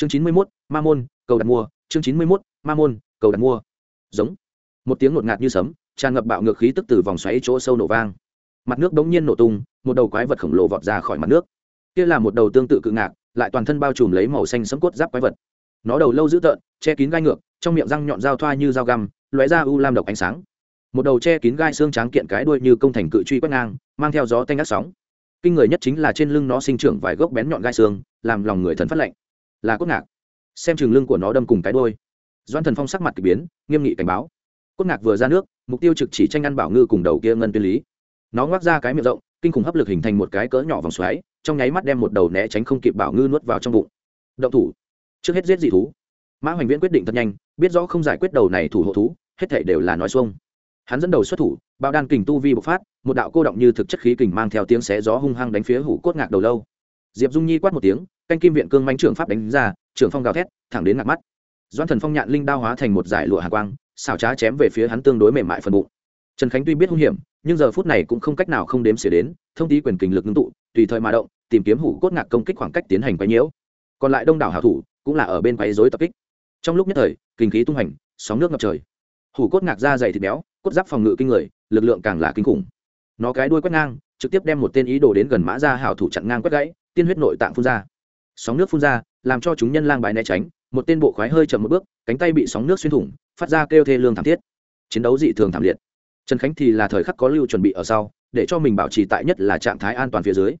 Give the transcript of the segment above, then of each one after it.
chương chín mươi mốt, ma môn, cầu đặt mua chương chín mươi mốt, ma môn, cầu đặt mua giống. Một tiếng ngột ngạt như sấm, tràn ngập bạo ngược khí tức từ vòng xoáy chỗ sâu nổ vang. Mặt nước đống nhiên nổ tung, một đầu quái vật khổng lồ vọt ra khỏi mặt nước. Kia là một đầu tương tự cự ngạc, lại toàn thân bao trùm lấy màu xanh sẫm cốt giáp quái vật. Nó đầu lâu dữ tợn, che kín gai ngược, trong miệng răng nhọn dao thoa như dao găm, lóe ra u lam độc ánh sáng. Một đầu che kín gai xương tráng kiện cái đuôi như công thành cự truy quét ngang, mang theo gió tanh ác sóng. Kinh người nhất chính là trên lưng nó sinh trưởng vài gốc bén nhọn gai xương, làm lòng người thần phát lạnh là cốt ngạc. Xem chừng lưng của nó đâm cùng cái đuôi. Doan thần phong sắc mặt k ỳ biến, nghiêm nghị cảnh báo. Cốt ngạc vừa ra nước, mục tiêu trực chỉ tranh ăn bảo ngư cùng đầu kia ngân tuyên lý. Nó ngoác ra cái miệng rộng, kinh khủng hấp lực hình thành một cái cỡ nhỏ vòng xoáy, trong nháy mắt đem một đầu né tránh không kịp bảo ngư nuốt vào trong bụng. Động thủ. Trước hết giết dị thú. Mã hoành viễn quyết định thật nhanh, biết rõ không giải quyết đầu này thủ hộ thú, hết thể đều là nói xuông. Hắn dẫn đầu xuất thủ bao đan kình tu vi bộc phát, một đạo cô động như thực chất khí kình mang theo tiếng xé gió hung hăng đánh phía hủ cốt ngạc đầu lâu. Diệp dung nhi quát một tiếng canh kim viện cương manh trưởng pháp đánh ra, trưởng phong gào thét, thẳng đến ngạc mắt. Doan thần phong nhạn linh đao hóa thành một giải lụa hạ quang, xảo trá chém về phía hắn tương đối mềm mại phần bụng. Trần khánh tuy biết hung hiểm, nhưng giờ phút này cũng không cách nào không đếm xỉa đến, thông tí quyền kình lực ngưng tụ, tùy thời mà động, tìm kiếm hủ cốt ngạc công kích khoảng cách tiến hành quấy nhiễu. Còn lại đông đảo hảo thủ cũng là ở bên quấy rối tập kích. Trong lúc nhất thời, kinh khí tung hành, sóng nước ngập trời. Hủ cốt ngạc da dày thịt béo, cốt giáp phòng ngự kinh người, lực lượng càng là kinh khủng. Nó cái đuôi quét ngang, trực tiếp đem một tên ý đồ đến gần mã ra hảo thủ chặn ngang quét gãy, tiên huyết nội tạng phun ra sóng nước phun ra, làm cho chúng nhân lang bài né tránh, một tên bộ khoái hơi chậm một bước, cánh tay bị sóng nước xuyên thủng, phát ra kêu thê lương thảm thiết. Chiến đấu dị thường thảm liệt. Trần khánh thì là thời khắc có lưu chuẩn bị ở sau, để cho mình bảo trì tại nhất là trạng thái an toàn phía dưới.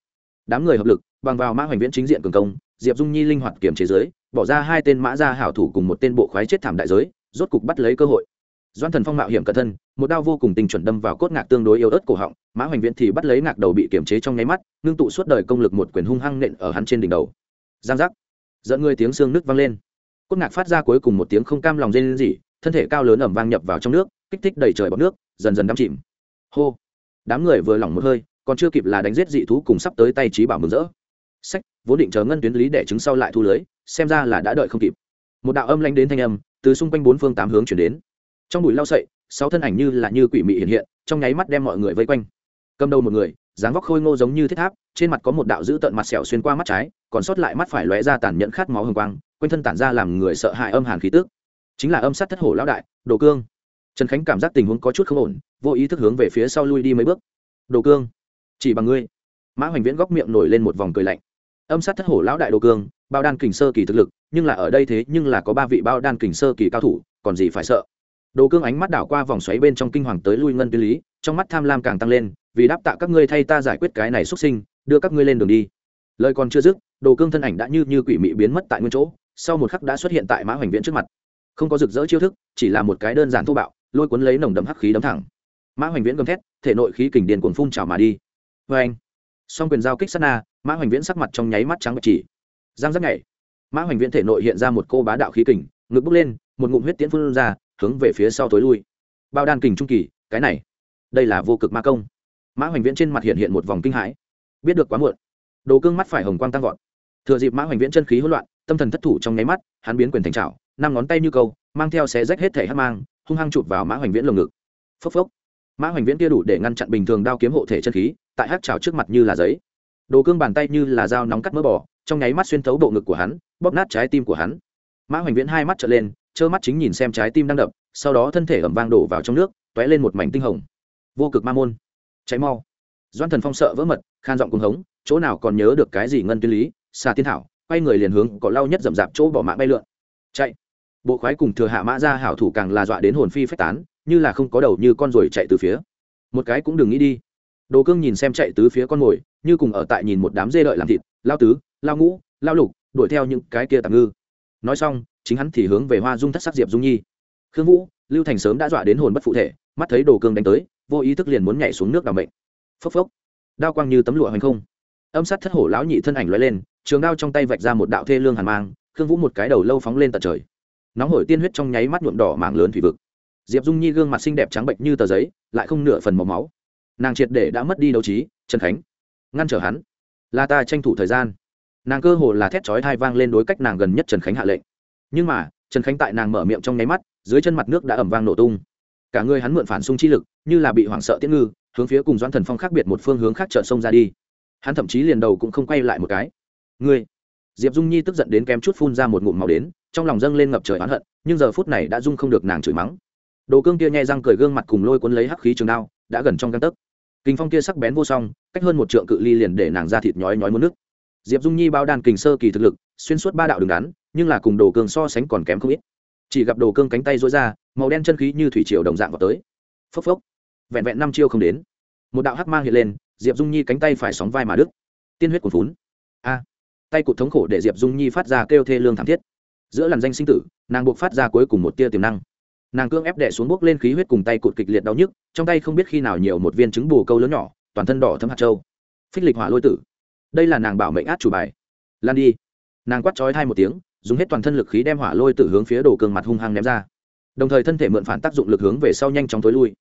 Đám người hợp lực, bằng vào mã hoành viễn chính diện cường công, diệp dung nhi linh hoạt kiểm chế giới, bỏ ra hai tên mã gia hảo thủ cùng một tên bộ khoái chết thảm đại giới, rốt cục bắt lấy cơ hội. Doan thần phong mạo hiểm cẩn thân một đao vô cùng tình chuẩn đâm vào cốt ngạc tương đối yếu ớt cổ họng, mã hoành viễn thì bắt lấy ngạc đầu bị kiểm chế trong nháy mắt, ngưng tụ suốt đời công lực một quyền hung hăng nện ở hắn trên đỉnh đầu giang giác. Dẫn người tiếng xương nước vang lên. Cốt ngạc phát ra cuối cùng một tiếng không cam lòng rên rỉ, thân thể cao lớn ẩm vang nhập vào trong nước, kích thích đầy trời bọc nước, dần dần đắm chìm. Hô! Đám người vừa lỏng một hơi, còn chưa kịp là đánh giết dị thú cùng sắp tới tay trí bảo mừng rỡ. Sách, vốn định chờ ngân tuyến lý để chứng sau lại thu lưới, xem ra là đã đợi không kịp. Một đạo âm lanh đến thanh âm, từ xung quanh bốn phương tám hướng chuyển đến. Trong bụi lao sậy, sáu thân ảnh như là như quỷ mị hiện hiện, trong nháy mắt đem mọi người vây quanh. Cầm đầu một người dáng vóc khôi ngô giống như thiết tháp, trên mặt có một đạo dữ tợn mặt sẹo xuyên qua mắt trái, còn sót lại mắt phải lóe ra tàn nhẫn khát máu hồng quang, quanh thân tản ra làm người sợ hãi âm hàn khí tước chính là âm sát thất hổ lão đại, đồ cương. Trần khánh cảm giác tình huống có chút không ổn, vô ý thức hướng về phía sau lui đi mấy bước. Đồ cương, chỉ bằng ngươi. Mã hoành viễn góc miệng nổi lên một vòng cười lạnh. Âm sát thất hổ lão đại đồ cương, bao đan kình sơ kỳ thực lực, nhưng là ở đây thế nhưng là có ba vị bao đan kình sơ kỳ cao thủ, còn gì phải sợ. Đồ cương ánh mắt đảo qua vòng xoáy bên trong kinh hoàng tới lui ngân tuyến lý, trong mắt tham lam càng tăng lên vì đáp tạ các ngươi thay ta giải quyết cái này xuất sinh, đưa các ngươi lên đường đi. Lời còn chưa dứt, đồ cương thân ảnh đã như như quỷ mị biến mất tại nguyên chỗ, sau một khắc đã xuất hiện tại mã hoành viễn trước mặt. Không có rực rỡ chiêu thức, chỉ là một cái đơn giản thô bạo, lôi cuốn lấy nồng đậm hắc khí đấm thẳng. Mã hoành viễn gầm thét, thể nội khí kình điền cuồng phun trào mà đi. Vê anh, song quyền giao kích sát na, mã hoành viễn sắc mặt trong nháy mắt trắng bạch chỉ. Giang giác nhảy. Mã hoành viễn thể nội hiện ra một cô bá đạo khí kình, ngực bốc lên, một ngụm huyết tiễn phun ra, hướng về phía sau tối lui. Bao đan kình trung kỳ, cái này, đây là vô cực ma công mã hoành viễn trên mặt hiện hiện một vòng kinh hãi. Biết được quá muộn. Đồ cương mắt phải hồng quang tăng vọt. Thừa dịp mã hoành viễn chân khí hỗn loạn, tâm thần thất thủ trong nháy mắt, hắn biến quyền thành trào năm ngón tay như câu, mang theo xé rách hết thể hát mang, hung hăng chụp vào mã hoành viễn lồng ngực. Phốc phốc. Mã hoành viễn kia đủ để ngăn chặn bình thường đao kiếm hộ thể chân khí, tại hát trào trước mặt như là giấy. Đồ cương bàn tay như là dao nóng cắt mỡ bỏ trong nháy mắt xuyên thấu bộ ngực của hắn, bóp nát trái tim của hắn. Mã hoành viễn hai mắt trở lên, trơ mắt chính nhìn xem trái tim đang đập, sau đó thân thể ẩm vang đổ vào trong nước t ó é lên một mảnh tinh hồng. Vô cực ma môn cháy mau. Doan thần phong sợ vỡ mật, khan giọng cuồng hống, chỗ nào còn nhớ được cái gì ngân tuyên lý xa tiên thảo, quay người liền hướng có lau nhất rậm rạp chỗ bỏ mạng bay lượn. Chạy. Bộ khoái cùng thừa hạ mã ra hảo thủ càng là dọa đến hồn phi phách tán, như là không có đầu như con ruồi chạy từ phía. Một cái cũng đừng nghĩ đi. Đồ cương nhìn xem chạy tứ phía con mồi, như cùng ở tại nhìn một đám dê đợi làm thịt, lao tứ, lao ngũ, lao lục, đuổi theo những cái kia tạm ngư. Nói xong, chính hắn thì hướng về hoa dung thất sắc diệp dung nhi. Khương vũ, lưu thành sớm đã dọa đến hồn bất phụ thể, mắt thấy đồ cương đánh tới vô ý thức liền muốn nhảy xuống nước đ ả o mệnh. Phốc phốc. Đao quang như tấm lụa hoành không. Âm sát thất hổ lão nhị thân ảnh l lên, trường đao trong tay vạch ra một đạo thê lương hàn mang, khương vũ một cái đầu lâu phóng lên tận trời. Nóng hổi tiên huyết trong nháy mắt nhuộm đỏ mảng lớn thủy vực. Diệp dung nhi gương mặt xinh đẹp trắng bệnh như tờ giấy, lại không nửa phần màu máu. Nàng triệt để đã mất đi đấu trí, trần khánh. Ngăn trở hắn. Là ta tranh thủ thời gian. Nàng cơ hồ là thét chói thai vang lên đối cách nàng gần nhất trần khánh hạ lệnh. Nhưng mà, trần khánh tại nàng mở miệng trong nháy mắt, dưới chân mặt nước đã ẩm vang nổ tung cả người hắn mượn phản xung chi lực, như là bị hoảng sợ tiễn ngư, hướng phía cùng doãn thần phong khác biệt một phương hướng khác chợt sông ra đi. Hắn thậm chí liền đầu cũng không quay lại một cái. Ngươi! Diệp dung nhi tức giận đến kém chút phun ra một ngụm màu đến, trong lòng dâng lên ngập trời oán hận, nhưng giờ phút này đã dung không được nàng chửi mắng. Đồ cương kia nhai răng cười gương mặt cùng lôi cuốn lấy hắc khí trường đao, đã gần trong găng tấc. Kinh phong kia sắc bén vô song, cách hơn một trượng cự ly liền để nàng ra thịt nhói nhói muốn nước. Diệp dung nhi bao đàn kình sơ kỳ thực lực, xuyên suốt ba đạo đường đán nhưng là cùng đồ cương so sánh còn kém không ít chỉ gặp đồ cương cánh tay rối ra, màu đen chân khí như thủy triều đồng dạng vào tới. Phốc phốc. Vẹn vẹn năm chiêu không đến. Một đạo hắc mang hiện lên, diệp dung nhi cánh tay phải sóng vai mà đứt. Tiên huyết cuồn phún a. Tay cụt thống khổ để diệp dung nhi phát ra kêu thê lương thảm thiết. Giữa làn danh sinh tử, nàng buộc phát ra cuối cùng một tia tiềm năng. Nàng cương ép đẻ xuống bốc lên khí huyết cùng tay cụt kịch liệt đau nhức, trong tay không biết khi nào nhiều một viên trứng bù câu lớn nhỏ, toàn thân đỏ thấm hạt trâu phích lịch hỏa lôi tử. Đây là nàng bảo mệnh át chủ bài. Lan đi. Nàng quát trói thai một tiếng dùng hết toàn thân lực khí đem hỏa lôi tử hướng phía đồ cương mặt hung hăng ném ra. Đồng thời thân thể mượn phản tác dụng lực hướng về sau nhanh chóng tối lui.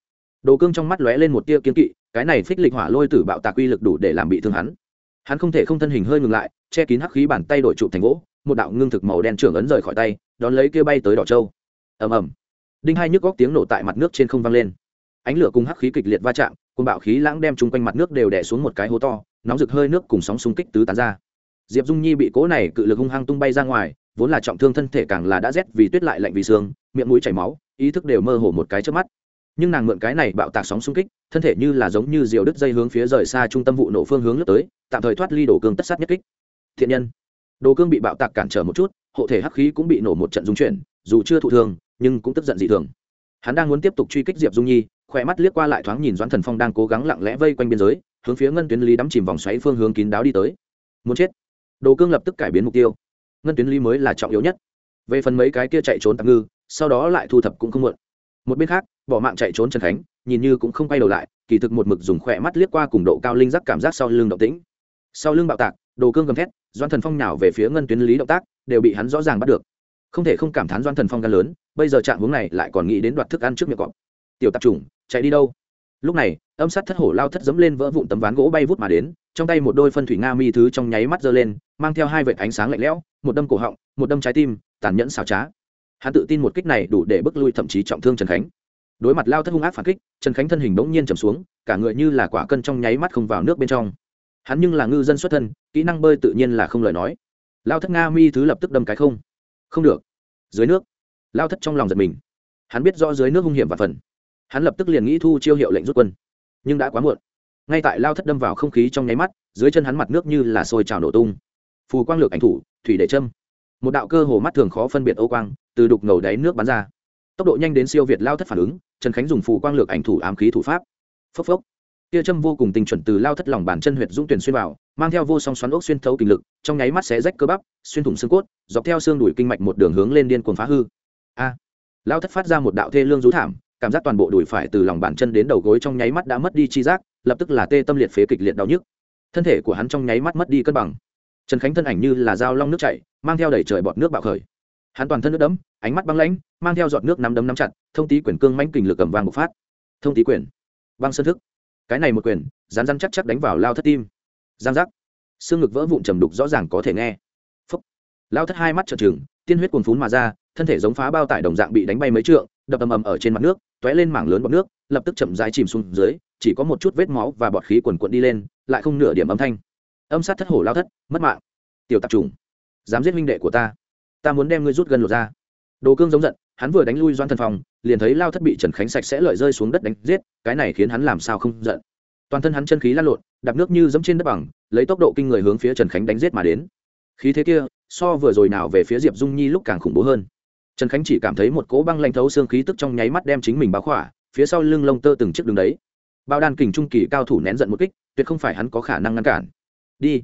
Đồ cương trong mắt lóe lên một tia kiên kỵ, cái này phích lịch hỏa lôi tử bạo tạc uy lực đủ để làm bị thương hắn. Hắn không thể không thân hình hơi ngừng lại, che kín hắc khí bàn tay đổi trụ thành gỗ, một đạo ngưng thực màu đen trưởng ấn rời khỏi tay, đón lấy kia bay tới đỏ châu. Ầm ầm. Đinh hai nhức góc tiếng nổ tại mặt nước trên không vang lên. Ánh lửa cùng hắc khí kịch liệt va chạm cùng bạo khí lãng đem chung quanh mặt nước đều đè xuống một cái hố to, nóng rực hơi nước cùng sóng xung kích tứ tán ra. Diệp dung nhi bị cố này cự lực hung hăng tung bay ra ngoài vốn là trọng thương thân thể càng là đã rét vì tuyết lại lạnh vì xương, miệng mũi chảy máu, ý thức đều mơ hồ một cái trước mắt. Nhưng nàng mượn cái này bạo tạc sóng xung kích, thân thể như là giống như diều đứt dây hướng phía rời xa trung tâm vụ nổ phương hướng lướt tới, tạm thời thoát ly đồ cương tất sát nhất kích. Thiện nhân, đồ cương bị bạo tạc cản trở một chút, hộ thể hắc khí cũng bị nổ một trận dung chuyển, dù chưa thụ thương, nhưng cũng tức giận dị thường. Hắn đang muốn tiếp tục truy kích diệp dung nhi, khỏe mắt liếc qua lại thoáng nhìn doãn thần phong đang cố gắng lặng lẽ vây quanh biên giới, hướng phía ngân tuyến lý đắm chìm vòng xoáy phương hướng kín đáo đi tới. Muốn chết. Đồ cương lập tức cải biến mục tiêu ngân tuyến lý mới là trọng yếu nhất. Về phần mấy cái kia chạy trốn tạm ngư, sau đó lại thu thập cũng không muộn. Một bên khác, bỏ mạng chạy trốn trần khánh, nhìn như cũng không quay đầu lại, kỳ thực một mực dùng khỏe mắt liếc qua cùng độ cao linh giác cảm giác sau lưng động tĩnh. Sau lưng bạo tạc, đồ cương gầm thét doan thần phong nào về phía ngân tuyến lý động tác, đều bị hắn rõ ràng bắt được. Không thể không cảm thán doan thần phong gan lớn, bây giờ trạng hướng này lại còn nghĩ đến đoạt thức ăn trước miệng cọp. Tiểu tạp chủng, chạy đi đâu? Lúc này, âm sát thất hổ lao thất dẫm lên vỡ vụn tấm ván gỗ bay vút mà đến trong tay một đôi phân thủy nga mi thứ trong nháy mắt giơ lên, mang theo hai vệt ánh sáng lạnh lẽo, một đâm cổ họng, một đâm trái tim, tàn nhẫn xảo trá. Hắn tự tin một kích này đủ để bức lui thậm chí trọng thương trần khánh. Đối mặt lao thất hung ác phản kích, trần khánh thân hình bỗng nhiên trầm xuống, cả người như là quả cân trong nháy mắt không vào nước bên trong. Hắn nhưng là ngư dân xuất thân, kỹ năng bơi tự nhiên là không lời nói. Lao thất nga mi thứ lập tức đâm cái không. Không được. Dưới nước. Lao thất trong lòng giật mình. Hắn biết rõ dưới nước hung hiểm và phần. Hắn lập tức liền nghĩ thu chiêu hiệu lệnh rút quân. Nhưng đã quá muộn ngay tại lao thất đâm vào không khí trong nháy mắt, dưới chân hắn mặt nước như là sôi trào nổ tung. Phù quang lược ảnh thủ, thủy để châm. Một đạo cơ hồ mắt thường khó phân biệt ô quang, từ đục ngầu đáy nước bắn ra. Tốc độ nhanh đến siêu việt lao thất phản ứng, trần khánh dùng phù quang lược ảnh thủ ám khí thủ pháp. Phốc phốc. Tia châm vô cùng tinh chuẩn từ lao thất lòng bàn chân huyệt dũng tuyển xuyên vào, mang theo vô song xoắn ốc xuyên thấu kinh lực, trong nháy mắt xé rách cơ bắp, xuyên thủng xương cốt, dọc theo xương đùi kinh mạch một đường hướng lên điên cuồng phá hư. A. Lao thất phát ra một đạo thê lương rú thảm, cảm giác toàn bộ đùi phải từ lòng bàn chân đến đầu gối trong nháy mắt đã mất đi chi giác lập tức là tê tâm liệt phế kịch liệt đau nhức. Thân thể của hắn trong nháy mắt mất đi cân bằng. Trần khánh thân ảnh như là dao long nước chảy mang theo đẩy trời bọt nước bạo khởi. Hắn toàn thân nước đấm, ánh mắt băng lãnh mang theo giọt nước nắm đấm nắm chặt thông tí quyển cương mãnh kình lực cầm vang một phát. Thông tí quyển băng sơn thức. Cái này một quyển rán rán chắc chắc đánh vào lao thất tim. Giang giác. Xương ngực vỡ vụn trầm đục rõ ràng có thể nghe. Phấp lao thất hai mắt trợn trừng tiên huyết cuồn phún mà ra thân thể giống phá bao tải đồng dạng bị đánh bay mấy trượng đập ầm ầm ở trên mặt nước t ó é lên mảng lớn bọt nước lập tức chậm rãi chìm xuống dưới chỉ có một chút vết máu và bọt khí quần quận đi lên, lại không nửa điểm âm thanh. Âm sát thất hổ lao thất, mất mạng. Tiểu tạp trùng, dám giết minh đệ của ta. Ta muốn đem ngươi rút gần lột ra. Đồ cương giống giận, hắn vừa đánh lui doan thần phòng liền thấy lao thất bị trần khánh sạch sẽ lợi rơi xuống đất đánh giết, cái này khiến hắn làm sao không giận. Toàn thân hắn chân khí lan lộn, đạp nước như dẫm trên đất bằng, lấy tốc độ kinh người hướng phía trần khánh đánh giết mà đến. Khí thế kia, so vừa rồi nào về phía diệp dung nhi lúc càng khủng bố hơn. Trần khánh chỉ cảm thấy một cỗ băng lanh thấu xương khí tức trong nháy mắt đem chính mình báo khỏa, phía sau lưng lông tơ từng chiếc đường đấy bao đan kình trung kỳ cao thủ nén giận một kích, tuyệt không phải hắn có khả năng ngăn cản. Đi.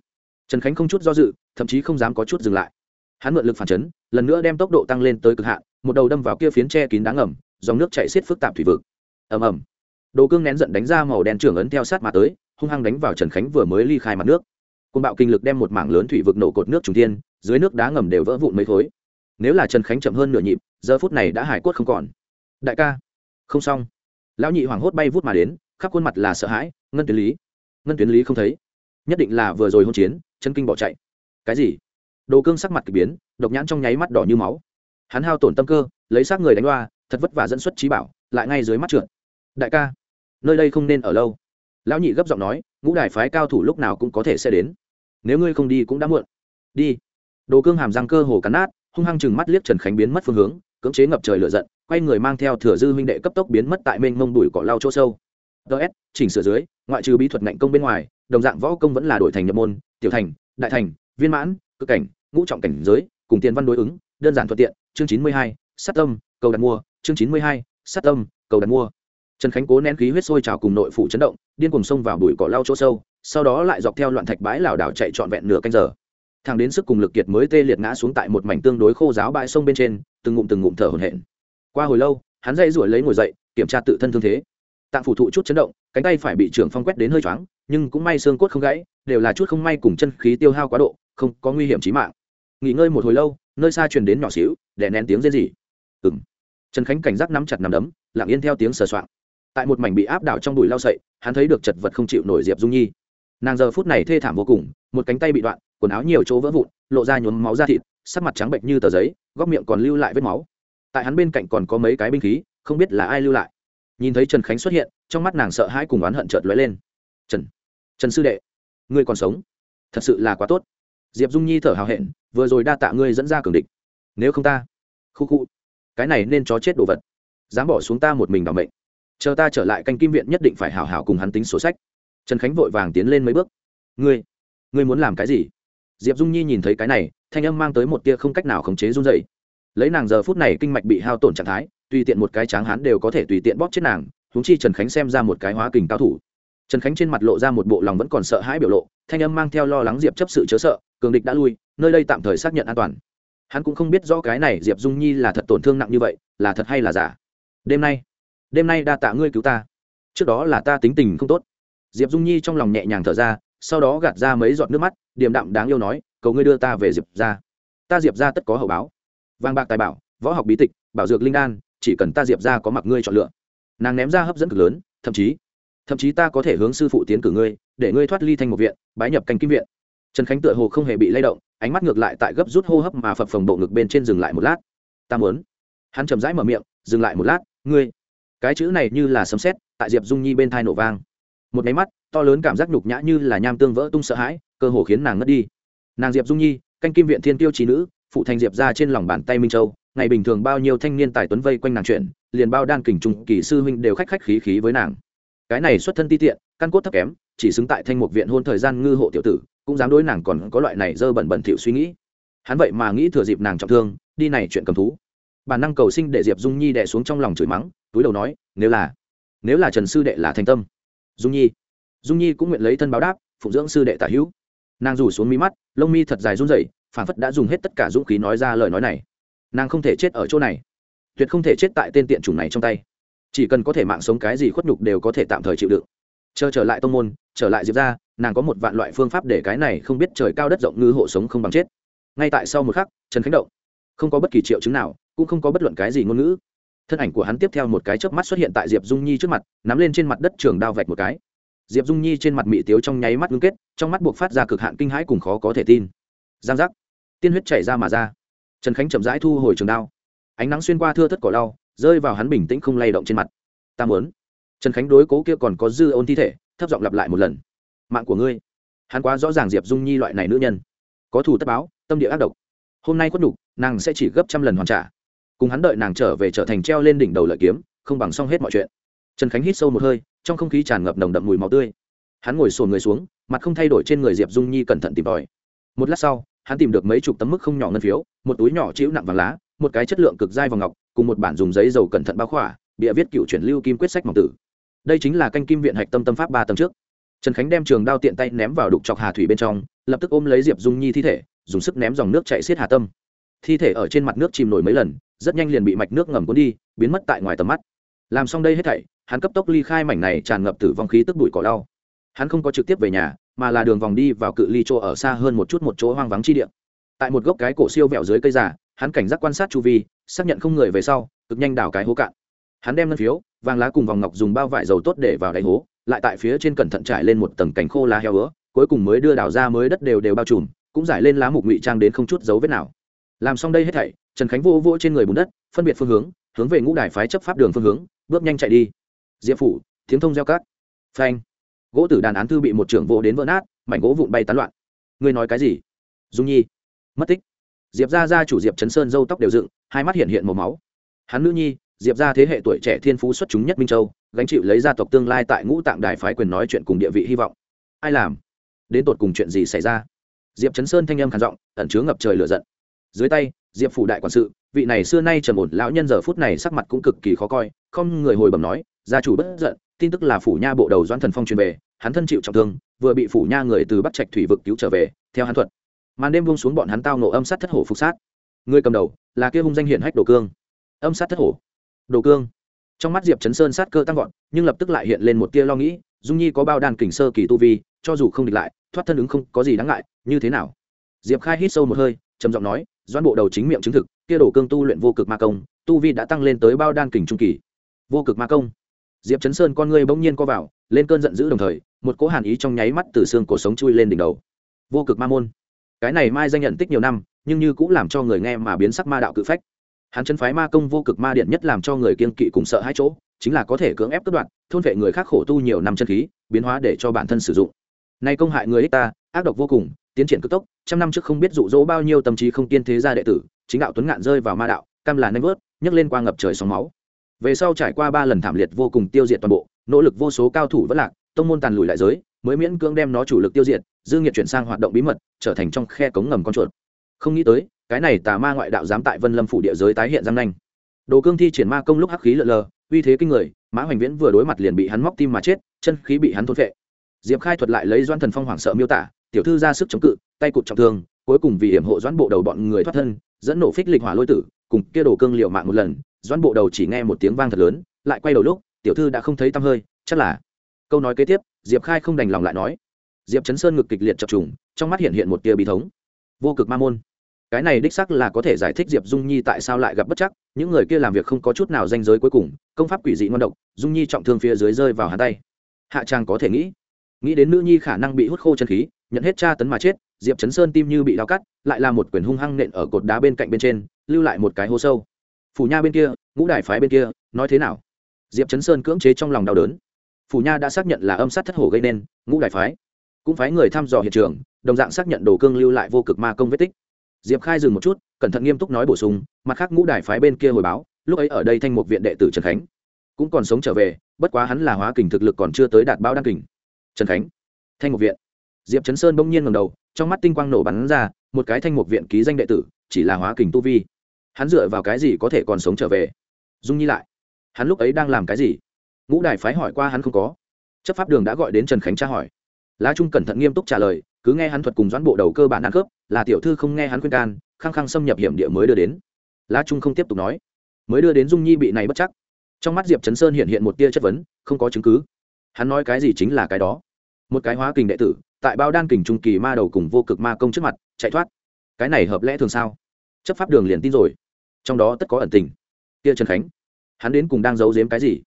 Trần khánh không chút do dự, thậm chí không dám có chút dừng lại. Hắn mượn lực phản chấn, lần nữa đem tốc độ tăng lên tới cực hạn, một đầu đâm vào kia phiến tre kín đá ngầm, dòng nước chạy xiết phức tạp thủy vực. Ầm ầm. Đồ cương nén giận đánh ra màu đen trưởng ấn theo sát mà tới, hung hăng đánh vào trần khánh vừa mới ly khai mặt nước. Côn bạo kinh lực đem một mảng lớn thủy vực nổ cột nước trùng tiên dưới nước đá ngầm đều vỡ vụn mấy khối. Nếu là trần khánh chậm hơn nửa nhịp, giờ phút này đã hải quất không còn. Đại ca. Không xong. Lão nhị hoảng hốt bay vút mà đến khắp khuôn mặt là sợ hãi, ngân tuyến lý. Ngân tuyến lý không thấy. Nhất định là vừa rồi hôn chiến, chân kinh bỏ chạy. Cái gì? Đồ cương sắc mặt k ỳ biến, độc nhãn trong nháy mắt đỏ như máu. Hắn hao tổn tâm cơ, lấy xác người đánh loa, thật vất vả dẫn xuất trí bảo, lại ngay dưới mắt trượt. Đại ca, nơi đây không nên ở lâu. Lão nhị gấp giọng nói, ngũ đài phái cao thủ lúc nào cũng có thể sẽ đến. Nếu ngươi không đi cũng đã muộn. Đi. Đồ cương hàm răng cơ hồ cắn nát, hung hăng chừng mắt liếc trần khánh biến mất phương hướng, cưỡng chế ngập trời lửa giận, quay người mang theo thừa dư huynh đệ cấp tốc biến mất tại mênh mông đùi cỏ lau chỗ sâu ts chỉnh sửa dưới, ngoại trừ bí thuật ngạnh công bên ngoài, đồng dạng võ công vẫn là đổi thành nhập môn, tiểu thành, đại thành, viên mãn, cực cảnh, ngũ trọng cảnh giới, cùng tiền văn đối ứng, đơn giản thuận tiện, chương chín mươi hai, sát tâm, cầu đặt mua, chương chín mươi hai, sát tâm, cầu đặt mua. Trần khánh cố nén khí huyết sôi trào cùng nội phủ chấn động, điên cùng xông vào bụi cỏ lau chỗ sâu, sau đó lại dọc theo loạn thạch bãi lảo đảo chạy trọn vẹn nửa canh giờ. Thằng đến sức cùng lực kiệt mới tê liệt ngã xuống tại một mảnh tương đối khô giáo bãi sông bên trên, từng ngụm từng ngụm thở hổn hển. Qua hồi lâu, hắn dây ruổi lấy ngồi dậy, kiểm tra tự thân thương thế tạng phủ thụ chút chấn động, cánh tay phải bị trưởng phong quét đến hơi choáng, nhưng cũng may xương cốt không gãy, đều là chút không may cùng chân khí tiêu hao quá độ, không có nguy hiểm chí mạng. Nghỉ ngơi một hồi lâu, nơi xa truyền đến nhỏ xíu để nén tiếng rên rỉ. Ừng trần khánh cảnh giác nắm chặt nằm đấm, lặng yên theo tiếng sờ soạng. Tại một mảnh bị áp đảo trong bụi lao sậy, hắn thấy được chật vật không chịu nổi diệp dung nhi. Nàng giờ phút này thê thảm vô cùng, một cánh tay bị đoạn, quần áo nhiều chỗ vỡ vụn, lộ ra nhuốm máu da thịt, sắc mặt trắng bệnh như tờ giấy, góc miệng còn lưu lại vết máu. Tại hắn bên cạnh còn có mấy cái binh khí, không biết là ai lưu lại nhìn thấy trần khánh xuất hiện, trong mắt nàng sợ hãi cùng oán hận chợt lóe lên. Trần trần sư đệ, ngươi còn sống? Thật sự là quá tốt. Diệp dung nhi thở hào hẹn, vừa rồi đa tạ ngươi dẫn ra cường địch. Nếu không ta, khu khu, cái này nên chó chết đồ vật. Dám bỏ xuống ta một mình đảm mệnh. Chờ ta trở lại canh kim viện nhất định phải hào hào cùng hắn tính sổ sách. Trần khánh vội vàng tiến lên mấy bước. Ngươi ngươi muốn làm cái gì? Diệp dung nhi nhìn thấy cái này, thanh âm mang tới một tia không cách nào khống chế run dậy lấy nàng giờ phút này kinh mạch bị hao tổn trạng thái tùy tiện một cái tráng hán đều có thể tùy tiện bóp chết nàng húng chi trần khánh xem ra một cái hóa kình cao thủ. Trần khánh trên mặt lộ ra một bộ lòng vẫn còn sợ hãi biểu lộ, thanh âm mang theo lo lắng diệp chấp sự chớ sợ, cường địch đã lui, nơi đây tạm thời xác nhận an toàn. Hắn cũng không biết rõ cái này diệp dung nhi là thật tổn thương nặng như vậy, là thật hay là giả. Đêm nay đêm nay đa tạ ngươi cứu ta. Trước đó là ta tính tình không tốt. Diệp dung nhi trong lòng nhẹ nhàng thở ra, sau đó gạt ra mấy giọt nước mắt, điềm đạm đáng yêu nói, cầu ngươi đưa ta về diệp ra ta diệp ra tất có hậu báo. Vàng bạc tài bảo, võ học bí tịch, bảo dược linh đan chỉ cần ta diệp ra có mặc ngươi chọn lựa. Nàng ném ra hấp dẫn cực lớn, thậm chí thậm chí ta có thể hướng sư phụ tiến cử ngươi, để ngươi thoát ly thành một viện, bái nhập canh kim viện. Trần khánh tựa hồ không hề bị lay động, ánh mắt ngược lại tại gấp rút hô hấp mà phập phồng bộ ngực bên trên dừng lại một lát. Ta muốn. Hắn chầm rãi mở miệng, dừng lại một lát, ngươi. Cái chữ này như là sấm sét, tại diệp dung nhi bên thai nổ vang. Một máy mắt, to lớn cảm giác nhục nhã như là nham tương vỡ tung sợ hãi, cơ hồ khiến nàng ngất đi. Nàng diệp dung nhi, canh kim viện thiên tiêu trí nữ, phụ thành diệp ra trên lòng bàn tay minh châu ngày bình thường bao nhiêu thanh niên tài tuấn vây quanh nàng chuyện, liền bao đan kình trung kỳ sư huynh đều khách khách khí khí với nàng. Cái này xuất thân ti tiện, căn cốt thấp kém, chỉ xứng tại thanh mục viện hôn thời gian ngư hộ tiểu tử, cũng dám đối nàng còn có loại này dơ bẩn bẩn thỉu suy nghĩ. Hắn vậy mà nghĩ thừa dịp nàng trọng thương, đi này chuyện cầm thú. Bản năng cầu sinh để diệp dung nhi đẻ xuống trong lòng chửi mắng, túi đầu nói, nếu là nếu là trần sư đệ là thành tâm. Dung nhi dung nhi cũng nguyện lấy thân báo đáp, phụng dưỡng sư đệ tả hữu. Nàng rủ xuống mí mắt, lông mi thật dài run rẩy phản phất đã dùng hết tất cả dũng khí nói ra lời nói này nàng không thể chết ở chỗ này. Tuyệt không thể chết tại tên tiện chủng này trong tay. Chỉ cần có thể mạng sống cái gì khuất nhục đều có thể tạm thời chịu đựng. Chờ trở lại tông môn, trở lại diệp ra nàng có một vạn loại phương pháp để cái này không biết trời cao đất rộng ngư hộ sống không bằng chết. Ngay tại sau một khắc, trần khánh động, không có bất kỳ triệu chứng nào, cũng không có bất luận cái gì ngôn ngữ. Thân ảnh của hắn tiếp theo một cái chớp mắt xuất hiện tại diệp dung nhi trước mặt, nắm lên trên mặt đất trường đao vạch một cái. Diệp dung nhi trên mặt mị tiếu trong nháy mắt ngưng kết, trong mắt buộc phát ra cực hạn kinh hãi cùng khó có thể tin. Giang giác. Tiên huyết chảy ra mà ra trần khánh chậm rãi thu hồi trường đao. Ánh nắng xuyên qua thưa thất cỏ lau, rơi vào hắn bình tĩnh không lay động trên mặt. Ta muốn. Trần khánh đối cố kia còn có dư ôn thi thể, thấp giọng lặp lại một lần. Mạng của ngươi. Hắn quá rõ ràng diệp dung nhi loại này nữ nhân. Có thù tất báo, tâm địa ác độc. Hôm nay khuất nhục, nàng sẽ chỉ gấp trăm lần hoàn trả. Cùng hắn đợi nàng trở về trở thành treo lên đỉnh đầu lợi kiếm, không bằng xong hết mọi chuyện. Trần khánh hít sâu một hơi, trong không khí tràn ngập nồng đậm mùi máu tươi. Hắn ngồi sồn người xuống, mặt không thay đổi trên người diệp dung nhi cẩn thận tìm tòi. Một lát sau hắn tìm được mấy chục tấm mức không nhỏ ngân phiếu, một túi nhỏ chịu nặng vàng lá, một cái chất lượng cực dai vào ngọc, cùng một bản dùng giấy dầu cẩn thận bao khỏa, bịa viết cựu chuyển lưu kim quyết sách mỏng tử. Đây chính là canh kim viện hạch tâm tâm pháp ba tầng trước. Trần khánh đem trường đao tiện tay ném vào đục chọc hà thủy bên trong, lập tức ôm lấy diệp dung nhi thi thể, dùng sức ném dòng nước chạy xiết hà tâm. Thi thể ở trên mặt nước chìm nổi mấy lần, rất nhanh liền bị mạch nước ngầm cuốn đi, biến mất tại ngoài tầm mắt. Làm xong đây hết thảy, hắn cấp tốc ly khai mảnh này tràn ngập tử vong khí tức bụi cỏ đau. Hắn không có trực tiếp về nhà mà là đường vòng đi vào cự ly chỗ ở xa hơn một chút một chỗ hoang vắng chi địa. Tại một gốc cái cổ siêu vẹo dưới cây già, hắn cảnh giác quan sát chu vi, xác nhận không người về sau, cực nhanh đào cái hố cạn. Hắn đem ngân phiếu, vàng lá cùng vòng ngọc dùng bao vải dầu tốt để vào đáy hố, lại tại phía trên cẩn thận trải lên một tầng cành khô lá heo ứa, cuối cùng mới đưa đào ra mới đất đều đều bao trùm, cũng giải lên lá mục ngụy trang đến không chút dấu vết nào. Làm xong đây hết thảy, trần khánh vô vô trên người bùn đất, phân biệt phương hướng hướng về ngũ đài phái chấp pháp đường phương hướng, bước nhanh chạy đi. Diệp phủ, tiếng thông gieo cát phanh gỗ tử đàn án thư bị một trưởng vô đến vỡ nát, mảnh gỗ vụn bay tán loạn. Ngươi nói cái gì? Dung nhi. Mất tích. Diệp ra ra chủ diệp chấn sơn dâu tóc đều dựng, hai mắt hiện hiện màu máu. Hắn nữ nhi, diệp ra thế hệ tuổi trẻ thiên phú xuất chúng nhất minh châu, gánh chịu lấy gia tộc tương lai tại ngũ tạng đài phái quyền nói chuyện cùng địa vị hy vọng. Ai làm? Đến tột cùng chuyện gì xảy ra? Diệp chấn sơn thanh âm khản giọng, ẩn chứa ngập trời lửa giận. Dưới tay, diệp phủ đại quản sự, vị này xưa nay trầm ổn lão nhân giờ phút này sắc mặt cũng cực kỳ khó coi, không người hồi bẩm nói, gia chủ bất giận tin tức là phủ nha bộ đầu doãn thần phong truyền về, hắn thân chịu trọng thương, vừa bị phủ nha người từ bắc trạch thủy vực cứu trở về, theo hắn thuật. Màn đêm buông xuống bọn hắn tao nổ âm sát thất hổ phục sát. Người cầm đầu là kia hung danh hiển hách đồ cương. Âm sát thất hổ. Đồ cương. Trong mắt diệp chấn sơn sát cơ tăng vọt, nhưng lập tức lại hiện lên một tia lo nghĩ, dung nhi có bao đàn kình sơ kỳ tu vi, cho dù không địch lại, thoát thân ứng không có gì đáng ngại, như thế nào? Diệp khai hít sâu một hơi, trầm giọng nói, doãn bộ đầu chính miệng chứng thực, kia đồ cương tu luyện vô cực ma công, tu vi đã tăng lên tới bao đan kình trung kỳ. Vô cực ma công diệp chấn sơn con ngươi bỗng nhiên co vào, lên cơn giận dữ đồng thời, một cỗ hàn ý trong nháy mắt từ xương cổ sống chui lên đỉnh đầu. Vô cực ma môn. Cái này mai danh nhận tích nhiều năm, nhưng như cũng làm cho người nghe mà biến sắc ma đạo cự phách. Hắn chân phái ma công vô cực ma điện nhất làm cho người kiên kỵ cùng sợ hai chỗ, chính là có thể cưỡng ép cất đoạn thôn vệ người khác khổ tu nhiều năm chân khí, biến hóa để cho bản thân sử dụng. Nay công hại người ích ta, ác độc vô cùng, tiến triển cực tốc, trăm năm trước không biết dụ dỗ bao nhiêu tâm trí không tiên thế gia đệ tử, chính đạo tuấn ngạn rơi vào ma đạo, cam là nanh vớt, nhấc lên qua ngập trời sóng máu về sau trải qua ba lần thảm liệt vô cùng tiêu diệt toàn bộ, nỗ lực vô số cao thủ vất lạc, tông môn tàn lùi lại giới, mới miễn cưỡng đem nó chủ lực tiêu diệt dương nhiệt chuyển sang hoạt động bí mật, trở thành trong khe cống ngầm con chuột. Không nghĩ tới, cái này tà ma ngoại đạo dám tại vân lâm phủ địa giới tái hiện giang nanh. Đồ cương thi triển ma công lúc hắc khí lợn lờ, uy thế kinh người, mã hoành viễn vừa đối mặt liền bị hắn móc tim mà chết, chân khí bị hắn thôn vệ diệp khai thuật lại lấy doan thần phong hoảng sợ miêu tả, tiểu thư ra sức chống cự, tay cụt trọng thương, cuối cùng vì hiểm hộ doãn bộ đầu bọn người thoát thân, dẫn nổ phích lịch hỏa lôi tử, cùng kia đồ cương liệu mạng một lần doãn bộ đầu chỉ nghe một tiếng vang thật lớn, lại quay đầu lúc, tiểu thư đã không thấy tăm hơi, chắc là. Câu nói kế tiếp, diệp khai không đành lòng lại nói. Diệp chấn sơn ngực kịch liệt chập trùng, trong mắt hiện hiện một tia bí thống. Vô cực ma môn. Cái này đích sắc là có thể giải thích diệp dung nhi tại sao lại gặp bất chắc, những người kia làm việc không có chút nào danh giới cuối cùng, công pháp quỷ dị ngon độc, dung nhi trọng thương phía dưới rơi vào hà tay. Hạ trang có thể nghĩ. Nghĩ đến nữ nhi khả năng bị hút khô chân khí, nhận hết tra tấn mà chết, diệp chấn sơn tim như bị đau cắt, lại là một quyền hung hăng nện ở cột đá bên cạnh bên trên, lưu lại một cái hố sâu phủ nha bên kia, ngũ đại phái bên kia, nói thế nào? Diệp chấn sơn cưỡng chế trong lòng đau đớn. Phủ nha đã xác nhận là âm sát thất hổ gây nên, ngũ đại phái cũng phái người thăm dò hiện trường, đồng dạng xác nhận đồ cương lưu lại vô cực ma công vết tích. Diệp khai dừng một chút, cẩn thận nghiêm túc nói bổ sung, mặt khác ngũ đại phái bên kia hồi báo, lúc ấy ở đây thanh một viện đệ tử trần khánh cũng còn sống trở về, bất quá hắn là hóa kình thực lực còn chưa tới đạt bao đăng kình. Trần khánh, thanh một viện. Diệp chấn sơn bỗng nhiên ngầm đầu, trong mắt tinh quang nổ bắn ra, một cái thanh một viện ký danh đệ tử, chỉ là hóa kình tu vi hắn dựa vào cái gì có thể còn sống trở về? Dung nhi lại. Hắn lúc ấy đang làm cái gì? Ngũ đài phái hỏi qua hắn không có. Chấp pháp đường đã gọi đến trần khánh tra hỏi. Lá trung cẩn thận nghiêm túc trả lời, cứ nghe hắn thuật cùng doãn bộ đầu cơ bản ăn khớp, là tiểu thư không nghe hắn khuyên can, khăng khăng xâm nhập hiểm địa mới đưa đến. Lá trung không tiếp tục nói. Mới đưa đến dung nhi bị này bất chắc. Trong mắt diệp Trấn sơn hiện hiện một tia chất vấn, không có chứng cứ. Hắn nói cái gì chính là cái đó. Một cái hóa kình đệ tử, tại bao đan kình trung kỳ ma đầu cùng vô cực ma công trước mặt, chạy thoát. Cái này hợp lẽ thường sao? Chấp pháp đường liền tin rồi trong đó tất có ẩn tình. Kia trần khánh, hắn đến cùng đang giấu giếm cái gì?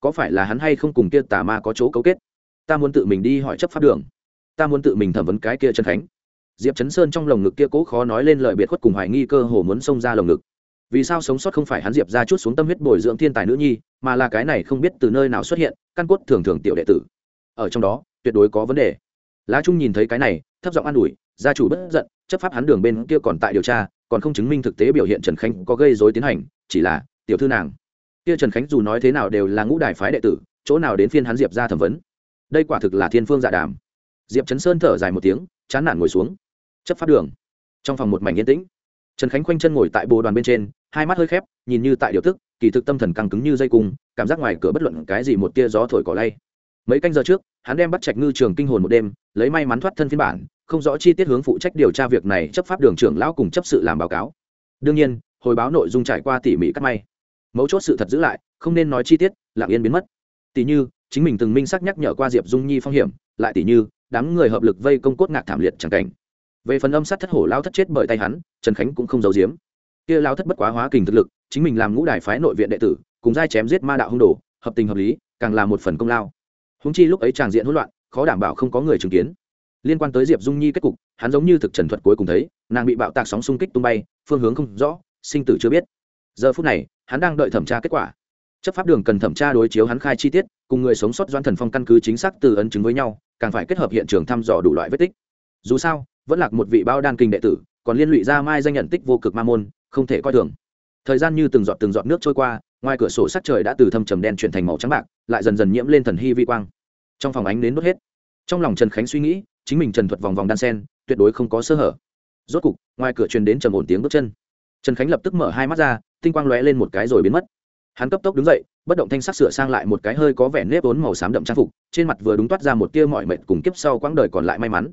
Có phải là hắn hay không cùng kia tà ma có chỗ cấu kết? Ta muốn tự mình đi hỏi chấp pháp đường. Ta muốn tự mình thẩm vấn cái kia trần khánh. Diệp chấn sơn trong lồng ngực kia cố khó nói lên lời biệt khuất cùng hoài nghi cơ hồ muốn xông ra lồng ngực. Vì sao sống sót không phải hắn diệp ra chút xuống tâm huyết bồi dưỡng thiên tài nữ nhi, mà là cái này không biết từ nơi nào xuất hiện, căn cốt thường thường tiểu đệ tử. Ở trong đó, tuyệt đối có vấn đề. Lá trung nhìn thấy cái này, thấp giọng an ủi, gia chủ bất giận, chấp pháp hắn đường bên kia còn tại điều tra còn không chứng minh thực tế biểu hiện trần khánh có gây dối tiến hành, chỉ là, tiểu thư nàng. Kia trần khánh dù nói thế nào đều là ngũ đài phái đệ tử, chỗ nào đến phiên hắn diệp ra thẩm vấn. Đây quả thực là thiên phương dạ đàm. Diệp trấn sơn thở dài một tiếng, chán nản ngồi xuống. Chấp pháp đường. Trong phòng một mảnh yên tĩnh. Trần khánh khoanh chân ngồi tại bồ đoàn bên trên, hai mắt hơi khép, nhìn như tại điều tức kỳ thực tâm thần căng cứng như dây cung, cảm giác ngoài cửa bất luận cái gì một tia gió thổi cỏ lay. Mấy canh giờ trước, hắn đem bắt trạch ngư trường kinh hồn một đêm lấy may mắn thoát thân phiên bản, không rõ chi tiết hướng phụ trách điều tra việc này chấp pháp đường trưởng lão cùng chấp sự làm báo cáo. Đương nhiên, hồi báo nội dung trải qua tỉ mỉ cắt may. Mấu chốt sự thật giữ lại, không nên nói chi tiết, lặng yên biến mất. Tỉ như, chính mình từng minh xác nhắc nhở qua diệp dung nhi phong hiểm, lại tỉ như, đám người hợp lực vây công cốt ngạc thảm liệt chẳng cảnh. Về phần âm sát thất hổ lao thất chết bởi tay hắn, trần khánh cũng không giấu giếm. Kia lao thất bất quá hóa kình thực lực, chính mình làm ngũ đài phái nội viện đệ tử, cùng giai chém giết ma đạo hung đồ, hợp tình hợp lý, càng là một phần công lao. Húng chi lúc ấy tràng diện hỗn loạn khó đảm bảo không có người chứng kiến. Liên quan tới diệp dung nhi kết cục, hắn giống như thực trần thuật cuối cùng thấy, nàng bị bạo tạc sóng xung kích tung bay, phương hướng không rõ, sinh tử chưa biết. Giờ phút này, hắn đang đợi thẩm tra kết quả. Chấp pháp đường cần thẩm tra đối chiếu hắn khai chi tiết, cùng người sống sót doan thần phong căn cứ chính xác từ ấn chứng với nhau, càng phải kết hợp hiện trường thăm dò đủ loại vết tích. Dù sao, vẫn là một vị bao đan kinh đệ tử, còn liên lụy ra mai danh nhận tích vô cực ma môn, không thể coi thường. Thời gian như từng giọt từng giọt nước trôi qua, ngoài cửa sổ sắc trời đã từ thâm trầm đen chuyển thành màu trắng bạc, lại dần dần nhiễm lên thần hy vi quang trong phòng ánh đến đốt hết. Trong lòng trần khánh suy nghĩ, chính mình trần thuật vòng vòng đan sen, tuyệt đối không có sơ hở. Rốt cục, ngoài cửa truyền đến trầm ổn tiếng bước chân. Trần khánh lập tức mở hai mắt ra, tinh quang lóe lên một cái rồi biến mất. Hắn cấp tốc đứng dậy, bất động thanh sắc sửa sang lại một cái hơi có vẻ nếp ốn màu xám đậm trang phục, trên mặt vừa đúng toát ra một tia mọi mệt cùng kiếp sau quãng đời còn lại may mắn.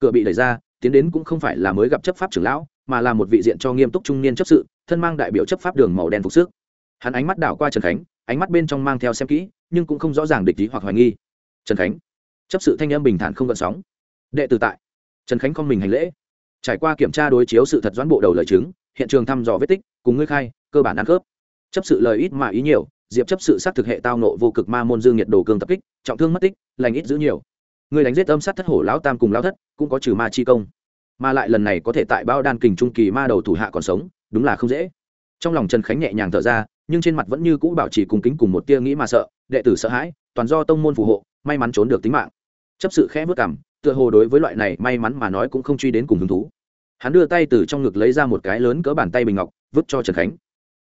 Cửa bị đẩy ra, tiến đến cũng không phải là mới gặp chấp pháp trưởng lão, mà là một vị diện cho nghiêm túc trung niên chấp sự, thân mang đại biểu chấp pháp đường màu đen phục sức. Hắn ánh mắt đảo qua trần khánh, ánh mắt bên trong mang theo xem kỹ, nhưng cũng không rõ ràng địch ý hoặc hoài nghi trần khánh. Chấp sự thanh âm bình thản không gợn sóng. Đệ tử tại. Trần khánh không mình hành lễ. Trải qua kiểm tra đối chiếu sự thật doãn bộ đầu lời chứng, hiện trường thăm dò vết tích, cùng ngươi khai, cơ bản ăn khớp. Chấp sự lời ít mà ý nhiều, diệp chấp sự xác thực hệ tao nộ vô cực ma môn dương nhiệt đồ cương tập kích, trọng thương mất tích, lành ít giữ nhiều. Người đánh giết âm sát thất hổ lão tam cùng lão thất, cũng có trừ ma chi công. Mà lại lần này có thể tại bao đan kình trung kỳ ma đầu thủ hạ còn sống, đúng là không dễ. Trong lòng trần khánh nhẹ nhàng thở ra, nhưng trên mặt vẫn như cũ bảo trì cùng kính cùng một tia nghĩ mà sợ, đệ tử sợ hãi, toàn do tông môn phù hộ may mắn trốn được tính mạng. Chấp sự khẽ vất cảm tựa hồ đối với loại này may mắn mà nói cũng không truy đến cùng hứng thú. Hắn đưa tay từ trong ngực lấy ra một cái lớn cỡ bàn tay bình ngọc, vứt cho trần khánh.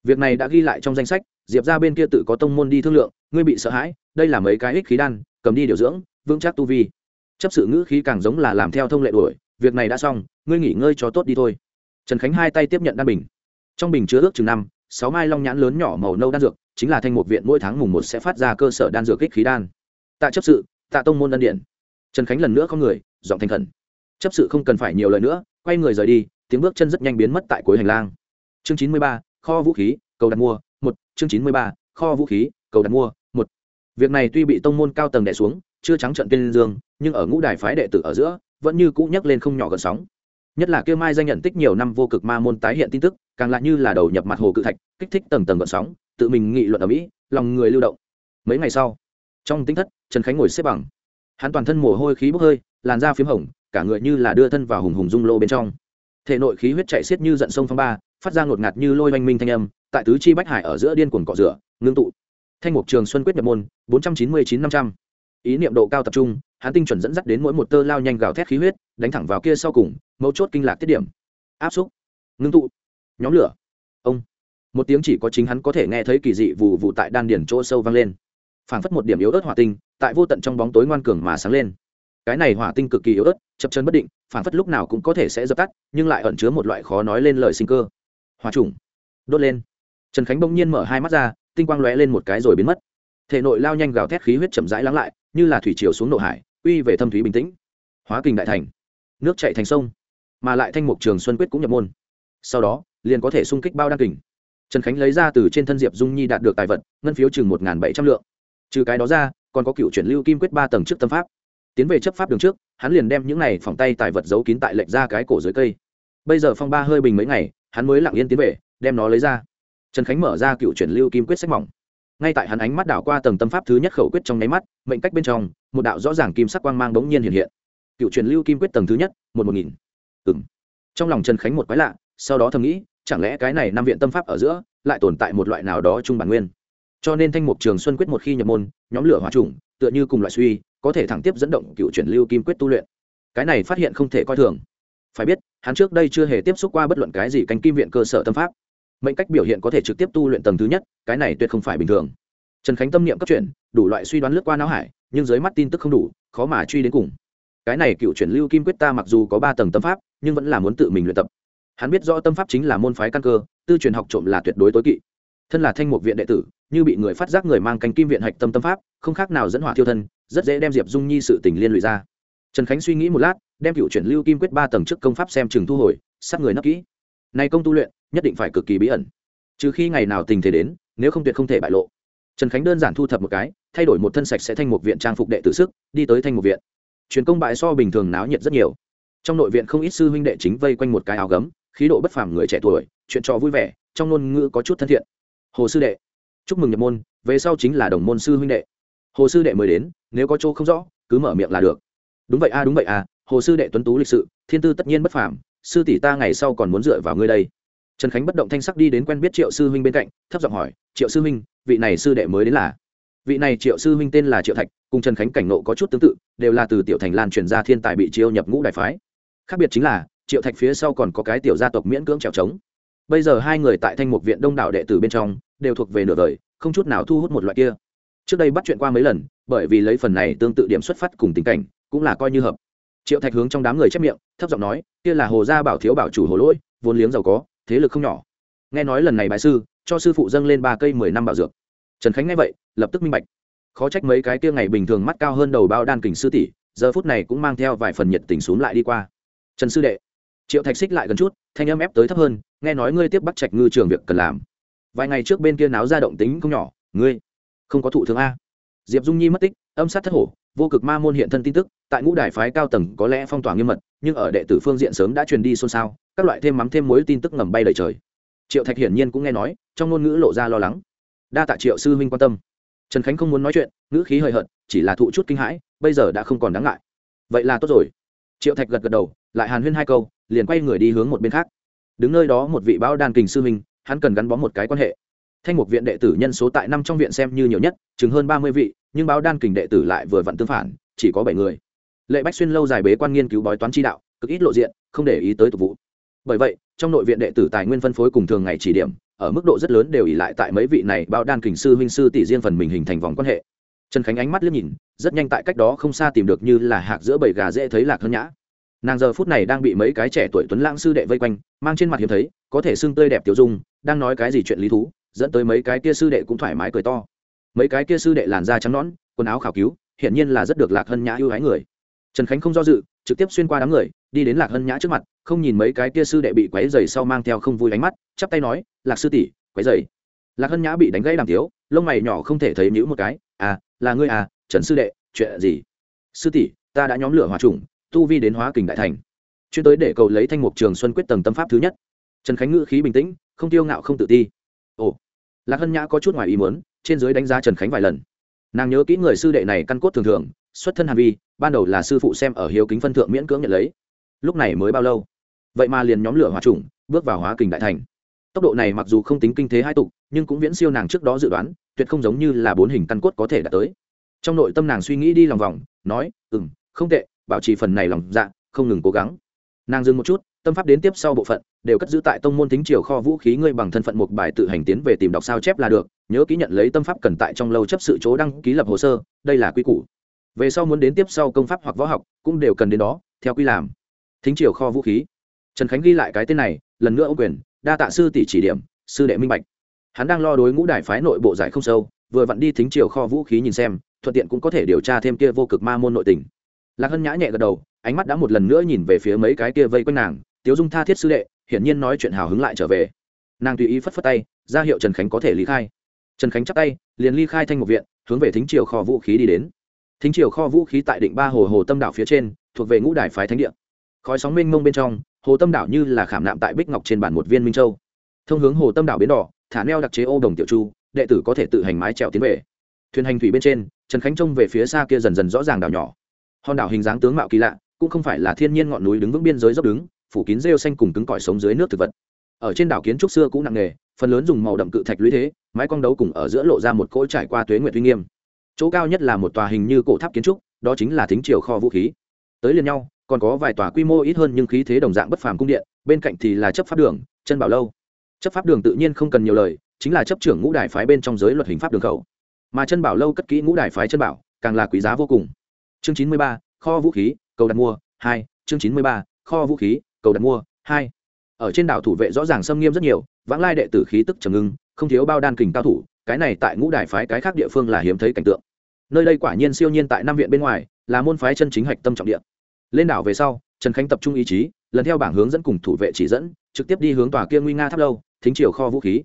Việc này đã ghi lại trong danh sách, diệp ra bên kia tự có tông môn đi thương lượng, ngươi bị sợ hãi, đây là mấy cái ích khí đan, cầm đi điều dưỡng, vững chắc tu vi. Chấp sự ngữ khí càng giống là làm theo thông lệ đuổi, việc này đã xong, ngươi nghỉ ngơi cho tốt đi thôi. Trần khánh hai tay tiếp nhận đan bình. Trong bình chứa ước chừng năm, sáu mai long nhãn lớn nhỏ màu nâu đan dược, chính là thanh một viện mỗi tháng mùng một sẽ phát ra cơ sở đan dược kích khí đan tạ chấp sự, tạ tông môn ân điện trần khánh lần nữa có người, giọng thành khẩn. Chấp sự không cần phải nhiều lời nữa, quay người rời đi, tiếng bước chân rất nhanh biến mất tại cuối hành lang. Chương chín mươi ba, kho vũ khí, cầu đặt mua, một, chương chín mươi ba, kho vũ khí, cầu đặt mua, một. Việc này tuy bị tông môn cao tầng đẻ xuống, chưa trắng trận tên dương, nhưng ở ngũ đài phái đệ tử ở giữa, vẫn như cũ nhắc lên không nhỏ gần sóng. Nhất là kêu mai danh nhận tích nhiều năm vô cực ma môn tái hiện tin tức, càng lại như là đầu nhập mặt hồ cự thạch, kích thích tầng tầng gợn sóng, tự mình nghị luận ở mỹ, lòng người lưu động. Mấy ngày sau trong tính thất, trần khánh ngồi xếp bằng. Hắn toàn thân mồ hôi khí bốc hơi, làn da p h í m hồng, cả người như là đưa thân vào hùng hùng dung lô bên trong. Thể nội khí huyết chạy xiết như giận sông phong ba, phát ra ngột ngạt như lôi oanh minh thanh âm, tại tứ chi bách hải ở giữa điên cuồng cọ rửa, ngưng tụ. Thanh mục trường xuân quyết nhập môn, bốn trăm chín mươi chín năm trăm. Ý niệm độ cao tập trung, hắn tinh chuẩn dẫn dắt đến mỗi một tơ lao nhanh gào thét khí huyết, đánh thẳng vào kia sau cùng, mấu chốt kinh lạc tiết điểm. Áp xúc. Ngưng tụ. Nhóm lửa. Ông. Một tiếng chỉ có chính hắn có thể nghe thấy kỳ dị vụ vụ tại đan điển chỗ sâu vang lên phảng phất một điểm yếu ớt hỏa tinh, tại vô tận trong bóng tối ngoan cường mà sáng lên. Cái này hỏa tinh cực kỳ yếu ớt, chập chân bất định, phảng phất lúc nào cũng có thể sẽ dập tắt, nhưng lại ẩn chứa một loại khó nói lên lời sinh cơ. Hòa trùng. Đốt lên. Trần khánh bỗng nhiên mở hai mắt ra, tinh quang lóe lên một cái rồi biến mất. Thể nội lao nhanh gào thét khí huyết chậm rãi lắng lại, như là thủy chiều xuống nội hải, uy về thâm thúy bình tĩnh. Hóa kình đại thành. Nước chạy thành sông, mà lại thanh mục trường xuân quyết cũng nhập môn. Sau đó, liền có thể xung kích bao đăng kình. Trần khánh lấy ra từ trên thân diệp dung nhi đạt được tài vật, ngân phiếu chừng một bảy trăm lượng trừ cái đó ra, còn có cựu chuyển lưu kim quyết ba tầng trước tâm pháp. Tiến về chấp pháp đường trước, hắn liền đem những này phòng tay tài vật giấu kín tại lệnh ra cái cổ dưới cây. Bây giờ phong ba hơi bình mấy ngày, hắn mới lặng yên tiến về, đem nó lấy ra. Trần khánh mở ra cựu chuyển lưu kim quyết sách mỏng. Ngay tại hắn ánh mắt đảo qua tầng tâm pháp thứ nhất khẩu quyết trong nháy mắt, mệnh cách bên trong, một đạo rõ ràng kim sắc quang mang bỗng nhiên hiện hiện. Cựu truyền lưu kim quyết tầng thứ nhất, một một nghìn. Ừng trong lòng trần khánh một quái lạ, sau đó thầm nghĩ, chẳng lẽ cái này năm viện tâm pháp ở giữa, lại tồn tại một loại nào đó trung bản nguyên? Cho nên thanh mục trường xuân quyết một khi nhập môn, nhóm lửa hòa trùng, tựa như cùng loại suy, có thể thẳng tiếp dẫn động cựu chuyển lưu kim quyết tu luyện. Cái này phát hiện không thể coi thường. Phải biết, hắn trước đây chưa hề tiếp xúc qua bất luận cái gì canh kim viện cơ sở tâm pháp. Mệnh cách biểu hiện có thể trực tiếp tu luyện tầng thứ nhất, cái này tuyệt không phải bình thường. Trần khánh tâm niệm cấp chuyển, đủ loại suy đoán lướt qua não hải, nhưng dưới mắt tin tức không đủ, khó mà truy đến cùng. Cái này cựu chuyển lưu kim quyết ta mặc dù có ba tầng tâm pháp, nhưng vẫn là muốn tự mình luyện tập. Hắn biết rõ tâm pháp chính là môn phái căn cơ, tư truyền học trộm là tuyệt đối tối kỵ thân là thanh mục viện đệ tử, như bị người phát giác người mang cánh kim viện hạch tâm tâm pháp, không khác nào dẫn hỏa thiêu thân, rất dễ đem diệp dung nhi sự tình liên lụy ra. Trần khánh suy nghĩ một lát, đem cựu chuyển lưu kim quyết ba tầng trước công pháp xem chừng thu hồi sát người nấp kỹ. Nay công tu luyện, nhất định phải cực kỳ bí ẩn. Trừ khi ngày nào tình thế đến, nếu không tuyệt không thể bại lộ. Trần khánh đơn giản thu thập một cái, thay đổi một thân sạch sẽ thanh một viện trang phục đệ tử sức, đi tới thanh một viện. Truyền công bại so bình thường náo nhiệt rất nhiều. Trong nội viện không ít sư huynh đệ chính vây quanh một cái áo gấm, khí độ bất phàm người trẻ tuổi, chuyện trò vui vẻ, trong ngôn ngữ có chút thân thiện hồ sư đệ. Chúc mừng nhập môn, về sau chính là đồng môn sư huynh đệ. Hồ sư đệ mới đến, nếu có chỗ không rõ, cứ mở miệng là được. Đúng vậy a, đúng vậy a, hồ sư đệ tuấn tú lịch sự, thiên tư tất nhiên bất phàm, sư tỷ ta ngày sau còn muốn dựa vào ngươi đây. Trần khánh bất động thanh sắc đi đến quen biết triệu sư huynh bên cạnh, thấp giọng hỏi, triệu sư huynh, vị này sư đệ mới đến là? Vị này triệu sư huynh tên là triệu thạch, cùng trần khánh cảnh nộ có chút tương tự, đều là từ tiểu thành lan truyền ra thiên tài bị chiêu nhập ngũ đại phái. Khác biệt chính là, triệu thạch phía sau còn có cái tiểu gia tộc miễn cưỡng trèo trống bây giờ hai người tại thanh mục viện đông đảo đệ tử bên trong, đều thuộc về nửa đời, không chút nào thu hút một loại kia. Trước đây bắt chuyện qua mấy lần, bởi vì lấy phần này tương tự điểm xuất phát cùng tình cảnh, cũng là coi như hợp. Triệu thạch hướng trong đám người chép miệng, thấp giọng nói, kia là hồ gia bảo thiếu bảo chủ hồ lỗi, vốn liếng giàu có, thế lực không nhỏ. Nghe nói lần này bài sư, cho sư phụ dâng lên ba cây mười năm bảo dược. Trần khánh nghe vậy, lập tức minh bạch. Khó trách mấy cái kia ngày bình thường mắt cao hơn đầu bao đan kình sư tỷ, giờ phút này cũng mang theo vài phần nhiệt tình xuống lại đi qua. Trần sư đệ. Triệu thạch xích lại gần chút, thanh âm ép tới thấp hơn nghe nói ngươi tiếp bắt trạch ngư trường việc cần làm. Vài ngày trước bên kia náo ra động tính không nhỏ, ngươi không có thụ thương a. Diệp dung nhi mất tích, âm sát thất hổ, vô cực ma môn hiện thân tin tức, tại ngũ đài phái cao tầng có lẽ phong tỏa nghiêm mật, nhưng ở đệ tử phương diện sớm đã truyền đi xôn xao, các loại thêm mắm thêm mối tin tức ngầm bay đầy trời. Triệu thạch hiển nhiên cũng nghe nói, trong ngôn ngữ lộ ra lo lắng. Đa tạ triệu sư huynh quan tâm. Trần khánh không muốn nói chuyện, ngữ khí hời hợt, chỉ là thụ chút kinh hãi, bây giờ đã không còn đáng ngại. Vậy là tốt rồi. Triệu thạch gật gật đầu, lại hàn huyên hai câu, liền quay người đi hướng một bên khác đứng nơi đó một vị báo đan kình sư huynh, hắn cần gắn bó một cái quan hệ. Thanh mục viện đệ tử nhân số tại năm trong viện xem như nhiều nhất, chừng hơn ba mươi vị, nhưng báo đan kình đệ tử lại vừa vặn tương phản, chỉ có bảy người. Lệ bách xuyên lâu dài bế quan nghiên cứu bói toán chi đạo, cực ít lộ diện, không để ý tới tục vụ. Bởi vậy, trong nội viện đệ tử tài nguyên phân phối cùng thường ngày chỉ điểm, ở mức độ rất lớn đều ỉ lại tại mấy vị này báo đan kình sư huynh sư tỷ riêng phần mình hình thành vòng quan hệ. Trần khánh ánh mắt liếc nhìn, rất nhanh tại cách đó không xa tìm được như là hạc giữa bầy gà dễ thấy lạc hơn nhã nàng giờ phút này đang bị mấy cái trẻ tuổi tuấn lãng sư đệ vây quanh, mang trên mặt hiếm thấy, có thể xương tươi đẹp tiểu dung, đang nói cái gì chuyện lý thú, dẫn tới mấy cái kia sư đệ cũng thoải mái cười to. Mấy cái kia sư đệ làn da trắng nõn, quần áo khảo cứu hiện nhiên là rất được lạc hân nhã ưu ái người. Trần khánh không do dự, trực tiếp xuyên qua đám người, đi đến lạc hân nhã trước mặt, không nhìn mấy cái kia sư đệ bị quấy dày sau mang theo không vui ánh mắt, chắp tay nói, lạc sư tỷ, quấy dày lạc hân nhã bị đánh gãy đàm tiếu lông mày nhỏ không thể thấy nhữ một cái à là ngươi à trần sư đệ, chuyện gì? Sư tỷ, ta đã nhóm lửa hòa trùng tu vi đến hóa kình đại thành. Chuyên tới để cầu lấy thanh mục trường xuân quyết tầng tâm pháp thứ nhất. Trần khánh ngữ khí bình tĩnh, không tiêu ngạo không tự ti. Ồ, lạc hân nhã có chút ngoài ý muốn, trên dưới đánh giá trần khánh vài lần. Nàng nhớ kỹ người sư đệ này căn cốt thường thường, xuất thân hàn vi, ban đầu là sư phụ xem ở hiếu kính phân thượng miễn cưỡng nhận lấy. Lúc này mới bao lâu? Vậy mà liền nhóm lửa hòa trùng, bước vào hóa kình đại thành. Tốc độ này mặc dù không tính kinh thế hai tục, nhưng cũng viễn siêu nàng trước đó dự đoán, tuyệt không giống như là bốn hình căn cốt có thể đạt tới. Trong nội tâm nàng suy nghĩ đi lòng vòng, nói ừ m không tệ bảo trì phần này lòng dạ không ngừng cố gắng. Nàng dừng một chút, tâm pháp đến tiếp sau bộ phận, đều cất giữ tại tông môn thính triều kho vũ khí ngươi bằng thân phận một bài tự hành tiến về tìm đọc sao chép là được, nhớ ký nhận lấy tâm pháp cần tại trong lâu chấp sự chỗ đăng ký lập hồ sơ, đây là quy củ. Về sau muốn đến tiếp sau công pháp hoặc võ học, cũng đều cần đến đó, theo quy làm. Thính triều kho vũ khí. Trần khánh ghi lại cái tên này, lần nữa ô quyền, đa tạ sư tỷ chỉ điểm, sư đệ minh bạch. Hắn đang lo đối ngũ đài phái nội bộ giải không sâu, vừa vặn đi thính triều kho vũ khí nhìn xem, thuận tiện cũng có thể điều tra thêm kia vô cực ma môn nội tình lạc hân nhã nhẹ gật đầu, ánh mắt đã một lần nữa nhìn về phía mấy cái kia vây quanh nàng, tiếu dung tha thiết sư đệ, hiển nhiên nói chuyện hào hứng lại trở về. Nàng tùy ý phất phất tay, ra hiệu trần khánh có thể lý khai. Trần khánh chắc tay, liền ly khai thanh một viện, hướng về thính triều kho vũ khí đi đến. Thính triều kho vũ khí tại định ba hồ hồ tâm đảo phía trên, thuộc về ngũ đài phái thánh địa. Khói sóng mênh mông bên trong, hồ tâm đảo như là khảm nạm tại bích ngọc trên bản một viên minh châu. Thông hướng hồ tâm đảo bến đỏ, thả neo đặc chế ô đồng tiểu chu, đệ tử có thể tự hành mái trèo tiến về. Thuyền hành thủy bên trên, trần khánh trông về phía xa kia dần dần rõ ràng đảo nhỏ hòn đảo hình dáng tướng mạo kỳ lạ cũng không phải là thiên nhiên ngọn núi đứng vững biên giới dốc đứng phủ kín rêu xanh cùng cứng cỏi sống dưới nước thực vật. Ở trên đảo kiến trúc xưa cũng nặng nề, phần lớn dùng màu đậm cự thạch lũy thế mái cong đấu cùng ở giữa lộ ra một cỗ trải qua tuế nguyệt uy nghiêm. Chỗ cao nhất là một tòa hình như cổ tháp kiến trúc đó chính là thính triều kho vũ khí. Tới liền nhau còn có vài tòa quy mô ít hơn nhưng khí thế đồng dạng bất phàm cung điện bên cạnh thì là chấp pháp đường chân bảo lâu. Chấp pháp đường tự nhiên không cần nhiều lời chính là chấp trưởng ngũ đài phái bên trong giới luật hình pháp đường khẩu. Mà chân bảo lâu cất kỹ ngũ đài phái chân bảo càng là quý giá vô cùng chương chín mươi ba, kho vũ khí, cầu đặt mua, hai. Chương chín mươi ba, kho vũ khí, cầu đặt mua, hai. Ở trên đảo thủ vệ rõ ràng xâm nghiêm rất nhiều, vãng lai đệ tử khí tức trầm ngưng, không thiếu bao đan kình cao thủ, cái này tại ngũ đài phái cái khác địa phương là hiếm thấy cảnh tượng. Nơi đây quả nhiên siêu nhiên tại năm viện bên ngoài, là môn phái chân chính hạch tâm trọng địa. Lên đảo về sau, trần khánh tập trung ý chí, lần theo bảng hướng dẫn cùng thủ vệ chỉ dẫn, trực tiếp đi hướng tòa kia nguy nga tháp lâu, thính chiều kho vũ khí.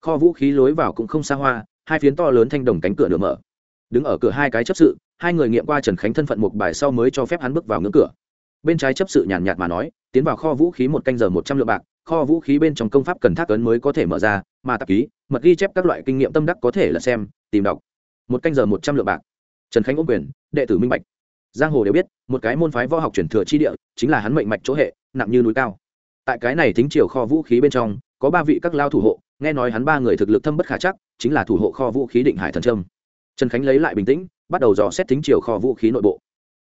Kho vũ khí lối vào cũng không xa hoa, hai phiến to lớn thanh đồng cánh cửa nửa mở. Đứng ở cửa hai cái chấp sự hai người nghiệm qua trần khánh thân phận một bài sau mới cho phép hắn bước vào ngưỡng cửa bên trái chấp sự nhàn nhạt mà nói tiến vào kho vũ khí một canh giờ một trăm lượng bạc kho vũ khí bên trong công pháp cần thác ấn mới có thể mở ra mà tạp ký mật ghi chép các loại kinh nghiệm tâm đắc có thể là xem tìm đọc một canh giờ một trăm lượng bạc trần khánh ôm quyền đệ tử minh bạch giang hồ đều biết một cái môn phái võ học truyền thừa chi địa chính là hắn mệnh mạch chỗ hệ nặng như núi cao tại cái này thính chiều kho vũ khí bên trong có ba vị các lao thủ hộ nghe nói hắn ba người thực lực thâm bất khả chắc chính là thủ hộ kho vũ khí định hải thần trâm trần khánh lấy lại bình tĩnh bắt đầu dò xét thính chiều kho vũ khí nội bộ.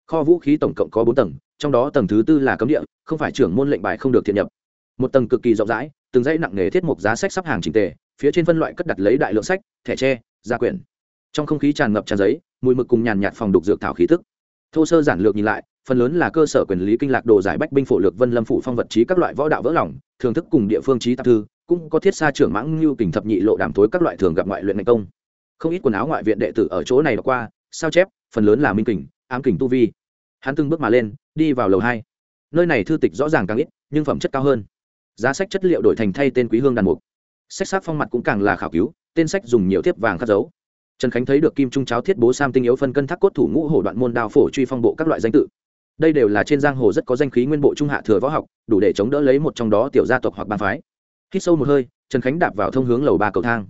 Kho vũ khí tổng cộng có bốn tầng trong đó tầng thứ tư là cấm địa không phải trưởng môn lệnh bài không được thiện nhập. Một tầng cực kỳ rộng rãi từng dãy nặng nghề thiết mục giá sách sắp hàng trình tề phía trên phân loại cất đặt lấy đại lượng sách thẻ tre gia quyển. Trong không khí tràn ngập tràn giấy mùi mực cùng nhàn nhạt phòng đục dược thảo khí thức thô sơ giản lược nhìn lại phần lớn là cơ sở quyền lý kinh lạc đồ giải bách binh phổ lược vân lâm phủ phong vật trí các loại võ đạo vỡ lỏng, thưởng thức cùng địa phương trí tạp thư cũng có thiết xa trưởng mãng như kình thập nhị lộ đàm tối các loại thường gặp ngoại luyện ngành công. Không ít quần áo ngoại viện đệ tử ở chỗ này đã qua sao chép, phần lớn là minh kình, ám kình tu vi. Hắn từng bước mà lên, đi vào lầu hai. Nơi này thư tịch rõ ràng càng ít, nhưng phẩm chất cao hơn. Giá sách chất liệu đổi thành thay tên quý hương đàn mục. Sách sát phong mặt cũng càng là khảo cứu, tên sách dùng nhiều thiếp vàng khắc dấu. Trần khánh thấy được kim trung cháo thiết bố sam tinh yếu phân cân thác cốt thủ ngũ hổ đoạn môn đao phổ truy phong bộ các loại danh tự. Đây đều là trên giang hồ rất có danh khí nguyên bộ trung hạ thừa võ học, đủ để chống đỡ lấy một trong đó tiểu gia tộc hoặc ban phái. Khi sâu một hơi, trần khánh đạp vào thông hướng lầu ba cầu thang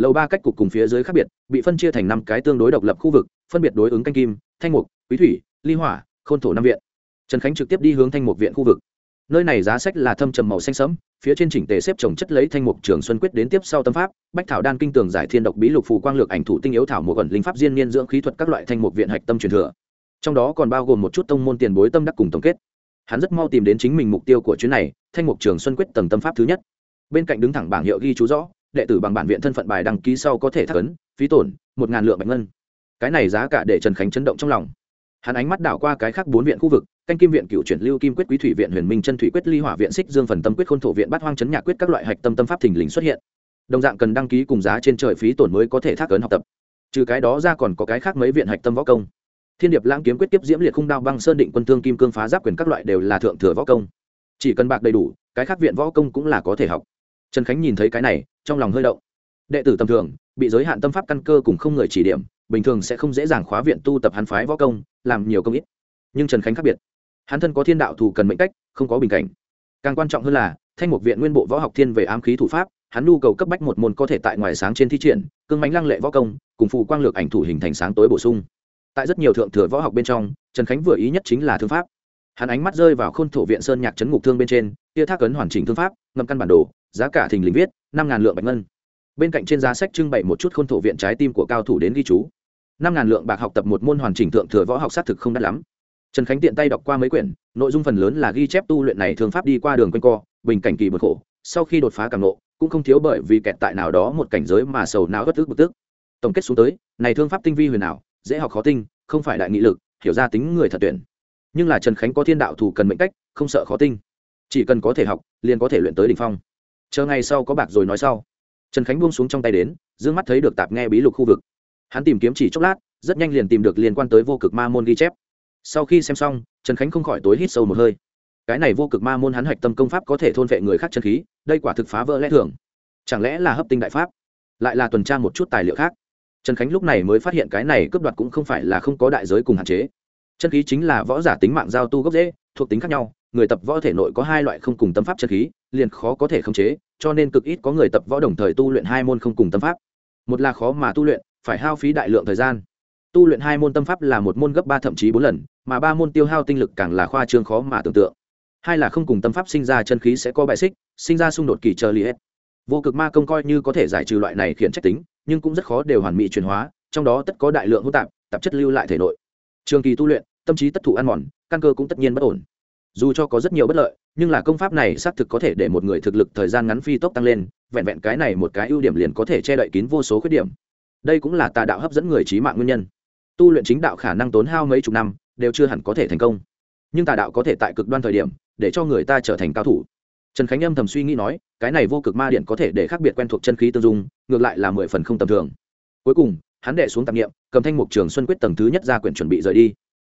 lầu ba cách cục cùng phía dưới khác biệt, bị phân chia thành năm cái tương đối độc lập khu vực, phân biệt đối ứng canh kim, thanh mục, quý thủy, ly hỏa, khôn thổ năm viện. Trần khánh trực tiếp đi hướng thanh mục viện khu vực. Nơi này giá sách là thâm trầm màu xanh sẫm, phía trên chỉnh tề xếp trồng chất lấy thanh mục trường xuân quyết đến tiếp sau tâm pháp, bách thảo đan kinh tường giải thiên độc bí lục phù quang lược ảnh thủ tinh yếu thảo một gần linh pháp diên niên dưỡng khí thuật các loại thanh mục viện hạch tâm truyền thừa. Trong đó còn bao gồm một chút tông môn tiền bối tâm đắc cùng tổng kết. Hắn rất mau tìm đến chính mình mục tiêu của chuyến này, thanh mục trường xuân quyết tầng tâm pháp thứ nhất. Bên cạnh đứng thẳng bảng hiệu ghi chú rõ đệ tử bằng bản viện thân phận bài đăng ký sau có thể thắc ấn, phí tổn, một ngàn lượng bạch ngân. Cái này giá cả để trần khánh chấn động trong lòng. Hắn ánh mắt đảo qua cái khác bốn viện khu vực, canh kim viện cựu chuyển lưu kim quyết quý thủy viện, huyền minh chân thủy quyết ly hỏa viện, xích dương phần tâm quyết khôn thổ viện, bát hoang chấn nhạc quyết các loại hạch tâm tâm pháp thình lình xuất hiện. Đồng dạng cần đăng ký cùng giá trên trời phí tổn mới có thể thác ấn học tập. Trừ cái đó ra còn có cái khác mấy viện hạch tâm võ công. Thiên điệp lãng kiếm quyết tiếp diễm liệt khung đao băng sơn định quân thương kim cương phá giáp quyền các loại đều là thượng thừa võ công. Chỉ cần bạc đầy đủ, cái khác viện võ công cũng là có thể học trần khánh nhìn thấy cái này, trong lòng hơi động. Đệ tử tầm thường, bị giới hạn tâm pháp căn cơ cùng không người chỉ điểm, bình thường sẽ không dễ dàng khóa viện tu tập hắn phái võ công, làm nhiều công ít. Nhưng trần khánh khác biệt. Hắn thân có thiên đạo thù cần mệnh cách, không có bình cảnh. Càng quan trọng hơn là, thanh mục viện nguyên bộ võ học thiên về ám khí thủ pháp, hắn nhu cầu cấp bách một môn có thể tại ngoài sáng trên thi triển, cương mánh lăng lệ võ công, cùng phụ quang lược ảnh thủ hình thành sáng tối bổ sung. Tại rất nhiều thượng thừa võ học bên trong, trần khánh vừa ý nhất chính là thương pháp. Hắn ánh mắt rơi vào khôn thổ viện sơn nhạc trấn ngục thương bên trên, kia thác ấn hoàn chỉnh thương pháp, ngâm căn bản đồ giá cả thình lình viết, năm ngàn lượng bạch ngân. Bên cạnh trên giá sách trưng bày một chút khôn thổ viện trái tim của cao thủ đến ghi chú. năm ngàn lượng bạc học tập một môn hoàn chỉnh thượng thừa võ học xác thực không đắt lắm. Trần khánh tiện tay đọc qua mấy quyển, nội dung phần lớn là ghi chép tu luyện này thường pháp đi qua đường quanh co, bình cảnh kỳ bực khổ, sau khi đột phá càng nộ cũng không thiếu bởi vì kẹt tại nào đó một cảnh giới mà sầu não bất tức bực tức. Tổng kết xuống tới, này thương pháp tinh vi huyền ảo, dễ học khó tinh, không phải đại nghị lực, hiểu ra tính người thật tuyển. Nhưng là trần khánh có thiên đạo thủ cần mệnh cách, không sợ khó tinh. Chỉ cần có thể học, liền có thể luyện tới đ ỉ n h phong chờ ngày sau có bạc rồi nói sau. Trần khánh buông xuống trong tay đến d ư ơ n g mắt thấy được tạp nghe bí lục khu vực. Hắn tìm kiếm chỉ chốc lát, rất nhanh liền tìm được liên quan tới vô cực ma môn ghi chép. Sau khi xem xong, trần khánh không khỏi tối hít sâu một hơi. Cái này vô cực ma môn hắn hạch tâm công pháp có thể thôn vệ người khác chân khí, đây quả thực phá vỡ lẽ thường. Chẳng lẽ là hấp tinh đại pháp? Lại là tuần tra một chút tài liệu khác. Trần khánh lúc này mới phát hiện cái này cướp đoạt cũng không phải là không có đại giới cùng hạn chế. Chân khí chính là võ giả tính mạng giao tu gốc dễ thuộc tính khác nhau người tập võ thể nội có hai loại không cùng tâm pháp chân khí, liền khó có thể khống chế, cho nên cực ít có người tập võ đồng thời tu luyện hai môn không cùng tâm pháp. Một là khó mà tu luyện, phải hao phí đại lượng thời gian. Tu luyện hai môn tâm pháp là một môn gấp ba thậm chí bốn lần, mà ba môn tiêu hao tinh lực càng là khoa trương khó mà tưởng tượng. Hai là không cùng tâm pháp sinh ra chân khí sẽ có bại xích, sinh ra xung đột kỳ chờ liệt vô cực ma công coi như có thể giải trừ loại này khiển trách tính, nhưng cũng rất khó đều hoàn mỹ chuyển hóa, trong đó tất có đại lượng hỗn tạp tạp chất lưu lại thể nội. Trường kỳ tu luyện, tâm trí tất thủ ăn mòn, căn cơ cũng tất nhiên bất ổn dù cho có rất nhiều bất lợi, nhưng là công pháp này xác thực có thể để một người thực lực thời gian ngắn phi tốc tăng lên, vẹn vẹn cái này một cái ưu điểm liền có thể che đậy kín vô số khuyết điểm. Đây cũng là tà đạo hấp dẫn người trí mạng nguyên nhân. Tu luyện chính đạo khả năng tốn hao mấy chục năm, đều chưa hẳn có thể thành công. Nhưng tà đạo có thể tại cực đoan thời điểm, để cho người ta trở thành cao thủ. Trần khánh âm thầm suy nghĩ nói, cái này vô cực ma điện có thể để khác biệt quen thuộc chân khí tương dung, ngược lại là mười phần không tầm thường. Cuối cùng, hắn đệ xuống tạp nghiệm cầm thanh mục trường xuân quyết tầng thứ nhất ra quyển chuẩn bị rời đi.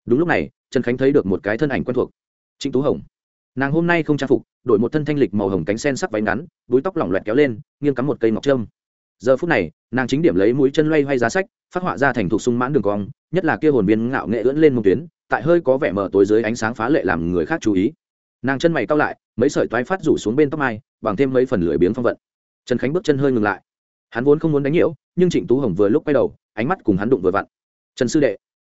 Đúng lúc này, trần khánh thấy được một cái thân ảnh quen thuộc trịnh tú hồng. Nàng hôm nay không trang phục, đổi một thân thanh lịch màu hồng cánh sen sắc váy ngắn, búi tóc lỏng loẹt kéo lên, nghiêng cắm một cây ngọc trâm. Giờ phút này, nàng chính điểm lấy mũi chân loay hoay giá sách, phát họa ra thành thục sung mãn đường cong, nhất là kia hồn viên ngạo nghệ ưỡn lên một tuyến, tại hơi có vẻ mở tối dưới ánh sáng phá lệ làm người khác chú ý. Nàng chân mày cao lại, mấy sợi toái phát rủ xuống bên tóc mai, bằng thêm mấy phần lưỡi biếng phong vận. Trần khánh bước chân hơi ngừng lại. Hắn vốn không muốn đánh nhiễu, nhưng trịnh tú hồng vừa lúc quay đầu, ánh mắt cùng hắn đụng vừa vặn. Trần sư đệ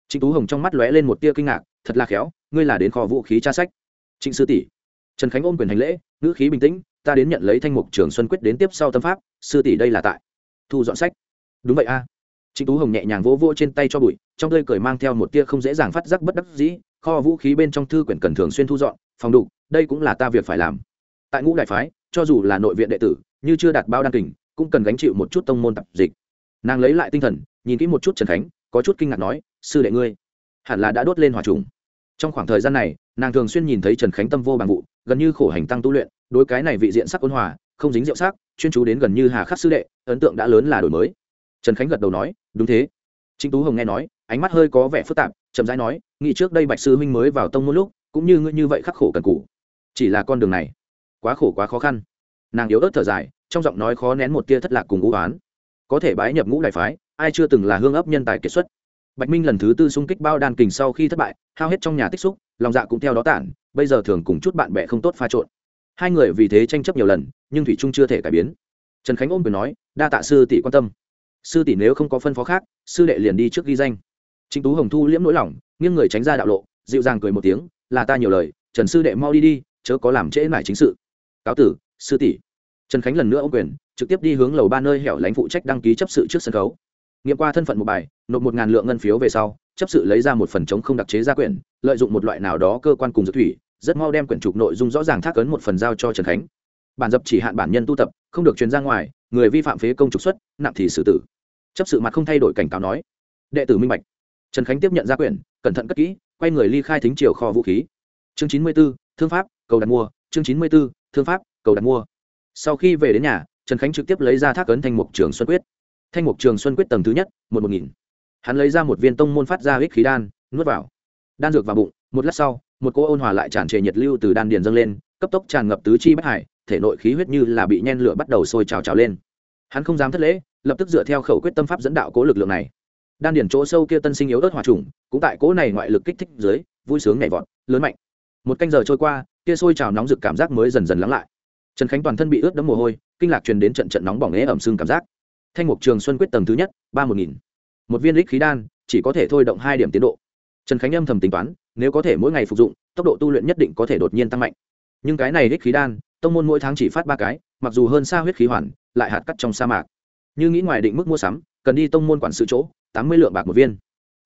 trịnh tú hồng trong mắt lóe lên một tia kinh ngạc, thật là khéo, ngươi là đến kho vũ khí tra sách. Trịnh sư tỷ. Trần khánh ôm quyền hành lễ, ngữ khí bình tĩnh, ta đến nhận lấy thanh mục trường xuân quyết đến tiếp sau tâm pháp, sư tỷ đây là tại. Thu dọn sách. Đúng vậy a. Trịnh tú hồng nhẹ nhàng vỗ vỗ trên tay cho bụi, trong tơi cười mang theo một tia không dễ dàng phát giác bất đắc dĩ, kho vũ khí bên trong thư quyển cần thường xuyên thu dọn, phòng đục, đây cũng là ta việc phải làm. Tại ngũ đại phái, cho dù là nội viện đệ tử, như chưa đạt bao đăng kình, cũng cần gánh chịu một chút tông môn tập dịch. Nàng lấy lại tinh thần, nhìn kỹ một chút trần khánh, có chút kinh ngạc nói sư đệ ngươi, hẳn là đã đốt lên hòa trùng. Trong khoảng thời gian này, nàng thường xuyên nhìn thấy trần khánh tâm vô bằng vụ, gần như khổ hành tăng tu luyện, đối cái này vị diện sắc ôn hòa, không dính rượu sắc, chuyên chú đến gần như hà khắc sư đệ, ấn tượng đã lớn là đổi mới. Trần khánh gật đầu nói, đúng thế. Trịnh tú hồng nghe nói, ánh mắt hơi có vẻ phức tạp, chậm rãi nói, nghĩ trước đây bạch sư huynh mới vào tông một lúc, cũng như ngươi như vậy khắc khổ cần cũ chỉ là con đường này, quá khổ quá khó khăn. Nàng yếu ớt thở dài, trong giọng nói khó nén một tia thất lạc cùng ngũ oán. Có thể bái nhập ngũ đại phái, ai chưa từng là hương ấp nhân tài kiệt xuất bạch minh lần thứ tư xung kích bao đan kình sau khi thất bại, hao hết trong nhà tích xúc, lòng dạ cũng theo đó tản, bây giờ thường cùng chút bạn bè không tốt pha trộn. Hai người vì thế tranh chấp nhiều lần, nhưng thủy trung chưa thể cải biến. Trần khánh ôm quyền nói, đa tạ sư tỷ quan tâm. Sư tỷ nếu không có phân phó khác, sư đệ liền đi trước ghi danh. Chính tú hồng thu liễm nỗi lòng, nghiêng người tránh ra đạo lộ, dịu dàng cười một tiếng, là ta nhiều lời, trần sư đệ mau đi đi, chớ có làm trễ mải chính sự. Cáo tử, sư tỷ. Trần khánh lần nữa ô quyền, trực tiếp đi hướng lầu ba nơi hẻo lánh phụ trách đăng ký chấp sự trước sân khấu nghiệm qua thân phận một bài, nộp một ngàn lượng ngân phiếu về sau, chấp sự lấy ra một phần chống không đặc chế ra quyển, lợi dụng một loại nào đó cơ quan cùng dược thủy, rất mau đem quyển trục nội dung rõ ràng thác ấn một phần giao cho trần khánh. Bản dập chỉ hạn bản nhân tu tập, không được truyền ra ngoài, người vi phạm phế công trục xuất, nặng thì xử tử. Chấp sự mặt không thay đổi cảnh cáo nói. Đệ tử minh bạch. Trần khánh tiếp nhận ra quyển, cẩn thận cất kỹ, quay người ly khai thính triều kho vũ khí. Chương chín mươi b ố thương pháp, cầu đặt mua. Chương chín mươi b ố thương pháp, cầu đặt mua. Sau khi về đến nhà, trần khánh trực tiếp lấy ra thác ấn thanh mục trường xuân quyết thanh mục trường xuân quyết tầng thứ nhất, một một nghìn. Hắn lấy ra một viên tông môn phát ra ích khí đan, nuốt vào. Đan dược vào bụng, một lát sau, một cô ôn hòa lại tràn trề nhiệt lưu từ đan điền dâng lên, cấp tốc tràn ngập tứ chi bất hải, thể nội khí huyết như là bị nhen lửa bắt đầu sôi trào trào lên. Hắn không dám thất lễ, lập tức dựa theo khẩu quyết tâm pháp dẫn đạo cố lực lượng này. Đan điền chỗ sâu kia tân sinh yếu ớt hòa trùng, cũng tại cố này ngoại lực kích thích dưới, vui sướng nhảy vọt, lớn mạnh. Một canh giờ trôi qua, kia sôi trào nóng rực cảm giác mới dần dần lắng lại. Trần khánh toàn thân bị ướt đẫm mồ hôi, kinh lạc truyền đến trận trận nóng bỏng ế ẩm xương cảm giác thanh mục trường xuân quyết tầng thứ nhất, ba một nghìn. Một viên lích khí đan, chỉ có thể thôi động hai điểm tiến độ. Trần khánh âm thầm tính toán, nếu có thể mỗi ngày phục dụng, tốc độ tu luyện nhất định có thể đột nhiên tăng mạnh. Nhưng cái này lích khí đan, tông môn mỗi tháng chỉ phát ba cái, mặc dù hơn xa huyết khí hoàn, lại hạt cắt trong sa mạc. Như nghĩ ngoài định mức mua sắm, cần đi tông môn quản sự chỗ, tám mươi lượng bạc một viên.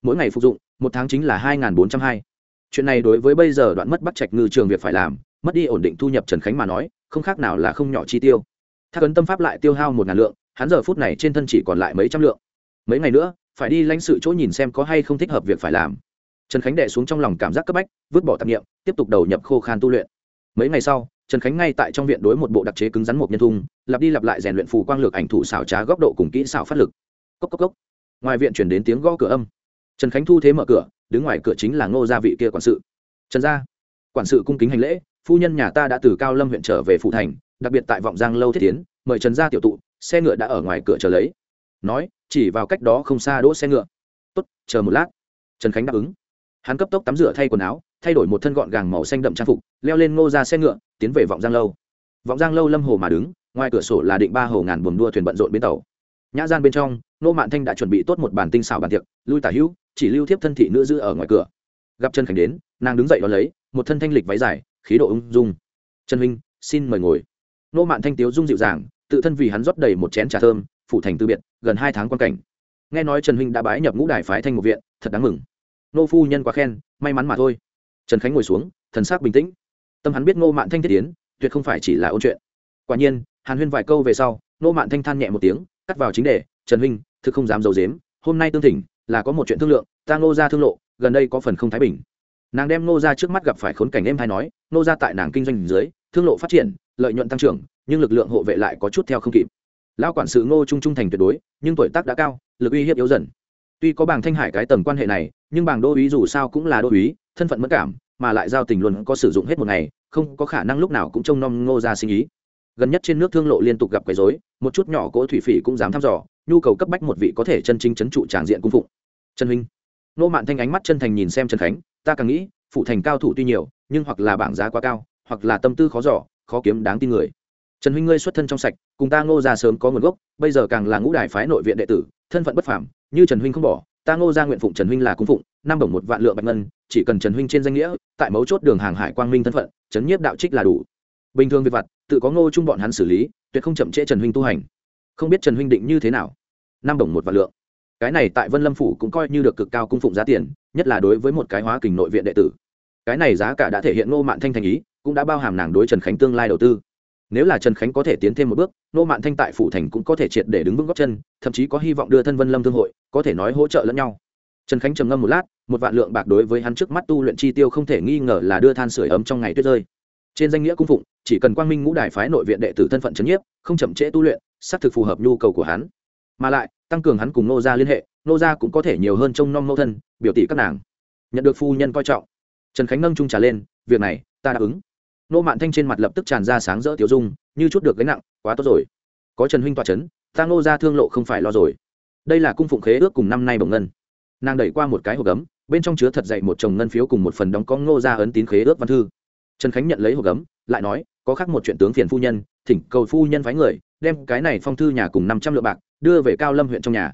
Mỗi ngày phục dụng, một tháng chính là hai bốn trăm hai. Chuyện này đối với bây giờ đoạn mất bắt trạch ngư trường việc phải làm, mất đi ổn định thu nhập trần khánh mà nói, không khác nào là không nhỏ chi tiêu. Thác ấn tâm pháp lại tiêu hao một ngàn lượng hắn giờ phút này trên thân chỉ còn lại mấy trăm lượng. Mấy ngày nữa, phải đi lãnh sự chỗ nhìn xem có hay không thích hợp việc phải làm. Trần khánh đệ xuống trong lòng cảm giác cấp bách, vứt bỏ tạp nghiệm tiếp tục đầu nhập khô khan tu luyện. Mấy ngày sau, trần khánh ngay tại trong viện đối một bộ đặc chế cứng rắn một nhân thung, lặp đi lặp lại rèn luyện phù quang lược ảnh thủ xảo trá góc độ cùng kỹ xảo phát lực. Cốc cốc cốc. Ngoài viện chuyển đến tiếng gõ cửa âm. Trần khánh thu thế mở cửa, đứng ngoài cửa chính là ngô gia vị kia quản sự. Trần gia, quản sự cung kính hành lễ, phu nhân nhà ta đã từ cao lâm huyện trở về phụ thành, đặc biệt tại vọng giang lâu thiết tiến, mời trần gia tiểu tụ xe ngựa đã ở ngoài cửa chờ lấy. Nói, chỉ vào cách đó không xa đỗ xe ngựa. Tốt, chờ một lát. Trần khánh đáp ứng. Hắn cấp tốc tắm rửa thay quần áo, thay đổi một thân gọn gàng màu xanh đậm trang phục, leo lên ngô ra xe ngựa, tiến về vọng giang lâu. Vọng giang lâu lâm hồ mà đứng, ngoài cửa sổ là định ba hồ ngàn buồm đua thuyền bận rộn bến tàu. Nhã gian bên trong nô mạn thanh đã chuẩn bị tốt một bàn tinh xảo bàn tiệc, lui tả hữu, chỉ lưu thiếp thân thị nữ giữ ở ngoài cửa. Gặp trần khánh đến, nàng đứng dậy đón lấy, một thân thanh lịch váy dài, khí độ ung dung. Trần huynh, xin mời ngồi. Nô mạn thanh tiếu dung dịu dàng tự thân vì hắn rót đầy một chén trà thơm, phủ thành từ biệt, gần hai tháng quan cảnh. Nghe nói trần huynh đã bái nhập ngũ đài phái thanh một viện, thật đáng mừng. Nô phu nhân quá khen, may mắn mà thôi. Trần khánh ngồi xuống, thần sắc bình tĩnh. Tâm hắn biết ngô mạn thanh thiết tiến tuyệt không phải chỉ là ôn chuyện. Quả nhiên, hàn huyên vài câu về sau, ngô mạn thanh than nhẹ một tiếng, cắt vào chính đề, trần huynh, thực không dám d i ấ u dếm, hôm nay tương thỉnh, là có một chuyện thương lượng, ta ngô ra thương lộ, gần đây có phần không thái bình. Nàng đem ngô ra trước mắt gặp phải khốn cảnh em hay nói, ngô ra tại nàng kinh doanh dưới, thương lộ phát triển, lợi nhuận tăng trưởng nhưng lực lượng hộ vệ lại có chút theo không kịp. Lao quản sự ngô trung trung thành tuyệt đối, nhưng tuổi tác đã cao, lực uy hiếp yếu dần. Tuy có bảng thanh hải cái tầng quan hệ này, nhưng bảng đô uý dù sao cũng là đô uý thân phận mất cảm, mà lại giao tình luôn có sử dụng hết một ngày, không có khả năng lúc nào cũng trông nom ngô ra sinh ý. Gần nhất trên nước thương lộ liên tục gặp quấy rối, một chút nhỏ cỗ thủy phỉ cũng dám thăm dò, nhu cầu cấp bách một vị có thể chân chính chấn trụ tràng diện cung phụng. Trần huynh. Nô mạn thanh ánh mắt chân thành nhìn xem trần khánh, ta càng nghĩ, phụ thành cao thủ tuy nhiều, nhưng hoặc là bảng giá quá cao, hoặc là tâm tư khó giỏ khó kiếm đáng tin người trần huynh ngươi xuất thân trong sạch, cùng ta ngô ra sớm có nguồn gốc, bây giờ càng là ngũ đài phái nội viện đệ tử, thân phận bất phàm, như trần huynh không bỏ, ta ngô ra nguyện phụng trần huynh là cung phụng, năm bổng một vạn lượng bạch ngân, chỉ cần trần huynh trên danh nghĩa, tại mấu chốt đường hàng hải quang minh thân phận trấn nhiếp đạo trích là đủ. Bình thường việc vặt, tự có ngô chung bọn hắn xử lý, tuyệt không chậm trễ trần huynh tu hành. Không biết trần huynh định như thế nào? Năm bổng một vạn lượng. Cái này tại vân lâm phủ cũng coi như được cực cao cung phụng giá tiền, nhất là đối với một cái hóa kình nội viện đệ tử. Cái này giá cả đã thể hiện ngô mạn thanh thành ý, cũng đã bao hàm nàng đối trần khánh tương lai đầu tư nếu là trần khánh có thể tiến thêm một bước, Nô mạn thanh tại phủ thành cũng có thể triệt để đứng vững góc chân, thậm chí có hy vọng đưa thân vân lâm thương hội, có thể nói hỗ trợ lẫn nhau. Trần khánh trầm ngâm một lát, một vạn lượng bạc đối với hắn trước mắt tu luyện chi tiêu không thể nghi ngờ là đưa than sửa ấm trong ngày tuyết rơi. Trên danh nghĩa cung phụng, chỉ cần quang minh ngũ đài phái nội viện đệ tử thân phận c nhiếp, không chậm trễ tu luyện, xác thực phù hợp nhu cầu của hắn. Mà lại, tăng cường hắn cùng nô gia liên hệ, nô gia cũng có thể nhiều hơn trông nom Nô thân, biểu tỷ các nàng. Nhận được phu nhân coi trọng, trần khánh nâng trung trả lên, việc này, ta đáp ứng nô mạn thanh trên mặt lập tức tràn ra sáng rỡ tiểu dung, như chút được gánh nặng, quá tốt rồi. Có trần huynh toa c h ấ n ta nô gia thương lộ không phải lo rồi. Đây là cung phụng khế ước cùng năm nay bồng ngân. Nàng đẩy qua một cái hộp gấm, bên trong chứa thật dậy một chồng ngân phiếu cùng một phần đóng có ngô gia ấn tín khế ước văn thư. Trần khánh nhận lấy hộp gấm, lại nói, có khác một chuyện tướng phiền phu nhân, thỉnh cầu phu nhân phái người, đem cái này phong thư nhà cùng năm trăm lượng bạc, đưa về cao lâm huyện trong nhà.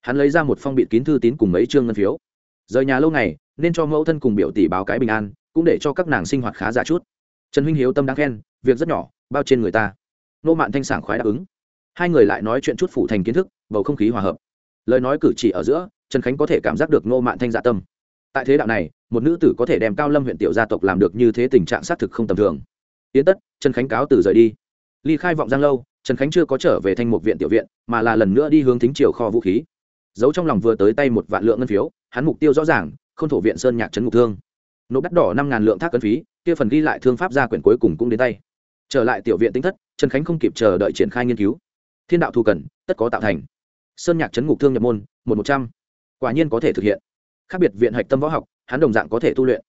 Hắn lấy ra một phong bịt kín thư tín cùng mấy chương ngân phiếu. Rời nhà lâu ngày, nên cho mẫu thân cùng biểu tỷ báo cái bình an, cũng để cho các nàng sinh hoạt khá giả chút trần huynh hiếu tâm đáng khen, việc rất nhỏ, bao trên người ta. Nô mạn thanh sảng khoái đáp ứng. Hai người lại nói chuyện chút phủ thành kiến thức, bầu không khí hòa hợp. Lời nói cử chỉ ở giữa, trần khánh có thể cảm giác được nô mạn thanh dạ tâm. Tại thế đạo này, một nữ tử có thể đem cao lâm huyện tiểu gia tộc làm được như thế tình trạng xác thực không tầm thường. Yến tất, trần khánh cáo từ rời đi. Ly khai vọng giang lâu, trần khánh chưa có trở về thanh mục viện tiểu viện, mà là lần nữa đi hướng thính triều kho vũ khí. Giấu trong lòng vừa tới tay một vạn lượng ngân phiếu, hắn mục tiêu rõ ràng không thổ viện sơn nhạc trấn ngục thương nộp đắt đỏ năm ngàn lượng thác cân phí, kia phần ghi lại thương pháp gia quyển cuối cùng cũng đến tay. Trở lại tiểu viện tính thất, trần khánh không kịp chờ đợi triển khai nghiên cứu. Thiên đạo thù cần, tất có tạo thành. Sơn nhạc trấn ngục thương nhập môn, một một trăm. Quả nhiên có thể thực hiện. Khác biệt viện hạch tâm võ học, hắn đồng dạng có thể tu luyện.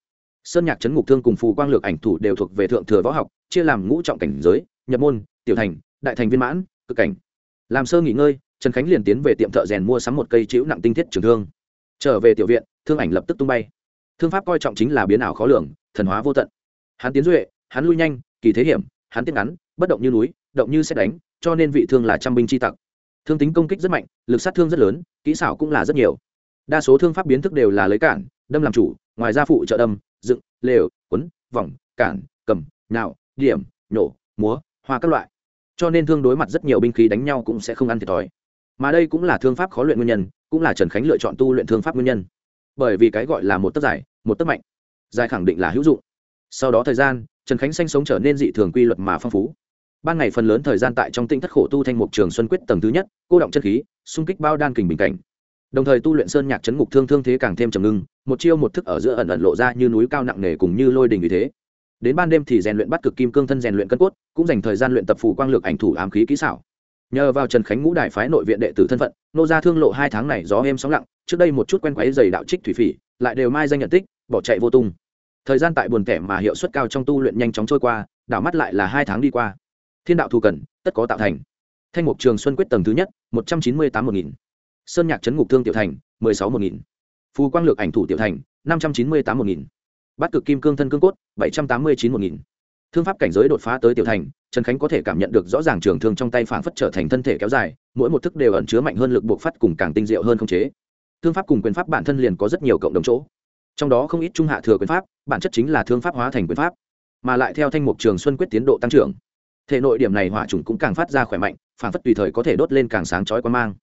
Sơn nhạc trấn ngục thương cùng phù quang lược ảnh thủ đều thuộc về thượng thừa võ học, chia làm ngũ trọng cảnh giới, nhập môn, tiểu thành, đại thành viên mãn, cực cảnh. Làm sơ nghỉ ngơi, trần khánh liền tiến về tiệm thợ rèn mua sắm một cây chữ nặng tinh thiết trường thương. Trở về tiểu viện, thương ảnh lập tức tung bay thương pháp coi trọng chính là biến ảo khó lường, thần hóa vô tận. Hắn tiến duệ, hắn lui nhanh, kỳ thế hiểm, hắn tiếp ngắn, bất động như núi, động như xét đánh, cho nên vị thương là trăm binh chi tặc. Thương tính công kích rất mạnh, lực sát thương rất lớn, kỹ xảo cũng là rất nhiều. Đa số thương pháp biến thức đều là lấy cản, đâm làm chủ, ngoài ra phụ trợ đâm, dựng, lều, quấn, vòng, cản, cầm nào điểm, nhổ, múa, hoa các loại. Cho nên thương đối mặt rất nhiều binh khí đánh nhau cũng sẽ không ăn thiệt thòi. Mà đây cũng là thương pháp khó luyện nguyên nhân, cũng là trần khánh lựa chọn tu luyện thương pháp nguyên nhân. Bởi vì cái gọi là một tấc giải một tấc mạnh, dài khẳng định là hữu dụng. Sau đó thời gian, trần khánh xanh sống trở nên dị thường quy luật mà phong phú. Ban ngày phần lớn thời gian tại trong tinh thất khổ tu thanh mục trường xuân quyết tầng thứ nhất, cô động chân khí, xung kích bao đan kình bình cảnh. Đồng thời tu luyện sơn nhạc chấn ngục thương thương thế càng thêm trầm ngưng, một chiêu một thức ở giữa ẩn ẩn lộ ra như núi cao nặng nề cùng như lôi đình vì thế. Đến ban đêm thì rèn luyện bắt cực kim cương thân rèn luyện cân cốt, cũng dành thời gian luyện tập phù quang lược ảnh thủ ám khí kỹ xảo. Nhờ vào trần khánh ngũ đại phái nội viện đệ tử thân phận, nô ra thương lộ hai tháng này gió êm sóng lặng, trước đây một chút quen quáy dày đạo trích thủy phỉ lại đều mai danh nhận tích, bỏ chạy vô tung. Thời gian tại buồn tẻ mà hiệu suất cao trong tu luyện nhanh chóng trôi qua, đảo mắt lại là hai tháng đi qua. Thiên đạo thù cần tất có tạo thành. Thanh mục trường xuân quyết tầng thứ nhất, một trăm chín mươi tám một nghìn. Sơn nhạc trấn ngục thương tiểu thành, mười sáu một nghìn. Phù quang lược ảnh thủ tiểu thành, năm trăm chín mươi tám một nghìn. Bát cực kim cương thân cương cốt, bảy trăm tám mươi chín một nghìn. Thương pháp cảnh giới đột phá tới tiểu thành, trần khánh có thể cảm nhận được rõ ràng trường thương trong tay phảng phất trở thành thân thể kéo dài, mỗi một thức đều ẩn chứa mạnh hơn lực buộc phát cùng càng tinh diệu hơn không chế thương pháp cùng quyền pháp bản thân liền có rất nhiều cộng đồng chỗ. Trong đó không ít trung hạ thừa quyền pháp, bản chất chính là thương pháp hóa thành quyền pháp, mà lại theo thanh mục trường xuân quyết tiến độ tăng trưởng. Thể nội điểm này hỏa trùng cũng càng phát ra khỏe mạnh phảng phất tùy thời có thể đốt lên càng sáng chói quan mang.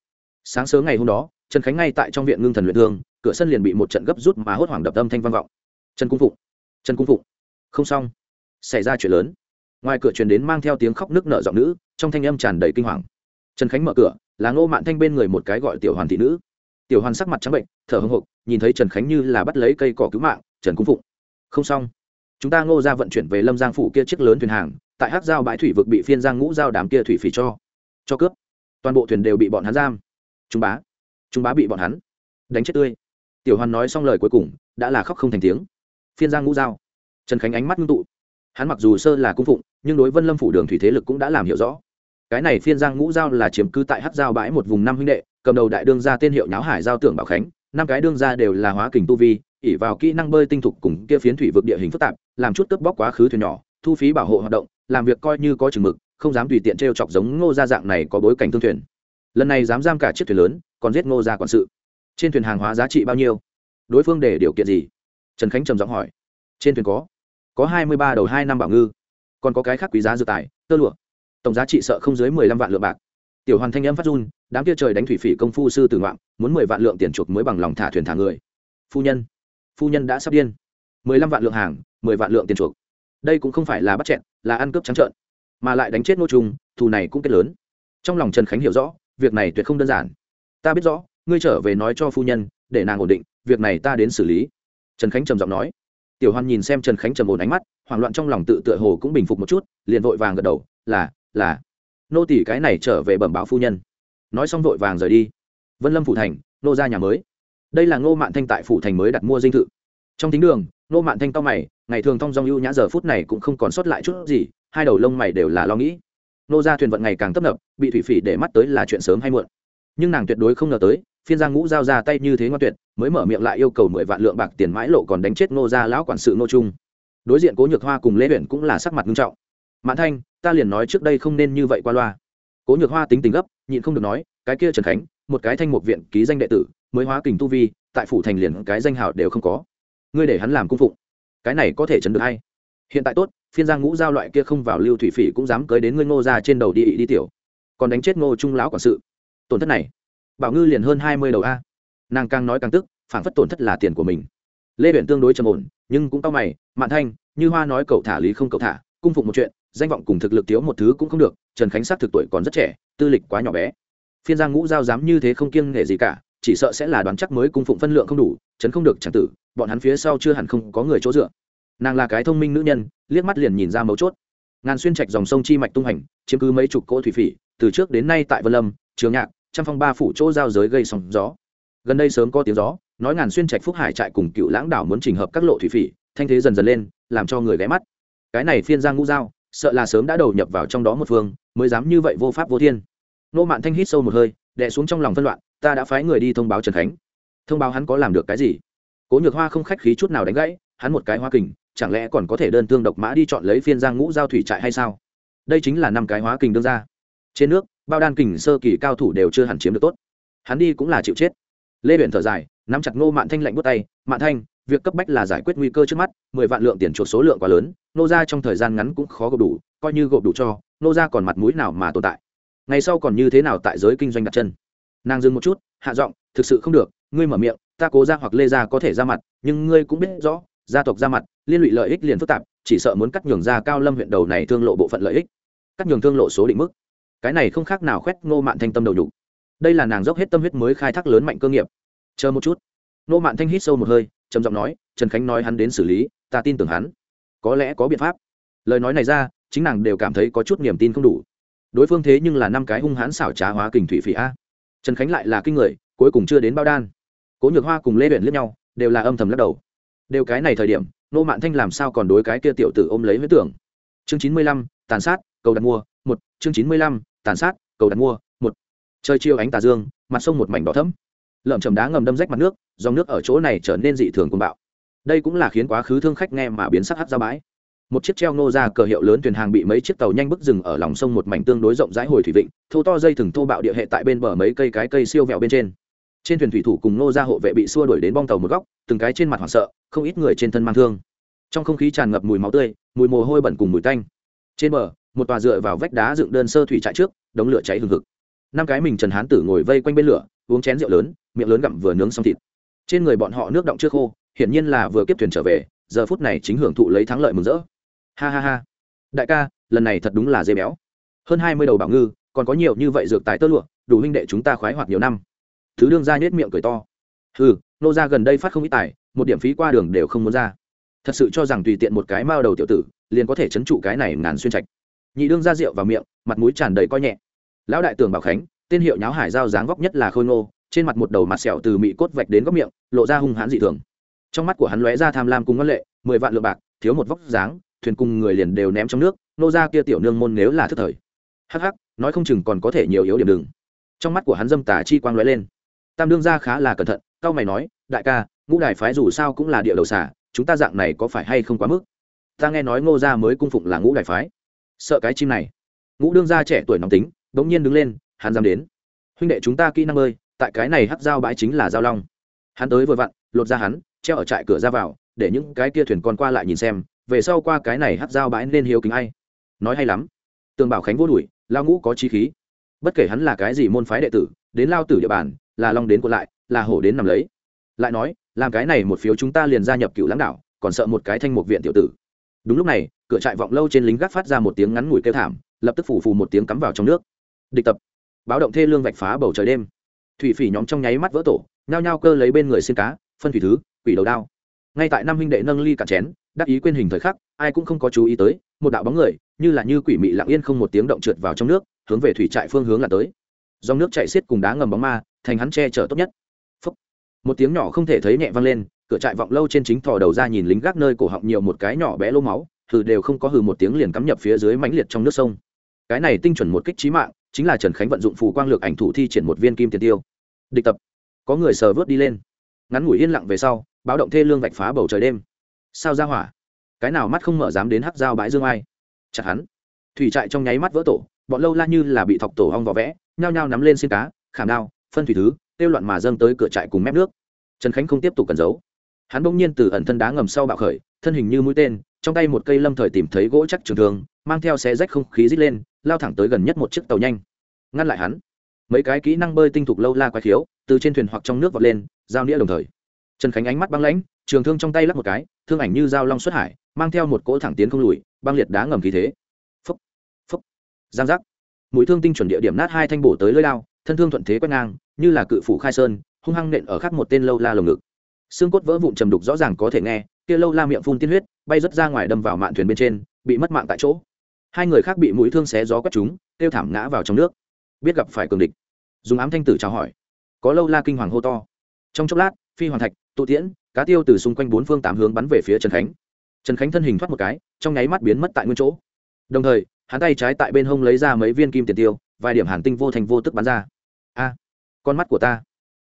Sáng sớm ngày hôm đó, trần khánh ngay tại trong viện ngưng thần luyện thương, cửa sân liền bị một trận gấp rút mà hốt hoảng đập âm thanh vang vọng. Trần cung phụng, trần cung phụng, không xong, xảy ra chuyện lớn. Ngoài cửa truyền đến mang theo tiếng khóc nước nở giọng nữ, trong thanh âm tràn đầy kinh hoàng. Trần khánh mở cửa, là ngô mạn thanh bên người một cái gọi tiểu hoàn thị nữ tiểu hoàn sắc mặt trắng bệnh, thở hưng hộp nhìn thấy trần khánh như là bắt lấy cây cỏ cứu mạng, trần cung phụng, không xong. Chúng ta ngô ra vận chuyển về lâm giang phủ kia chiếc lớn thuyền hàng, tại hát giao bãi thủy vực bị phiên giang ngũ giao đám kia thủy phỉ cho cho cướp. Toàn bộ thuyền đều bị bọn hắn giam. Chúng bá chúng bá bị bọn hắn đánh chết tươi. Tiểu hoàn nói xong lời cuối cùng, đã là khóc không thành tiếng. Phiên giang ngũ giao. Trần khánh ánh mắt ngưng tụ. Hắn mặc dù sơ là cung phụng, nhưng đối vân lâm phủ đường thủy thế lực cũng đã làm hiểu rõ. Cái này phiên giang ngũ giao là chiếm cứ tại hát giao bãi một vùng năm huynh đệ cầm đầu đại đương gia tên hiệu nháo hải giao tưởng bảo khánh, năm cái đương gia đều là hóa kình tu vi ỉ vào kỹ năng bơi tinh thục cùng kia phiến thủy vực địa hình phức tạp, làm chút cướp bóc quá khứ thuyền nhỏ, thu phí bảo hộ hoạt động, làm việc coi như có chừng mực, không dám tùy tiện t r e o chọc giống ngô gia dạng này có bối cảnh thương thuyền. Lần này dám giam cả chiếc thuyền lớn, còn giết ngô gia quản sự. Trên thuyền hàng hóa giá trị bao nhiêu? Đối phương để điều kiện gì? Trần khánh trầm giọng hỏi. Trên thuyền có. Có hai mươi ba đầu hai năm bảo ngư. Còn có cái khác quý giá dự tài, tơ lụa. Tổng giá trị sợ không dưới mười lăm vạn lượng bạc tiểu hoàn thanh âm phát run, đám kia trời đánh thủy phỉ công phu sư tử ngoạm, muốn mười vạn lượng tiền chuộc mới bằng lòng thả thuyền thả người. Phu nhân phu nhân đã sắp điên. Mười lăm vạn lượng hàng, mười vạn lượng tiền chuộc. Đây cũng không phải là bắt chẹn là ăn cướp trắng trợn, mà lại đánh chết ngô trung thù này cũng kết lớn. Trong lòng trần khánh hiểu rõ, việc này tuyệt không đơn giản. Ta biết rõ, ngươi trở về nói cho phu nhân, để nàng ổn định, việc này ta đến xử lý. Trần khánh trầm giọng nói. Tiểu hoan nhìn xem trần khánh trầm ổn ánh mắt, hoảng loạn trong lòng tự tựa hồ cũng bình phục một chút, liền vội vàng gật đầu, là là nô tỷ cái này trở về bẩm báo phu nhân. Nói xong vội vàng rời đi. Vân lâm phủ thành, nô ra nhà mới. Đây là ngô mạn thanh tại phủ thành mới đặt mua dinh thự. Trong thính đường, ngô mạn thanh to mày, ngày thường thong dong ưu nhã giờ phút này cũng không còn sót lại chút gì, hai đầu lông mày đều là lo nghĩ. Nô ra thuyền vận ngày càng tấp nập, bị thủy phỉ để mắt tới là chuyện sớm hay muộn. Nhưng nàng tuyệt đối không ngờ tới, phiên giang ngũ giao ra tay như thế ngoan tuyệt, mới mở miệng lại yêu cầu mười vạn lượng bạc tiền mãi lộ còn đánh chết ngô gia lão quản sự ngô trung. Đối diện cố nhược hoa cùng lê huyện cũng là sắc mặt nghiêm trọng mãn thanh, ta liền nói trước đây không nên như vậy qua loa. Cố nhược hoa tính tình gấp, nhịn không được nói, cái kia trần khánh, một cái thanh mục viện ký danh đệ tử, mới hóa kình tu vi, tại phủ thành liền cái danh hào đều không có. Ngươi để hắn làm cung phụng, cái này có thể chấn được hay? Hiện tại tốt, phiên giang ngũ giao loại kia không vào lưu thủy phỉ cũng dám cưới đến ngươi ngô ra trên đầu đi đi tiểu. Còn đánh chết ngô trung lão quản sự. Tổn thất này, bảo ngư liền hơn hai mươi đầu a. Nàng càng nói càng tức, phản phất tổn thất là tiền của mình. Lê huyện tương đối trầm ổn, nhưng cũng tao mày, mạn thanh, như hoa nói cậu thả lý không cậu thả, cung phụng một chuyện danh vọng cùng thực lực thiếu một thứ cũng không được, trần khánh sát thực tuổi còn rất trẻ, tư lịch quá nhỏ bé. Phiên giang ngũ giao dám như thế không kiêng nể gì cả, chỉ sợ sẽ là đoán chắc mới cung phụng phân lượng không đủ, chấn không được chẳng tử, bọn hắn phía sau chưa hẳn không có người chỗ dựa. Nàng là cái thông minh nữ nhân, liếc mắt liền nhìn ra mấu chốt. Ngàn xuyên trạch dòng sông chi mạch tung hành, chiếm cứ mấy chục cỗ thủy phỉ, từ trước đến nay tại vân lâm, trường nhạc, trăm phong ba phủ chỗ giao giới gây sóng gió. Gần đây sớm có tiếng gió, nói ngàn xuyên trạch phúc hải trại cùng cựu lãng đảo muốn trình hợp các lộ thủy phỉ, thanh thế dần dần lên, làm cho người ghé mắt. Cái này phiên giang ngũ giao sợ là sớm đã đầu nhập vào trong đó một phương, mới dám như vậy vô pháp vô thiên. Nô mạn thanh hít sâu một hơi, đè xuống trong lòng phân loạn, ta đã phái người đi thông báo trần khánh. Thông báo hắn có làm được cái gì? Cố nhược hoa không khách khí chút nào đánh gãy, hắn một cái hoa kình, chẳng lẽ còn có thể đơn thương độc mã đi chọn lấy phiên giang ngũ giao thủy trại hay sao? Đây chính là năm cái hóa kình đương ra trên nước, bao đan kình sơ kỳ cao thủ đều chưa hẳn chiếm được tốt. Hắn đi cũng là chịu chết. Lê huyện thở dài, nắm chặt ngô mạn thanh lạnh bút tay, mạn thanh việc cấp bách là giải quyết nguy cơ trước mắt, mười vạn lượng tiền chuộc số lượng quá lớn, nô ra trong thời gian ngắn cũng khó gộp đủ, coi như gộp đủ cho, nô ra còn mặt mũi nào mà tồn tại? Ngày sau còn như thế nào tại giới kinh doanh đặt chân? Nàng dừng một chút, hạ giọng, thực sự không được, ngươi mở miệng, ta cố ra hoặc lê ra có thể ra mặt, nhưng ngươi cũng biết rõ, gia tộc ra mặt, liên lụy lợi ích liền phức tạp, chỉ sợ muốn cắt nhường ra cao lâm huyện đầu này thương lộ bộ phận lợi ích, cắt nhường thương lộ số định mức. Cái này không khác nào khoét ngô mạn thanh tâm đầu nhục. Đây là nàng dốc hết tâm huyết mới khai thác lớn mạnh cơ nghiệp. Chờ một chút. Ngô mạn thanh hít sâu một hơi trầm giọng nói, trần khánh nói hắn đến xử lý, ta tin tưởng hắn. Có lẽ có biện pháp. Lời nói này ra, chính nàng đều cảm thấy có chút niềm tin không đủ. Đối phương thế nhưng là năm cái hung hãn xảo trá hóa kình thủy phỉ a. Trần khánh lại là kinh người, cuối cùng chưa đến bao đan. Cố nhược hoa cùng lê huyện liếc nhau, đều là âm thầm lắc đầu. Đều cái này thời điểm, nô mạn thanh làm sao còn đối cái kia tiểu tử ôm lấy huyết tưởng? Chương chín mươi lăm, tàn sát, cầu đặt mua, một. Chương chín mươi lăm, tàn sát, cầu đặt mua, một. Chơi chiêu ánh tà dương, mặt sông một mảnh đỏ thấm lợm chầm đá ngầm đâm rách mặt nước, dòng nước ở chỗ này trở nên dị thường cuồng bạo. Đây cũng là khiến quá khứ thương khách nghe mà biến sắc hắt ra bãi. Một chiếc treo nô ra cờ hiệu lớn thuyền hàng bị mấy chiếc tàu nhanh bức rừng ở lòng sông một mảnh tương đối rộng rãi hồi thủy vịnh, thô to dây thừng thô bạo địa hệ tại bên bờ mấy cây cái cây siêu vẹo bên trên. Trên thuyền thủy thủ cùng nô ra hộ vệ bị xua đuổi đến bong tàu một góc, từng cái trên mặt hoảng sợ, không ít người trên thân mang thương. Trong không khí tràn ngập mùi máu tươi, mùi mồ hôi bẩn cùng mùi tanh. Trên bờ, một tòa dựa vào vách đá dựng đơn sơ thủy trại trước, đống lửa cháy hừng hực. Năm cái mình trần hán tử ngồi vây quanh bên lửa, uống chén rượu lớn miệng lớn gặm vừa nướng xong thịt. Trên người bọn họ nước động chưa khô, hiển nhiên là vừa kiếp thuyền trở về, giờ phút này chính hưởng thụ lấy thắng lợi mừng rỡ. Ha ha ha. Đại ca, lần này thật đúng là dê béo. Hơn hai mươi đầu bảo ngư, còn có nhiều như vậy dược tài tơ lụa, đủ huynh đệ chúng ta khoái hoạt nhiều năm. Thứ đương ra nhét miệng cười to. Ừ nô ra gần đây phát không ít tài, một điểm phí qua đường đều không muốn ra. Thật sự cho rằng tùy tiện một cái mao đầu tiểu tử, liền có thể chấn trụ cái này ngàn xuyên trạch. Nhị đương ra rượu vào miệng, mặt mũi tràn đầy coi nhẹ. Lão đại tường bảo khánh, tên hiệu nháo hải giao dáng vóc nhất là khôi ngô trên mặt một đầu mặt sẹo từ mị cốt vạch đến góc miệng, lộ ra hung hãn dị thường. Trong mắt của hắn lóe ra tham lam cùng ngân lệ, mười vạn lượng bạc, thiếu một vóc dáng, thuyền cùng người liền đều ném trong nước, nô ra kia tiểu nương môn nếu là thức thời. Hắc hắc, nói không chừng còn có thể nhiều yếu điểm đừng. Trong mắt của hắn dâm tả chi quang lóe lên. Tam đương ra khá là cẩn thận, cao mày nói, đại ca, ngũ đài phái dù sao cũng là địa đầu xả chúng ta dạng này có phải hay không quá mức? Ta nghe nói ngô gia mới cung phụng là ngũ đài phái. Sợ cái chim này. Ngũ đương gia trẻ tuổi nóng tính đ ỗ n g nhiên đứng lên, hắn dám đến. Huynh đệ chúng ta kỹ năng ơi tại cái này hắc giao bãi chính là giao long. Hắn tới vừa vặn, lột ra hắn, treo ở trại cửa ra vào, để những cái kia thuyền con qua lại nhìn xem, về sau qua cái này hắc giao bãi nên hiếu kính ai. Nói hay lắm. Tường bảo khánh vô đuổi, lao ngũ có chi khí. Bất kể hắn là cái gì môn phái đệ tử, đến lao tử địa bàn, là long đến còn lại, là hổ đến nằm lấy. Lại nói, làm cái này một phiếu chúng ta liền gia nhập cựu lãng đảo, còn sợ một cái thanh một viện tiểu tử. Đúng lúc này, cửa trại vọng lâu trên lính gác phát ra một tiếng ngắn ngủi kêu thảm, lập tức phủ phù một tiếng cắm vào trong nước. Địch tập. Báo động thê lương vạch phá bầu trời đêm thủy phỉ nhóm trong nháy mắt vỡ tổ, nhao nhao cơ lấy bên người xin cá, phân thủy thứ, quỷ đầu đao. Ngay tại năm huynh đệ nâng ly cạn chén, đắc ý quên hình thời khắc, ai cũng không có chú ý tới, một đạo bóng người, như là như quỷ mị lặng yên không một tiếng động trượt vào trong nước, hướng về thủy trại phương hướng là tới. Dòng nước chạy xiết cùng đá ngầm bóng ma, thành hắn che chở tốt nhất. Phúc. một tiếng nhỏ không thể thấy nhẹ vang lên, cửa trại vọng lâu trên chính thò đầu ra nhìn lính gác nơi cổ họng nhiều một cái nhỏ bé lô máu, hừ đều không có hừ một tiếng liền cắm nhập phía dưới mãnh liệt trong nước sông cái này tinh chuẩn một kích trí mạng, chính là trần khánh vận dụng phù quang lược ảnh thủ thi triển một viên kim tiền tiêu. Địch tập. Có người sờ vớt đi lên. Ngắn ngủi yên lặng về sau, báo động thê lương vạch phá bầu trời đêm. Sao ra hỏa? Cái nào mắt không mở dám đến hắc dao bãi dương ai? Chặt hắn. Thủy trại trong nháy mắt vỡ tổ, bọn lâu la như là bị thọc tổ hong vỏ vẽ, nhao nhao nắm lên xin cá, khảm đao, phân thủy thứ, tiêu loạn mà dâng tới cửa trại cùng mép nước. Trần khánh không tiếp tục cần giấu. Hắn bỗng nhiên từ ẩn thân đá ngầm sau bạo khởi, thân hình như mũi tên trong tay một cây lâm thời tìm thấy gỗ chắc trường thương, mang theo xe rách không khí rít lên, lao thẳng tới gần nhất một chiếc tàu nhanh. Ngăn lại hắn. Mấy cái kỹ năng bơi tinh thục lâu la quái khiếu, từ trên thuyền hoặc trong nước vọt lên, giao nghĩa đồng thời. Trần khánh ánh mắt băng lãnh, trường thương trong tay lắp một cái, thương ảnh như dao long xuất hải, mang theo một cỗ thẳng tiến không lùi, băng liệt đá ngầm khí thế. Phấp phấp giang giác. Mũi thương tinh chuẩn địa điểm nát hai thanh bổ tới lưỡi lao, thân thương thuận thế quét ngang, như là cự phủ khai sơn, hung hăng nện ở khắc một tên lâu la lồng ngực. Xương cốt vỡ vụn trầm đục rõ ràng có thể nghe, kia lâu la miệng phun tiên huyết bay rớt ra ngoài đâm vào mạn thuyền bên trên, bị mất mạng tại chỗ. Hai người khác bị mũi thương xé gió quét chúng tiêu thảm ngã vào trong nước. Biết gặp phải cường địch. Dùng ám thanh tử chào hỏi. Có lâu la kinh hoàng hô to. Trong chốc lát, phi hoàn thạch, tụ tiễn, cá tiêu từ xung quanh bốn phương tám hướng bắn về phía trần khánh. Trần khánh thân hình thoát một cái, trong nháy mắt biến mất tại nguyên chỗ. Đồng thời, hắn tay trái tại bên hông lấy ra mấy viên kim tiền tiêu, vài điểm hàn tinh vô thành vô tức bắn ra. A, con mắt của ta.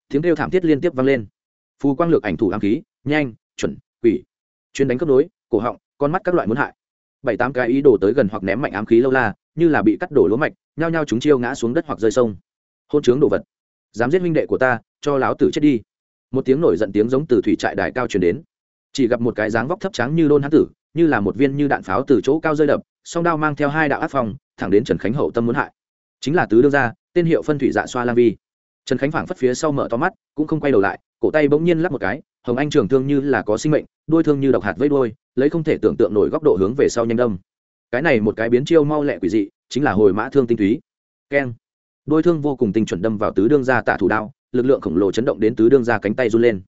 Tiếng kêu thảm thiết liên tiếp vang lên. Phù quang lược ảnh thủ ám khí, nhanh, chuẩn, quỷ. Chuyên đánh cấp đối cổ họng, con mắt các loại muốn hại. Bảy tám cái ý đồ tới gần hoặc ném mạnh ám khí lâu la, như là bị cắt đổ lúa mạch, nhao nhao chúng chiêu ngã xuống đất hoặc rơi sông. Hôn chướng đồ vật. Dám giết huynh đệ của ta, cho láo tử chết đi. Một tiếng nổi giận tiếng giống từ thủy trại đài cao truyền đến. Chỉ gặp một cái dáng vóc thấp trắng như đôn hán tử, như là một viên như đạn pháo từ chỗ cao rơi đập, song đao mang theo hai đạo áp phong, thẳng đến trần khánh hậu tâm muốn hại. Chính là tứ đương gia, tên hiệu phân thủy dạ xoa lang vi. Trần khánh phảng phất phía sau mở to mắt, cũng không quay đầu lại, cổ tay bỗng nhiên lắp một cái hồng anh trường thương như là có sinh mệnh đôi thương như độc hạt vây đôi lấy không thể tưởng tượng nổi góc độ hướng về sau nhanh đâm. Cái này một cái biến chiêu mau lẹ quỷ dị, chính là hồi mã thương tinh túy. Keng. Đôi thương vô cùng tinh chuẩn đâm vào tứ đương gia tạ thủ đao, lực lượng khổng lồ chấn động đến tứ đương gia cánh tay run lên.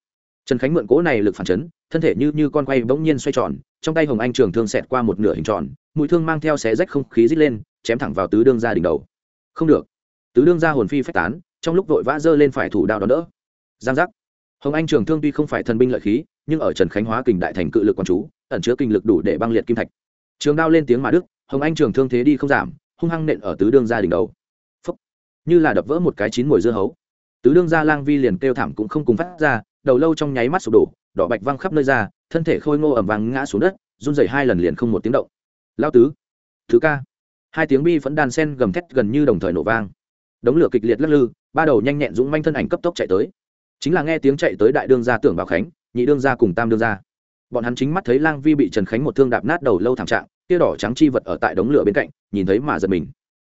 Trần khánh mượn cỗ này lực phản chấn, thân thể như như con quay bỗng nhiên xoay tròn, trong tay hồng anh trường thương xẹt qua một nửa hình tròn, mũi thương mang theo xé rách không khí rít lên, chém thẳng vào tứ đương gia đỉnh đầu. Không được. Tứ đương gia hồn phi phách tán, trong lúc vội vã giơ lên phải thủ đạo đón đỡ. Giang giác hồng anh trường thương tuy không phải thần binh lợi khí, nhưng ở trần khánh hóa kình đại thành cự lực quán chú, ẩn chứa kinh lực đủ để băng liệt kim thạch. Trường đao lên tiếng mà đức, hồng anh trường thương thế đi không giảm, hung hăng nện ở tứ đương gia đỉnh đầu. Phốc. như là đập vỡ một cái chín mùi dưa hấu. Tứ đương gia lang vi liền kêu thảm cũng không cùng phát ra, đầu lâu trong nháy mắt sụp đổ, đỏ bạch văng khắp nơi ra, thân thể khôi ngô ẩm vàng ngã xuống đất, run rẩy hai lần liền không một tiếng động. Lao tứ. Thứ ca. Hai tiếng bi vẫn đàn sen gầm thét gần như đồng thời nổ vang. Đống lửa kịch liệt lắc lư, ba đầu nhanh nhẹn dũng manh thân ảnh cấp tốc chạy tới chính là nghe tiếng chạy tới đại đương gia tưởng bảo khánh, nhị đương gia cùng tam đương gia. Bọn hắn chính mắt thấy lang vi bị trần khánh một thương đạp nát đầu lâu thảm trạng kia đỏ trắng chi vật ở tại đống lửa bên cạnh, nhìn thấy mà giật mình.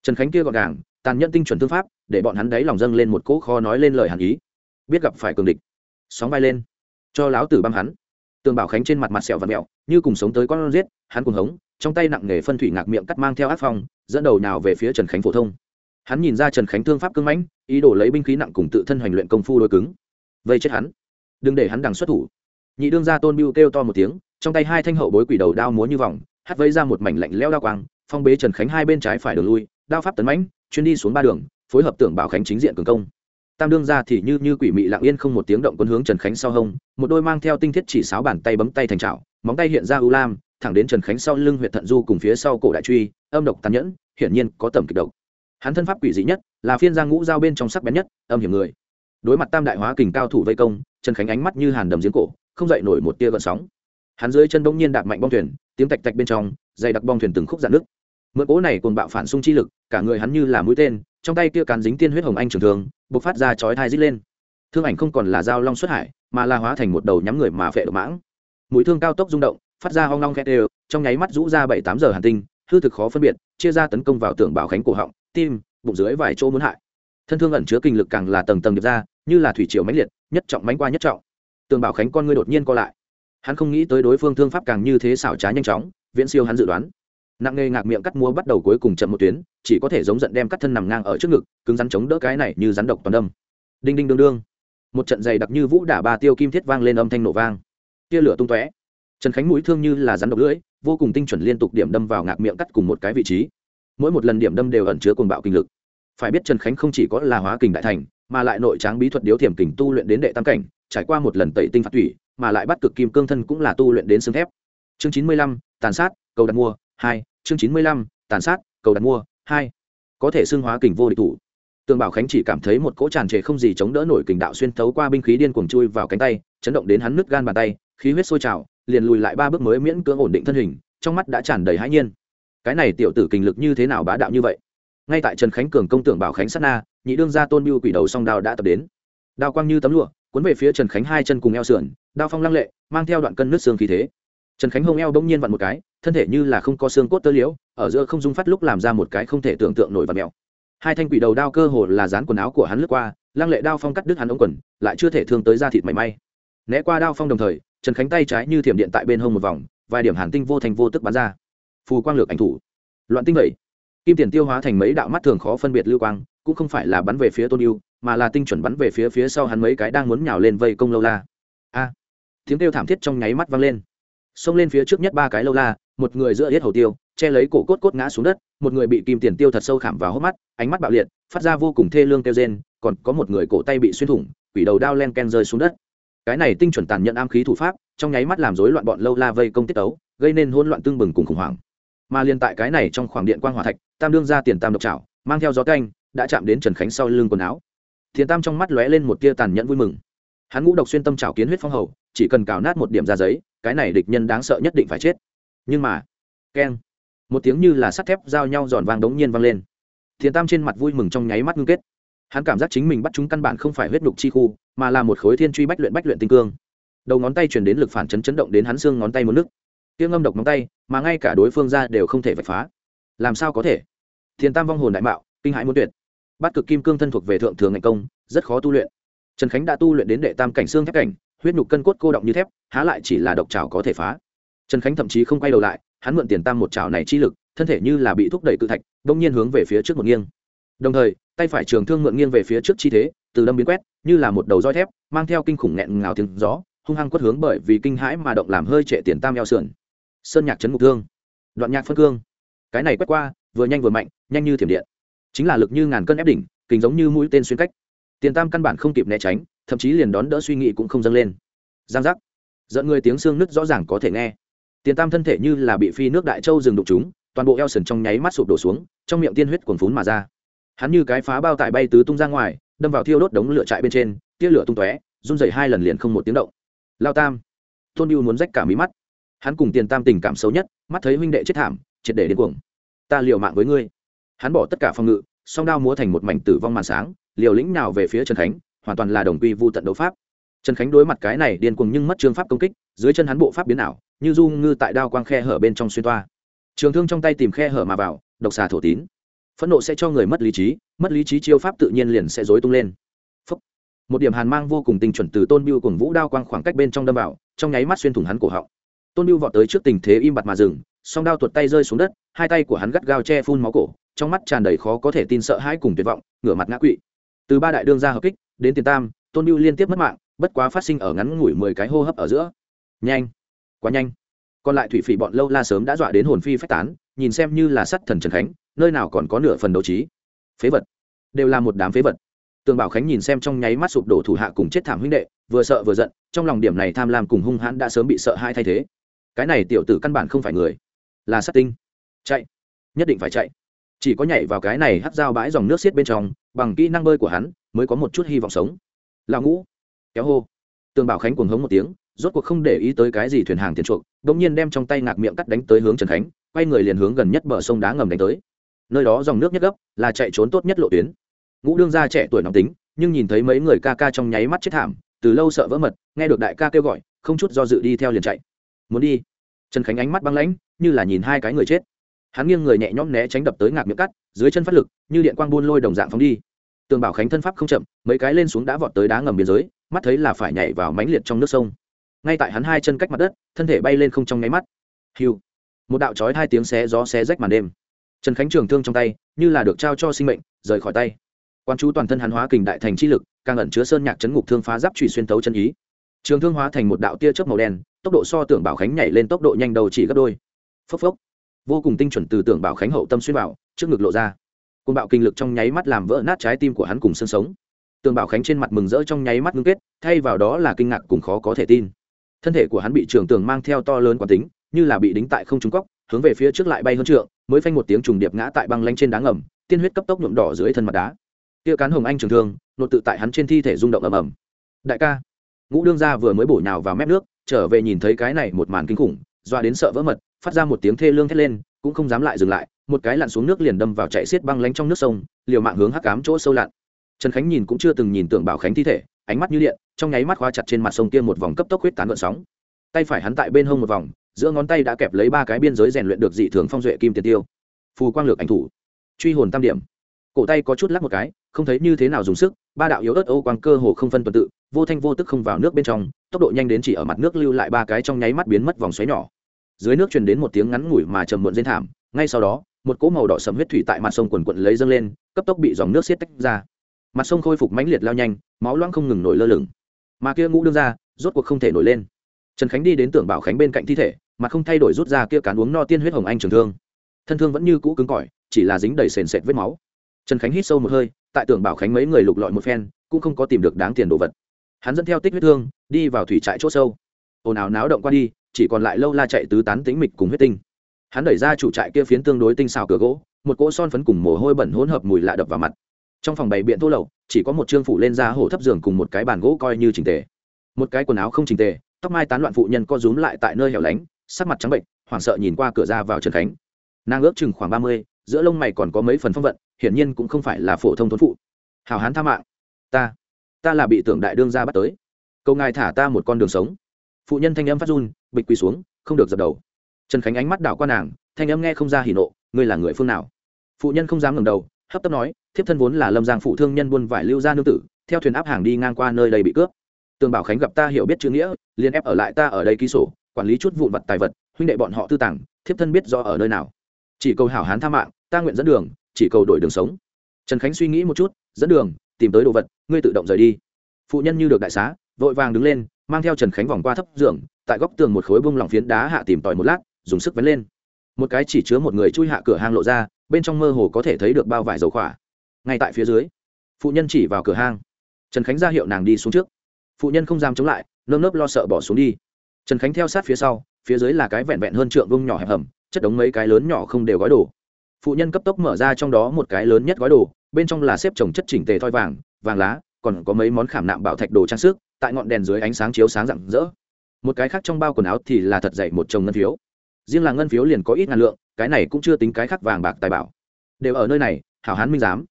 Trần khánh kia gọn gàng, tàn nhẫn tinh chuẩn thương pháp, để bọn hắn đáy lòng dâng lên một cỗ kho nói lên lời hàn ý. Biết gặp phải cường địch. Sóng vai lên. Cho láo tử băm hắn. Tường bảo khánh trên mặt mặt sẹo và mẹo, như cùng sống tới con giết, hắn cùng hống, trong tay nặng nghề phân thủy ngạc miệng cắt mang theo áp phong, dẫn đầu nào về phía trần khánh phổ thông. Hắn nhìn ra trần khánh thương pháp cưng mãnh, ý đồ lấy binh khí nặng cùng tự thân hoành luyện công phu đôi cứng vây chết hắn. Đừng để hắn đằng xuất thủ. Nhị đương ra tôn biêu kêu to một tiếng, trong tay hai thanh hậu bối quỷ đầu đao múa như vòng, hắt vây ra một mảnh lạnh leo đao quang, phong bế trần khánh hai bên trái phải đường lui, đao pháp tấn mãnh, chuyên đi xuống ba đường, phối hợp tưởng bảo khánh chính diện cường công. Tam đương ra thì như như quỷ mị lặng yên không một tiếng động quân hướng trần khánh sau hông, một đôi mang theo tinh thiết chỉ sáo bàn tay bấm tay thành trào móng tay hiện ra ưu lam, thẳng đến trần khánh sau lưng huyện thận du cùng phía sau cổ đại truy, âm độc tàn nhẫn, hiển nhiên có tầm kịch độc. Hắn thân pháp quỷ dị nhất, là phiên giang ngũ giao bên trong sắc bén nhất, âm hiểm người đối mặt tam đại hóa kình cao thủ vây công, trần khánh ánh mắt như hàn đầm giếng cổ, không dậy nổi một tia gợn sóng. Hắn dưới chân bỗng nhiên đạp mạnh bong thuyền, tiếng tạch tạch bên trong, dày đặc bong thuyền từng khúc dạn nước mượn cỗ này cùng bạo phản xung chi lực, cả người hắn như là mũi tên, trong tay kia càn dính tiên huyết hồng anh trường thường bộc phát ra chói thai rít lên. Thương ảnh không còn là dao long xuất hải, mà là hóa thành một đầu nhắm người mà phệ độc mãng. Mũi thương cao tốc rung động, phát ra hoang long khét đều, trong nháy mắt rũ ra bảy tám giờ hàn tinh, hư thực khó phân biệt, chia ra tấn công vào tường bảo khánh cổ họng, tim, bụng dưới vài chỗ muốn hại. Thân thương ẩn chứa kinh lực càng là tầng tầng điệp ra như là thủy triều mãnh liệt, nhất trọng mánh qua nhất trọng. Tường bảo khánh con ngươi đột nhiên co lại. Hắn không nghĩ tới đối phương thương pháp càng như thế xảo trá nhanh chóng, viễn siêu hắn dự đoán. Nặng nghề ngạc miệng cắt mua bắt đầu cuối cùng chậm một tuyến, chỉ có thể giống giận đem cắt thân nằm ngang ở trước ngực, cứng rắn chống đỡ cái này như rắn độc toàn đâm. Đinh đinh đương đương. Một trận dày đặc như vũ đả ba tiêu kim thiết vang lên âm thanh nổ vang. Tia lửa tung tóe. Trần khánh mũi thương như là rắn độc lưỡi, vô cùng tinh chuẩn liên tục điểm đâm vào ngạc miệng cắt cùng một cái vị trí. Mỗi một lần điểm đâm đều ẩn chứa cồn bạo kinh lực. Phải biết trần khánh không chỉ có là hóa kình đại thành mà lại nội tráng bí thuật điếu thiểm kình tu luyện đến đệ tam cảnh, trải qua một lần tẩy tinh phạt thủy, mà lại bắt cực kim cương thân cũng là tu luyện đến xương thép. Chương chín mươi lăm, tàn sát, cầu đặt mua, hai. Chương chín mươi lăm, tàn sát, cầu đặt mua, hai. Có thể xương hóa kình vô địch thủ. Tường bảo khánh chỉ cảm thấy một cỗ tràn trề không gì chống đỡ nổi kình đạo xuyên thấu qua binh khí điên cuồng chui vào cánh tay, chấn động đến hắn nứt gan bàn tay, khí huyết sôi trào, liền lùi lại ba bước mới miễn cưỡng ổn định thân hình, trong mắt đã tràn đầy hãi nhiên. Cái này tiểu tử kình lực như thế nào bá đạo như vậy? Ngay tại trần khánh cường công tưởng bảo khánh sát na, nhị đương gia tôn mưu quỷ đầu song đao đã tập đến. Đao quang như tấm lụa, cuốn về phía trần khánh hai chân cùng eo sườn, đao phong lăng lệ, mang theo đoạn cân nước xương khí thế. Trần khánh hông eo bỗng nhiên vặn một cái, thân thể như là không có xương cốt tơ liễu, ở giữa không dung phát lúc làm ra một cái không thể tưởng tượng nổi và mèo hai thanh quỷ đầu đao cơ hồ là dán quần áo của hắn lướt qua, lăng lệ đao phong cắt đứt hắn ống quần, lại chưa thể thương tới da thịt mảy may. Né qua đao phong đồng thời, trần khánh tay trái như thiểm điện tại bên hông một vòng, vài điểm hàn tinh vô thành vô tức bắn ra. Phù quang lược ảnh thủ. Loạn tinh vậy kim tiền tiêu hóa thành mấy đạo mắt thường khó phân biệt lưu quang, cũng không phải là bắn về phía tôn yêu mà là tinh chuẩn bắn về phía phía sau hắn mấy cái đang muốn nhào lên vây công lâu la. A! Tiếng kêu thảm thiết trong nháy mắt vang lên. Xông lên phía trước nhất ba cái lâu la, một người giữa hết hầu tiêu, che lấy cổ cốt cốt ngã xuống đất, một người bị kim tiền tiêu thật sâu khảm vào hốc mắt, ánh mắt bạo liệt, phát ra vô cùng thê lương kêu rên, còn có một người cổ tay bị xuyên thủng, quỷ đầu đao len ken rơi xuống đất. Cái này tinh chuẩn tàn nhận am khí thủ pháp, trong nháy mắt làm rối loạn bọn lâu la vây công tiết tấu, gây nên hỗn loạn tương bừng cùng khủng hoảng mà liên tại cái này trong khoảng điện quang hỏa thạch, tam đương ra tiền tam độc trảo mang theo gió canh, đã chạm đến trần khánh sau lưng quần áo. Thiền tam trong mắt lóe lên một tia tàn nhẫn vui mừng. Hắn ngũ độc xuyên tâm trảo kiến huyết phong hầu, chỉ cần cào nát một điểm ra giấy, cái này địch nhân đáng sợ nhất định phải chết. Nhưng mà, keng, một tiếng như là sắt thép giao nhau giòn vang đống nhiên vang lên. Thiền tam trên mặt vui mừng trong nháy mắt ngưng kết. Hắn cảm giác chính mình bắt chúng căn bản không phải huyết đục chi khu, mà là một khối thiên truy bách luyện bách luyện tinh cương. Đầu ngón tay truyền đến lực phản chấn chấn động đến hắn xương ngón tay một nước tiếng ngâm độc móng tay, mà ngay cả đối phương ra đều không thể vạch phá. Làm sao có thể? Thiền tam vong hồn đại mạo, kinh hãi muốn tuyệt. Bát cực kim cương thân thuộc về thượng thường ngành công, rất khó tu luyện. Trần khánh đã tu luyện đến đệ tam cảnh xương thép cảnh, huyết nhục cân cốt cô động như thép, há lại chỉ là độc trào có thể phá. Trần khánh thậm chí không quay đầu lại, hắn mượn tiền tam một trào này chi lực, thân thể như là bị thúc đẩy cự thạch, đông nhiên hướng về phía trước một nghiêng. Đồng thời, tay phải trường thương mượn nghiêng về phía trước chi thế, từ đâm biến quét, như là một đầu roi thép, mang theo kinh khủng nghẹn ngào tiếng gió, hung hăng quất hướng bởi vì kinh hãi mà động làm hơi trệ tiền tam eo sườn sơn nhạc chấn mục thương, đoạn nhạc phân cương. Cái này quét qua, vừa nhanh vừa mạnh, nhanh như thiểm điện. Chính là lực như ngàn cân ép đỉnh kính giống như mũi tên xuyên cách. Tiền tam căn bản không kịp né tránh, thậm chí liền đón đỡ suy nghĩ cũng không dâng lên. Giang giác. Dẫn người tiếng xương nứt rõ ràng có thể nghe. Tiền tam thân thể như là bị phi nước đại châu rừng đục chúng, toàn bộ eo sần trong nháy mắt sụp đổ xuống, trong miệng tiên huyết cuồn phún mà ra. Hắn như cái phá bao tải bay tứ tung ra ngoài, đâm vào thiêu đốt đống lửa trại bên trên, tia lửa tung tóe, run dậy hai lần liền không một tiếng động. Lao tam. Tôn biêu muốn rách cả mí mắt hắn cùng tiền tam tình cảm xấu nhất, mắt thấy huynh đệ chết thảm, triệt để đến cuồng. Ta liều mạng với ngươi. Hắn bỏ tất cả phòng ngự, song đao múa thành một mảnh tử vong màn sáng, liều lĩnh nào về phía trần khánh, hoàn toàn là đồng quy vu tận đấu pháp. Trần khánh đối mặt cái này điên cuồng nhưng mất trương pháp công kích, dưới chân hắn bộ pháp biến ảo, như du ngư tại đao quang khe hở bên trong xuyên toa. Trường thương trong tay tìm khe hở mà vào, độc xà thổ tín. Phẫn nộ sẽ cho người mất lý trí, mất lý trí chiêu pháp tự nhiên liền sẽ dối tung lên. Phúc. một điểm hàn mang vô cùng tinh chuẩn từ tôn biêu cùng vũ đao quang khoảng cách bên trong đâm vào, trong nháy mắt xuyên thủng hắn cổ họng tôn lưu vọt tới trước tình thế im bặt mà dừng, song đao tuột tay rơi xuống đất, hai tay của hắn gắt gao che phun máu cổ, trong mắt tràn đầy khó có thể tin sợ hãi cùng tuyệt vọng, ngửa mặt ngã quỵ. Từ ba đại đương ra hợp kích, đến tiền tam, tôn lưu liên tiếp mất mạng, bất quá phát sinh ở ngắn ngủi mười cái hô hấp ở giữa. Nhanh! Quá nhanh! Còn lại thủy phỉ bọn lâu la sớm đã dọa đến hồn phi phách tán, nhìn xem như là sắt thần trần khánh, nơi nào còn có nửa phần đấu trí. Phế vật! Đều là một đám phế vật. Tường bảo khánh nhìn xem trong nháy mắt sụp đổ thủ hạ cùng chết thảm huynh đệ, vừa sợ vừa giận, trong lòng điểm này tham lam cùng hung hãn đã sớm bị sợ hai thay thế cái này tiểu tử căn bản không phải người, là sát tinh. Chạy, nhất định phải chạy. Chỉ có nhảy vào cái này hắt dao bãi dòng nước xiết bên trong, bằng kỹ năng bơi của hắn, mới có một chút hy vọng sống. Lão ngũ, kéo hô. Tường bảo khánh cuồng hống một tiếng, rốt cuộc không để ý tới cái gì thuyền hàng tiền chuộc đ ỗ n g nhiên đem trong tay ngạc miệng cắt đánh tới hướng trần khánh, quay người liền hướng gần nhất bờ sông đá ngầm đánh tới. Nơi đó dòng nước nhất gấp, là chạy trốn tốt nhất lộ tuyến. Ngũ đương gia trẻ tuổi nóng tính, nhưng nhìn thấy mấy người ca ca trong nháy mắt chết thảm, từ lâu sợ vỡ mật, nghe được đại ca kêu gọi, không chút do dự đi theo liền chạy muốn đi. Trần khánh ánh mắt băng lãnh, như là nhìn hai cái người chết. Hắn nghiêng người nhẹ nhõm né tránh đập tới ngạc miệng cắt, dưới chân phát lực, như điện quang buôn lôi đồng dạng phóng đi. Tường bảo khánh thân pháp không chậm, mấy cái lên xuống đã vọt tới đá ngầm biên giới, mắt thấy là phải nhảy vào mánh liệt trong nước sông. Ngay tại hắn hai chân cách mặt đất, thân thể bay lên không trong nháy mắt. Hiu! Một đạo chói hai tiếng xé gió xé rách màn đêm. Trần khánh trường thương trong tay, như là được trao cho sinh mệnh, rời khỏi tay. Quan chú toàn thân hắn hóa kình đại thành chi lực, càng ẩn chứa sơn nhạc chấn ngục thương phá giáp trụy xuyên tấu chân ý trường thương hóa thành một đạo tia chớp màu đen, tốc độ so tưởng bảo khánh nhảy lên tốc độ nhanh đầu chỉ gấp đôi. Phốc phốc. Vô cùng tinh chuẩn từ tưởng bảo khánh hậu tâm xuyên bảo trước ngực lộ ra. Côn bạo kinh lực trong nháy mắt làm vỡ nát trái tim của hắn cùng xương sống. Tường bảo khánh trên mặt mừng rỡ trong nháy mắt ngưng kết, thay vào đó là kinh ngạc cùng khó có thể tin. Thân thể của hắn bị trường tường mang theo to lớn quán tính, như là bị đính tại không trúng cóc hướng về phía trước lại bay hơn trượng, mới phanh một tiếng trùng điệp ngã tại băng lanh trên đá ngầm, tiên huyết cấp tốc nhuộm đỏ dưới thân mặt đá. Tia cán hồng anh trường thương, nột tự tại hắn trên thi thể rung động ầm ầm. Đại ca ngũ đương gia vừa mới bổ nhào vào mép nước, trở về nhìn thấy cái này một màn kinh khủng, doa đến sợ vỡ mật, phát ra một tiếng thê lương thét lên, cũng không dám lại dừng lại, một cái lặn xuống nước liền đâm vào chạy xiết băng lánh trong nước sông, liều mạng hướng hắc cám chỗ sâu lặn. Trần khánh nhìn cũng chưa từng nhìn tưởng bảo khánh thi thể, ánh mắt như điện, trong nháy mắt khóa chặt trên mặt sông kia một vòng cấp tốc huyết tán gợn sóng. Tay phải hắn tại bên hông một vòng, giữa ngón tay đã kẹp lấy ba cái biên giới rèn luyện được dị thường phong duệ kim tiền tiêu. Phù quang lược ảnh thủ. Truy hồn tam điểm. Cổ tay có chút lắc một cái, không thấy như thế nào dùng sức, ba đạo yếu ớt ô quang cơ hồ không phân tuần tự vô thanh vô tức không vào nước bên trong, tốc độ nhanh đến chỉ ở mặt nước lưu lại ba cái trong nháy mắt biến mất vòng xoáy nhỏ. Dưới nước truyền đến một tiếng ngắn ngủi mà trầm muộn rên thảm, ngay sau đó, một cỗ màu đỏ sầm huyết thủy tại mặt sông quần quận lấy dâng lên, cấp tốc bị dòng nước xiết tách ra. Mặt sông khôi phục mãnh liệt lao nhanh, máu loãng không ngừng nổi lơ lửng. Mà kia ngũ đương ra rốt cuộc không thể nổi lên. Trần khánh đi đến tưởng bảo khánh bên cạnh thi thể, mà không thay đổi rút ra kia cán uống no tiên huyết hồng anh trường thương. Thân thương vẫn như cũ cứng cỏi, chỉ là dính đầy sền sệt vết máu. Trần khánh hít sâu một hơi, tại tưởng bảo khánh mấy người lục lọi một phen, cũng không có tìm được đáng tiền đồ vật hắn dẫn theo tích huyết thương, đi vào thủy trại c h ỗ sâu. Ồn ào náo động qua đi, chỉ còn lại lâu la chạy tứ tán tính mịch cùng huyết tinh. Hắn đẩy ra chủ trại kia phiến tương đối tinh xào cửa gỗ, một cỗ son phấn cùng mồ hôi bẩn hỗn hợp mùi lạ đập vào mặt. Trong phòng bày biện thô lậu, chỉ có một chương phủ lên ra hổ thấp giường cùng một cái bàn gỗ coi như trình tề. Một cái quần áo không trình tề, tóc mai tán loạn phụ nhân co rúm lại tại nơi hẻo lánh, sắc mặt trắng bệnh, hoảng sợ nhìn qua cửa ra vào trần khánh. Nàng ước chừng khoảng ba mươi, giữa lông mày còn có mấy phần phong vận, hiển nhiên cũng không phải là phổ thông thốn phụ. Hào hán tha mạng. Ta ta là bị tưởng đại đương ra bắt tới. Câu ngài thả ta một con đường sống. Phụ nhân thanh âm phát run, bịch quỳ xuống, không được dập đầu. Trần khánh ánh mắt đảo qua nàng, thanh âm nghe không ra hỉ nộ, ngươi là người phương nào? Phụ nhân không dám ngẩng đầu, hấp tấp nói, thiếp thân vốn là lâm giang phụ thương nhân buôn vải lưu gia nương tử, theo thuyền áp hàng đi ngang qua nơi đây bị cướp. Tường bảo khánh gặp ta hiểu biết chữ nghĩa, liền ép ở lại ta ở đây ký sổ, quản lý chút vụn vật tài vật, huynh đệ bọn họ tư tàng, thiếp thân biết do ở nơi nào. Chỉ cầu hảo hán tha mạng, ta nguyện dẫn đường, chỉ cầu đổi đường sống. Trần khánh suy nghĩ một chút, dẫn đường tìm tới đồ vật, ngươi tự động rời đi. Phụ nhân như được đại xá, vội vàng đứng lên, mang theo trần khánh vòng qua thấp giường, tại góc tường một khối bông lỏng phiến đá hạ tìm tòi một lát, dùng sức vấn lên. Một cái chỉ chứa một người chui hạ cửa hang lộ ra, bên trong mơ hồ có thể thấy được bao vải dầu khỏa. Ngay tại phía dưới, phụ nhân chỉ vào cửa hang. Trần khánh ra hiệu nàng đi xuống trước. Phụ nhân không dám chống lại, nơm nớp lo sợ bỏ xuống đi. Trần khánh theo sát phía sau, phía dưới là cái vẹn vẹn hơn trượng vông nhỏ hẹp hầm, chất đống mấy cái lớn nhỏ không đều gói đồ. Phụ nhân cấp tốc mở ra trong đó một cái lớn nhất gói đồ bên trong là xếp trồng chất chỉnh tề thoi vàng vàng lá, còn có mấy món khảm nạm bảo thạch đồ trang sức, tại ngọn đèn dưới ánh sáng chiếu sáng rạng rỡ. Một cái khác trong bao quần áo thì là thật dày một chồng ngân phiếu. Riêng là ngân phiếu liền có ít ngàn lượng, cái này cũng chưa tính cái khác vàng bạc tài bảo. Đều ở nơi này, hảo hán minh giám.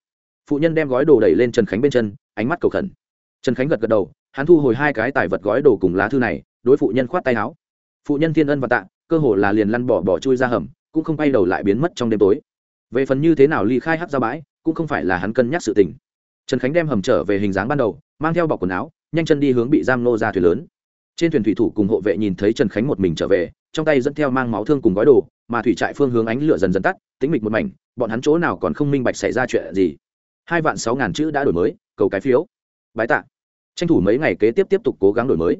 Phụ nhân đem gói đồ đẩy lên trần khánh bên chân, ánh mắt cầu khẩn. Trần khánh gật gật đầu, hắn thu hồi hai cái tài vật gói đồ cùng lá thư này, đối phụ nhân khoát tay áo. Phụ nhân thiên ân và tạ, cơ hồ là liền lăn bỏ bỏ chui ra hầm, cũng không bay đầu lại biến mất trong đêm tối. Về phần như thế nào ly khai hát ra bãi cũng không phải là hắn cân nhắc sự tình. Trần khánh đem hầm trở về hình dáng ban đầu, mang theo bọc quần áo, nhanh chân đi hướng bị giam nô ra thuyền lớn. Trên thuyền thủy thủ cùng hộ vệ nhìn thấy trần khánh một mình trở về, trong tay dẫn theo mang máu thương cùng gói đồ, mà thủy trại phương hướng ánh lửa dần dần tắt tính mịch một mảnh, bọn hắn chỗ nào còn không minh bạch xảy ra chuyện gì. Hai vạn sáu ngàn chữ đã đổi mới, cầu cái phiếu. Bái tạ. Tranh thủ mấy ngày kế tiếp tiếp tục cố gắng đổi mới.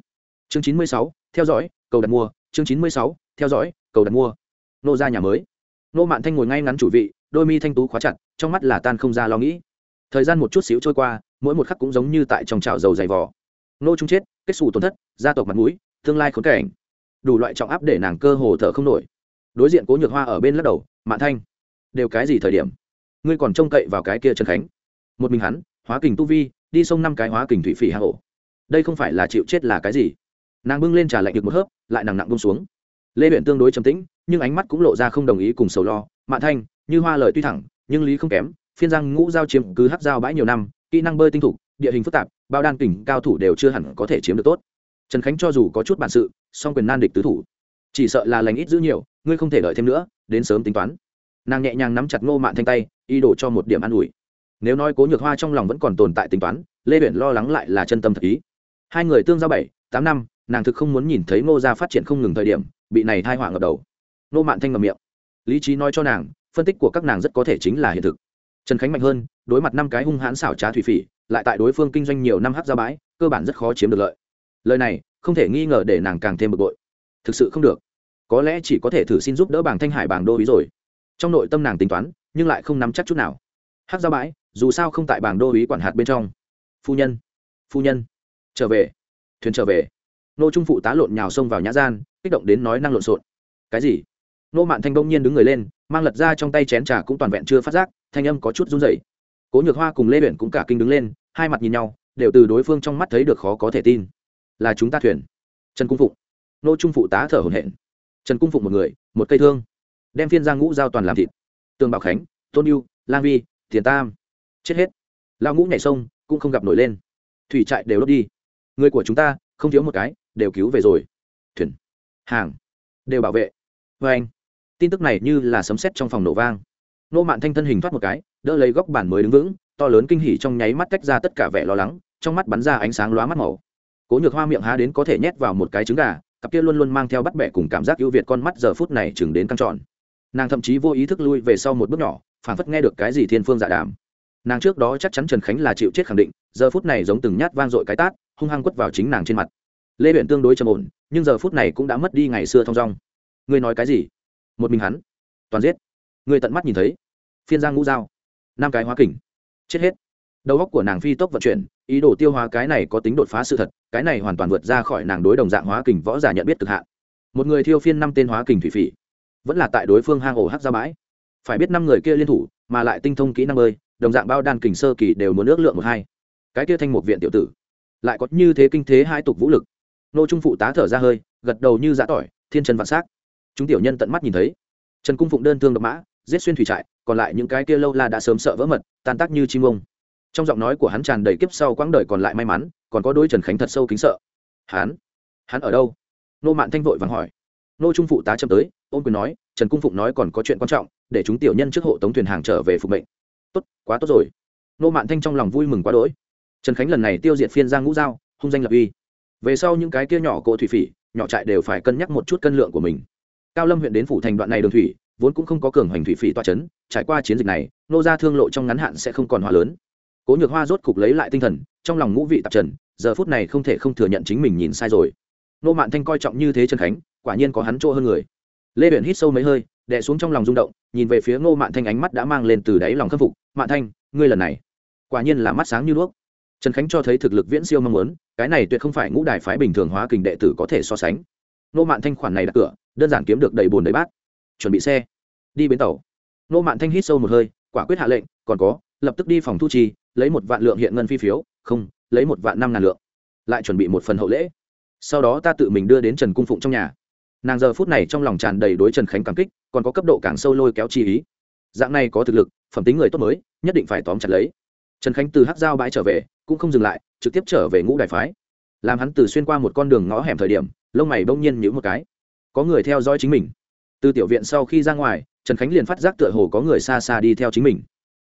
Chương chín mươi sáu, theo dõi, cầu đặt mua. Chương chín mươi sáu, theo dõi, cầu đặt mua. Nô ra nhà mới. Nô mạn thanh ngồi ngay ngắn chủ vị đôi mi thanh tú khóa chặt, trong mắt là tan không ra lo nghĩ. Thời gian một chút xíu trôi qua, mỗi một khắc cũng giống như tại trong chảo dầu dày vò. Nô trung chết, kết xù tổn thất, gia tộc mặt mũi, tương lai khốn cảnh. Đủ loại trọng áp để nàng cơ hồ thở không nổi. Đối diện cố nhược hoa ở bên lắc đầu, mạn thanh, đều cái gì thời điểm? Ngươi còn trông cậy vào cái kia trần khánh. Một mình hắn, hóa kình tu vi, đi sông năm cái hóa kình thủy phỉ hạ hổ đây không phải là chịu chết là cái gì? Nàng bưng lên trà lạnh được một hớp, lại nặng nặng bông xuống. Lê huyện tương đối trầm tĩnh, nhưng ánh mắt cũng lộ ra không đồng ý cùng sầu lo. Mạn thanh như hoa lời tuy thẳng, nhưng lý không kém, phiên giang ngũ giao chiếm cứ hát giao bãi nhiều năm, kỹ năng bơi tinh thục, địa hình phức tạp, bao đan kình cao thủ đều chưa hẳn có thể chiếm được tốt. Trần khánh cho dù có chút bản sự, song quyền nan địch tứ thủ. Chỉ sợ là lành ít giữ nhiều, ngươi không thể đợi thêm nữa, đến sớm tính toán. Nàng nhẹ nhàng nắm chặt ngô mạn thanh tay, ý đồ cho một điểm an ủi. Nếu nói cố nhược hoa trong lòng vẫn còn tồn tại tính toán, lê biển lo lắng lại là chân tâm thật ý. Hai người tương giao bảy, tám năm, nàng thực không muốn nhìn thấy ngô gia phát triển không ngừng thời điểm, bị này thai họa ngập đầu. Ngô mạn thanh ngầm miệng. Lý trí nói cho nàng phân tích của các nàng rất có thể chính là hiện thực. Trần khánh mạnh hơn, đối mặt năm cái hung hãn xảo trá thủy phỉ, lại tại đối phương kinh doanh nhiều năm hắc ra bãi, cơ bản rất khó chiếm được lợi. Lời này, không thể nghi ngờ để nàng càng thêm bực bội. Thực sự không được. Có lẽ chỉ có thể thử xin giúp đỡ bảng thanh hải bảng đô ý rồi. Trong nội tâm nàng tính toán, nhưng lại không nắm chắc chút nào. Hắc ra bãi, dù sao không tại bảng đô ý quản hạt bên trong. Phu nhân phu nhân, trở về. Thuyền trở về. Nô trung phụ tá lộn nhào xông vào nhã gian, kích động đến nói năng lộn xộn. Cái gì? Nô mạn thanh bỗng nhiên đứng người lên, mang lật ra trong tay chén trà cũng toàn vẹn chưa phát giác, thanh âm có chút run rẩy. Cố nhược hoa cùng lê huyện cũng cả kinh đứng lên, hai mặt nhìn nhau, đều từ đối phương trong mắt thấy được khó có thể tin. Là chúng ta thuyền. Trần cung phụng. Nô trung phụ tá thở hổn hển. Trần cung phụng một người, một cây thương. Đem phiên giang ngũ giao toàn làm thịt. Tương bảo khánh, tôn yêu lang vi, tiền tam. Chết hết. Lao ngũ nhảy sông, cũng không gặp nổi lên. Thủy trại đều đốt đi. Người của chúng ta, không thiếu một cái, đều cứu về rồi. Thuyền. Hàng. Đều bảo vệ. Vê anh tin tức này như là sấm sét trong phòng nổ vang. Nô mạn thanh thân hình thoát một cái, đỡ lấy góc bàn mới đứng vững, to lớn kinh hỉ trong nháy mắt tách ra tất cả vẻ lo lắng, trong mắt bắn ra ánh sáng lóa mắt màu. Cố nhược hoa miệng há đến có thể nhét vào một cái trứng gà, cặp kia luôn luôn mang theo bắt bẻ cùng cảm giác ưu việt con mắt giờ phút này chừng đến căng trọn nàng thậm chí vô ý thức lui về sau một bước nhỏ phản phất nghe được cái gì thiên phương dạ đàm. Nàng trước đó chắc chắn trần khánh là chịu chết khẳng định, giờ phút này giống từng nhát vang dội cái tát, hung hăng quất vào chính nàng trên mặt. Lê huyện tương đối trầm ổn, nhưng giờ phút này cũng đã mất đi ngày xưa thong dong. Ngươi nói cái gì? Một mình hắn. Toàn giết. Người tận mắt nhìn thấy. Phiên giang ngũ dao năm cái hóa kình. Chết hết. Đầu óc của nàng phi tốc vận chuyển, ý đồ tiêu hóa cái này có tính đột phá sự thật, cái này hoàn toàn vượt ra khỏi nàng đối đồng dạng hóa kình võ giả nhận biết cực hạn. Một người thiêu phiên năm tên hóa kình thủy phỉ, vẫn là tại đối phương hang ổ hắc ra bãi. Phải biết năm người kia liên thủ, mà lại tinh thông kỹ năng bơi, đồng dạng bao đan kình sơ kỳ đều muốn ước lượng một hai. Cái kia thanh một viện tiểu tử, lại có như thế kinh thế hai tục vũ lực. Nô trung phụ tá thở ra hơi, gật đầu như giã tỏi, thiên trần vạn s á c chúng tiểu nhân tận mắt nhìn thấy. Trần cung phụng đơn thương độc mã, giết xuyên thủy trại, còn lại những cái kia lâu la đã sớm sợ vỡ mật, tan tác như chim ông. Trong giọng nói của hắn tràn đầy kiếp sau quãng đời còn lại may mắn, còn có đôi trần khánh thật sâu kính sợ. Hắn? Hắn ở đâu? Nô mạn thanh vội vàng hỏi. Nô trung phụ tá chậm tới ôm quyền nói, trần cung phụng nói còn có chuyện quan trọng, để chúng tiểu nhân trước hộ tống thuyền hàng trở về phục mệnh. Tốt, quá tốt rồi. Nô mạn thanh trong lòng vui mừng quá đỗi. Trần khánh lần này tiêu diệt phiên giang ngũ giao, hung danh lập uy. Về sau những cái kia nhỏ cộ thủy phỉ, nhỏ trại đều phải cân nhắc một chút cân lượng của mình cao lâm huyện đến phủ thành đoạn này đường thủy, vốn cũng không có cường hoành thủy phỉ toa chấn, trải qua chiến dịch này, nô ra thương lộ trong ngắn hạn sẽ không còn hòa lớn. Cố nhược hoa rốt cục lấy lại tinh thần, trong lòng ngũ vị tạp trần, giờ phút này không thể không thừa nhận chính mình nhìn sai rồi. Nô mạn thanh coi trọng như thế trần khánh, quả nhiên có hắn chỗ hơn người. Lê biển hít sâu mấy hơi, đè xuống trong lòng rung động, nhìn về phía ngô mạn thanh ánh mắt đã mang lên từ đáy lòng khâm phục, mạn thanh, ngươi lần này, quả nhiên là mắt sáng như đuốc. Trần khánh cho thấy thực lực viễn siêu mong muốn, cái này tuyệt không phải ngũ đài phái bình thường hóa kình đệ tử có thể so sánh. Nô mạn thanh khoản này đặt cửa đơn giản kiếm được đầy bồn đầy bát. Chuẩn bị xe. Đi bến tàu. Nô mạn thanh hít sâu một hơi, quả quyết hạ lệnh, còn có, lập tức đi phòng thu chi, lấy một vạn lượng hiện ngân phi phiếu, không, lấy một vạn năm ngàn lượng. Lại chuẩn bị một phần hậu lễ. Sau đó ta tự mình đưa đến trần cung phụng trong nhà. Nàng giờ phút này trong lòng tràn đầy đối trần khánh cảm kích, còn có cấp độ càng sâu lôi kéo chi ý. Dạng này có thực lực, phẩm tính người tốt mới, nhất định phải tóm chặt lấy. Trần khánh từ hát giao bãi trở về, cũng không dừng lại, trực tiếp trở về ngũ đại phái. Làm hắn từ xuyên qua một con đường ngõ hẻm thời điểm, lông mày bỗng nhiên nhữ một cái có người theo dõi chính mình. Từ tiểu viện sau khi ra ngoài, trần khánh liền phát giác tựa hồ có người xa xa đi theo chính mình.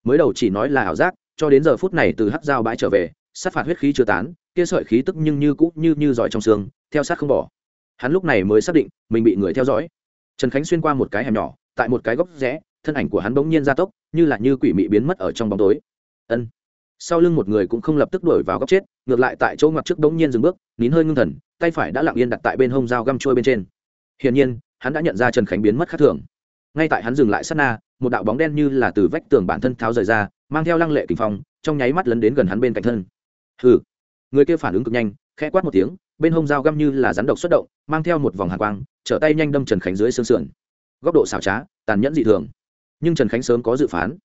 Mới đầu chỉ nói là ảo giác, cho đến giờ phút này từ hắc giao bãi trở về, sát phạt huyết khí chưa tán, kia sợi khí tức nhưng như cũ như như giỏi trong xương, theo sát không bỏ. Hắn lúc này mới xác định, mình bị người theo dõi. Trần khánh xuyên qua một cái hẻm nhỏ, tại một cái góc rẽ, thân ảnh của hắn bỗng nhiên gia tốc, như là như quỷ mị biến mất ở trong bóng tối. Ân. Sau lưng một người cũng không lập tức đuổi vào góc chết, ngược lại tại chỗ ngoặt trước bỗng nhiên dừng bước, nín hơi ngưng thần, tay phải đã lặng yên đặt tại bên hông dao găm trôi bên trên hiển nhiên, hắn đã nhận ra trần khánh biến mất khác thường. Ngay tại hắn dừng lại sát na, một đạo bóng đen như là từ vách tường bản thân tháo rời ra, mang theo lăng lệ kinh phong, trong nháy mắt lấn đến gần hắn bên cạnh thân. Hừ. Người kia phản ứng cực nhanh, khẽ quát một tiếng, bên hông dao găm như là rắn độc xuất động, mang theo một vòng hạ quang, trở tay nhanh đâm trần khánh dưới xương sườn. Góc độ xảo trá, tàn nhẫn dị thường. Nhưng trần khánh sớm có dự phán.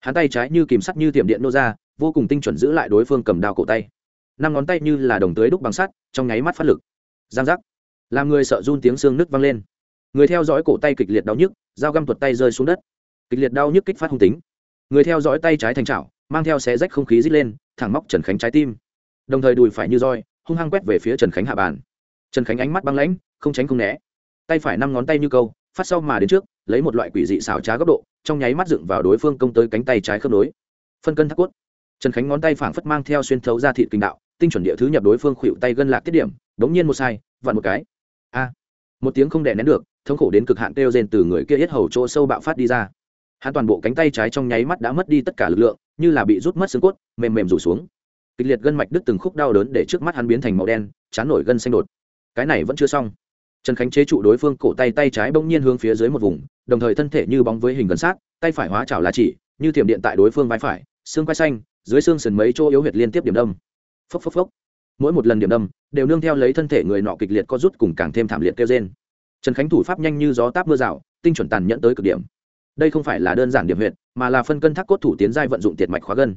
Hắn tay trái như kìm sắt như tiệm điện nô ra, vô cùng tinh chuẩn giữ lại đối phương cầm đao cổ tay. Năm ngón tay như là đồng tưới đúc bằng sắt, trong nháy mắt phát lực. Giang giác làm người sợ run tiếng xương nứt văng lên. Người theo dõi cổ tay kịch liệt đau nhức, dao găm tuột tay rơi xuống đất. Kịch liệt đau nhức kích phát hung tính. Người theo dõi tay trái thành trào mang theo xé rách không khí rít lên, thẳng móc trần khánh trái tim. Đồng thời đùi phải như roi, hung hăng quét về phía trần khánh hạ bàn. Trần khánh ánh mắt băng lãnh, không tránh không né. Tay phải năm ngón tay như câu, phát sau mà đến trước, lấy một loại quỷ dị xảo trá góc độ, trong nháy mắt dựng vào đối phương công tới cánh tay trái khớp nối. Phân cân thắt cốt. Trần khánh ngón tay phảng phất mang theo xuyên thấu ra thị kinh đạo, tinh chuẩn địa thứ nhập đối phương khuỵu tay gân lạc tiết điểm, đống nhiên một sai, vặn một cái a. Một tiếng không đè nén được, thống khổ đến cực hạn kêu rên từ người kia hết hầu chỗ sâu bạo phát đi ra. Hắn toàn bộ cánh tay trái trong nháy mắt đã mất đi tất cả lực lượng, như là bị rút mất xương cốt, mềm mềm rủ xuống. Kịch liệt gân mạch đứt từng khúc đau đớn để trước mắt hắn biến thành màu đen, chán nổi gân xanh đột. Cái này vẫn chưa xong. Trần khánh chế trụ đối phương cổ tay tay trái bỗng nhiên hướng phía dưới một vùng, đồng thời thân thể như bóng với hình gần sát, tay phải hóa chảo lá chỉ, như thiểm điện tại đối phương vai phải, xương quai xanh, dưới xương sườn mấy chỗ yếu huyệt liên tiếp điểm đông. phốc phốc phốc mỗi một lần điểm đâm đều nương theo lấy thân thể người nọ kịch liệt có rút cùng càng thêm thảm liệt kêu trên trần khánh thủ pháp nhanh như gió táp mưa rào, tinh chuẩn tàn nhẫn tới cực điểm. Đây không phải là đơn giản điểm huyệt, mà là phân cân thác cốt thủ tiến giai vận dụng tiệt mạch khóa gân.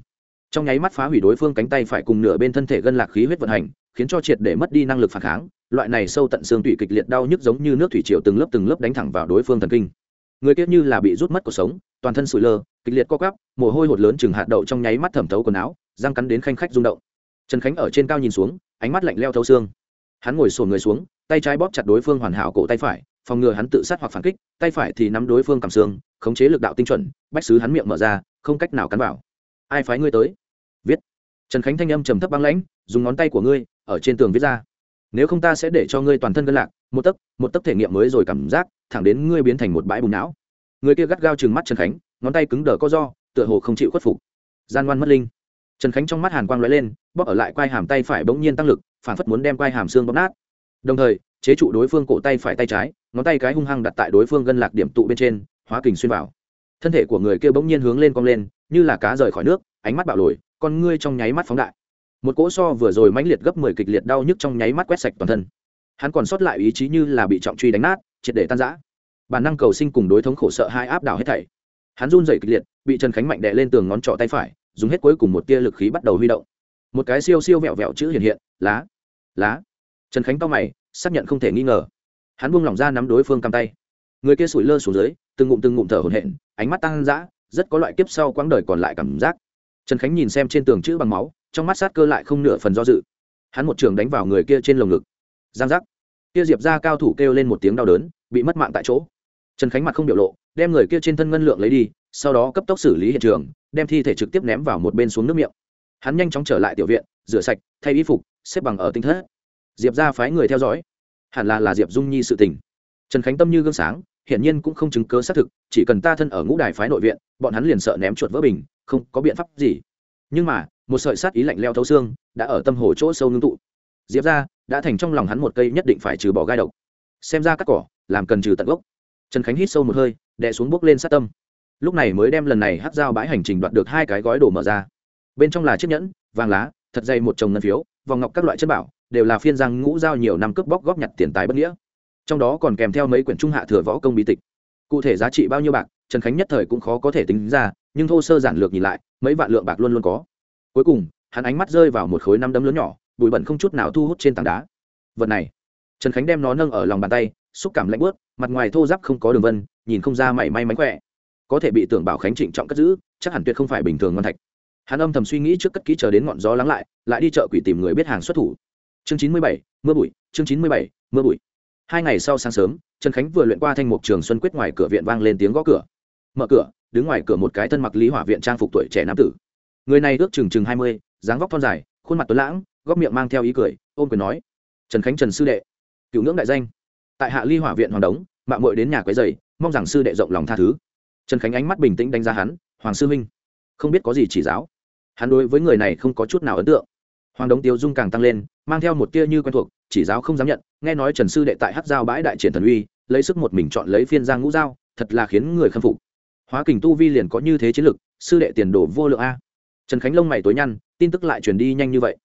Trong nháy mắt phá hủy đối phương cánh tay phải cùng nửa bên thân thể gân lạc khí huyết vận hành, khiến cho triệt để mất đi năng lực phản kháng. Loại này sâu tận xương tủy kịch liệt đau nhức giống như nước thủy triều từng lớp từng lớp đánh thẳng vào đối phương thần kinh. Người kia như là bị rút mất cuộc sống, toàn thân sụi lơ, kịch liệt co cắp mồ hôi hột lớn chừng hạt đậu trong nháy mắt thẩm thấu quần áo, răng cắn đến khanh khách rung động trần khánh ở trên cao nhìn xuống, ánh mắt lạnh leo thấu xương. Hắn ngồi sồn người xuống, tay trái bóp chặt đối phương hoàn hảo cổ tay phải, phòng ngừa hắn tự sát hoặc phản kích, tay phải thì nắm đối phương cầm xương, khống chế lực đạo tinh chuẩn, bách xứ hắn miệng mở ra, không cách nào cắn vào. Ai phái ngươi tới? Viết. Trần khánh thanh âm trầm thấp băng lãnh, dùng ngón tay của ngươi, ở trên tường viết ra. Nếu không ta sẽ để cho ngươi toàn thân gân lạc, một tấc một tấc thể nghiệm mới rồi cảm giác, thẳng đến ngươi biến thành một bãi bùn não. Người kia gắt gao chừng mắt trần khánh, ngón tay cứng đờ co do, tựa hồ không chịu khuất phục. Gian ngoan mất linh. Trần khánh trong mắt hàn quang lóe lên bóp ở lại quai hàm tay phải bỗng nhiên tăng lực, phản phất muốn đem quai hàm xương bóp nát. Đồng thời, chế trụ đối phương cổ tay phải tay trái, ngón tay cái hung hăng đặt tại đối phương gân lạc điểm tụ bên trên, hóa kình xuyên vào. Thân thể của người kia bỗng nhiên hướng lên cong lên, như là cá rời khỏi nước, ánh mắt bạo lồi, con ngươi trong nháy mắt phóng đại. Một cỗ so vừa rồi mãnh liệt gấp mười kịch liệt đau nhức trong nháy mắt quét sạch toàn thân. Hắn còn sót lại ý chí như là bị trọng truy đánh nát, triệt để tan rã. Bản năng cầu sinh cùng đối thống khổ sợ hai áp đảo hết thảy. Hắn run rẩy kịch liệt, bị trần khánh mạnh đè lên tường ngón trỏ tay phải, dùng hết cuối cùng một tia lực khí bắt đầu huy động một cái siêu siêu vẹo vẹo chữ hiện hiện, lá lá. Trần khánh to mày, xác nhận không thể nghi ngờ. Hắn buông lỏng ra nắm đối phương cầm tay. Người kia sủi lơ xuống dưới, từng ngụm từng ngụm thở hổn hển, ánh mắt tăng dã, rất có loại kiếp sau quãng đời còn lại cảm giác. Trần khánh nhìn xem trên tường chữ bằng máu, trong mắt sát cơ lại không nửa phần do dự. Hắn một trường đánh vào người kia trên lồng ngực. Giang giác. Kia diệp ra cao thủ kêu lên một tiếng đau đớn, bị mất mạng tại chỗ. Trần khánh mặt không biểu lộ, đem người kia trên thân ngân lượng lấy đi, sau đó cấp tốc xử lý hiện trường, đem thi thể trực tiếp ném vào một bên xuống nước miệng hắn nhanh chóng trở lại tiểu viện, rửa sạch, thay y phục, xếp bằng ở tinh thất. Diệp ra phái người theo dõi. Hẳn là là diệp dung nhi sự tình. Trần khánh tâm như gương sáng, hiển nhiên cũng không chứng cớ xác thực, chỉ cần ta thân ở ngũ đài phái nội viện, bọn hắn liền sợ ném chuột vỡ bình, không có biện pháp gì. Nhưng mà, một sợi sát ý lạnh leo thấu xương đã ở tâm hồ chỗ sâu ngưng tụ. Diệp ra đã thành trong lòng hắn một cây nhất định phải trừ bỏ gai độc. Xem ra cắt cỏ, làm cần trừ tận gốc. Trần khánh hít sâu một hơi, đè xuống bốc lên sát tâm. Lúc này mới đem lần này hát dao bãi hành trình đoạt được hai cái gói đồ mở ra bên trong là chiếc nhẫn, vàng lá, thật dày một chồng ngân phiếu, vòng ngọc các loại chất bảo, đều là phiên giang ngũ giao nhiều năm cướp bóc góp nhặt tiền tài bất nghĩa. Trong đó còn kèm theo mấy quyển trung hạ thừa võ công bí tịch. Cụ thể giá trị bao nhiêu bạc, trần khánh nhất thời cũng khó có thể tính ra, nhưng thô sơ giản lược nhìn lại, mấy vạn lượng bạc luôn luôn có. Cuối cùng, hắn ánh mắt rơi vào một khối năm đấm lớn nhỏ, bụi bẩn không chút nào thu hút trên tảng đá. Vật này, trần khánh đem nó nâng ở lòng bàn tay, xúc cảm lạnh bớt mặt ngoài thô giáp không có đường vân, nhìn không ra mảy may mánh khỏe. Có thể bị tưởng bảo khánh trịnh trọng cất giữ, chắc hẳn tuyệt không phải bình thường ngon thạch hắn âm thầm suy nghĩ trước cất ký chờ đến ngọn gió lắng lại lại đi chợ quỷ tìm người biết hàng xuất thủ. Chương chín mươi bảy, mưa bụi, chương chín mươi bảy, mưa bụi. Hai ngày sau sáng sớm, trần khánh vừa luyện qua thanh mục trường xuân quyết ngoài cửa viện vang lên tiếng gõ cửa. Mở cửa, đứng ngoài cửa một cái thân mặc lý hỏa viện trang phục tuổi trẻ nam tử. Người này ước chừng chừng hai mươi, dáng vóc thon dài, khuôn mặt tuấn lãng, góc miệng mang theo ý cười, ôm quyền nói, trần khánh trần sư đệ, cựu ngưỡng đại danh. Tại hạ ly hỏa viện hoàng đống, mạng mội đến nhà quấy dày mong rằng sư đệ rộng lòng tha thứ. Trần khánh ánh mắt bình tĩnh đánh giá hắn, hoàng sư huynh, không biết có gì chỉ giáo hắn đối với người này không có chút nào ấn tượng. Hoàng đống tiêu dung càng tăng lên, mang theo một tia như quen thuộc, chỉ giáo không dám nhận, nghe nói trần sư đệ tại hát giao bãi đại triển thần uy, lấy sức một mình chọn lấy phiên giang ngũ giao, thật là khiến người khâm phục. Hóa kình tu vi liền có như thế chiến lực, sư đệ tiền đồ vô lượng a. Trần khánh lông mày tối nhăn, tin tức lại truyền đi nhanh như vậy.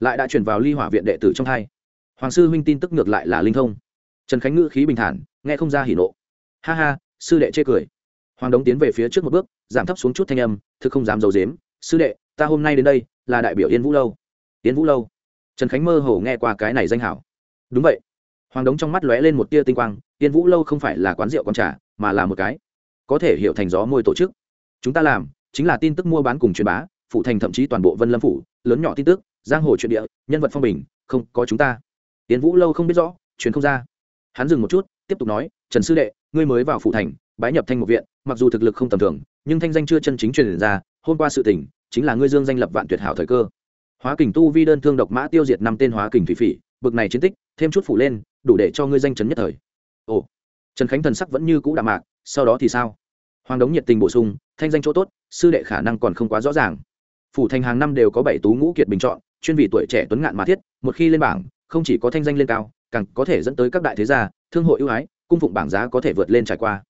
Lại đã truyền vào ly hỏa viện đệ tử trong hai. Hoàng sư huynh tin tức ngược lại là linh thông. Trần khánh ngữ khí bình thản, nghe không ra hỉ nộ. Ha ha, sư đệ chê cười. Hoàng đống tiến về phía trước một bước, giảm thấp xuống chút thanh âm, thực không dám d i ấ u dếm sư đệ ta hôm nay đến đây là đại biểu yên vũ lâu yên vũ lâu trần khánh mơ hồ nghe qua cái này danh hảo đúng vậy hoàng đống trong mắt lóe lên một tia tinh quang yên vũ lâu không phải là quán rượu con trà mà là một cái có thể hiểu thành gió môi tổ chức chúng ta làm chính là tin tức mua bán cùng truyền bá phụ thành thậm chí toàn bộ vân lâm phủ lớn nhỏ tin tức giang hồ chuyện địa nhân vật phong bình không có chúng ta tiến vũ lâu không biết rõ truyền không ra hắn dừng một chút tiếp tục nói trần sư đệ ngươi mới vào phủ thành bái nhập thanh một viện mặc dù thực lực không tầm thường nhưng thanh danh chưa chân chính truyền ra hôm qua sự tình chính là ngươi dương danh lập vạn tuyệt hảo thời cơ. Hóa kình tu vi đơn thương độc mã tiêu diệt năm tên hóa kình thủy phỉ, bực này chiến tích, thêm chút phủ lên, đủ để cho ngươi danh chấn nhất thời. Ồ, trần khánh thần sắc vẫn như cũ đạm mạc, sau đó thì sao? Hoàng đống nhiệt tình bổ sung, thanh danh chỗ tốt, sư đệ khả năng còn không quá rõ ràng. Phủ thành hàng năm đều có bảy tú ngũ kiệt bình chọn, chuyên vì tuổi trẻ tuấn ngạn mà thiết, một khi lên bảng, không chỉ có thanh danh lên cao, càng có thể dẫn tới các đại thế gia, thương hội ưu ái, cung phụng bảng giá có thể vượt lên trải qua.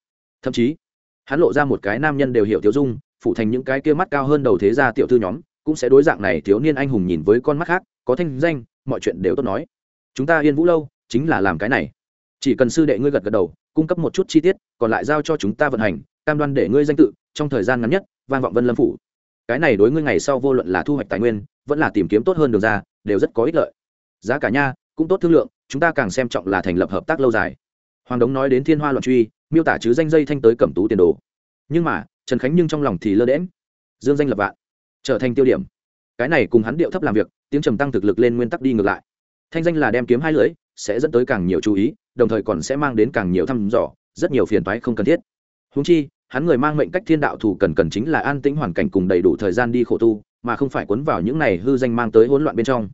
Thậm chí, hắn lộ ra một cái nam nhân đều hiểu tiêu dung Phụ thành những cái kia mắt cao hơn đầu thế gia tiểu thư nhóm, cũng sẽ đối dạng này thiếu niên anh hùng nhìn với con mắt khác, có thanh danh, mọi chuyện đều tốt nói. Chúng ta yên vũ lâu, chính là làm cái này. Chỉ cần sư đệ ngươi gật gật đầu, cung cấp một chút chi tiết, còn lại giao cho chúng ta vận hành, cam đoan để ngươi danh tự, trong thời gian ngắn nhất, vang vọng vân lâm phủ. Cái này đối ngươi ngày sau vô luận là thu hoạch tài nguyên, vẫn là tìm kiếm tốt hơn đường ra, đều rất có ích lợi. Giá cả nha, cũng tốt thương lượng, chúng ta càng xem trọng là thành lập hợp tác lâu dài. Hoàng đống nói đến thiên hoa luận truy, miêu tả chứ danh dây thanh tới cẩm tú tiền đồ. Nhưng mà trần khánh nhưng trong lòng thì lơ đễm dương danh lập vạn, trở thành tiêu điểm. Cái này cùng hắn điệu thấp làm việc, tiếng trầm tăng thực lực lên nguyên tắc đi ngược lại. Thanh danh là đem kiếm hai lưỡi, sẽ dẫn tới càng nhiều chú ý, đồng thời còn sẽ mang đến càng nhiều thăm dò, rất nhiều phiền toái không cần thiết. Húng chi, hắn người mang mệnh cách thiên đạo thủ cần cần chính là an tĩnh hoàn cảnh cùng đầy đủ thời gian đi khổ tu, mà không phải cuốn vào những này hư danh mang tới hỗn loạn bên trong.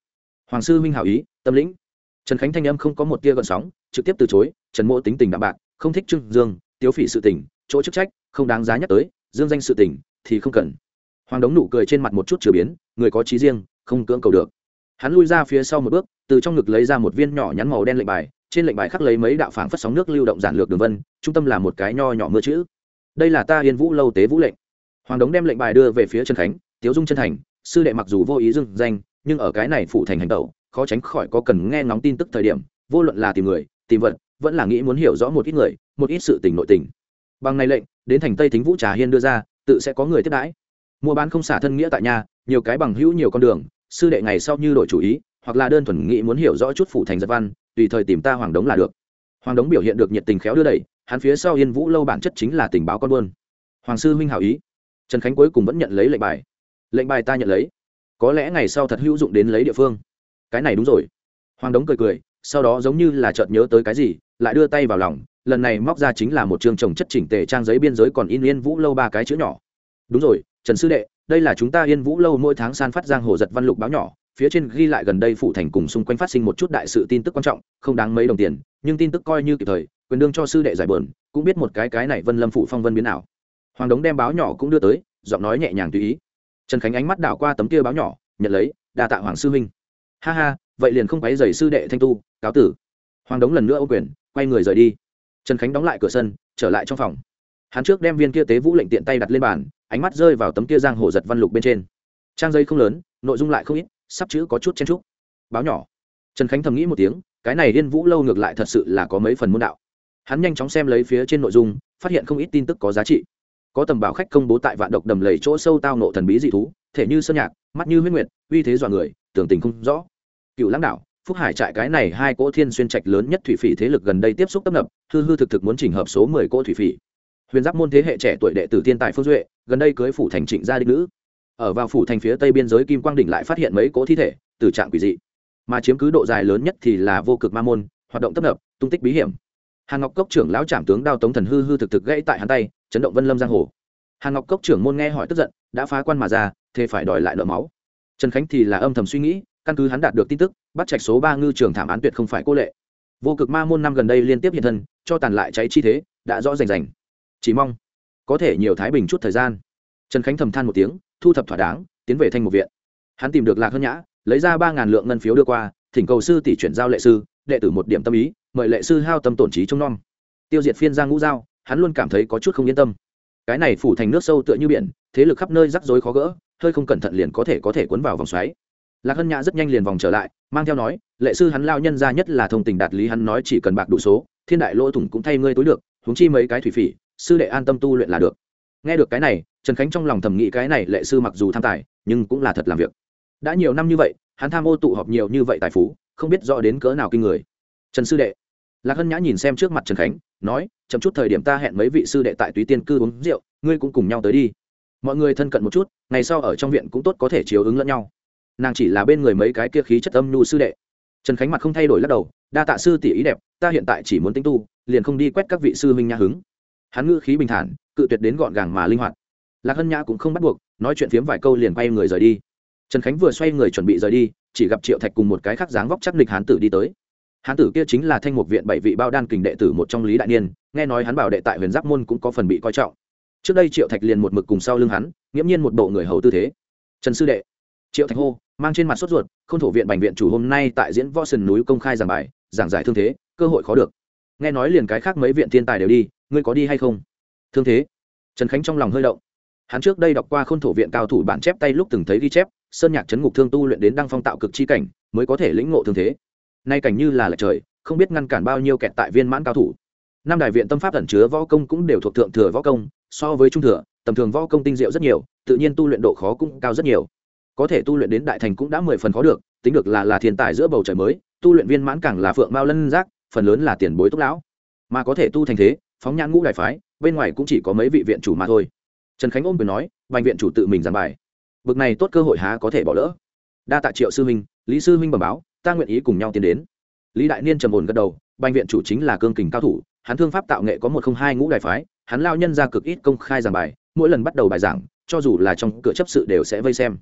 Hoàng sư huynh hảo ý, tâm lĩnh. Trần khánh thanh âm không có một tia gợn sóng, trực tiếp từ chối, trần mộ tính tình đạm bạc, không thích trương dương, tiếu phỉ sự tình, chỗ chức trách, không đáng giá nhắc tới dương danh sự tình thì không cần. Hoàng đống nụ cười trên mặt một chút chửa biến, người có trí riêng, không cưỡng cầu được. Hắn lui ra phía sau một bước, từ trong ngực lấy ra một viên nhỏ nhắn màu đen lệnh bài, trên lệnh bài khắc lấy mấy đạo phảng phất sóng nước lưu động giản lược đường vân, trung tâm là một cái nho nhỏ mưa chữ. Đây là ta yên vũ lâu tế vũ lệnh. Hoàng đống đem lệnh bài đưa về phía trần khánh, tiếu dung chân thành, sư đệ mặc dù vô ý dưng danh, nhưng ở cái này phụ thành hành tẩu, khó tránh khỏi có cần nghe ngóng tin tức thời điểm, vô luận là tìm người, tìm vật, vẫn là nghĩ muốn hiểu rõ một ít người, một ít sự tình nội tình. Bằng này lệnh đến thành tây thính vũ trà hiên đưa ra, tự sẽ có người tiếp đãi. Mua bán không xả thân nghĩa tại nhà, nhiều cái bằng hữu nhiều con đường, sư đệ ngày sau như đổi chủ ý, hoặc là đơn thuần nghĩ muốn hiểu rõ chút phụ thành giật văn, tùy thời tìm ta hoàng đống là được. Hoàng đống biểu hiện được nhiệt tình khéo đưa đẩy, hắn phía sau yên vũ lâu bản chất chính là tình báo con buôn. Hoàng sư huynh hảo ý. Trần khánh cuối cùng vẫn nhận lấy lệnh bài. Lệnh bài ta nhận lấy. Có lẽ ngày sau thật hữu dụng đến lấy địa phương. Cái này đúng rồi. Hoàng đống cười cười, sau đó giống như là chợt nhớ tới cái gì, lại đưa tay vào lòng lần này móc ra chính là một chương trồng chất chỉnh tề trang giấy biên giới còn in yên vũ lâu ba cái chữ nhỏ. Đúng rồi, trần sư đệ, đây là chúng ta yên vũ lâu mỗi tháng san phát giang hồ giật văn lục báo nhỏ, phía trên ghi lại gần đây phủ thành cùng xung quanh phát sinh một chút đại sự tin tức quan trọng, không đáng mấy đồng tiền, nhưng tin tức coi như kịp thời, quyền đương cho sư đệ giải bờn cũng biết một cái cái này vân lâm phủ phong vân biến nào hoàng đống đem báo nhỏ cũng đưa tới, giọng nói nhẹ nhàng tùy ý. Trần khánh ánh mắt đảo qua tấm kia báo nhỏ, nhận lấy, đa tạ hoàng sư huynh. Ha ha, vậy liền không quấy giày sư đệ thanh tu, cáo tử. Hoàng đống lần nữa ô quyền, quay người rời đi trần khánh đóng lại cửa sân, trở lại trong phòng. Hắn trước đem viên kia tế vũ lệnh tiện tay đặt lên bàn, ánh mắt rơi vào tấm kia giang hồ giật văn lục bên trên. Trang giấy không lớn, nội dung lại không ít, sắp chữ có chút chen trúc báo nhỏ. Trần khánh thầm nghĩ một tiếng, cái này liên vũ lâu ngược lại thật sự là có mấy phần môn đạo. Hắn nhanh chóng xem lấy phía trên nội dung, phát hiện không ít tin tức có giá trị. Có tầm bảo khách công bố tại vạn độc đầm lầy chỗ sâu tao nộ thần bí dị thú, thể như sơn nhạc, mắt như huyết nguyệt, uy thế dọa người, tưởng tình không rõ. Cựu lãng đạo phúc hải trại cái này hai cỗ thiên xuyên trạch lớn nhất thủy phỉ thế lực gần đây tiếp xúc tấp nập, hư hư thực thực muốn chỉnh hợp số mười cỗ thủy phỉ. Huyền giáp môn thế hệ trẻ tuổi đệ tử thiên tại phương duệ, gần đây cưới phủ thành trịnh gia đích nữ. Ở vào phủ thành phía tây biên giới kim quang đỉnh lại phát hiện mấy cỗ thi thể từ trạng quỷ dị. Mà chiếm cứ độ dài lớn nhất thì là vô cực ma môn, hoạt động tấp nập, tung tích bí hiểm. Hàn ngọc cốc trưởng lão trảm tướng đao tống thần hư hư thực thực gãy tại hắn tay, chấn động vân lâm giang hồ. Hàn ngọc cốc trưởng môn nghe hỏi tức giận, đã phá quan mà ra thế phải đòi lại nợ máu. Trần khánh thì là âm thầm suy nghĩ căn cứ hắn đạt được tin tức, bắt trạch số ba ngư trường thảm án tuyệt không phải cô lệ. Vô cực ma môn năm gần đây liên tiếp hiện thân, cho tàn lại cháy chi thế, đã rõ rành rành. Chỉ mong, có thể nhiều thái bình chút thời gian. Trần khánh thầm than một tiếng, thu thập thỏa đáng, tiến về thanh một viện. Hắn tìm được lạc hơn nhã, lấy ra ba ngàn lượng ngân phiếu đưa qua, thỉnh cầu sư tỷ chuyển giao lệ sư, đệ tử một điểm tâm ý, mời lệ sư hao tâm tổn trí trông nom. Tiêu diệt phiên giang ngũ giao, hắn luôn cảm thấy có chút không yên tâm. Cái này phủ thành nước sâu tựa như biển, thế lực khắp nơi rắc rối khó gỡ, hơi không cẩn thận liền có thể có thể cuốn vào vòng xoáy lạc hân nhã rất nhanh liền vòng trở lại, mang theo nói, lệ sư hắn lao nhân ra nhất là thông tình đạt lý, hắn nói chỉ cần bạc đủ số, thiên đại lỗ thủng cũng thay ngươi tối được húng chi mấy cái thủy phỉ, sư đệ an tâm tu luyện là được. Nghe được cái này, trần khánh trong lòng thầm nghĩ cái này lệ sư mặc dù tham tài, nhưng cũng là thật làm việc. Đã nhiều năm như vậy, hắn tham ô tụ họp nhiều như vậy tài phú, không biết rõ đến cỡ nào kinh người. Trần sư đệ. Lạc hân nhã nhìn xem trước mặt trần khánh, nói, chậm chút thời điểm ta hẹn mấy vị sư đệ tại túy tiên cư uống rượu, ngươi cũng cùng nhau tới đi. Mọi người thân cận một chút, ngày sau ở trong viện cũng tốt có thể chiếu ứng lẫn nhau nàng chỉ là bên người mấy cái kia khí chất âm nhu sư đệ. Trần khánh mặt không thay đổi lắc đầu, đa tạ sư tỷ ý đẹp, ta hiện tại chỉ muốn tính tu, liền không đi quét các vị sư huynh nhà hứng. Hắn ngữ khí bình thản, cự tuyệt đến gọn gàng mà linh hoạt. Lạc hân nhã cũng không bắt buộc, nói chuyện phiếm vài câu liền quay người rời đi. Trần khánh vừa xoay người chuẩn bị rời đi, chỉ gặp triệu thạch cùng một cái khác dáng vóc chắc nịch hán tử đi tới. Hán tử kia chính là thanh mục viện bảy vị bao đan kình đệ tử một trong lý đại niên, nghe nói hắn bảo đệ tại huyền giáp môn cũng có phần bị coi trọng. Trước đây triệu thạch liền một mực cùng sau lưng hắn, nghiễm nhiên một bộ người hầu tư thế. Trần sư đệ triệu thạch hô, mang trên mặt sốt ruột không thổ viện bành viện chủ hôm nay tại diễn võ sườn núi công khai giảng bài, giảng giải thương thế, cơ hội khó được. Nghe nói liền cái khác mấy viện thiên tài đều đi, ngươi có đi hay không? Thương thế? Trần khánh trong lòng hơi động. Hắn trước đây đọc qua khôn thổ viện cao thủ bản chép tay lúc từng thấy ghi chép, sơn nhạc chấn ngục thương tu luyện đến đăng phong tạo cực chi cảnh, mới có thể lĩnh ngộ thương thế. Nay cảnh như là lệch trời, không biết ngăn cản bao nhiêu kẹt tại viên mãn cao thủ. Năm đại viện tâm pháp ẩn chứa võ công cũng đều thuộc thượng thừa võ công, so với trung thừa, tầm thường võ công tinh diệu rất nhiều, tự nhiên tu luyện độ khó cũng cao rất nhiều có thể tu luyện đến đại thành cũng đã mười phần khó được, tính được là là thiên tài giữa bầu trời mới, tu luyện viên mãn càng là phượng mao lân giác, phần lớn là tiền bối túc lão. Mà có thể tu thành thế, phóng nhãn ngũ đại phái, bên ngoài cũng chỉ có mấy vị viện chủ mà thôi. Trần khánh ôm quyền nói, bành viện chủ tự mình giảng bài. Bực này tốt cơ hội há có thể bỏ lỡ. Đa tạ triệu sư huynh, lý sư huynh bẩm báo, ta nguyện ý cùng nhau tiến đến. Lý đại niên trầm ổn gật đầu, bành viện chủ chính là cương kình cao thủ, hắn thương pháp tạo nghệ có một không hai ngũ đại phái, hắn lao nhân ra cực ít công khai giảng bài, mỗi lần bắt đầu bài giảng, cho dù là trong cửa chấp sự đều sẽ vây xem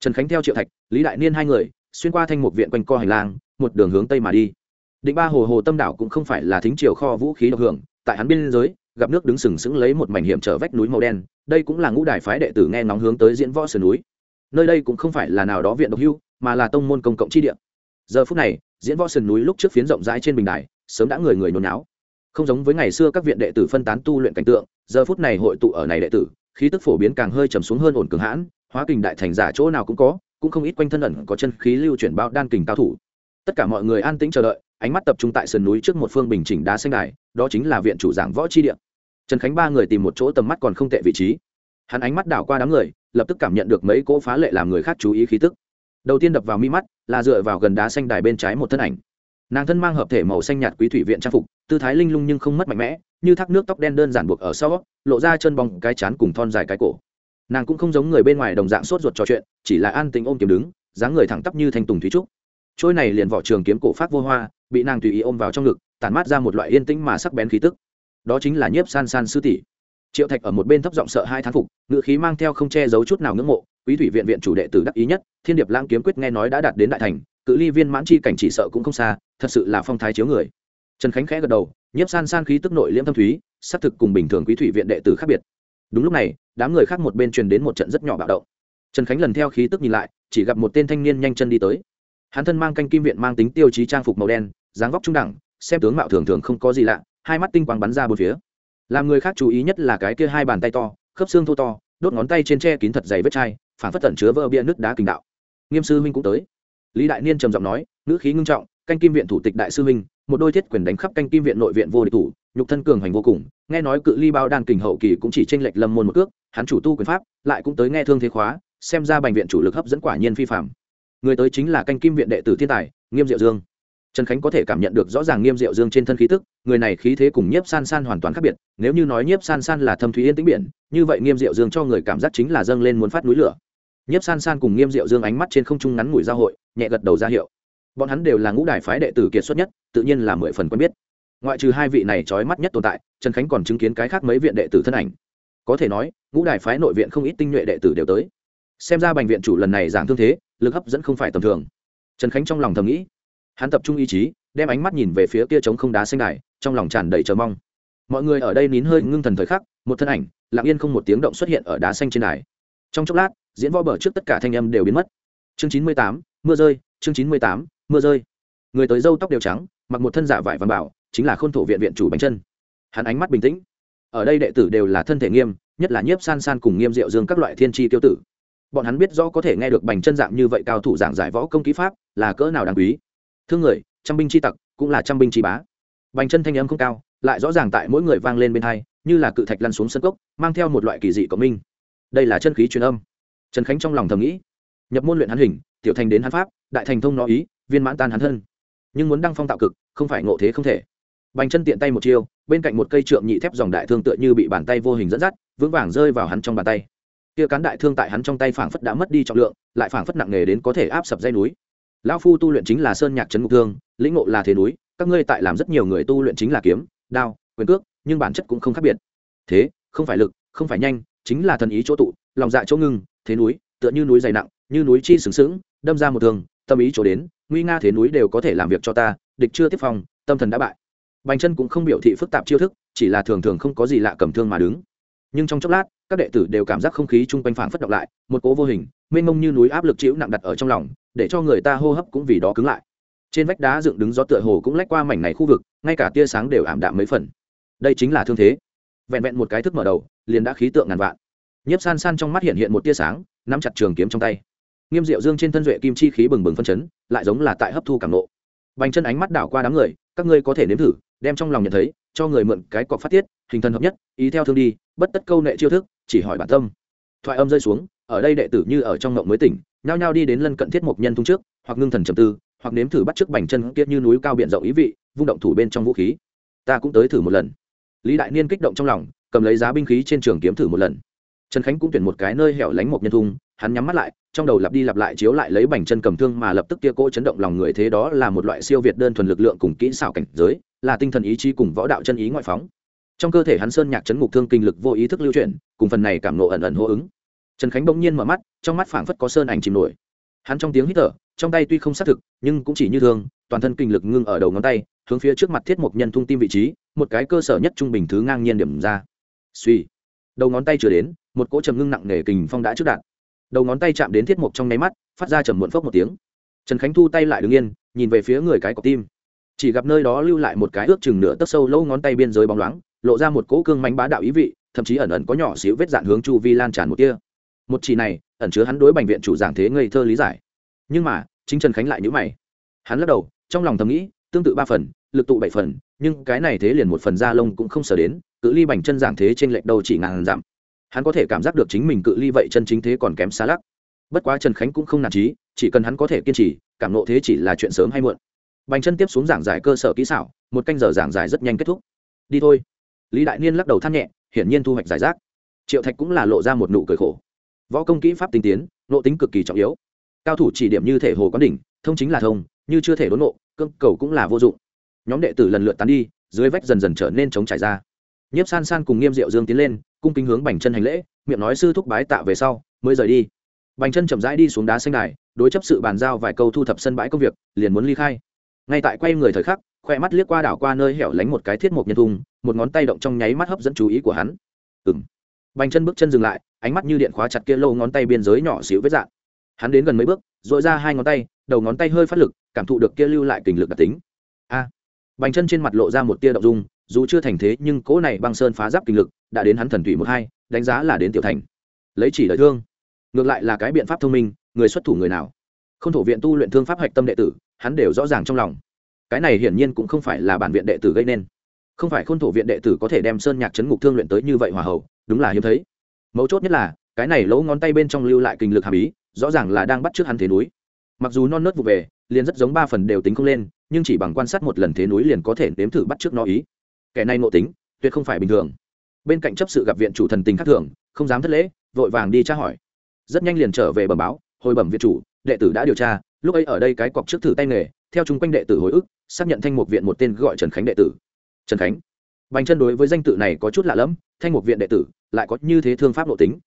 trần khánh theo triệu thạch, lý đại niên hai người, xuyên qua thanh một viện quanh co hành lang, một đường hướng tây mà đi. Định ba hồ hồ tâm đảo cũng không phải là thính triều kho vũ khí độc hưởng, tại hắn biên giới, gặp nước đứng sừng sững lấy một mảnh hiểm trở vách núi màu đen, đây cũng là ngũ đài phái đệ tử nghe ngóng hướng tới diễn võ sườn núi. Nơi đây cũng không phải là nào đó viện độc hưu, mà là tông môn công cộng chi địa. Giờ phút này, diễn võ sườn núi lúc trước phiến rộng rãi trên bình đài, sớm đã người người nôn náo. Không giống với ngày xưa các viện đệ tử phân tán tu luyện cảnh tượng, giờ phút này hội tụ ở này đệ tử, khí tức phổ biến càng hơi trầm xuống hơn ổn cường hãn hóa kình đại thành giả chỗ nào cũng có, cũng không ít quanh thân ẩn có chân khí lưu chuyển bao đan kình cao thủ. Tất cả mọi người an tĩnh chờ đợi, ánh mắt tập trung tại sườn núi trước một phương bình chỉnh đá xanh đài, đó chính là viện chủ giảng võ chi địa. Trần khánh ba người tìm một chỗ tầm mắt còn không tệ vị trí. Hắn ánh mắt đảo qua đám người, lập tức cảm nhận được mấy cỗ phá lệ làm người khác chú ý khí tức. Đầu tiên đập vào mi mắt, là dựa vào gần đá xanh đài bên trái một thân ảnh. Nàng thân mang hợp thể màu xanh nhạt quý thủy viện trang phục, tư thái linh lung nhưng không mất mạnh mẽ, như thác nước tóc đen đơn giản buộc ở sau, lộ ra chân bóng cái chán cùng thon dài cái cổ nàng cũng không giống người bên ngoài đồng dạng sốt ruột trò chuyện, chỉ là an tình ôm kiếm đứng, dáng người thẳng tắp như thanh tùng thúy trúc. Trôi này liền vỏ trường kiếm cổ phát vô hoa, bị nàng tùy ý ôm vào trong ngực, tản mát ra một loại yên tĩnh mà sắc bén khí tức. Đó chính là nhiếp san san sư tỷ. Triệu thạch ở một bên thấp giọng sợ hai thán phục ngự khí mang theo không che giấu chút nào ngưỡng mộ, quý thủy viện viện chủ đệ tử đắc ý nhất, thiên điệp lãng kiếm quyết nghe nói đã đạt đến đại thành, cự ly viên mãn chi cảnh chỉ sợ cũng không xa, thật sự là phong thái chiếu người. Trần khánh khẽ gật đầu, nhiếp san san khí tức nội liễm thâm thúy xác thực cùng bình thường quý thủy viện đệ tử khác biệt đúng lúc này, đám người khác một bên truyền đến một trận rất nhỏ bạo động. Trần khánh lần theo khí tức nhìn lại, chỉ gặp một tên thanh niên nhanh chân đi tới. Hắn thân mang canh kim viện mang tính tiêu chí trang phục màu đen, dáng vóc trung đẳng, xem tướng mạo thường thường không có gì lạ, hai mắt tinh quang bắn ra bốn phía. Làm người khác chú ý nhất là cái kia hai bàn tay to, khớp xương thô to, đốt ngón tay trên tre kín thật dày vết chai, phản phất tẩn chứa vỡ bia nước đá kình đạo. Nghiêm sư huynh cũng tới. Lý đại niên trầm giọng nói, ngữ khí ngưng trọng canh kim viện thủ tịch đại sư huynh, một đôi thiết quyền đánh khắp canh kim viện nội viện vô địch thủ, nhục thân cường hành vô cùng, nghe nói cự ly bao đan kình hậu kỳ cũng chỉ tranh lệch lâm môn một cước, hắn chủ tu quyền pháp, lại cũng tới nghe thương thế khóa, xem ra bành viện chủ lực hấp dẫn quả nhiên phi phạm người tới chính là canh kim viện đệ tử thiên tài, nghiêm diệu dương. Trần khánh có thể cảm nhận được rõ ràng nghiêm diệu dương trên thân khí tức, người này khí thế cùng nhiếp san san hoàn toàn khác biệt, nếu như nói nhiếp san san là thâm thúy yên tĩnh biển, như vậy nghiêm diệu dương cho người cảm giác chính là dâng lên muốn phát núi lửa. Nhiếp san san cùng nghiêm diệu dương ánh mắt trên không trung ngắn ngủi giao hội, nhẹ gật đầu ra hiệu bọn hắn đều là ngũ đài phái đệ tử kiệt xuất nhất, tự nhiên là mười phần quen biết. Ngoại trừ hai vị này trói mắt nhất tồn tại, trần khánh còn chứng kiến cái khác mấy viện đệ tử thân ảnh. Có thể nói, ngũ đài phái nội viện không ít tinh nhuệ đệ tử đều tới. Xem ra bệnh viện chủ lần này giảng thương thế, lực hấp dẫn không phải tầm thường. Trần khánh trong lòng thầm nghĩ. Hắn tập trung ý chí, đem ánh mắt nhìn về phía kia trống không đá xanh đài, trong lòng tràn đầy chờ mong. Mọi người ở đây nín hơi ngưng thần thời khắc, một thân ảnh, lặng yên không một tiếng động xuất hiện ở đá xanh trên đài. Trong chốc lát, diễn võ bờ trước tất cả thanh âm đều biến mất. Chương chín mươi tám, mưa rơi, chương chín mươi tám mưa rơi. Người tới dâu tóc đều trắng, mặc một thân giả vải văn bảo, chính là khôn thổ viện viện chủ bánh chân hắn ánh mắt bình tĩnh. Ở đây đệ tử đều là thân thể nghiêm, nhất là nhiếp san san cùng nghiêm diệu dương các loại thiên tri tiêu tử. Bọn hắn biết rõ có thể nghe được bành chân dạng như vậy cao thủ giảng giải võ công kỹ pháp, là cỡ nào đáng quý. Thương người, trăm binh chi tặc, cũng là trăm binh chi bá. Bành chân thanh âm không cao, lại rõ ràng tại mỗi người vang lên bên hai, như là cự thạch lăn xuống sân cốc, mang theo một loại kỳ dị cộng minh. Đây là chân khí truyền âm. Trần khánh trong lòng thầm nghĩ. Nhập môn luyện hắn hình, tiểu thành đến hắn pháp, đại thành thông nó ý viên mãn tan hắn thân. Nhưng muốn đăng phong tạo cực, không phải ngộ thế không thể. Bành chân tiện tay một chiêu, bên cạnh một cây trượng nhị thép dòng đại thương tựa như bị bàn tay vô hình dẫn dắt, vững vàng rơi vào hắn trong bàn tay. Kia cán đại thương tại hắn trong tay phảng phất đã mất đi trọng lượng, lại phảng phất nặng nề đến có thể áp sập dây núi. Lão phu tu luyện chính là sơn nhạc trấn ngục thương, lĩnh ngộ là thế núi, các ngươi tại làm rất nhiều người tu luyện chính là kiếm, đao, quyền cước, nhưng bản chất cũng không khác biệt. Thế, không phải lực, không phải nhanh, chính là thần ý chỗ tụ, lòng dạ chỗ ngưng, thế núi, tựa như núi dày nặng, như núi chi sừng sững, đâm ra một thường tâm ý chỗ đến nguy nga thế núi đều có thể làm việc cho ta, địch chưa tiếp phòng tâm thần đã bại. Bành chân cũng không biểu thị phức tạp chiêu thức, chỉ là thường thường không có gì lạ cầm thương mà đứng. Nhưng trong chốc lát, các đệ tử đều cảm giác không khí chung quanh phảng phất động lại, một cỗ vô hình, mênh mông như núi áp lực chịu nặng đặt ở trong lòng, để cho người ta hô hấp cũng vì đó cứng lại. Trên vách đá dựng đứng gió tựa hồ cũng lách qua mảnh này khu vực, ngay cả tia sáng đều ảm đạm mấy phần. Đây chính là thương thế. Vẹn vẹn một cái thức mở đầu, liền đã khí tượng ngàn vạn. Nhiếp san san trong mắt hiện hiện một tia sáng, nắm chặt trường kiếm trong tay nghiêm diệu dương trên thân duệ kim chi khí bừng bừng phân chấn, lại giống là tại hấp thu cảm nộ. Bành chân ánh mắt đảo qua đám người, các ngươi có thể nếm thử, đem trong lòng nhận thấy, cho người mượn cái cọc phát tiết, hình thân hợp nhất, ý theo thương đi, bất tất câu nệ chiêu thức, chỉ hỏi bản tâm. Thoại âm rơi xuống, ở đây đệ tử như ở trong ngộng mới tỉnh, nhao nhao đi đến lân cận thiết mục nhân thung trước, hoặc ngưng thần trầm tư, hoặc nếm thử bắt trước bành chân kia như núi cao biển rộng ý vị, vung động thủ bên trong vũ khí. Ta cũng tới thử một lần. Lý đại niên kích động trong lòng, cầm lấy giá binh khí trên trường kiếm thử một lần. Trần khánh cũng tuyển một cái nơi hẻo lánh một nhân thung hắn nhắm mắt lại, trong đầu lặp đi lặp lại chiếu lại lấy bành chân cầm thương mà lập tức kia cỗ chấn động lòng người thế đó là một loại siêu việt đơn thuần lực lượng cùng kỹ xảo cảnh giới, là tinh thần ý chí cùng võ đạo chân ý ngoại phóng. Trong cơ thể hắn sơn nhạc chấn ngục thương kinh lực vô ý thức lưu chuyển, cùng phần này cảm nộ ẩn ẩn hô ứng. Trần khánh bỗng nhiên mở mắt, trong mắt phảng phất có sơn ảnh chìm nổi. Hắn trong tiếng hít thở, trong tay tuy không xác thực, nhưng cũng chỉ như thương toàn thân kinh lực ngưng ở đầu ngón tay, hướng phía trước mặt thiết mục nhân thung tim vị trí, một cái cơ sở nhất trung bình thứ ngang nhiên điểm ra. Suy đầu ngón tay chưa đến, một cỗ trầm ngưng nặng nề kình phong đã trước đạn đầu ngón tay chạm đến thiết mục trong nháy mắt, phát ra trầm muộn phốc một tiếng. Trần khánh thu tay lại đứng yên, nhìn về phía người cái cọc tim. Chỉ gặp nơi đó lưu lại một cái ước chừng nửa tấc sâu lâu ngón tay biên giới bóng loáng, lộ ra một cỗ cương mánh bá đạo ý vị, thậm chí ẩn ẩn có nhỏ xíu vết dạn hướng chu vi lan tràn một kia một chỉ này, ẩn chứa hắn đối bệnh viện chủ giảng thế ngây thơ lý giải. Nhưng mà, chính trần khánh lại nhữ mày. Hắn lắc đầu, trong lòng thầm nghĩ, tương tự ba phần, lực tụ bảy phần, nhưng cái này thế liền một phần da lông cũng không sờ đến, cự ly bành chân giảng thế trên lệch đầu chỉ ngàn dặm hắn có thể cảm giác được chính mình cự ly vậy chân chính thế còn kém xa lắc. Bất quá trần khánh cũng không nản trí, chỉ cần hắn có thể kiên trì, cảm nộ thế chỉ là chuyện sớm hay muộn. Bành chân tiếp xuống giảng giải cơ sở kỹ xảo, một canh giờ giảng giải rất nhanh kết thúc. Đi thôi. Lý đại niên lắc đầu than nhẹ, hiển nhiên thu hoạch giải rác. Triệu thạch cũng là lộ ra một nụ cười khổ. Võ công kỹ pháp tinh tiến, nộ tính cực kỳ trọng yếu. Cao thủ chỉ điểm như thể hồ quán đỉnh, thông chính là thông, như chưa thể đốn nộ, cương cầu cũng là vô dụng. Nhóm đệ tử lần lượt tán đi, dưới vách dần dần trở nên chống trải ra. Nhiếp san san cùng nghiêm diệu dương tiến lên cung kính hướng bành chân hành lễ, miệng nói sư thúc bái tạ về sau, mới rời đi. Bành chân chậm rãi đi xuống đá xanh đài, đối chấp sự bàn giao vài câu thu thập sân bãi công việc, liền muốn ly khai. Ngay tại quay người thời khắc, khoe mắt liếc qua đảo qua nơi hẻo lánh một cái thiết mộc nhân thùng, một ngón tay động trong nháy mắt hấp dẫn chú ý của hắn. Ừng bành chân bước chân dừng lại, ánh mắt như điện khóa chặt kia lâu ngón tay biên giới nhỏ xíu vết dạng hắn đến gần mấy bước dội ra hai ngón tay, đầu ngón tay hơi phát lực, cảm thụ được kia lưu lại kình lực đặc tính. A. Bành chân trên mặt lộ ra một tia động dung dù chưa thành thế nhưng cỗ này băng sơn phá giáp kinh lực đã đến hắn thần thủy một hai, đánh giá là đến tiểu thành. Lấy chỉ lợi thương. Ngược lại là cái biện pháp thông minh, người xuất thủ người nào. Không thổ viện tu luyện thương pháp hạch tâm đệ tử, hắn đều rõ ràng trong lòng. Cái này hiển nhiên cũng không phải là bản viện đệ tử gây nên. Không phải khôn thổ viện đệ tử có thể đem sơn nhạc chấn ngục thương luyện tới như vậy hòa hậu, đúng là hiếm thấy. Mấu chốt nhất là, cái này lỗ ngón tay bên trong lưu lại kinh lực hàm ý, rõ ràng là đang bắt trước hắn thế núi. Mặc dù non nớt vụ về, liền rất giống ba phần đều tính không lên, nhưng chỉ bằng quan sát một lần thế núi liền có thể nếm thử bắt trước nó ý kẻ này ngộ tính, tuyệt không phải bình thường. Bên cạnh chấp sự gặp viện chủ thần tình khác thường, không dám thất lễ, vội vàng đi tra hỏi. Rất nhanh liền trở về bẩm báo, hồi bẩm viện chủ, đệ tử đã điều tra, lúc ấy ở đây cái cọc trước thử tay nghề, theo chung quanh đệ tử hồi ức, xác nhận thanh mục viện một tên gọi trần khánh đệ tử. Trần khánh? Bành chân đối với danh tự này có chút lạ lẫm, thanh mục viện đệ tử lại có như thế thương pháp nội tính.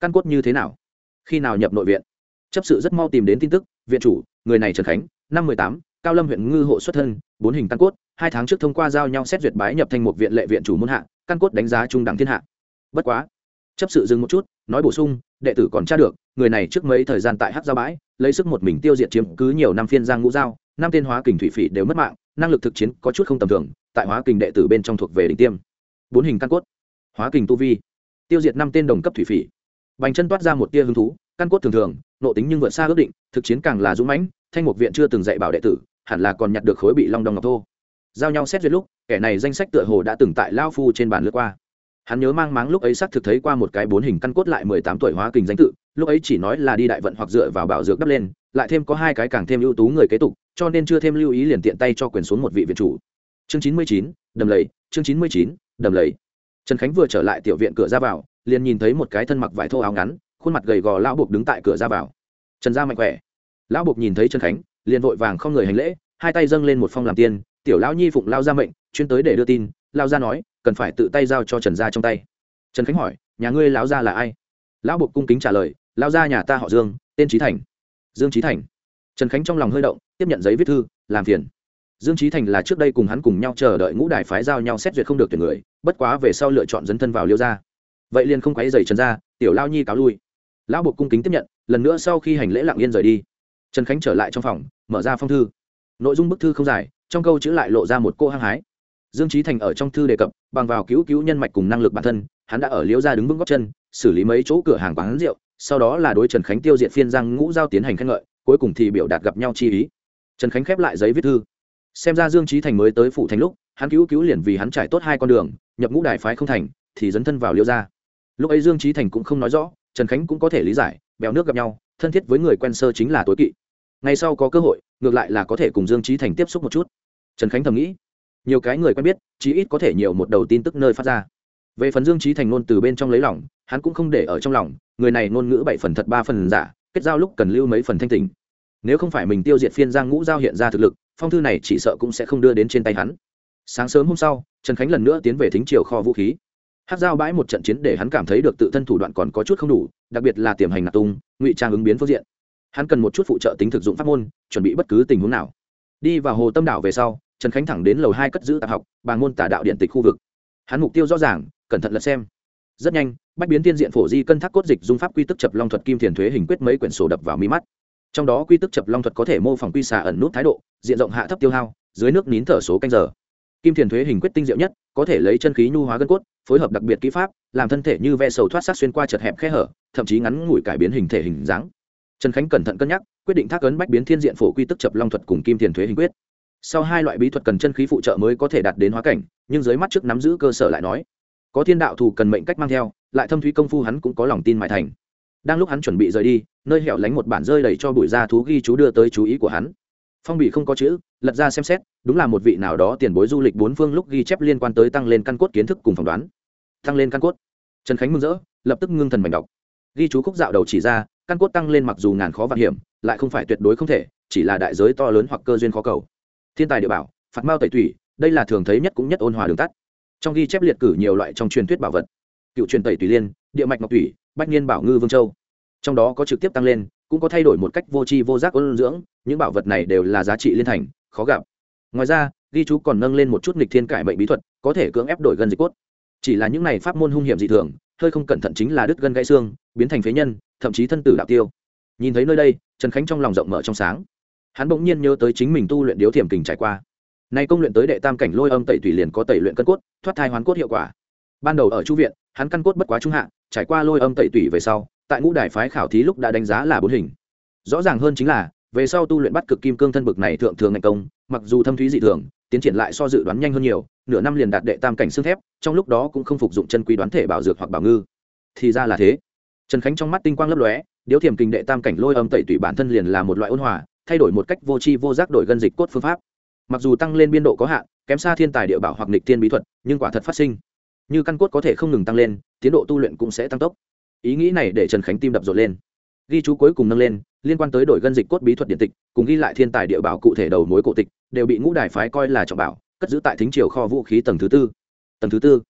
Căn cốt như thế nào? Khi nào nhập nội viện? Chấp sự rất mau tìm đến tin tức, viện chủ, người này trần khánh, năm mười tám, cao lâm huyện ngư hộ xuất thân, bốn hình căn cốt hai tháng trước thông qua giao nhau xét duyệt bái nhập thanh một viện lệ viện chủ môn hạ, căn cốt đánh giá trung đẳng thiên hạ. Bất quá, chấp sự dừng một chút, nói bổ sung, đệ tử còn tra được, người này trước mấy thời gian tại hát giao bãi, lấy sức một mình tiêu diệt chiếm cứ nhiều năm phiên giang ngũ giao, năm tên hóa kình thủy phỉ đều mất mạng, năng lực thực chiến có chút không tầm thường, tại hóa kình đệ tử bên trong thuộc về đỉnh tiêm. Bốn hình căn cốt. Hóa kình tu vi. Tiêu diệt năm tên đồng cấp thủy phỉ. Bành chân toát ra một tia hứng thú, căn cốt thường thường nộ tính nhưng vượt xa ước định, thực chiến càng là dũng mãnh, thanh một viện chưa từng dạy bảo đệ tử, hẳn là còn nhặt được khối bị long đong ngọc thô giao nhau xét duyệt lúc, kẻ này danh sách tựa hồ đã từng tại lao phu trên bàn lướt qua. Hắn nhớ mang máng lúc ấy xác thực thấy qua một cái bốn hình căn cốt lại mười tám tuổi hóa kình danh tự, lúc ấy chỉ nói là đi đại vận hoặc dựa vào bảo dược đắp lên, lại thêm có hai cái càng thêm ưu tú người kế tục, cho nên chưa thêm lưu ý liền tiện tay cho quyền xuống một vị viện chủ. Chương chín mươi chín, đầm lầy, chương chín mươi chín, đầm lầy. Trần khánh vừa trở lại tiểu viện cửa ra vào, liền nhìn thấy một cái thân mặc vải thô áo ngắn, khuôn mặt gầy gò lão buộc đứng tại cửa ra vào. Trần gia mạnh khỏe. Lão buộc nhìn thấy trần khánh, liền vội vàng không người hành lễ, hai tay dâng lên một phong làm tiên tiểu lão nhi phụng lao ra mệnh, chuyên tới để đưa tin, lao ra nói, cần phải tự tay giao cho trần gia trong tay. Trần khánh hỏi, nhà ngươi lão gia là ai? Lão buộc cung kính trả lời lão gia nhà ta họ dương, tên trí thành. Dương trí thành. Trần khánh trong lòng hơi động, tiếp nhận giấy viết thư, làm phiền. Dương trí thành là trước đây cùng hắn cùng nhau chờ đợi ngũ đài phái giao nhau xét duyệt không được tuyển người, bất quá về sau lựa chọn dấn thân vào liêu gia. Vậy liền không quấy dày trần gia, tiểu lao nhi cáo lui. Lão buộc cung kính tiếp nhận, lần nữa sau khi hành lễ lặng yên rời đi. Trần khánh trở lại trong phòng, mở ra phong thư. Nội dung bức thư không dài trong câu chữ lại lộ ra một cô hăng hái. Dương trí thành ở trong thư đề cập, bằng vào cứu cứu nhân mạch cùng năng lực bản thân, hắn đã ở liễu gia đứng vững góc chân, xử lý mấy chỗ cửa hàng quán rượu, sau đó là đối trần khánh tiêu diệt phiên giang ngũ giao tiến hành khen ngợi, cuối cùng thì biểu đạt gặp nhau chi ý. Trần khánh khép lại giấy viết thư. Xem ra dương trí thành mới tới phủ thành lúc, hắn cứu cứu liền vì hắn trải tốt hai con đường, nhập ngũ đại phái không thành, thì dấn thân vào liễu gia. Lúc ấy dương trí thành cũng không nói rõ, trần khánh cũng có thể lý giải, bèo nước gặp nhau, thân thiết với người quen sơ chính là tối kỵ ngay sau có cơ hội, ngược lại là có thể cùng dương trí thành tiếp xúc một chút. Trần khánh thầm nghĩ, nhiều cái người quen biết, chí ít có thể nhiều một đầu tin tức nơi phát ra. Về phần dương trí thành ngôn từ bên trong lấy lòng, hắn cũng không để ở trong lòng, người này ngôn ngữ bảy phần thật ba phần giả, kết giao lúc cần lưu mấy phần thanh tình. Nếu không phải mình tiêu diệt phiên giang ngũ giao hiện ra thực lực, phong thư này chỉ sợ cũng sẽ không đưa đến trên tay hắn. Sáng sớm hôm sau, trần khánh lần nữa tiến về thính triều kho vũ khí. Hát giao bãi một trận chiến để hắn cảm thấy được tự thân thủ đoạn còn có chút không đủ, đặc biệt là tiềm hành nạp tung, ngụy trang ứng biến phương diện hắn cần một chút phụ trợ tính thực dụng pháp môn, chuẩn bị bất cứ tình huống nào. Đi vào hồ tâm đảo về sau, trần khánh thẳng đến lầu hai cất giữ tạp học bàn môn tả đạo điện tịch khu vực. Hắn mục tiêu rõ ràng, cẩn thận lật xem. Rất nhanh, bách biến tiên diện phổ di cân thác cốt dịch dung pháp quy tức chập long thuật kim thiền thuế hình quyết mấy quyển sổ đập vào mi mắt. Trong đó quy tức chập long thuật có thể mô phỏng quy xà ẩn nút thái độ, diện rộng hạ thấp tiêu hao, dưới nước nín thở số canh giờ. Kim thiền thuế hình quyết tinh diệu nhất, có thể lấy chân khí nhu hóa gân cốt, phối hợp đặc biệt kỹ pháp, làm thân thể như ve sầu thoát sát xuyên qua chật hẹp khe hở, thậm chí ngắn ngủi cải biến hình thể hình dáng trần khánh cẩn thận cân nhắc, quyết định thác ấn bách biến thiên diện phổ quy tức chập long thuật cùng kim thiền thuế hình quyết. Sau hai loại bí thuật cần chân khí phụ trợ mới có thể đạt đến hóa cảnh, nhưng dưới mắt trước nắm giữ cơ sở lại nói, có thiên đạo thù cần mệnh cách mang theo, lại thâm thúy công phu hắn cũng có lòng tin mại thành. Đang lúc hắn chuẩn bị rời đi, nơi hẻo lánh một bản rơi đầy cho bụi da thú ghi chú đưa tới chú ý của hắn. Phong bì không có chữ, lật ra xem xét, đúng là một vị nào đó tiền bối du lịch bốn phương lúc ghi chép liên quan tới tăng lên căn cốt kiến thức cùng phỏng đoán. Tăng lên căn cốt. Trần khánh mừng rỡ, lập tức ngưng thần mảnh đọc ghi chú khúc dạo đầu chỉ ra, căn cốt tăng lên mặc dù ngàn khó vạn hiểm, lại không phải tuyệt đối không thể, chỉ là đại giới to lớn hoặc cơ duyên khó cầu. Thiên tài địa bảo phạt mao tẩy thủy đây là thường thấy nhất cũng nhất ôn hòa đường tắt. Trong ghi chép liệt cử nhiều loại trong truyền thuyết bảo vật. Cựu truyền tẩy tùy liên, địa mạch ngọc thủy bách niên bảo ngư vương châu. Trong đó có trực tiếp tăng lên, cũng có thay đổi một cách vô tri vô giác ôn dưỡng, những bảo vật này đều là giá trị liên thành, khó gặp. Ngoài ra, ghi chú còn nâng lên một chút nghịch thiên cải mệnh bí thuật, có thể cưỡng ép đổi gân dịch cốt. Chỉ là những này pháp môn hung hiểm dị thường hơi không cẩn thận chính là đứt gân gãy xương, biến thành phế nhân, thậm chí thân tử đạo tiêu. Nhìn thấy nơi đây, trần khánh trong lòng rộng mở trong sáng. Hắn bỗng nhiên nhớ tới chính mình tu luyện điếu thiểm kình trải qua. Nay công luyện tới đệ tam cảnh lôi âm tẩy thủy liền có tẩy luyện cân cốt, thoát thai hoán cốt hiệu quả. Ban đầu ở chu viện, hắn căn cốt bất quá trung hạ, trải qua lôi âm tẩy tủy về sau, tại ngũ đài phái khảo thí lúc đã đánh giá là bốn hình. Rõ ràng hơn chính là, về sau tu luyện bắt cực kim cương thân bực này thượng thường ngành công, mặc dù thâm thúy dị thường tiến triển lại so dự đoán nhanh hơn nhiều, nửa năm liền đạt đệ tam cảnh xương thép, trong lúc đó cũng không phục dụng chân quý đoán thể bảo dược hoặc bảo ngư. Thì ra là thế. Trần khánh trong mắt tinh quang lấp lóe, điếu thiềm kinh đệ tam cảnh lôi âm tẩy tủy bản thân liền là một loại ôn hòa, thay đổi một cách vô tri vô giác đổi gân dịch cốt phương pháp. Mặc dù tăng lên biên độ có hạn, kém xa thiên tài địa bảo hoặc nịch thiên bí thuật, nhưng quả thật phát sinh. Như căn cốt có thể không ngừng tăng lên, tiến độ tu luyện cũng sẽ tăng tốc. Ý nghĩ này để trần khánh tim đập rộn lên. Ghi chú cuối cùng nâng lên, liên quan tới đổi gân dịch cốt bí thuật điện tịch, cùng ghi lại thiên tài địa bảo cụ thể đầu mối cổ tịch đều bị ngũ đài phái coi là trọng bảo, cất giữ tại thính triều kho vũ khí tầng thứ tư. Tầng thứ tư.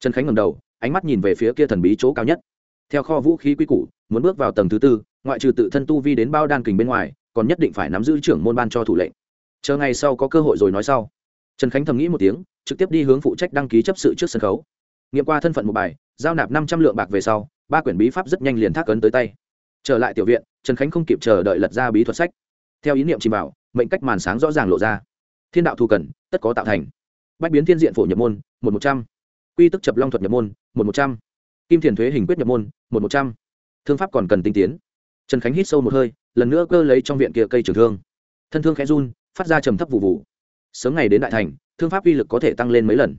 Trần khánh ngầm đầu, ánh mắt nhìn về phía kia thần bí chỗ cao nhất. Theo kho vũ khí quy củ, muốn bước vào tầng thứ tư, ngoại trừ tự thân tu vi đến bao đan kình bên ngoài, còn nhất định phải nắm giữ trưởng môn ban cho thủ lệnh. Chờ ngày sau có cơ hội rồi nói sau. Trần khánh thầm nghĩ một tiếng, trực tiếp đi hướng phụ trách đăng ký chấp sự trước sân khấu. Nghiệm qua thân phận một bài, giao nạp năm trăm lượng bạc về sau, ba quyển bí pháp rất nhanh liền thác ấn tới tay. Trở lại tiểu viện, trần khánh không kịp chờ đợi lật ra bí thuật sách. Theo ý niệm chỉ bảo mệnh cách màn sáng rõ ràng lộ ra thiên đạo thù cần, tất có tạo thành. Bách biến thiên diện phổ nhập môn, một một trăm. Quy tức chập long thuật nhập môn, một một trăm. Kim thiền thuế hình quyết nhập môn, một một trăm. Thương pháp còn cần tinh tiến. Trần khánh hít sâu một hơi, lần nữa cơ lấy trong viện kia cây trường thương. Thân thương khẽ run, phát ra trầm thấp vụ vụ. Sớm ngày đến đại thành, thương pháp uy lực có thể tăng lên mấy lần.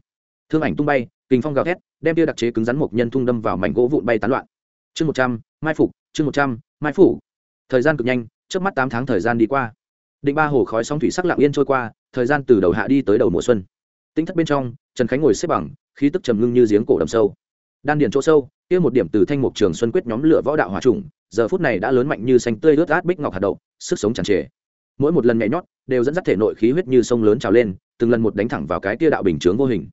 Thương ảnh tung bay kinh phong gào thét, đem tia đặc chế cứng rắn một nhân thung đâm vào mảnh gỗ vụn bay tán loạn. Chương một trăm, mai phục, chương một trăm, mai phủ thời gian cực nhanh, trước mắt tám tháng thời gian đi qua định ba hồ khói sóng thủy sắc lặng yên trôi qua, thời gian từ đầu hạ đi tới đầu mùa xuân. Tính thất bên trong, trần khánh ngồi xếp bằng, khí tức trầm ngưng như giếng cổ đầm sâu. Đan điền chỗ sâu, kia một điểm từ thanh mục trường xuân quyết nhóm lửa võ đạo hòa trùng, giờ phút này đã lớn mạnh như xanh tươi ướt át bích ngọc hạt đậu, sức sống tràn trề. Mỗi một lần nhảy nhót, đều dẫn dắt thể nội khí huyết như sông lớn trào lên, từng lần một đánh thẳng vào cái tia đạo bình chướng vô hình.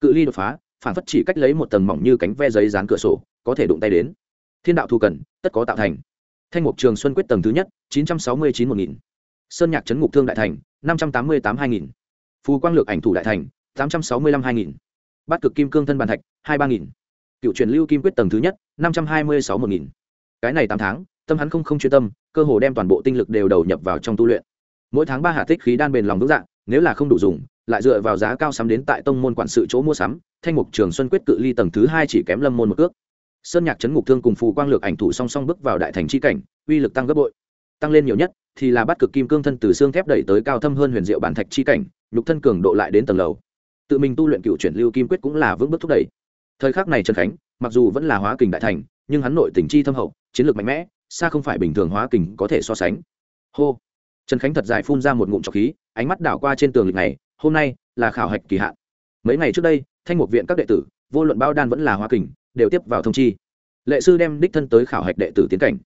Cự ly đột phá, phản phất chỉ cách lấy một tầng mỏng như cánh ve giấy dán cửa sổ, có thể đụng tay đến. Thiên đạo thu cần, tất có tạo thành. Thanh mục trường xuân quyết tầng thứ nhất, chín trăm sáu mươi chín một nghìn sơn nhạc trấn ngục thương đại thành, năm trăm tám mươi tám hai nghìn. Phù quang lược ảnh thủ đại thành, tám trăm sáu mươi lăm hai nghìn. Bát cực kim cương thân bàn thạch, hai ba nghìn. Cựu truyền lưu kim quyết tầng thứ nhất, năm trăm hai mươi sáu một nghìn. Cái này tám tháng, tâm hắn không không chuyên tâm, cơ hồ đem toàn bộ tinh lực đều đầu nhập vào trong tu luyện. Mỗi tháng ba hạ tích khí đan bền lòng vững dạng nếu là không đủ dùng, lại dựa vào giá cao sắm đến tại tông môn quản sự chỗ mua sắm, thanh mục trường xuân quyết cự ly tầng thứ hai chỉ kém lâm môn một cước. Sơn nhạc trấn ngục thương cùng phù quang lược ảnh thủ song song bước vào đại thành c cảnh, uy lực tăng gấp bội, tăng lên nhiều nhất thì là bắt cực kim cương thân từ xương thép đẩy tới cao thâm hơn huyền diệu bản thạch chi cảnh, nhục thân cường độ lại đến tầng lầu. Tự mình tu luyện cựu chuyển lưu kim quyết cũng là vững bước thúc đẩy. Thời khắc này trần khánh, mặc dù vẫn là hóa kình đại thành, nhưng hắn nội tình chi thâm hậu, chiến lược mạnh mẽ, xa không phải bình thường hóa kình có thể so sánh. Hô. Trần khánh thật dài phun ra một ngụm trọc khí, ánh mắt đảo qua trên tường lịch này, hôm nay là khảo hạch kỳ hạn. Mấy ngày trước đây, thanh mục viện các đệ tử, vô luận bao đan vẫn là hóa kình, đều tiếp vào thông chi. Lệ sư đem đích thân tới khảo hạch đệ tử tiến cảnh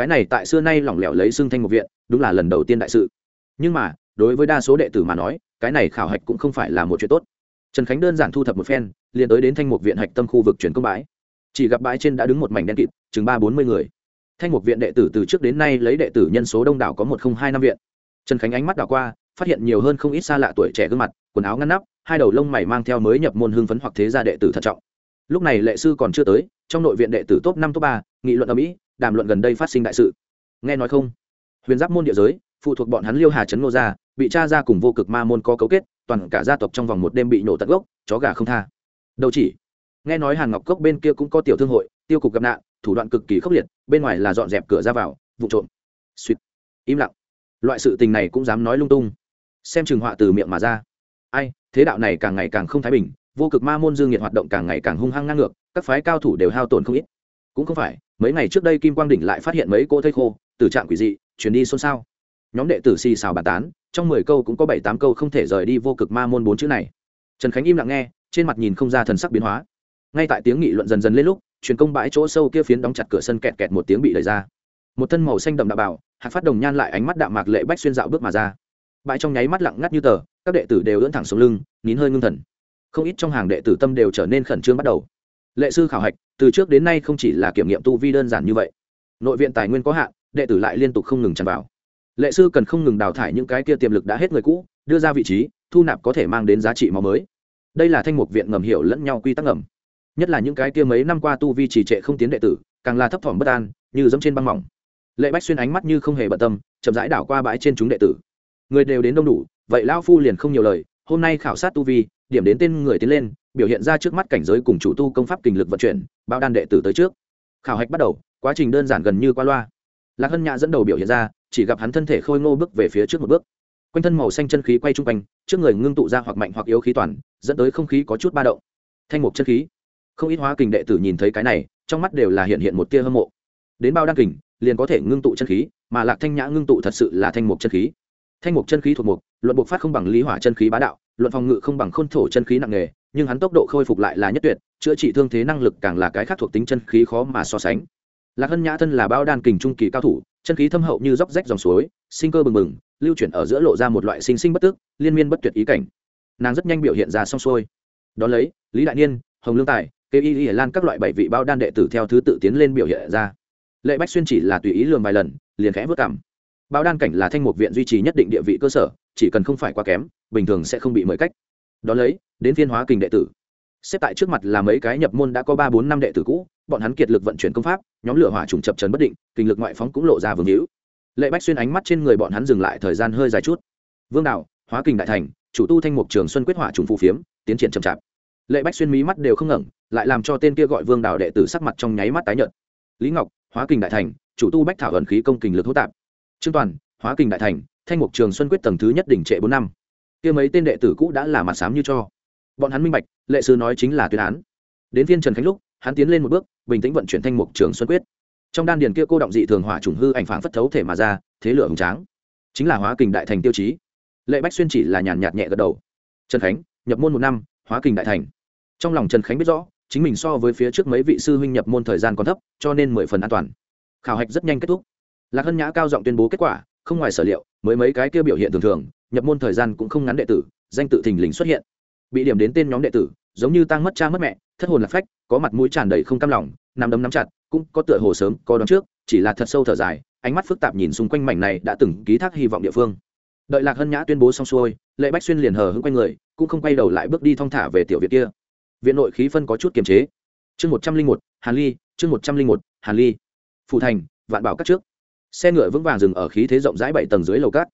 cái này tại xưa nay lỏng lẻo lấy xưng thanh mục viện, đúng là lần đầu tiên đại sự. Nhưng mà, đối với đa số đệ tử mà nói, cái này khảo hạch cũng không phải là một chuyện tốt. Trần khánh đơn giản thu thập một phen, liền tới đến thanh mục viện hạch tâm khu vực chuyển công bãi. Chỉ gặp bãi trên đã đứng một mảnh đen kịt, chừng ba bốn mươi người. Thanh mục viện đệ tử từ trước đến nay lấy đệ tử nhân số đông đảo có một không hai năm viện. Trần khánh ánh mắt đảo qua, phát hiện nhiều hơn không ít xa lạ tuổi trẻ gương mặt, quần áo ngăn nắp, hai đầu lông mày mang theo mới nhập môn hương phấn hoặc thế gia đệ tử thận trọng. Lúc này lệ sư còn chưa tới, trong nội viện đệ tử top năm, top ba, nghị luận ở mỹ đàm luận gần đây phát sinh đại sự. Nghe nói không? Huyền giáp môn địa giới, phụ thuộc bọn hắn liêu hà trấn ngô gia, bị cha ra cùng vô cực ma môn có cấu kết, toàn cả gia tộc trong vòng một đêm bị nổ tận gốc, chó gà không tha. Đâu chỉ. Nghe nói hàn ngọc cốc bên kia cũng có tiểu thương hội, tiêu cục gặp nạn, thủ đoạn cực kỳ khốc liệt, bên ngoài là dọn dẹp cửa ra vào, vụ trộm. Suýt. Im lặng. Loại sự tình này cũng dám nói lung tung. Xem chừng họa từ miệng mà ra. Ai, thế đạo này càng ngày càng không thái bình, vô cực ma môn dương nhiệt hoạt động càng ngày càng hung hăng ngang ngược, các phái cao thủ đều hao tổn không ít cũng không phải, mấy ngày trước đây kim quang đỉnh lại phát hiện mấy cô thây khô, từ trạng quỷ dị, chuyển đi xôn xao. Nhóm đệ tử xì xào bàn tán, trong mười câu cũng có bảy tám câu không thể rời đi vô cực ma môn bốn chữ này. Trần khánh im lặng nghe, trên mặt nhìn không ra thần sắc biến hóa. Ngay tại tiếng nghị luận dần dần lên lúc, truyền công bãi chỗ sâu kia phiến đóng chặt cửa sân kẹt kẹt một tiếng bị đẩy ra. Một thân màu xanh đậm đạo bảo hạc phát đồng nhan lại ánh mắt đạm mạc lệ bách xuyên dạo bước mà ra. Bãi trong nháy mắt lặng ngắt như tờ, các đệ tử đều ưỡn thẳng xuống lưng, nín hơi ngưng thần. Không ít trong hàng đệ tử tâm đều trở nên khẩn trương bắt đầu lệ sư khảo hạch, từ trước đến nay không chỉ là kiểm nghiệm tu vi đơn giản như vậy. Nội viện tài nguyên có hạn, đệ tử lại liên tục không ngừng tràn vào. Lệ sư cần không ngừng đào thải những cái kia tiềm lực đã hết người cũ, đưa ra vị trí, thu nạp có thể mang đến giá trị máu mới. Đây là thanh mục viện ngầm hiểu lẫn nhau quy tắc ngầm. Nhất là những cái kia mấy năm qua tu vi trì trệ không tiến đệ tử, càng là thấp thỏm bất an, như dẫm trên băng mỏng. Lệ bách xuyên ánh mắt như không hề bận tâm, chậm rãi đảo qua bãi trên chúng đệ tử. Người đều đến đông đủ, vậy lao phu liền không nhiều lời, hôm nay khảo sát tu vi, điểm đến tên người tiến lên biểu hiện ra trước mắt cảnh giới cùng chủ tu công pháp kinh lực vận chuyển, bao đan đệ tử tới trước. Khảo hạch bắt đầu, quá trình đơn giản gần như qua loa. Lạc hân nhã dẫn đầu biểu hiện ra, chỉ gặp hắn thân thể khôi ngô bước về phía trước một bước. Quanh thân màu xanh chân khí quay chung quanh, trước người ngưng tụ ra hoặc mạnh hoặc yếu khí toàn, dẫn tới không khí có chút ba động. Thanh mục chân khí. Không ít hóa kình đệ tử nhìn thấy cái này, trong mắt đều là hiện hiện một tia hâm mộ. Đến bao đan kình liền có thể ngưng tụ chân khí, mà lạc thanh nhã ngưng tụ thật sự là thanh mục chân khí. Thanh mục chân khí thuộc mục, luận buộc phát không bằng lý hỏa chân khí bá đạo, luận phòng ngự không bằng khôn thổ chân khí nặng nghề nhưng hắn tốc độ khôi phục lại là nhất tuyệt, chữa trị thương thế năng lực càng là cái khác thuộc tính chân khí khó mà so sánh. Lạc hân nhã thân là bao đan kình trung kỳ cao thủ, chân khí thâm hậu như dốc rách dòng suối, sinh cơ bừng bừng, lưu chuyển ở giữa lộ ra một loại sinh sinh bất tức, liên miên bất tuyệt ý cảnh. Nàng rất nhanh biểu hiện ra xong xuôi. Đón lấy, lý đại niên, hồng lương tài, kê y y lan các loại bảy vị bao đan đệ tử theo thứ tự tiến lên biểu hiện ra. Lệ bách xuyên chỉ là tùy ý lường vài lần, liền khẽ vất cảm bao đan cảnh là thanh mục viện duy trì nhất định địa vị cơ sở, chỉ cần không phải quá kém, bình thường sẽ không bị mời cách đón lấy, đến phiên hóa kình đệ tử. Xếp tại trước mặt là mấy cái nhập môn đã có ba bốn năm đệ tử cũ, bọn hắn kiệt lực vận chuyển công pháp, nhóm lửa hỏa trùng chập trấn bất định kinh lực ngoại phóng cũng lộ ra vương hữu. Lệ bách xuyên ánh mắt trên người bọn hắn dừng lại thời gian hơi dài chút. Vương đạo, hóa kình đại thành, chủ tu thanh mục trường xuân quyết hỏa trùng phù phiếm, tiến triển chậm chạp. Lệ bách xuyên mí mắt đều không ngẩng, lại làm cho tên kia gọi vương đào đệ tử sắc mặt trong nháy mắt tái nhợt. Lý ngọc, hóa kình đại thành, chủ tu bách thảo ẩn khí công kình lực hỗ tạp. Trương toàn, hóa kình đại thành, thanh mục trường xuân quyết tầng thứ nhất đỉnh trệ bốn năm kia mấy tên đệ tử cũ đã là mặt sám như cho. Bọn hắn minh bạch, lệ sư nói chính là tuyên án. Đến phiên trần khánh lúc, hắn tiến lên một bước, bình tĩnh vận chuyển thanh mục trường xuân quyết. Trong đan điền kia cô động dị thường hỏa trùng hư ảnh phản phất thấu thể mà ra, thế lửa hùng tráng. Chính là hóa kình đại thành tiêu chí. Lệ bách xuyên chỉ là nhàn nhạt nhẹ gật đầu. Trần khánh, nhập môn một năm, hóa kình đại thành. Trong lòng trần khánh biết rõ, chính mình so với phía trước mấy vị sư huynh nhập môn thời gian còn thấp, cho nên mười phần an toàn. Khảo hạch rất nhanh kết thúc. Lạc hân nhã cao giọng tuyên bố kết quả, không ngoài sở liệu, mới mấy cái kia biểu hiện thường thường nhập môn thời gian cũng không ngắn đệ tử, danh tự thình lình xuất hiện. Bị điểm đến tên nhóm đệ tử, giống như tăng mất cha mất mẹ, thất hồn lạc phách, có mặt mũi tràn đầy không cam lòng, nắm đấm nắm chặt, cũng có tựa hồ sớm có đón trước, chỉ là thật sâu thở dài, ánh mắt phức tạp nhìn xung quanh mảnh này đã từng ký thác hy vọng địa phương. Đợi lạc hân nhã tuyên bố xong xuôi, lệ bách xuyên liền hờ hững quanh người, cũng không quay đầu lại bước đi thong thả về tiểu viện kia. Viện nội khí phân có chút kiềm chế. Chương một trăm linh một, hàn ly, chương một trăm linh một, hàn ly. Phụ thành, vạn bảo cắt trước. Xe ngựa vững vàng dừng ở khí thế rộng rãi bảy tầng dưới lầu cát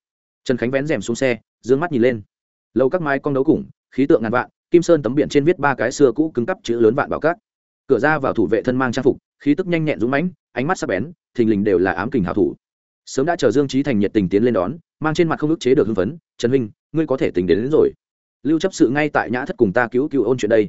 trần khánh vén rèm xuống xe d ư ơ n g mắt nhìn lên. Lầu các mái con đấu củng khí tượng ngàn vạn kim sơn tấm biển trên viết ba cái xưa cũ cứng cắp chữ lớn vạn bảo cát cửa ra vào thủ vệ thân mang trang phục khí tức nhanh nhẹn dũng mãnh ánh mắt sắc bén thình lình đều là ám kình hảo thủ. Sớm đã chờ dương trí thành nhiệt tình tiến lên đón mang trên mặt không ức chế được hưng phấn trần huynh ngươi có thể tính đến, đến rồi. Lưu chấp sự ngay tại nhã thất cùng ta cứu cứu ôn chuyện đây.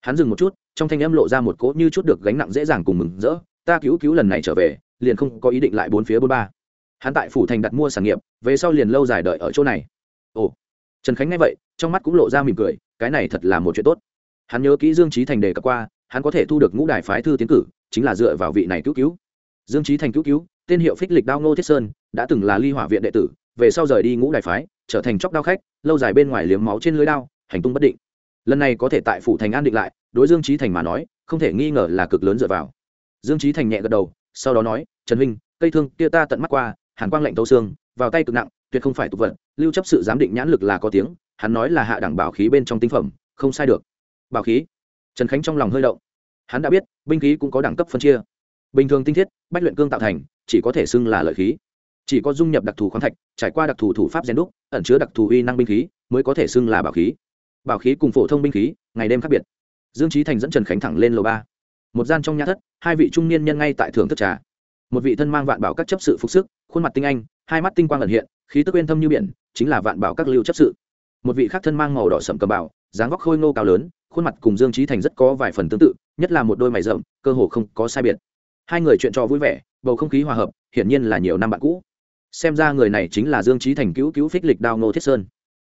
Hắn dừng một chút trong thanh âm lộ ra một cỗ như chút được gánh nặng dễ dàng cùng mừng rỡ ta cứu cứu lần này trở về liền không có ý định lại bốn phía bốn ba hắn tại phủ thành đặt mua sản nghiệp, về sau liền lâu dài đợi ở chỗ này. Ồ, trần khánh nghe vậy, trong mắt cũng lộ ra mỉm cười, cái này thật là một chuyện tốt. Hắn nhớ kỹ dương trí thành đề cập qua, hắn có thể thu được ngũ đài phái thư tiến cử, chính là dựa vào vị này cứu cứu. Dương trí thành cứu cứu, tên hiệu phích lịch đao ngô thiết sơn, đã từng là ly hỏa viện đệ tử, về sau rời đi ngũ đài phái, trở thành chóc đao khách, lâu dài bên ngoài liếm máu trên lưới đao, hành tung bất định. Lần này có thể tại phủ thành an định lại, đối dương trí thành mà nói, không thể nghi ngờ là cực lớn dựa vào. Dương trí thành nhẹ gật đầu, sau đó nói, trần huynh, cây thương kia ta tận mắt qua hàn quang lạnh tấu xương, vào tay cực nặng, tuyệt không phải tục vật, lưu chấp sự giám định nhãn lực là có tiếng, hắn nói là hạ đẳng bảo khí bên trong tinh phẩm, không sai được. Bảo khí? Trần khánh trong lòng hơi động. Hắn đã biết, binh khí cũng có đẳng cấp phân chia. Bình thường tinh thiết, bách luyện cương tạo thành, chỉ có thể xưng là lợi khí. Chỉ có dung nhập đặc thù khoáng thạch, trải qua đặc thù thủ pháp rèn đúc, ẩn chứa đặc thù uy năng binh khí, mới có thể xưng là bảo khí. Bảo khí cùng phổ thông binh khí, ngày đêm khác biệt. Dương trí thành dẫn trần khánh thẳng lên lầu ba. Một gian trong nhà thất, hai vị trung niên nhân ngay tại thưởng thức trà. Một vị thân mang vạn bảo các chấp sự phục sức khuôn mặt tinh anh, hai mắt tinh quang ẩn hiện, khí tức uyên thâm như biển, chính là vạn bảo các lưu chấp sự. Một vị khác thân mang màu đỏ sậm cầm bảo dáng vóc khôi ngô cao lớn, khuôn mặt cùng dương trí thành rất có vài phần tương tự, nhất là một đôi mày rậm, cơ hồ không có sai biệt. Hai người chuyện trò vui vẻ, bầu không khí hòa hợp, hiển nhiên là nhiều năm bạn cũ. Xem ra người này chính là dương trí thành cứu cứu phích lịch đao ngô thiết sơn.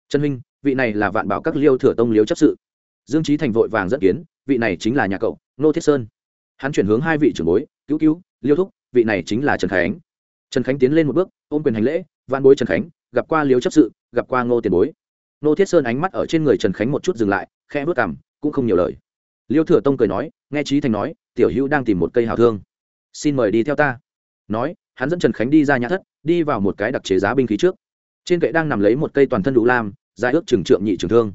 Trần huynh, vị này là vạn bảo các liêu thừa tông liếu chấp sự. Dương trí thành vội vàng dẫn kiến, vị này chính là nhà cậu, ngô thiết sơn. Hắn chuyển hướng hai vị trưởng bối, cứu cứu, liêu thúc, vị này chính là trần khánh trần khánh tiến lên một bước, ôm quyền hành lễ van bối trần khánh, gặp qua liếu chấp sự, gặp qua ngô tiền bối. Ngô thiết sơn ánh mắt ở trên người trần khánh một chút dừng lại khe vớt cằm, cũng không nhiều lời. Liêu thừa tông cười nói, nghe trí thành nói, tiểu hữu đang tìm một cây hào thương. Xin mời đi theo ta. Nói, hắn dẫn trần khánh đi ra nhà thất, đi vào một cái đặc chế giá binh khí trước. Trên kệ đang nằm lấy một cây toàn thân đủ lam, dài ước trừng trượng nhị trường thương.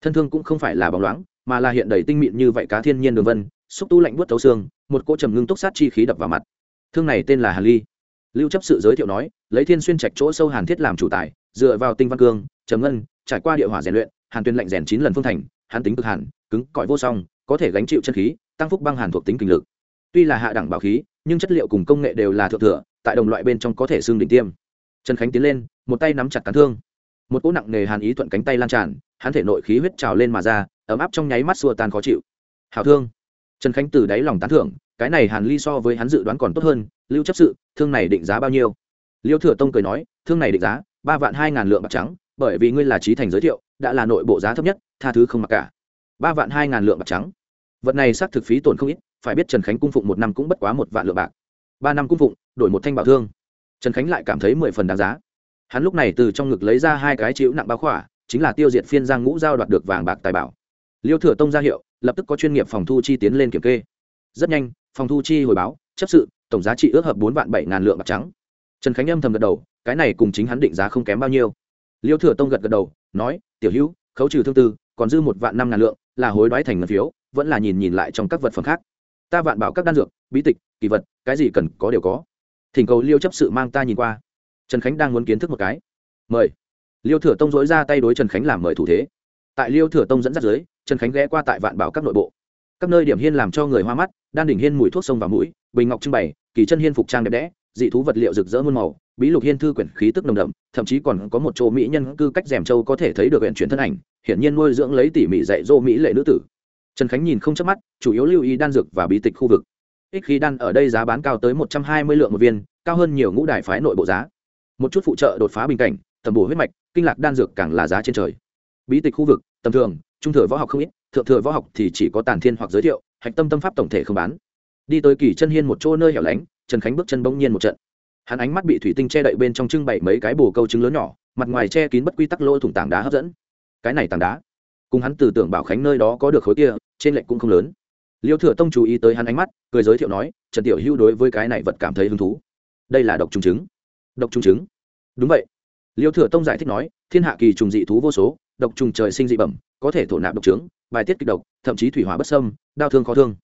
Thân thương cũng không phải là bóng loáng, mà là hiện đầy tinh mịn như vậy cá thiên nhiên đường vân, xúc tu lạnh buốt thấu xương, một cỗ trầm ngưng túc sát chi khí đập vào mặt. Thương này tên là hàn ly lưu chấp sự giới thiệu nói, lấy thiên xuyên trạch chỗ sâu hàn thiết làm chủ tài, dựa vào tinh văn cương, trầm ngân, trải qua địa hỏa rèn luyện, hàn tuyên lệnh rèn chín lần phương thành hàn tính cực hàn, cứng, cỏi vô song, có thể gánh chịu chân khí, tăng phúc băng hàn thuộc tính kinh lực. Tuy là hạ đẳng bảo khí, nhưng chất liệu cùng công nghệ đều là thượng thừa, tại đồng loại bên trong có thể xương đỉnh tiêm. Trần khánh tiến lên, một tay nắm chặt cán thương. Một cỗ nặng nề hàn ý thuận cánh tay lan tràn, hắn thể nội khí huyết trào lên mà ra, ấm áp trong nháy mắt xua tan khó chịu. Hảo thương. Trần khánh từ đáy lòng tán thưởng, cái này hàn ly so với hắn dự đoán còn tốt hơn lưu chấp sự, thương này định giá bao nhiêu? Liêu thừa tông cười nói, thương này định giá ba vạn hai ngàn lượng bạc trắng, bởi vì ngươi là trí thành giới thiệu, đã là nội bộ giá thấp nhất, tha thứ không mặc cả. Ba vạn hai ngàn lượng bạc trắng. Vật này xác thực phí tổn không ít, phải biết trần khánh cung phụng một năm cũng bất quá một vạn lượng bạc. Ba năm cung phụng, đổi một thanh bảo thương. Trần khánh lại cảm thấy mười phần đáng giá. Hắn lúc này từ trong ngực lấy ra hai cái chịu nặng bao khỏa, chính là tiêu diệt phiên giang ngũ giao đoạt được vàng bạc tài bảo. Liêu thừa tông ra hiệu, lập tức có chuyên nghiệp phòng thu chi tiến lên kiểm kê. Rất nhanh, phòng thu chi hồi báo, chấp sự tổng giá trị ước hợp bốn vạn bảy ngàn lượng bạc trắng. Trần khánh âm thầm gật đầu, cái này cùng chính hắn định giá không kém bao nhiêu. Liêu thừa tông gật gật đầu, nói, tiểu hữu, khấu trừ thương tư, còn dư một vạn năm ngàn lượng, là hối đoái thành ngân phiếu, vẫn là nhìn nhìn lại trong các vật phẩm khác. Ta vạn bảo các đan dược, bí tịch, kỳ vật, cái gì cần có đều có. Thỉnh cầu liêu chấp sự mang ta nhìn qua. Trần khánh đang muốn kiến thức một cái. Mời. Liêu thừa tông dối ra tay đối trần khánh làm mời thủ thế. Tại liêu thừa tông dẫn dắt dưới, trần khánh ghé qua tại vạn bảo các nội bộ các nơi điểm hiên làm cho người hoa mắt, đan đỉnh hiên mùi thuốc sông và mũi, bình ngọc trưng bày, kỳ chân hiên phục trang đẹp đẽ, dị thú vật liệu rực rỡ muôn màu, bí lục hiên thư quyển khí tức nồng đậm, thậm chí còn có một chỗ mỹ nhân cư cách rèm châu có thể thấy được huyện chuyển thân ảnh, hiển nhiên nuôi dưỡng lấy tỉ mỉ dạy dỗ mỹ lệ nữ tử. Trần khánh nhìn không chớp mắt, chủ yếu lưu ý đan dược và bí tịch khu vực. Ích khí đan ở đây giá bán cao tới một trăm hai mươi lượng một viên, cao hơn nhiều ngũ đại phái nội bộ giá. Một chút phụ trợ đột phá bình cảnh, tầm bổ huyết mạch, kinh lạc đan dược càng là giá trên trời. Bí tịch khu vực, tầm thường, trung thừa võ học không ít thượng thừa võ học thì chỉ có tàn thiên hoặc giới thiệu, hạch tâm tâm pháp tổng thể không bán. Đi tới kỳ chân hiên một chỗ nơi hẻo lánh, trần khánh bước chân bỗng nhiên một trận. Hắn ánh mắt bị thủy tinh che đậy bên trong trưng bày mấy cái bồ câu trứng lớn nhỏ, mặt ngoài che kín bất quy tắc lỗ thủng tảng đá hấp dẫn. Cái này tảng đá, cùng hắn từ tưởng bảo khánh nơi đó có được khối kia, trên lệnh cũng không lớn. Liêu thừa tông chú ý tới hắn ánh mắt, cười giới thiệu nói, trần tiểu hữu đối với cái này vật cảm thấy hứng thú. Đây là độc trùng trứng. Độc trùng trứng? Đúng vậy. Liêu thừa tông giải thích nói, thiên hạ kỳ trùng dị thú vô số, độc trùng trời sinh dị bẩm có thể thổ nạp độc trướng, bài tiết kịch độc, thậm chí thủy hỏa bất sâm đau thương khó thương.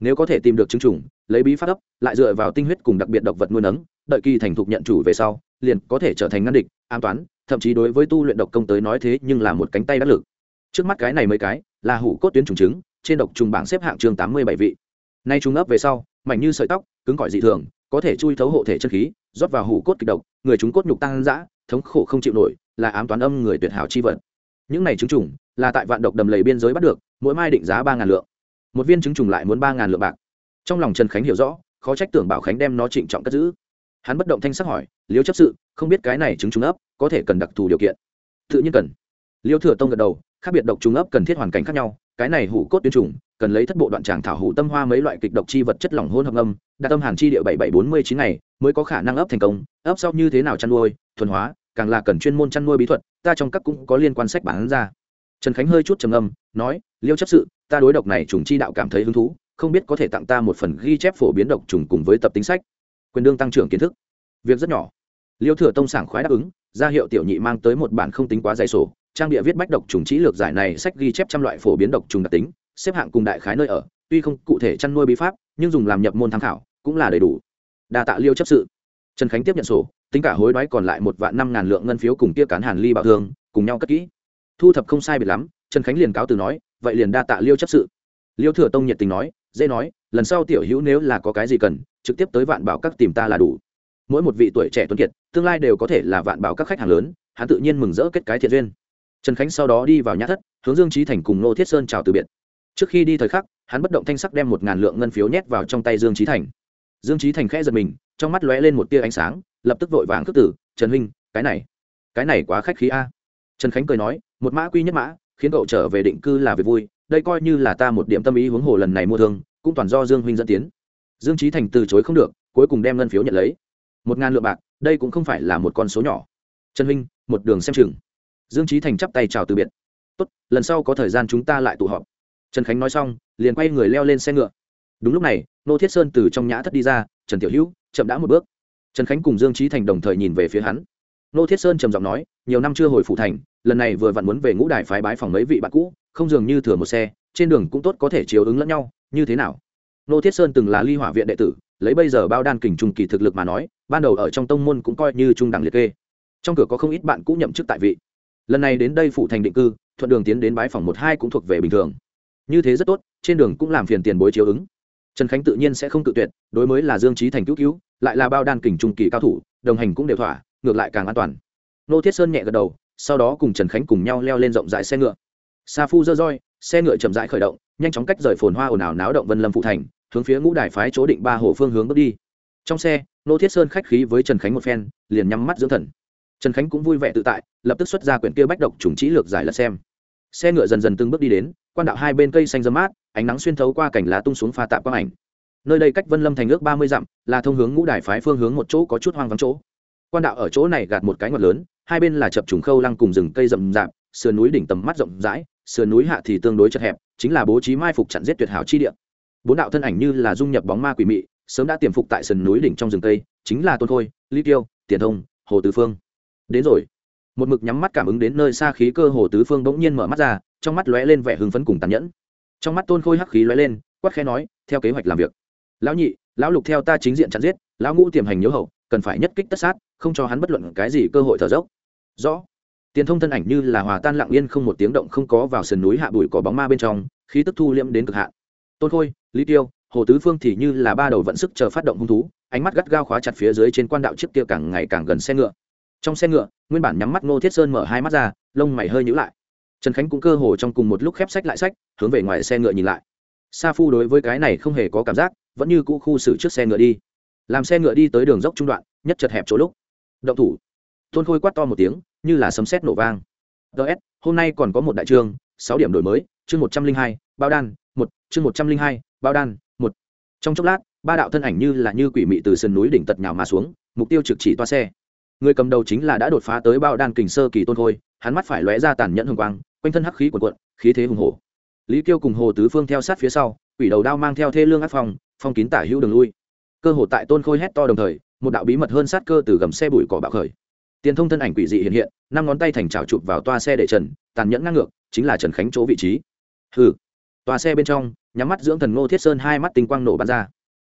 Nếu có thể tìm được trứng trùng lấy bí phát ấp, lại dựa vào tinh huyết cùng đặc biệt độc vật nuôi nấng, đợi kỳ thành thục nhận chủ về sau, liền có thể trở thành ngăn địch, an toán, thậm chí đối với tu luyện độc công tới nói thế nhưng là một cánh tay đắc lực. Trước mắt cái này mấy cái, là hủ cốt tuyến trùng trứng trên độc trùng bảng xếp hạng chương tám mươi bảy vị. Nay chúng ấp về sau, mảnh như sợi tóc, cứng cỏi dị thường, có thể chui thấu hộ thể chân khí, rót vào hủ cốt kịch độc, người chúng cốt nhục tăng dã, thống khổ không chịu nổi, là ám toán âm người tuyệt hảo chi vật những này trứng trùng là tại vạn độc đầm lầy biên giới bắt được, mỗi mai định giá ba ngàn lượng. Một viên trứng trùng lại muốn ba ngàn lượng bạc. Trong lòng trần khánh hiểu rõ, khó trách tưởng bảo khánh đem nó trịnh trọng cất giữ. Hắn bất động thanh sắc hỏi, liêu chấp sự, không biết cái này trứng trùng ấp có thể cần đặc thù điều kiện? Tự nhiên cần. Liêu thừa tông gật đầu, khác biệt độc trùng ấp cần thiết hoàn cảnh khác nhau, cái này hủ cốt tuyến trùng cần lấy thất bộ đoạn tràng thảo hủ tâm hoa mấy loại kịch độc chi vật chất lỏng hôn hợp âm đạt tâm hàn chi địa bảy bảy bốn mươi chín ngày mới có khả năng ấp thành công, ấp sau như thế nào chăn nuôi, thuần hóa càng là cần chuyên môn chăn nuôi bí thuật, ta trong các cũng có liên quan sách bản ra. Trần khánh hơi chút trầm âm nói, liêu chấp sự, ta đối độc này trùng chi đạo cảm thấy hứng thú, không biết có thể tặng ta một phần ghi chép phổ biến độc trùng cùng với tập tính sách. Quyền đương tăng trưởng kiến thức. Việc rất nhỏ. Liêu thừa tông sảng khoái đáp ứng, ra hiệu tiểu nhị mang tới một bản không tính quá dày sổ, trang địa viết bách độc trùng trí lược giải này sách ghi chép trăm loại phổ biến độc trùng đặc tính, xếp hạng cùng đại khái nơi ở, tuy không cụ thể chăn nuôi bí pháp, nhưng dùng làm nhập môn tham khảo, cũng là đầy đủ. Đa tạ liêu chấp sự. Trần khánh tiếp nhận sổ tính cả hối đoái còn lại một vạn năm ngàn lượng ngân phiếu cùng kia cán hàn ly bảo thương, cùng nhau cất kỹ. Thu thập không sai biệt lắm, trần khánh liền cáo từ nói, vậy liền đa tạ liêu chấp sự. Liêu thừa tông nhiệt tình nói, dễ nói, lần sau tiểu hữu nếu là có cái gì cần, trực tiếp tới vạn bảo các tìm ta là đủ. Mỗi một vị tuổi trẻ tuấn kiệt, tương lai đều có thể là vạn bảo các khách hàng lớn, hắn tự nhiên mừng rỡ kết cái thiện duyên. Trần khánh sau đó đi vào nhã thất, hướng dương trí thành cùng nô thiết sơn chào từ biệt. Trước khi đi thời khắc, hắn bất động thanh sắc đem một ngàn lượng ngân phiếu nhét vào trong tay dương trí thành dương trí thành khẽ giật mình, trong mắt lóe lên một tia ánh sáng, lập tức vội vàng cất tử trần huynh, cái này cái này quá khách khí a. Trần khánh cười nói, một mã quy nhất mã, khiến cậu trở về định cư là việc vui, đây coi như là ta một điểm tâm ý huống hồ lần này mua thương, cũng toàn do dương huynh dẫn tiến. Dương trí thành từ chối không được, cuối cùng đem ngân phiếu nhận lấy. Một ngàn lượng bạc, đây cũng không phải là một con số nhỏ. Trần huynh, một đường xem chừng. Dương trí thành chắp tay chào từ biệt. Tốt, lần sau có thời gian chúng ta lại tụ họp. Trần khánh nói xong, liền quay người leo lên xe ngựa. Đúng lúc này nô thiết sơn từ trong nhã thất đi ra, trần tiểu hữu, chậm đã một bước. Trần khánh cùng dương trí thành đồng thời nhìn về phía hắn. Nô thiết sơn trầm giọng nói, nhiều năm chưa hồi phủ thành, lần này vừa vặn muốn về ngũ đài phái bái phòng mấy vị bạn cũ, không dường như thừa một xe, trên đường cũng tốt có thể chiếu ứng lẫn nhau, như thế nào? Nô thiết sơn từng là ly hỏa viện đệ tử, lấy bây giờ bao đan kình trung kỳ thực lực mà nói, ban đầu ở trong tông môn cũng coi như trung đẳng liệt kê. Trong cửa có không ít bạn cũ nhậm chức tại vị. Lần này đến đây phủ thành định cư, thuận đường tiến đến bái phòng một hai cũng thuộc về bình thường. Như thế rất tốt, trên đường cũng làm phiền tiền bối chiếu ứng trần khánh tự nhiên sẽ không tự tuyệt, đối mới là dương trí thành cứu cứu, lại là bao đan kình trung kỳ cao thủ, đồng hành cũng đều thỏa, ngược lại càng an toàn. Nô thiết sơn nhẹ gật đầu, sau đó cùng trần khánh cùng nhau leo lên rộng rãi xe ngựa. Sa phu dơ roi, xe ngựa chậm rãi khởi động, nhanh chóng cách rời phồn hoa ồn ào náo động vân lâm phụ thành, hướng phía ngũ đài phái chỗ định ba hồ phương hướng bước đi. Trong xe, nô thiết sơn khách khí với trần khánh một phen, liền nhắm mắt dưỡng thần. Trần khánh cũng vui vẻ tự tại, lập tức xuất ra quyển kia bách độc trùng trí lược giải lật xem. Xe ngựa dần dần từng bước đi đến, quan đạo hai bên cây xanh dâm mát ánh nắng xuyên thấu qua cảnh lá tung xuống pha tạp quang ảnh. Nơi đây cách vân lâm thành ước ba mươi dặm, là thông hướng ngũ đài phái phương hướng một chỗ có chút hoang vắng chỗ. Quan đạo ở chỗ này gạt một cái ngọt lớn, hai bên là chập trùng khâu lăng cùng rừng cây rậm rạp, sườn núi đỉnh tầm mắt rộng rãi, sườn núi hạ thì tương đối chật hẹp, chính là bố trí mai phục chặn giết tuyệt hảo chi địa. Bốn đạo thân ảnh như là dung nhập bóng ma quỷ mị, sớm đã tiềm phục tại sườn núi đỉnh trong rừng cây, chính là tôn khôi ly tiêu, tiền thông, hồ tứ phương. Đến rồi. Một mực nhắm mắt cảm ứng đến nơi xa khí cơ hồ tứ phương bỗng nhiên mở mắt ra, trong mắt lóe lên vẻ hưng phấn cùng tàn nhẫn trong mắt tôn khôi hắc khí lóe lên, quát khẽ nói, theo kế hoạch làm việc. Lão nhị, lão lục theo ta chính diện chặn giết, lão ngũ tiềm hành nhớ hậu, cần phải nhất kích tất sát, không cho hắn bất luận cái gì cơ hội thở dốc. Rõ. Tiền thông thân ảnh như là hòa tan lặng yên không một tiếng động không có vào sườn núi hạ bụi có bóng ma bên trong, khí tức thu liễm đến cực hạn. Tôn khôi, lý tiêu, hồ tứ phương thì như là ba đầu vận sức chờ phát động hung thú, ánh mắt gắt gao khóa chặt phía dưới trên quan đạo chiếc kia càng ngày càng gần xe ngựa. Trong xe ngựa, nguyên bản nhắm mắt ngô thiết sơn mở hai mắt ra, lông mày hơi nhữ lại trần khánh cũng cơ hồ trong cùng một lúc khép sách lại sách, hướng về ngoài xe ngựa nhìn lại. Sa phu đối với cái này không hề có cảm giác, vẫn như cũ khu xử trước xe ngựa đi. Làm xe ngựa đi tới đường dốc trung đoạn, nhất chật hẹp chỗ lúc. Động thủ. Tôn khôi quát to một tiếng, như là sấm sét nổ vang. Ts hôm nay còn có một đại trương sáu điểm đổi mới, chương một trăm linh hai, bao đan, một, chương một trăm linh hai, bao đan, một. Trong chốc lát, ba đạo thân ảnh như là như quỷ mị từ sườn núi đỉnh tật nhào mà xuống, mục tiêu trực chỉ toa xe. Người cầm đầu chính là đã đột phá tới bao đan kình sơ kỳ tôn khôi, hắn mắt phải lóe ra tàn nhẫn hương quang quanh thân hắc khí quần quận, khí thế hùng hổ. Lý kiêu cùng hồ tứ phương theo sát phía sau, quỷ đầu đao mang theo thê lương ác phong phong kín tả hữu đường lui. Cơ hồ tại tôn khôi hét to đồng thời, một đạo bí mật hơn sát cơ từ gầm xe bụi cỏ bạo khởi. Tiền thông thân ảnh quỷ dị hiện hiện, năm ngón tay thành trào chụp vào toa xe để trần, tàn nhẫn ngang ngược, chính là trần khánh chỗ vị trí. Hừ. Toa xe bên trong, nhắm mắt dưỡng thần ngô thiết sơn hai mắt tinh quang nổ bắn ra.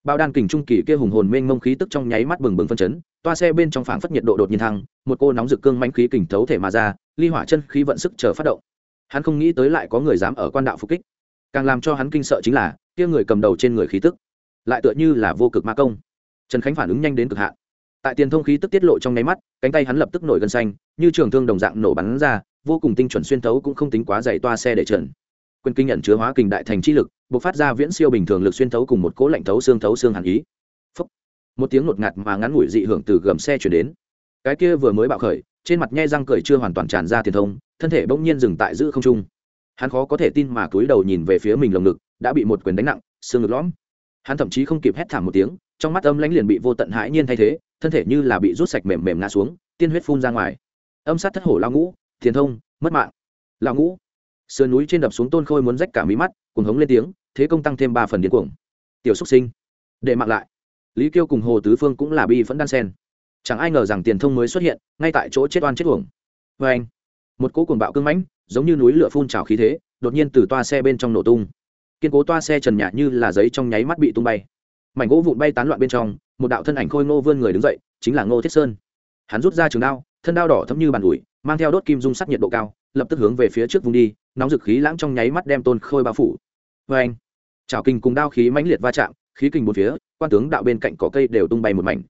Bao đan kình trung kỳ kia hùng hồn mênh mông khí tức trong nháy mắt bừng bừng phân chấn, toa xe bên trong phảng phất nhiệt độ đột nhiên thăng, một cô nóng rực cương mãnh khí kình thấu thể mà ra, ly hỏa chân khí vận sức chờ phát động hắn không nghĩ tới lại có người dám ở quan đạo phục kích. Càng làm cho hắn kinh sợ chính là, kia người cầm đầu trên người khí tức, lại tựa như là vô cực ma công. Trần khánh phản ứng nhanh đến cực hạn. Tại tiền thông khí tức tiết lộ trong nháy mắt, cánh tay hắn lập tức nổi gân xanh, như trường thương đồng dạng nổ bắn ra, vô cùng tinh chuẩn xuyên thấu cũng không tính quá dày toa xe để trần. Quyền kinh nhận chứa hóa kình đại thành chi lực b ộ c phát ra viễn siêu bình thường lực xuyên thấu cùng một cỗ lạnh thấu xương thấu xương hàn ý. Một tiếng ngột ngạt mà ngắn ngủi dị hưởng từ gầm xe chuyển đến. Cái kia vừa mới bạo khởi trên mặt nhe răng cười chưa hoàn toàn tràn ra tiền thông, thân thể bỗng nhiên dừng tại giữ không trung. Hắn khó có thể tin mà cúi đầu nhìn về phía mình lồng ngực, đã bị một quyền đánh nặng, xương ngực lõm. Hắn thậm chí không kịp hét thảm một tiếng, trong mắt âm lãnh liền bị vô tận hãi nhiên thay thế, thân thể như là bị rút sạch mềm mềm ngã xuống, tiên huyết phun ra ngoài. Âm sát thất hổ lao ngũ thiền thông, mất mạng. Lao ngũ. Sườn núi trên đập xuống tôn khôi muốn rách cả mí mắt, cuồng hống lên tiếng, thế công tăng thêm ba phần điên cuồng. Tiểu xúc sinh. Để mạng lại. Lý kiêu cùng hồ tứ phương cũng là bi vẫn đan sen chẳng ai ngờ rằng tiền thông mới xuất hiện, ngay tại chỗ chết oan chết uổng. Vê anh, một cỗ cuồng bạo cưng mãnh, giống như núi lửa phun trào khí thế, đột nhiên từ toa xe bên trong nổ tung. Kiên cố toa xe trần nhả như là giấy trong nháy mắt bị tung bay. Mảnh gỗ vụn bay tán loạn bên trong, một đạo thân ảnh khôi ngô vươn người đứng dậy, chính là ngô thiết sơn. Hắn rút ra trường đao, thân đao đỏ thấm như bàn ủi, mang theo đốt kim dung sắc nhiệt độ cao, lập tức hướng về phía trước vùng đi, nóng dực khí lãng trong nháy mắt đem tôn khôi bao phủ. Vê anh trào kinh cùng đao khí mãnh liệt va chạm, khí kinh một phía, quan tướng đạo bên cạnh cỏ cây đều tung bay một mảnh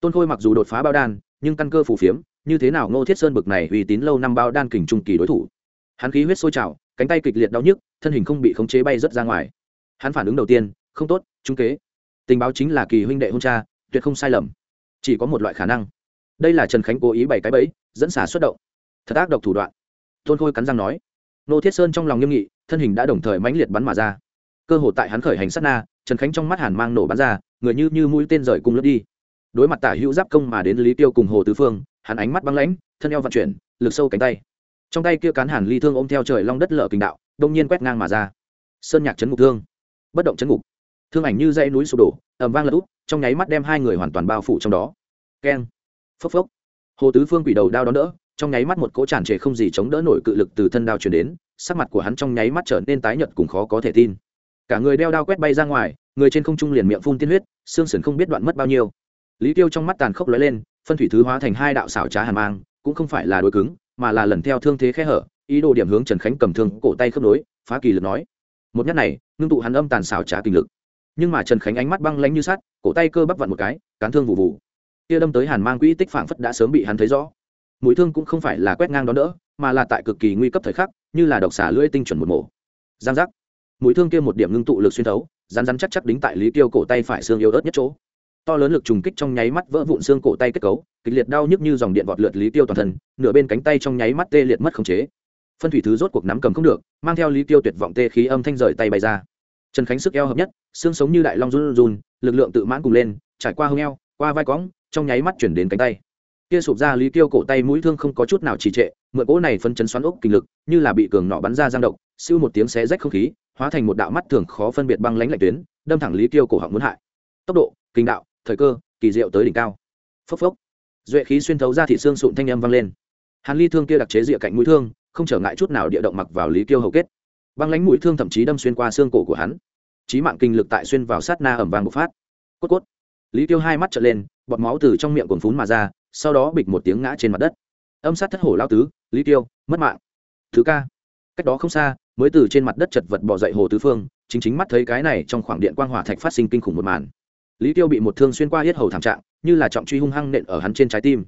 tôn khôi mặc dù đột phá bao đan, nhưng căn cơ phủ phiếm, như thế nào ngô thiết sơn bực này uy tín lâu năm bao đan kình trung kỳ đối thủ? Hắn khí huyết sôi trào, cánh tay kịch liệt đau nhức, thân hình không bị khống chế bay rớt ra ngoài. Hắn phản ứng đầu tiên, không tốt, trung kế. Tình báo chính là kỳ huynh đệ hôn cha, tuyệt không sai lầm. Chỉ có một loại khả năng. Đây là trần khánh cố ý bày cái bẫy, dẫn xả xuất động. Thật ác độc thủ đoạn. Tôn khôi cắn răng nói. Nô thiết sơn trong lòng nghiêm nghị, thân hình đã đồng thời mãnh liệt bắn mà ra. Cơ hội tại hắn khởi hành sát na, trần khánh trong mắt hàn mang nổ bắn ra, người như như mũi tên rời cung lướt đi đối mặt tả hữu giáp công mà đến lý tiêu cùng hồ tứ phương, hắn ánh mắt băng lãnh, thân eo vận chuyển, lực sâu cánh tay. Trong tay kia cán hàn ly thương ôm theo trời long đất lở kinh đạo, đông nhiên quét ngang mà ra. Sơn nhạc chấn ngục thương. Bất động chấn ngục. Thương ảnh như dãy núi sụp đổ, ầm vang lật úp, trong nháy mắt đem hai người hoàn toàn bao phủ trong đó. Keng. Phốc phốc. Hồ tứ phương quỷ đầu đao đón đỡ, trong nháy mắt một cỗ tràn trề không gì chống đỡ nổi cự lực từ thân đao chuyển đến, sắc mặt của hắn trong nháy mắt trở nên tái nhợt cùng khó có thể tin. Cả người đeo đao quét bay ra ngoài, người trên không trung liền miệng phun tiên huyết, xương sườn không biết đoạn mất bao nhiêu lý tiêu trong mắt tàn khốc lóe lên, phân thủy thứ hóa thành hai đạo xảo trá hàn mang, cũng không phải là đối cứng, mà là lần theo thương thế khe hở, ý đồ điểm hướng trần khánh cầm thương cổ tay khớp nối, phá kỳ lực nói. Một nhát này, ngưng tụ hắn âm tàn xảo trá kinh lực. Nhưng mà trần khánh ánh mắt băng lánh như sắt, cổ tay cơ bắp vặn một cái, cán thương vụ vụ. Kia đâm tới hàn mang quỹ tích phảng phất đã sớm bị hắn thấy rõ. Mũi thương cũng không phải là quét ngang đó nữa mà là tại cực kỳ nguy cấp thời khắc, như là độc xả lưỡi tinh chuẩn một mổ. Giang giác. Mũi thương kia một điểm ngưng tụ lực xuyên thấu rán rán chắc chắc đính tại lý tiêu cổ tay phải xương yếu ớt nhất chỗ to lớn lực trùng kích trong nháy mắt vỡ vụn xương cổ tay kết cấu, kịch liệt đau nhức như dòng điện vọt lượt lý tiêu toàn thân, nửa bên cánh tay trong nháy mắt tê liệt mất khống chế. Phân thủy thứ rốt cuộc nắm cầm không được, mang theo lý tiêu tuyệt vọng tê khí âm thanh rời tay bay ra. Trần khánh sức eo hợp nhất, xương sống như đại long run run, lực lượng tự mãn cùng lên, trải qua hông eo, qua vai cõng trong nháy mắt chuyển đến cánh tay. Kia sụp ra lý tiêu cổ tay mũi thương không có chút nào trì trệ, mượn cỗ này phân chấn xoắn ốc kinh lực, như là bị cường nọ bắn ra giang động siêu một tiếng xé rách không khí, hóa thành một đạo mắt thường khó phân biệt băng lãnh lạnh tuyến, đâm thẳng lý tiêu cổ họng muốn hại. Tốc độ, kinh đạo thời cơ, kỳ diệu tới đỉnh cao. Phốc phốc. Duệ khí xuyên thấu ra thị xương sụn thanh âm vang lên. Hàn ly thương kia đặc chế rịa cạnh mũi thương, không trở ngại chút nào địa động mặc vào lý tiêu hầu kết. Băng lánh mũi thương thậm chí đâm xuyên qua xương cổ của hắn. Trí mạng kinh lực tại xuyên vào sát na ẩm vàng bộc phát. Cốt cốt. Lý tiêu hai mắt trở lên, bọt máu từ trong miệng cuồn phún mà ra, sau đó bịch một tiếng ngã trên mặt đất. Âm sát thất hổ lao tứ, lý tiêu mất mạng. Thứ ca. Cách đó không xa, mới từ trên mặt đất chật vật bỏ dậy hồ tứ phương, chính chính mắt thấy cái này trong khoảng điện quang hỏa thạch phát sinh kinh khủng một màn lý tiêu bị một thương xuyên qua hết hầu thảm trạng, như là trọng truy hung hăng nện ở hắn trên trái tim.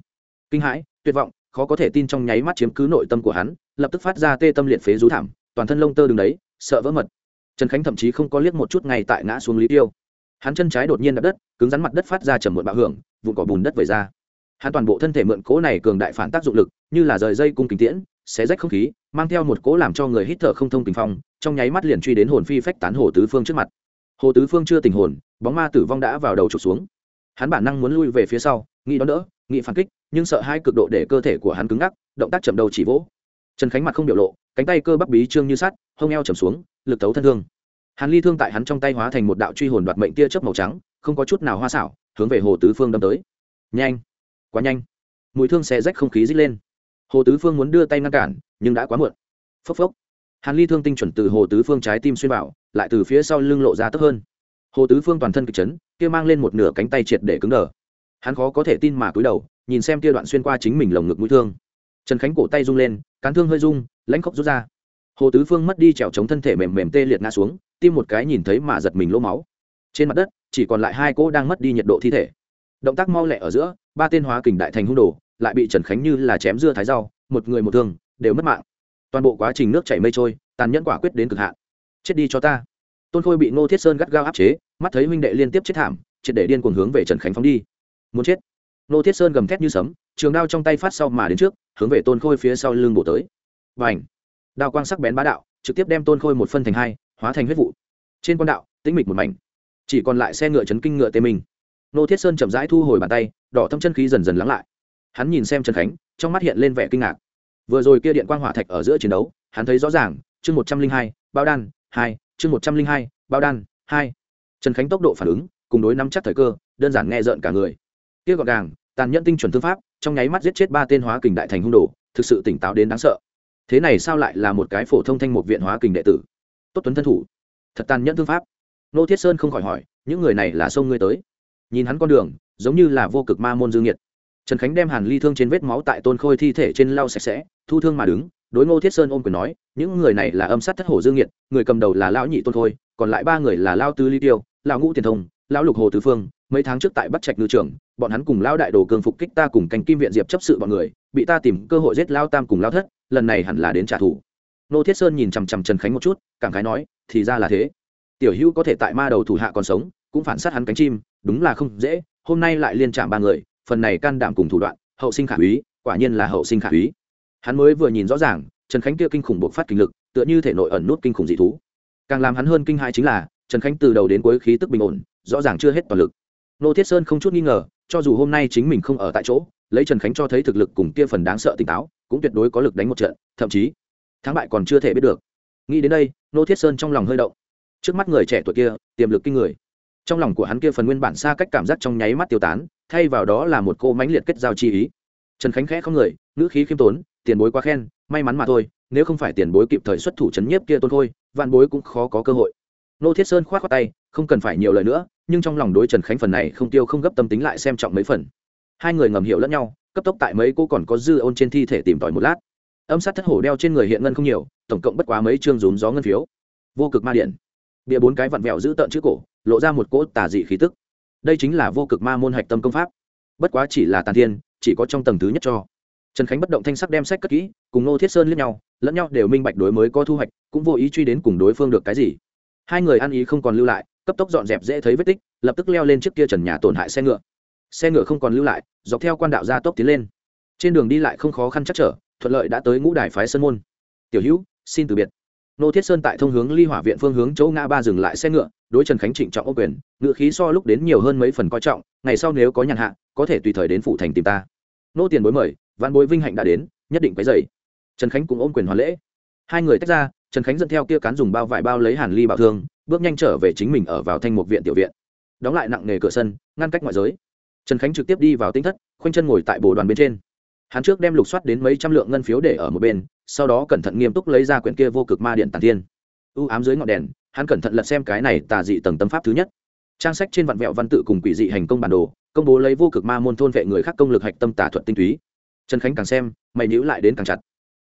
Kinh hãi, tuyệt vọng, khó có thể tin trong nháy mắt chiếm cứ nội tâm của hắn, lập tức phát ra tê tâm liệt phế rú thảm, toàn thân lông tơ đứng đấy, sợ vỡ mật. Trần khánh thậm chí không có liếc một chút ngay tại ngã xuống lý tiêu. Hắn chân trái đột nhiên đập đất, cứng rắn mặt đất phát ra trầm muộn bạo hưởng vụ cỏ bùn đất về ra. Hắn toàn bộ thân thể mượn cố này cường đại phản tác dụng lực, như là rời dây cung kính tiễn, xé rách không khí, mang theo một cố làm cho người hít thở không thông tình phong, trong nháy mắt liền truy đến hồn phi phách tán hồ tứ phương trước mặt hồ tứ phương chưa tình hồn, bóng ma tử vong đã vào đầu trục xuống. Hắn bản năng muốn lui về phía sau, nghĩ đón đỡ, nghĩ phản kích, nhưng sợ hai cực độ để cơ thể của hắn cứng ngắc, động tác chậm đầu chỉ vỗ. Trần khánh mặt không biểu lộ, cánh tay cơ bắp bí trương như sắt, hông eo trầm xuống, lực tấu thân thương hàn ly thương tại hắn trong tay hóa thành một đạo truy hồn đoạt mệnh tia chớp màu trắng, không có chút nào hoa xảo, hướng về hồ tứ phương đâm tới. Nhanh! Quá nhanh! Mùi thương xé rách không khí dích lên. Hồ tứ phương muốn đưa tay ngăn cản, nhưng đã quá muộn. Phốc phốc! Hàn ly thương tinh chuẩn từ hồ tứ phương trái tim xuyên vào, lại từ phía sau lưng lộ ra tấp hơn. Hồ tứ phương toàn thân kịch chấn, kia mang lên một nửa cánh tay triệt để cứng đờ. Hắn khó có thể tin mà cúi đầu, nhìn xem kia đoạn xuyên qua chính mình lồng ngực mũi thương. Trần khánh cổ tay rung lên, cán thương hơi rung, lãnh khóc rút ra. Hồ tứ phương mất đi trèo chống thân thể mềm mềm tê liệt ngã xuống, tim một cái nhìn thấy mà giật mình lỗ máu. Trên mặt đất, chỉ còn lại hai cỗ đang mất đi nhiệt độ thi thể. Động tác mau lẹ ở giữa, ba tên hóa kình đại thành hung đồ, lại bị trần khánh như là chém dưa thái rau, một người một thương, đều mất mạng toàn bộ quá trình nước chảy mây trôi, tàn nhẫn quả quyết đến cực hạn. Chết đi cho ta. Tôn khôi bị ngô thiết sơn gắt gao áp chế, mắt thấy huynh đệ liên tiếp chết thảm, triệt để điên cuồng hướng về trần khánh phóng đi. Muốn chết. Ngô thiết sơn gầm thét như sấm, trường đao trong tay phát sau mà đến trước, hướng về tôn khôi phía sau lưng bổ tới. Và ảnh đao quang sắc bén bá đạo, trực tiếp đem tôn khôi một phân thành hai, hóa thành huyết vụ. Trên con đạo, tĩnh mịch một mảnh. Chỉ còn lại xe ngựa chấn kinh ngựa tê mình. nô thiết sơn chậm rãi thu hồi bàn tay, đỏ thâm chân khí dần dần lắng lại. Hắn nhìn xem trần khánh, trong mắt hiện lên vẻ kinh ngạc vừa rồi kia điện quang hỏa thạch ở giữa chiến đấu, hắn thấy rõ ràng, chương một trăm linh hai bao đan, hai, chương một trăm linh hai bao đan, hai. Trần khánh tốc độ phản ứng, cùng đối nắm chắc thời cơ, đơn giản nghe rợn cả người. Kia gọn gàng, tàn nhẫn tinh chuẩn thương pháp, trong nháy mắt giết chết ba tên hóa kình đại thành hung đồ, thực sự tỉnh táo đến đáng sợ. Thế này sao lại là một cái phổ thông thanh một viện hóa kình đệ tử? Tốt tuấn thân thủ. Thật tàn nhẫn thương pháp. Nô thiết sơn không khỏi hỏi, những người này là sông ngươi tới? Nhìn hắn con đường, giống như là vô cực ma môn dương nhiệt trần khánh đem hàn ly thương trên vết máu tại tôn khôi thi thể trên lau sạch sẽ thu thương mà đứng, đối ngô thiết sơn ôm quyền nói, những người này là âm sát thất hổ dương nhiệt người cầm đầu là lão nhị tôn khôi còn lại ba người là lao tư ly tiêu, lão ngũ tiền thông, lão lục hồ tứ phương. Mấy tháng trước tại bắc trạch ngư trường, bọn hắn cùng lão đại đồ cường phục kích ta cùng cành kim viện diệp chấp sự bọn người, bị ta tìm cơ hội giết lao tam cùng lao thất, lần này hẳn là đến trả thù. Nô thiết sơn nhìn chằm chằm trần khánh một chút, cảm khái nói, thì ra là thế. Tiểu hữu có thể tại ma đầu thủ hạ còn sống, cũng phản sát hắn cánh chim, đúng là không dễ, hôm nay lại liên chạm ba người, phần này can đảm cùng thủ đoạn, hậu sinh khả úy, quả nhiên là hậu sinh khả úy hắn mới vừa nhìn rõ ràng, trần khánh kia kinh khủng bộc phát kinh lực, tựa như thể nội ẩn nút kinh khủng dị thú. Càng làm hắn hơn kinh hãi chính là, trần khánh từ đầu đến cuối khí tức bình ổn, rõ ràng chưa hết toàn lực. Nô thiết sơn không chút nghi ngờ, cho dù hôm nay chính mình không ở tại chỗ, lấy trần khánh cho thấy thực lực cùng kia phần đáng sợ tỉnh táo, cũng tuyệt đối có lực đánh một trận, thậm chí, thắng bại còn chưa thể biết được. Nghĩ đến đây, nô thiết sơn trong lòng hơi động. Trước mắt người trẻ tuổi kia, tiềm lực kinh người. Trong lòng của hắn kia phần nguyên bản xa cách cảm giác trong nháy mắt tiêu tán, thay vào đó là một cô mãnh liệt kết giao chi ý. Trần khánh khẽ không người, ngữ khí khiêm tốn tiền bối quá khen, may mắn mà thôi, nếu không phải tiền bối kịp thời xuất thủ c h ấ n nhiếp kia tôn khôi, vạn bối cũng khó có cơ hội. Nô thiết sơn k h o á t khoác tay, không cần phải nhiều lời nữa, nhưng trong lòng đối trần khánh phần này không tiêu không gấp tâm tính lại xem trọng mấy phần. Hai người ngầm hiểu lẫn nhau, cấp tốc tại mấy cô còn có dư ôn trên thi thể tìm tòi một lát. Âm sát thất hổ đeo trên người hiện ngân không nhiều, tổng cộng bất quá mấy chương rúm gió ngân phiếu. Vô cực ma điện. Bịa bốn cái vặn vẹo giữ tợn chữ cổ, lộ ra một cỗ tà dị khí tức. Đây chính là vô cực ma môn hạch tâm công pháp. Bất quá chỉ là tàn thiên, chỉ có trong tầng thứ nhất cho trần khánh bất động thanh sắc đem sách cất kỹ, cùng nô thiết sơn lẫn nhau lẫn nhau đều minh bạch đối mới có thu hoạch, cũng vô ý truy đến cùng đối phương được cái gì. Hai người ăn ý không còn lưu lại, cấp tốc dọn dẹp dễ thấy vết tích, lập tức leo lên trước kia trần nhà tổn hại xe ngựa. Xe ngựa không còn lưu lại, dọc theo quan đạo gia tốc tiến lên. Trên đường đi lại không khó khăn chắc trở, thuận lợi đã tới ngũ đài phái sơn môn. Tiểu hữu, xin từ biệt. Nô thiết sơn tại thông hướng ly hỏa viện phương hướng chỗ ngã ba dừng lại xe ngựa, đối trần khánh trịnh trọng ô quyền, ngựa khí so lúc đến nhiều hơn mấy phần coi trọng, ngày sau nếu có nhàn hạ, có thể tùy thời đến phủ thành tìm ta. Nô tiền bối mời văn bối vinh hạnh đã đến, nhất định phải dày trần khánh cũng ôm quyền hoàn lễ. Hai người tách ra, trần khánh dẫn theo kia cán dùng bao vải bao lấy hàn ly bảo thương, bước nhanh trở về chính mình ở vào thanh một viện tiểu viện. Đóng lại nặng nghề cửa sân, ngăn cách ngoại giới. Trần khánh trực tiếp đi vào tinh thất, khoanh chân ngồi tại bồ đoàn bên trên. Hắn trước đem lục soát đến mấy trăm lượng ngân phiếu để ở một bên, sau đó cẩn thận nghiêm túc lấy ra quyển kia vô cực ma điện tàn thiên. U ám dưới ngọn đèn, hắn cẩn thận lật xem cái này tà dị tầng tâm pháp thứ nhất. Trang sách trên vạn vẹo văn tự cùng quỷ dị hành công bản đồ, công bố lấy vô cực ma môn thôn vệ người khác công lực hạch tâm tà thuật tinh túy trần khánh càng xem mày nhữ lại đến càng chặt.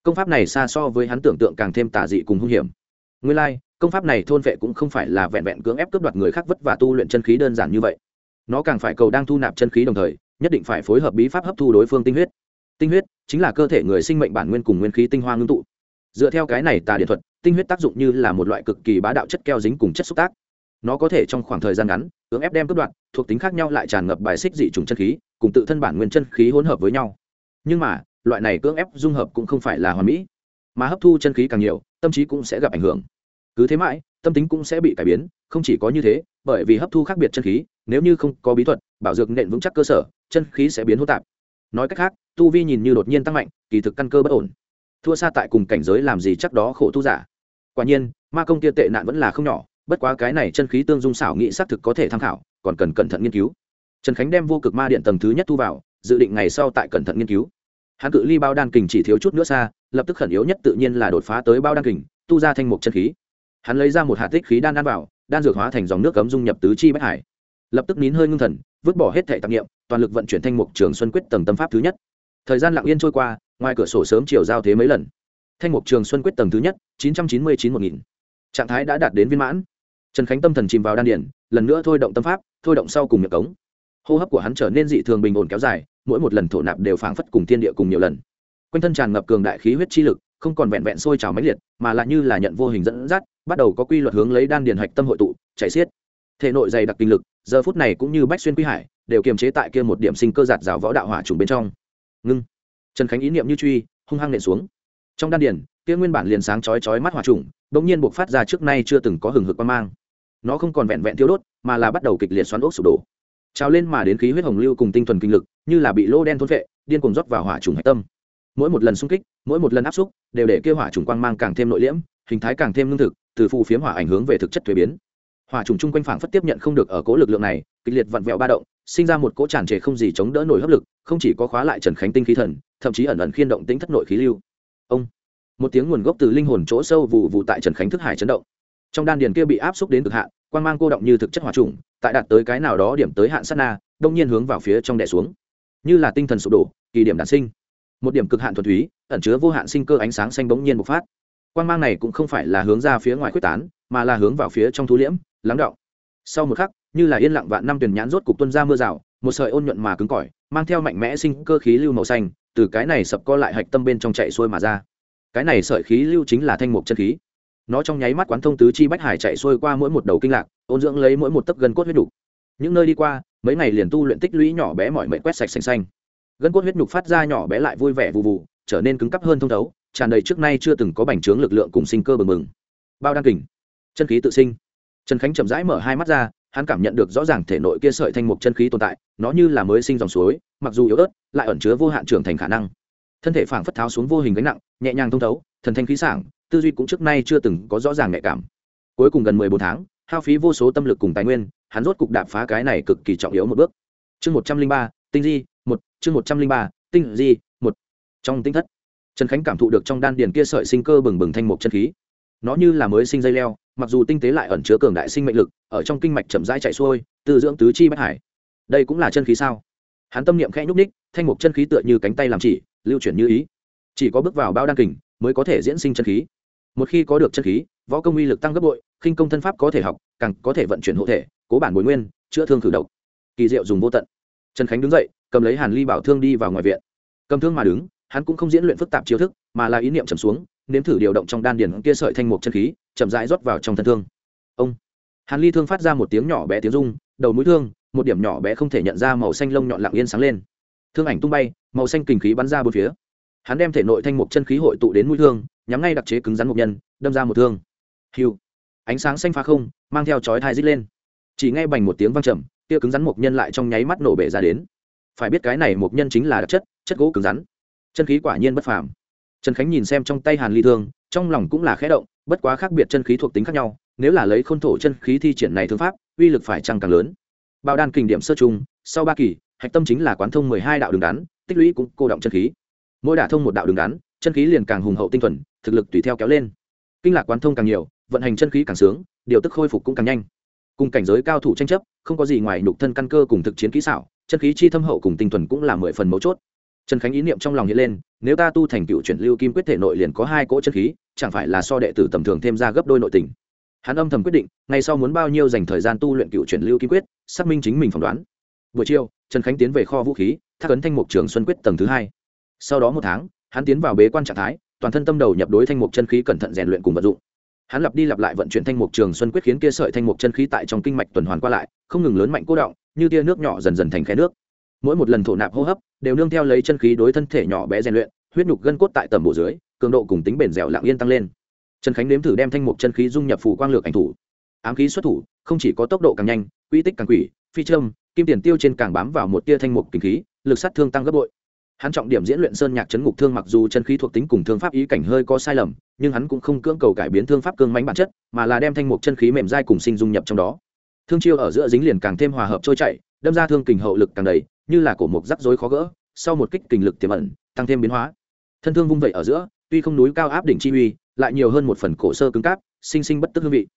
Công pháp này xa so với hắn tưởng tượng càng thêm tà dị cùng hung hiểm. Nguyên lai、like, công pháp này thôn vệ cũng không phải là vẹn vẹn cưỡng ép cướp đoạt người khác vất và tu luyện chân khí đơn giản như vậy. Nó càng phải cầu đang thu nạp chân khí đồng thời nhất định phải phối hợp bí pháp hấp thu đối phương tinh huyết. Tinh huyết chính là cơ thể người sinh mệnh bản nguyên cùng nguyên khí tinh hoa ngưng tụ. Dựa theo cái này tà điện thuật tinh huyết tác dụng như là một loại cực kỳ bá đạo chất keo dính cùng chất xúc tác. Nó có thể trong khoảng thời gian ngắn cưỡng ép đem cướp đoạt thuộc tính khác nhau lại tràn ngập bài xích dị trùng chân khí cùng tự thân bản nguyên chân khí hỗn hợp với nhau nhưng mà, loại này cưỡng ép dung hợp cũng không phải là hoàn mỹ. Mà hấp thu chân khí càng nhiều, tâm trí cũng sẽ gặp ảnh hưởng. Cứ thế mãi, tâm tính cũng sẽ bị cải biến, không chỉ có như thế, bởi vì hấp thu khác biệt chân khí, nếu như không có bí thuật, bảo dược nện vững chắc cơ sở, chân khí sẽ biến hỗn tạp. Nói cách khác, tu vi nhìn như đột nhiên tăng mạnh, kỳ thực căn cơ bất ổn. Thua xa tại cùng cảnh giới làm gì chắc đó khổ tu giả. Quả nhiên, ma công kia tệ nạn vẫn là không nhỏ, bất quá cái này chân khí tương dung xảo nghị xác thực có thể tham khảo, còn cần cẩn thận nghiên cứu. Trần khánh đem vô cực ma điện tầng thứ nhất thu vào, dự định ngày sau tại cẩn thận nghiên cứu hắn cự ly bao đan kình chỉ thiếu chút nữa xa, lập tức khẩn yếu nhất tự nhiên là đột phá tới bao đan kình, tu ra thanh mục chân khí. Hắn lấy ra một hạt tích khí đan đan vào, đan dược hóa thành dòng nước cấm dung nhập tứ chi bách hải. Lập tức nín hơi ngưng thần, vứt bỏ hết thể tạp nghiệm toàn lực vận chuyển thanh mục trường xuân quyết tầng tâm pháp thứ nhất. Thời gian lặng yên trôi qua, ngoài cửa sổ sớm chiều giao thế mấy lần. Thanh mục trường xuân quyết tầng thứ nhất, chín trăm chín mươi chín một nghìn. Trạng thái đã đạt đến viên mãn. Trần khánh tâm thần chìm vào đan điển lần nữa thôi động tâm pháp, thôi động sau cùng miệng cống hô hấp của hắn trở nên dị thường bình ổn kéo dài, mỗi một lần thổ nạp đều phảng phất cùng thiên địa cùng nhiều lần. Quanh thân tràn ngập cường đại khí huyết chi lực, không còn vẹn vẹn sôi trào mãnh liệt, mà lại như là nhận vô hình dẫn dắt, bắt đầu có quy luật hướng lấy đan điền hạch tâm hội tụ, chảy xiết. Thể nội dày đặc kinh lực, giờ phút này cũng như bách xuyên quy hải, đều kiềm chế tại kia một điểm sinh cơ giạt rào võ đạo hỏa trùng bên trong. Ngưng. Trần khánh ý niệm như truy, hung hăng nện xuống. Trong đan điền, kia nguyên bản liền sáng chói chói mắt hỏa trùng bỗng nhiên buộc phát ra trước nay chưa từng có hừng hực quan mang. Nó không còn vẹn vẹn thiêu đốt, mà là bắt đầu kịch liệt xoắn ốc sụp đổ trào lên mà đến khí huyết hồng lưu cùng tinh thuần kinh lực, như là bị lô đen thôn vệ điên cuồng rót vào hỏa trùng hạch tâm. Mỗi một lần xung kích, mỗi một lần áp xúc, đều để kêu hỏa trùng quang mang càng thêm nội liễm, hình thái càng thêm lương thực, từ phù phiếm hỏa ảnh hướng về thực chất thuế biến. Hỏa trùng chung quanh phảng phất tiếp nhận không được ở cố lực lượng này, kịch liệt vặn vẹo ba động, sinh ra một cỗ tràn trề không gì chống đỡ nổi hấp lực, không chỉ có khóa lại trần khánh tinh khí thần, thậm chí ẩn ẩn khiên động tính thất nội khí lưu. Ông! Một tiếng nguồn gốc từ linh hồn chỗ sâu vụ vụ tại trần khánh thức hải chấn động trong đan điền kia bị áp xúc đến cực hạn quan mang cô động như thực chất hỏa trùng, tại đạt tới cái nào đó điểm tới hạn sát na, đông nhiên hướng vào phía trong đè xuống. Như là tinh thần sụp đổ, kỳ điểm đản sinh. Một điểm cực hạn thuần túy, ẩn chứa vô hạn sinh cơ ánh sáng xanh bỗng nhiên bộc phát. Quan mang này cũng không phải là hướng ra phía ngoài quyết tán, mà là hướng vào phía trong thú liễm, lắng động. Sau một khắc, như là yên lặng vạn năm tuyển nhãn rốt cục tuân ra mưa rào, một sợi ôn nhuận mà cứng cỏi, mang theo mạnh mẽ sinh cơ khí lưu màu xanh, từ cái này sập co lại hạch tâm bên trong chạy xuôi mà ra. Cái này sợi khí lưu chính là thanh mục chân khí nó trong nháy mắt quán thông tứ chi bách hải chạy xuôi qua mỗi một đầu kinh lạc, ôn dưỡng lấy mỗi một tấc gân cốt huyết nhục. Những nơi đi qua, mấy ngày liền tu luyện tích lũy nhỏ bé mọi mệnh quét sạch xanh xanh. Gân cốt huyết nhục phát ra nhỏ bé lại vui vẻ vụ vụ trở nên cứng cắp hơn thông thấu, tràn đầy trước nay chưa từng có bành trướng lực lượng cùng sinh cơ bừng mừng bao đăng kình, chân khí tự sinh. Trần khánh chậm rãi mở hai mắt ra, hắn cảm nhận được rõ ràng thể nội kia sợi thanh mục chân khí tồn tại, nó như là mới sinh dòng suối, mặc dù yếu ớt, lại ẩn chứa vô hạn trưởng thành khả năng. Thân thể phảng phất tháo xuống vô hình gánh nặng, nhẹ nhàng thông thấu, thần thanh khí sảng tư duy cũng trước nay chưa từng có rõ ràng nhạy cảm. Cuối cùng gần mười bốn tháng, hao phí vô số tâm lực cùng tài nguyên, hắn rốt cục đạp phá cái này cực kỳ trọng yếu một bước. Chương một trăm linh ba, tinh di, một, chương một trăm linh ba, tinh di, một. Trong tinh thất, trần khánh cảm thụ được trong đan điền kia sợi sinh cơ bừng bừng thanh mục chân khí. Nó như là mới sinh dây leo, mặc dù tinh tế lại ẩn chứa cường đại sinh mệnh lực, ở trong kinh mạch chậm rãi chạy xuôi từ dưỡng tứ chi bách hải. Đây cũng là chân khí sao? Hắn tâm niệm khẽ nhúc ních thanh mục chân khí tựa như cánh tay làm chỉ, lưu chuyển như ý. Chỉ có bước vào bao đan kình mới có thể diễn sinh chân khí. Một khi có được chân khí, võ công uy lực tăng gấp bội, khinh công thân pháp có thể học, càng có thể vận chuyển hộ thể, cố bản bồi nguyên, chữa thương khử độc. Kỳ diệu dùng vô tận. Trần khánh đứng dậy, cầm lấy hàn ly bảo thương đi vào ngoài viện. Cầm thương mà đứng, hắn cũng không diễn luyện phức tạp chiêu thức, mà là ý niệm trầm xuống, nếm thử điều động trong đan điền kia sợi thanh mục chân khí, chậm rãi rót vào trong thân thương. Ông. Hàn ly thương phát ra một tiếng nhỏ bé tiếng rung, đầu mũi thương, một điểm nhỏ bé không thể nhận ra màu xanh lông nhọn lặng yên sáng lên. Thương ảnh tung bay, màu xanh kinh khí bắn ra bốn phía hắn đem thể nội thanh mục chân khí hội tụ đến mũi thương, nhắm ngay đặc chế cứng rắn mục nhân, đâm ra một thương. Hiu. Ánh sáng xanh phá không, mang theo chói thai rít lên. Chỉ ngay bành một tiếng vang trầm tia cứng rắn mục nhân lại trong nháy mắt nổ bể ra đến. Phải biết cái này mục nhân chính là đặc chất chất gỗ cứng rắn. Chân khí quả nhiên bất phàm. Trần khánh nhìn xem trong tay hàn ly thương, trong lòng cũng là khẽ động, bất quá khác biệt chân khí thuộc tính khác nhau, nếu là lấy khôn thổ chân khí thi triển này thương pháp, uy lực phải chăng càng lớn. Bao đan kình điểm sơ chung sau ba kỳ, hạch tâm chính là quán thông mười hai đạo đường đắn, tích lũy cũng cô động chân khí mỗi đả thông một đạo đường đắn, chân khí liền càng hùng hậu tinh thuần, thực lực tùy theo kéo lên. Kinh lạc quán thông càng nhiều, vận hành chân khí càng sướng, điều tức khôi phục cũng càng nhanh. Cùng cảnh giới cao thủ tranh chấp, không có gì ngoài nhục thân căn cơ cùng thực chiến kỹ xảo, chân khí chi thâm hậu cùng tinh thuần cũng là mười phần mấu chốt. Trần khánh ý niệm trong lòng hiện lên, nếu ta tu thành cựu chuyển lưu kim quyết thể nội liền có hai cỗ chân khí, chẳng phải là so đệ tử tầm thường thêm ra gấp đôi nội tình. Hắn âm thầm quyết định ngày sau muốn bao nhiêu dành thời gian tu luyện cựu chuyển lưu kim quyết, xác minh chính mình phỏng đoán. Buổi chiều, trần khánh tiến về kho vũ khí, thác ấn thanh mục trường xuân quyết tầng thứ hai sau đó một tháng, hắn tiến vào bế quan trạng thái, toàn thân tâm đầu nhập đối thanh mục chân khí cẩn thận rèn luyện cùng vận dụng. Hắn lặp đi lặp lại vận chuyển thanh mục trường xuân quyết khiến kia sợi thanh mục chân khí tại trong kinh mạch tuần hoàn qua lại, không ngừng lớn mạnh cố động, như tia nước nhỏ dần dần thành khe nước. Mỗi một lần thổ nạp hô hấp, đều nương theo lấy chân khí đối thân thể nhỏ bé rèn luyện, huyết nhục gân cốt tại tầm bộ dưới, cường độ cùng tính bền dẻo lặng yên tăng lên. Trần khánh nếm thử đem thanh mục chân khí dung nhập phủ quang lược ảnh thủ. Ám khí xuất thủ, không chỉ có tốc độ càng nhanh, quy tích càng quỷ, phi trâm kim tiền tiêu trên càng bám vào một tia thanh mục kinh khí, lực sát thương tăng gấp bội hắn trọng điểm diễn luyện sơn nhạc chấn ngục thương mặc dù chân khí thuộc tính cùng thương pháp ý cảnh hơi có sai lầm, nhưng hắn cũng không cưỡng cầu cải biến thương pháp cương mánh bản chất, mà là đem thanh mục chân khí mềm dai cùng sinh dung nhập trong đó. Thương chiêu ở giữa dính liền càng thêm hòa hợp trôi chảy, đâm ra thương kình hậu lực càng đầy, như là cổ mục rắc rối khó gỡ, sau một kích kình lực tiềm ẩn, tăng thêm biến hóa. Thân thương vung vẩy ở giữa, tuy không núi cao áp đỉnh chi uy, lại nhiều hơn một phần cổ sơ cứng cáp, sinh sinh bất tức hương vị.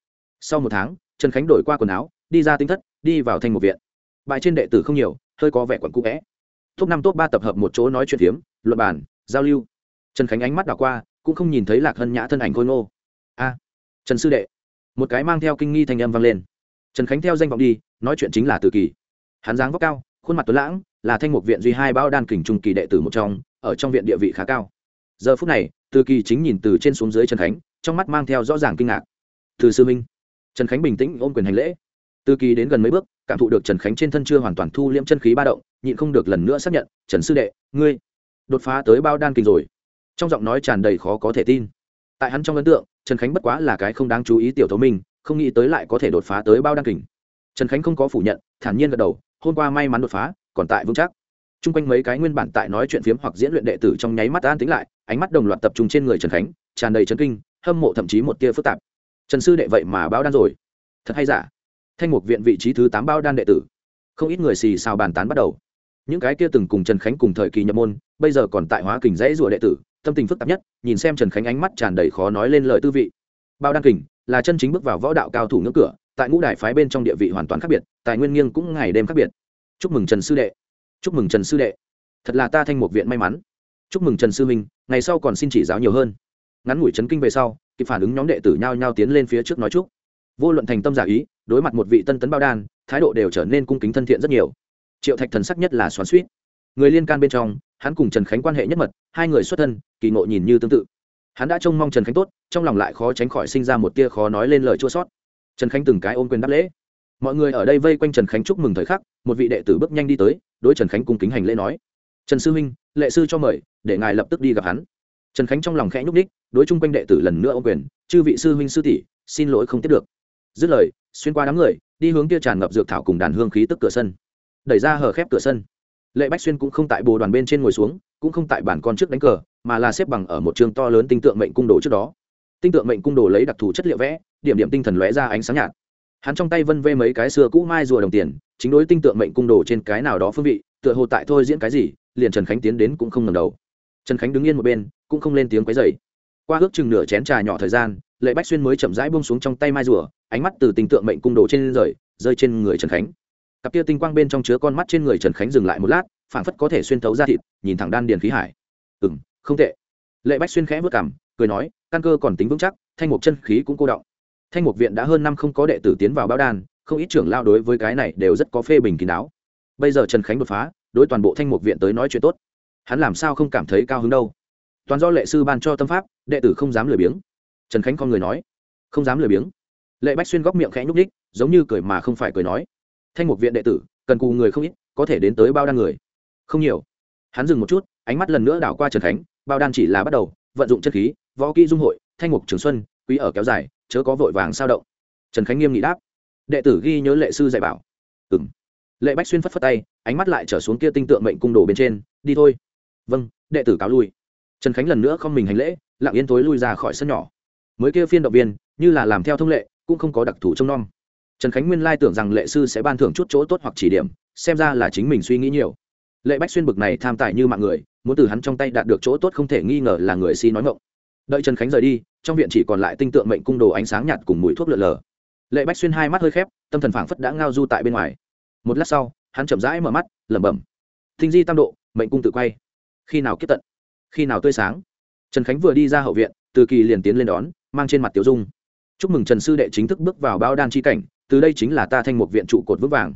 Sau một tháng, trần khánh đổi qua quần áo, đi ra tinh thất, đi vào thanh một viện. Bài trên đệ tử không nhiều, hơi có vẻ quẩn cũ vẽ top năm, top ba tập hợp một chỗ nói chuyện phiếm, luận bàn, giao lưu. Trần khánh ánh mắt đảo qua, cũng không nhìn thấy lạc hân nhã thân ảnh khôi ngô. A, trần sư đệ. Một cái mang theo kinh nghi thanh âm vang lên. Trần khánh theo danh vọng đi, nói chuyện chính là từ kỳ. Hắn dáng vóc cao, khuôn mặt tuấn lãng, là thanh mục viện duy hai bao đan kình trung kỳ đệ tử một trong, ở trong viện địa vị khá cao. Giờ phút này, từ kỳ chính nhìn từ trên xuống dưới trần khánh, trong mắt mang theo rõ ràng kinh ngạc. Từ sư minh. Trần khánh bình tĩnh ôm quyền hành lễ. Từ kỳ đến gần mấy bước cảm thụ được trần khánh trên thân chưa hoàn toàn thu liễm chân khí ba động, nhịn không được lần nữa xác nhận, trần sư đệ, ngươi đột phá tới bao đan kinh rồi. Trong giọng nói tràn đầy khó có thể tin. Tại hắn trong ấn tượng, trần khánh bất quá là cái không đáng chú ý tiểu thấu minh không nghĩ tới lại có thể đột phá tới bao đan kình trần khánh không có phủ nhận, thản nhiên gật đầu, hôm qua may mắn đột phá, còn tại vững chắc. T r u n g quanh mấy cái nguyên bản tại nói chuyện phiếm hoặc diễn luyện đệ tử trong nháy mắt an tính lại, ánh mắt đồng loạt tập trung trên người trần khánh, tràn đầy trấn kinh, hâm mộ thậm chí một tia phức tạp. Trần sư đệ vậy mà bao đan rồi? Thật hay giả? Thanh mục viện vị trí thứ tám bao đan đệ tử. Không ít người xì xào bàn tán bắt đầu. Những cái kia từng cùng trần khánh cùng thời kỳ nhập môn, bây giờ còn tại hóa kình dãy rùa đệ tử, tâm tình phức tạp nhất, nhìn xem trần khánh ánh mắt tràn đầy khó nói lên lời tư vị. Bao đan kình là chân chính bước vào võ đạo cao thủ ngưỡng cửa, tại ngũ đại phái bên trong địa vị hoàn toàn khác biệt, tài nguyên nghiêng cũng ngày đêm khác biệt. Chúc mừng trần sư đệ. Chúc mừng trần sư đệ. Thật là ta thanh một viện may mắn. Chúc mừng trần sư minh, ngày sau còn xin chỉ giáo nhiều hơn. Ngắn ngủi chấn kinh về sau, kịp phản ứng nhóm đệ tử nhao nhao tiến lên phía trước nói chúc vô luận thành tâm giả ý, đối mặt một vị tân tấn bao đan, thái độ đều trở nên cung kính thân thiện rất nhiều. Triệu thạch thần sắc nhất là xoắn suýt người liên can bên trong, hắn cùng trần khánh quan hệ nhất mật, hai người xuất thân, kỳ ngộ nhìn như tương tự. Hắn đã trông mong trần khánh tốt, trong lòng lại khó tránh khỏi sinh ra một tia khó nói lên lời chua sót. Trần khánh từng cái ôm quyền đáp lễ. Mọi người ở đây vây quanh trần khánh chúc mừng thời khắc, một vị đệ tử bước nhanh đi tới, đối trần khánh cung kính hành lễ nói. Trần sư huynh, lệ sư cho mời, để ngài lập tức đi gặp hắn. Trần khánh trong lòng khẽ nhúc ních đối chung quanh đệ tử lần nữa ôm quyền, chư vị sư huynh sư tỷ, xin lỗi không tiếp được dứt lời, xuyên qua đám người, đi hướng kia tràn ngập dược thảo cùng đàn hương khí tức cửa sân. Đẩy ra hở khép cửa sân. Lệ bách xuyên cũng không tại bồ đoàn bên trên ngồi xuống, cũng không tại bản con trước đánh cờ, mà là xếp bằng ở một trường to lớn tinh tượng mệnh cung đồ trước đó. Tinh tượng mệnh cung đồ lấy đặc thù chất liệu vẽ, điểm điểm tinh thần lóe ra ánh sáng nhạt. Hắn trong tay vân vê mấy cái xưa cũ mai rùa đồng tiền, chính đối tinh tượng mệnh cung đồ trên cái nào đó phương vị, tựa hồ tại thôi diễn cái gì, liền trần khánh tiến đến cũng không ngầm đầu. Trần khánh đứng yên một bên, cũng không lên tiếng quấy dày qua ước chừng nửa chén trà nhỏ thời gian lệ bách xuyên mới chậm rãi buông xuống trong tay mai rùa, ánh mắt từ tình tượng mệnh cung đồ trên rời, rơi trên người trần khánh. Cặp kia tinh quang bên trong chứa con mắt trên người trần khánh dừng lại một lát, phảng phất có thể xuyên thấu ra thịt, nhìn thẳng đan điền khí hải. Ừ m không tệ. Lệ bách xuyên khẽ vất cảm cười nói, căn cơ còn tính vững chắc, thanh mục chân khí cũng cô động. Thanh mục viện đã hơn năm không có đệ tử tiến vào báo đan, không ít trưởng lao đối với cái này đều rất có phê bình kín đáo. Bây giờ trần khánh đột phá, đối toàn bộ thanh mục viện tới nói chuyện tốt. Hắn làm sao không cảm thấy cao hứng đâu? Toàn do lệ sư ban cho tâm pháp, đệ tử không dám lười biếng trần khánh con người nói. Không dám lười biếng. Lệ bách xuyên góc miệng khẽ nhúc ních giống như cười mà không phải cười nói. Thanh mục viện đệ tử, cần cù người không ít, có thể đến tới bao đan người? Không nhiều. Hắn dừng một chút, ánh mắt lần nữa đảo qua trần khánh, bao đan chỉ là bắt đầu, vận dụng chất khí, võ kỹ dung hội, thanh mục trường xuân, quý ở kéo dài, chớ có vội vàng sao động. Trần khánh nghiêm nghị đáp. Đệ tử ghi nhớ lệ sư dạy bảo. Ừng lệ bách xuyên phất phất tay, ánh mắt lại trở xuống kia tinh tượng mệnh cung đồ bên trên, đi thôi. Vâng đệ tử cáo lui. Trần khánh lần nữa không mình hành lễ, lặng yên tối lui ra khỏi sân nhỏ mới kia phiên động viên, như là làm theo thông lệ, cũng không có đặc thù trông nom. Trần khánh nguyên lai tưởng rằng lệ sư sẽ ban thưởng chút chỗ tốt hoặc chỉ điểm, xem ra là chính mình suy nghĩ nhiều. Lệ bách xuyên bực này tham tài như mạng người, muốn từ hắn trong tay đạt được chỗ tốt không thể nghi ngờ là người si nói ngộng đợi trần khánh rời đi, trong viện chỉ còn lại tinh tượng mệnh cung đồ ánh sáng nhạt cùng mùi thuốc lợn lờ. Lệ bách xuyên hai mắt hơi khép, tâm thần phảng phất đã ngao du tại bên ngoài. Một lát sau, hắn chậm rãi mở mắt, lẩm bẩm. Thinh di tam độ, mệnh cung tự quay. Khi nào kết tận? Khi nào tươi sáng? Trần khánh vừa đi ra hậu viện, từ kỳ liền tiến lên đón mang trên mặt tiểu dung. Chúc mừng trần sư đệ chính thức bước vào bao đan chi cảnh, từ đây chính là ta thanh một viện trụ cột vững vàng.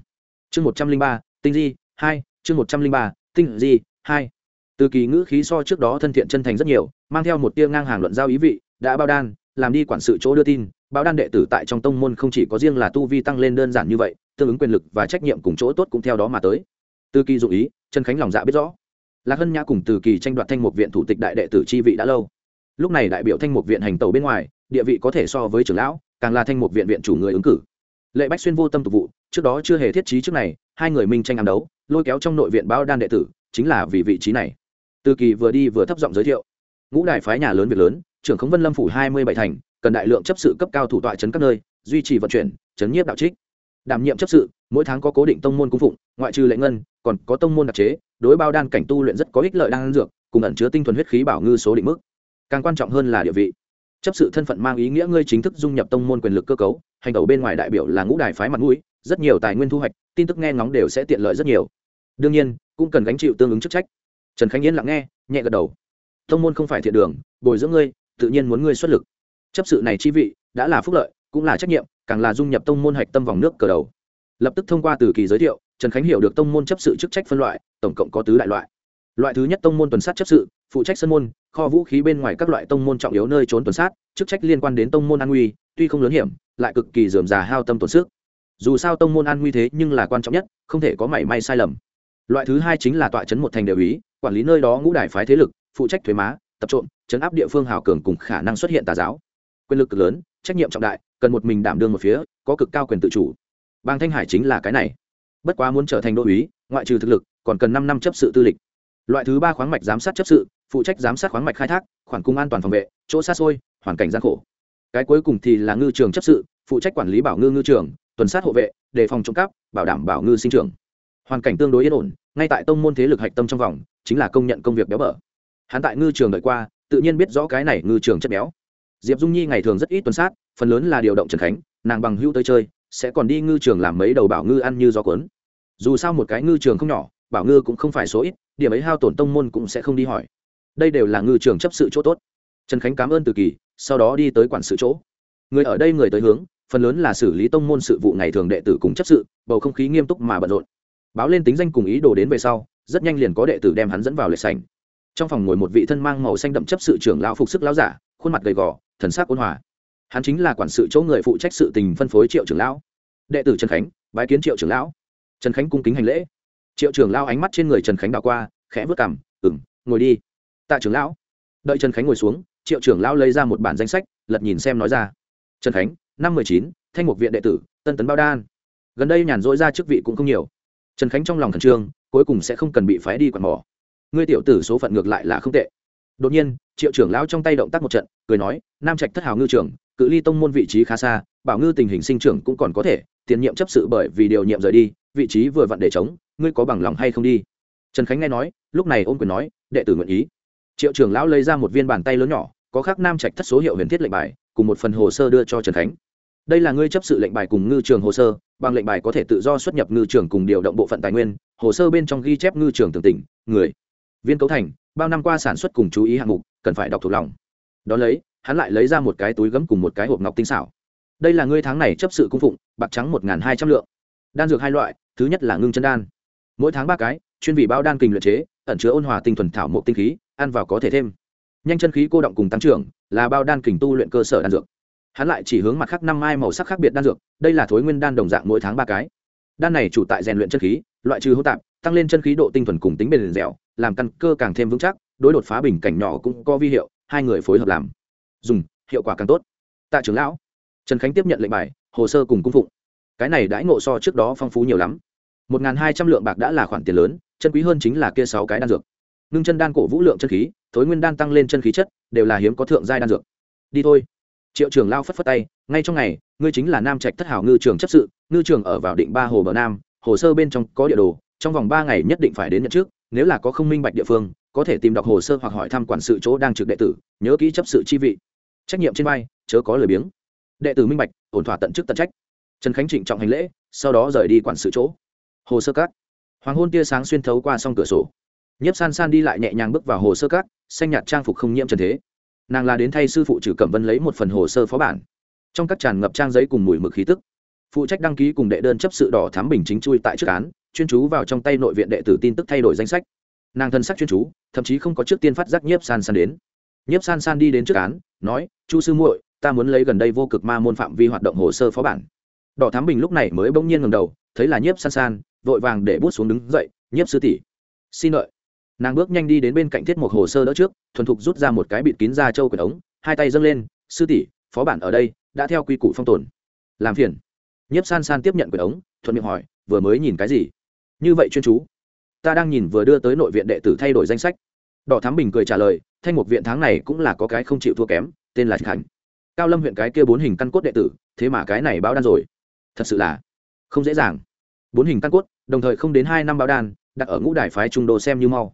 Chương một trăm linh ba, tinh di, hai, chương một trăm linh ba, tinh di, hai. Từ kỳ ngữ khí so trước đó thân thiện chân thành rất nhiều, mang theo một tia ngang hàng luận giao ý vị, đã bao đan, làm đi quản sự chỗ đưa tin báo đan đệ tử tại trong tông môn không chỉ có riêng là tu vi tăng lên đơn giản như vậy, tương ứng quyền lực và trách nhiệm cùng chỗ tốt cũng theo đó mà tới. Từ kỳ dụ ý, trần khánh lòng dạ biết rõ. Lạc hân nhã cùng từ kỳ tranh đoạt thanh mục viện thủ tịch đại đệ tử chi vị đã lâu lúc này đại biểu thanh mục viện hành tàu bên ngoài, địa vị có thể so với trưởng lão, càng là thanh mục viện viện chủ người ứng cử. Lệ bách xuyên vô tâm tục vụ, trước đó chưa hề thiết trí trước này, hai người minh tranh ám đấu, lôi kéo trong nội viện báo đan đệ tử, chính là vì vị trí này. Từ kỳ vừa đi vừa thấp giọng giới thiệu, ngũ đại phái nhà lớn việc lớn, trưởng khống vân lâm phủ hai mươi bảy thành, cần đại lượng chấp sự cấp cao thủ tọa chấn các nơi, duy trì vận chuyển, chấn nhiếp đạo trích. Đảm nhiệm chấp sự, mỗi tháng có cố định tông môn cung phụng, ngoại trừ lệ ngân, còn có tông môn đặc chế, đối bao đan cảnh tu luyện rất có ích lợi đang dược, cùng ẩn chứa tinh thuần huyết khí bảo ngư số định mức càng quan trọng hơn là địa vị. Chấp sự thân phận mang ý nghĩa ngươi chính thức dung nhập tông môn quyền lực cơ cấu, hành tẩu bên ngoài đại biểu là ngũ đài phái mặt mũi, rất nhiều tài nguyên thu hoạch, tin tức nghe ngóng đều sẽ tiện lợi rất nhiều. Đương nhiên, cũng cần gánh chịu tương ứng chức trách. Trần khánh yên lặng nghe, nhẹ gật đầu. Tông môn không phải thiện đường, bồi dưỡng ngươi, tự nhiên muốn ngươi xuất lực. Chấp sự này chi vị, đã là phúc lợi, cũng là trách nhiệm, càng là dung nhập tông môn hạch tâm vòng nước cờ đầu. Lập tức thông qua từ kỳ giới thiệu, trần khánh hiểu được tông môn chấp sự chức trách phân loại, tổng cộng có tứ đại loại. Loại thứ nhất tông môn tuần sát chấp sự, phụ trách sân môn kho vũ khí bên ngoài các loại tông môn trọng yếu nơi trốn tuần sát, chức trách liên quan đến tông môn an nguy, tuy không lớn hiểm, lại cực kỳ dườm già hao tâm tổn sức. Dù sao tông môn an nguy thế nhưng là quan trọng nhất, không thể có mảy may sai lầm. Loại thứ hai chính là tọa chấn một thành đều ý, quản lý nơi đó ngũ đại phái thế lực, phụ trách thuế má, tập trộm, chấn áp địa phương hào cường cùng khả năng xuất hiện tà giáo. Quyền lực cực lớn, trách nhiệm trọng đại, cần một mình đảm đương một phía, có cực cao quyền tự chủ. Bang thanh hải chính là cái này. Bất quá muốn trở thành đô uý, ngoại trừ thực lực, còn cần năm năm chấp sự tư lịch. Loại thứ ba khoáng mạch giám sát chấp sự phụ trách giám sát khoáng mạch khai thác, khoản cung an toàn phòng vệ, chỗ xa xôi, hoàn cảnh gian khổ. Cái cuối cùng thì là ngư trường chấp sự, phụ trách quản lý bảo ngư ngư trường, tuần sát hộ vệ, đề phòng trộm cắp, bảo đảm bảo ngư sinh trưởng. Hoàn cảnh tương đối yên ổn, ngay tại tông môn thế lực hạch tâm trong vòng, chính là công nhận công việc béo bở. Hắn tại ngư trường đợi qua, tự nhiên biết rõ cái này ngư trường chất béo. Diệp dung nhi ngày thường rất ít tuần sát, phần lớn là điều động trần khánh, nàng bằng hữu tới chơi, sẽ còn đi ngư trường làm mấy đầu bảo ngư ăn như gió cuốn. Dù sao một cái ngư trường không nhỏ, bảo ngư cũng không phải số ít, điểm ấy hao tổn tông môn cũng sẽ không đi hỏi đây đều là ngư trường chấp sự chỗ tốt. Trần khánh cảm ơn từ kỳ, sau đó đi tới quản sự chỗ. Người ở đây người tới hướng, phần lớn là xử lý tông môn sự vụ ngày thường đệ tử cùng chấp sự, bầu không khí nghiêm túc mà bận rộn. Báo lên tính danh cùng ý đồ đến về sau, rất nhanh liền có đệ tử đem hắn dẫn vào lệ sảnh. Trong phòng ngồi một vị thân mang màu xanh đậm chấp sự trưởng lão phục sức lão giả, khuôn mặt gầy gò, thần sắc ôn hòa. Hắn chính là quản sự chỗ người phụ trách sự tình phân phối triệu trưởng lão. Đệ tử trần khánh, bái kiến triệu trưởng lão. Trần khánh cung kính hành lễ. Triệu trưởng lão ánh mắt trên người trần khánh đảo qua, khẽ vớt cằm ừng ngồi đi tạ trưởng lão. Đợi trần khánh ngồi xuống, triệu trưởng lão lấy ra một bản danh sách, lật nhìn xem nói ra. Trần khánh, năm mười chín, thanh mục viện đệ tử, tân tấn bao đan. Gần đây nhàn rỗi ra chức vị cũng không nhiều. Trần khánh trong lòng khẩn trương, cuối cùng sẽ không cần bị phái đi quạt mỏ. Ngươi tiểu tử số phận ngược lại là không tệ. Đột nhiên, triệu trưởng lão trong tay động tác một trận, cười nói, nam trạch thất hào ngư trưởng, cự ly tông môn vị trí khá xa, bảo ngư tình hình sinh trưởng cũng còn có thể, tiền nhiệm chấp sự bởi vì điều nhiệm rời đi, vị trí vừa vặn để chống, ngươi có bằng lòng hay không đi? Trần khánh nghe nói, lúc này ôm quyền nói, đệ tử nguyện ý triệu trưởng lão lấy ra một viên bàn tay lớn nhỏ, có khắc nam trạch thất số hiệu huyền thiết lệnh bài, cùng một phần hồ sơ đưa cho trần khánh. Đây là ngươi chấp sự lệnh bài cùng ngư trường hồ sơ, bằng lệnh bài có thể tự do xuất nhập ngư trường cùng điều động bộ phận tài nguyên, hồ sơ bên trong ghi chép ngư trường tường tỉnh, người, viên cấu thành, bao năm qua sản xuất cùng chú ý hạng mục, cần phải đọc thuộc lòng. Đón lấy, hắn lại lấy ra một cái túi gấm cùng một cái hộp ngọc tinh xảo. Đây là ngươi tháng này chấp sự cung phụng, bạc trắng một hai trăm lượng. Đan dược hai loại, thứ nhất là ngưng chân đan. Mỗi tháng ba cái, chuyên vị bao đan kình luyện chế, ẩn chứa ôn hòa tinh thuần thảo mộc tinh khí ăn vào có thể thêm. Nhanh chân khí cô động cùng tăng trưởng là bao đan kình tu luyện cơ sở đan dược. Hắn lại chỉ hướng mặt khác năm mai màu sắc khác biệt đan dược, đây là thối nguyên đan đồng dạng mỗi tháng ba cái. Đan này chủ tại rèn luyện chân khí, loại trừ hô tạp, tăng lên chân khí độ tinh thuần cùng tính bền dẻo, làm căn cơ càng thêm vững chắc, đối đột phá bình cảnh nhỏ cũng có vi hiệu, hai người phối hợp làm. Dùng, hiệu quả càng tốt. Tạ trưởng lão, trần khánh tiếp nhận lệnh bài, hồ sơ cùng cung phụng. Cái này đãi ngộ so trước đó phong phú nhiều lắm. Một n g h n hai trăm lượng bạc đã là khoản tiền lớn, chân quý hơn chính là kia sáu cái đan dược ngưng chân đan cổ vũ lượng chân khí, thối nguyên đan tăng lên chân khí chất, đều là hiếm có thượng giai đan dược. Đi thôi. Triệu trường lao phất phất tay, ngay trong ngày, ngươi chính là nam trạch thất hảo ngư trường chấp sự, ngư trường ở vào định ba hồ bờ nam, hồ sơ bên trong có địa đồ, trong vòng ba ngày nhất định phải đến nhận trước, nếu là có không minh bạch địa phương, có thể tìm đọc hồ sơ hoặc hỏi thăm quản sự chỗ đang trực đệ tử, nhớ kỹ chấp sự chi vị. Trách nhiệm trên vai, chớ có lời biếng. Đệ tử minh bạch, ổn thỏa tận chức tận trách. Trần khánh trịnh trọng hành lễ, sau đó rời đi quản sự chỗ. Hồ sơ cát hoàng hôn tia sáng xuyên thấu qua s cửa sổ nhiếp san san đi lại nhẹ nhàng bước vào hồ sơ cát, xanh nhạt trang phục không nhiễm trần thế. Nàng là đến thay sư phụ trừ cẩm vân lấy một phần hồ sơ phó bản. Trong các tràn ngập trang giấy cùng mùi mực khí tức, phụ trách đăng ký cùng đệ đơn chấp sự đỏ thám bình chính chui tại trước án, chuyên chú vào trong tay nội viện đệ tử tin tức thay đổi danh sách. Nàng thân sắc chuyên chú, thậm chí không có trước tiên phát giác nhiếp san san đến. Nhiếp san san đi đến trước án, nói, chu sư muội, ta muốn lấy gần đây vô cực ma môn phạm vi hoạt động hồ sơ phó bản. Đỏ thám bình lúc này mới bỗng nhiên ngầm đầu, thấy là nhiếp san san, vội vàng để bút xuống đứng dậy, nhiếp sư tỷ, xin lợi nàng bước nhanh đi đến bên cạnh thiết một hồ sơ đỡ trước, thuần thục rút ra một cái bịt kín ra châu quyển ống, hai tay dâng lên, sư tỷ, phó bản ở đây, đã theo quy củ phong tồn. Làm phiền. Nhiếp san san tiếp nhận quyển ống, thuận miệng hỏi, vừa mới nhìn cái gì? Như vậy chuyên chú. Ta đang nhìn vừa đưa tới nội viện đệ tử thay đổi danh sách. Đỏ thám bình cười trả lời, thanh mục viện tháng này cũng là có cái không chịu thua kém, tên là khánh cao lâm huyện cái kia bốn hình căn cốt đệ tử, thế mà cái này báo đan rồi. Thật sự là không dễ dàng. Bốn hình căn cốt, đồng thời không đến hai năm báo đan, đặt ở ngũ đài phái trung đô xem như mau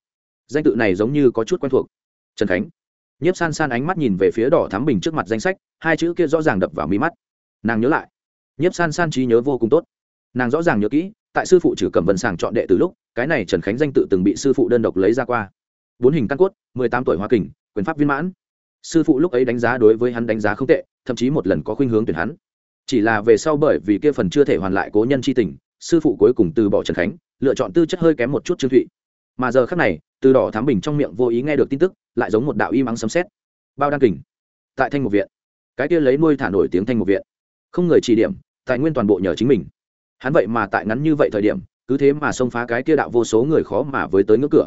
danh tự này giống như có chút quen thuộc. Trần khánh. Nhiếp san san ánh mắt nhìn về phía đỏ thám bình trước mặt danh sách, hai chữ kia rõ ràng đập vào mí mắt. Nàng nhớ lại. Nhiếp san san trí nhớ vô cùng tốt. Nàng rõ ràng nhớ kỹ, tại sư phụ trừ cầm vân sàng chọn đệ từ lúc, cái này trần khánh danh tự từng bị sư phụ đơn độc lấy ra qua. Bốn hình căn cốt, mười tám tuổi hoa kình, quyền pháp viên mãn. Sư phụ lúc ấy đánh giá đối với hắn đánh giá không tệ, thậm chí một lần có khuynh hướng tuyển hắn. Chỉ là về sau bởi vì kia phần chưa thể hoàn lại cố nhân c h i tình, sư phụ cuối cùng từ bỏ trần khánh, lựa chọn tư chất hơi kém một chút trương thụy. Mà giờ khác này từ đỏ thám bình trong miệng vô ý nghe được tin tức, lại giống một đạo y mắng sấm xét bao đăng kình. Tại thanh một viện. Cái kia lấy nuôi thả nổi tiếng thanh một viện. Không người chỉ điểm, tài nguyên toàn bộ nhờ chính mình. Hắn vậy mà tại ngắn như vậy thời điểm, cứ thế mà xông phá cái kia đạo vô số người khó mà với tới ngưỡng cửa.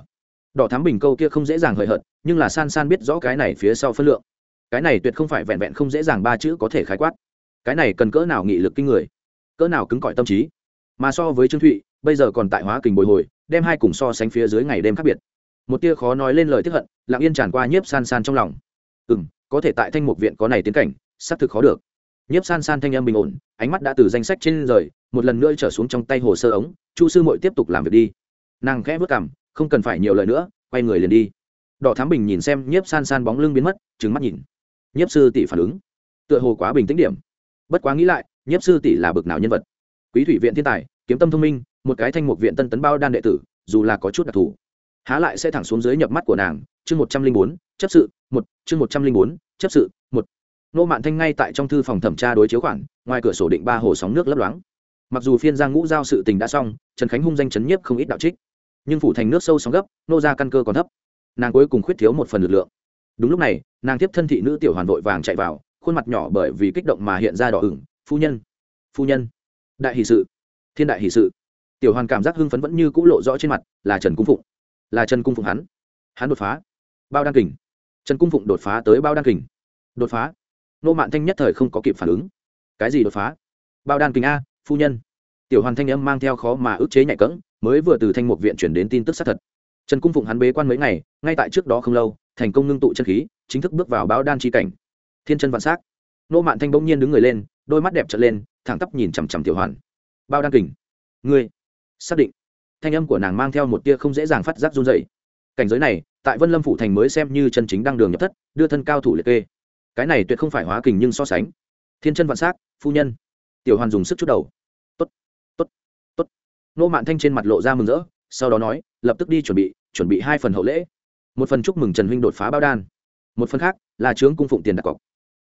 Đỏ thám bình câu kia không dễ dàng hời hợt, nhưng là san san biết rõ cái này phía sau phân lượng. Cái này tuyệt không phải vẹn vẹn không dễ dàng ba chữ có thể khái quát. Cái này cần cỡ nào nghị lực kinh người, cỡ nào cứng cỏi tâm trí. Mà so với trương thụy, bây giờ còn tại hóa kình bồi hồi, đem hai cùng so sánh phía dưới ngày đêm khác biệt một tia khó nói lên lời tiếp hận, lặng yên tràn qua nhiếp san san trong lòng. Ừ m có thể tại thanh mục viện có này tiến cảnh, xác thực khó được. Nhiếp san san thanh âm bình ổn, ánh mắt đã từ danh sách trên rời, một lần nữa trở xuống trong tay hồ sơ ống, chu sư mội tiếp tục làm việc đi. Nàng khẽ vất cảm không cần phải nhiều lời nữa, quay người liền đi. Đỏ thám bình nhìn xem nhiếp san san bóng lưng biến mất trứng mắt nhìn. Nhiếp sư tỷ phản ứng. Tựa hồ quá bình tĩnh điểm. Bất quá nghĩ lại, nhiếp sư tỷ là bực nào nhân vật? Quý thủy viện thiên tài, kiếm tâm thông minh, một cái thanh mục viện tân tấn bao đan đệ tử, dù là có chút đặc thù há lại sẽ thẳng xuống dưới nhập mắt của nàng, chương một trăm linh bốn, chấp sự, một, chương một trăm linh bốn, chấp sự, một. Nô mạn thanh ngay tại trong thư phòng thẩm tra đối chiếu khoản, ngoài cửa sổ định ba hồ sóng nước lấp loáng. Mặc dù phiên giang ngũ giao sự tình đã xong, trần khánh hung danh chấn nhiếp không ít đạo trích. Nhưng phủ thành nước sâu sóng gấp, nô ra căn cơ còn thấp. Nàng cuối cùng khuyết thiếu một phần lực lượng. Đúng lúc này, nàng tiếp thân thị nữ tiểu hoàn vội vàng chạy vào, khuôn mặt nhỏ bởi vì kích động mà hiện ra đỏ ửng, phu nhân phu nhân. Đại hỷ sự, thiên đại hỷ sự. Tiểu hoàn cảm giác hưng phấn vẫn như cũ lộ rõ trên mặt, là trần cung phụng là trần cung phụng hắn. Hắn đột phá. Bao đan kình. Trần cung phụng đột phá tới bao đan kình. Đột phá. Nô mạn thanh nhất thời không có kịp phản ứng. Cái gì đột phá? Bao đan kình a, phu nhân. Tiểu hoàn thanh âm mang theo khó mà ức chế nhạy cỡng, mới vừa từ thanh mục viện chuyển đến tin tức xác thật. Trần cung phụng hắn bế quan mấy ngày, ngay tại trước đó không lâu, thành công ngưng tụ chân khí, chính thức bước vào báo đan chi cảnh. Thiên chân vạn s á c nô mạn thanh bỗng nhiên đứng người lên, đôi mắt đẹp trở lên, thẳng tắp nhìn chằm chằm tiểu hoàn. Bao đan kình. Ngươi, xác định thanh âm của nàng mang theo một tia không dễ dàng phát giác run dậy cảnh giới này, tại vân lâm phủ thành mới xem như chân chính đăng đường nhập thất, đưa thân cao thủ liệt kê. Cái này tuyệt không phải hóa kình nhưng so sánh. Thiên chân vạn s á c phu nhân. Tiểu hoàn dùng sức chút đầu. Tốt tốt tốt. Nô mạn thanh trên mặt lộ ra mừng rỡ, sau đó nói, lập tức đi chuẩn bị chuẩn bị hai phần hậu lễ. Một phần chúc mừng trần huynh đột phá bao đan. Một phần khác, là chướng cung phụng tiền đặt cọc.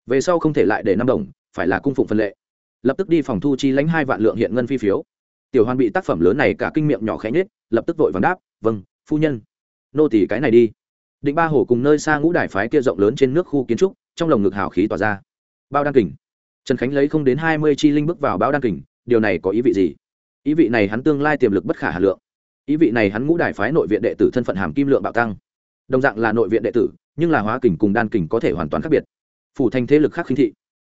Về sau không thể lại để năm đồng, phải là cung phụng phân lệ. Lập tức đi phòng thu chi lãnh hai vạn lượng hiện ngân phi phiếu tiểu hoàn bị tác phẩm lớn này cả kinh miệng nhỏ khẽ nhết lập tức vội vàng đáp vâng phu nhân. Nô tỷ cái này đi. Định ba hồ cùng nơi xa ngũ đài phái kia rộng lớn trên nước khu kiến trúc, trong lồng ngực hào khí tỏa ra. Bao đan kình. Trần khánh lấy không đến hai mươi chi linh bước vào bao đan kình, điều này có ý vị gì? Ý vị này hắn tương lai tiềm lực bất khả hà lượng. Ý vị này hắn ngũ đài phái nội viện đệ tử thân phận hàm kim lượng bạo tăng. Đồng dạng là nội viện đệ tử, nhưng là hóa kình cùng đan kình có thể hoàn toàn khác biệt. Phủ thành thế lực khác khinh thị.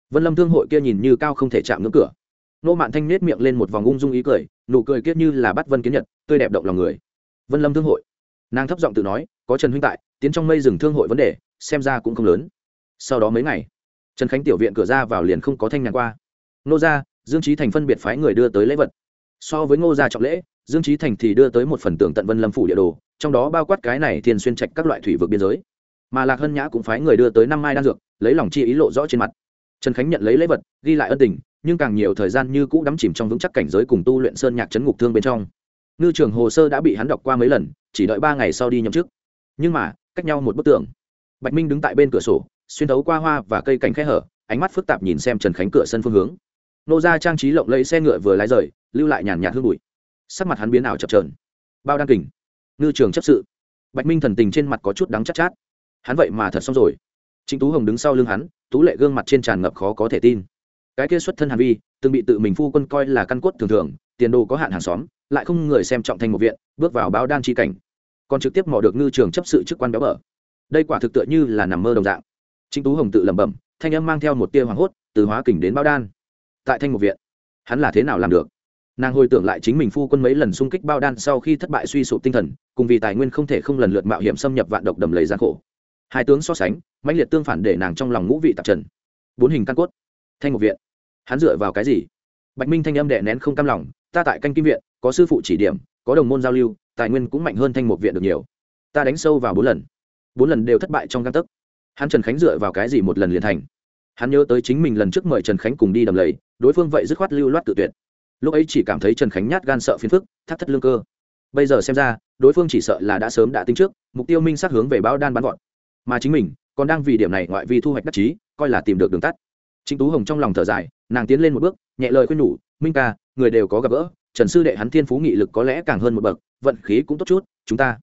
Vân lâm thương hội kia nhìn như cao không thể chạm ngưỡng cửa nô mạn thanh nết miệng lên một vòng ung dung ý cười, nụ cười kiết như là bắt vân kiến nhật, tươi đẹp động lòng người. Vân lâm thương hội. Nàng thấp giọng tự nói, có trần huynh tại, tiến trong mây rừng thương hội vấn đề, xem ra cũng không lớn. Sau đó mấy ngày, trần khánh tiểu viện cửa ra vào liền không có thanh nhàn qua. Nô gia, dương trí thành phân biệt phái người đưa tới lễ vật. So với ngô gia trọng lễ, dương trí thành thì đưa tới một phần tưởng tận vân lâm phủ địa đồ, trong đó bao quát cái này thiên xuyên trạch các loại thủy vực biên giới. Mà lạc hân nhã cũng phái người đưa tới năm mai đan dược, lấy lòng chi ý lộ rõ trên mặt. Trần khánh nhận lấy lễ vật, ghi lại ân tình nhưng càng nhiều thời gian như cũ đắm chìm trong vững chắc cảnh giới cùng tu luyện sơn nhạc chấn ngục thương bên trong. Ngư trường hồ sơ đã bị hắn đọc qua mấy lần chỉ đợi ba ngày sau đi nhậm chức. Nhưng mà cách nhau một bức tường. Bạch minh đứng tại bên cửa sổ xuyên thấu qua hoa và cây cảnh khẽ hở ánh mắt phức tạp nhìn xem trần khánh cửa sân phương hướng. Nô ra trang trí lộng lấy xe ngựa vừa lái rời lưu lại nhàn nhạt hương bụi. Sắc mặt hắn biến ảo chập trờn bao đăng kình. Ngư trường chấp sự. Bạch minh thần tình trên mặt có chút đắng chắc chát, chát. Hắn vậy mà thật xong rồi. Chính tú hồng đứng sau lưng hắn tú lệ gương mặt trên tràn ngập khó có thể tin cái kia xuất thân hàn vi, từng bị tự mình phu quân coi là căn cốt thường thường, tiền đồ có hạn hàng xóm, lại không người xem trọng thành một viện, bước vào báo đan chi cảnh. Còn trực tiếp mò được ngư trường chấp sự chức quan béo bở. Đây quả thực tựa như là nằm mơ đồng dạng. Trịnh tú hồng tự lẩm bẩm, thanh âm mang theo một tia hoảng hốt, từ hóa kình đến báo đan. Tại thanh một viện, hắn là thế nào làm được? Nàng hồi tưởng lại chính mình phu quân mấy lần xung kích bao đan sau khi thất bại suy sụp tinh thần, cùng vì tài nguyên không thể không lần lượt mạo hiểm xâm nhập vạn độc đầm lầy gian khổ. Hai tướng so sánh, mãnh liệt tương phản để nàng trong lòng ngũ vị tạp trần. Bốn hình căn cốt, thanh một viện hắn dựa vào cái gì? Bạch minh thanh âm đệ nén không cam lòng, ta tại canh kim viện, có sư phụ chỉ điểm, có đồng môn giao lưu, tài nguyên cũng mạnh hơn thanh một viện được nhiều. Ta đánh sâu vào bốn lần. Bốn lần đều thất bại trong căn tấc. Hắn trần khánh dựa vào cái gì một lần liền thành? Hắn nhớ tới chính mình lần trước mời trần khánh cùng đi đầm lầy, đối phương vậy dứt khoát lưu loát tự tuyệt. Lúc ấy chỉ cảm thấy trần khánh nhát gan sợ phiền phức, thắt thất lương cơ. Bây giờ xem ra, đối phương chỉ sợ là đã sớm đã tính trước, mục tiêu minh sát hướng về báo đan bắn gọn mà chính mình, còn đang vì điểm này ngoại vi thu hoạch đắc chí, coi là tìm được đường tắt. Trịnh tú hồng trong lòng thở dài, nàng tiến lên một bước, nhẹ lời khuyên nhủ, minh ca, người đều có gặp gỡ, trần sư đệ hắn thiên phú nghị lực có lẽ càng hơn một bậc, vận khí cũng tốt chút, chúng ta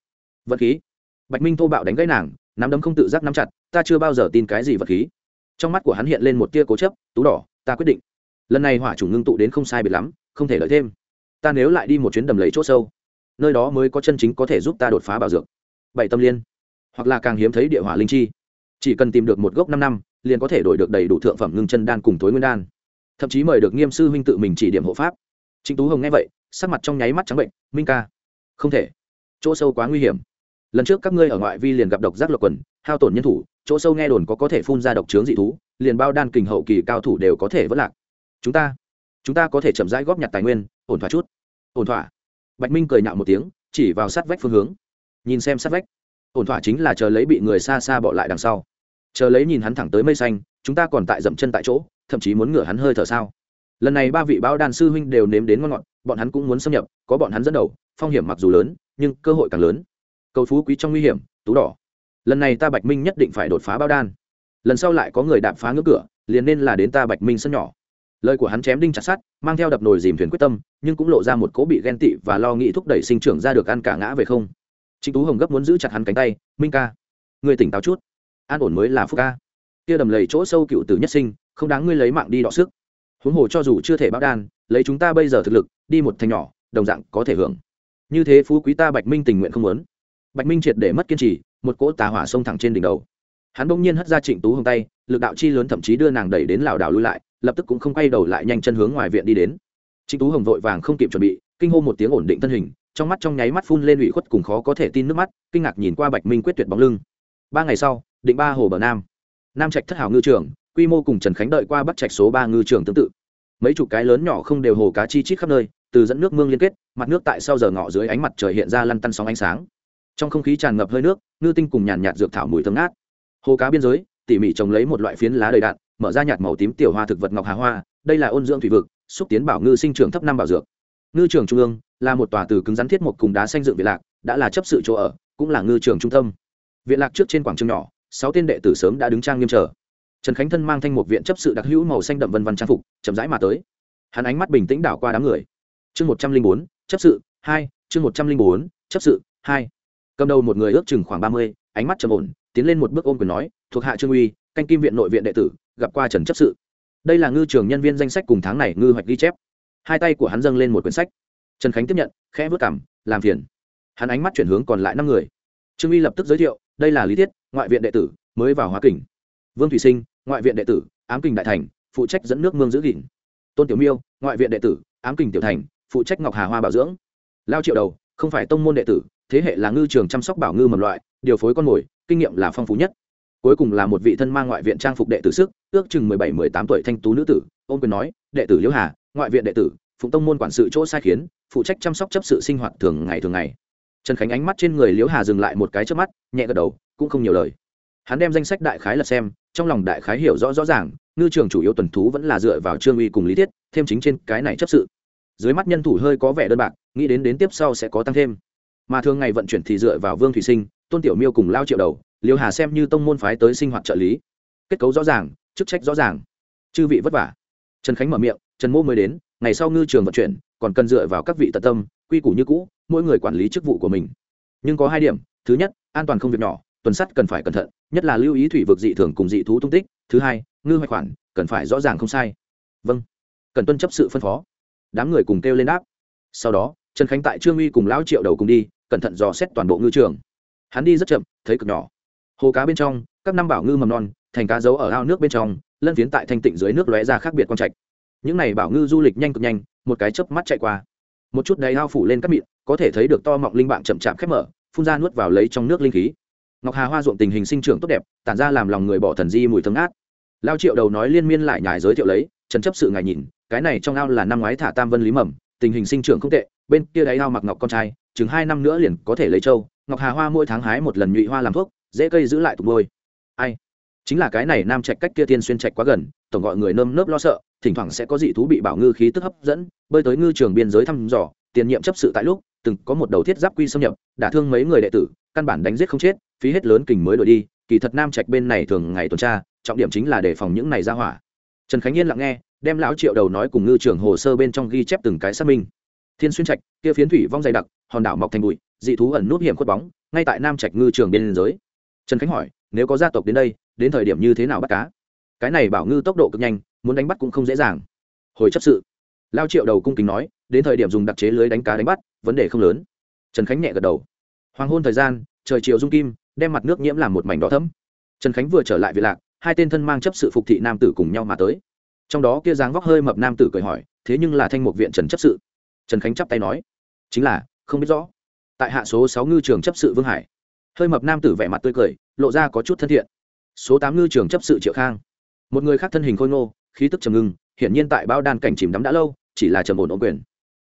vận khí? Bạch minh thô bạo đánh gãy nàng, nắm đấm không tự giác nắm chặt, ta chưa bao giờ tin cái gì vật khí. Trong mắt của hắn hiện lên một tia cố chấp, tú đỏ, ta quyết định. Lần này hỏa chủ ngưng tụ đến không sai biệt lắm, không thể lợi thêm. Ta nếu lại đi một chuyến đầm lầy chỗ sâu, nơi đó mới có chân chính có thể giúp ta đột phá bảo dược. Bảy tâm liên. Hoặc là càng hiếm thấy địa hỏa linh chi. Chỉ cần tìm được một gốc năm năm liền có thể đổi được đầy đủ thượng phẩm ngưng chân đan cùng tối nguyên đan. Thậm chí mời được nghiêm sư huynh tự mình chỉ điểm hộ pháp. Trịnh tú hồng nghe vậy, sắc mặt trong nháy mắt trắng bệnh, minh ca. Không thể. Chỗ sâu quá nguy hiểm. Lần trước các ngươi ở ngoại vi liền gặp độc giác lộc quần, hao tổn nhân thủ, chỗ sâu nghe đồn có có thể phun ra độc trướng dị thú, liền bao đan kình hậu kỳ cao thủ đều có thể vất lạc. Chúng ta chúng ta có thể chậm rãi góp nhặt tài nguyên, ổn thỏa chút. Ổn thỏa. Bạch minh cười nhạo một tiếng, chỉ vào sát vách phương hướng. Nhìn xem sát vách, ổn thỏa chính là chờ lấy bị người xa xa bỏ lại đằng sau chờ lấy nhìn hắn thẳng tới mây xanh, chúng ta còn tại dậm chân tại chỗ, thậm chí muốn ngửa hắn hơi thở sao? Lần này ba vị báo đan sư huynh đều nếm đến ngon ngọt, bọn hắn cũng muốn xâm nhập, có bọn hắn dẫn đầu, phong hiểm mặc dù lớn, nhưng cơ hội càng lớn. Cầu phú quý trong nguy hiểm, tú đỏ. Lần này ta bạch minh nhất định phải đột phá bao đan lần sau lại có người đạp phá ngưỡng cửa, liền nên là đến ta bạch minh sân nhỏ. Lời của hắn chém đinh chặt sắt, mang theo đập nồi dìm thuyền quyết tâm, nhưng cũng lộ ra một cố bị ghen tị và lo nghĩ thúc đẩy sinh trưởng ra được ăn cả ngã về không. Trịnh tú hồng gấp muốn giữ chặt hắn cánh tay, minh ca, người tỉnh táo chút an ổn mới là phúc ca. Kia đầm lầy chỗ sâu cựu tử nhất sinh, không đáng ngươi lấy mạng đi đọ sức. Huống hồ cho dù chưa thể bác đan, lấy chúng ta bây giờ thực lực, đi một thành nhỏ, đồng dạng có thể hưởng. Như thế phú quý ta bạch minh tình nguyện không muốn. Bạch minh triệt để mất kiên trì, một cỗ tà hỏa xông thẳng trên đỉnh đầu. Hắn bỗng nhiên hất ra trịnh tú hồng tay, lực đạo chi lớn thậm chí đưa nàng đẩy đến lảo đảo lui lại, lập tức cũng không quay đầu lại nhanh chân hướng ngoài viện đi đến. Trịnh tú hồng vội vàng không kịp chuẩn bị, kinh hô một tiếng ổn định thân hình, trong mắt trong nháy mắt phun lên ủy khuất cùng khó có thể tin nước mắt, kinh ngạc nhìn qua bạch minh quyết tuyệt bóng lưng. Ba ngày sau định ba hồ bờ nam. Nam trạch thất hảo ngư trường, quy mô cùng trần khánh đợi qua bắt trạch số ba ngư trường tương tự. Mấy chục cái lớn nhỏ không đều hồ cá chi chít khắp nơi, từ dẫn nước mương liên kết, mặt nước tại sau giờ ngọ dưới ánh mặt trời hiện ra lăn tăn sóng ánh sáng. Trong không khí tràn ngập hơi nước, ngư tinh cùng nhàn nhạt dược thảo mùi thơm ngát. Hồ cá biên giới, tỉ mỉ trồng lấy một loại phiến lá đầy đạn, mở ra nhạt màu tím tiểu hoa thực vật ngọc hà hoa, đây là ôn dưỡng thủy vực, xúc tiến bảo ngư sinh trưởng thấp năm bảo dược. Ngư trường trung ương, là một tòa từ cứng rắn thiết một cùng đá xanh dựng viện lạc, đã là chấp sự chỗ ở, cũng là ngư trường trung tâm. Viện lạc trước trên quảng trường nhỏ sáu tên đệ tử sớm đã đứng trang nghiêm chờ. Trần khánh thân mang thanh một viện chấp sự đặc hữu màu xanh đậm vân văn trang phục, chậm rãi mà tới. Hắn ánh mắt bình tĩnh đảo qua đám người. Chương một trăm linh bốn, chấp sự, hai, chương một trăm linh bốn, chấp sự, hai. Cầm đầu một người ước chừng khoảng ba mươi, ánh mắt trầm ổn, tiến lên một bước ôm quyền nói, thuộc hạ trương uy, canh kim viện nội viện đệ tử, gặp qua trần chấp sự. Đây là ngư trường nhân viên danh sách cùng tháng này ngư hoạch ghi chép. Hai tay của hắn dâng lên một quyển sách. Trần khánh tiếp nhận, khẽ vớt cảm làm phiền. Hắn ánh mắt chuyển hướng còn lại năm người. Trương uy lập tức giới thiệu đây là lý thiết, ngoại viện đệ tử, mới vào hóa kình. Vương thủy sinh, ngoại viện đệ tử, ám kình đại thành, phụ trách dẫn nước mương giữ gìn. Tôn tiểu miêu, ngoại viện đệ tử, ám kình tiểu thành, phụ trách ngọc hà hoa bảo dưỡng. Lao triệu đầu, không phải tông môn đệ tử, thế hệ là ngư trường chăm sóc bảo ngư mầm loại, điều phối con mồi, kinh nghiệm là phong phú nhất. Cuối cùng là một vị thân mang ngoại viện trang phục đệ tử sức, ước chừng mười bảy, mười tám tuổi thanh tú nữ tử, ôm quyền nói, đệ tử liễu hà, ngoại viện đệ tử, phụng tông môn quản sự chỗ sai khiến, phụ trách chăm sóc chấp sự sinh hoạt thường ngày thường ngày trần khánh ánh mắt trên người liễu hà dừng lại một cái trước mắt, nhẹ gật đầu, cũng không nhiều lời. Hắn đem danh sách đại khái lật xem, trong lòng đại khái hiểu rõ rõ ràng, ngư trường chủ yếu tuần thú vẫn là dựa vào trương uy cùng lý thiết, thêm chính trên cái này chấp sự. Dưới mắt nhân thủ hơi có vẻ đơn bạc, nghĩ đến đến tiếp sau sẽ có tăng thêm. Mà thường ngày vận chuyển thì dựa vào vương thủy sinh, tôn tiểu miêu cùng lao triệu đầu liêu hà xem như tông môn phái tới sinh hoạt trợ lý. Kết cấu rõ ràng, chức trách rõ ràng. Chư vị vất vả. Trần khánh mở miệng, trần mô mới đến, ngày sau ngư trường vận chuyển, còn cần dựa vào các vị tận tâm quy củ như cũ, mỗi người quản lý chức vụ của mình. Nhưng có hai điểm. Thứ nhất, an toàn không việc nhỏ, tuần sắt cần phải cẩn thận, nhất là lưu ý thủy vực dị thường cùng dị thú tung tích. Thứ hai, ngư hoạch khoản, cần phải rõ ràng không sai. Vâng. Cần tuân chấp sự phân phó. Đám người cùng kêu lên đáp. Sau đó, trần khánh tại trương uy cùng lão triệu đầu cùng đi, cẩn thận dò xét toàn bộ ngư trường. Hắn đi rất chậm, thấy cực nhỏ. Hồ cá bên trong, các năm bảo ngư mầm non, thành cá giấu ở ao nước bên trong, lân phiến tại thanh tịnh dưới nước lóe ra khác biệt quang trạch. Những này bảo ngư du lịch nhanh cực nhanh, một cái chớp mắt chạy qua một chút đầy ao phủ lên các mịn, có thể thấy được to mọng linh bạn chậm chạp khép mở, phun ra nuốt vào lấy trong nước linh khí. Ngọc hà hoa ruộng tình hình sinh trưởng tốt đẹp, tản ra làm lòng người bỏ thần di mùi thơm át lao triệu đầu nói liên miên lại nhải giới thiệu lấy, trần chấp sự ngài nhìn, cái này trong ao là năm ngoái thả tam vân lý mầm, tình hình sinh trưởng không tệ, bên kia đáy ao mặc ngọc con trai, chừng hai năm nữa liền có thể lấy trâu. Ngọc hà hoa mỗi tháng hái một lần nhụy hoa làm thuốc, dễ cây giữ lại tục môi ai? Chính là cái này nam trạch cách kia tiên xuyên trạch quá gần tổng gọi người nơm nớp lo sợ, thỉnh thoảng sẽ có dị thú bị bảo ngư khí tức hấp dẫn, bơi tới ngư trường biên giới thăm dò, tiền nhiệm chấp sự tại lúc, từng có một đầu thiết giáp quy xâm nhập, đả thương mấy người đệ tử, căn bản đánh giết không chết, phí hết lớn kình mới đổi đi, kỳ thật nam trạch bên này thường ngày tuần tra, trọng điểm chính là đề phòng những này ra hỏa. Trần khánh yên lặng nghe, đem lão triệu đầu nói cùng ngư trường hồ sơ bên trong ghi chép từng cái xác minh. Thiên xuyên trạch, kia phiến thủy vong dày đặc, hòn đảo mọc thành bụi, dị thú ẩn nút hiểm khuất bóng, ngay tại nam trạch ngư trường biên giới. Trần khánh hỏi, nếu có gia tộc đến đây, đến thời điểm như thế nào bắt cá? Cái này bảo ngư tốc độ cực nhanh, muốn đánh bắt cũng không dễ dàng. Hồi chấp sự, lao triệu đầu cung kính nói, đến thời điểm dùng đặc chế lưới đánh cá đánh bắt, vấn đề không lớn. Trần khánh nhẹ gật đầu. Hoàng hôn thời gian, trời chiều dung kim, đem mặt nước nhiễm làm một mảnh đỏ thấm trần khánh vừa trở lại viện lạc, hai tên thân mang chấp sự phục thị nam tử cùng nhau mà tới. Trong đó kia dáng vóc hơi mập nam tử cười hỏi, thế nhưng là thanh mục viện trần chấp sự? Trần khánh chắp tay nói, chính là, không biết rõ. Tại hạ số sáu ngư trường chấp sự vương hải. Hơi mập nam tử vẻ mặt tươi cười, lộ ra có chút thân thiện. Số tám ngư trường chấp sự triệu khang một người khác thân hình khôi ngô, khí tức trầm ngưng, hiển nhiên tại bao đan cảnh chìm đắm đã lâu, chỉ là trầm ổn ổn quyền.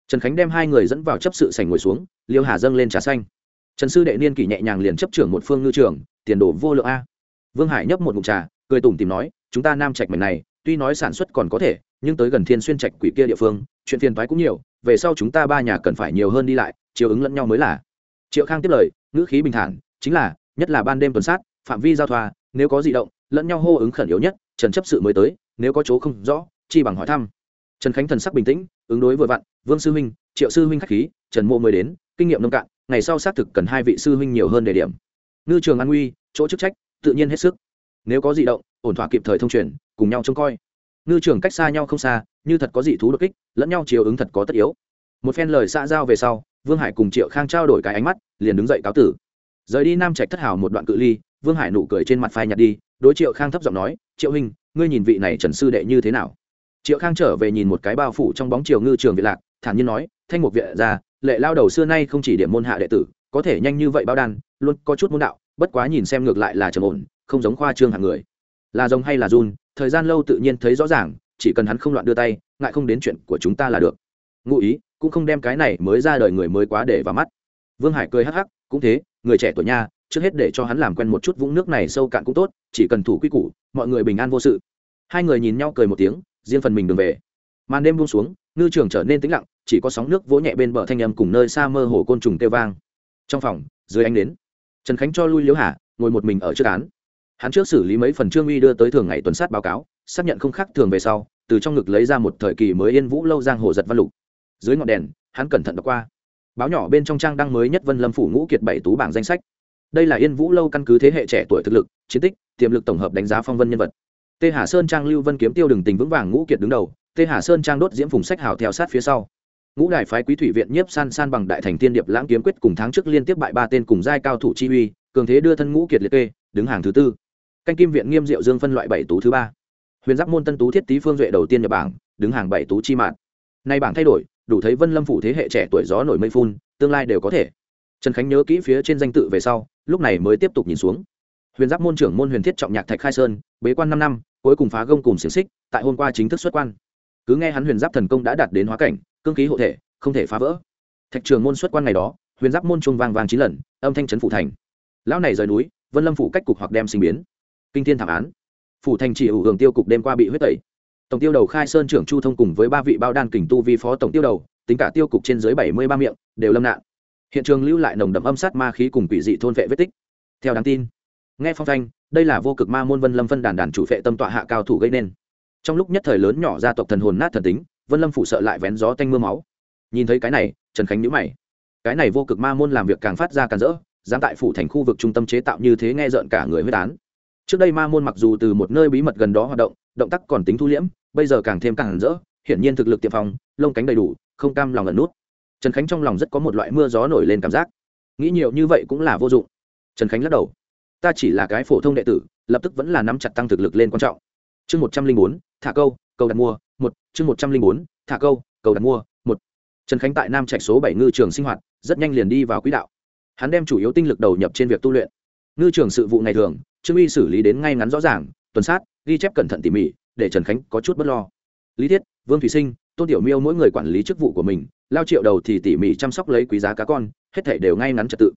Trần khánh đem hai người dẫn vào chấp sự sành ngồi xuống, liêu hà dâng lên trà xanh. Trần sư đệ niên kỷ nhẹ nhàng liền chấp trưởng một phương ngư trường, tiền đồ vô lượng a. Vương hải nhấp một mục trà, cười tủm tìm nói, chúng ta nam trạch mảnh này, tuy nói sản xuất còn có thể, nhưng tới gần thiên xuyên trạch quỷ kia địa phương, chuyện phiền toái cũng nhiều, về sau chúng ta ba nhà cần phải nhiều hơn đi lại, chiều ứng lẫn nhau mới là. Triệu khang tiếp lời, ngữ khí bình thản, chính là, nhất là ban đêm tuần sát, phạm vi giao thoa, nếu có di động lẫn nhau hô ứng khẩn yếu nhất, trần chấp sự mới tới, nếu có chỗ không rõ, chi bằng hỏi thăm. Trần khánh thần sắc bình tĩnh, ứng đối vừa vặn, vương sư huynh, triệu sư huynh k h á c h khí, trần mô mới đến, kinh nghiệm nông cạn, ngày sau xác thực cần hai vị sư huynh nhiều hơn đề điểm. Ngư trường an nguy, chỗ chức trách, tự nhiên hết sức. Nếu có di động, ổn thỏa kịp thời thông truyền, cùng nhau trông coi. Ngư trường cách xa nhau không xa, như thật có dị thú đột kích, lẫn nhau chiều ứng thật có tất yếu. Một phen lời xã giao về sau, vương hải cùng triệu khang trao đổi cái ánh mắt, liền đứng dậy cáo tử. Rời đi nam trạch thất hào một đoạn cự ly, vương hải nụ cười trên mặt phai nhặt đi đối triệu khang thấp giọng nói, triệu hình ngươi nhìn vị này trần sư đệ như thế nào? Triệu khang trở về nhìn một cái bao phủ trong bóng chiều ngư trường việt lạc, thản nhiên nói, thanh mục viện ra, lệ lao đầu xưa nay không chỉ điểm môn hạ đệ tử, có thể nhanh như vậy bao đan, luôn có chút môn đạo, bất quá nhìn xem ngược lại là trầm ổn, không giống khoa trương hạng người. Là giống hay là run, thời gian lâu tự nhiên thấy rõ ràng, chỉ cần hắn không loạn đưa tay, ngại không đến chuyện của chúng ta là được. Ngụ ý, cũng không đem cái này mới ra đời người mới quá để vào mắt. Vương hải cười hắc hắc, cũng thế, người trẻ tuổi nha trước hết để cho hắn làm quen một chút vũng nước này sâu cạn cũng tốt, chỉ cần thủ quy củ, mọi người bình an vô sự. Hai người nhìn nhau cười một tiếng, riêng phần mình đường về. Màn đêm buông xuống, ngư trường trở nên tĩnh lặng, chỉ có sóng nước vỗ nhẹ bên bờ thanh âm cùng nơi xa mơ hồ côn trùng kêu vang. Trong phòng, dưới ánh đến trần khánh cho lui liễu hà, ngồi một mình ở trước án. Hắn trước xử lý mấy phần trương uy đưa tới thường ngày tuần sát báo cáo, xác nhận không khác thường về sau, từ trong ngực lấy ra một thời kỳ mới yên vũ lâu giang hồ giật văn lục. Dưới ngọn đèn, hắn cẩn thận đọc qua. Báo nhỏ bên trong trang đăng mới nhất vân lâm phủ ngũ kiệt bảy tú bảng danh sách đây là yên vũ lâu căn cứ thế hệ trẻ tuổi thực lực, chiến tích, tiềm lực tổng hợp đánh giá phong vân nhân vật. Tê hà sơn trang lưu vân kiếm tiêu đường tình vững vàng ngũ kiệt đứng đầu tê hà sơn trang đốt diễm phùng sách hào theo sát phía sau. Ngũ đại phái quý thủy viện nhiếp san san bằng đại thành tiên điệp lãng kiếm quyết cùng tháng trước liên tiếp bại ba tên cùng giai cao thủ chi uy, cường thế đưa thân ngũ kiệt liệt kê, đứng hàng thứ tư. Canh kim viện nghiêm diệu dương phân loại bảy tú thứ ba. Huyền giáp môn tân tú thiết tý phương duệ đầu tiên nhập bảng, đứng hàng bảy tú chi mạng nay bảng thay đổi, đủ thấy vân lâm phủ thế hệ trẻ tuổi gió nổi mây phun, tương lai đều có thể trần khánh nhớ kỹ phía trên danh tự về sau, lúc này mới tiếp tục nhìn xuống. Huyền giáp môn trưởng môn huyền thiết trọng nhạc thạch khai sơn, bế quan năm năm, cuối cùng phá gông cùng xiềng xích, tại hôm qua chính thức xuất quan. Cứ nghe hắn huyền giáp thần công đã đạt đến hóa cảnh, cương khí hộ thể, không thể phá vỡ. Thạch trường môn xuất quan ngày đó, huyền giáp môn trung vang vang chín lần, âm thanh trấn phủ thành. Lão này rời núi, vân lâm phủ cách cục hoặc đem sinh biến. Kinh thiên thảm án. Phủ thành chỉ ủ hưởng tiêu cục đêm qua bị huyết tẩy. Tổng tiêu đầu khai sơn trưởng chu thông cùng với ba vị bao đan kình tu vi phó tổng tiêu đầu, tính cả tiêu cục trên dưới bảy mươi ba miệng, đều lâm nạn hiện trường lưu lại nồng đậm âm sát ma khí cùng quỷ dị thôn vệ vết tích. Theo đáng tin, nghe phong thanh, đây là vô cực ma môn vân lâm phân đàn đàn chủ phệ tâm tọa hạ cao thủ gây nên. Trong lúc nhất thời lớn nhỏ gia tộc thần hồn nát thần tính, vân lâm phủ sợ lại vén gió tanh mưa máu. Nhìn thấy cái này, trần khánh nhữ mày. Cái này vô cực ma môn làm việc càng phát ra càng rỡ, dám tại phủ thành khu vực trung tâm chế tạo như thế nghe rợn cả người huyết án. Trước đây ma môn mặc dù từ một nơi bí mật gần đó hoạt động động tác còn tính thu liễm, bây giờ càng thêm càng rỡ, hiển nhiên thực lực tiệm phòng lông cánh đầy đủ, không cam lòng ẩn nút trần khánh trong lòng rất có một loại mưa gió nổi lên cảm giác. Nghĩ nhiều như vậy cũng là vô dụng. Trần khánh lắc đầu. Ta chỉ là cái phổ thông đệ tử, lập tức vẫn là nắm chặt tăng thực lực lên quan trọng. Chương một trăm linh bốn, thả câu, cầu đặt mua, một, chương một trăm linh bốn, thả câu, cầu đặt mua, một. trần khánh tại nam trạch số bảy ngư trường sinh hoạt, rất nhanh liền đi vào quỹ đạo. Hắn đem chủ yếu tinh lực đầu nhập trên việc tu luyện. Ngư trường sự vụ ngày thường, trương uy xử lý đến ngay ngắn rõ ràng, tuần sát, ghi chép cẩn thận tỉ mỉ, để trần khánh có chút bất lo. Lý thiết, vương thủy sinh tôn tiểu miêu mỗi người quản lý chức vụ của mình, lao triệu đầu thì tỉ mỉ chăm sóc lấy quý giá cá con, hết thể đều ngay ngắn trật tự.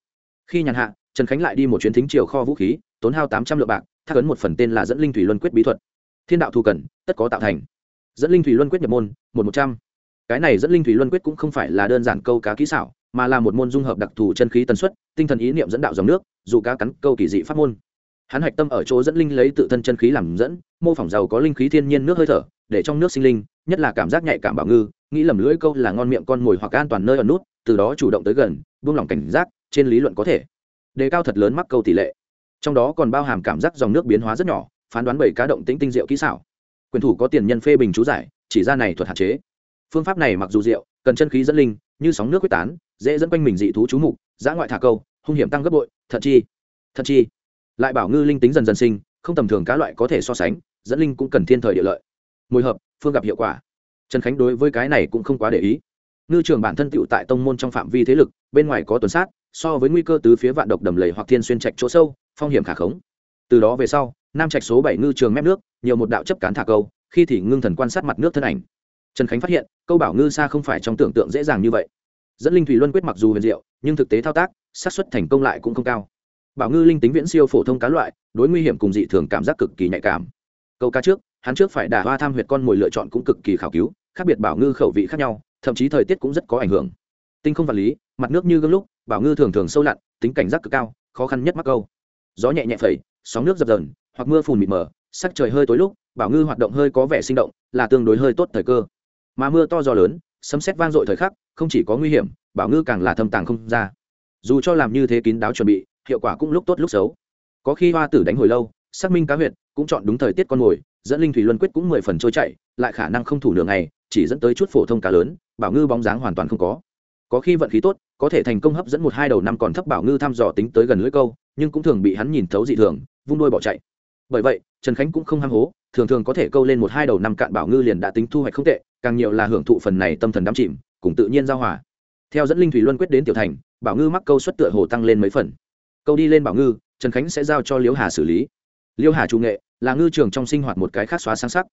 Khi nhàn hạ, trần khánh lại đi một chuyến thính triều kho vũ khí, tốn hao tám trăm lượng bạc, thác ấn một phần tên là dẫn linh thủy luân quyết bí thuật. Thiên đạo thù cần, tất có tạo thành. Dẫn linh thủy luân quyết nhập môn, một một trăm. Cái này dẫn linh thủy luân quyết cũng không phải là đơn giản câu cá kỹ xảo, mà là một môn dung hợp đặc thù chân khí tần suất, tinh thần ý niệm dẫn đạo dòng nước, dù cá cắn câu kỳ dị pháp môn. Hắn hạch tâm ở chỗ dẫn linh lấy tự thân chân khí làm dẫn, mô phỏng giàu có linh khí thiên nhiên nước hơi thở để trong nước sinh linh, nhất là cảm giác nhạy cảm bảo ngư, nghĩ lầm lưỡi câu là ngon miệng con mồi hoặc an toàn nơi ở nút, từ đó chủ động tới gần, buông lỏng cảnh giác, trên lý luận có thể. Đề cao thật lớn mắc câu tỷ lệ. Trong đó còn bao hàm cảm giác dòng nước biến hóa rất nhỏ, phán đoán bảy cá động tĩnh tinh diệu kỹ xảo. Quyền thủ có tiền nhân phê bình chú giải, chỉ ra này thuật hạn chế. Phương pháp này mặc dù diệu, cần chân khí dẫn linh, như sóng nước quyết tán, dễ dẫn quanh mình dị thú chú mục, giã ngoại thả câu, hung hiểm tăng gấp bội Thật chi thật chi. Lại bảo ngư linh tính dần dần sinh, không tầm thường cá loại có thể so sánh, dẫn linh cũng cần thiên thời địa lợi mùi hợp, phương gặp hiệu quả. Trần khánh đối với cái này cũng không quá để ý. Ngư trường bản thân tựu tại tông môn trong phạm vi thế lực, bên ngoài có tuần sát, so với nguy cơ từ phía vạn độc đầm lầy hoặc thiên xuyên trạch chỗ sâu, phong hiểm khả khống. Từ đó về sau, nam trạch số bảy ngư trường mép nước, nhiều một đạo chấp cán thả câu, khi thì ngưng thần quan sát mặt nước thân ảnh. Trần khánh phát hiện, câu bảo ngư xa không phải trong tưởng tượng dễ dàng như vậy. Dẫn linh thủy luân quyết mặc dù huyền diệu, nhưng thực tế thao tác, xác suất thành công lại cũng không cao. Bảo ngư linh tính viễn siêu phổ thông cá loại, đối nguy hiểm cùng dị thường cảm giác cực kỳ nhạy cảm. Câu cá trước hắn trước phải đả hoa tham huyệt con mồi lựa chọn cũng cực kỳ khảo cứu, khác biệt bảo ngư khẩu vị khác nhau, thậm chí thời tiết cũng rất có ảnh hưởng. Tinh không vật lý, mặt nước như gương lúc, bảo ngư thường thường sâu lặn, tính cảnh giác cực cao, khó khăn nhất mắc câu. Gió nhẹ nhẹ phẩy, sóng nước dập dần hoặc mưa phùn mịt mờ, sắc trời hơi tối lúc, bảo ngư hoạt động hơi có vẻ sinh động, là tương đối hơi tốt thời cơ. Mà mưa to gió lớn, sấm sét vang dội thời khắc, không chỉ có nguy hiểm, bảo ngư càng là thâm tàng không ra. Dù cho làm như thế kín đáo chuẩn bị, hiệu quả cũng lúc tốt lúc xấu. Có khi hoa tử đánh hồi lâu, xác minh cá huyệt, cũng chọn đúng thời tiết con mồi dẫn linh thủy luân quyết cũng mười phần trôi chạy lại khả năng không thủ nửa ngày, chỉ dẫn tới chút phổ thông cá lớn, bảo ngư bóng dáng hoàn toàn không có. Có khi vận khí tốt, có thể thành công hấp dẫn một hai đầu năm còn thấp bảo ngư thăm dò tính tới gần lưỡi câu, nhưng cũng thường bị hắn nhìn thấu dị thường, vung đôi bỏ chạy. Bởi vậy, trần khánh cũng không ham hố, thường thường có thể câu lên một hai đầu năm cạn bảo ngư liền đã tính thu hoạch không tệ, càng nhiều là hưởng thụ phần này tâm thần đắm chìm, cùng tự nhiên giao hòa. Theo dẫn linh thủy luân quyết đến tiểu thành, bảo ngư mắc câu suất tựa hồ tăng lên mấy phần. Câu đi lên bảo ngư, trần khánh sẽ giao cho liễu hà xử lý. Liêu hà chủ nghệ là ngư trường trong sinh hoạt một cái khác xóa sáng sắc.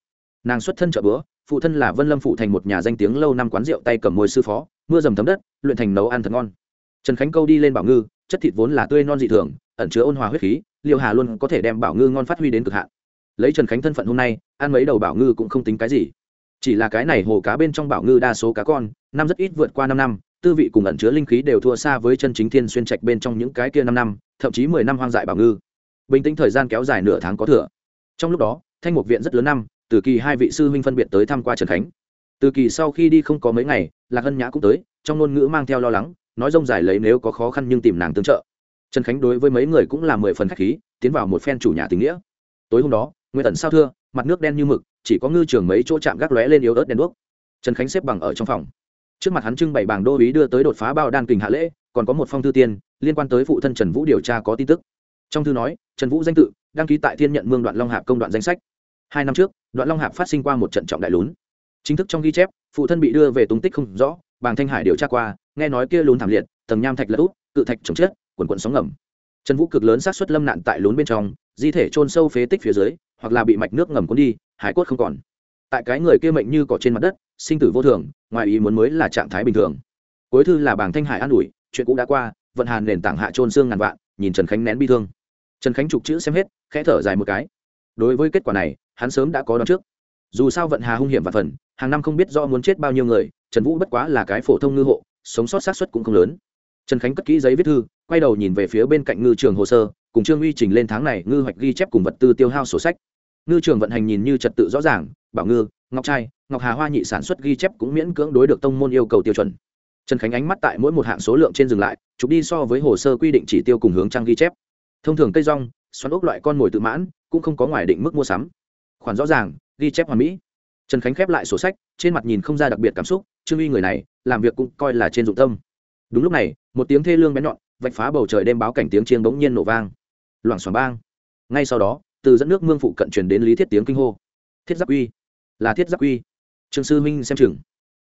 Nàng xuất thân chợ bữa phụ thân là vân lâm phụ thành một nhà danh tiếng lâu năm quán rượu tay cầm môi sư phó, mưa dầm thấm đất, luyện thành nấu ăn thật ngon. Trần khánh câu đi lên bảo ngư, chất thịt vốn là tươi non dị thường, ẩn chứa ôn hòa huyết khí, Liêu hà luôn có thể đem bảo ngư ngon phát huy đến cực hạn. Lấy trần khánh thân phận hôm nay, ăn mấy đầu bảo ngư cũng không tính cái gì. Chỉ là cái này hồ cá bên trong bảo ngư đa số cá con, năm rất ít vượt qua năm năm, tư vị cùng ẩn chứa linh khí đều thua xa với chân chính thiên xuyên trạch bên trong những cái kia năm năm, thậm chí mười năm hoang dại bảo ngư bình tĩnh thời gian kéo dài nửa tháng có thừa. Trong lúc đó, thanh mục viện rất lớn năm, từ kỳ hai vị sư huynh phân biệt tới thăm qua trần khánh. Từ kỳ sau khi đi không có mấy ngày, lạc hân nhã cũng tới, trong ngôn ngữ mang theo lo lắng, nói rông dài lấy nếu có khó khăn nhưng tìm nàng tương trợ. Trần khánh đối với mấy người cũng là mười phần k h á c h khí, tiến vào một phen chủ nhà tình nghĩa. Tối hôm đó nguyên tần sao thưa, mặt nước đen như mực, chỉ có ngư trường mấy chỗ chạm gác lóe lên yếu ớt đèn đuốc. Trần khánh xếp bằng ở trong phòng. Trước mặt hắn trưng bày bảng đô ý đưa tới đột phá bao đan kình hạ lễ, còn có một phong thư tiên, liên quan tới phụ thân trần vũ điều tra có tin tức trong thư nói, trần vũ danh tự, đăng ký tại thiên nhận mương đoạn long hạp công đoạn danh sách. Hai năm trước, đoạn long hạp phát sinh qua một trận trọng đại lún. Chính thức trong ghi chép, phụ thân bị đưa về tung tích không rõ, bàng thanh hải điều tra qua, nghe nói kia lún thảm liệt, tầng nham thạch lỡ út cự thạch trồng chết quần quận sóng ngầm. Trần vũ cực lớn sát xuất lâm nạn tại lún bên trong, di thể trôn sâu phế tích phía dưới, hoặc là bị mạch nước ngầm cuốn đi, hải cốt không còn. Tại cái người kia mệnh như cỏ trên mặt đất, sinh tử vô thường, ngoài ý muốn mới là trạng thái bình thường. Cuối thư là Bàng thanh hải an ủi, chuyện cũng đã qua, vận hàn nền tảng hạ trôn xương ngàn vạn, nhìn trần khánh nén bi thương trần khánh trục chữ xem hết, khẽ thở dài một cái. Đối với kết quả này, hắn sớm đã có đón trước. Dù sao vận hà hung hiểm và phần, hàng năm không biết do muốn chết bao nhiêu người, trần vũ bất quá là cái phổ thông ngư hộ, sống sót sát xuất cũng không lớn. Trần khánh cất kỹ giấy viết thư, quay đầu nhìn về phía bên cạnh ngư trường hồ sơ, cùng trương uy trình lên tháng này ngư hoạch ghi chép cùng vật tư tiêu hao sổ sách. Ngư trường vận hành nhìn như trật tự rõ ràng, bảo ngư, ngọc trai, ngọc hà hoa nhị sản xuất ghi chép cũng miễn cưỡng đối được tông môn yêu cầu tiêu chuẩn. Trần khánh ánh mắt tại mỗi một hạng số lượng trên dừng lại, chụp đi so với hồ sơ quy định chỉ tiêu cùng hướng trang ghi chép thông thường cây rong, xoắn ốc loại con mồi tự mãn, cũng không có ngoài định mức mua sắm. Khoản rõ ràng, ghi chép hoàn mỹ. Trần khánh khép lại sổ sách, trên mặt nhìn không ra đặc biệt cảm xúc, trương uy người này, làm việc cũng coi là trên dụng tâm. Đúng lúc này, một tiếng thê lương bén nhọn, vạch phá bầu trời đem báo cảnh tiếng chiêng bỗng nhiên nổ vang. Loảng xoảng bang. Ngay sau đó, từ dẫn nước mương phụ cận truyền đến lý thiết tiếng kinh hô. Thiết giáp uy. Là thiết giáp uy. Trương sư minh xem chừng.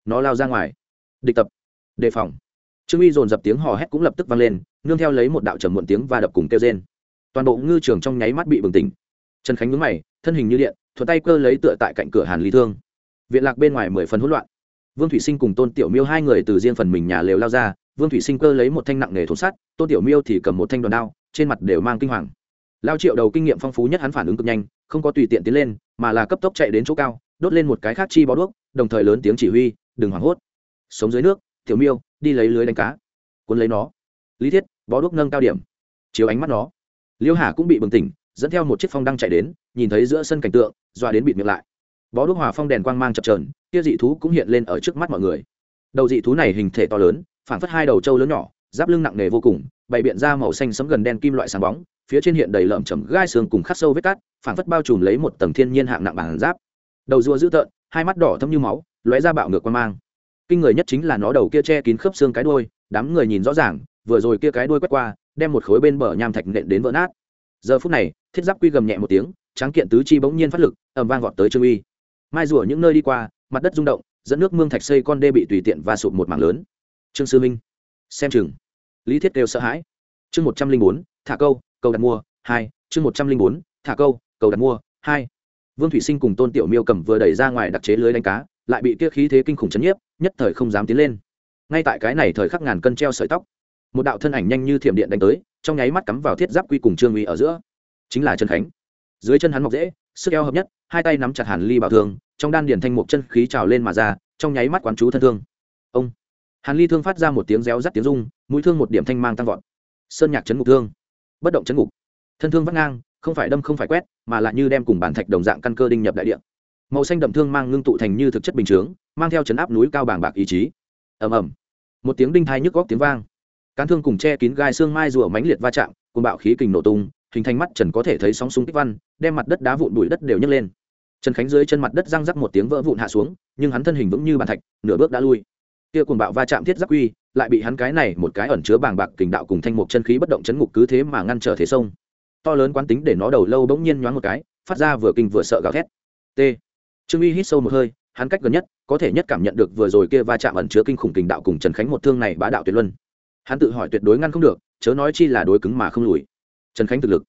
Nó lao ra ngoài. Địch tập. Đề phòng trương uy dồn dập tiếng hò hét cũng lập tức vang lên, nương theo lấy một đạo trầm muộn tiếng và đập cùng kêu trên toàn bộ ngư trường trong nháy mắt bị bừng tỉnh. Trần khánh nhướng mày, thân hình như điện, thuận tay cơ lấy tựa tại cạnh cửa hàn lý thương. Viện lạc bên ngoài mười phần hỗn loạn. Vương thủy sinh cùng tôn tiểu miêu hai người từ riêng phần mình nhà lều lao ra, vương thủy sinh cơ lấy một thanh nặng nghề thốn sắt, tôn tiểu miêu thì cầm một thanh đòn đao, trên mặt đều mang kinh hoàng. Lao triệu đầu kinh nghiệm phong phú nhất hắn phản ứng cực nhanh, không có tùy tiện tiến lên, mà là cấp tốc chạy đến chỗ cao, đốt lên một cái khác chi bó đuốc, đồng thời lớn tiếng chỉ huy, đừng hoảng hốt. Sống dưới nước, tiểu miêu đi lấy lưới đánh cá. Cuốn lấy nó. Lý thiết, bó đuốc nâng cao điểm. Chiếu ánh mắt nó. Liêu hà cũng bị bừng tỉnh, dẫn theo một chiếc phong đăng chạy đến, nhìn thấy giữa sân cảnh tượng doa đến bịt miệng lại. Bó đuốc hòa phong đèn quang mang chập trờn kia dị thú cũng hiện lên ở trước mắt mọi người. Đầu dị thú này hình thể to lớn phản phất hai đầu trâu lớn nhỏ, giáp lưng nặng nề vô cùng, bày biện ra màu xanh sấm gần đen kim loại sáng bóng, phía trên hiện đầy lởm chầm gai xương cùng khắc sâu vết cát phản phất bao trùm lấy một tầng thiên nhiên hạng nặng bản giáp. Đầu rùa dữ tợn, hai mắt đỏ thâm như máu, lóe ra bạo ngược quan mang kinh người nhất chính là nó đầu kia che kín khớp xương cái đuôi, đám người nhìn rõ ràng, vừa rồi kia cái đuôi quét qua, đem một khối bên bờ nham thạch nện đến vỡ nát. Giờ phút này, thiết giáp quy gầm nhẹ một tiếng, tráng kiện tứ chi bỗng nhiên phát lực, ầm vang vọt tới trương uy. Mai rùa những nơi đi qua, mặt đất rung động, dẫn nước mương thạch xây con đê bị tùy tiện và sụp một mảng lớn. Trương sư minh, xem chừng. Lý thiết đều sợ hãi. Chương một trăm linh bốn, thả câu, cầu đặt mua, hai, chương một trăm linh bốn, thả câu, cầu đặt mua, hai. Vương thủy sinh cùng tôn tiểu miêu cầm vừa đẩy ra ngoài đặc chế lưới đánh cá lại bị kia khí thế kinh khủng chấn nhiếp, nhất thời không dám tiến lên. Ngay tại cái này thời khắc ngàn cân treo sợi tóc, một đạo thân ảnh nhanh như thiểm điện đánh tới, trong nháy mắt cắm vào thiết giáp quy cùng trương uy ở giữa. Chính là trần khánh. Dưới chân hắn mọc dễ, sức eo hợp nhất, hai tay nắm chặt hàn ly bảo thương, trong đan điển thanh một chân khí trào lên mà ra, trong nháy mắt quán chú thân thương. Ông. Hàn ly thương phát ra một tiếng réo rắt tiếng rung, mũi thương một điểm thanh mang tăng vọt. Sơn nhạc chấn ngục thương. Bất động chấn ngục. Thân thương vắt ngang, không phải đâm không phải quét, mà lại như đem cùng bản thạch đồng dạng căn cơ đinh nhập đại địa màu xanh đậm thương mang ngưng tụ thành như thực chất bình chướng, mang theo chấn áp núi cao bảng bạc ý chí. Ầm ầm. Một tiếng đinh thai nhức góc tiếng vang. Cán thương cùng che kín gai xương mai rùa mãnh liệt va chạm cùng bạo khí kình nổ tung, hình thành mắt trần có thể thấy sóng súng kích văn, đem mặt đất đá vụn bụi đất đều nhấc lên. Trần khánh dưới chân mặt đất răng rắc một tiếng vỡ vụn hạ xuống, nhưng hắn thân hình vững như bàn thạch, nửa bước đã lui. Kia cùng bạo va chạm thiết giáp quy, lại bị hắn cái này một cái ẩn chứa bàng bạc kình đạo cùng thanh mục chân khí bất động chấn ngục cứ thế mà ngăn trở thế sông. To lớn quán tính để nó đầu lâu bỗng nhiên nhoáng một cái, phát ra vừa kinh vừa sợ gào thét. T trương uy hít sâu một hơi, hắn cách gần nhất, có thể nhất cảm nhận được vừa rồi kia va chạm ẩn chứa kinh khủng kình đạo cùng trần khánh một thương này bá đạo tuyệt luân. Hắn tự hỏi tuyệt đối ngăn không được, chớ nói chi là đối cứng mà không lùi. Trần khánh thực lực.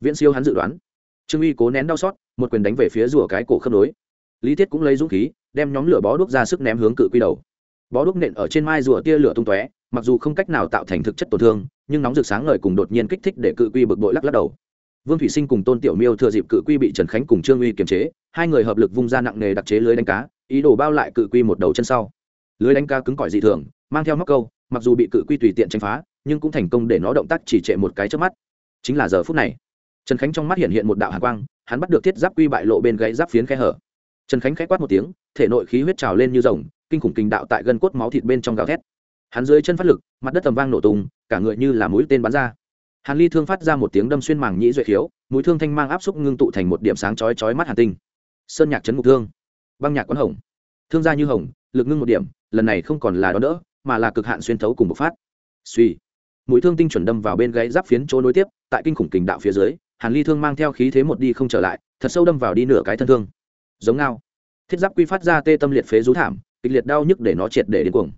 Viễn siêu hắn dự đoán. Trương uy cố nén đau xót, một quyền đánh về phía rùa cái cổ khớp nối. Lý thiết cũng lấy dũng khí, đem nhóm lửa bó đuốc ra sức ném hướng cự quy đầu. Bó đuốc nện ở trên mai rùa tia lửa tung tóe, mặc dù không cách nào tạo thành thực chất tổn thương, nhưng nóng rực sáng ngời cùng đột nhiên kích thích để cự quy bực bội lắc lắc đầu vương thủy sinh cùng tôn tiểu miêu thừa dịp cự quy bị trần khánh cùng trương uy kiềm chế, hai người hợp lực vung ra nặng nề đặc chế lưới đánh cá, ý đồ bao lại cự quy một đầu chân sau. Lưới đánh cá cứng cỏi dị thường, mang theo móc câu, mặc dù bị cự quy tùy tiện tranh phá, nhưng cũng thành công để nó động tác chỉ trệ một cái trước mắt. Chính là giờ phút này, trần khánh trong mắt hiện hiện một đạo hạ quang, hắn bắt được thiết giáp quy bại lộ bên gãy giáp phiến khe hở. Trần khánh k h á quát một tiếng, thể nội khí huyết trào lên như rồng, kinh khủng kinh đạo tại gân cốt máu thịt bên trong gào thét. Hắn dưới chân phát lực, mặt đất tầm vang nổ tung, cả người như là mũi tên bắn ra hàn ly thương phát ra một tiếng đâm xuyên màng nhĩ duệ khiếu, mũi thương thanh mang áp xúc ngưng tụ thành một điểm sáng chói chói mắt hàn tinh. Sơn nhạc chấn mục thương. Băng nhạc quán hồng. Thương gia như hồng, lực ngưng một điểm, lần này không còn là đó nữa mà là cực hạn xuyên thấu cùng bộc phát. Suy mũi thương tinh chuẩn đâm vào bên gáy giáp phiến chỗ nối tiếp, tại kinh khủng kình đạo phía dưới, hàn ly thương mang theo khí thế một đi không trở lại, thật sâu đâm vào đi nửa cái thân thương. Giống ngao. Thiết giáp quy phát ra tê tâm liệt phế rú thảm, kịch liệt đau nhức để nó triệt để đến cuồng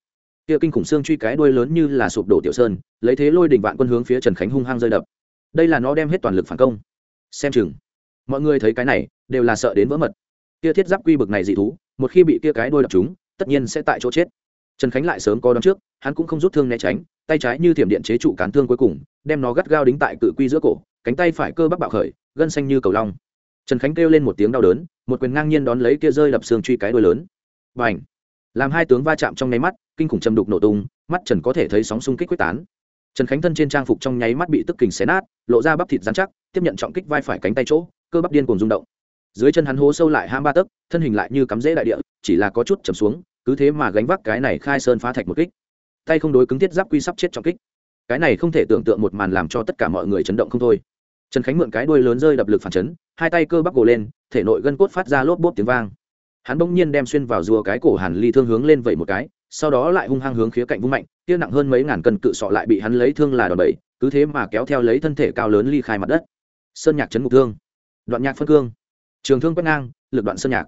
kia kinh khủng xương truy cái đuôi lớn như là sụp đổ tiểu sơn, lấy thế lôi đỉnh vạn quân hướng phía trần khánh hung hăng rơi đập. Đây là nó đem hết toàn lực phản công. Xem chừng, mọi người thấy cái này, đều là sợ đến vỡ mật. Kia thiết giáp quy bực này dị thú, một khi bị kia cái đuôi đập chúng tất nhiên sẽ tại chỗ chết. Trần khánh lại sớm có đón trước, hắn cũng không rút thương né tránh, tay trái như thiểm điện chế trụ cán thương cuối cùng, đem nó gắt gao đính tại cự quy giữa cổ, cánh tay phải cơ bắp bạo khởi, gân xanh như cầu long. Trần khánh kêu lên một tiếng đau đớn, một quyền ngang nhiên đón lấy kia rơi đập xương truy cái đuôi lớn. Và ảnh làm hai tướng va chạm trong nháy mắt kinh khủng châm đục nổ tung, mắt trần có thể thấy sóng xung kích quyết tán. Trần khánh thân trên trang phục trong nháy mắt bị tức kình xé nát, lộ ra bắp thịt dán chắc, tiếp nhận trọng kích vai phải cánh tay chỗ, cơ bắp điên cùng rung động. Dưới chân hắn hố sâu lại ham ba tấc, thân hình lại như cắm rễ đại địa, chỉ là có chút chầm xuống, cứ thế mà gánh vác cái này khai sơn phá thạch một kích. Tay không đối cứng thiết giáp quy sắp chết trọng kích. Cái này không thể tưởng tượng một màn làm cho tất cả mọi người chấn động không thôi. Trần khánh mượn cái đuôi lớn rơi đập lực phản chấn, hai tay cơ bắp gồ lên, thể nội gân cốt phát ra lốp bốp tiếng vang. Hắn bỗng nhiên đem xuyên vào rùa cái cổ hàn ly thương hướng lên vẩy một cái sau đó lại hung hăng hướng khía cạnh vung mạnh tiêu nặng hơn mấy ngàn cân cự sọ lại bị hắn lấy thương là đòn bẩy, cứ thế mà kéo theo lấy thân thể cao lớn ly khai mặt đất. Sơn nhạc chấn ngục thương. Đoạn nhạc phân cương. Trường thương quét ngang, lực đoạn sơn nhạc.